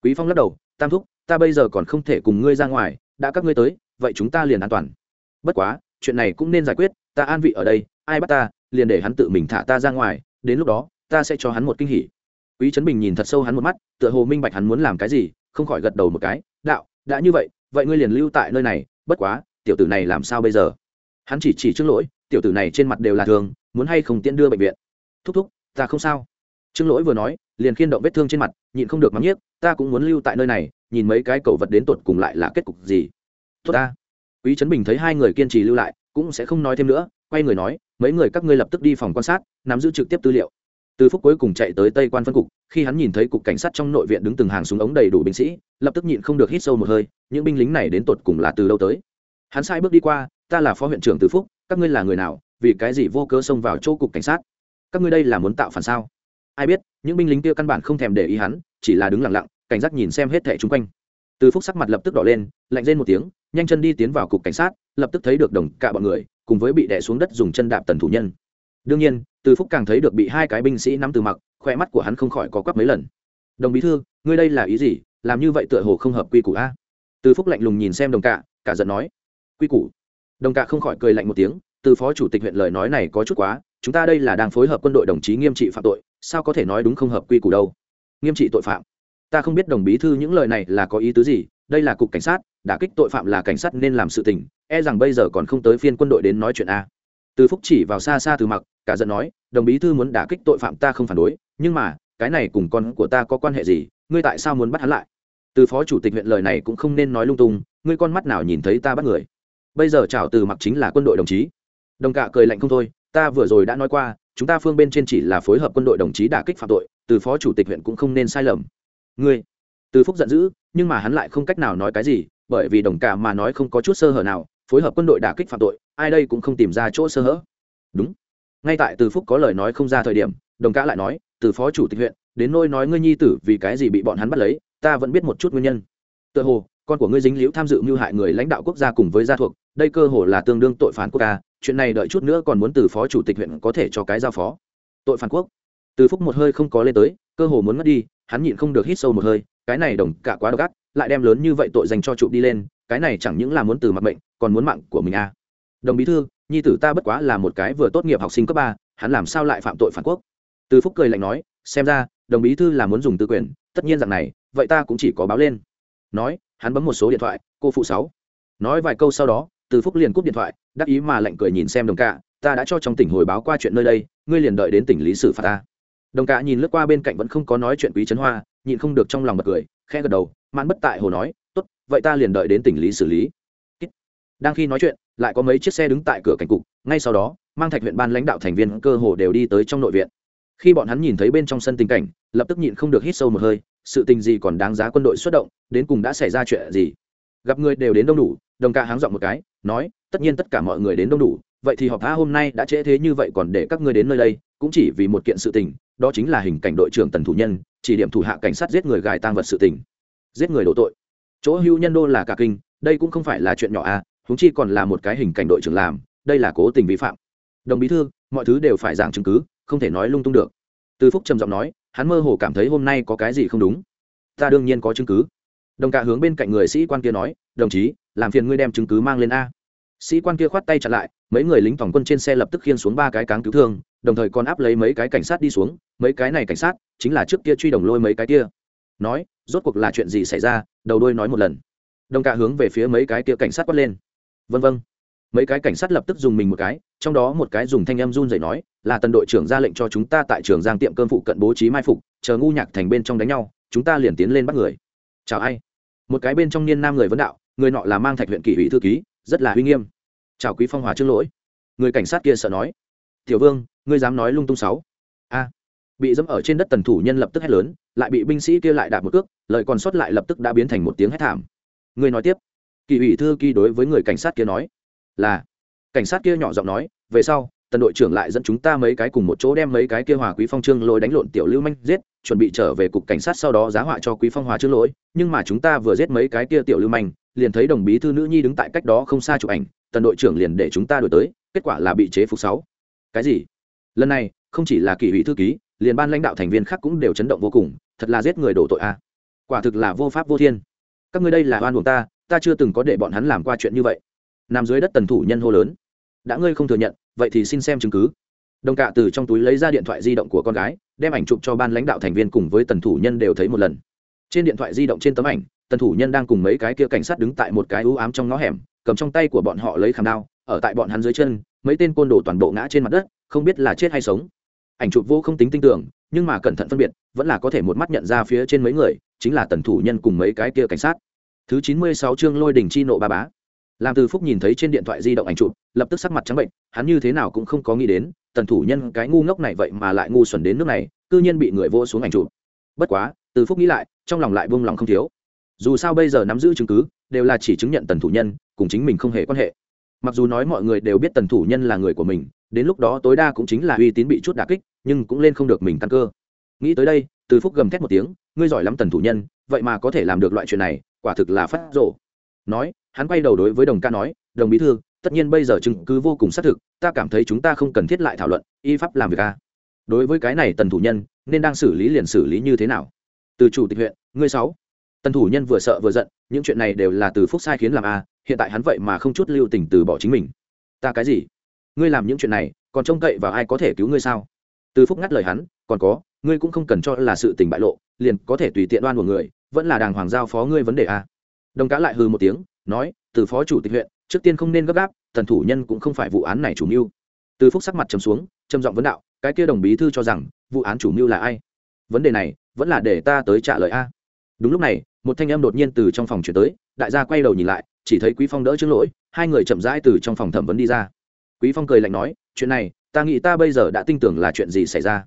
Quý phong lắc đầu, tam thúc, ta bây giờ còn không thể cùng ngươi ra ngoài, đã các ngươi tới, vậy chúng ta liền an toàn. Bất quá, chuyện này cũng nên giải quyết, ta an vị ở đây, ai bắt ta, liền để hắn tự mình thả ta ra ngoài, đến lúc đó, ta sẽ cho hắn một kinh hỉ. Quý trấn bình nhìn thật sâu hắn một mắt, tựa hồ minh bạch hắn muốn làm cái gì, không khỏi gật đầu một cái, đạo, đã như vậy vậy ngươi liền lưu tại nơi này, bất quá, tiểu tử này làm sao bây giờ? Hắn chỉ chỉ trương lỗi, tiểu tử này trên mặt đều là thường muốn hay không tiễn đưa bệnh viện. Thúc thúc, ta không sao. Trương lỗi vừa nói, liền khiên động vết thương trên mặt, nhịn không được mắng nhiếc, ta cũng muốn lưu tại nơi này, nhìn mấy cái cầu vật đến tột cùng lại là kết cục gì. Tốt ta. Quý trấn bình thấy hai người kiên trì lưu lại, cũng sẽ không nói thêm nữa, quay người nói, mấy người các ngươi lập tức đi phòng quan sát, nắm giữ trực tiếp tư liệu. Từ phúc cuối cùng chạy tới tây quan phân cục, khi hắn nhìn thấy cục cảnh sát trong nội viện đứng từng hàng súng ống đầy đủ binh sĩ, lập tức nhịn không được hít sâu một hơi, những binh lính này đến tột cùng là từ đâu tới? Hắn sai bước đi qua ta là phó huyện trưởng từ phúc, các ngươi là người nào, vì cái gì vô cớ xông vào chỗ cục cảnh sát? Các ngươi đây là muốn tạo phản sao? Ai biết, những binh lính kia căn bản không thèm để ý hắn, chỉ là đứng lặng lặng, cảnh giác nhìn xem hết thẻ chung quanh. Từ phúc sắc mặt lập tức đỏ lên, lạnh lên một tiếng, nhanh chân đi tiến vào cục cảnh sát, lập tức thấy được đồng cả bọn người, cùng với bị đè xuống đất dùng chân đạp tần thủ nhân. Đương nhiên, từ phúc càng thấy được bị hai cái binh sĩ nắm từ mặc khoe mắt của hắn không khỏi có quắp mấy lần. Đồng bí thư, ngươi đây là ý gì? Làm như vậy tựa hồ không hợp quy củ a. Từ phúc lạnh lùng nhìn xem đồng cạ, cả giận nói. Quy củ? Đồng cạ không khỏi cười lạnh một tiếng, từ phó chủ tịch huyện lời nói này có chút quá, chúng ta đây là đang phối hợp quân đội đồng chí nghiêm trị phạm tội, sao có thể nói đúng không hợp quy củ đâu? Nghiêm trị tội phạm? Ta không biết đồng bí thư những lời này là có ý tứ gì, đây là cục cảnh sát, đả kích tội phạm là cảnh sát nên làm sự tình e rằng bây giờ còn không tới phiên quân đội đến nói chuyện a. Từ phúc chỉ vào xa xa từ mặc, cả giận nói, đồng bí thư muốn đả kích tội phạm ta không phản đối, nhưng mà, cái này cùng con của ta có quan hệ gì, ngươi tại sao muốn bắt hắn lại? Từ phó chủ tịch huyện lời này cũng không nên nói lung tung, ngươi con mắt nào nhìn thấy ta bắt người? Bây giờ chào từ mặc chính là quân đội đồng chí. Đồng cạ cười lạnh không thôi, ta vừa rồi đã nói qua, chúng ta phương bên trên chỉ là phối hợp quân đội đồng chí đả kích phạm tội, từ phó chủ tịch huyện cũng không nên sai lầm. Ngươi? Từ phúc giận dữ, nhưng mà hắn lại không cách nào nói cái gì, bởi vì đồng cạ mà nói không có chút sơ hở nào, phối hợp quân đội đả kích phạm tội, ai đây cũng không tìm ra chỗ sơ hở. Đúng. Ngay tại từ phúc có lời nói không ra thời điểm, đồng cạ lại nói, từ phó chủ tịch huyện, đến nôi nói ngươi nhi tử vì cái gì bị bọn hắn bắt lấy, ta vẫn biết một chút nguyên nhân. Tựa hồ con của ngươi dính liễu tham dự mưu hại người lãnh đạo quốc gia cùng với gia thuộc, đây cơ hồ là tương đương tội phản quốc ca, chuyện này đợi chút nữa còn muốn từ phó chủ tịch huyện có thể cho cái giao phó. Tội phản quốc. Từ phúc một hơi không có lên tới, cơ hồ muốn mất đi, hắn nhịn không được hít sâu một hơi, cái này đồng cả quá độc ác, lại đem lớn như vậy tội dành cho trụ đi lên, cái này chẳng những là muốn từ mặt bệnh còn muốn mạng của mình à. Đồng bí thư, nhi tử ta bất quá là một cái vừa tốt nghiệp học sinh cấp ba, hắn làm sao lại phạm tội phản quốc? Từ phúc cười lạnh nói, xem ra, đồng bí thư là muốn dùng tư quyền, tất nhiên rằng này, vậy ta cũng chỉ có báo lên. Nói hắn bấm một số điện thoại, cô phụ sáu. Nói vài câu sau đó, từ phúc liền cúp điện thoại, đắc ý mà lạnh cười nhìn xem đồng cạ, ta đã cho trong tỉnh hồi báo qua chuyện nơi đây, ngươi liền đợi đến tỉnh lý xử phạt ta. Đồng cạ nhìn lướt qua bên cạnh vẫn không có nói chuyện quý trấn hoa, nhịn không được trong lòng bật cười khe gật đầu, mãn bất tại hồ nói, tốt, vậy ta liền đợi đến tỉnh lý xử lý. Đang khi nói chuyện, lại có mấy chiếc xe đứng tại cửa cảnh cục, ngay sau đó, mang thạch huyện ban lãnh đạo thành viên cơ hồ đều đi tới trong nội viện. Khi bọn hắn nhìn thấy bên trong sân tình cảnh, lập tức nhịn không được hít sâu một hơi sự tình gì còn đáng giá quân đội xuất động, đến cùng đã xảy ra chuyện gì? Gặp người đều đến đông đủ, đồng ca háng dọn một cái, nói, tất nhiên tất cả mọi người đến đông đủ, vậy thì họp tha hôm nay đã trễ thế như vậy còn để các ngươi đến nơi đây, cũng chỉ vì một kiện sự tình, đó chính là hình cảnh đội trưởng tần thủ nhân, chỉ điểm thủ hạ cảnh sát giết người gài tang vật sự tình. Giết người đổ tội. Chỗ hưu nhân đô là cả kinh, đây cũng không phải là chuyện nhỏ à húng chi còn là một cái hình cảnh đội trưởng làm, đây là cố tình vi phạm. Đồng bí thư, mọi thứ đều phải giảng chứng cứ, không thể nói lung tung được. Từ phúc trầm giọng nói hắn mơ hồ cảm thấy hôm nay có cái gì không đúng. Ta đương nhiên có chứng cứ. Đồng cả hướng bên cạnh người sĩ quan kia nói, đồng chí, làm phiền ngươi đem chứng cứ mang lên a. Sĩ quan kia khoát tay chặn lại, mấy người lính phòng quân trên xe lập tức khiên xuống ba cái cáng cứu thương, đồng thời còn áp lấy mấy cái cảnh sát đi xuống, mấy cái này cảnh sát chính là trước kia truy đồng lôi mấy cái kia. Nói, rốt cuộc là chuyện gì xảy ra? Đầu đôi nói một lần. Đồng cả hướng về phía mấy cái kia cảnh sát quát lên. Vân vân mấy cái cảnh sát lập tức dùng mình một cái, trong đó một cái dùng thanh em run dậy nói, là tần đội trưởng ra lệnh cho chúng ta tại trường giang tiệm cơm phụ cận bố trí mai phục, chờ ngu nhạc thành bên trong đánh nhau, chúng ta liền tiến lên bắt người. Chào ai. Một cái bên trong niên nam người vấn đạo, người nọ là mang thạch huyện kỷ ủy thư ký, rất là uy nghiêm. Chào quý phong hòa trước lỗi. Người cảnh sát kia sợ nói, tiểu vương, ngươi dám nói lung tung sáu? A. Bị dẫm ở trên đất tần thủ nhân lập tức hét lớn, lại bị binh sĩ kia lại đạp một cước, lời còn sót lại lập tức đã biến thành một tiếng hét thảm. Người nói tiếp kỳ ủy thư ký đối với người cảnh sát kia nói là, cảnh sát kia nhỏ giọng nói, về sau, tần đội trưởng lại dẫn chúng ta mấy cái cùng một chỗ đem mấy cái kia hòa quý phong trương lỗi đánh lộn tiểu lưu manh giết, chuẩn bị trở về cục cảnh sát sau đó giá họa cho quý phong hòa trương lỗi, nhưng mà chúng ta vừa giết mấy cái kia tiểu lưu manh, liền thấy đồng bí thư nữ nhi đứng tại cách đó không xa chụp ảnh, tần đội trưởng liền để chúng ta đổi tới, kết quả là bị chế phục sáu. Cái gì? Lần này, không chỉ là kỷ ủy thư ký, liền ban lãnh đạo thành viên khác cũng đều chấn động vô cùng, thật là giết người đổ tội a. Quả thực là vô pháp vô thiên. Các ngươi đây là oan buồng ta ta chưa từng có để bọn hắn làm qua chuyện như vậy nằm dưới đất tần thủ nhân hô lớn. Đã ngươi không thừa nhận, vậy thì xin xem chứng cứ. Đồng cạ từ trong túi lấy ra điện thoại di động của con gái, đem ảnh chụp cho ban lãnh đạo thành viên cùng với tần thủ nhân đều thấy một lần. Trên điện thoại di động trên tấm ảnh, tần thủ nhân đang cùng mấy cái kia cảnh sát đứng tại một cái ưu ám trong ngõ hẻm, cầm trong tay của bọn họ lấy khảm đao, ở tại bọn hắn dưới chân, mấy tên côn đồ toàn bộ ngã trên mặt đất, không biết là chết hay sống. Ảnh chụp vô không tính tin tưởng, nhưng mà cẩn thận phân biệt, vẫn là có thể một mắt nhận ra phía trên mấy người, chính là tần thủ nhân cùng mấy cái kia cảnh sát. Thứ chín mươi sáu chương lôi đình chi nộ ba bá làm từ phúc nhìn thấy trên điện thoại di động ảnh chụp, lập tức sắc mặt trắng bệnh, hắn như thế nào cũng không có nghĩ đến, tần thủ nhân cái ngu ngốc này vậy mà lại ngu xuẩn đến nước này, cư nhiên bị người vô xuống ảnh chụp. Bất quá từ phúc nghĩ lại, trong lòng lại buông lòng không thiếu. Dù sao bây giờ nắm giữ chứng cứ, đều là chỉ chứng nhận tần thủ nhân, cùng chính mình không hề quan hệ. Mặc dù nói mọi người đều biết tần thủ nhân là người của mình, đến lúc đó tối đa cũng chính là uy tín bị chút đà kích, nhưng cũng lên không được mình tăng cơ. Nghĩ tới đây từ phúc gầm thét một tiếng, ngươi giỏi lắm tần thủ nhân, vậy mà có thể làm được loại chuyện này, quả thực là phát rộ nói hắn quay đầu đối với đồng ca nói, đồng bí thư, tất nhiên bây giờ chứng cứ vô cùng xác thực, ta cảm thấy chúng ta không cần thiết lại thảo luận, y pháp làm việc a đối với cái này tần thủ nhân, nên đang xử lý liền xử lý như thế nào? Từ chủ tịch huyện, ngươi sáu. Tần thủ nhân vừa sợ vừa giận, những chuyện này đều là từ phúc sai khiến làm a hiện tại hắn vậy mà không chút lưu tình từ bỏ chính mình. Ta cái gì? Ngươi làm những chuyện này, còn trông cậy vào ai có thể cứu ngươi sao? Từ phúc ngắt lời hắn, còn có, ngươi cũng không cần cho là sự tình bại lộ, liền có thể tùy tiện đoan của người, vẫn là đàng hoàng giao phó ngươi vấn đề a đồng cá lại hừ một tiếng nói, từ phó chủ tịch huyện, trước tiên không nên gấp gáp thần thủ nhân cũng không phải vụ án này chủ mưu. Từ phúc sắc mặt trầm xuống, trầm giọng vấn đạo, cái kia đồng bí thư cho rằng, vụ án chủ mưu là ai? Vấn đề này, vẫn là để ta tới trả lời a. Đúng lúc này, một thanh em đột nhiên từ trong phòng chuyển tới, đại gia quay đầu nhìn lại, chỉ thấy quý phong đỡ chứng lỗi, hai người chậm rãi từ trong phòng thẩm vấn đi ra. Quý phong cười lạnh nói, chuyện này, ta nghĩ ta bây giờ đã tin tưởng là chuyện gì xảy ra.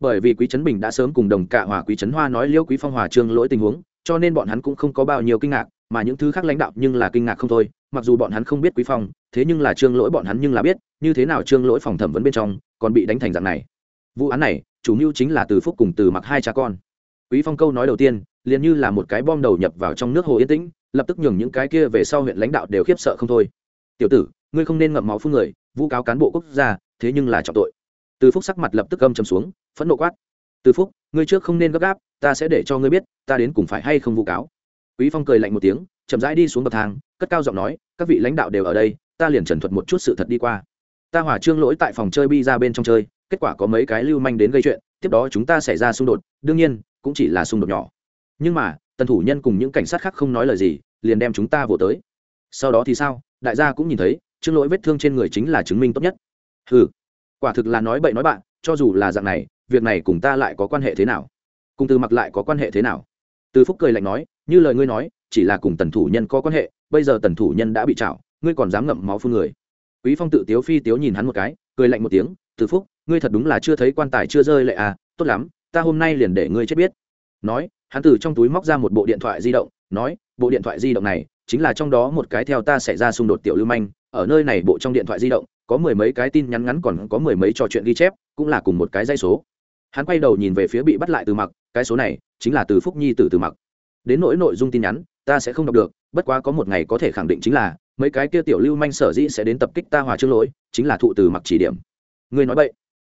Bởi vì quý trấn bình đã sớm cùng đồng cạ hòa quý trấn hoa nói liêu quý phong hòa trương lỗi tình huống cho nên bọn hắn cũng không có bao nhiêu kinh ngạc, mà những thứ khác lãnh đạo nhưng là kinh ngạc không thôi, mặc dù bọn hắn không biết quý phong thế nhưng là trương lỗi bọn hắn nhưng là biết, như thế nào trương lỗi phòng thẩm vấn bên trong còn bị đánh thành dạng này. Vụ án này, chủ mưu chính là từ phúc cùng từ mặc hai cha con. Quý phong câu nói đầu tiên, liền như là một cái bom đầu nhập vào trong nước hồ yên tĩnh, lập tức nhường những cái kia về sau huyện lãnh đạo đều khiếp sợ không thôi. Tiểu tử, ngươi không nên ngậm máu phun người, vu cáo cán bộ quốc gia, thế nhưng là trọng tội. Từ phúc sắc mặt lập tức âm trầm xuống, phẫn nộ quát. Từ phúc ngươi trước không nên gấp gáp, ta sẽ để cho ngươi biết, ta đến cùng phải hay không vu cáo. Quý phong cười lạnh một tiếng, chậm rãi đi xuống bậc thang, cất cao giọng nói, các vị lãnh đạo đều ở đây, ta liền trần thuật một chút sự thật đi qua. Ta hỏa trương lỗi tại phòng chơi bi ra bên trong chơi, kết quả có mấy cái lưu manh đến gây chuyện, tiếp đó chúng ta xảy ra xung đột, đương nhiên, cũng chỉ là xung đột nhỏ. Nhưng mà, tần thủ nhân cùng những cảnh sát khác không nói lời gì, liền đem chúng ta vỗ tới. Sau đó thì sao? Đại gia cũng nhìn thấy, trương lỗi vết thương trên người chính là chứng minh tốt nhất. Ừ quả thực là nói bậy nói bạn, cho dù là dạng này việc này cùng ta lại có quan hệ thế nào? Cùng từ mặc lại có quan hệ thế nào? Từ phúc cười lạnh nói, như lời ngươi nói, chỉ là cùng tần thủ nhân có quan hệ, bây giờ tần thủ nhân đã bị chảo ngươi còn dám ngậm máu phun người. Quý phong tự tiếu phi tiếu nhìn hắn một cái, cười lạnh một tiếng, từ phúc, ngươi thật đúng là chưa thấy quan tài chưa rơi lệ à tốt lắm, ta hôm nay liền để ngươi chết biết. Nói, hắn từ trong túi móc ra một bộ điện thoại di động, nói, bộ điện thoại di động này, chính là trong đó một cái theo ta xảy ra xung đột tiểu lưu manh, ở nơi này bộ trong điện thoại di động, có mười mấy cái tin nhắn ngắn còn có mười mấy trò chuyện ghi chép, cũng là cùng một cái dây số hắn quay đầu nhìn về phía bị bắt lại từ mặc, cái số này chính là từ phúc nhi từ từ mặc. Đến nỗi nội dung tin nhắn, ta sẽ không đọc được, bất quá có một ngày có thể khẳng định chính là, mấy cái kia tiểu lưu manh sở dĩ sẽ đến tập kích ta hòa trương lỗi, chính là thụ từ mặc chỉ điểm. Ngươi nói vậy?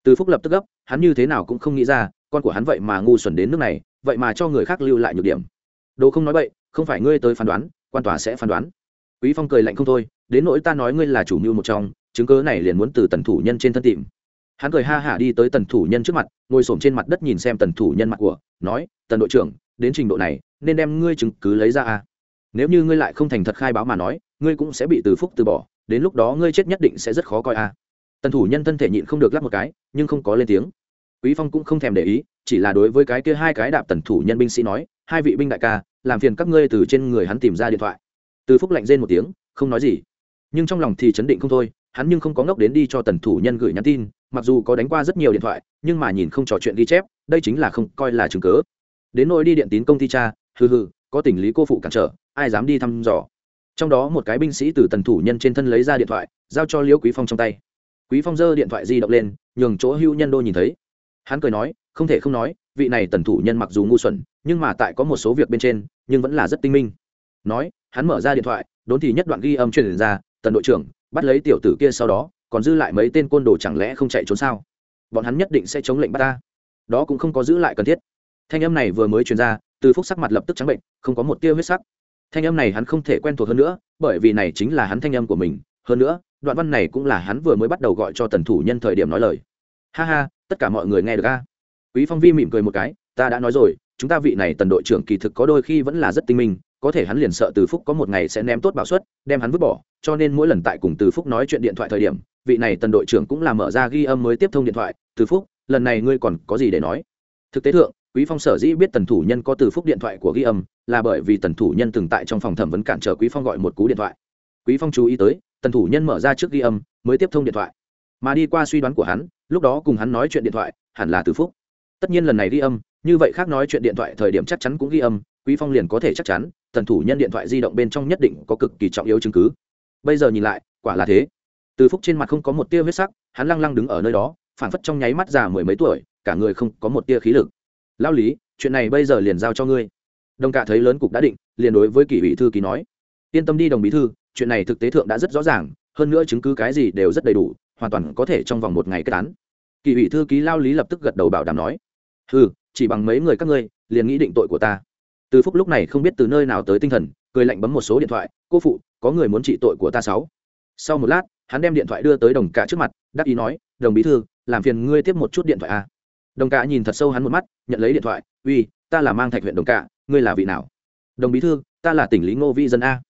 Từ phúc lập tức gấp, hắn như thế nào cũng không nghĩ ra, con của hắn vậy mà ngu xuẩn đến nước này, vậy mà cho người khác lưu lại nhược điểm. Đồ không nói vậy, không phải ngươi tới phán đoán, quan tòa sẽ phán đoán. Quý phong cười lạnh không thôi, đến nỗi ta nói ngươi là chủ mưu một trong, chứng cớ này liền muốn từ tần thủ nhân trên thân tìm hắn cười ha hả đi tới tần thủ nhân trước mặt, ngồi xổm trên mặt đất nhìn xem tần thủ nhân mặt của, nói, tần đội trưởng, đến trình độ này, nên đem ngươi chứng cứ lấy ra a nếu như ngươi lại không thành thật khai báo mà nói, ngươi cũng sẽ bị từ phúc từ bỏ, đến lúc đó ngươi chết nhất định sẽ rất khó coi a tần thủ nhân thân thể nhịn không được lắp một cái, nhưng không có lên tiếng. Quý phong cũng không thèm để ý, chỉ là đối với cái kia hai cái đạp tần thủ nhân binh sĩ nói, hai vị binh đại ca, làm phiền các ngươi từ trên người hắn tìm ra điện thoại. Từ phúc lạnh rên một tiếng, không nói gì. Nhưng trong lòng thì chấn định không thôi hắn nhưng không có ngốc đến đi cho tần thủ nhân gửi nhắn tin, mặc dù có đánh qua rất nhiều điện thoại, nhưng mà nhìn không trò chuyện ghi chép, đây chính là không coi là chứng cớ đến nỗi đi điện tín công ty cha, hừ hừ, có tình lý cô phụ cản trở, ai dám đi thăm dò. Trong đó một cái binh sĩ từ tần thủ nhân trên thân lấy ra điện thoại, giao cho liễu quý phong trong tay. Quý phong giơ điện thoại di động lên, nhường chỗ hưu nhân đô nhìn thấy. Hắn cười nói, không thể không nói, vị này tần thủ nhân mặc dù ngu xuẩn, nhưng mà tại có một số việc bên trên, nhưng vẫn là rất tinh minh. Nói, hắn mở ra điện thoại, đốn thì nhất đoạn ghi âm truyền ra, tần đội trưởng bắt lấy tiểu tử kia sau đó, còn dư lại mấy tên côn đồ chẳng lẽ không chạy trốn sao? Bọn hắn nhất định sẽ chống lệnh bắt ta. Đó cũng không có giữ lại cần thiết. Thanh âm này vừa mới truyền ra, từ phúc sắc mặt lập tức trắng bệnh, không có một tia huyết sắc. Thanh âm này hắn không thể quen thuộc hơn nữa, bởi vì này chính là hắn thanh âm của mình. Hơn nữa, đoạn văn này cũng là hắn vừa mới bắt đầu gọi cho tần thủ nhân thời điểm nói lời. Ha ha, tất cả mọi người nghe được a? Quý phong vi mỉm cười một cái, ta đã nói rồi, chúng ta vị này tần đội trưởng kỳ thực có đôi khi vẫn là rất tinh minh có thể hắn liền sợ từ phúc có một ngày sẽ ném tốt bảo suất, đem hắn vứt bỏ, cho nên mỗi lần tại cùng từ phúc nói chuyện điện thoại thời điểm, vị này tần đội trưởng cũng là mở ra ghi âm mới tiếp thông điện thoại, từ phúc, lần này ngươi còn có gì để nói? Thực tế thượng, quý phong sở dĩ biết tần thủ nhân có từ phúc điện thoại của ghi âm, là bởi vì tần thủ nhân từng tại trong phòng thẩm vấn cản trở quý phong gọi một cú điện thoại. Quý phong chú ý tới, tần thủ nhân mở ra trước ghi âm, mới tiếp thông điện thoại. Mà đi qua suy đoán của hắn, lúc đó cùng hắn nói chuyện điện thoại, hẳn là từ phúc. Tất nhiên lần này ghi âm, như vậy khác nói chuyện điện thoại thời điểm chắc chắn cũng ghi âm, quý phong liền có thể chắc chắn tần thủ nhân điện thoại di động bên trong nhất định có cực kỳ trọng yếu chứng cứ. Bây giờ nhìn lại, quả là thế. Từ phúc trên mặt không có một tia huyết sắc, hắn lăng lăng đứng ở nơi đó phản phất trong nháy mắt già mười mấy tuổi, cả người không có một tia khí lực. Lao lý, chuyện này bây giờ liền giao cho ngươi. Đồng cả thấy lớn cục đã định, liền đối với kỷ ủy thư ký nói, yên tâm đi đồng bí thư, chuyện này thực tế thượng đã rất rõ ràng, hơn nữa chứng cứ cái gì đều rất đầy đủ, hoàn toàn có thể trong vòng một ngày kết án. Kỷ ủy thư ký lao lý lập tức gật đầu bảo đảm nói ừ chỉ bằng mấy người các ngươi, liền nghĩ định tội của ta từ phúc lúc này không biết từ nơi nào tới tinh thần, cười lạnh bấm một số điện thoại, cô phụ, có người muốn trị tội của ta sáu. Sau một lát, hắn đem điện thoại đưa tới đồng cả trước mặt, đắc ý nói, đồng bí thư, làm phiền ngươi tiếp một chút điện thoại a. Đồng cả nhìn thật sâu hắn một mắt, nhận lấy điện thoại, uy, ta là mang thạch huyện đồng cả, ngươi là vị nào? Đồng bí thư, ta là tỉnh lý ngô vi dân a.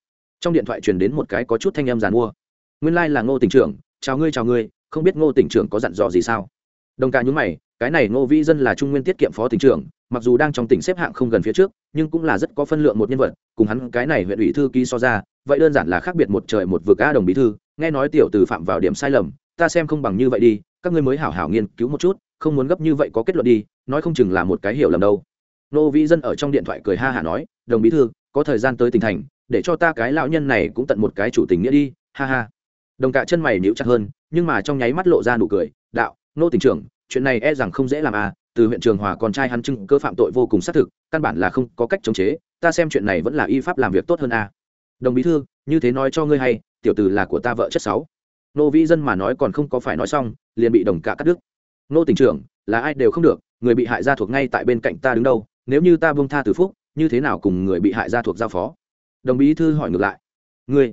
Trong điện thoại truyền đến một cái có chút thanh âm giàn mua. Nguyên lai、like、là ngô tỉnh trưởng, chào ngươi chào ngươi, không biết ngô tỉnh trưởng có dặn dò gì sao? Đồng Cả nhúng mày, cái này ngô vi dân là trung nguyên tiết kiệm phó tỉnh trưởng mặc dù đang trong tỉnh xếp hạng không gần phía trước, nhưng cũng là rất có phân lượng một nhân vật, cùng hắn cái này huyện ủy thư ký so ra, vậy đơn giản là khác biệt một trời một vực a đồng bí thư, nghe nói tiểu từ phạm vào điểm sai lầm, ta xem không bằng như vậy đi, các ngươi mới hảo hảo nghiên cứu một chút, không muốn gấp như vậy có kết luận đi, nói không chừng là một cái hiểu lầm đâu. Nô vĩ dân ở trong điện thoại cười ha hả nói, đồng bí thư, có thời gian tới tỉnh thành, để cho ta cái lão nhân này cũng tận một cái chủ tình nghĩa đi, ha ha. Đồng cả chân mày níu chặt hơn, nhưng mà trong nháy mắt lộ ra nụ cười, đạo, nô tỉnh trưởng, chuyện này e rằng không dễ làm à từ huyện trường hòa con trai hắn chứng cơ phạm tội vô cùng xác thực, căn bản là không có cách chống chế, ta xem chuyện này vẫn là y pháp làm việc tốt hơn à. đồng bí thư, như thế nói cho ngươi hay, tiểu từ là của ta vợ chất sáu nô vĩ dân mà nói còn không có phải nói xong, liền bị đồng cả cắt đứt. Nô tỉnh trưởng, là ai đều không được, người bị hại gia thuộc ngay tại bên cạnh ta đứng đâu, nếu như ta buông tha từ phúc, như thế nào cùng người bị hại gia thuộc giao phó? Đồng bí thư hỏi ngược lại. Ngươi?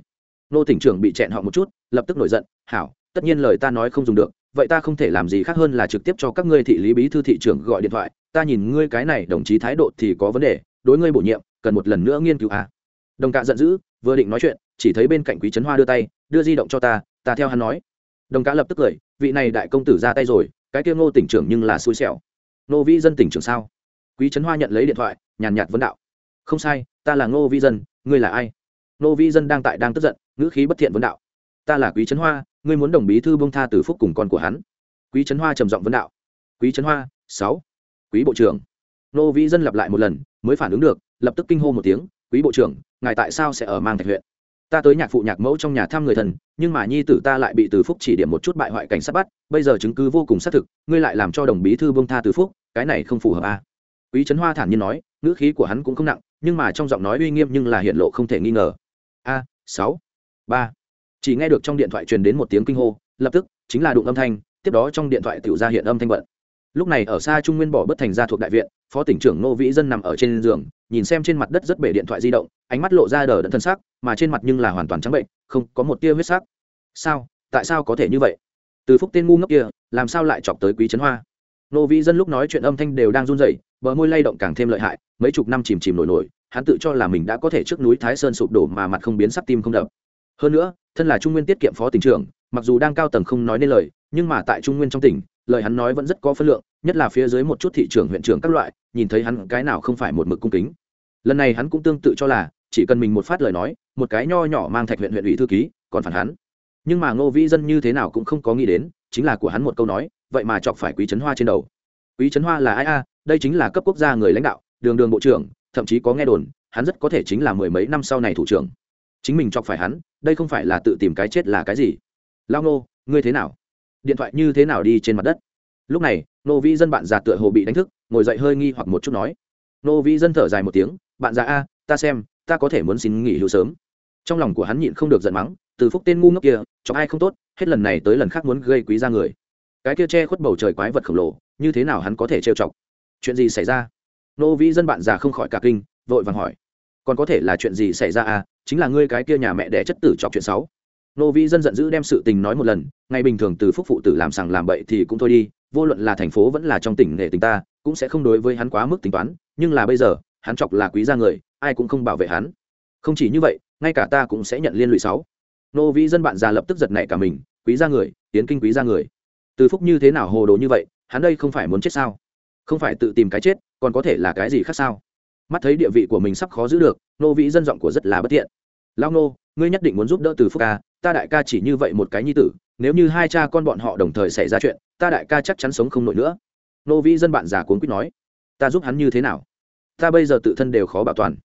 Nô tỉnh trưởng bị chẹn họ một chút, lập tức nổi giận, hảo, tất nhiên lời ta nói không dùng được vậy ta không thể làm gì khác hơn là trực tiếp cho các ngươi thị lý bí thư thị trưởng gọi điện thoại, ta nhìn ngươi cái này đồng chí thái độ thì có vấn đề, đối ngươi bổ nhiệm, cần một lần nữa nghiên cứu à. đồng cạ giận dữ, vừa định nói chuyện, chỉ thấy bên cạnh quý trấn hoa đưa tay, đưa di động cho ta ta theo hắn nói. Đồng cạ lập tức cười, vị này đại công tử ra tay rồi, cái kia ngô tỉnh trưởng nhưng là xui xẻo. Ngô vĩ dân tỉnh trưởng sao? Quý trấn hoa nhận lấy điện thoại, nhàn nhạt vấn đạo. Không sai, ta là ngô vĩ dân, ngươi là ai? Ngô vĩ dân đang tại đang tức giận, ngữ khí bất thiện vấn đạo. Ta là quý trấn hoa ngươi muốn đồng bí thư bông tha từ phúc cùng con của hắn. Quý trấn hoa trầm giọng vấn đạo. Quý trấn hoa, sáu. Quý bộ trưởng. Nô vĩ dân lặp lại một lần, mới phản ứng được, lập tức kinh hô một tiếng, quý bộ trưởng, ngài tại sao sẽ ở mang thạch huyện? Ta tới nhạc phụ nhạc mẫu trong nhà thăm người thần, nhưng mà nhi tử ta lại bị từ phúc chỉ điểm một chút bại hoại cảnh sát bắt, bây giờ chứng cứ vô cùng xác thực, ngươi lại làm cho đồng bí thư bông tha từ phúc, cái này không phù hợp à. quý trấn hoa thản nhiên nói, ngữ khí của hắn cũng không nặng, nhưng mà trong giọng nói uy nghiêm nhưng là hiện lộ không thể nghi ngờ. A, sáu. Ba chỉ nghe được trong điện thoại truyền đến một tiếng kinh hô, lập tức, chính là đụng âm thanh, tiếp đó trong điện thoại tự ra hiện âm thanh bận lúc này ở xa trung nguyên bỏ bất thành ra thuộc đại viện, phó tỉnh trưởng nô vĩ dân nằm ở trên giường, nhìn xem trên mặt đất rất bể điện thoại di động, ánh mắt lộ ra đờ đẫn thân sắc, mà trên mặt nhưng là hoàn toàn trắng bệnh, không có một tia huyết sắc. Sao? Tại sao có thể như vậy? Từ phúc tên ngu ngốc kia, làm sao lại chọc tới quý trấn hoa? Nô vĩ dân lúc nói chuyện âm thanh đều đang run rẩy, bờ môi lay động càng thêm lợi hại, mấy chục năm chìm chìm nổi nổi, hắn tự cho là mình đã có thể trước núi thái sơn sụp đổ mà mặt không biến sắc tim không đập. Hơn nữa thân là trung nguyên tiết kiệm phó tỉnh trưởng, mặc dù đang cao tầng không nói nên lời, nhưng mà tại trung nguyên trong tỉnh, lời hắn nói vẫn rất có phân lượng, nhất là phía dưới một chút thị trưởng, huyện trưởng các loại, nhìn thấy hắn cái nào không phải một mực cung kính. Lần này hắn cũng tương tự cho là, chỉ cần mình một phát lời nói, một cái nho nhỏ mang thạch huyện huyện ủy thư ký, còn phản hắn. Nhưng mà ngô vĩ dân như thế nào cũng không có nghĩ đến, chính là của hắn một câu nói, vậy mà chọc phải quý trấn hoa trên đầu. Quý trấn hoa là ai a? À, đây chính là cấp quốc gia người lãnh đạo, đường đường bộ trưởng, thậm chí có nghe đồn, hắn rất có thể chính là mười mấy năm sau này thủ trưởng. Chính mình chọc phải hắn đây không phải là tự tìm cái chết là cái gì? Lao nô ngươi thế nào? Điện thoại như thế nào đi trên mặt đất? Lúc này nô vĩ dân bạn già tựa hồ bị đánh thức, ngồi dậy hơi nghi hoặc một chút nói. Nô vĩ dân thở dài một tiếng, bạn già a, ta xem, ta có thể muốn xin nghỉ hưu sớm. Trong lòng của hắn nhịn không được giận mắng, từ phúc tên ngu ngốc kia cho ai không tốt, hết lần này tới lần khác muốn gây quý ra người. Cái kia che khuất bầu trời quái vật khổng lồ, như thế nào hắn có thể trêu chọc? Chuyện gì xảy ra? Nô vĩ dân bạn già không khỏi cả kinh, vội vàng hỏi còn có thể là chuyện gì xảy ra à? Chính là ngươi cái kia nhà mẹ đẻ chất tử chọc chuyện xấu. Nô vi dân giận dữ đem sự tình nói một lần, ngày bình thường từ phúc phụ tử làm sằng làm bậy thì cũng thôi đi, vô luận là thành phố vẫn là trong tỉnh nghệ tình ta, cũng sẽ không đối với hắn quá mức tính toán, nhưng là bây giờ, hắn chọc là quý gia người, ai cũng không bảo vệ hắn. Không chỉ như vậy, ngay cả ta cũng sẽ nhận liên lụy sáu nô vi dân bạn già lập tức giật nảy cả mình, quý gia người, tiến kinh quý gia người. Từ phúc như thế nào hồ đồ như vậy, hắn đây không phải muốn chết sao? Không phải tự tìm cái chết, còn có thể là cái gì khác sao? Mắt thấy địa vị của mình sắp khó giữ được, nô vĩ dân giọng của rất là bất tiện. Lao nô, ngươi nhất định muốn giúp đỡ từ phúc ca, ta đại ca chỉ như vậy một cái nhi tử, nếu như hai cha con bọn họ đồng thời xảy ra chuyện, ta đại ca chắc chắn sống không nổi nữa. Nô vĩ dân bạn già cuốn quýt nói, ta giúp hắn như thế nào? Ta bây giờ tự thân đều khó bảo toàn.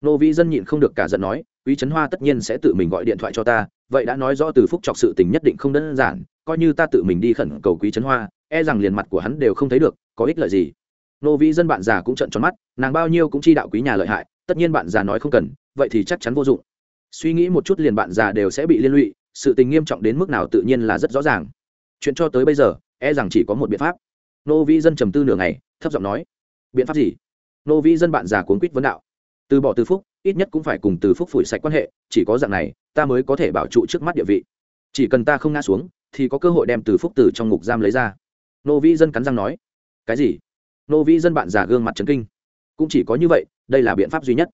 Nô vĩ dân nhịn không được cả giận nói, quý trấn hoa tất nhiên sẽ tự mình gọi điện thoại cho ta, vậy đã nói rõ từ phúc chọc sự tình nhất định không đơn giản, coi như ta tự mình đi khẩn cầu quý trấn hoa e rằng liền mặt của hắn đều không thấy được, có ích lợi gì? Nô vĩ dân bạn già cũng trận tròn mắt, nàng bao nhiêu cũng chi đạo quý nhà lợi hại, tất nhiên bạn già nói không cần, vậy thì chắc chắn vô dụng. Suy nghĩ một chút liền bạn già đều sẽ bị liên lụy, sự tình nghiêm trọng đến mức nào tự nhiên là rất rõ ràng. Chuyện cho tới bây giờ e rằng chỉ có một biện pháp. Nô vĩ dân trầm tư nửa ngày, thấp giọng nói, biện pháp gì? Nô vĩ dân bạn già cuốn quýt vấn đạo, từ bỏ từ phúc, ít nhất cũng phải cùng từ phúc phủi sạch quan hệ, chỉ có dạng này, ta mới có thể bảo trụ trước mắt địa vị. Chỉ cần ta không ngã xuống, thì có cơ hội đem từ phúc từ trong ngục giam lấy ra. Nô vĩ dân cắn răng nói, cái gì? Nô vĩ dân bạn già gương mặt trấn kinh. Cũng chỉ có như vậy, đây là biện pháp duy nhất.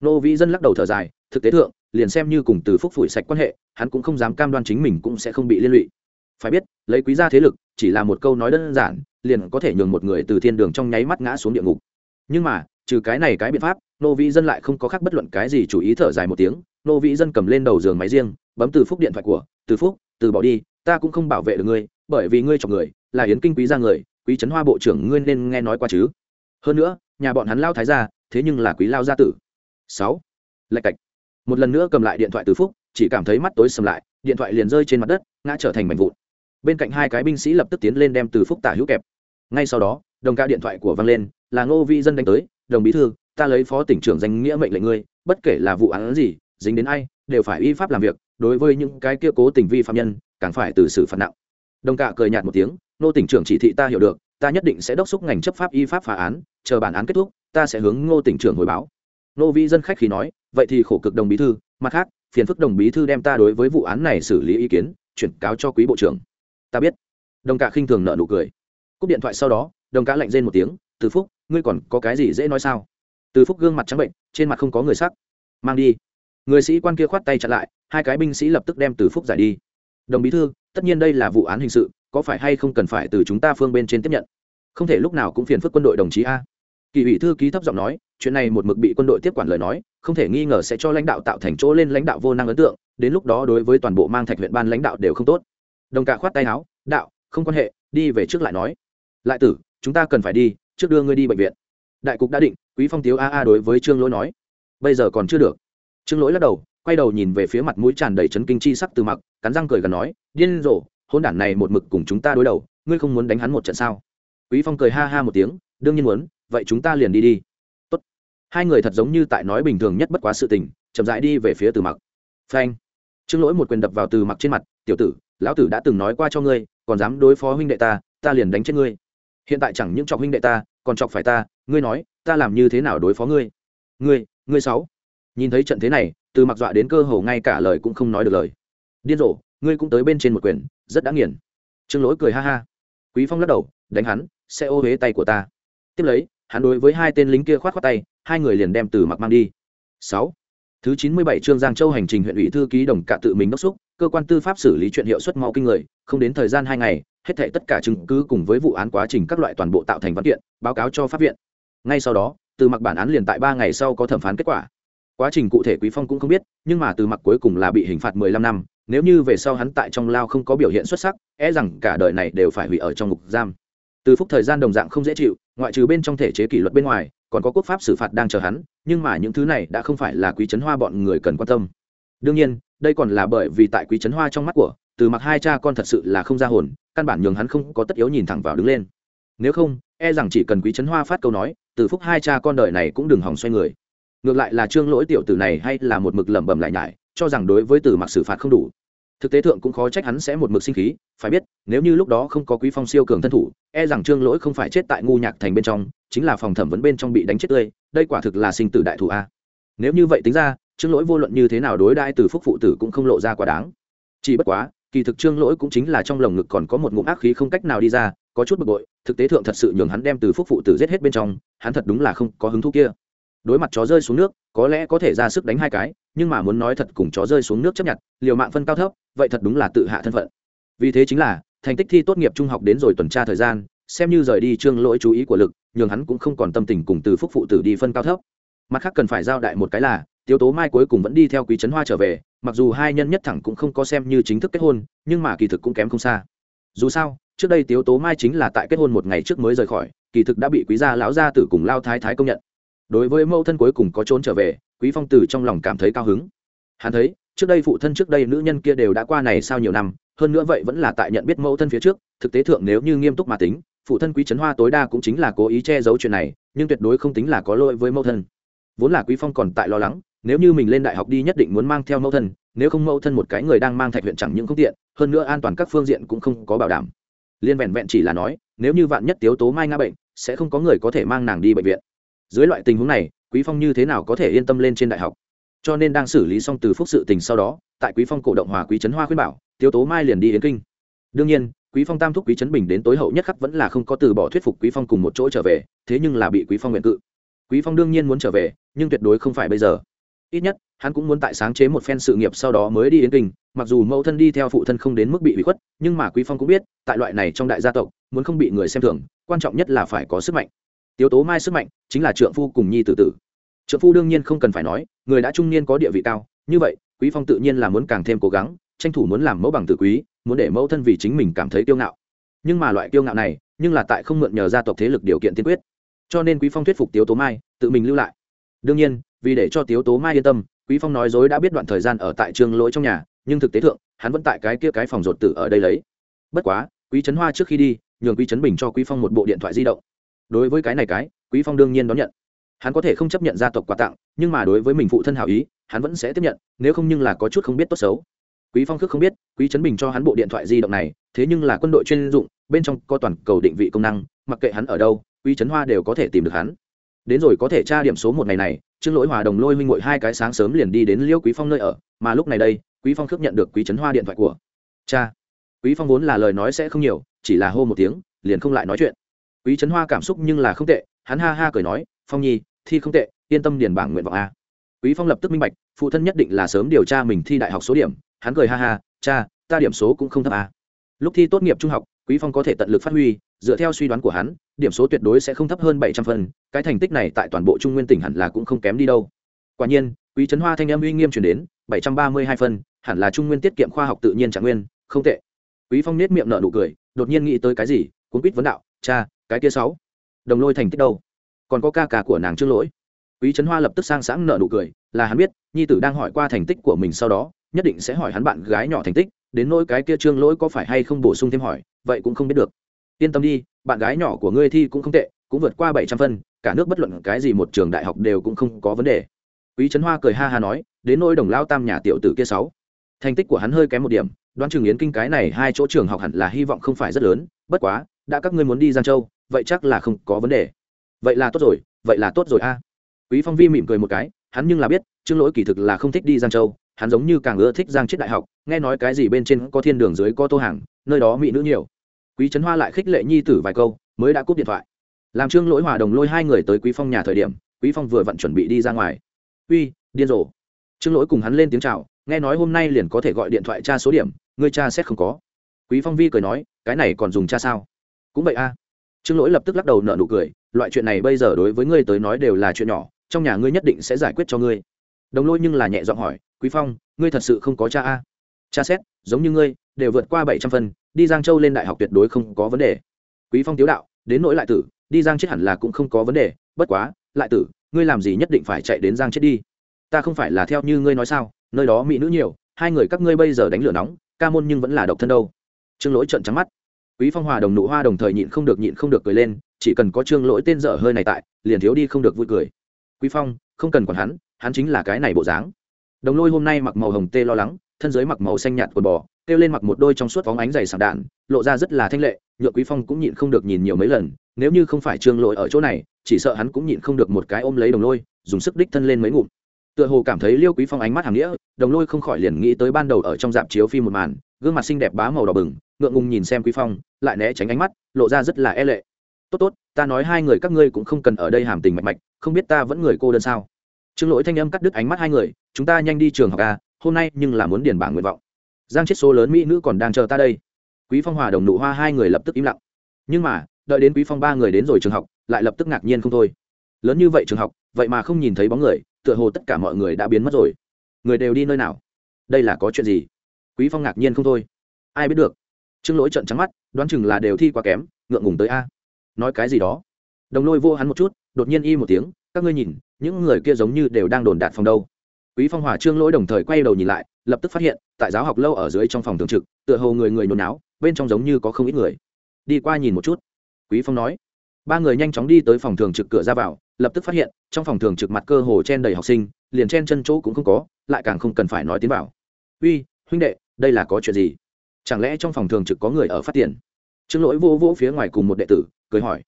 Nô vĩ dân lắc đầu thở dài, thực tế thượng, liền xem như cùng từ phúc phủi sạch quan hệ, hắn cũng không dám cam đoan chính mình cũng sẽ không bị liên lụy. Phải biết, lấy quý gia thế lực, chỉ là một câu nói đơn giản, liền có thể nhường một người từ thiên đường trong nháy mắt ngã xuống địa ngục. Nhưng mà, trừ cái này cái biện pháp, nô vĩ dân lại không có khác bất luận cái gì chủ ý thở dài một tiếng. Nô vĩ dân cầm lên đầu giường máy riêng, bấm từ phúc điện thoại của, từ phúc, từ bỏ đi, ta cũng không bảo vệ được ngươi, bởi vì ngươi chọc người, là yến kinh quý gia người quý trấn hoa bộ trưởng ngươi nên nghe nói qua chứ? Hơn nữa, nhà bọn hắn lao thái gia, thế nhưng là quý lao gia tử. Sáu. Lạch cạch. Một lần nữa cầm lại điện thoại từ phúc, chỉ cảm thấy mắt tối sầm lại, điện thoại liền rơi trên mặt đất, ngã trở thành mảnh vụn. Bên cạnh hai cái binh sĩ lập tức tiến lên đem từ phúc tả hữu kẹp. Ngay sau đó, đồng ca điện thoại của vang lên, là ngô vi dân đánh tới, đồng bí thư, ta lấy phó tỉnh trưởng danh nghĩa mệnh lệnh ngươi, bất kể là vụ án gì, dính đến ai, đều phải y pháp làm việc, đối với những cái kia cố tình vi phạm nhân, càng phải từ xử phạt nặng. Đồng cạ cười nhạt một tiếng nô tỉnh trưởng chỉ thị ta hiểu được, ta nhất định sẽ đốc xúc ngành chấp pháp y pháp phá án, chờ bản án kết thúc, ta sẽ hướng ngô tỉnh trưởng hồi báo. Nô vi dân khách khi nói, vậy thì khổ cực đồng bí thư, mặt khác, phiền phức đồng bí thư đem ta đối với vụ án này xử lý ý kiến, chuyển cáo cho quý bộ trưởng. Ta biết. Đồng cạ khinh thường nợ nụ cười. Cúp điện thoại sau đó, đồng cạ lạnh rên một tiếng, từ phúc, ngươi còn có cái gì dễ nói sao? Từ phúc gương mặt trắng bệnh, trên mặt không có người sắc. Mang đi. Người sĩ quan kia khoát tay chặn lại, hai cái binh sĩ lập tức đem từ phúc giải đi. Đồng bí thư, tất nhiên đây là vụ án hình sự có phải hay không cần phải từ chúng ta phương bên trên tiếp nhận? Không thể lúc nào cũng phiền phức quân đội đồng chí a. Kỳ ủy thư ký thấp giọng nói, chuyện này một mực bị quân đội tiếp quản lời nói, không thể nghi ngờ sẽ cho lãnh đạo tạo thành chỗ lên lãnh đạo vô năng ấn tượng, đến lúc đó đối với toàn bộ mang thạch huyện ban lãnh đạo đều không tốt. Đồng cả khoát tay áo, đạo, không quan hệ, đi về trước lại nói. Lại tử, chúng ta cần phải đi, trước đưa ngươi đi bệnh viện. Đại cục đã định, quý phong tiếu a a đối với trương lỗi nói. Bây giờ còn chưa được. Trương lỗi lắc đầu, quay đầu nhìn về phía mặt mũi tràn đầy chấn kinh chi sắc từ mặc, cắn răng cười gần nói, điên rồ hôn đản này một mực cùng chúng ta đối đầu, ngươi không muốn đánh hắn một trận sao? Quý phong cười ha ha một tiếng, đương nhiên muốn, vậy chúng ta liền đi đi. Tốt. hai người thật giống như tại nói bình thường nhất bất quá sự tình, chậm rãi đi về phía từ mặc. Phanh. Trương lỗi một quyền đập vào từ mặc trên mặt, tiểu tử, lão tử đã từng nói qua cho ngươi, còn dám đối phó huynh đệ ta ta liền đánh chết ngươi. Hiện tại chẳng những chọc huynh đệ ta, còn chọc phải ta, ngươi nói, ta làm như thế nào đối phó ngươi? Ngươi ngươi sáu nhìn thấy trận thế này, từ mặc dọa đến cơ hồ ngay cả lời cũng không nói được lời. Điên rồ ngươi cũng tới bên trên một quyền, rất đã nghiền. Trương lỗi cười ha ha. Quý phong lắc đầu, đánh hắn, sẽ ô huế tay của ta. Tiếp lấy, hắn đối với hai tên lính kia khoát khoát tay, hai người liền đem từ mặc mang đi. Sáu. Thứ chín mươi bảy trương giang châu hành trình huyện ủy thư ký đồng cả tự mình đốc xúc, cơ quan tư pháp xử lý chuyện hiệu suất mau kinh người, không đến thời gian hai ngày, hết thảy tất cả chứng cứ cùng với vụ án quá trình các loại toàn bộ tạo thành văn kiện, báo cáo cho pháp viện. Ngay sau đó, từ mặc bản án liền tại ba ngày sau có thẩm phán kết quả. Quá trình cụ thể quý phong cũng không biết, nhưng mà từ mặc cuối cùng là bị hình phạt 15 năm nếu như về sau hắn tại trong lao không có biểu hiện xuất sắc e rằng cả đời này đều phải hủy ở trong ngục giam. Từ phúc thời gian đồng dạng không dễ chịu, ngoại trừ bên trong thể chế kỷ luật bên ngoài, còn có quốc pháp xử phạt đang chờ hắn, nhưng mà những thứ này đã không phải là quý trấn hoa bọn người cần quan tâm. Đương nhiên, đây còn là bởi vì tại quý trấn hoa trong mắt của, từ mặc hai cha con thật sự là không ra hồn, căn bản nhường hắn không có tất yếu nhìn thẳng vào đứng lên. Nếu không e rằng chỉ cần quý trấn hoa phát câu nói, từ phúc hai cha con đời này cũng đừng hỏng xoay người. Ngược lại là trương lỗi tiểu tử này hay là một mực lẩm bẩm lại nhải cho rằng đối với từ mặc xử phạt không đủ. Thực tế thượng cũng khó trách hắn sẽ một mực sinh khí, phải biết, nếu như lúc đó không có quý phong siêu cường thân thủ e rằng trương lỗi không phải chết tại ngu nhạc thành bên trong, chính là phòng thẩm vấn bên trong bị đánh chết tươi, đây quả thực là sinh tử đại thủ a. Nếu như vậy tính ra, trương lỗi vô luận như thế nào đối đãi từ phúc phụ tử cũng không lộ ra quá đáng. Chỉ bất quá, kỳ thực trương lỗi cũng chính là trong lồng ngực còn có một ngụm ác khí không cách nào đi ra, có chút bực bội, thực tế thượng thật sự nhường hắn đem từ phúc phụ tử giết hết bên trong, hắn thật đúng là không có hứng thú kia đối mặt chó rơi xuống nước, có lẽ có thể ra sức đánh hai cái, nhưng mà muốn nói thật cùng chó rơi xuống nước chấp nhận, liều mạng phân cao thấp, vậy thật đúng là tự hạ thân phận. Vì thế chính là, thành tích thi tốt nghiệp trung học đến rồi tuần tra thời gian, xem như rời đi trương lỗi chú ý của lực, nhường hắn cũng không còn tâm tình cùng từ phúc phụ tử đi phân cao thấp. Mặt khác cần phải giao đại một cái là, tiếu tố mai cuối cùng vẫn đi theo quý trấn hoa trở về, mặc dù hai nhân nhất thẳng cũng không có xem như chính thức kết hôn, nhưng mà kỳ thực cũng kém không xa. Dù sao, trước đây tiếu tố mai chính là tại kết hôn một ngày trước mới rời khỏi, kỳ thực đã bị quý gia lão gia tử cùng lao thái thái công nhận đối với mẫu thân cuối cùng có trốn trở về, quý phong tử trong lòng cảm thấy cao hứng. Hắn thấy, trước đây phụ thân trước đây nữ nhân kia đều đã qua này sau nhiều năm, hơn nữa vậy vẫn là tại nhận biết mẫu thân phía trước, thực tế thượng nếu như nghiêm túc mà tính, phụ thân quý trấn hoa tối đa cũng chính là cố ý che giấu chuyện này, nhưng tuyệt đối không tính là có lỗi với mẫu thân. Vốn là quý phong còn tại lo lắng, nếu như mình lên đại học đi nhất định muốn mang theo mẫu thân, nếu không mẫu thân một cái người đang mang thạch huyện chẳng những không tiện, hơn nữa an toàn các phương diện cũng không có bảo đảm. Liên vẹn vẹn chỉ là nói, nếu như vạn nhất tiếu tố mai nga bệnh, sẽ không có người có thể mang nàng đi bệnh viện dưới loại tình huống này, quý phong như thế nào có thể yên tâm lên trên đại học? Cho nên đang xử lý xong từ phúc sự tình sau đó, tại quý phong cổ động hòa quý trấn hoa khuyên bảo tiêu tố mai liền đi yến kinh. Đương nhiên, quý phong tam thúc quý trấn bình đến tối hậu nhất khắc vẫn là không có từ bỏ thuyết phục quý phong cùng một chỗ trở về, thế nhưng là bị quý phong nguyện cự. Quý phong đương nhiên muốn trở về, nhưng tuyệt đối không phải bây giờ. Ít nhất, hắn cũng muốn tại sáng chế một phen sự nghiệp sau đó mới đi yến kinh, mặc dù mẫu thân đi theo phụ thân không đến mức bị bị khuất, nhưng mà quý phong cũng biết, tại loại này trong đại gia tộc, muốn không bị người xem thường, quan trọng nhất là phải có sức mạnh tiếu tố mai sức mạnh chính là trượng phu cùng nhi tử tử. Trượng phu đương nhiên không cần phải nói, người đã trung niên có địa vị cao, như vậy, quý phong tự nhiên là muốn càng thêm cố gắng, tranh thủ muốn làm mẫu bằng tử quý, muốn để mẫu thân vì chính mình cảm thấy kiêu ngạo. Nhưng mà loại kiêu ngạo này, nhưng là tại không mượn nhờ gia tộc thế lực điều kiện tiên quyết. Cho nên quý phong thuyết phục tiếu tố mai, tự mình lưu lại. Đương nhiên, vì để cho tiếu tố mai yên tâm, quý phong nói dối đã biết đoạn thời gian ở tại trường lỗi trong nhà, nhưng thực tế thượng, hắn vẫn tại cái kia cái phòng rột tử ở đây lấy. Bất quá, quý trấn hoa trước khi đi, nhường quý trấn bình cho quý phong một bộ điện thoại di động đối với cái này cái, quý phong đương nhiên đón nhận. Hắn có thể không chấp nhận gia tộc quà tặng, nhưng mà đối với mình phụ thân hảo ý, hắn vẫn sẽ tiếp nhận, nếu không nhưng là có chút không biết tốt xấu. Quý phong khước không biết, quý trấn bình cho hắn bộ điện thoại di động này, thế nhưng là quân đội chuyên dụng, bên trong có toàn cầu định vị công năng, mặc kệ hắn ở đâu, quý trấn hoa đều có thể tìm được hắn. Đến rồi có thể tra điểm số một ngày này, trương lỗi hòa đồng lôi huynh ngội hai cái sáng sớm liền đi đến liêu quý phong nơi ở, mà lúc này đây, quý phong khước nhận được quý trấn hoa điện thoại của cha. Quý phong vốn là lời nói sẽ không nhiều, chỉ là hô một tiếng, liền không lại nói chuyện quý trấn hoa cảm xúc nhưng là không tệ, hắn ha ha cười nói, phong nhi, thi không tệ, yên tâm điền bảng nguyện vọng a. Quý phong lập tức minh bạch, phụ thân nhất định là sớm điều tra mình thi đại học số điểm, hắn cười ha ha, cha, ta điểm số cũng không thấp a lúc thi tốt nghiệp trung học, quý phong có thể tận lực phát huy, dựa theo suy đoán của hắn, điểm số tuyệt đối sẽ không thấp hơn bảy trăm phần, cái thành tích này tại toàn bộ trung nguyên tỉnh hẳn là cũng không kém đi đâu. Quả nhiên, quý trấn hoa thanh âm uy nghiêm chuyển đến, bảy trăm ba mươi hai phân hẳn là trung nguyên tiết kiệm khoa học tự nhiên trạng nguyên, không tệ. Quý phong nết miệng nở nụ cười, đột nhiên nghĩ tới cái gì, cuốn quýt vấn đạo, cha cái kia sáu. Đồng lôi thành tích đâu? Còn có ca ca của nàng trương lỗi. Quý trấn hoa lập tức sang sáng nở nụ cười, là hắn biết, nhi tử đang hỏi qua thành tích của mình sau đó, nhất định sẽ hỏi hắn bạn gái nhỏ thành tích, đến nỗi cái kia trương lỗi có phải hay không bổ sung thêm hỏi, vậy cũng không biết được. Yên tâm đi, bạn gái nhỏ của ngươi thi cũng không tệ, cũng vượt qua bảy trăm phân, cả nước bất luận cái gì một trường đại học đều cũng không có vấn đề. Quý trấn hoa cười ha ha nói, đến nỗi đồng lao tam nhà tiểu tử kia sáu. Thành tích của hắn hơi kém một điểm, đoán trường yến kinh cái này hai chỗ trường học hẳn là hy vọng không phải rất lớn, bất quá, đã các ngươi muốn đi giang châu vậy chắc là không có vấn đề. Vậy là tốt rồi, vậy là tốt rồi a. Quý phong vi mỉm cười một cái, hắn nhưng là biết, trương lỗi kỳ thực là không thích đi giang châu, hắn giống như càng ưa thích giang chết đại học, nghe nói cái gì bên trên có thiên đường dưới có tô hàng, nơi đó mỹ nữ nhiều. Quý trấn hoa lại khích lệ nhi tử vài câu, mới đã cúp điện thoại. Làm trương lỗi hòa đồng lôi hai người tới quý phong nhà thời điểm, quý phong vừa vặn chuẩn bị đi ra ngoài. Uy, điên rồ. Trương lỗi cùng hắn lên tiếng chào, nghe nói hôm nay liền có thể gọi điện thoại tra số điểm, ngươi cha xét không có. Quý phong vi cười nói, cái này còn dùng cha sao? Cũng vậy a trương lỗi lập tức lắc đầu nợ nụ cười, loại chuyện này bây giờ đối với ngươi tới nói đều là chuyện nhỏ, trong nhà ngươi nhất định sẽ giải quyết cho ngươi. Đồng lôi nhưng là nhẹ giọng hỏi, quý phong, ngươi thật sự không có cha a? Cha xét, giống như ngươi, đều vượt qua bảy trăm phần đi giang châu lên đại học tuyệt đối không có vấn đề. Quý phong tiếu đạo, đến nỗi lại tử, đi giang chết hẳn là cũng không có vấn đề, bất quá, lại tử, ngươi làm gì nhất định phải chạy đến giang chết đi. Ta không phải là theo như ngươi nói sao, nơi đó mỹ nữ nhiều, hai người các ngươi bây giờ đánh lửa nóng, ca môn nhưng vẫn là độc thân đâu. Trương lỗi trợn trắng mắt quý phong hòa đồng nụ hoa đồng thời nhịn không được nhịn không được cười lên, chỉ cần có trương lỗi tên dở hơi này tại, liền thiếu đi không được vui cười. Quý phong, không cần quản hắn hắn chính là cái này bộ dáng. Đồng lôi hôm nay mặc màu hồng tê lo lắng, thân dưới mặc màu xanh nhạt quần bò, kêu lên mặc một đôi trong suốt bóng ánh dày sảng đạn, lộ ra rất là thanh lệ nhựa quý phong cũng nhịn không được nhìn nhiều mấy lần, nếu như không phải trương lỗi ở chỗ này, chỉ sợ hắn cũng nhịn không được một cái ôm lấy đồng lôi, dùng sức đích thân lên mấy ngụm. Tựa hồ cảm thấy liêu quý phong ánh mắt hàng nghĩa, đồng lôi không khỏi liền nghĩ tới ban đầu ở trong dạp chiếu phim một màn, gương mặt xinh đẹp bá màu đỏ bừng ngượng ngùng nhìn xem quý phong, lại né tránh ánh mắt, lộ ra rất là e lệ. Tốt tốt, ta nói hai người các ngươi cũng không cần ở đây hàm tình mạch mạch, không biết ta vẫn người cô đơn sao? Trương lỗi thanh âm cắt đứt ánh mắt hai người, chúng ta nhanh đi trường học a hôm nay nhưng là muốn điền bảng nguyện vọng. Giang chết số lớn mỹ nữ còn đang chờ ta đây. Quý phong hòa đồng nụ hoa hai người lập tức im lặng. Nhưng mà, đợi đến quý phong ba người đến rồi trường học, lại lập tức ngạc nhiên không thôi. Lớn như vậy trường học, vậy mà không nhìn thấy bóng người, tựa hồ tất cả mọi người đã biến mất rồi. Người đều đi nơi nào? Đây là có chuyện gì? Quý phong ngạc nhiên không thôi. Ai biết được? Trương lỗi trận trắng mắt, đoán chừng là đều thi quá kém, ngượng ngùng tới a. Nói cái gì đó? Đồng lôi vô hắn một chút, đột nhiên y một tiếng, các ngươi nhìn, những người kia giống như đều đang đồn đạt phòng đâu. Quý phong hòa trương lỗi đồng thời quay đầu nhìn lại, lập tức phát hiện, tại giáo học lâu ở dưới trong phòng thường trực, tựa hồ người người nôn náo, bên trong giống như có không ít người. Đi qua nhìn một chút. Quý phong nói. Ba người nhanh chóng đi tới phòng thường trực cửa ra vào, lập tức phát hiện, trong phòng thường trực mặt cơ hồ chen đầy học sinh, liền chen chân chỗ cũng không có, lại càng không cần phải nói tiến vào. Uy, huynh đệ, đây là có chuyện gì? Chẳng lẽ trong phòng thường trực có người ở phát tiền? Trương lỗi vô vỗ phía ngoài cùng một đệ tử, cười hỏi.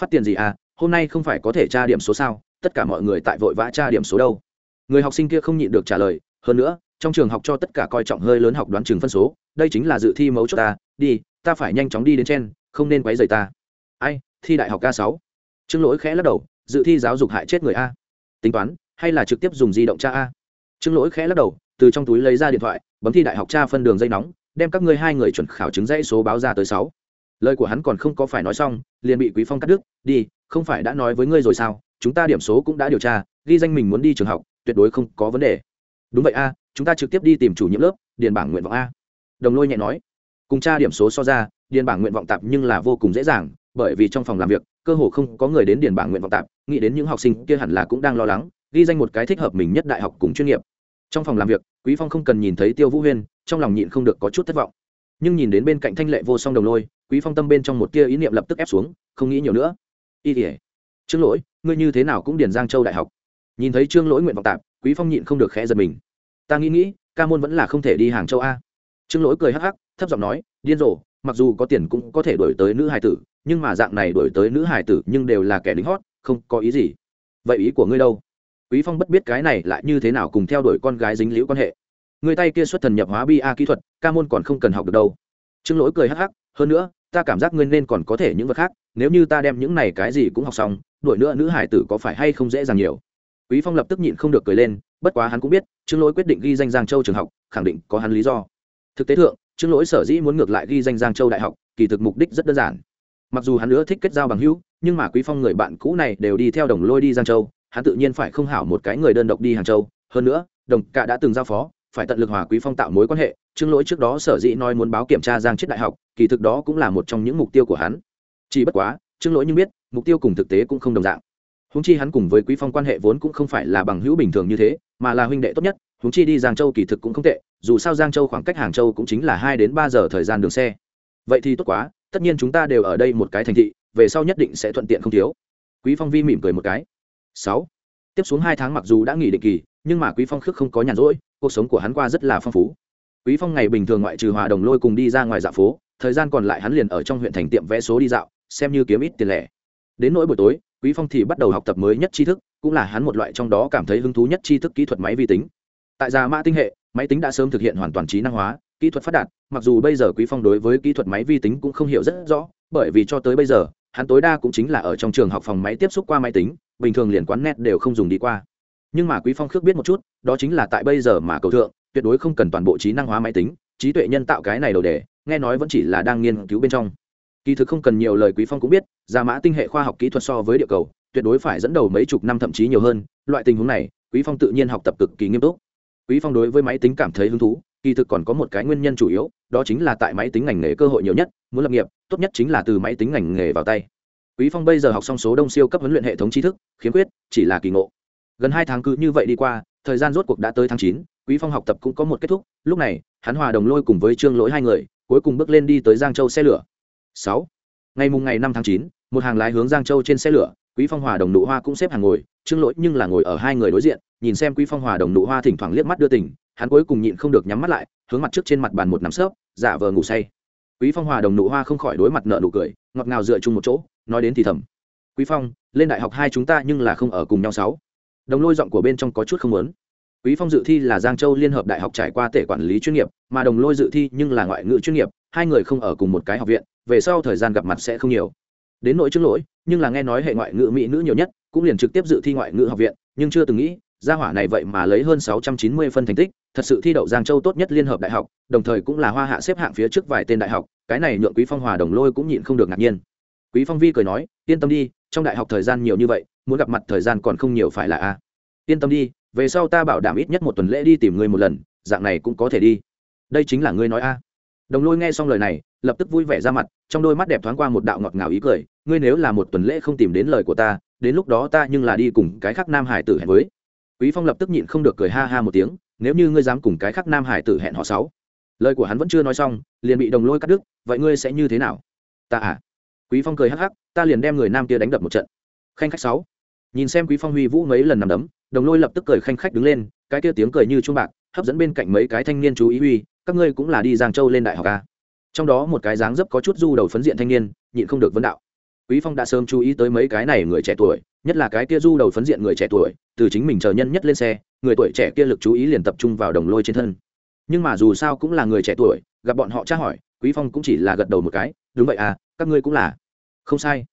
Phát tiền gì à? Hôm nay không phải có thể tra điểm số sao? Tất cả mọi người tại vội vã tra điểm số đâu? Người học sinh kia không nhịn được trả lời. Hơn nữa, trong trường học cho tất cả coi trọng hơi lớn học đoán trường phân số, đây chính là dự thi mấu chốt ta. Đi, ta phải nhanh chóng đi đến trên, không nên quấy rầy ta. Ai, thi đại học k sáu. Trương lỗi khẽ lắc đầu. Dự thi giáo dục hại chết người a. Tính toán, hay là trực tiếp dùng di động cha a? Trương lỗi khẽ lắc đầu, từ trong túi lấy ra điện thoại, bấm thi đại học cha phân đường dây nóng đem các ngươi hai người chuẩn khảo chứng dãy số báo ra tới sáu. Lời của hắn còn không có phải nói xong, liền bị quý phong cắt đứt. Đi, không phải đã nói với ngươi rồi sao? Chúng ta điểm số cũng đã điều tra, ghi danh mình muốn đi trường học, tuyệt đối không có vấn đề. Đúng vậy a, chúng ta trực tiếp đi tìm chủ nhiệm lớp, điền bảng nguyện vọng a. Đồng lôi nhẹ nói. Cùng tra điểm số so ra, điền bảng nguyện vọng tạp nhưng là vô cùng dễ dàng, bởi vì trong phòng làm việc, cơ hồ không có người đến điền bảng nguyện vọng tạp, nghĩ đến những học sinh kia hẳn là cũng đang lo lắng, ghi danh một cái thích hợp mình nhất đại học cùng chuyên nghiệp. Trong phòng làm việc, quý phong không cần nhìn thấy tiêu vũ huyên trong lòng nhịn không được có chút thất vọng. Nhưng nhìn đến bên cạnh thanh lệ vô song đồng lôi, quý phong tâm bên trong một tia ý niệm lập tức ép xuống, không nghĩ nhiều nữa. Y tỉa trương lỗi, ngươi như thế nào cũng điền giang châu đại học. Nhìn thấy trương lỗi nguyện vọng tạp quý phong nhịn không được khẽ giật mình. Ta nghĩ nghĩ, ca môn vẫn là không thể đi hàng châu a. Trương lỗi cười hắc hắc, thấp giọng nói, điên rồ, mặc dù có tiền cũng có thể đổi tới nữ hài tử, nhưng mà dạng này đổi tới nữ hài tử nhưng đều là kẻ lính hót, không có ý gì. Vậy ý của ngươi đâu? Quý phong bất biết cái này lại như thế nào cùng theo đuổi con gái dính liễu quan hệ người tay kia xuất thần nhập hóa bi a kỹ thuật, ca môn còn không cần học được đâu. Trương lỗi cười hắc hắc, hơn nữa, ta cảm giác ngươi nên còn có thể những vật khác, nếu như ta đem những này cái gì cũng học xong, đuổi nữa nữ hải tử có phải hay không dễ dàng nhiều? Quý phong lập tức nhịn không được cười lên, bất quá hắn cũng biết, trương lỗi quyết định ghi danh giang châu trường học, khẳng định có hắn lý do. Thực tế thượng, trương lỗi sở dĩ muốn ngược lại ghi danh giang châu đại học, kỳ thực mục đích rất đơn giản. Mặc dù hắn nữa thích kết giao bằng hữu, nhưng mà quý phong người bạn cũ này đều đi theo đồng lôi đi giang châu, hắn tự nhiên phải không hảo một cái người đơn độc đi hàng châu. Hơn nữa, đồng cả đã từng giao phó phải tận lực hòa quý phong tạo mối quan hệ, trương lỗi trước đó sở dĩ nói muốn báo kiểm tra giang chết đại học, kỳ thực đó cũng là một trong những mục tiêu của hắn. Chỉ bất quá, trương lỗi nhưng biết, mục tiêu cùng thực tế cũng không đồng dạng. Húng chi hắn cùng với quý phong quan hệ vốn cũng không phải là bằng hữu bình thường như thế, mà là huynh đệ tốt nhất húng chi đi giang châu kỳ thực cũng không tệ, dù sao giang châu khoảng cách hàng châu cũng chính là hai đến ba giờ thời gian đường xe. Vậy thì tốt quá, tất nhiên chúng ta đều ở đây một cái thành thị, về sau nhất định sẽ thuận tiện không thiếu. Quý phong vi mỉm cười một cái. Sáu. Tiếp xuống hai tháng mặc dù đã nghỉ định kỳ, nhưng mà quý phong khước không có nhàn rỗi cuộc sống của hắn qua rất là phong phú. Quý phong ngày bình thường ngoại trừ hòa đồng lôi cùng đi ra ngoài dạo phố, thời gian còn lại hắn liền ở trong huyện thành tiệm vẽ số đi dạo, xem như kiếm ít tiền lẻ. Đến nỗi buổi tối, quý phong thì bắt đầu học tập mới nhất tri thức, cũng là hắn một loại trong đó cảm thấy hứng thú nhất tri thức kỹ thuật máy vi tính. Tại gia mã tinh hệ, máy tính đã sớm thực hiện hoàn toàn trí năng hóa, kỹ thuật phát đạt, mặc dù bây giờ quý phong đối với kỹ thuật máy vi tính cũng không hiểu rất rõ, bởi vì cho tới bây giờ, hắn tối đa cũng chính là ở trong trường học phòng máy tiếp xúc qua máy tính, bình thường liền quán net đều không dùng đi qua nhưng mà quý phong khước biết một chút, đó chính là tại bây giờ mà cầu thượng, tuyệt đối không cần toàn bộ trí năng hóa máy tính, trí tuệ nhân tạo cái này đầu đề, nghe nói vẫn chỉ là đang nghiên cứu bên trong. Kỳ thực không cần nhiều lời quý phong cũng biết, gia mã tinh hệ khoa học kỹ thuật so với địa cầu, tuyệt đối phải dẫn đầu mấy chục năm thậm chí nhiều hơn, loại tình huống này, quý phong tự nhiên học tập cực kỳ nghiêm túc. Quý phong đối với máy tính cảm thấy hứng thú, kỳ thực còn có một cái nguyên nhân chủ yếu, đó chính là tại máy tính ngành nghề cơ hội nhiều nhất, muốn lập nghiệp, tốt nhất chính là từ máy tính ngành nghề vào tay. Quý phong bây giờ học xong số đông siêu cấp huấn luyện hệ thống tri thức, khiếm khuyết, chỉ là kỳ ngộ gần hai tháng cứ như vậy đi qua, thời gian rốt cuộc đã tới tháng chín, quý phong học tập cũng có một kết thúc. Lúc này, hắn hòa đồng lôi cùng với trương lỗi hai người, cuối cùng bước lên đi tới giang châu xe lửa. Sáu, ngày mùng ngày năm tháng chín, một hàng lái hướng giang châu trên xe lửa, quý phong hòa đồng nụ hoa cũng xếp hàng ngồi, trương lỗi nhưng là ngồi ở hai người đối diện, nhìn xem quý phong hòa đồng nụ hoa thỉnh thoảng liếc mắt đưa tỉnh hắn cuối cùng nhịn không được nhắm mắt lại, hướng mặt trước trên mặt bàn một nắm sớp giả vờ ngủ say. Quý phong hòa đồng nụ hoa không khỏi đối mặt nợ nụ cười, ngọt ngào dựa chung một chỗ, nói đến thì thầm. Quý phong, lên đại học hai chúng ta nhưng là không ở cùng nhau sáu đồng lôi giọng của bên trong có chút không muốn. Quý phong dự thi là giang châu liên hợp đại học trải qua tể quản lý chuyên nghiệp, mà đồng lôi dự thi nhưng là ngoại ngữ chuyên nghiệp, hai người không ở cùng một cái học viện, về sau thời gian gặp mặt sẽ không nhiều. Đến nỗi trước lỗi, nhưng là nghe nói hệ ngoại ngữ mỹ nữ nhiều nhất, cũng liền trực tiếp dự thi ngoại ngữ học viện, nhưng chưa từng nghĩ, gia hỏa này vậy mà lấy hơn 690 phân thành tích, thật sự thi đậu giang châu tốt nhất liên hợp đại học, đồng thời cũng là hoa hạ xếp hạng phía trước vài tên đại học, cái này nhượng quý phong hòa đồng lôi cũng nhịn không được ngạc nhiên quý phong vi cười nói, yên tâm đi, trong đại học thời gian nhiều như vậy, muốn gặp mặt thời gian còn không nhiều phải là a. Yên tâm đi, về sau ta bảo đảm ít nhất một tuần lễ đi tìm ngươi một lần, dạng này cũng có thể đi. Đây chính là ngươi nói a. Đồng lôi nghe xong lời này, lập tức vui vẻ ra mặt, trong đôi mắt đẹp thoáng qua một đạo ngọt ngào ý cười, ngươi nếu là một tuần lễ không tìm đến lời của ta, đến lúc đó ta nhưng là đi cùng cái khác nam hải tử hẹn với. Quý phong lập tức nhịn không được cười ha ha một tiếng, nếu như ngươi dám cùng cái khác nam hải tử hẹn họ sáu? Lời của hắn vẫn chưa nói xong, liền bị đồng lôi cắt đứt, vậy ngươi sẽ như thế nào? Ta à quý phong cười hắc hắc, ta liền đem người nam kia đánh đập một trận. Khanh khách sáu. Nhìn xem quý phong huy vũ mấy lần nằm đấm, đồng lôi lập tức cười khanh khách đứng lên, cái kia tiếng cười như chuông bạc, hấp dẫn bên cạnh mấy cái thanh niên chú ý huy các ngươi cũng là đi giang châu lên đại học a trong đó một cái dáng dấp có chút du đầu phấn diện thanh niên, nhịn không được vấn đạo. Quý phong đã sớm chú ý tới mấy cái này người trẻ tuổi, nhất là cái kia du đầu phấn diện người trẻ tuổi, từ chính mình chờ nhân nhất lên xe, người tuổi trẻ kia lực chú ý liền tập trung vào đồng lôi trên thân. Nhưng mà dù sao cũng là người trẻ tuổi, gặp bọn họ tra hỏi, quý phong cũng chỉ là gật đầu một cái, đúng vậy à các ngươi cũng là không sai.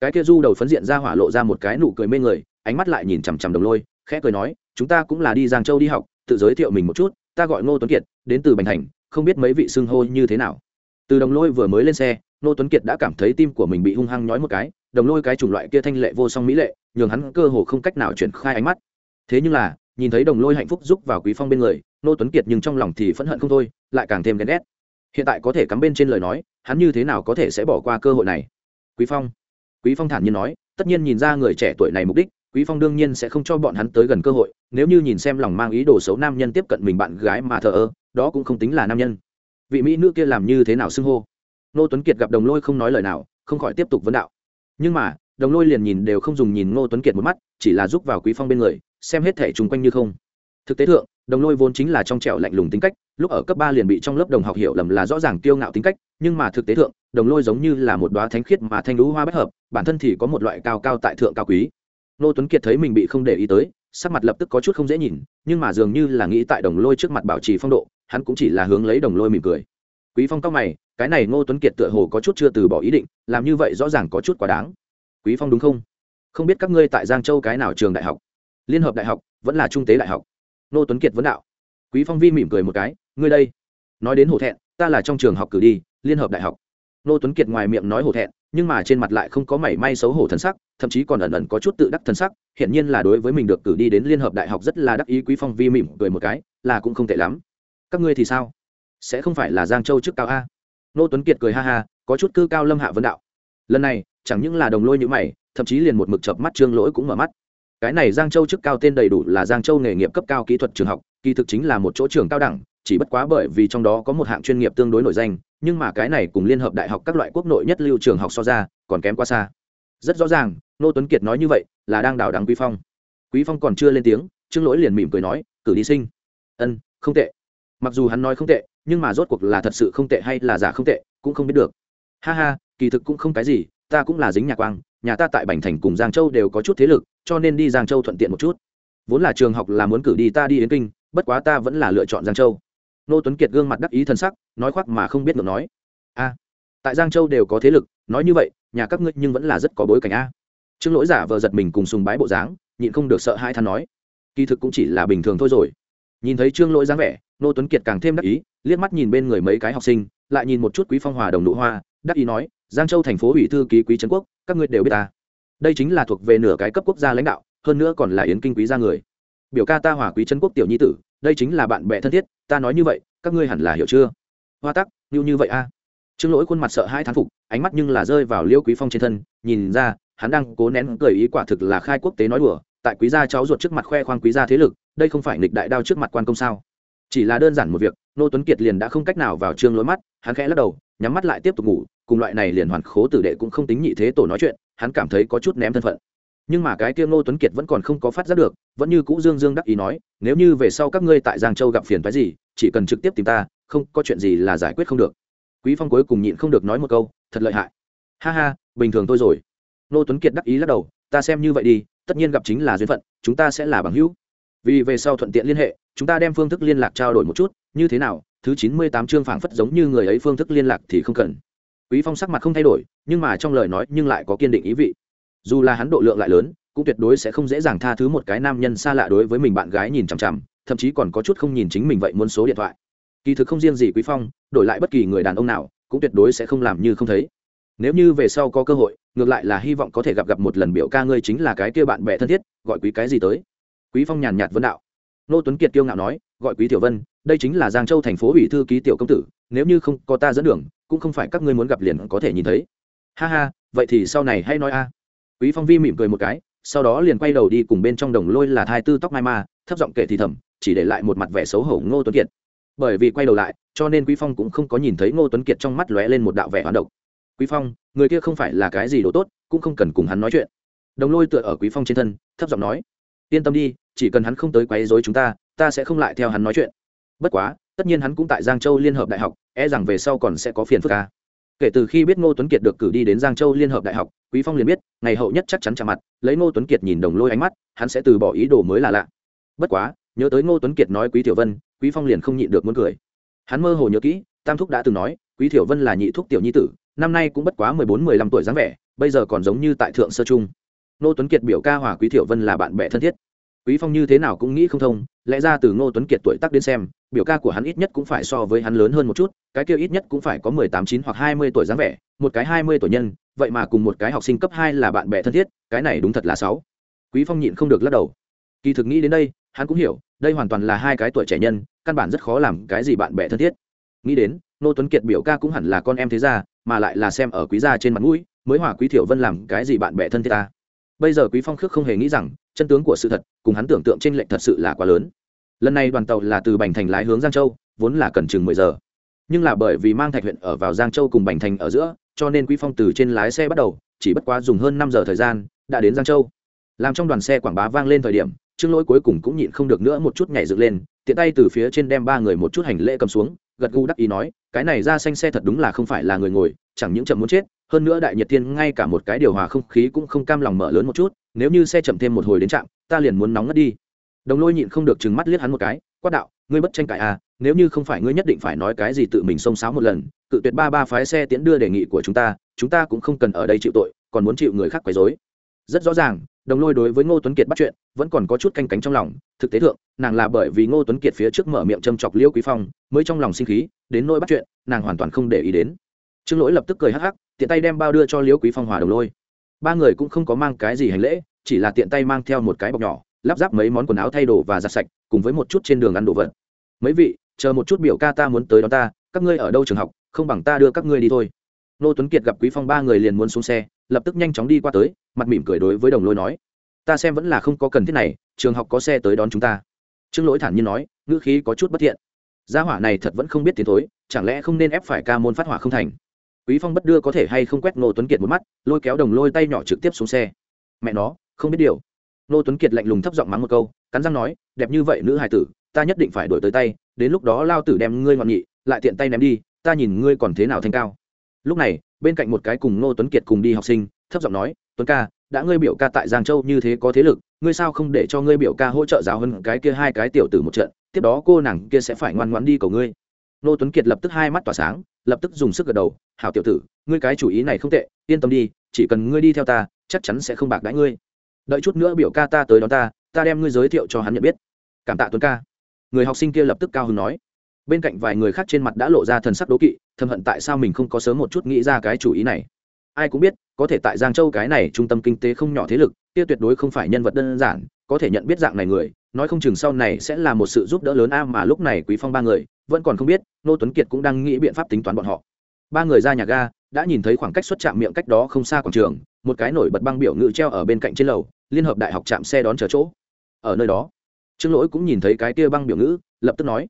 Cái kia du đầu phấn diện ra hỏa lộ ra một cái nụ cười mê người, ánh mắt lại nhìn chằm chằm đồng lôi, khẽ cười nói, chúng ta cũng là đi giang châu đi học, tự giới thiệu mình một chút, ta gọi ngô tuấn kiệt, đến từ bành thành, không biết mấy vị xưng hô như thế nào. Từ đồng lôi vừa mới lên xe, ngô tuấn kiệt đã cảm thấy tim của mình bị hung hăng nhói một cái, đồng lôi cái chủng loại kia thanh lệ vô song mỹ lệ, nhường hắn cơ hồ không cách nào chuyển khai ánh mắt. Thế nhưng là, nhìn thấy đồng lôi hạnh phúc giúp vào quý phong bên người, ngô tuấn kiệt nhưng trong lòng thì phẫn hận không thôi, lại càng thêm ghen ghét. Hiện tại có thể cắm bên trên lời nói, hắn như thế nào có thể sẽ bỏ qua cơ hội này? Quý phong. Quý phong thản nhiên nói, tất nhiên nhìn ra người trẻ tuổi này mục đích, quý phong đương nhiên sẽ không cho bọn hắn tới gần cơ hội, nếu như nhìn xem lòng mang ý đồ xấu nam nhân tiếp cận mình bạn gái mà thờ ơ, đó cũng không tính là nam nhân. Vị mỹ nữ kia làm như thế nào xưng hô? Nô tuấn kiệt gặp đồng lôi không nói lời nào, không khỏi tiếp tục vấn đạo. Nhưng mà, đồng lôi liền nhìn đều không dùng nhìn ngô tuấn kiệt một mắt, chỉ là giúp vào quý phong bên người, xem hết thể chung quanh như không. Thực tế thượng, đồng lôi vốn chính là trong trẻo lạnh lùng tính cách lúc ở cấp ba liền bị trong lớp đồng học hiểu lầm là rõ ràng kiêu ngạo tính cách, nhưng mà thực tế thượng, đồng lôi giống như là một đóa thánh khiết mà thanh lũ hoa bất hợp, bản thân thì có một loại cao cao tại thượng cao quý. Nô tuấn kiệt thấy mình bị không để ý tới, sắc mặt lập tức có chút không dễ nhìn, nhưng mà dường như là nghĩ tại đồng lôi trước mặt bảo trì phong độ, hắn cũng chỉ là hướng lấy đồng lôi mỉm cười. Quý phong cao mày, cái này ngô tuấn kiệt tựa hồ có chút chưa từ bỏ ý định, làm như vậy rõ ràng có chút quá đáng. Quý phong đúng không? Không biết các ngươi tại giang châu cái nào trường đại học? Liên hợp đại học, vẫn là trung tế đại học? Ngô tuấn kiệt vấn đạo. Quý phong vi mỉm cười một cái ngươi đây. Nói đến hổ thẹn, ta là trong trường học cử đi, liên hợp đại học. Nô tuấn kiệt ngoài miệng nói hổ thẹn, nhưng mà trên mặt lại không có mảy may xấu hổ thần sắc, thậm chí còn ẩn ẩn có chút tự đắc thần sắc hiện nhiên là đối với mình được cử đi đến liên hợp đại học rất là đắc ý quý phong vi mỉm cười một cái, là cũng không tệ lắm. Các ngươi thì sao? Sẽ không phải là giang châu trước cao a? Nô tuấn kiệt cười ha ha, có chút cư cao lâm hạ vấn đạo. Lần này, chẳng những là đồng lôi như mày, thậm chí liền một mực chợp mắt trương lỗi cũng mở mắt. Cái này giang châu chức cao tên đầy đủ là giang châu nghề nghiệp cấp cao kỹ thuật trường học, kỳ thực chính là một chỗ trường cao đẳng chỉ bất quá bởi vì trong đó có một hạng chuyên nghiệp tương đối nổi danh, nhưng mà cái này cùng liên hợp đại học các loại quốc nội nhất lưu trường học so ra, còn kém quá xa. Rất rõ ràng, nô tuấn kiệt nói như vậy, là đang đào đắng quý phong. Quý phong còn chưa lên tiếng, trương lỗi liền mỉm cười nói, cử đi sinh. Ân, không tệ. Mặc dù hắn nói không tệ, nhưng mà rốt cuộc là thật sự không tệ hay là giả không tệ, cũng không biết được. Ha ha, kỳ thực cũng không cái gì, ta cũng là dính nhà quang, nhà ta tại bành thành cùng giang châu đều có chút thế lực, cho nên đi giang châu thuận tiện một chút. Vốn là trường học là muốn cử đi ta đi yến kinh, bất quá ta vẫn là lựa chọn giang châu nô tuấn kiệt gương mặt đắc ý thân sắc, nói khoác mà không biết được nói. A, tại giang châu đều có thế lực, nói như vậy, nhà các ngươi nhưng vẫn là rất có bối cảnh a. Trương lỗi giả vờ giật mình cùng sùng bái bộ dáng, nhịn không được sợ hai than nói, kỳ thực cũng chỉ là bình thường thôi rồi. Nhìn thấy trương lỗi dáng vẻ, nô tuấn kiệt càng thêm đắc ý, liếc mắt nhìn bên người mấy cái học sinh, lại nhìn một chút quý phong hòa đồng nụ hoa, đắc ý nói, giang châu thành phố ủy thư ký quý trấn quốc, các ngươi đều biết ta. Đây chính là thuộc về nửa cái cấp quốc gia lãnh đạo, hơn nữa còn là yến kinh quý gia người. Biểu ca ta hòa quý trấn quốc tiểu nhi tử đây chính là bạn bè thân thiết, ta nói như vậy, các ngươi hẳn là hiểu chưa? Hoa tắc, như như vậy a. Trương lỗi khuôn mặt sợ hai thán phục, ánh mắt nhưng là rơi vào liêu quý phong trên thân, nhìn ra, hắn đang cố nén cười ý quả thực là khai quốc tế nói đùa, tại quý gia cháu ruột trước mặt khoe khoang quý gia thế lực, đây không phải nghịch đại đao trước mặt quan công sao? Chỉ là đơn giản một việc, nô tuấn kiệt liền đã không cách nào vào trương Lỗi mắt, hắn khẽ lắc đầu, nhắm mắt lại tiếp tục ngủ, cùng loại này liền hoàn khố tử đệ cũng không tính nhị thế tổ nói chuyện, hắn cảm thấy có chút ném thân phận nhưng mà cái kia nô tuấn kiệt vẫn còn không có phát giác được, vẫn như cũ dương dương đắc ý nói, nếu như về sau các ngươi tại giang châu gặp phiền phái gì, chỉ cần trực tiếp tìm ta, không, có chuyện gì là giải quyết không được. Quý phong cuối cùng nhịn không được nói một câu, thật lợi hại. Ha ha, bình thường tôi rồi. Nô tuấn kiệt đắc ý lắc đầu, ta xem như vậy đi, tất nhiên gặp chính là duyên phận, chúng ta sẽ là bằng hữu. Vì về sau thuận tiện liên hệ, chúng ta đem phương thức liên lạc trao đổi một chút, như thế nào, thứ chín mươi tám chương phảng phất giống như người ấy phương thức liên lạc thì không cần. Quý phong sắc mặt không thay đổi, nhưng mà trong lời nói nhưng lại có kiên định ý vị dù là hắn độ lượng lại lớn, cũng tuyệt đối sẽ không dễ dàng tha thứ một cái nam nhân xa lạ đối với mình bạn gái nhìn chằm chằm, thậm chí còn có chút không nhìn chính mình vậy muốn số điện thoại. Kỳ thực không riêng gì quý phong, đổi lại bất kỳ người đàn ông nào, cũng tuyệt đối sẽ không làm như không thấy. Nếu như về sau có cơ hội, ngược lại là hy vọng có thể gặp gặp một lần biểu ca ngươi chính là cái kia bạn bè thân thiết, gọi quý cái gì tới? Quý phong nhàn nhạt vấn đạo. Nô tuấn kiệt kiêu ngạo nói, gọi quý tiểu vân, đây chính là giang châu thành phố ủy thư ký tiểu công tử, nếu như không có ta dẫn đường, cũng không phải các ngươi muốn gặp liền có thể nhìn thấy. Ha ha, vậy thì sau này hãy nói a quý phong vi mỉm cười một cái, sau đó liền quay đầu đi cùng bên trong đồng lôi là thai tư tóc mai ma, thấp giọng kể thì thầm, chỉ để lại một mặt vẻ xấu hổ ngô tuấn kiệt. Bởi vì quay đầu lại, cho nên quý phong cũng không có nhìn thấy ngô tuấn kiệt trong mắt lóe lên một đạo vẻ hoán độc. Quý phong, người kia không phải là cái gì đồ tốt, cũng không cần cùng hắn nói chuyện. Đồng lôi tựa ở quý phong trên thân, thấp giọng nói, yên tâm đi, chỉ cần hắn không tới quấy rối chúng ta ta sẽ không lại theo hắn nói chuyện. Bất quá, tất nhiên hắn cũng tại giang châu liên hợp đại học e rằng về sau còn sẽ có phiền phức ca kể từ khi biết ngô tuấn kiệt được cử đi đến giang châu liên hợp đại học, quý phong liền biết, ngày hậu nhất chắc chắn chạm mặt, lấy ngô tuấn kiệt nhìn đồng lôi ánh mắt, hắn sẽ từ bỏ ý đồ mới là lạ. Bất quá, nhớ tới ngô tuấn kiệt nói quý tiểu vân, quý phong liền không nhịn được muốn cười. Hắn mơ hồ nhớ kỹ, tam thúc đã từng nói, quý tiểu vân là nhị thúc tiểu nhi tử, năm nay cũng bất quá mười bốn mười lăm tuổi dáng vẻ, bây giờ còn giống như tại thượng sơ trung. Ngô tuấn kiệt biểu ca hòa quý tiểu vân là bạn bè thân thiết quý phong như thế nào cũng nghĩ không thông, lẽ ra từ ngô tuấn kiệt tuổi tác đến xem, biểu ca của hắn ít nhất cũng phải so với hắn lớn hơn một chút, cái kia ít nhất cũng phải có mười tám, chín hoặc hai mươi tuổi dáng vẻ, một cái hai mươi tuổi nhân, vậy mà cùng một cái học sinh cấp hai là bạn bè thân thiết, cái này đúng thật là sáu quý phong nhịn không được lắc đầu. Kỳ thực nghĩ đến đây, hắn cũng hiểu, đây hoàn toàn là hai cái tuổi trẻ nhân, căn bản rất khó làm cái gì bạn bè thân thiết. Nghĩ đến, ngô tuấn kiệt biểu ca cũng hẳn là con em thế gia, mà lại là xem ở quý gia trên mặt mũi, mới hòa quý thiểu vân làm cái gì bạn bè thân thiết ta. Bây giờ quý phong khước không hề nghĩ rằng chân tướng của sự thật, cùng hắn tưởng tượng trên lệnh thật sự là quá lớn. Lần này đoàn tàu là từ bành thành lái hướng giang châu, vốn là cần chừng mười giờ. Nhưng là bởi vì mang thạch huyện ở vào giang châu cùng bành thành ở giữa, cho nên quý phong từ trên lái xe bắt đầu, chỉ bất quá dùng hơn năm giờ thời gian, đã đến giang châu. Làm trong đoàn xe quảng bá vang lên thời điểm, trương lỗi cuối cùng cũng nhịn không được nữa một chút nhảy dựng lên, tiện tay từ phía trên đem ba người một chút hành lễ cầm xuống, gật gù đắc ý nói, cái này ra xanh xe thật đúng là không phải là người ngồi, chẳng những chậm muốn chết, hơn nữa đại nhật thiên ngay cả một cái điều hòa không khí cũng không cam lòng mở lớn một chút nếu như xe chậm thêm một hồi đến trạm, ta liền muốn nóng ngất đi. Đồng lôi nhịn không được trừng mắt liếc hắn một cái, quát đạo, ngươi bất tranh cãi à nếu như không phải ngươi nhất định phải nói cái gì tự mình xông xáo một lần, cự tuyệt ba ba phái xe tiễn đưa đề nghị của chúng ta chúng ta cũng không cần ở đây chịu tội, còn muốn chịu người khác quấy rối. Rất rõ ràng, đồng lôi đối với ngô tuấn kiệt bắt chuyện, vẫn còn có chút canh cánh trong lòng, thực tế thượng, nàng là bởi vì ngô tuấn kiệt phía trước mở miệng châm chọc liêu quý phong, mới trong lòng sinh khí, đến nỗi bắt chuyện, nàng hoàn toàn không để ý đến. Trương lỗi lập tức cười hắc hắc, tiện tay đem bao đưa cho liêu quý phong hòa đồng lôi ba người cũng không có mang cái gì hành lễ, chỉ là tiện tay mang theo một cái bọc nhỏ, lắp ráp mấy món quần áo thay đồ và giặt sạch, cùng với một chút trên đường ăn đồ vật. Mấy vị, chờ một chút biểu ca ta muốn tới đó ta, các ngươi ở đâu trường học, không bằng ta đưa các ngươi đi thôi. Nô tuấn kiệt gặp quý phong ba người liền muốn xuống xe, lập tức nhanh chóng đi qua tới, mặt mỉm cười đối với đồng lôi nói, ta xem vẫn là không có cần thiết này, trường học có xe tới đón chúng ta. Trương lỗi thản nhiên nói, ngữ khí có chút bất thiện. Gia hỏa này thật vẫn không biết tiến thối, chẳng lẽ không nên ép phải ca môn phát hỏa không thành? Quý phong bất đưa có thể hay không quét nô tuấn kiệt một mắt, lôi kéo đồng lôi tay nhỏ trực tiếp xuống xe. Mẹ nó, không biết điều. Nô tuấn kiệt lạnh lùng thấp giọng mắng một câu, cắn răng nói, đẹp như vậy nữ hài tử, ta nhất định phải đổi tới tay, đến lúc đó lao tử đem ngươi ngọn nhị lại tiện tay ném đi, ta nhìn ngươi còn thế nào thanh cao. Lúc này, bên cạnh một cái cùng nô tuấn kiệt cùng đi học sinh, thấp giọng nói, tuấn ca, đã ngươi biểu ca tại giang châu như thế có thế lực, ngươi sao không để cho ngươi biểu ca hỗ trợ giáo hơn cái kia hai cái tiểu tử một trận, tiếp đó cô nàng kia sẽ phải ngoan ngoãn đi cầu ngươi nô tuấn kiệt lập tức hai mắt tỏa sáng, lập tức dùng sức gật đầu, hảo tiểu tử, ngươi cái chủ ý này không tệ, yên tâm đi, chỉ cần ngươi đi theo ta, chắc chắn sẽ không bạc đãi ngươi. Đợi chút nữa biểu ca ta tới đón ta ta đem ngươi giới thiệu cho hắn nhận biết. Cảm tạ tuấn ca. Người học sinh kia lập tức cao hứng nói. Bên cạnh vài người khác trên mặt đã lộ ra thần sắc đố kỵ, thầm hận tại sao mình không có sớm một chút nghĩ ra cái chủ ý này. Ai cũng biết, có thể tại giang châu cái này trung tâm kinh tế không nhỏ thế lực, kia tuyệt đối không phải nhân vật đơn giản, có thể nhận biết dạng này người nói không chừng sau này sẽ là một sự giúp đỡ lớn a mà lúc này quý phong ba người vẫn còn không biết, nô tuấn kiệt cũng đang nghĩ biện pháp tính toán bọn họ. Ba người ra nhà ga, đã nhìn thấy khoảng cách xuất trạm miệng cách đó không xa quảng trường, một cái nổi bật băng biểu ngữ treo ở bên cạnh trên lầu, liên hợp đại học trạm xe đón chờ chỗ. Ở nơi đó, trương lỗi cũng nhìn thấy cái kia băng biểu ngữ lập tức nói,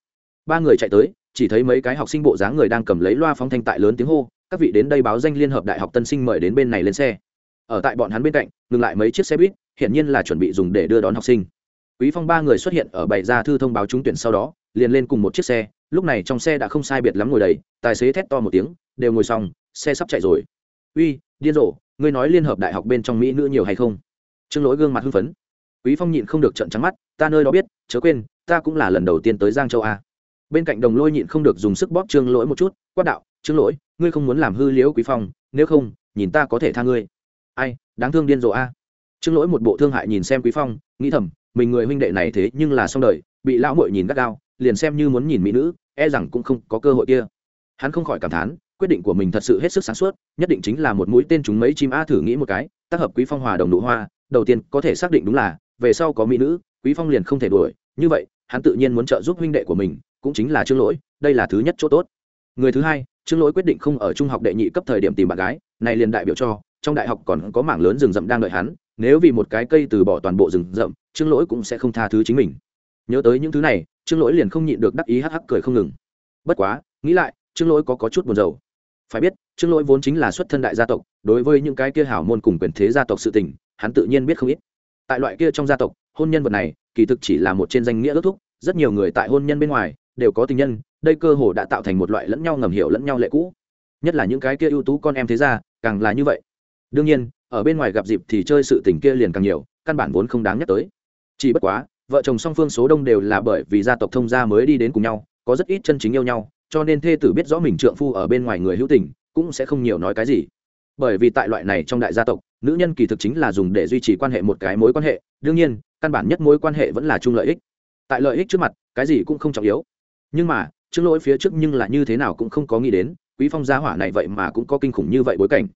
ba người chạy tới, chỉ thấy mấy cái học sinh bộ dáng người đang cầm lấy loa phóng thanh tại lớn tiếng hô, các vị đến đây báo danh liên hợp đại học tân sinh mời đến bên này lên xe. Ở tại bọn hắn bên cạnh, ngừng lại mấy chiếc xe buýt hiện nhiên là chuẩn bị dùng để đưa đón học sinh quý phong ba người xuất hiện ở bày ra thư thông báo trúng tuyển sau đó, liền lên cùng một chiếc xe, lúc này trong xe đã không sai biệt lắm ngồi đầy, tài xế thét to một tiếng, đều ngồi xong, xe sắp chạy rồi. Uy, điên rồ, ngươi nói liên hợp đại học bên trong mỹ nữ nhiều hay không? Trương lỗi gương mặt hưng phấn. Quý phong nhịn không được trận trắng mắt, ta nơi đó biết, chớ quên, ta cũng là lần đầu tiên tới giang châu a. Bên cạnh đồng lôi nhịn không được dùng sức bóp trương lỗi một chút, quát đạo, trương lỗi, ngươi không muốn làm hư liễu quý phong, nếu không, nhìn ta có thể tha ngươi. Ai, đáng thương điên rồ a. Trương lỗi một bộ thương hại nhìn xem quý phong, nghĩ thầm mình người huynh đệ này thế nhưng là xong đời, bị lão muội nhìn gắt gao, liền xem như muốn nhìn mỹ nữ e rằng cũng không có cơ hội kia. Hắn không khỏi cảm thán, quyết định của mình thật sự hết sức sáng suốt, nhất định chính là một mũi tên chúng mấy chim a thử nghĩ một cái, tác hợp quý phong hòa đồng nụ hoa, đầu tiên có thể xác định đúng là, về sau có mỹ nữ, quý phong liền không thể đuổi, như vậy, hắn tự nhiên muốn trợ giúp huynh đệ của mình, cũng chính là trương lỗi, đây là thứ nhất chỗ tốt. Người thứ hai, trương lỗi quyết định không ở trung học đệ nhị cấp thời điểm tìm bạn gái, này liền đại biểu cho, trong đại học còn có mảng lớn rừng rậm đang đợi hắn, nếu vì một cái cây từ bỏ toàn bộ rừng rậm trương lỗi cũng sẽ không tha thứ chính mình. Nhớ tới những thứ này trương lỗi liền không nhịn được đắc ý hắc hắc cười không ngừng. Bất quá nghĩ lại trương lỗi có, có chút buồn rầu. Phải biết trương lỗi vốn chính là xuất thân đại gia tộc đối với những cái kia hảo môn cùng quyền thế gia tộc sự tình hắn tự nhiên biết không ít. Tại loại kia trong gia tộc hôn nhân vật này kỳ thực chỉ là một trên danh nghĩa ước thúc rất nhiều người tại hôn nhân bên ngoài đều có tình nhân đây cơ hồ đã tạo thành một loại lẫn nhau ngầm hiểu lẫn nhau lệ cũ. Nhất là những cái kia ưu tú con em thế ra càng là như vậy. Đương nhiên ở bên ngoài gặp dịp thì chơi sự tình kia liền càng nhiều căn bản vốn không đáng nhắc tới chỉ bất quá, vợ chồng song phương số đông đều là bởi vì gia tộc thông gia mới đi đến cùng nhau, có rất ít chân chính yêu nhau, cho nên thê tử biết rõ mình trượng phu ở bên ngoài người hữu tình, cũng sẽ không nhiều nói cái gì. Bởi vì tại loại này trong đại gia tộc, nữ nhân kỳ thực chính là dùng để duy trì quan hệ một cái mối quan hệ, đương nhiên, căn bản nhất mối quan hệ vẫn là chung lợi ích. Tại lợi ích trước mặt, cái gì cũng không trọng yếu. Nhưng mà, trước lỗi phía trước nhưng là như thế nào cũng không có nghĩ đến, quý phong gia hỏa này vậy mà cũng có kinh khủng như vậy bối cảnh.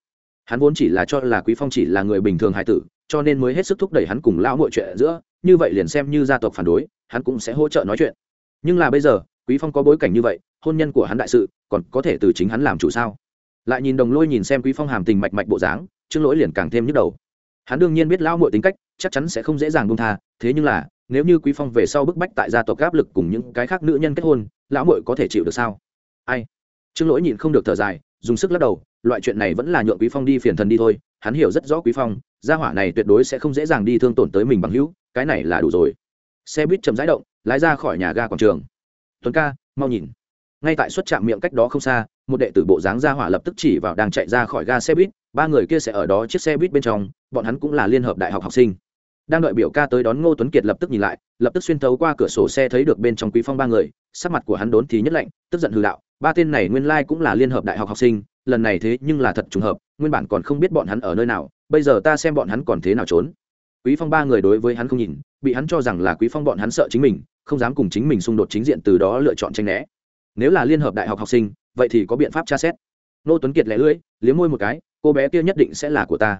Hắn vốn chỉ là cho là quý phong chỉ là người bình thường hải tử, cho nên mới hết sức thúc đẩy hắn cùng lão mọi chuyện giữa như vậy liền xem như gia tộc phản đối, hắn cũng sẽ hỗ trợ nói chuyện. Nhưng là bây giờ, quý phong có bối cảnh như vậy, hôn nhân của hắn đại sự, còn có thể từ chính hắn làm chủ sao? Lại nhìn đồng lôi nhìn xem quý phong hàm tình mạch mạch bộ dáng, trương lỗi liền càng thêm nhức đầu. Hắn đương nhiên biết lão muội tính cách, chắc chắn sẽ không dễ dàng buông tha, thế nhưng là, nếu như quý phong về sau bức bách tại gia tộc áp lực cùng những cái khác nữ nhân kết hôn, lão muội có thể chịu được sao? Ai? Trương lỗi nhịn không được thở dài, dùng sức lắc đầu, loại chuyện này vẫn là nhượng quý phong đi phiền thần đi thôi, hắn hiểu rất rõ quý phong, gia hỏa này tuyệt đối sẽ không dễ dàng đi thương tổn tới mình bằng hữu cái này là đủ rồi. Xe buýt chậm rãi động, lái ra khỏi nhà ga quảng trường. Tuấn ca, mau nhìn. Ngay tại xuất trạm miệng cách đó không xa, một đệ tử bộ dáng ra hỏa lập tức chỉ vào đang chạy ra khỏi ga xe buýt, ba người kia sẽ ở đó chiếc xe buýt bên trong, bọn hắn cũng là liên hợp đại học học sinh. Đang đợi biểu ca tới đón ngô tuấn kiệt lập tức nhìn lại, lập tức xuyên thấu qua cửa sổ xe thấy được bên trong quý phong ba người, sắc mặt của hắn đốn thì nhất lạnh, tức giận hư đạo, ba tên này nguyên lai cũng là liên hợp đại học học sinh, lần này thế nhưng là thật trùng hợp, nguyên bản còn không biết bọn hắn ở nơi nào, bây giờ ta xem bọn hắn còn thế nào trốn quý phong ba người đối với hắn không nhìn, bị hắn cho rằng là quý phong bọn hắn sợ chính mình, không dám cùng chính mình xung đột chính diện từ đó lựa chọn tranh né. Nếu là liên hợp đại học học sinh, vậy thì có biện pháp tra xét. Nô tuấn kiệt lẻ lưỡi, liếm môi một cái, cô bé kia nhất định sẽ là của ta.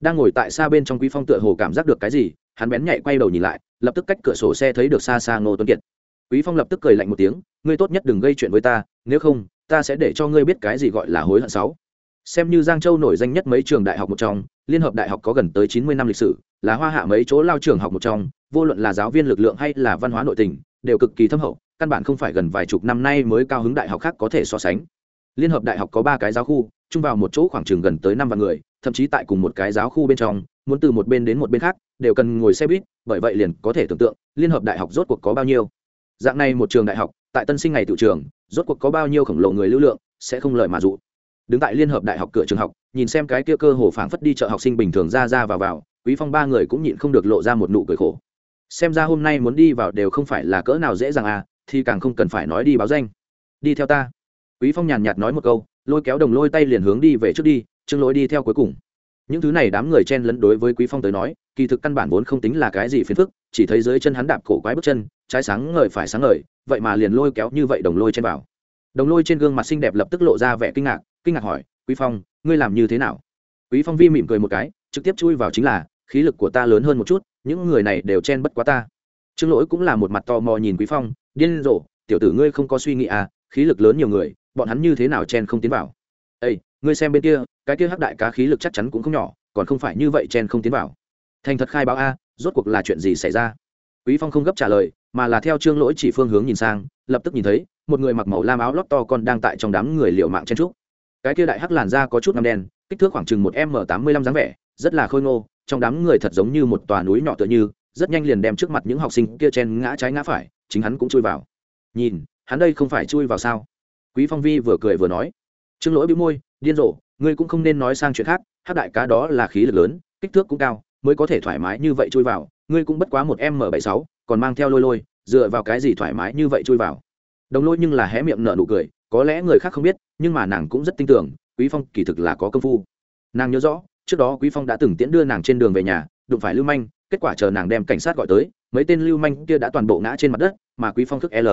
Đang ngồi tại xa bên trong quý phong tựa hồ cảm giác được cái gì, hắn bén nhạy quay đầu nhìn lại, lập tức cách cửa sổ xe thấy được xa xa ngô tuấn kiệt. Quý phong lập tức cười lạnh một tiếng, ngươi tốt nhất đừng gây chuyện với ta, nếu không, ta sẽ để cho ngươi biết cái gì gọi là hối hận sáu xem như giang châu nổi danh nhất mấy trường đại học một trong, liên hợp đại học có gần tới chín mươi năm lịch sử, là hoa hạ mấy chỗ lao trường học một trong, vô luận là giáo viên lực lượng hay là văn hóa nội tình, đều cực kỳ thâm hậu, căn bản không phải gần vài chục năm nay mới cao hứng đại học khác có thể so sánh. Liên hợp đại học có ba cái giáo khu, chung vào một chỗ khoảng chừng gần tới năm vạn người, thậm chí tại cùng một cái giáo khu bên trong, muốn từ một bên đến một bên khác, đều cần ngồi xe buýt, bởi vậy liền có thể tưởng tượng, liên hợp đại học rốt cuộc có bao nhiêu. Dạng này một trường đại học, tại tân sinh ngày tự trường, rốt cuộc có bao nhiêu khổng lồ người lưu lượng, sẽ không lợi mà dụ đứng tại liên hợp đại học cửa trường học, nhìn xem cái kia cơ hồ phảng phất đi chợ học sinh bình thường ra ra vào vào, quý phong ba người cũng nhịn không được lộ ra một nụ cười khổ. Xem ra hôm nay muốn đi vào đều không phải là cỡ nào dễ dàng à thì càng không cần phải nói đi báo danh. Đi theo ta. Quý phong nhàn nhạt nói một câu, lôi kéo đồng lôi tay liền hướng đi về trước đi chương lối đi theo cuối cùng. Những thứ này đám người chen lẫn đối với quý phong tới nói, kỳ thực căn bản vốn không tính là cái gì phiền phức, chỉ thấy dưới chân hắn đạp cổ quái bước chân, trái sáng ngời phải sáng ngời, vậy mà liền lôi kéo như vậy đồng lôi trên vào. Đồng lôi trên gương mặt xinh đẹp lập tức lộ ra vẻ kinh ngạc kinh ngạc hỏi, quý phong, ngươi làm như thế nào? Quý phong vi mỉm cười một cái, trực tiếp chui vào chính là, khí lực của ta lớn hơn một chút, những người này đều chen bất quá ta. Trương lỗi cũng là một mặt tò mò nhìn quý phong, điên rồ, tiểu tử ngươi không có suy nghĩ à khí lực lớn nhiều người, bọn hắn như thế nào chen không tiến vào? Ây ngươi xem bên kia, cái kia hắc đại cá khí lực chắc chắn cũng không nhỏ, còn không phải như vậy chen không tiến vào. Thành thật khai báo a, rốt cuộc là chuyện gì xảy ra? Quý phong không gấp trả lời, mà là theo trương lỗi chỉ phương hướng nhìn sang, lập tức nhìn thấy, một người mặc màu lam áo lót to con đang tại trong đám người liều mạng chen trúc cái kia đại hắc làn da có chút ngăm đen, kích thước khoảng chừng một m tám mươi lăm dáng vẻ, rất là khôi ngô, trong đám người thật giống như một tòa núi nhỏ tựa như, rất nhanh liền đem trước mặt những học sinh kia chen ngã trái ngã phải, chính hắn cũng chui vào. Nhìn, hắn đây không phải chui vào sao? Quý phong vi vừa cười vừa nói, trương lỗi bị môi, điên rồ, ngươi cũng không nên nói sang chuyện khác hát đại cá đó là khí lực lớn, kích thước cũng cao, mới có thể thoải mái như vậy chui vào, ngươi cũng bất quá một m bảy sáu, còn mang theo lôi lôi, dựa vào cái gì thoải mái như vậy chui vào? Đồng lôi nhưng là hé miệng nở nụ cười có lẽ người khác không biết, nhưng mà nàng cũng rất tin tưởng, quý phong kỳ thực là có công phu. Nàng nhớ rõ, trước đó quý phong đã từng tiễn đưa nàng trên đường về nhà, đụng phải lưu manh, kết quả chờ nàng đem cảnh sát gọi tới, mấy tên lưu manh kia đã toàn bộ ngã trên mặt đất, mà quý phong thức l.